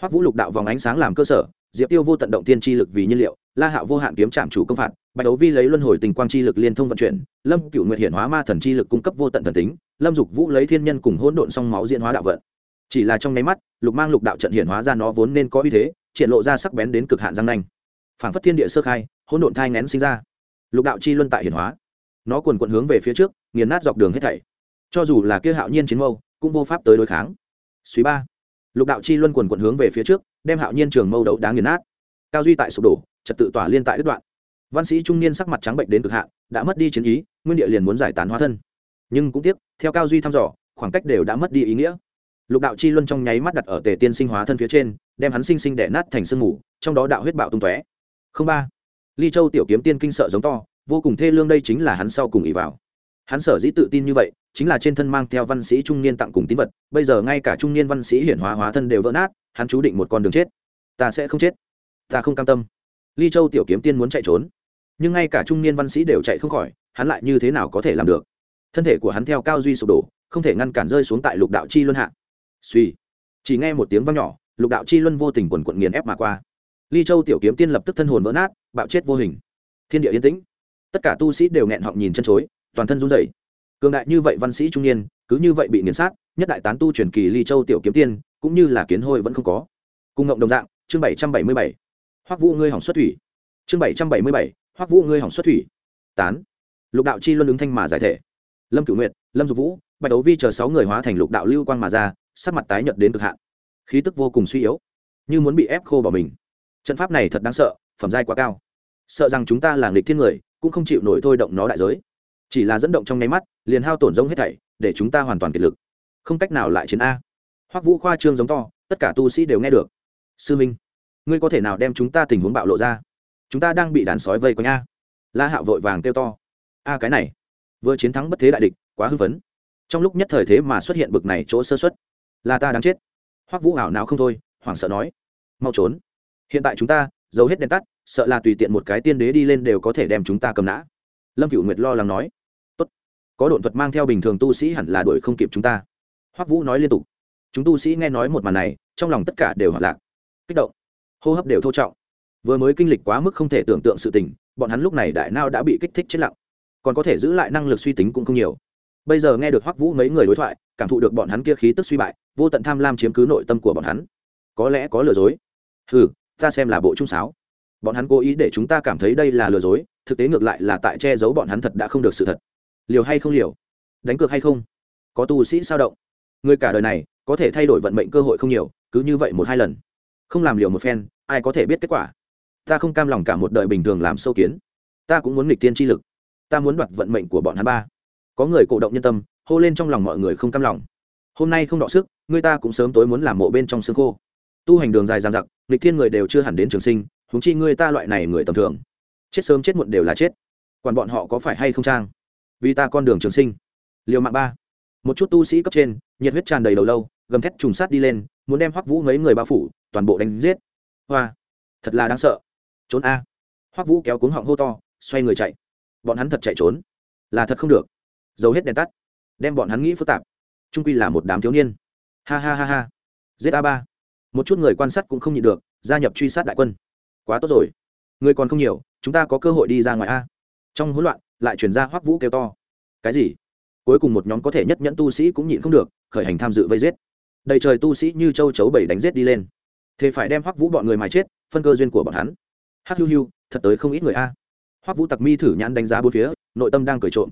[SPEAKER 1] Hoắc vũ lục đạo vòng ánh sáng làm cơ sở, diệp tiêu vô tận động tiên chi lực vì nhiên liệu, la hạo vô hạn kiếm trạm chủ công phạt, bạch đấu vi lấy luân hồi tình quang chi lực liên thông vận chuyển, lâm cựu nguyệt hiển hóa ma thần chi lực cung cấp vô tận thần tính, lâm dục vũ lấy thiên nhân cùng hỗn độn song máu diễn hóa đạo vận chỉ là trong nháy mắt, lục mang lục đạo trận hiển hóa ra nó vốn nên có uy thế, triển lộ ra sắc bén đến cực hạn răng nanh. Phản phất thiên địa sơ khai, hỗn độn thai ngén sinh ra. Lục đạo chi luân tại hiển hóa. Nó quần quận hướng về phía trước, nghiền nát dọc đường hết thảy. Cho dù là kia hạo nhiên chiến mâu, cũng vô pháp tới đối kháng. Suy ba. Lục đạo chi luân quần quận hướng về phía trước, đem hạo nhiên trường mâu đấu đáng nghiền nát. Cao duy tại sụp đổ, trật tự tỏa liên tại đứt đoạn. Văn sĩ trung niên sắc mặt trắng bệnh đến cực hạn, đã mất đi chiến ý, nguyên địa liền muốn giải tán hóa thân. Nhưng cũng tiếc, theo cao duy thăm dò, khoảng cách đều đã mất đi ý nghĩa lục đạo chi luân trong nháy mắt đặt ở tề tiên sinh hóa thân phía trên, đem hắn sinh sinh đẻ nát thành sương mù, trong đó đạo huyết bạo tung tóe. Không ba. Ly châu tiểu kiếm tiên kinh sợ giống to, vô cùng thê lương đây chính là hắn sau cùng ỉ vào. Hắn sở dĩ tự tin như vậy, chính là trên thân mang theo văn sĩ trung niên tặng cùng tín vật, bây giờ ngay cả trung niên văn sĩ hiển hóa hóa thân đều vỡ nát, hắn chú định một con đường chết. Ta sẽ không chết. Ta không cam tâm. Ly châu tiểu kiếm tiên muốn chạy trốn, nhưng ngay cả trung niên văn sĩ đều chạy không khỏi, hắn lại như thế nào có thể làm được? Thân thể của hắn theo cao duy sụp đổ, không thể ngăn cản rơi xuống tại lục đạo chi luân hạ suy. Chỉ nghe một tiếng vang nhỏ, lục đạo chi luân vô tình quần quận nghiền ép mà qua. Ly châu tiểu kiếm tiên lập tức thân hồn vỡ nát, bạo chết vô hình. Thiên địa yên tĩnh. Tất cả tu sĩ đều nghẹn họng nhìn chân chối, toàn thân run rẩy. Cường đại như vậy văn sĩ trung niên, cứ như vậy bị nghiền sát, nhất đại tán tu truyền kỳ ly châu tiểu kiếm tiên, cũng như là kiến hôi vẫn không có. Cùng ngộng đồng dạng, chương bảy trăm bảy mươi bảy. Hoắc vũ ngươi hỏng xuất thủy. Chương bảy trăm bảy mươi bảy, hoắc vũ ngươi hỏng xuất thủy. Tán. Lục đạo chi luân ứng thanh mà giải thể. Lâm cửu nguyệt, lâm dục vũ, bạch đấu vi chờ sáu người hóa thành lục đạo lưu quang mà ra sắc mặt tái nhợt đến cực hạn. Khí tức vô cùng suy yếu, như muốn bị ép khô bỏ mình. Trận pháp này thật đáng sợ, phẩm giai quá cao. Sợ rằng chúng ta là nghịch thiên người, cũng không chịu nổi thôi động nó đại giới. Chỉ là dẫn động trong nháy mắt, liền hao tổn rông hết thảy, để chúng ta hoàn toàn kiệt lực. Không cách nào lại chiến a. Hoắc vũ khoa trương giống to, tất cả tu sĩ đều nghe được. Sư minh, ngươi có thể nào đem chúng ta tình huống bạo lộ ra? Chúng ta đang bị đàn sói vây quanh a. La hạo vội vàng kêu to. A, cái này, vừa chiến thắng bất thế đại địch, quá hư vấn trong lúc nhất thời thế mà xuất hiện bực này chỗ sơ xuất là ta đang chết. Hoắc vũ ảo não không thôi, hoảng sợ nói, mau trốn. Hiện tại chúng ta giấu hết đèn tắt, sợ là tùy tiện một cái tiên đế đi lên đều có thể đem chúng ta cầm nã. Lâm cựu nguyệt lo lắng nói, Tốt. có độn thuật mang theo bình thường tu sĩ hẳn là đuổi không kịp chúng ta. Hoắc vũ nói liên tục, chúng tu sĩ nghe nói một màn này, trong lòng tất cả đều hoạt lạc, kích động, hô hấp đều thô trọng. Vừa mới kinh lịch quá mức không thể tưởng tượng sự tình, bọn hắn lúc này đại nao đã bị kích thích chết lặng. Còn có thể giữ lại năng lực suy tính cũng không nhiều. Bây giờ nghe được hoắc vũ mấy người đối thoại, cảm thụ được bọn hắn kia khí tức suy bại vô tận tham lam chiếm cứ nội tâm của bọn hắn. Có lẽ có lừa dối. Ừ ta xem là bộ trung sáo. Bọn hắn cố ý để chúng ta cảm thấy đây là lừa dối, thực tế ngược lại là tại che giấu bọn hắn thật đã không được sự thật. Liều hay không liều? Đánh cược hay không? Có tu sĩ sao động? Người cả đời này, có thể thay đổi vận mệnh cơ hội không nhiều, cứ như vậy một hai lần. Không làm liều một phen, ai có thể biết kết quả? Ta không cam lòng cả một đời bình thường làm sâu kiến. Ta cũng muốn nghịch tiên tri lực. Ta muốn đoạt vận mệnh của bọn hắn ba. Có người cổ động nhân tâm, hô lên trong lòng mọi người không cam lòng hôm nay không đọ sức, người ta cũng sớm tối muốn làm mộ bên trong xương khô. Tu hành đường dài dàn giặc lịch thiên người đều chưa hẳn đến trường sinh húng chi người ta loại này người tầm thường. Chết sớm chết muộn đều là chết. Còn bọn họ có phải hay không trang? Vì ta con đường trường sinh. Liều mạng ba. Một chút tu sĩ cấp trên, nhiệt huyết tràn đầy đầu lâu, gầm thét trùng sát đi lên, muốn đem hoắc vũ mấy người bao phủ, toàn bộ đánh giết. Hoa. Thật là đáng sợ. Trốn a. Hoắc vũ kéo cuống họng hô to, xoay người chạy. Bọn hắn thật chạy trốn. Là thật không được. Giấu hết đèn tắt. Đem bọn hắn nghĩ phức tạp trung quy là một đám thiếu niên. Ha ha ha ha. Giết a ba. Một chút người quan sát cũng không nhịn được, gia nhập truy sát đại quân. Quá tốt rồi. Người còn không nhiều, chúng ta có cơ hội đi ra ngoài a. Trong hỗn loạn, lại chuyển ra hoắc vũ kêu to. Cái gì? Cuối cùng một nhóm có thể nhất nhẫn tu sĩ cũng nhịn không được, khởi hành tham dự vây giết. Đầy trời tu sĩ như châu chấu bảy đánh giết đi lên. Thế phải đem hoắc vũ bọn người mà chết, phân cơ duyên của bọn hắn. Hắc hiu hiu, thật tới không ít người a. Hoắc vũ tặc mi thử nhãn đánh giá bốn phía, nội tâm đang cười trộm.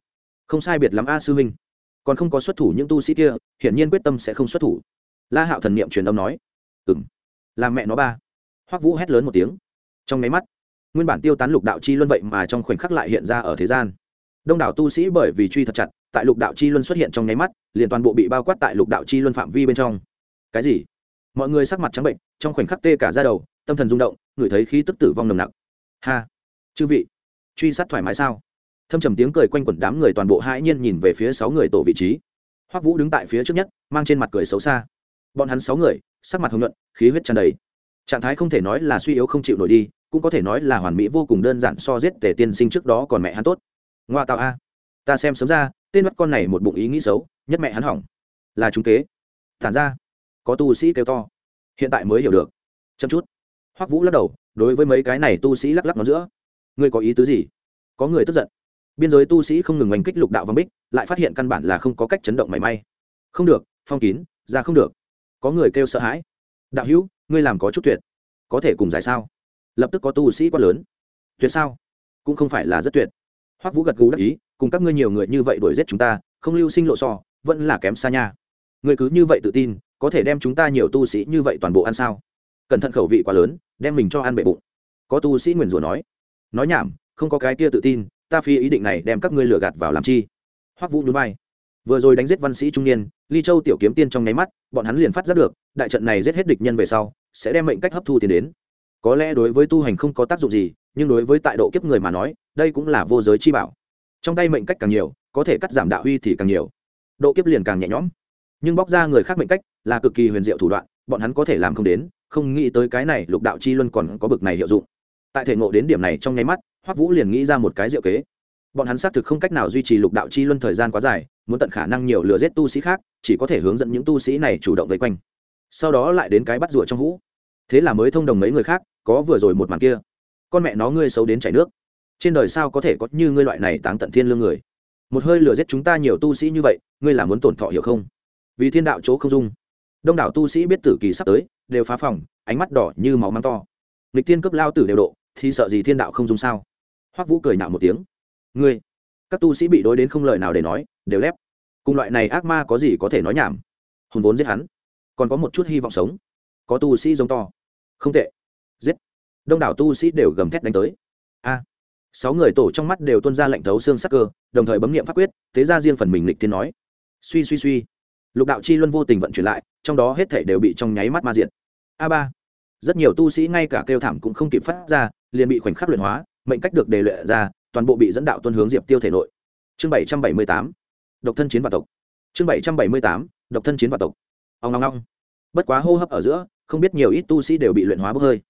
[SPEAKER 1] Không sai biệt lắm a sư huynh còn không có xuất thủ những tu sĩ kia, hiển nhiên quyết tâm sẽ không xuất thủ. La hạo thần niệm truyền âm nói ừng làm mẹ nó ba. Hoắc vũ hét lớn một tiếng. Trong máy mắt, nguyên bản tiêu tán lục đạo chi luân vậy mà trong khoảnh khắc lại hiện ra ở thế gian. Đông đảo tu sĩ bởi vì truy thật chặt, tại lục đạo chi luân xuất hiện trong nháy mắt, liền toàn bộ bị bao quát tại lục đạo chi luân phạm vi bên trong. Cái gì? Mọi người sắc mặt trắng bệnh, trong khoảnh khắc tê cả ra đầu, tâm thần rung động, ngửi thấy khí tức tử vong nồng nặc. Ha, chư vị, truy sát thoải mái sao? Thâm trầm tiếng cười quanh quẩn đám người toàn bộ hãi nhiên nhìn về phía sáu người tổ vị trí. Hoắc vũ đứng tại phía trước nhất, mang trên mặt cười xấu xa. Bọn hắn sáu người, sắc mặt hồng nhuận, khí huyết tràn đầy. Trạng thái không thể nói là suy yếu không chịu nổi đi, cũng có thể nói là hoàn mỹ vô cùng đơn giản so giết tề tiên sinh trước đó còn mẹ hắn tốt. Ngoa tạo a. Ta xem sớm ra, tên mắt con này một bụng ý nghĩ xấu, nhất mẹ hắn hỏng. Là chúng kế. Thản ra. Có tu sĩ kêu to. Hiện tại mới hiểu được. Chậm chút. Hoắc vũ lắc đầu, đối với mấy cái này tu sĩ lắc lắc nó giữa. Ngươi có ý tứ gì? Có người tức giận biên giới tu sĩ không ngừng oanh kích lục đạo vòng bích, lại phát hiện căn bản là không có cách chấn động mảy may. Không được, phong kín, ra không được. Có người kêu sợ hãi. Đạo hữu, ngươi làm có chút tuyệt. Có thể cùng giải sao? Lập tức có tu sĩ quá lớn. Tuyệt sao? Cũng không phải là rất tuyệt. Hoắc vũ gật gù đắc ý, cùng các ngươi nhiều người như vậy đuổi giết chúng ta, không lưu sinh lộ so, vẫn là kém xa nha. Người cứ như vậy tự tin, có thể đem chúng ta nhiều tu sĩ như vậy toàn bộ ăn sao? Cẩn thận khẩu vị quá lớn, đem mình cho ăn bệ bụng. Có tu sĩ nguyền rủa nói. Nói nhảm, không có cái kia tự tin ta phi ý định này đem các ngươi lừa gạt vào làm chi? Hoắc vũ núi bay vừa rồi đánh giết văn sĩ trung niên, ly châu tiểu kiếm tiên trong nháy mắt, bọn hắn liền phát giác được, đại trận này giết hết địch nhân về sau, sẽ đem mệnh cách hấp thu tiền đến. Có lẽ đối với tu hành không có tác dụng gì, nhưng đối với tại độ kiếp người mà nói, đây cũng là vô giới chi bảo. Trong tay mệnh cách càng nhiều, có thể cắt giảm đạo huy thì càng nhiều. Độ kiếp liền càng nhẹ nhõm. Nhưng bóc ra người khác mệnh cách là cực kỳ huyền diệu thủ đoạn, bọn hắn có thể làm không đến, không nghĩ tới cái này lục đạo chi luân còn có bực này hiệu dụng. Tại thể ngộ đến điểm này trong nháy mắt hoắc vũ liền nghĩ ra một cái diệu kế. Bọn hắn xác thực không cách nào duy trì lục đạo chi luân thời gian quá dài, muốn tận khả năng nhiều lừa giết tu sĩ khác, chỉ có thể hướng dẫn những tu sĩ này chủ động vây quanh. Sau đó lại đến cái bắt rùa trong hũ. Thế là mới thông đồng mấy người khác, có vừa rồi một màn kia. Con mẹ nó ngươi xấu đến chảy nước. Trên đời sao có thể có như ngươi loại này táng tận thiên lương người? Một hơi lừa giết chúng ta nhiều tu sĩ như vậy, ngươi là muốn tổn thọ hiểu không? Vì thiên đạo chỗ không dung. Đông đảo tu sĩ biết tử kỳ sắp tới, đều phá phòng, ánh mắt đỏ như máu măng to. Nghịch thiên cấp lao tử đều độ, thì sợ gì thiên đạo không dung sao? Hoắc vũ cười nạo một tiếng. Ngươi, các tu sĩ bị đối đến không lời nào để nói, đều lép. Cùng loại này ác ma có gì có thể nói nhảm? Hùn vốn giết hắn. Còn có một chút hy vọng sống. Có tu sĩ giống to. Không tệ. Giết. Đông đảo tu sĩ đều gầm thét đánh tới. A. Sáu người tổ trong mắt đều tuân ra lệnh thấu xương sắc cơ, đồng thời bấm nghiệm pháp quyết, thế ra riêng phần mình lịch thiên nói. Suy suy suy. Lục đạo chi luân vô tình vận chuyển lại, trong đó hết thể đều bị trong nháy mắt ma diện a ba. Rất nhiều tu sĩ ngay cả kêu thảm cũng không kịp phát ra, liền bị khoảnh khắc luyện hóa mệnh cách được đề luyện ra, toàn bộ bị dẫn đạo tuân hướng diệp tiêu thể nội. Chương bảy trăm bảy mươi tám, độc thân chiến và tộc. Chương bảy trăm bảy mươi tám, độc thân chiến và tộc. Ông ngong ngong bất quá hô hấp ở giữa, không biết nhiều ít tu sĩ đều bị luyện hóa bốc hơi.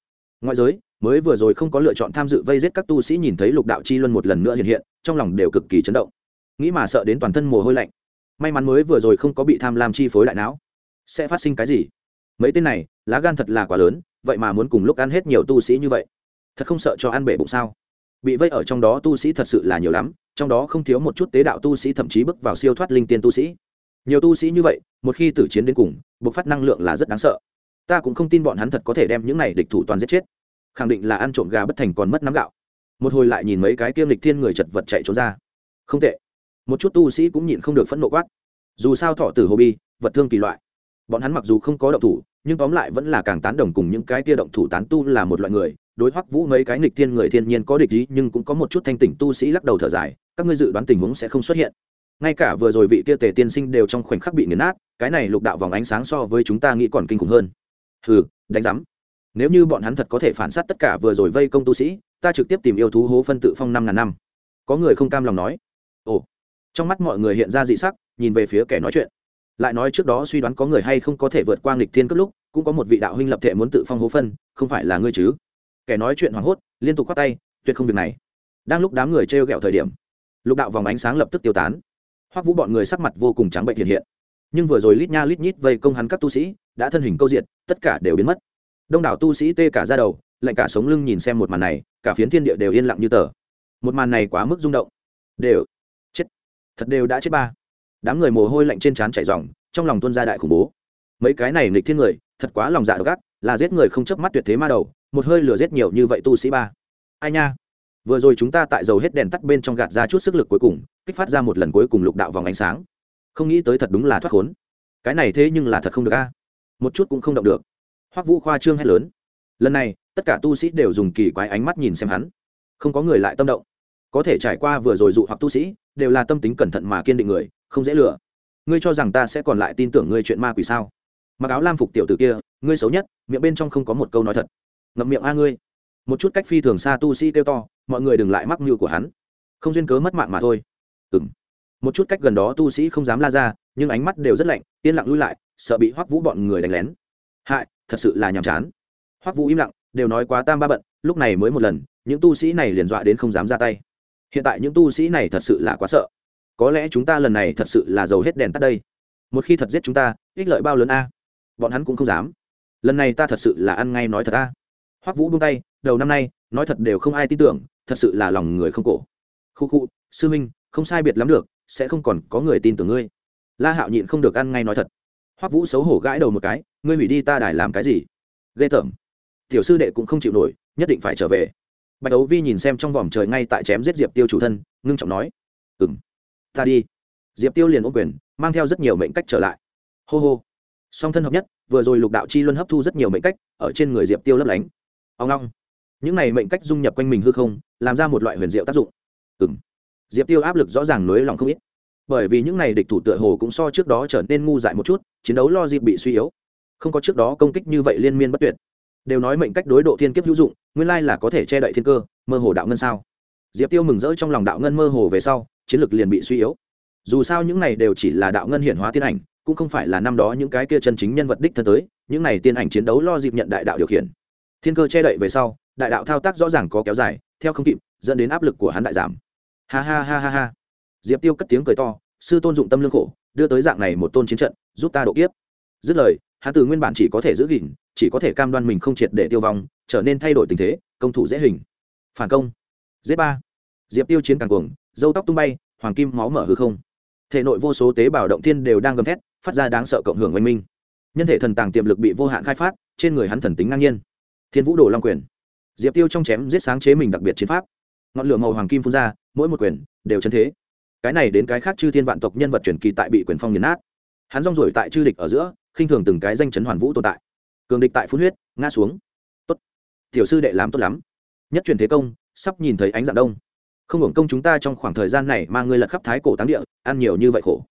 [SPEAKER 1] Ngoại giới, mới vừa rồi không có lựa chọn tham dự vây giết các tu sĩ nhìn thấy lục đạo chi luân một lần nữa hiện hiện, trong lòng đều cực kỳ chấn động. Nghĩ mà sợ đến toàn thân mồ hôi lạnh. May mắn mới vừa rồi không có bị tham lam chi phối đại não. Sẽ phát sinh cái gì? Mấy tên này, lá gan thật là quá lớn, vậy mà muốn cùng lúc ăn hết nhiều tu sĩ như vậy. Thật không sợ cho ăn bể bụng sao? Bị vây ở trong đó tu sĩ thật sự là nhiều lắm, trong đó không thiếu một chút tế đạo tu sĩ thậm chí bước vào siêu thoát linh tiên tu sĩ. Nhiều tu sĩ như vậy, một khi tử chiến đến cùng, bộc phát năng lượng là rất đáng sợ. Ta cũng không tin bọn hắn thật có thể đem những này địch thủ toàn giết chết. Khẳng định là ăn trộm gà bất thành còn mất nắm gạo. Một hồi lại nhìn mấy cái kiêm lịch thiên người chật vật chạy trốn ra. Không tệ. Một chút tu sĩ cũng nhịn không được phẫn nộ quát. Dù sao thọ tử hồ bi vật thương kỳ loại. Bọn hắn mặc dù không có động thủ, nhưng tóm lại vẫn là càng tán đồng cùng những cái tia động thủ tán tu là một loại người đối hoắc vũ mấy cái nghịch thiên người thiên nhiên có địch ý, nhưng cũng có một chút thanh tỉnh tu sĩ lắc đầu thở dài, các ngươi dự đoán tình huống sẽ không xuất hiện. Ngay cả vừa rồi vị kia tề tiên sinh đều trong khoảnh khắc bị nghiền nát, cái này lục đạo vòng ánh sáng so với chúng ta nghĩ còn kinh khủng hơn. Hừ, đánh giám. Nếu như bọn hắn thật có thể phản sát tất cả vừa rồi vây công tu sĩ, ta trực tiếp tìm yêu thú hố phân tự phong năm ngàn năm. Có người không cam lòng nói. Ồ. Trong mắt mọi người hiện ra dị sắc, nhìn về phía kẻ nói chuyện. Lại nói trước đó suy đoán có người hay không có thể vượt qua nghịch thiên cấp lúc, cũng có một vị đạo huynh lập thể muốn tự phong hố phân, không phải là ngươi chứ? Kẻ nói chuyện hoảng hốt, liên tục khoác tay, tuyệt không việc này. Đang lúc đám người t r g ẹ o thời điểm, lục đạo vòng ánh sáng lập tức tiêu tán. Hoắc vũ bọn người sắc mặt vô cùng trắng bệnh hiện hiện. Nhưng vừa rồi lít nha lít nhít vây công hắn các tu sĩ, đã thân hình câu diện tất cả đều biến mất. Đông đảo tu sĩ tê cả ra đầu, lạnh cả sống lưng nhìn xem một màn này, cả phiến thiên địa đều yên lặng như tờ. Một màn này quá mức rung động. Đều chết. Thật đều đã chết ba. Đám người mồ hôi lạnh trên trán chảy ròng, trong lòng tuân gia đại khủng bố. Mấy cái này nghịch thiên người, thật quá lòng dạ độc ác, là giết người không chớp mắt tuyệt thế ma đầu một hơi lửa giết nhiều như vậy tu sĩ ba. Ai nha? Vừa rồi chúng ta tại dầu hết đèn tắt bên trong gạt ra chút sức lực cuối cùng, kích phát ra một lần cuối cùng lục đạo vòng ánh sáng. Không nghĩ tới thật đúng là thoát khốn. Cái này thế nhưng là thật không được a. Một chút cũng không động được. Hoắc vũ khoa trương hét lớn. Lần này, tất cả tu sĩ đều dùng kỳ quái ánh mắt nhìn xem hắn. Không có người lại tâm động. Có thể trải qua vừa rồi dụ hoặc tu sĩ, đều là tâm tính cẩn thận mà kiên định người, không dễ lừa. Ngươi cho rằng ta sẽ còn lại tin tưởng ngươi chuyện ma quỷ sao? Mặc áo lam phục tiểu tử kia, ngươi xấu nhất, miệng bên trong không có một câu nói thật ngậm miệng a ngươi. Một chút cách phi thường xa tu sĩ kêu to, mọi người đừng lại mắc mưu của hắn. Không duyên cớ mất mạng mà thôi. Ừ m một chút cách gần đó tu sĩ không dám la ra, nhưng ánh mắt đều rất lạnh, yên lặng lui lại, sợ bị hoắc vũ bọn người đánh lén. Hại, thật sự là nhàm chán. Hoắc vũ im lặng, đều nói quá tam ba bận, lúc này mới một lần, những tu sĩ này liền dọa đến không dám ra tay. Hiện tại những tu sĩ này thật sự là quá sợ. Có lẽ chúng ta lần này thật sự là giàu hết đèn tắt đây. Một khi thật giết chúng ta, ích lợi bao lớn a? Bọn hắn cũng không dám. Lần này ta thật sự là ăn ngay nói thật a hoắc vũ buông tay, đầu năm nay, nói thật đều không ai tin tưởng, thật sự là lòng người không cổ. Khu khu, sư minh không sai biệt lắm được, sẽ không còn có người tin tưởng ngươi. La hạo nhịn không được ăn ngay nói thật. Hoắc vũ xấu hổ gãi đầu một cái, ngươi hủy đi ta đài làm cái gì? Ghê tởm. Tiểu sư đệ cũng không chịu nổi, nhất định phải trở về. Bạch đấu vi nhìn xem trong vòm trời ngay tại chém giết diệp tiêu chủ thân, ngưng trọng nói. Ừ m ta đi. Diệp tiêu liền ôm quyền, mang theo rất nhiều mệnh cách trở lại. Hô hô. Song thân hợp nhất, vừa rồi lục đạo chi luân hấp thu rất nhiều mệnh cách, ở trên người diệp tiêu lấp lánh ông long những này mệnh cách dung nhập quanh mình hư không, làm ra một loại huyền diệu tác dụng. Ừ m diệp tiêu áp lực rõ ràng nới lòng không ít. Bởi vì những này địch thủ tựa hồ cũng so trước đó trở nên ngu dại một chút, chiến đấu lo dịp bị suy yếu. Không có trước đó công kích như vậy liên miên bất tuyệt. Đều nói mệnh cách đối độ thiên kiếp hữu dụng, nguyên lai là có thể che đậy thiên cơ, mơ hồ đạo ngân sao. Diệp tiêu mừng rỡ trong lòng đạo ngân mơ hồ về sau, chiến lược liền bị suy yếu. Dù sao những này đều chỉ là đạo ngân hiển hóa tiên ảnh, cũng không phải là năm đó những cái kia chân chính nhân vật đích thân tới, những này tiên ảnh chiến đấu lo dịp nhận đại đạo điều khiển thiên cơ che đậy về sau, đại đạo thao tác rõ ràng có kéo dài, theo không kịp, dẫn đến áp lực của hắn đại giảm. Ha ha ha ha ha. Diệp tiêu cất tiếng cười to, sư tôn dụng tâm lương khổ, đưa tới dạng này một tôn chiến trận, giúp ta độ kiếp. Dứt lời, hắn từ nguyên bản chỉ có thể giữ gìn, chỉ có thể cam đoan mình không triệt để tiêu vong, trở nên thay đổi tình thế, công thủ dễ hình. Phản công. Z ba. Diệp tiêu chiến càng cuồng dâu tóc tung bay, hoàng kim máu mở hư không. Thể nội vô số tế bào động thiên đều đang gầm thét, phát ra đáng sợ cộng hưởng oanh minh. Nhân thể thần tàng tiềm lực bị vô hạn khai phát, trên người hắn thần tính ngang nhiên thiên vũ đồ long quyền. Diệp tiêu trong chém giết sáng chế mình đặc biệt chiến pháp. Ngọn lửa màu hoàng kim phun ra, mỗi một quyền đều chân thế. Cái này đến cái khác chư thiên vạn tộc nhân vật truyền kỳ tại bị quyền phong nghiền nát. Hắn rong rổi tại chư địch ở giữa, khinh thường từng cái danh chấn hoàn vũ tồn tại. Cường địch tại phun huyết, ngã xuống. Tốt. Tiểu sư đệ làm tốt lắm. Nhất truyền thế công, sắp nhìn thấy ánh dạng đông. Không hưởng công chúng ta trong khoảng thời gian này mang ngươi lật khắp thái cổ táng địa, ăn nhiều như vậy khổ.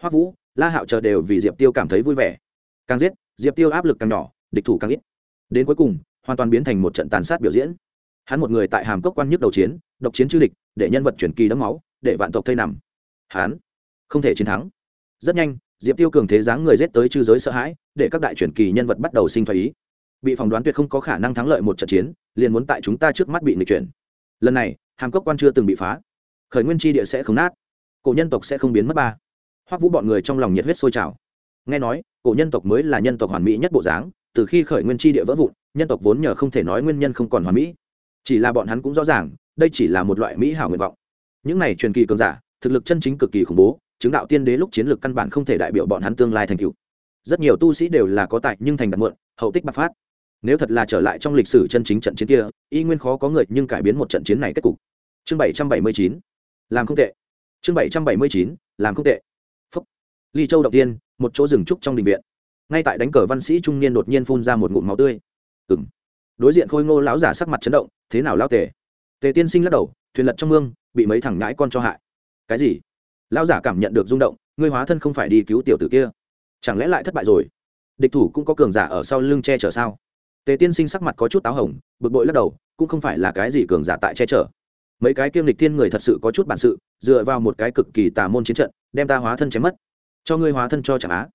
[SPEAKER 1] Hoa vũ, la hạo chờ đều vì diệp tiêu cảm thấy vui vẻ. Càng giết, diệp tiêu áp lực càng nhỏ, địch thủ càng ít. Đến cuối cùng hoàn toàn biến thành một trận tàn sát biểu diễn. Hắn một người tại hàm cốc quan nhức đầu chiến, độc chiến chư địch, để nhân vật truyền kỳ đấm máu, để vạn tộc thây nằm. Hắn không thể chiến thắng. Rất nhanh, diệp tiêu cường thế dáng người giết tới chư giới sợ hãi, để các đại truyền kỳ nhân vật bắt đầu sinh thái ý. Bị phỏng đoán tuyệt không có khả năng thắng lợi một trận chiến, liền muốn tại chúng ta trước mắt bị nghịch chuyển. Lần này, hàm cốc quan chưa từng bị phá. Khởi nguyên tri địa sẽ không nát. Cổ nhân tộc sẽ không biến mất ba. Hoắc vũ bọn người trong lòng nhiệt huyết sôi trào. Nghe nói, cổ nhân tộc mới là nhân tộc hoàn mỹ nhất bộ dáng, từ khi khởi nguyên tri địa vỡ vụn nhân tộc vốn nhờ không thể nói nguyên nhân không còn hoàn mỹ. Chỉ là bọn hắn cũng rõ ràng, đây chỉ là một loại mỹ hảo nguyện vọng. Những này truyền kỳ cường giả, thực lực chân chính cực kỳ khủng bố, chứng đạo tiên đế lúc chiến lược căn bản không thể đại biểu bọn hắn tương lai thành cựu rất nhiều tu sĩ đều là có tài nhưng thành đặt muộn, hậu tích bạc phát. Nếu thật là trở lại trong lịch sử chân chính trận chiến kia, y nguyên khó có người nhưng cải biến một trận chiến này kết cục. Chương bảy trăm bảy mươi chín. Làm không tệ. Chương bảy trăm bảy mươi chín. Làm không tệ. Phúc. Ly châu đầu tiên, một chỗ rừng trúc trong đình viện. Ngay tại đánh cờ văn sĩ trung niên đột nhiên phun ra một ngụm máu tươi ừng đối diện khôi ngô lão giả sắc mặt chấn động, thế nào lao tề? Tề tiên sinh lắc đầu, thuyền lật trong mương, bị mấy thằng ngãi con cho hại. Cái gì? Lão giả cảm nhận được rung động, ngươi hóa thân không phải đi cứu tiểu tử kia. Chẳng lẽ lại thất bại rồi? Địch thủ cũng có cường giả ở sau lưng che chở sao? Tề tiên sinh sắc mặt có chút táo hồng, bực bội lắc đầu, cũng không phải là cái gì cường giả tại che chở. Mấy cái kiêm lịch thiên người thật sự có chút bản sự, dựa vào một cái cực kỳ tà môn chiến trận, đem ta hóa thân chém mất. Cho ngươi hóa thân cho chẳng á.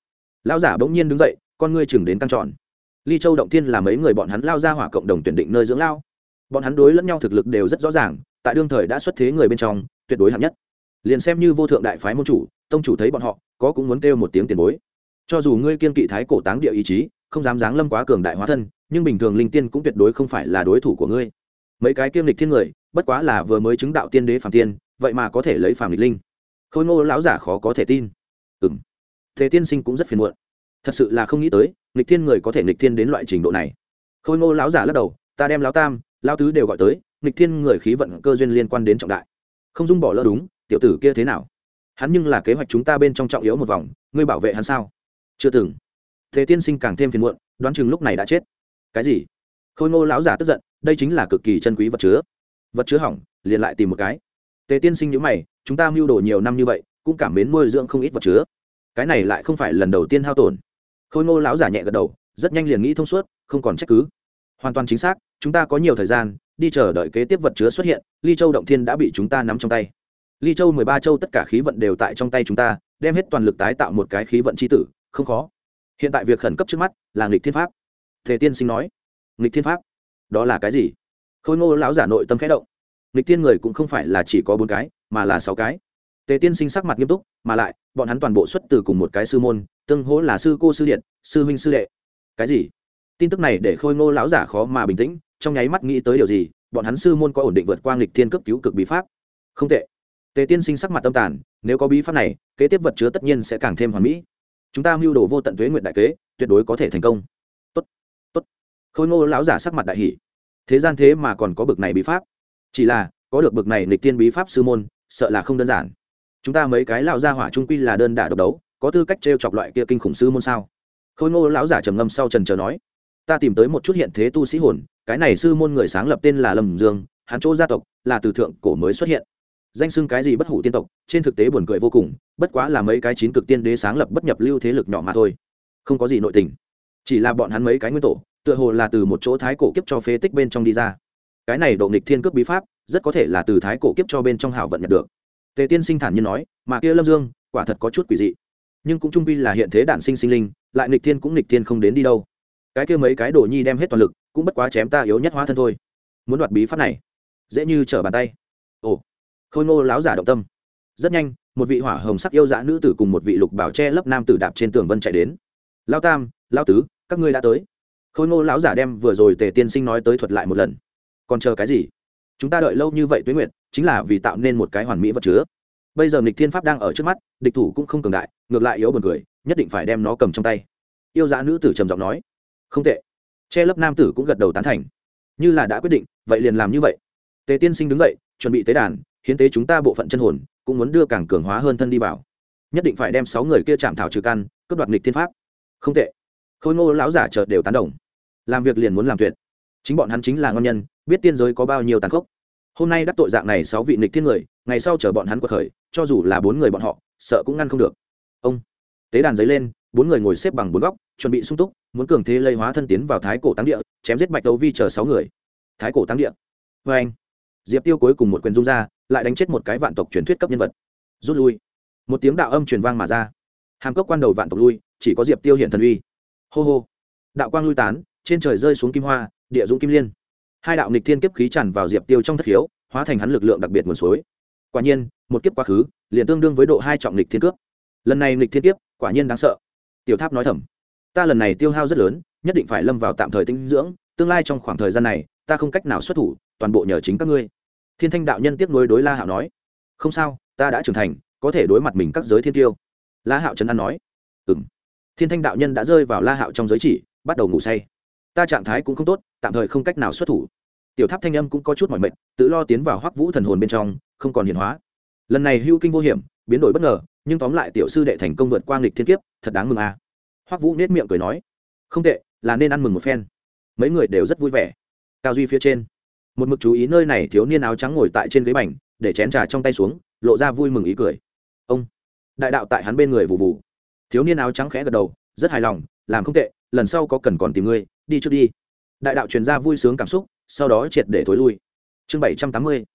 [SPEAKER 1] Lão giả bỗng nhiên đứng dậy, con ngươi chừng đến căng tròn ly châu động thiên là mấy người bọn hắn lao ra hỏa cộng đồng tuyển định nơi dưỡng lao. Bọn hắn đối lẫn nhau thực lực đều rất rõ ràng, tại đương thời đã xuất thế người bên trong, tuyệt đối hạng nhất. Liền xem như vô thượng đại phái môn chủ, tông chủ thấy bọn họ, có cũng muốn kêu một tiếng tiền bối. Cho dù ngươi kiên kỵ thái cổ táng địa ý chí, không dám giáng lâm quá cường đại hóa thân, nhưng bình thường linh tiên cũng tuyệt đối không phải là đối thủ của ngươi. Mấy cái kiêm lịch thiên người, bất quá là vừa mới chứng đạo tiên đế phàm tiên, vậy mà có thể lấy phàm lịch linh. Khôi ngô lão giả khó có thể tin. Ừ thế tiên sinh cũng rất phiền muộn. Thật sự là không nghĩ tới nghịch thiên người có thể nghịch thiên đến loại trình độ này. Khôi ngô lão giả lắc đầu, ta đem lão tam, lão tứ đều gọi tới, nghịch thiên người khí vận cơ duyên liên quan đến trọng đại. Không dung bỏ lỡ đúng, tiểu tử kia thế nào? Hắn nhưng là kế hoạch chúng ta bên trong trọng yếu một vòng, ngươi bảo vệ hắn sao? Chưa từng. Thế tiên sinh càng thêm phiền muộn, đoán chừng lúc này đã chết. Cái gì? Khôi ngô lão giả tức giận, đây chính là cực kỳ chân quý vật chứa. Vật chứa hỏng, liền lại tìm một cái. Tề tiên sinh nhữ mày, chúng ta mưu đồ nhiều năm như vậy, cũng cảm mến nuôi dưỡng không ít vật chứa. Cái này lại không phải lần đầu tiên hao tổn khôi ngô lão giả nhẹ gật đầu, rất nhanh liền nghĩ thông suốt, không còn trách cứ. Hoàn toàn chính xác, chúng ta có nhiều thời gian, đi chờ đợi kế tiếp vật chứa xuất hiện, ly châu động thiên đã bị chúng ta nắm trong tay. Ly châu mười ba châu tất cả khí vận đều tại trong tay chúng ta, đem hết toàn lực tái tạo một cái khí vận c h i tử, không khó. Hiện tại việc khẩn cấp trước mắt là nghịch thiên pháp. Thể tiên sinh nói, nghịch thiên pháp? Đó là cái gì? Khôi ngô lão giả nội tâm khẽ động. Nghịch thiên người cũng không phải là chỉ có bốn cái, mà là sáu cái tề tiên sinh sắc mặt nghiêm túc, mà lại, bọn hắn toàn bộ xuất từ cùng một cái sư môn, tương hỗ là sư cô sư điện, sư huynh sư đệ. Cái gì? Tin tức này để khôi ngô lão giả khó mà bình tĩnh, trong nháy mắt nghĩ tới điều gì, bọn hắn sư môn có ổn định vượt qua nghịch thiên cấp cứu cực bí pháp? Không tệ. Tề tiên sinh sắc mặt tâm tàn, nếu có bí pháp này, kế tiếp vật chứa tất nhiên sẽ càng thêm hoàn mỹ. Chúng ta mưu đồ vô tận tuế nguyện đại kế, tuyệt đối có thể thành công. Tốt tốt. Khôi ngô lão giả sắc mặt đại hỷ thế gian thế mà còn có bực này bí pháp. Chỉ là, có được bực này lịch tiên bí pháp sư môn, sợ là không đơn giản chúng ta mấy cái lão gia hỏa trung quy là đơn đả độc đấu, có tư cách t chọc loại kia kinh khủng sư môn sao? Khôi ngô lão giả trầm ngâm sau trần chờ nói, ta tìm tới một chút hiện thế tu sĩ hồn, cái này sư môn người sáng lập tên là lâm dương, hắn chỗ gia tộc là từ thượng cổ mới xuất hiện. Danh xưng cái gì bất hủ tiên tộc, trên thực tế buồn cười vô cùng, bất quá là mấy cái chín cực tiên đế sáng lập bất nhập lưu thế lực nhỏ mà thôi. Không có gì nội tình. Chỉ là bọn hắn mấy cái nguyên tổ, tựa hồ là từ một chỗ thái cổ kiếp cho phế tích bên trong đi ra. Cái này độ nghịch thiên cướp bí pháp, rất có thể là từ thái cổ kiếp cho bên trong hảo vận nhận được tề tiên sinh thản nhiên nói, mà kia lâm dương, quả thật có chút quỷ dị. Nhưng cũng trung quy là hiện thế đản sinh sinh linh, lại nghịch thiên cũng nghịch thiên không đến đi đâu. Cái kia mấy cái đồ nhi đem hết toàn lực, cũng bất quá chém ta yếu nhất hóa thân thôi. Muốn đoạt bí pháp này, dễ như trở bàn tay. Ồ, khôi ngô láo giả động tâm. Rất nhanh, một vị hỏa hồng sắc yêu dã nữ tử cùng một vị lục bảo che lấp nam tử đạp trên tường vân chạy đến. Lao tam lao tứ, các ngươi đã tới. Khôi ngô lão giả đem vừa rồi tề tiên sinh nói tới thuật lại một lần. Còn chờ cái gì? Chúng ta đợi lâu như vậy tuế nguyệt chính là vì tạo nên một cái hoàn mỹ vật chứa. Bây giờ nghịch thiên pháp đang ở trước mắt, địch thủ cũng không cường đại, ngược lại yếu buồn cười, nhất định phải đem nó cầm trong tay. Yêu dã nữ tử trầm giọng nói. Không tệ. Che lấp nam tử cũng gật đầu tán thành. Như là đã quyết định, vậy liền làm như vậy. Tề tiên sinh đứng dậy, chuẩn bị tế đàn, hiến tế chúng ta bộ phận chân hồn, cũng muốn đưa càng cường hóa hơn thân đi vào. Nhất định phải đem sáu người kia chạm thảo trừ căn, cướp đoạt nghịch thiên pháp. Không tệ. Khôi ngô lão giả chợt đều tán đồng. Làm việc liền muốn làm tuyệt. Chính bọn hắn chính là ngon nhân, biết tiên giới có bao nhiêu tàn khốc hôm nay đắc tội dạng này sáu vị nghịch thiên người, ngày sau chờ bọn hắn cuộc khởi, cho dù là bốn người bọn họ, sợ cũng ngăn không được. Ông, tế đàn giấy lên, bốn người ngồi xếp bằng bốn góc, chuẩn bị sung túc, muốn cường thế lây hóa thân tiến vào thái cổ táng địa, chém giết bạch đấu vi chờ sáu người. Thái cổ táng địa. Vê anh, diệp tiêu cuối cùng một quyền dung ra, lại đánh chết một cái vạn tộc truyền thuyết cấp nhân vật. Rút lui. Một tiếng đạo âm truyền vang mà ra. Hàm cốc quan đầu vạn tộc lui, chỉ có diệp tiêu hiện thần uy. Hô hô. Đạo quang lui tán, trên trời rơi xuống kim hoa, địa dũng kim liên hai đạo nghịch thiên kiếp khí tràn vào diệp tiêu trong thất khiếu, hóa thành hắn lực lượng đặc biệt nguồn suối. Quả nhiên, một kiếp quá khứ, liền tương đương với độ hai trọng nghịch thiên cướp. Lần này nghịch thiên kiếp, quả nhiên đáng sợ. Tiểu tháp nói thầm, ta lần này tiêu hao rất lớn, nhất định phải lâm vào tạm thời tinh dưỡng, tương lai trong khoảng thời gian này, ta không cách nào xuất thủ, toàn bộ nhờ chính các ngươi. Thiên thanh đạo nhân tiếp nối đối la hạo nói, không sao, ta đã trưởng thành, có thể đối mặt mình các giới thiên tiêu. La hạo trấn an nói ừ m thiên thanh đạo nhân đã rơi vào la hạo trong giới chỉ, bắt đầu ngủ say ta trạng thái cũng không tốt, tạm thời không cách nào xuất thủ. Tiểu tháp thanh âm cũng có chút mỏi mệt, tự lo tiến vào hoắc vũ thần hồn bên trong, không còn hiển hóa. Lần này hưu kinh vô hiểm, biến đổi bất ngờ, nhưng tóm lại tiểu sư đệ thành công vượt qua nghịch thiên kiếp, thật đáng mừng à. hoắc vũ nết miệng cười nói, không tệ, là nên ăn mừng một phen. Mấy người đều rất vui vẻ. Cao duy phía trên, một mực chú ý nơi này thiếu niên áo trắng ngồi tại trên ghế bành, để chén trà trong tay xuống, lộ ra vui mừng ý cười. Ông, đại đạo tại hắn bên người vụ vụ thiếu niên áo trắng khẽ gật đầu, rất hài lòng, làm không tệ lần sau có cần còn tìm ngươi, đi trước đi. Đại đạo truyền ra vui sướng cảm xúc, sau đó triệt để thối lui. Chương bảy trăm tám mươi,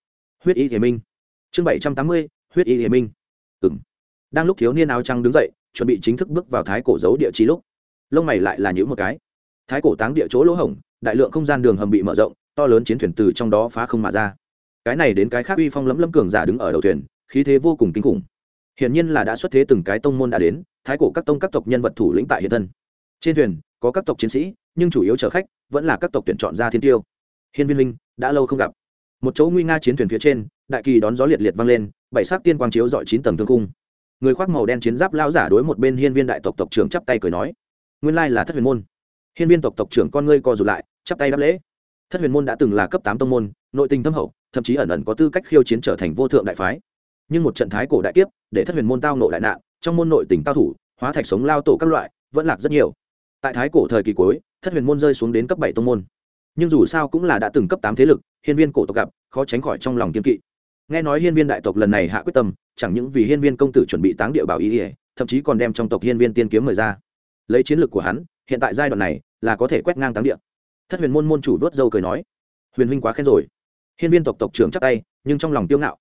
[SPEAKER 1] huyết y thể minh. Chương bảy trăm tám mươi, huyết y thể minh. Ừ m đang lúc thiếu niên áo trắng đứng dậy, chuẩn bị chính thức bước vào thái cổ giấu địa trí lúc, lông mày lại là những một cái. Thái cổ táng địa chỗ lỗ hổng, đại lượng không gian đường hầm bị mở rộng, to lớn chiến thuyền từ trong đó phá không mà ra. Cái này đến cái khác uy phong lẫm lẫm cường giả đứng ở đầu thuyền, khí thế vô cùng kinh khủng. Hiển nhiên là đã xuất thế từng cái tông môn đã đến, thái cổ các tông các tộc nhân vật thủ lĩnh tại hiện thân. Trên thuyền có các tộc chiến sĩ, nhưng chủ yếu chở khách vẫn là các tộc tuyển chọn ra thiên tiêu. Hiên viên minh đã lâu không gặp. Một chỗ nguy nga chiến thuyền phía trên, đại kỳ đón gió liệt liệt vang lên, bảy sắc tiên quang chiếu dọi chín tầng thương cung người khoác màu đen chiến giáp lao giả đối một bên hiên viên đại tộc tộc trưởng chắp tay cười nói, nguyên lai là thất huyền môn. Hiên viên tộc tộc trưởng con ngươi co rụt lại, chắp tay đáp lễ. Thất huyền môn đã từng là cấp tám tông môn, nội tình thâm hậu, thậm chí ẩn ẩn có tư cách khiêu chiến trở thành vô thượng đại phái. Nhưng một trận thái cổ đại kiếp, để thất huyền môn tao nộ đại nạn, trong môn nội tình cao thủ, hóa thạch sống lao tổ các loại, vẫn lạc rất nhiều tại thái cổ thời kỳ cuối, thất huyền môn rơi xuống đến cấp bảy tông môn. Nhưng dù sao cũng là đã từng cấp tám thế lực, hiên viên cổ tộc gặp, khó tránh khỏi trong lòng kiên kỵ. Nghe nói hiên viên đại tộc lần này hạ quyết tâm, chẳng những vì hiên viên công tử chuẩn bị táng địa bảo ý ỉa thậm chí còn đem trong tộc hiên viên tiên kiếm mời ra. Lấy chiến lược của hắn, hiện tại giai đoạn này là có thể quét ngang táng địa. Thất huyền môn môn chủ vớt dâu cười nói, huyền huynh quá khen rồi. Hiên viên tộc tộc trưởng chắc tay, nhưng trong lòng tiêu ngạo.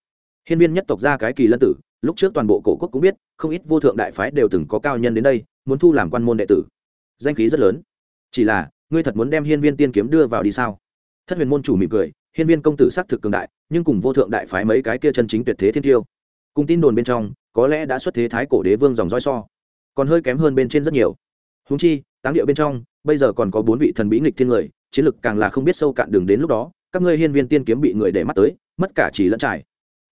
[SPEAKER 1] Hiên viên nhất tộc ra cái kỳ lân tử, lúc trước toàn bộ cổ quốc cũng biết, không ít vô thượng đại phái đều từng có cao nhân đến đây, muốn thu làm quan môn đệ tử danh khí rất lớn. Chỉ là, ngươi thật muốn đem hiên viên tiên kiếm đưa vào đi sao? Thất huyền môn chủ mỉm cười, hiên viên công tử xác thực cường đại, nhưng cùng vô thượng đại phái mấy cái kia chân chính tuyệt thế thiên tiêu, cùng tin đồn bên trong, có lẽ đã xuất thế thái cổ đế vương dòng roi so, còn hơi kém hơn bên trên rất nhiều. Húng chi, táng địa bên trong, bây giờ còn có bốn vị thần bí nghịch thiên người, chiến lực càng là không biết sâu cạn đường đến lúc đó, các ngươi hiên viên tiên kiếm bị người để mắt tới, mất cả chỉ lẫn trải.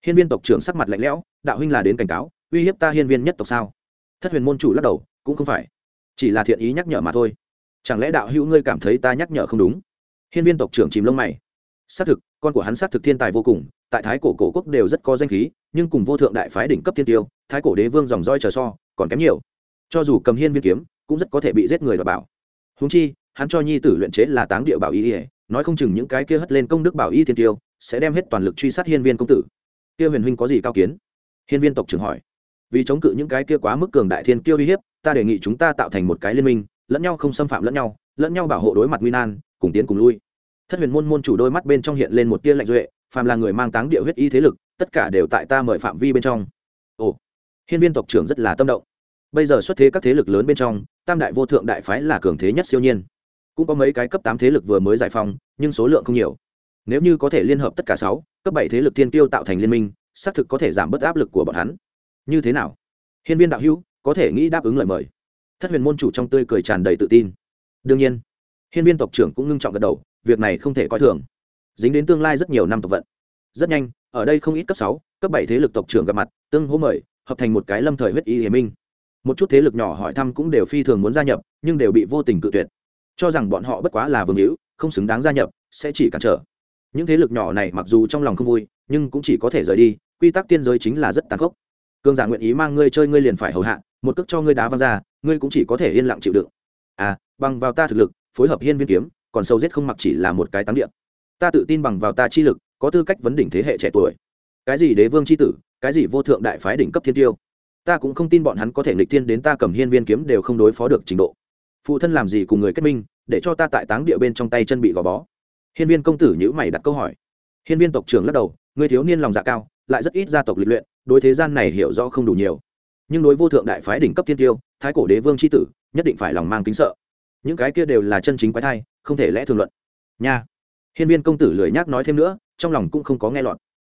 [SPEAKER 1] Hiên viên tộc trưởng sắc mặt lạnh lẽo, đạo huynh là đến cảnh cáo, uy hiếp ta hiên viên nhất tộc sao? Thất huyền môn chủ lắc đầu, cũng không phải chỉ là thiện ý nhắc nhở mà thôi. Chẳng lẽ đạo hữu ngươi cảm thấy ta nhắc nhở không đúng? Hiên viên tộc trưởng chìm lông mày. Xác thực, con của hắn xác thực thiên tài vô cùng, tại thái cổ cổ quốc đều rất có danh khí, nhưng cùng vô thượng đại phái đỉnh cấp thiên tiêu, thái cổ đế vương dòng roi chờ so, còn kém nhiều. Cho dù cầm hiên viên kiếm, cũng rất có thể bị giết người và bảo. Húng chi, hắn cho nhi tử luyện chế là táng địa bảo y ỉa nói không chừng những cái kia hất lên công đức bảo y thiên tiêu, sẽ đem hết toàn lực truy sát hiên viên công tử. Kia huyền huynh có gì cao kiến? Hiên viên tộc trưởng hỏi vì chống cự những cái kia quá mức cường đại thiên kiêu uy hiếp, ta đề nghị chúng ta tạo thành một cái liên minh, lẫn nhau không xâm phạm lẫn nhau lẫn nhau bảo hộ đối mặt nguy nan, cùng tiến cùng lui. Thất huyền môn môn chủ đôi mắt bên trong hiện lên một tia lạnh duệ, phàm là người mang táng địa huyết y thế lực, tất cả đều tại ta mời phạm vi bên trong. Ồ, hiên viên tộc trưởng rất là tâm động. Bây giờ xuất thế các thế lực lớn bên trong, tam đại vô thượng đại phái là cường thế nhất siêu nhiên. Cũng có mấy cái cấp tám thế lực vừa mới giải phóng, nhưng số lượng không nhiều. Nếu như có thể liên hợp tất cả sáu, cấp bảy thế lực thiên tiêu tạo thành liên minh, xác thực có thể giảm bớt áp lực của bọn hắn như thế nào? Hiên viên đạo hữu, có thể nghĩ đáp ứng lời mời. Thất huyền môn chủ trong tươi cười tràn đầy tự tin. Đương nhiên, hiên viên tộc trưởng cũng ngưng trọng gật đầu, việc này không thể coi thường. Dính đến tương lai rất nhiều năm tộc vận. Rất nhanh, ở đây không ít cấp sáu, cấp bảy thế lực tộc trưởng gặp mặt, tương hỗ mời, hợp thành một cái lâm thời huyết y hiền minh. Một chút thế lực nhỏ hỏi thăm cũng đều phi thường muốn gia nhập, nhưng đều bị vô tình cự tuyệt. Cho rằng bọn họ bất quá là vương hữu, không xứng đáng gia nhập, sẽ chỉ cản trở. Những thế lực nhỏ này mặc dù trong lòng không vui, nhưng cũng chỉ có thể rời đi, quy tắc tiên giới chính là rất tàn khốc cương giả nguyện ý mang ngươi chơi ngươi liền phải hầu hạ, một cước cho ngươi đá văng ra, ngươi cũng chỉ có thể yên lặng chịu đựng. À bằng vào ta thực lực, phối hợp hiên viên kiếm, còn sâu giết không mặc chỉ là một cái táng điện ta tự tin bằng vào ta chi lực, có tư cách vấn đỉnh thế hệ trẻ tuổi. Cái gì đế vương c h i tử, cái gì vô thượng đại phái đỉnh cấp thiên tiêu? Ta cũng không tin bọn hắn có thể nghịch thiên đến ta cầm hiên viên kiếm đều không đối phó được trình độ. Phụ thân làm gì cùng người kết minh, để cho ta tại táng địa bên trong tay chân bị gò bó? Hiên viên công tử nhữ mày đặt câu hỏi. Hiên viên tộc trưởng lắc đầu, người thiếu niên lòng dạ cao, lại rất ít gia tộc lịch luyện đối thế gian này hiểu rõ không đủ nhiều. Nhưng đối vô thượng đại phái đỉnh cấp thiên tiêu, thái cổ đế vương c h i tử, nhất định phải lòng mang kính sợ. Những cái kia đều là chân chính quái thai, không thể lẽ thường luận. Nha. Hiên viên công tử lười nhác nói thêm nữa, trong lòng cũng không có nghe lọt.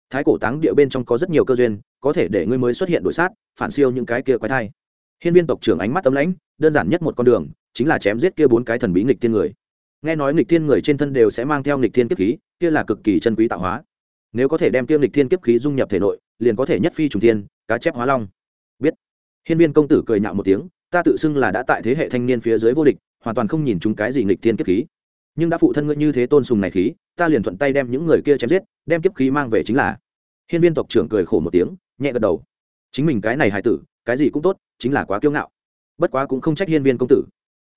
[SPEAKER 1] Thái cổ táng địa bên trong có rất nhiều cơ duyên, có thể để ngươi mới xuất hiện đổi sát, phản siêu những cái kia quái thai. Hiên viên tộc trưởng ánh mắt tấm lãnh, đơn giản nhất một con đường, chính là chém giết kia bốn cái thần bí nghịch thiên người. Nghe nói nghịch thiên người trên thân đều sẽ mang theo nghịch thiên kiếp khí, kia là cực kỳ chân quý tạo hóa. Nếu có thể đem kia nghịch thiên kiếp khí dung nhập thể nội liền có thể nhất phi trùng thiên, cá chép hóa long. Biết. Hiên viên công tử cười nhạo một tiếng, ta tự xưng là đã tại thế hệ thanh niên phía dưới vô địch, hoàn toàn không nhìn chúng cái gì nghịch thiên kiếp khí. Nhưng đã phụ thân ngươi như thế tôn sùng này khí, ta liền thuận tay đem những người kia chém giết, đem kiếp khí mang về chính là. Hiên viên tộc trưởng cười khổ một tiếng, nhẹ gật đầu. Chính mình cái này hài tử, cái gì cũng tốt, chính là quá kiêu ngạo. Bất quá cũng không trách hiên viên công tử.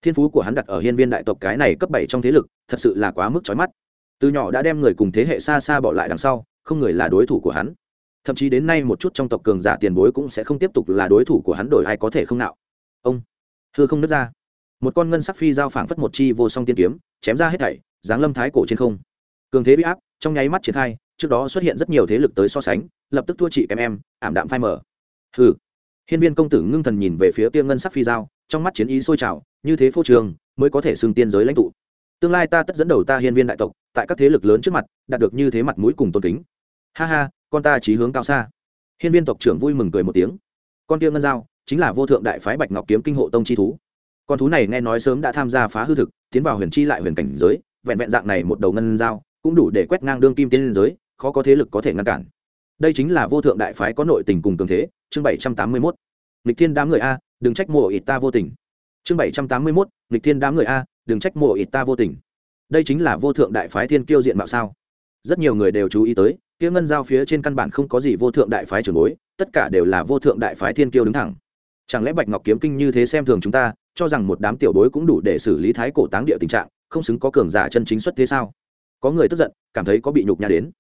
[SPEAKER 1] Thiên phú của hắn đặt ở hiên viên đại tộc cái này cấp bảy trong thế lực, thật sự là quá mức trói mắt. Từ nhỏ đã đem người cùng thế hệ xa xa bỏ lại đằng sau, không người là đối thủ của hắn thậm chí đến nay một chút trong tộc cường giả tiền bối cũng sẽ không tiếp tục là đối thủ của hắn đổi ai có thể không nào ông thưa không nứt ra. Một con ngân sắc phi giao phảng phất một chi vô song tiên kiếm, chém ra hết thảy, dáng lâm thái cổ trên không. Cường thế bị áp, trong nháy mắt triển khai, trước đó xuất hiện rất nhiều thế lực tới so sánh, lập tức thua chị kém em, ảm đạm phai mở hừ. Hiên viên công tử ngưng thần nhìn về phía kia ngân sắc phi giao trong mắt chiến ý sôi trào, như thế phô trường, mới có thể xưng tiên giới lãnh tụ. Tương lai ta tất dẫn đầu ta hiên viên đại tộc, tại các thế lực lớn trước mặt, đạt được như thế mặt mũi cùng tôn kính. Ha ha con ta chí hướng cao xa. Hiên viên tộc trưởng vui mừng cười một tiếng. Con kia ngân giao, chính là vô thượng đại phái bạch ngọc kiếm kinh hộ tông chi thú. Con thú này nghe nói sớm đã tham gia phá hư thực, tiến vào huyền chi lại huyền cảnh giới, vẹn vẹn dạng này một đầu ngân giao, cũng đủ để quét ngang đương kim tiến lên giới, khó có thế lực có thể ngăn cản. Đây chính là vô thượng đại phái có nội tình cùng cường thế, chương bảy trăm tám mươi mốt. Lịch thiên đám người a, đừng trách mùa ít ta vô tình. Chương bảy trăm tám mươi mốt lịch thiên đám người a, đừng trách mùa ít ta vô tình. Đây chính là vô thượng đại phái thiên kiêu diện mạo sao? Rất nhiều người đều chú ý tới kia ngân giao phía trên căn bản không có gì vô thượng đại phái trưởng bối, tất cả đều là vô thượng đại phái thiên kiêu đứng thẳng. Chẳng lẽ bạch ngọc kiếm kinh như thế xem thường chúng ta, cho rằng một đám tiểu bối cũng đủ để xử lý thái cổ táng địa tình trạng, không xứng có cường giả chân chính xuất thế sao? Có người tức giận, cảm thấy có bị nhục nhã đến.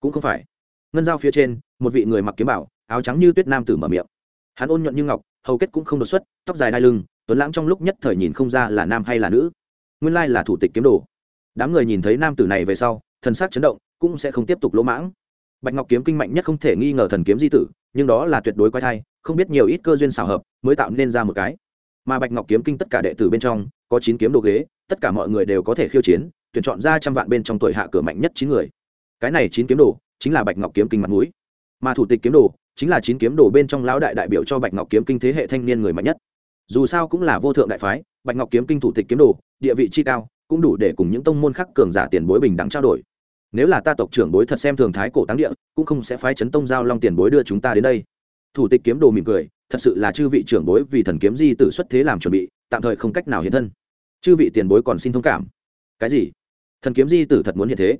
[SPEAKER 1] Cũng không phải. Ngân giao phía trên, một vị người mặc kiếm bảo, áo trắng như tuyết nam tử mở miệng. Hắn ôn nhuận như ngọc, hầu kết cũng không đột xuất, tóc dài đai lưng, tuấn lãng trong lúc nhất thời nhìn không ra là nam hay là nữ. Nguyên lai là thủ tịch kiếm đồ. Đám người nhìn thấy nam tử này về sau, thần sắc chấn động, cũng sẽ không tiếp tục lỗ mãng bạch ngọc kiếm kinh mạnh nhất không thể nghi ngờ thần kiếm di tử, nhưng đó là tuyệt đối quay thai, không biết nhiều ít cơ duyên xảo hợp mới tạo nên ra một cái. Mà bạch ngọc kiếm kinh tất cả đệ tử bên trong, có chín kiếm đồ ghế, tất cả mọi người đều có thể khiêu chiến, tuyển chọn ra trăm vạn bên trong tuổi hạ cửa mạnh nhất chín người. Cái này chín kiếm đồ chính là bạch ngọc kiếm kinh mặt mũi. Mà thủ tịch kiếm đồ chính là chín kiếm đồ bên trong lão đại đại biểu cho bạch ngọc kiếm kinh thế hệ thanh niên người mạnh nhất. Dù sao cũng là vô thượng đại phái, bạch ngọc kiếm kinh thủ tịch kiếm đồ, địa vị chi cao, cũng đủ để cùng những tông môn khác cường giả tiền bối bình đẳng trao đổi nếu là ta tộc trưởng bối thật xem thường thái cổ táng địa, cũng không sẽ phái chấn tông giao long tiền bối đưa chúng ta đến đây. Thủ tịch kiếm đồ mỉm cười, thật sự là chư vị trưởng bối vì thần kiếm di tử xuất thế làm chuẩn bị, tạm thời không cách nào hiện thân. Chư vị tiền bối còn xin thông cảm. Cái gì? Thần kiếm di tử thật muốn hiện thế?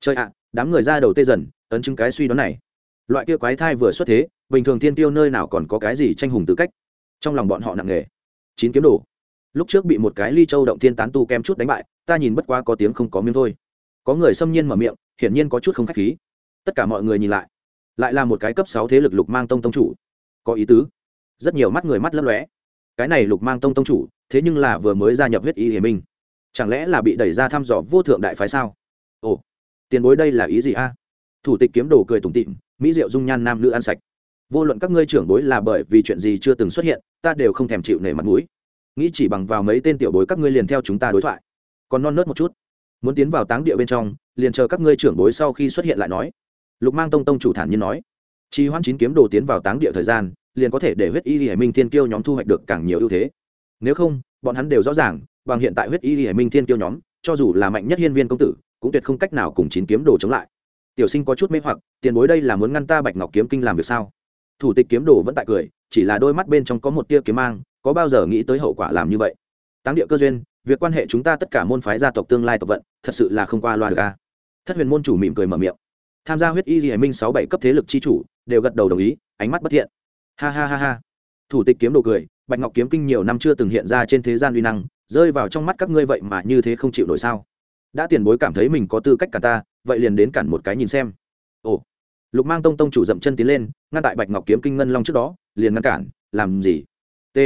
[SPEAKER 1] Chơi ạ, đám người ra đầu tê dần, ấn chứng cái suy đoán này. Loại kia quái thai vừa xuất thế, bình thường thiên tiêu nơi nào còn có cái gì tranh hùng tư cách? Trong lòng bọn họ nặng nề. Chín kiếm đồ. Lúc trước bị một cái ly châu động thiên tán tu kem chút đánh bại, ta nhìn bất quá có tiếng không có miếng thôi có người xâm nhiên mở miệng, hiển nhiên có chút không khách khí. Tất cả mọi người nhìn lại. Lại là một cái cấp sáu thế lực lục mang tông tông chủ. Có ý tứ. Rất nhiều mắt người mắt lấp lóe. Cái này lục mang tông tông chủ, thế nhưng là vừa mới gia nhập huyết y hiền minh. Chẳng lẽ là bị đẩy ra thăm dò vô thượng đại phái sao? Ồ, tiền bối đây là ý gì a? Thủ tịch kiếm đồ cười tủm tịm mỹ diệu dung nhan nam nữ ăn sạch. Vô luận các ngươi trưởng bối là bởi vì chuyện gì chưa từng xuất hiện, ta đều không thèm chịu nể mặt mũi. Nghĩ chỉ bằng vào mấy tên tiểu bối các ngươi liền theo chúng ta đối thoại. Còn non nớt một chút muốn tiến vào táng địa bên trong, liền chờ các ngươi trưởng bối sau khi xuất hiện lại nói. Lục mang tông tông chủ thản nhiên nói. Chi hoan chín kiếm đồ tiến vào táng địa thời gian, liền có thể để huyết y hải minh thiên kiêu nhóm thu hoạch được càng nhiều ưu thế. Nếu không, bọn hắn đều rõ ràng, bằng hiện tại huyết y hải minh thiên kiêu nhóm, cho dù là mạnh nhất hiên viên công tử, cũng tuyệt không cách nào cùng chín kiếm đồ chống lại. Tiểu sinh có chút mê hoặc, tiền bối đây là muốn ngăn ta bạch ngọc kiếm kinh làm việc sao? Thủ tịch kiếm đồ vẫn tại cười, chỉ là đôi mắt bên trong có một tia kiếm mang, có bao giờ nghĩ tới hậu quả làm như vậy? Táng địa cơ duyên, việc quan hệ chúng ta tất cả môn phái gia tộc tương lai tộc vận thật sự là không qua loa được a thất huyền môn chủ mỉm cười mở miệng. Tham gia huyết y di hải minh sáu bảy cấp thế lực chi chủ, đều gật đầu đồng ý, ánh mắt bất thiện. Ha ha ha ha. Thủ tịch kiếm đồ cười, bạch ngọc kiếm kinh nhiều năm chưa từng hiện ra trên thế gian uy năng, rơi vào trong mắt các ngươi vậy mà như thế không chịu nổi sao? Đã tiền bối cảm thấy mình có tư cách cả ta, vậy liền đến cản một cái nhìn xem. Ồ. Lục mang tông tông chủ dậm chân tiến lên, ngăn tại bạch ngọc kiếm kinh ngân long trước đó, liền ngăn cản, làm gì? T.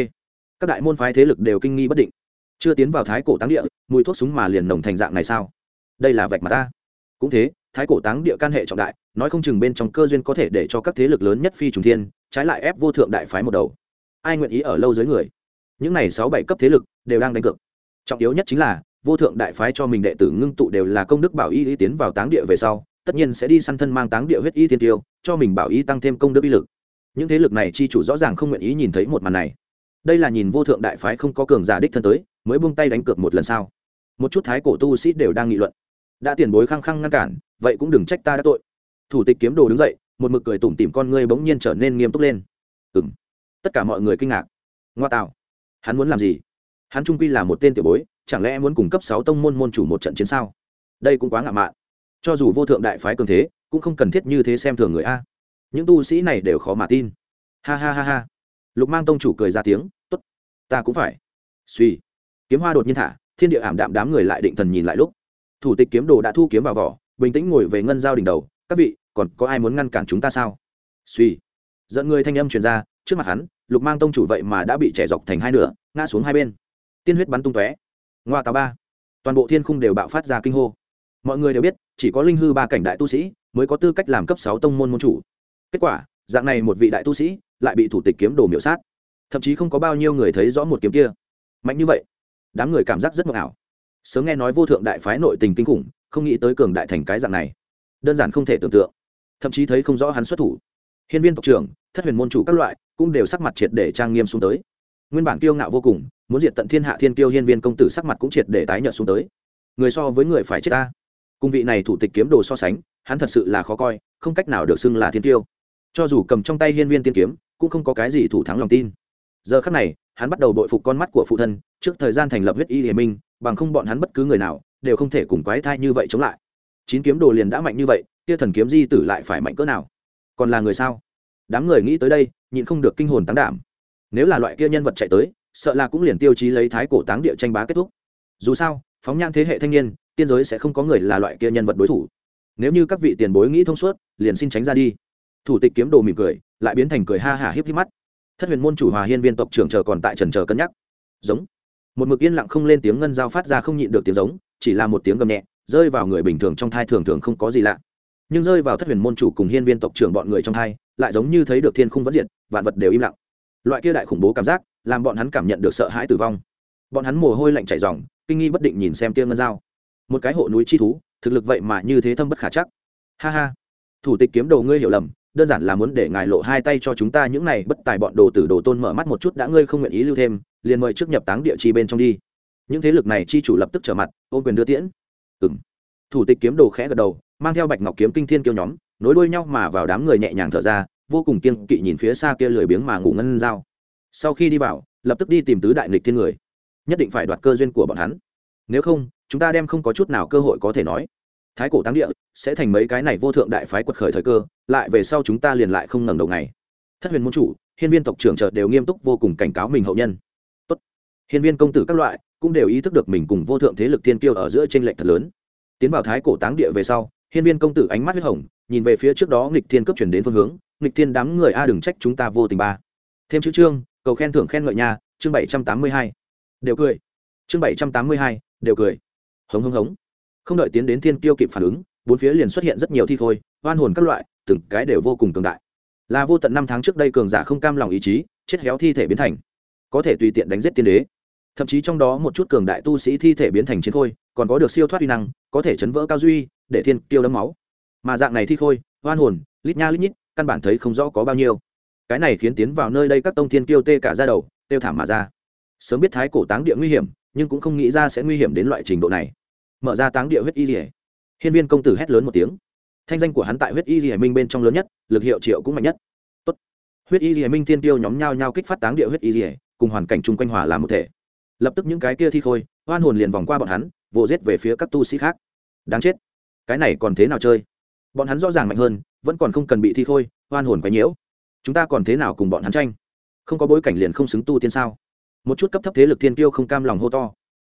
[SPEAKER 1] Các đại môn phái thế lực đều kinh nghi bất định chưa tiến vào thái cổ táng địa, mùi thuốc súng mà liền nồng thành dạng này sao? Đây là vạch mặt ta. Cũng thế, thái cổ táng địa can hệ trọng đại, nói không chừng bên trong cơ duyên có thể để cho các thế lực lớn nhất phi trùng thiên, trái lại ép vô thượng đại phái một đầu. Ai nguyện ý ở lâu dưới người? Những này sáu bảy cấp thế lực đều đang đánh cược. Trọng yếu nhất chính là, vô thượng đại phái cho mình đệ tử ngưng tụ đều là công đức bảo y y tiến vào táng địa về sau, tất nhiên sẽ đi săn thân mang táng địa huyết y tiên tiêu, cho mình bảo y tăng thêm công đức y lực. Những thế lực này chi chủ rõ ràng không nguyện ý nhìn thấy một màn này. Đây là nhìn vô thượng đại phái không có cường giả đích thân tới mới buông tay đánh cược một lần sao? một chút thái cổ tu sĩ đều đang nghị luận. Đã tiền bối khăng khăng ngăn cản, vậy cũng đừng trách ta đã tội. Thủ tịch kiếm đồ đứng dậy, một mực cười tủm tỉm con ngươi bỗng nhiên trở nên nghiêm túc lên. Ừ m tất cả mọi người kinh ngạc. Ngoa tạo. Hắn muốn làm gì? Hắn trung quy là một tên tiểu bối, chẳng lẽ muốn cung cấp sáu tông môn môn chủ một trận chiến sao? Đây cũng quá ngạo mạn. Cho dù vô thượng đại phái cường thế, cũng không cần thiết như thế xem thường người a. Những tu sĩ này đều khó mà tin. Ha ha ha ha. Lục mang tông chủ cười ra tiếng t ố t ta cũng phải. Suy kiếm hoa đột nhiên thả, thiên địa ảm đạm đám người lại định thần nhìn lại lúc. Thủ tịch kiếm đồ đã thu kiếm vào vỏ, bình tĩnh ngồi về ngân giao đỉnh đầu, các vị, còn có ai muốn ngăn cản chúng ta sao? Suy. Dẫn người thanh âm truyền ra, trước mặt hắn, lục mang tông chủ vậy mà đã bị trẻ dọc thành hai nửa, ngã xuống hai bên. Tiên huyết bắn tung tóe. Ngoa tà ba. Toàn bộ thiên khung đều bạo phát ra kinh hô. Mọi người đều biết, chỉ có linh hư ba cảnh đại tu sĩ mới có tư cách làm cấp sáu tông môn môn chủ. Kết quả, dạng này một vị đại tu sĩ lại bị thủ tịch kiếm đồ miểu sát. Thậm chí không có bao nhiêu người thấy rõ một kiếm kia. Mạnh như vậy đám người cảm giác rất mộng ảo. Sớm nghe nói vô thượng đại phái nội tình kinh khủng, không nghĩ tới cường đại thành cái dạng này. Đơn giản không thể tưởng tượng. Thậm chí thấy không rõ hắn xuất thủ. Hiên viên tộc trưởng, thất huyền môn chủ các loại, cũng đều sắc mặt triệt để trang nghiêm xuống tới. Nguyên bản kiêu ngạo vô cùng, muốn diệt tận thiên hạ thiên kiêu hiên viên công tử sắc mặt cũng triệt để tái nhợt xuống tới. Người so với người phải chết ta. Cung vị này thủ tịch kiếm đồ so sánh, hắn thật sự là khó coi, không cách nào được xưng là thiên kiêu. Cho dù cầm trong tay hiên viên tiên kiếm, cũng không có cái gì thủ thắng lòng tin. Giờ khắc này, hắn bắt đầu bội phục con mắt của phụ thân trước thời gian thành lập huyết y liên minh, bằng không bọn hắn bất cứ người nào đều không thể cùng quái thai như vậy chống lại. Chín kiếm đồ liền đã mạnh như vậy, kia thần kiếm di tử lại phải mạnh cỡ nào? Còn là người sao? Đám người nghĩ tới đây, nhịn không được kinh hồn tán đảm. Nếu là loại kia nhân vật chạy tới, sợ là cũng liền tiêu chí lấy thái cổ táng địa tranh bá kết thúc. Dù sao, phóng nhãn thế hệ thanh niên, tiên giới sẽ không có người là loại kia nhân vật đối thủ. Nếu như các vị tiền bối nghĩ thông suốt, liền xin tránh ra đi. Thủ tịch kiếm đồ mỉm cười, lại biến thành cười ha hả híp híp mắt. Thất huyền môn chủ hòa hiên viên tộc trưởng chờ còn tại trần chờ cân nhắc. Giống một mực yên lặng không lên tiếng ngân giao phát ra không nhịn được tiếng giống, chỉ là một tiếng gầm nhẹ, rơi vào người bình thường trong thai thường thường không có gì lạ. Nhưng rơi vào thất huyền môn chủ cùng hiên viên tộc trưởng bọn người trong thai, lại giống như thấy được thiên khung vẫn diệt, vạn vật đều im lặng. Loại kia đại khủng bố cảm giác, làm bọn hắn cảm nhận được sợ hãi tử vong. Bọn hắn mồ hôi lạnh chảy ròng, kinh nghi bất định nhìn xem kia ngân dao một cái hộ núi chi thú, thực lực vậy mà như thế thâm bất khả chắc. Ha ha. Thủ tịch kiếm đồ ngươi hiểu lầm, đơn giản là muốn để ngài lộ hai tay cho chúng ta những này bất tài bọn đồ tử đồ tôn mở mắt một chút đã ngươi không nguyện ý lưu thêm liền mời trước nhập táng địa chi bên trong đi. Những thế lực này chi chủ lập tức trở mặt, ôm quyền đưa tiễn. Ừng thủ tịch kiếm đồ khẽ gật đầu, mang theo bạch ngọc kiếm kinh thiên kiêu nhóm, nối đuôi nhau mà vào đám người nhẹ nhàng thở ra, vô cùng kiên kỵ nhìn phía xa kia lười biếng mà ngủ ngân dao. Sau khi đi vào, lập tức đi tìm tứ đại nghịch thiên người. Nhất định phải đoạt cơ duyên của bọn hắn. Nếu không, chúng ta đem không có chút nào cơ hội có thể nói. Thái cổ táng địa, sẽ thành mấy cái này vô thượng đại phái quật khởi thời cơ, lại về sau chúng ta liền lại không ngẩng đầu ngày. Thất huyền môn chủ, hiên viên tộc trưởng chợt đều nghiêm túc vô cùng cảnh cáo mình hậu nhân. Hiền hiên viên công tử các loại cũng đều ý thức được mình cùng vô thượng thế lực thiên kiêu ở giữa tranh lệch thật lớn. Tiến vào thái cổ táng địa về sau, hiên viên công tử ánh mắt huyết hồng, nhìn về phía trước đó nghịch thiên cấp chuyển đến phương hướng, nghịch thiên đám người, a, đừng trách chúng ta vô tình ba. Thêm chữ chương, cầu khen thưởng khen ngợi nhà chương bảy trăm tám mươi hai. Đều cười. Chương bảy trăm tám mươi hai, đều cười. Hống hống hống. Không đợi tiến đến thiên kiêu kịp phản ứng, bốn phía liền xuất hiện rất nhiều thi khôi, oan hồn các loại, từng cái đều vô cùng cường đại. Là vô tận năm tháng trước đây cường giả không cam lòng ý chí, chết héo thi thể biến thành. Có thể tùy tiện đánh giết tiên đế thậm chí trong đó một chút cường đại tu sĩ thi thể biến thành chiến khôi, còn có được siêu thoát uy năng, có thể chấn vỡ cao duy, để thiên kiêu đấm máu. Mà dạng này thi khôi, oan hồn, lít nha lít nhít, căn bản thấy không rõ có bao nhiêu. Cái này khiến tiến vào nơi đây các tông thiên kiêu tê cả ra đầu tiêu thảm mà ra. Sớm biết thái cổ táng địa nguy hiểm, nhưng cũng không nghĩ ra sẽ nguy hiểm đến loại trình độ này. Mở ra táng địa huyết y rỉa hiên viên công tử hét lớn một tiếng. Thanh danh của hắn tại huyết y rỉa minh bên trong lớn nhất, lực hiệu triệu cũng mạnh nhất. Tốt. huyết y rỉa minh tiên tiêu nhóm nhau nhau kích phát táng địa huyết y rỉa cùng hoàn cảnh chung quanh hòa làm một thể lập tức những cái kia thi khôi, oan hồn liền vòng qua bọn hắn, vồ giết về phía các tu sĩ khác. Đáng chết. Cái này còn thế nào chơi? Bọn hắn rõ ràng mạnh hơn, vẫn còn không cần bị thi khôi, oan hồn quấy nhiễu. Chúng ta còn thế nào cùng bọn hắn tranh? Không có bối cảnh liền không xứng tu tiên sao? Một chút cấp thấp thế lực thiên tiêu không cam lòng hô to.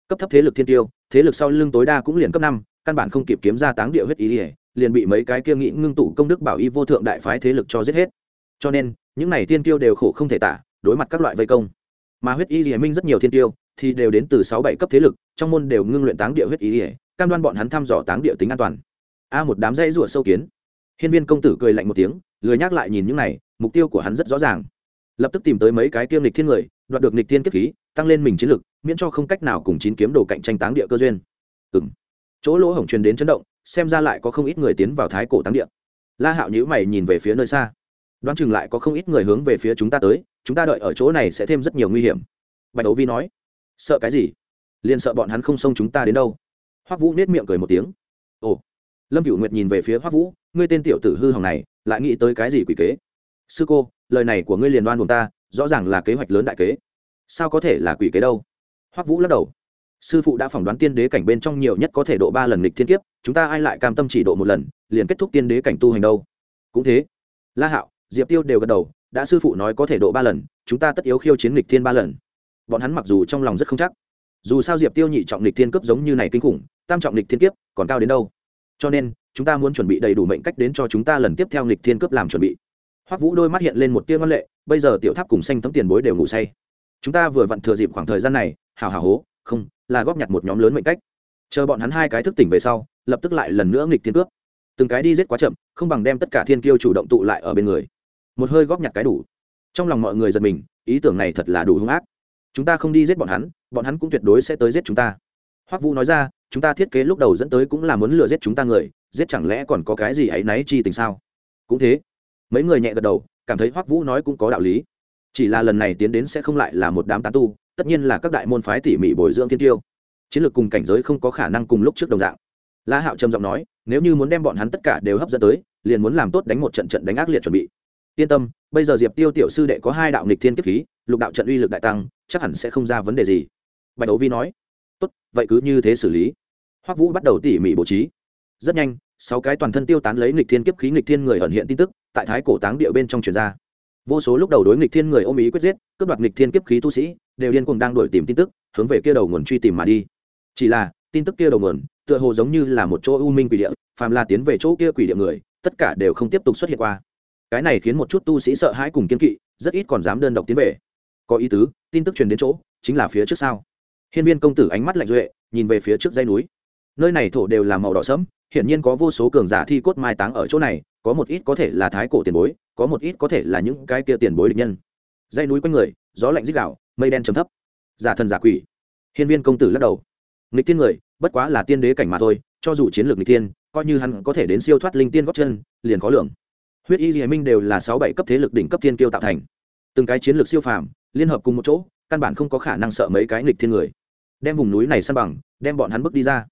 [SPEAKER 1] Cấp thấp thế lực thiên tiêu thế lực sau lưng tối đa cũng liền cấp năm, căn bản không kịp kiếm ra táng địa huyết ý ỉa liền bị mấy cái kia nghĩ ngưng tụ công đức bảo y vô thượng đại phái thế lực cho giết hết. Cho nên, những này thiên tiêu đều khổ không thể tả, đối mặt các loại vây công. Mà huyết y ỉa minh rất nhiều thiên tiêu thì đều đến từ sáu bảy cấp thế lực, trong môn đều ngưng luyện táng địa huyết ý ỉa cam đoan bọn hắn thăm dò táng địa tính an toàn. A một đám dây rủa sâu kiến. Hiên viên công tử cười lạnh một tiếng, lười nhắc lại nhìn những này, mục tiêu của hắn rất rõ ràng. Lập tức tìm tới mấy cái kiêm lịch thiên người, đoạt được lịch thiên kiếp khí, tăng lên mình chiến lực, miễn cho không cách nào cùng chín kiếm đồ cạnh tranh táng địa cơ duyên. Ừng chỗ lỗ hổng truyền đến chấn động, xem ra lại có không ít người tiến vào thái cổ táng địa. La hạo nhữ mày nhìn về phía nơi xa. Đoán chừng lại có không ít người hướng về phía chúng ta tới, chúng ta đợi ở chỗ này sẽ thêm rất nhiều nguy hiểm. Bạch đấu vi nói sợ cái gì? Liền sợ bọn hắn không xông chúng ta đến đâu. Hoắc vũ nết miệng cười một tiếng. Ồ. Lâm cửu nguyệt nhìn về phía hoắc vũ, ngươi tên tiểu tử hư hỏng này, lại nghĩ tới cái gì quỷ kế? Sư cô, lời này của ngươi liền đoan buồn ta, rõ ràng là kế hoạch lớn đại kế. Sao có thể là quỷ kế đâu? Hoắc vũ lắc đầu. Sư phụ đã phỏng đoán tiên đế cảnh bên trong nhiều nhất có thể độ ba lần lịch thiên kiếp, chúng ta ai lại cam tâm chỉ độ một lần, liền kết thúc tiên đế cảnh tu hành đâu? Cũng thế. La hạo, diệp tiêu đều gật đầu, đã sư phụ nói có thể độ ba lần, chúng ta tất yếu khiêu chiến lịch thiên ba lần bọn hắn mặc dù trong lòng rất không chắc. Dù sao diệp tiêu nhị trọng lịch thiên cấp giống như này kinh khủng, tam trọng lịch thiên kiếp còn cao đến đâu? Cho nên, chúng ta muốn chuẩn bị đầy đủ mệnh cách đến cho chúng ta lần tiếp theo lịch thiên cấp làm chuẩn bị. Hoắc vũ đôi mắt hiện lên một tia ngân lệ, bây giờ tiểu tháp cùng xanh tấm tiền bối đều ngủ say. Chúng ta vừa vặn thừa dịp khoảng thời gian này, hào hào hố, không, là góp nhặt một nhóm lớn mệnh cách. Chờ bọn hắn hai cái thức tỉnh về sau, lập tức lại lần nữa nghịch thiên cướp. Từng cái đi giết quá chậm, không bằng đem tất cả thiên kiêu chủ động tụ lại ở bên người. Một hơi góp nhặt cái đủ. Trong lòng mọi người giật mình, ý tưởng này thật là đủ hung ác chúng ta không đi giết bọn hắn bọn hắn cũng tuyệt đối sẽ tới giết chúng ta. Hoắc vũ nói ra, chúng ta thiết kế lúc đầu dẫn tới cũng là muốn lừa giết chúng ta người, giết chẳng lẽ còn có cái gì ấ y náy chi tình sao? Cũng thế. Mấy người nhẹ gật đầu, cảm thấy hoắc vũ nói cũng có đạo lý. Chỉ là lần này tiến đến sẽ không lại là một đám tán tu, tất nhiên là các đại môn phái tỉ mỉ bồi dưỡng thiên tiêu. Chiến lược cùng cảnh giới không có khả năng cùng lúc trước đồng dạng. La hạo trầm giọng nói, nếu như muốn đem bọn hắn tất cả đều hấp dẫn tới, liền muốn làm tốt đánh một trận trận đánh ác liệt chuẩn bị. Yên tâm, bây giờ diệp tiêu tiểu sư đệ có hai đạo nghịch thiên kiếp khí lục đạo trận uy lực đại tăng, chắc hẳn sẽ không ra vấn đề gì. Bạch đấu vi nói, tốt, vậy cứ như thế xử lý. Hoắc vũ bắt đầu tỉ mỉ bố trí. Rất nhanh, sáu cái toàn thân tiêu tán lấy nghịch thiên kiếp khí nghịch thiên người ẩn hiện tin tức, tại thái cổ táng địa bên trong truyền ra. Vô số lúc đầu đối nghịch thiên người ôm ý quyết giết, cướp đoạt nghịch thiên kiếp khí tu sĩ, đều điên cuồng đang đổi tìm tin tức, hướng về kia đầu nguồn truy tìm mà đi. Chỉ là, tin tức kia đầu nguồn, tựa hồ giống như là một chỗ u minh quỷ địa, phàm là tiến về chỗ kia quỷ địa người, tất cả đều không tiếp tục xuất hiện qua. Cái này khiến một chút tu sĩ sợ hãi cùng kiên kỵ, rất ít còn dám đơn độc tiến về có ý tứ, tin tức truyền đến chỗ, chính là phía trước sau hiên viên công tử ánh mắt lạnh duệ, nhìn về phía trước dây núi. Nơi này thổ đều là màu đỏ sẫm, hiển nhiên có vô số cường giả thi cốt mai táng ở chỗ này, có một ít có thể là thái cổ tiền bối, có một ít có thể là những cái kia tiền bối địch nhân. Dây núi quanh người, gió lạnh rít gạo mây đen chấm thấp. Giả thần giả quỷ. Hiên viên công tử lắc đầu. Nghịch tiên người, bất quá là tiên đế cảnh mà thôi, cho dù chiến lược nghịch tiên coi như hắn có thể đến siêu thoát linh tiên góp chân, liền khó lường. Huyết y hiệ minh đều là sáu bảy cấp thế lực đỉnh cấp tiên kiêu tạo thành. Từng cái chiến lược siêu phàm liên hợp cùng một chỗ, căn bản không có khả năng sợ mấy cái nghịch thiên người. Đem vùng núi này săn bằng, đem bọn hắn bước đi ra.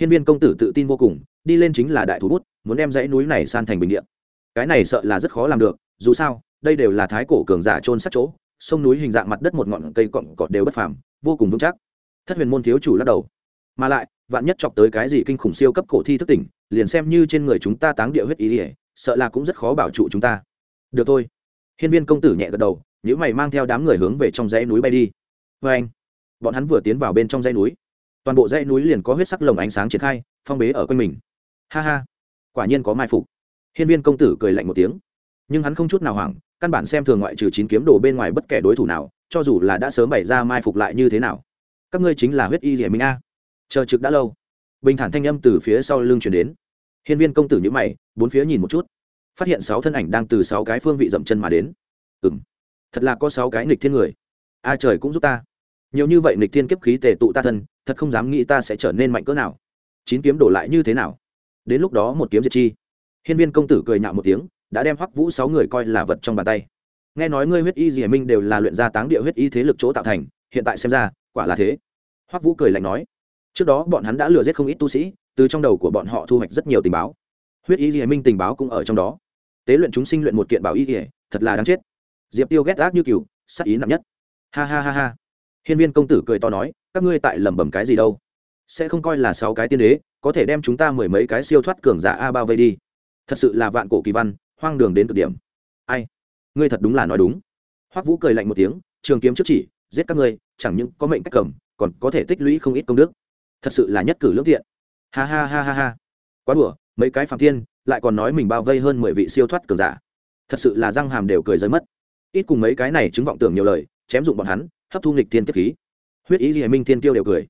[SPEAKER 1] Hiên viên công tử tự tin vô cùng, đi lên chính là đại thủ bút, muốn đem dãy núi này san thành bình điện cái này sợ là rất khó làm được, dù sao, đây đều là thái cổ cường giả trôn sát chỗ, sông núi hình dạng mặt đất một ngọn cây cọn cọt đều bất phàm, vô cùng vững chắc. Thất huyền môn thiếu chủ lắc đầu. Mà lại, vạn nhất chọc tới cái gì kinh khủng siêu cấp cổ thi thức tỉnh, liền xem như trên người chúng ta táng địa huyết ý ỉa sợ là cũng rất khó bảo trụ chúng ta. Được thôi. Hiên viên công tử nhẹ gật đầu những mày mang theo đám người hướng về trong dãy núi bay đi. Vê anh, bọn hắn vừa tiến vào bên trong dãy núi. Toàn bộ dãy núi liền có huyết sắc lồng ánh sáng triển khai, phong bế ở quanh mình. Ha ha, quả nhiên có mai phục. Hiên viên công tử cười lạnh một tiếng. Nhưng hắn không chút nào hoảng, căn bản xem thường ngoại trừ chín kiếm đồ bên ngoài bất kể đối thủ nào, cho dù là đã sớm bày ra mai phục lại như thế nào. Các ngươi chính là huyết y rỉa minh a. Chờ trực đã lâu. Bình thản thanh âm từ phía sau lưng chuyển đến. Hiên viên công tử nhữ mày, bốn phía nhìn một chút. Phát hiện sáu thân ảnh đang từ sáu cái phương vị dậm chân mà đến. Ừ thật là có sáu cái nghịch thiên người. A trời cũng giúp ta. Nhiều như vậy nghịch thiên kiếp khí tề tụ ta thân, thật không dám nghĩ ta sẽ trở nên mạnh cỡ nào. Chín kiếm đổ lại như thế nào? Đến lúc đó một kiếm diệt chi. Hiên viên công tử cười nhạo một tiếng, đã đem hoắc vũ sáu người coi là vật trong bàn tay. Nghe nói ngươi huyết y dì minh đều là luyện gia táng địa huyết y thế lực chỗ tạo thành, hiện tại xem ra, quả là thế. Hoắc vũ cười lạnh nói, trước đó bọn hắn đã lừa giết không ít tu sĩ, từ trong đầu của bọn họ thu hoạch rất nhiều tình báo. Huyết y dì minh tình báo cũng ở trong đó. Tế luyện chúng sinh luyện một kiện bảo y dì thật là đáng chết diệp tiêu ghét ác như cừu sắc ý nặng nhất. Ha ha ha ha. Hiên viên công tử cười to nói, các ngươi tại lẩm bẩm cái gì đâu? Sẽ không coi là sáu cái tiên đế, có thể đem chúng ta mười mấy cái siêu thoát cường giả a bao vây đi. Thật sự là vạn cổ kỳ văn, hoang đường đến cực điểm. Ai? Ngươi thật đúng là nói đúng. Hoắc vũ cười lạnh một tiếng, trường kiếm trước chỉ, giết các ngươi, chẳng những có mệnh cách cầm, còn có thể tích lũy không ít công đức. Thật sự là nhất cử lương thiện ha ha ha ha ha. Quá đùa, mấy cái phạm thiên lại còn nói mình bao vây hơn mười vị siêu thoát cường giả. Thật sự là răng hàm đều cười rơi mất ít cùng mấy cái này chứng vọng tưởng nhiều lời, chém dụng bọn hắn, hấp thu nghịch thiên kiếp khí. Huyết ý gì minh thiên tiêu đều cười.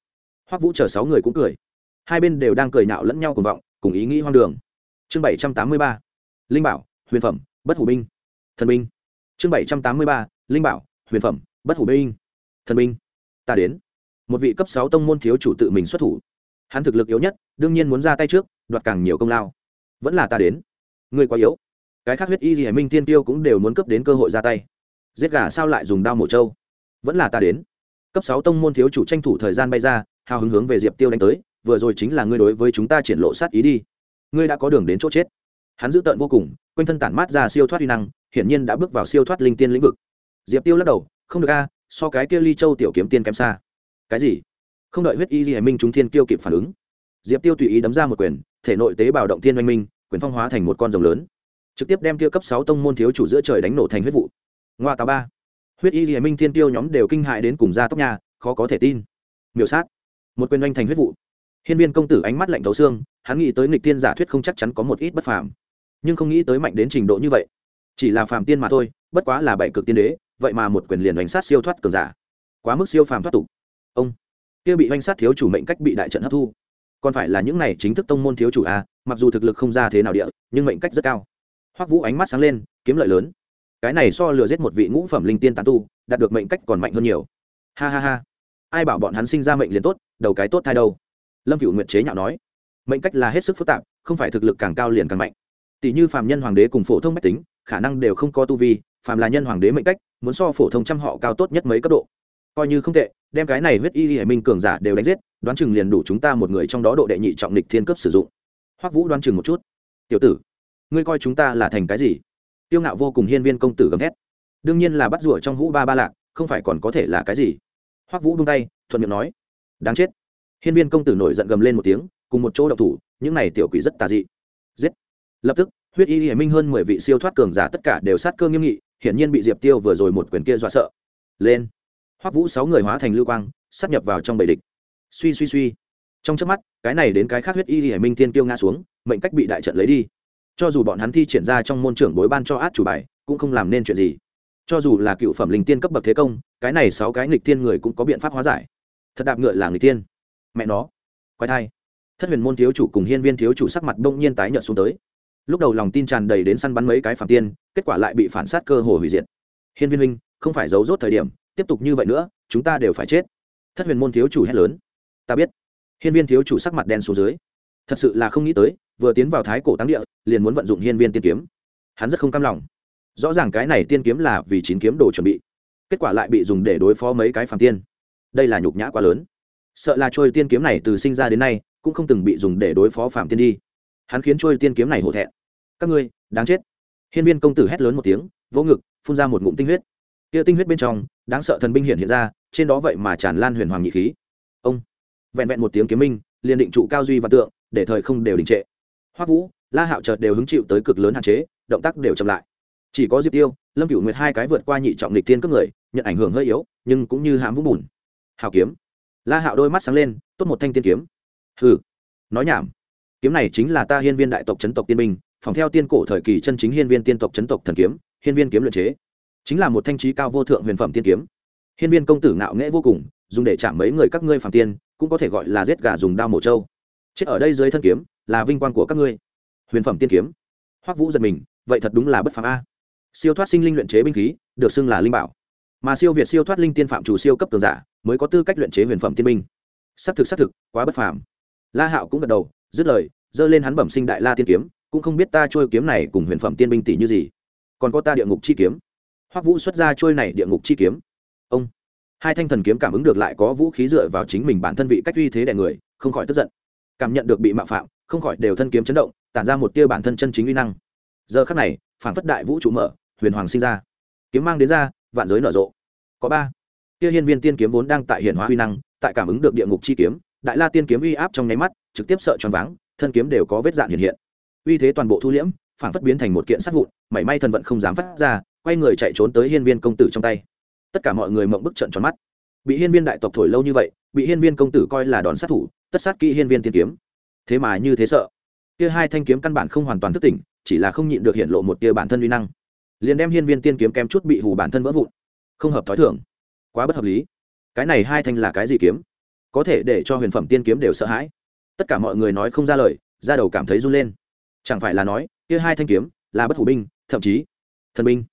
[SPEAKER 1] Hoắc vũ chờ sáu người cũng cười. Hai bên đều đang cười nhạo lẫn nhau cùng vọng, cùng ý nghĩ hoang đường. Chương bảy trăm tám mươi ba, linh bảo, huyền phẩm, bất hủ binh. Thần binh. Chương bảy trăm tám mươi ba, linh bảo, huyền phẩm, bất hủ binh. Thần binh. Ta đến. Một vị cấp sáu tông môn thiếu chủ tự mình xuất thủ. Hắn thực lực yếu nhất, đương nhiên muốn ra tay trước, đoạt càng nhiều công lao. Vẫn là ta đến. Người quá yếu. Cái khác huyết y gì minh tiên tiêu cũng đều muốn cấp đến cơ hội ra tay giết gà sao lại dùng đao mổ trâu? Vẫn là ta đến. Cấp sáu tông môn thiếu chủ tranh thủ thời gian bay ra, hào hứng hướng về diệp tiêu đánh tới, vừa rồi chính là ngươi đối với chúng ta triển lộ sát ý đi. Ngươi đã có đường đến chỗ chết. Hắn dữ tợn vô cùng, quanh thân tản mát ra siêu thoát uy năng, hiển nhiên đã bước vào siêu thoát linh tiên lĩnh vực. Diệp tiêu lắc đầu, không được a, so cái kia ly châu tiểu kiếm tiên kém xa. Cái gì? Không đợi huyết y di hải minh chúng thiên tiêu kịp phản ứng. Diệp tiêu tùy ý đấm ra một quyền, thể nội tế bào động tiên oanh minh, quyền phong hóa thành một con rồng lớn. Trực tiếp đem kia cấp sáu tông môn thiếu chủ giữa trời đánh nổ thành huyết vụ ngoa tà ba. Huyết y di minh thiên tiêu nhóm đều kinh hại đến cùng ra tóc nhà, khó có thể tin. Miểu sát. Một quyền oanh thành huyết vụ. Hiên viên công tử ánh mắt lạnh thấu xương, hắn nghĩ tới nghịch tiên giả thuyết không chắc chắn có một ít bất phàm. Nhưng không nghĩ tới mạnh đến trình độ như vậy. Chỉ là phàm tiên mà thôi, bất quá là bảy cực tiên đế, vậy mà một quyền liền oanh sát siêu thoát cường giả. Quá mức siêu phàm thoát tục. Ông. Kia bị oanh sát thiếu chủ mệnh cách bị đại trận hấp thu. Còn phải là những này chính thức tông môn thiếu chủ a, mặc dù thực lực không ra thế nào địa, nhưng mệnh cách rất cao. Hoắc vũ ánh mắt sáng lên, kiếm lợi lớn cái này so lừa giết một vị ngũ phẩm linh tiên tán tu, đạt được mệnh cách còn mạnh hơn nhiều. Ha ha ha. Ai bảo bọn hắn sinh ra mệnh liền tốt, đầu cái tốt thai đâu? Lâm cựu nguyệt chế nhạo nói. Mệnh cách là hết sức phức tạp, không phải thực lực càng cao liền càng mạnh. Tỷ như phàm nhân hoàng đế cùng phổ thông mách tính, khả năng đều không có tu vi, phàm là nhân hoàng đế mệnh cách, muốn so phổ thông trăm họ cao tốt nhất mấy cấp độ. Coi như không tệ, đem cái này huyết y hệ minh cường giả đều đánh giết, đoán chừng liền đủ chúng ta một người trong đó độ đệ nhị trọng lịch thiên cấp sử dụng. Hoắc vũ đoán chừng một chút. Tiểu tử, ngươi coi chúng ta là thành cái gì? Tiêu ngạo vô cùng hiên viên công tử gầm thét. Đương nhiên là bắt rủa trong hũ ba ba lạc, không phải còn có thể là cái gì? Hoắc vũ buông tay, thuận miệng nói, đáng chết. Hiên viên công tử nổi giận gầm lên một tiếng, cùng một chỗ độc thủ, những này tiểu quỷ rất tà dị. Giết. Lập tức, huyết y hiển minh hơn mười vị siêu thoát cường giả tất cả đều sát cơ nghiêm nghị, hiển nhiên bị diệp tiêu vừa rồi một quyền kia dọa sợ. Lên. Hoắc vũ sáu người hóa thành lưu quang, sát nhập vào trong bầy địch. Suy suy suy. Trong chớp mắt, cái này đến cái khác huyết y hiển minh tiên tiêu ngã xuống, mệnh cách bị đại trận lấy đi cho dù bọn hắn thi triển ra trong môn trưởng bối ban cho át chủ bài, cũng không làm nên chuyện gì. Cho dù là cựu phẩm linh tiên cấp bậc thế công, cái này sáu cái nghịch tiên người cũng có biện pháp hóa giải. Thật đạp ngựa là người tiên mẹ nó. Quái thai. Thất huyền môn thiếu chủ cùng hiên viên thiếu chủ sắc mặt đông nhiên tái nhợt xuống tới. Lúc đầu lòng tin tràn đầy đến săn bắn mấy cái phạm tiên, kết quả lại bị phản sát cơ hồ hủy diệt. Hiên viên huynh, không phải giấu rốt thời điểm, tiếp tục như vậy nữa, chúng ta đều phải chết. Thất huyền môn thiếu chủ hét lớn. Ta biết. Hiên viên thiếu chủ sắc mặt đen xuống dưới. Thật sự là không nghĩ tới, vừa tiến vào thái cổ tăng địa liền muốn vận dụng hiên viên tiên kiếm. Hắn rất không cam lòng. Rõ ràng cái này tiên kiếm là vì chín kiếm đồ chuẩn bị. Kết quả lại bị dùng để đối phó mấy cái phàm tiên. Đây là nhục nhã quá lớn. Sợ là trôi tiên kiếm này từ sinh ra đến nay, cũng không từng bị dùng để đối phó phàm tiên đi. Hắn khiến trôi tiên kiếm này hổ thẹn. Các ngươi, đáng chết. Hiên viên công tử hét lớn một tiếng, vỗ ngực, phun ra một ngụm tinh huyết. Kia tinh huyết bên trong, đáng sợ thần binh hiện hiện ra, trên đó vậy mà tràn lan huyền hoàng nhị khí. Ông, vẹn vẹn một tiếng kiếm minh, liền định trụ cao duy và tượng, để thời không đều đình trệ. Hoa vũ la hạo chợt đều hứng chịu tới cực lớn hạn chế, động tác đều chậm lại. Chỉ có diệp tiêu, lâm cựu nguyệt hai cái vượt qua nhị trọng lịch tiên cướp người, nhận ảnh hưởng hơi yếu, nhưng cũng như hãm vũng bùn. Hào kiếm. La hạo đôi mắt sáng lên, tốt một thanh tiên kiếm. Hừ. Nói nhảm. Kiếm này chính là ta hiên viên đại tộc chấn tộc tiên minh phòng theo tiên cổ thời kỳ chân chính hiên viên tiên tộc chấn tộc thần kiếm, hiên viên kiếm luyện chế. Chính là một thanh trí cao vô thượng huyền phẩm tiên kiếm. Hiên viên công tử ngạo nghễ vô cùng, dùng để chạm mấy người các ngươi phạm tiên, cũng có thể gọi là giết gà dùng đao mổ trâu. Chết ở đây dưới thân kiếm, là vinh quang của các ngươi huyền phẩm tiên kiếm. Hoắc vũ giật mình, vậy thật đúng là bất phàm a. Siêu thoát sinh linh luyện chế binh khí, được xưng là linh bảo. Mà siêu việt siêu thoát linh tiên phạm chủ siêu cấp cường giả, mới có tư cách luyện chế huyền phẩm tiên binh. Xác thực xác thực, quá bất phàm. La hạo cũng gật đầu, dứt lời, giơ lên hắn bẩm sinh đại la tiên kiếm, cũng không biết ta trôi kiếm này cùng huyền phẩm tiên binh tỷ như gì. Còn có ta địa ngục chi kiếm. Hoắc vũ xuất ra trôi này địa ngục chi kiếm. Ông. Hai thanh thần kiếm cảm ứng được lại có vũ khí dựa vào chính mình bản thân vị cách uy thế đè người, không khỏi tức giận. Cảm nhận được bị mạo phạm không khỏi đều thân kiếm chấn động, tản ra một tia bản thân chân chính uy năng. Giờ khắc này phản phất đại vũ trụ mở, huyền hoàng sinh ra. Kiếm mang đến ra, vạn giới nở rộ. Có ba. Tia hiên viên tiên kiếm vốn đang tại hiển hóa uy năng, tại cảm ứng được địa ngục chi kiếm, đại la tiên kiếm uy áp trong nháy mắt, trực tiếp sợ choáng váng, thân kiếm đều có vết dạn hiện hiện. Uy thế toàn bộ thu liễm phản phất biến thành một kiện sát vụn, mảy may thần vận không dám phát ra, quay người chạy trốn tới hiên viên công tử trong tay. Tất cả mọi người mộng bức trận tròn mắt. Bị hiên viên đại tộc thổi lâu như vậy, bị hiên viên công tử coi là đòn sát thủ, tất sát kỹ hiên viên tiên kiếm thế mà như thế sợ. Kia hai thanh kiếm căn bản không hoàn toàn thức tỉnh, chỉ là không nhịn được hiện lộ một tia bản thân uy năng. Liền đem hiên viên tiên kiếm kém chút bị hù bản thân vỡ vụn. Không hợp thói thường. Quá bất hợp lý. Cái này hai thanh là cái gì kiếm? Có thể để cho huyền phẩm tiên kiếm đều sợ hãi. Tất cả mọi người nói không ra lời ra đầu cảm thấy run lên. Chẳng phải là nói, kia hai thanh kiếm là bất hủ binh, thậm chí thần binh.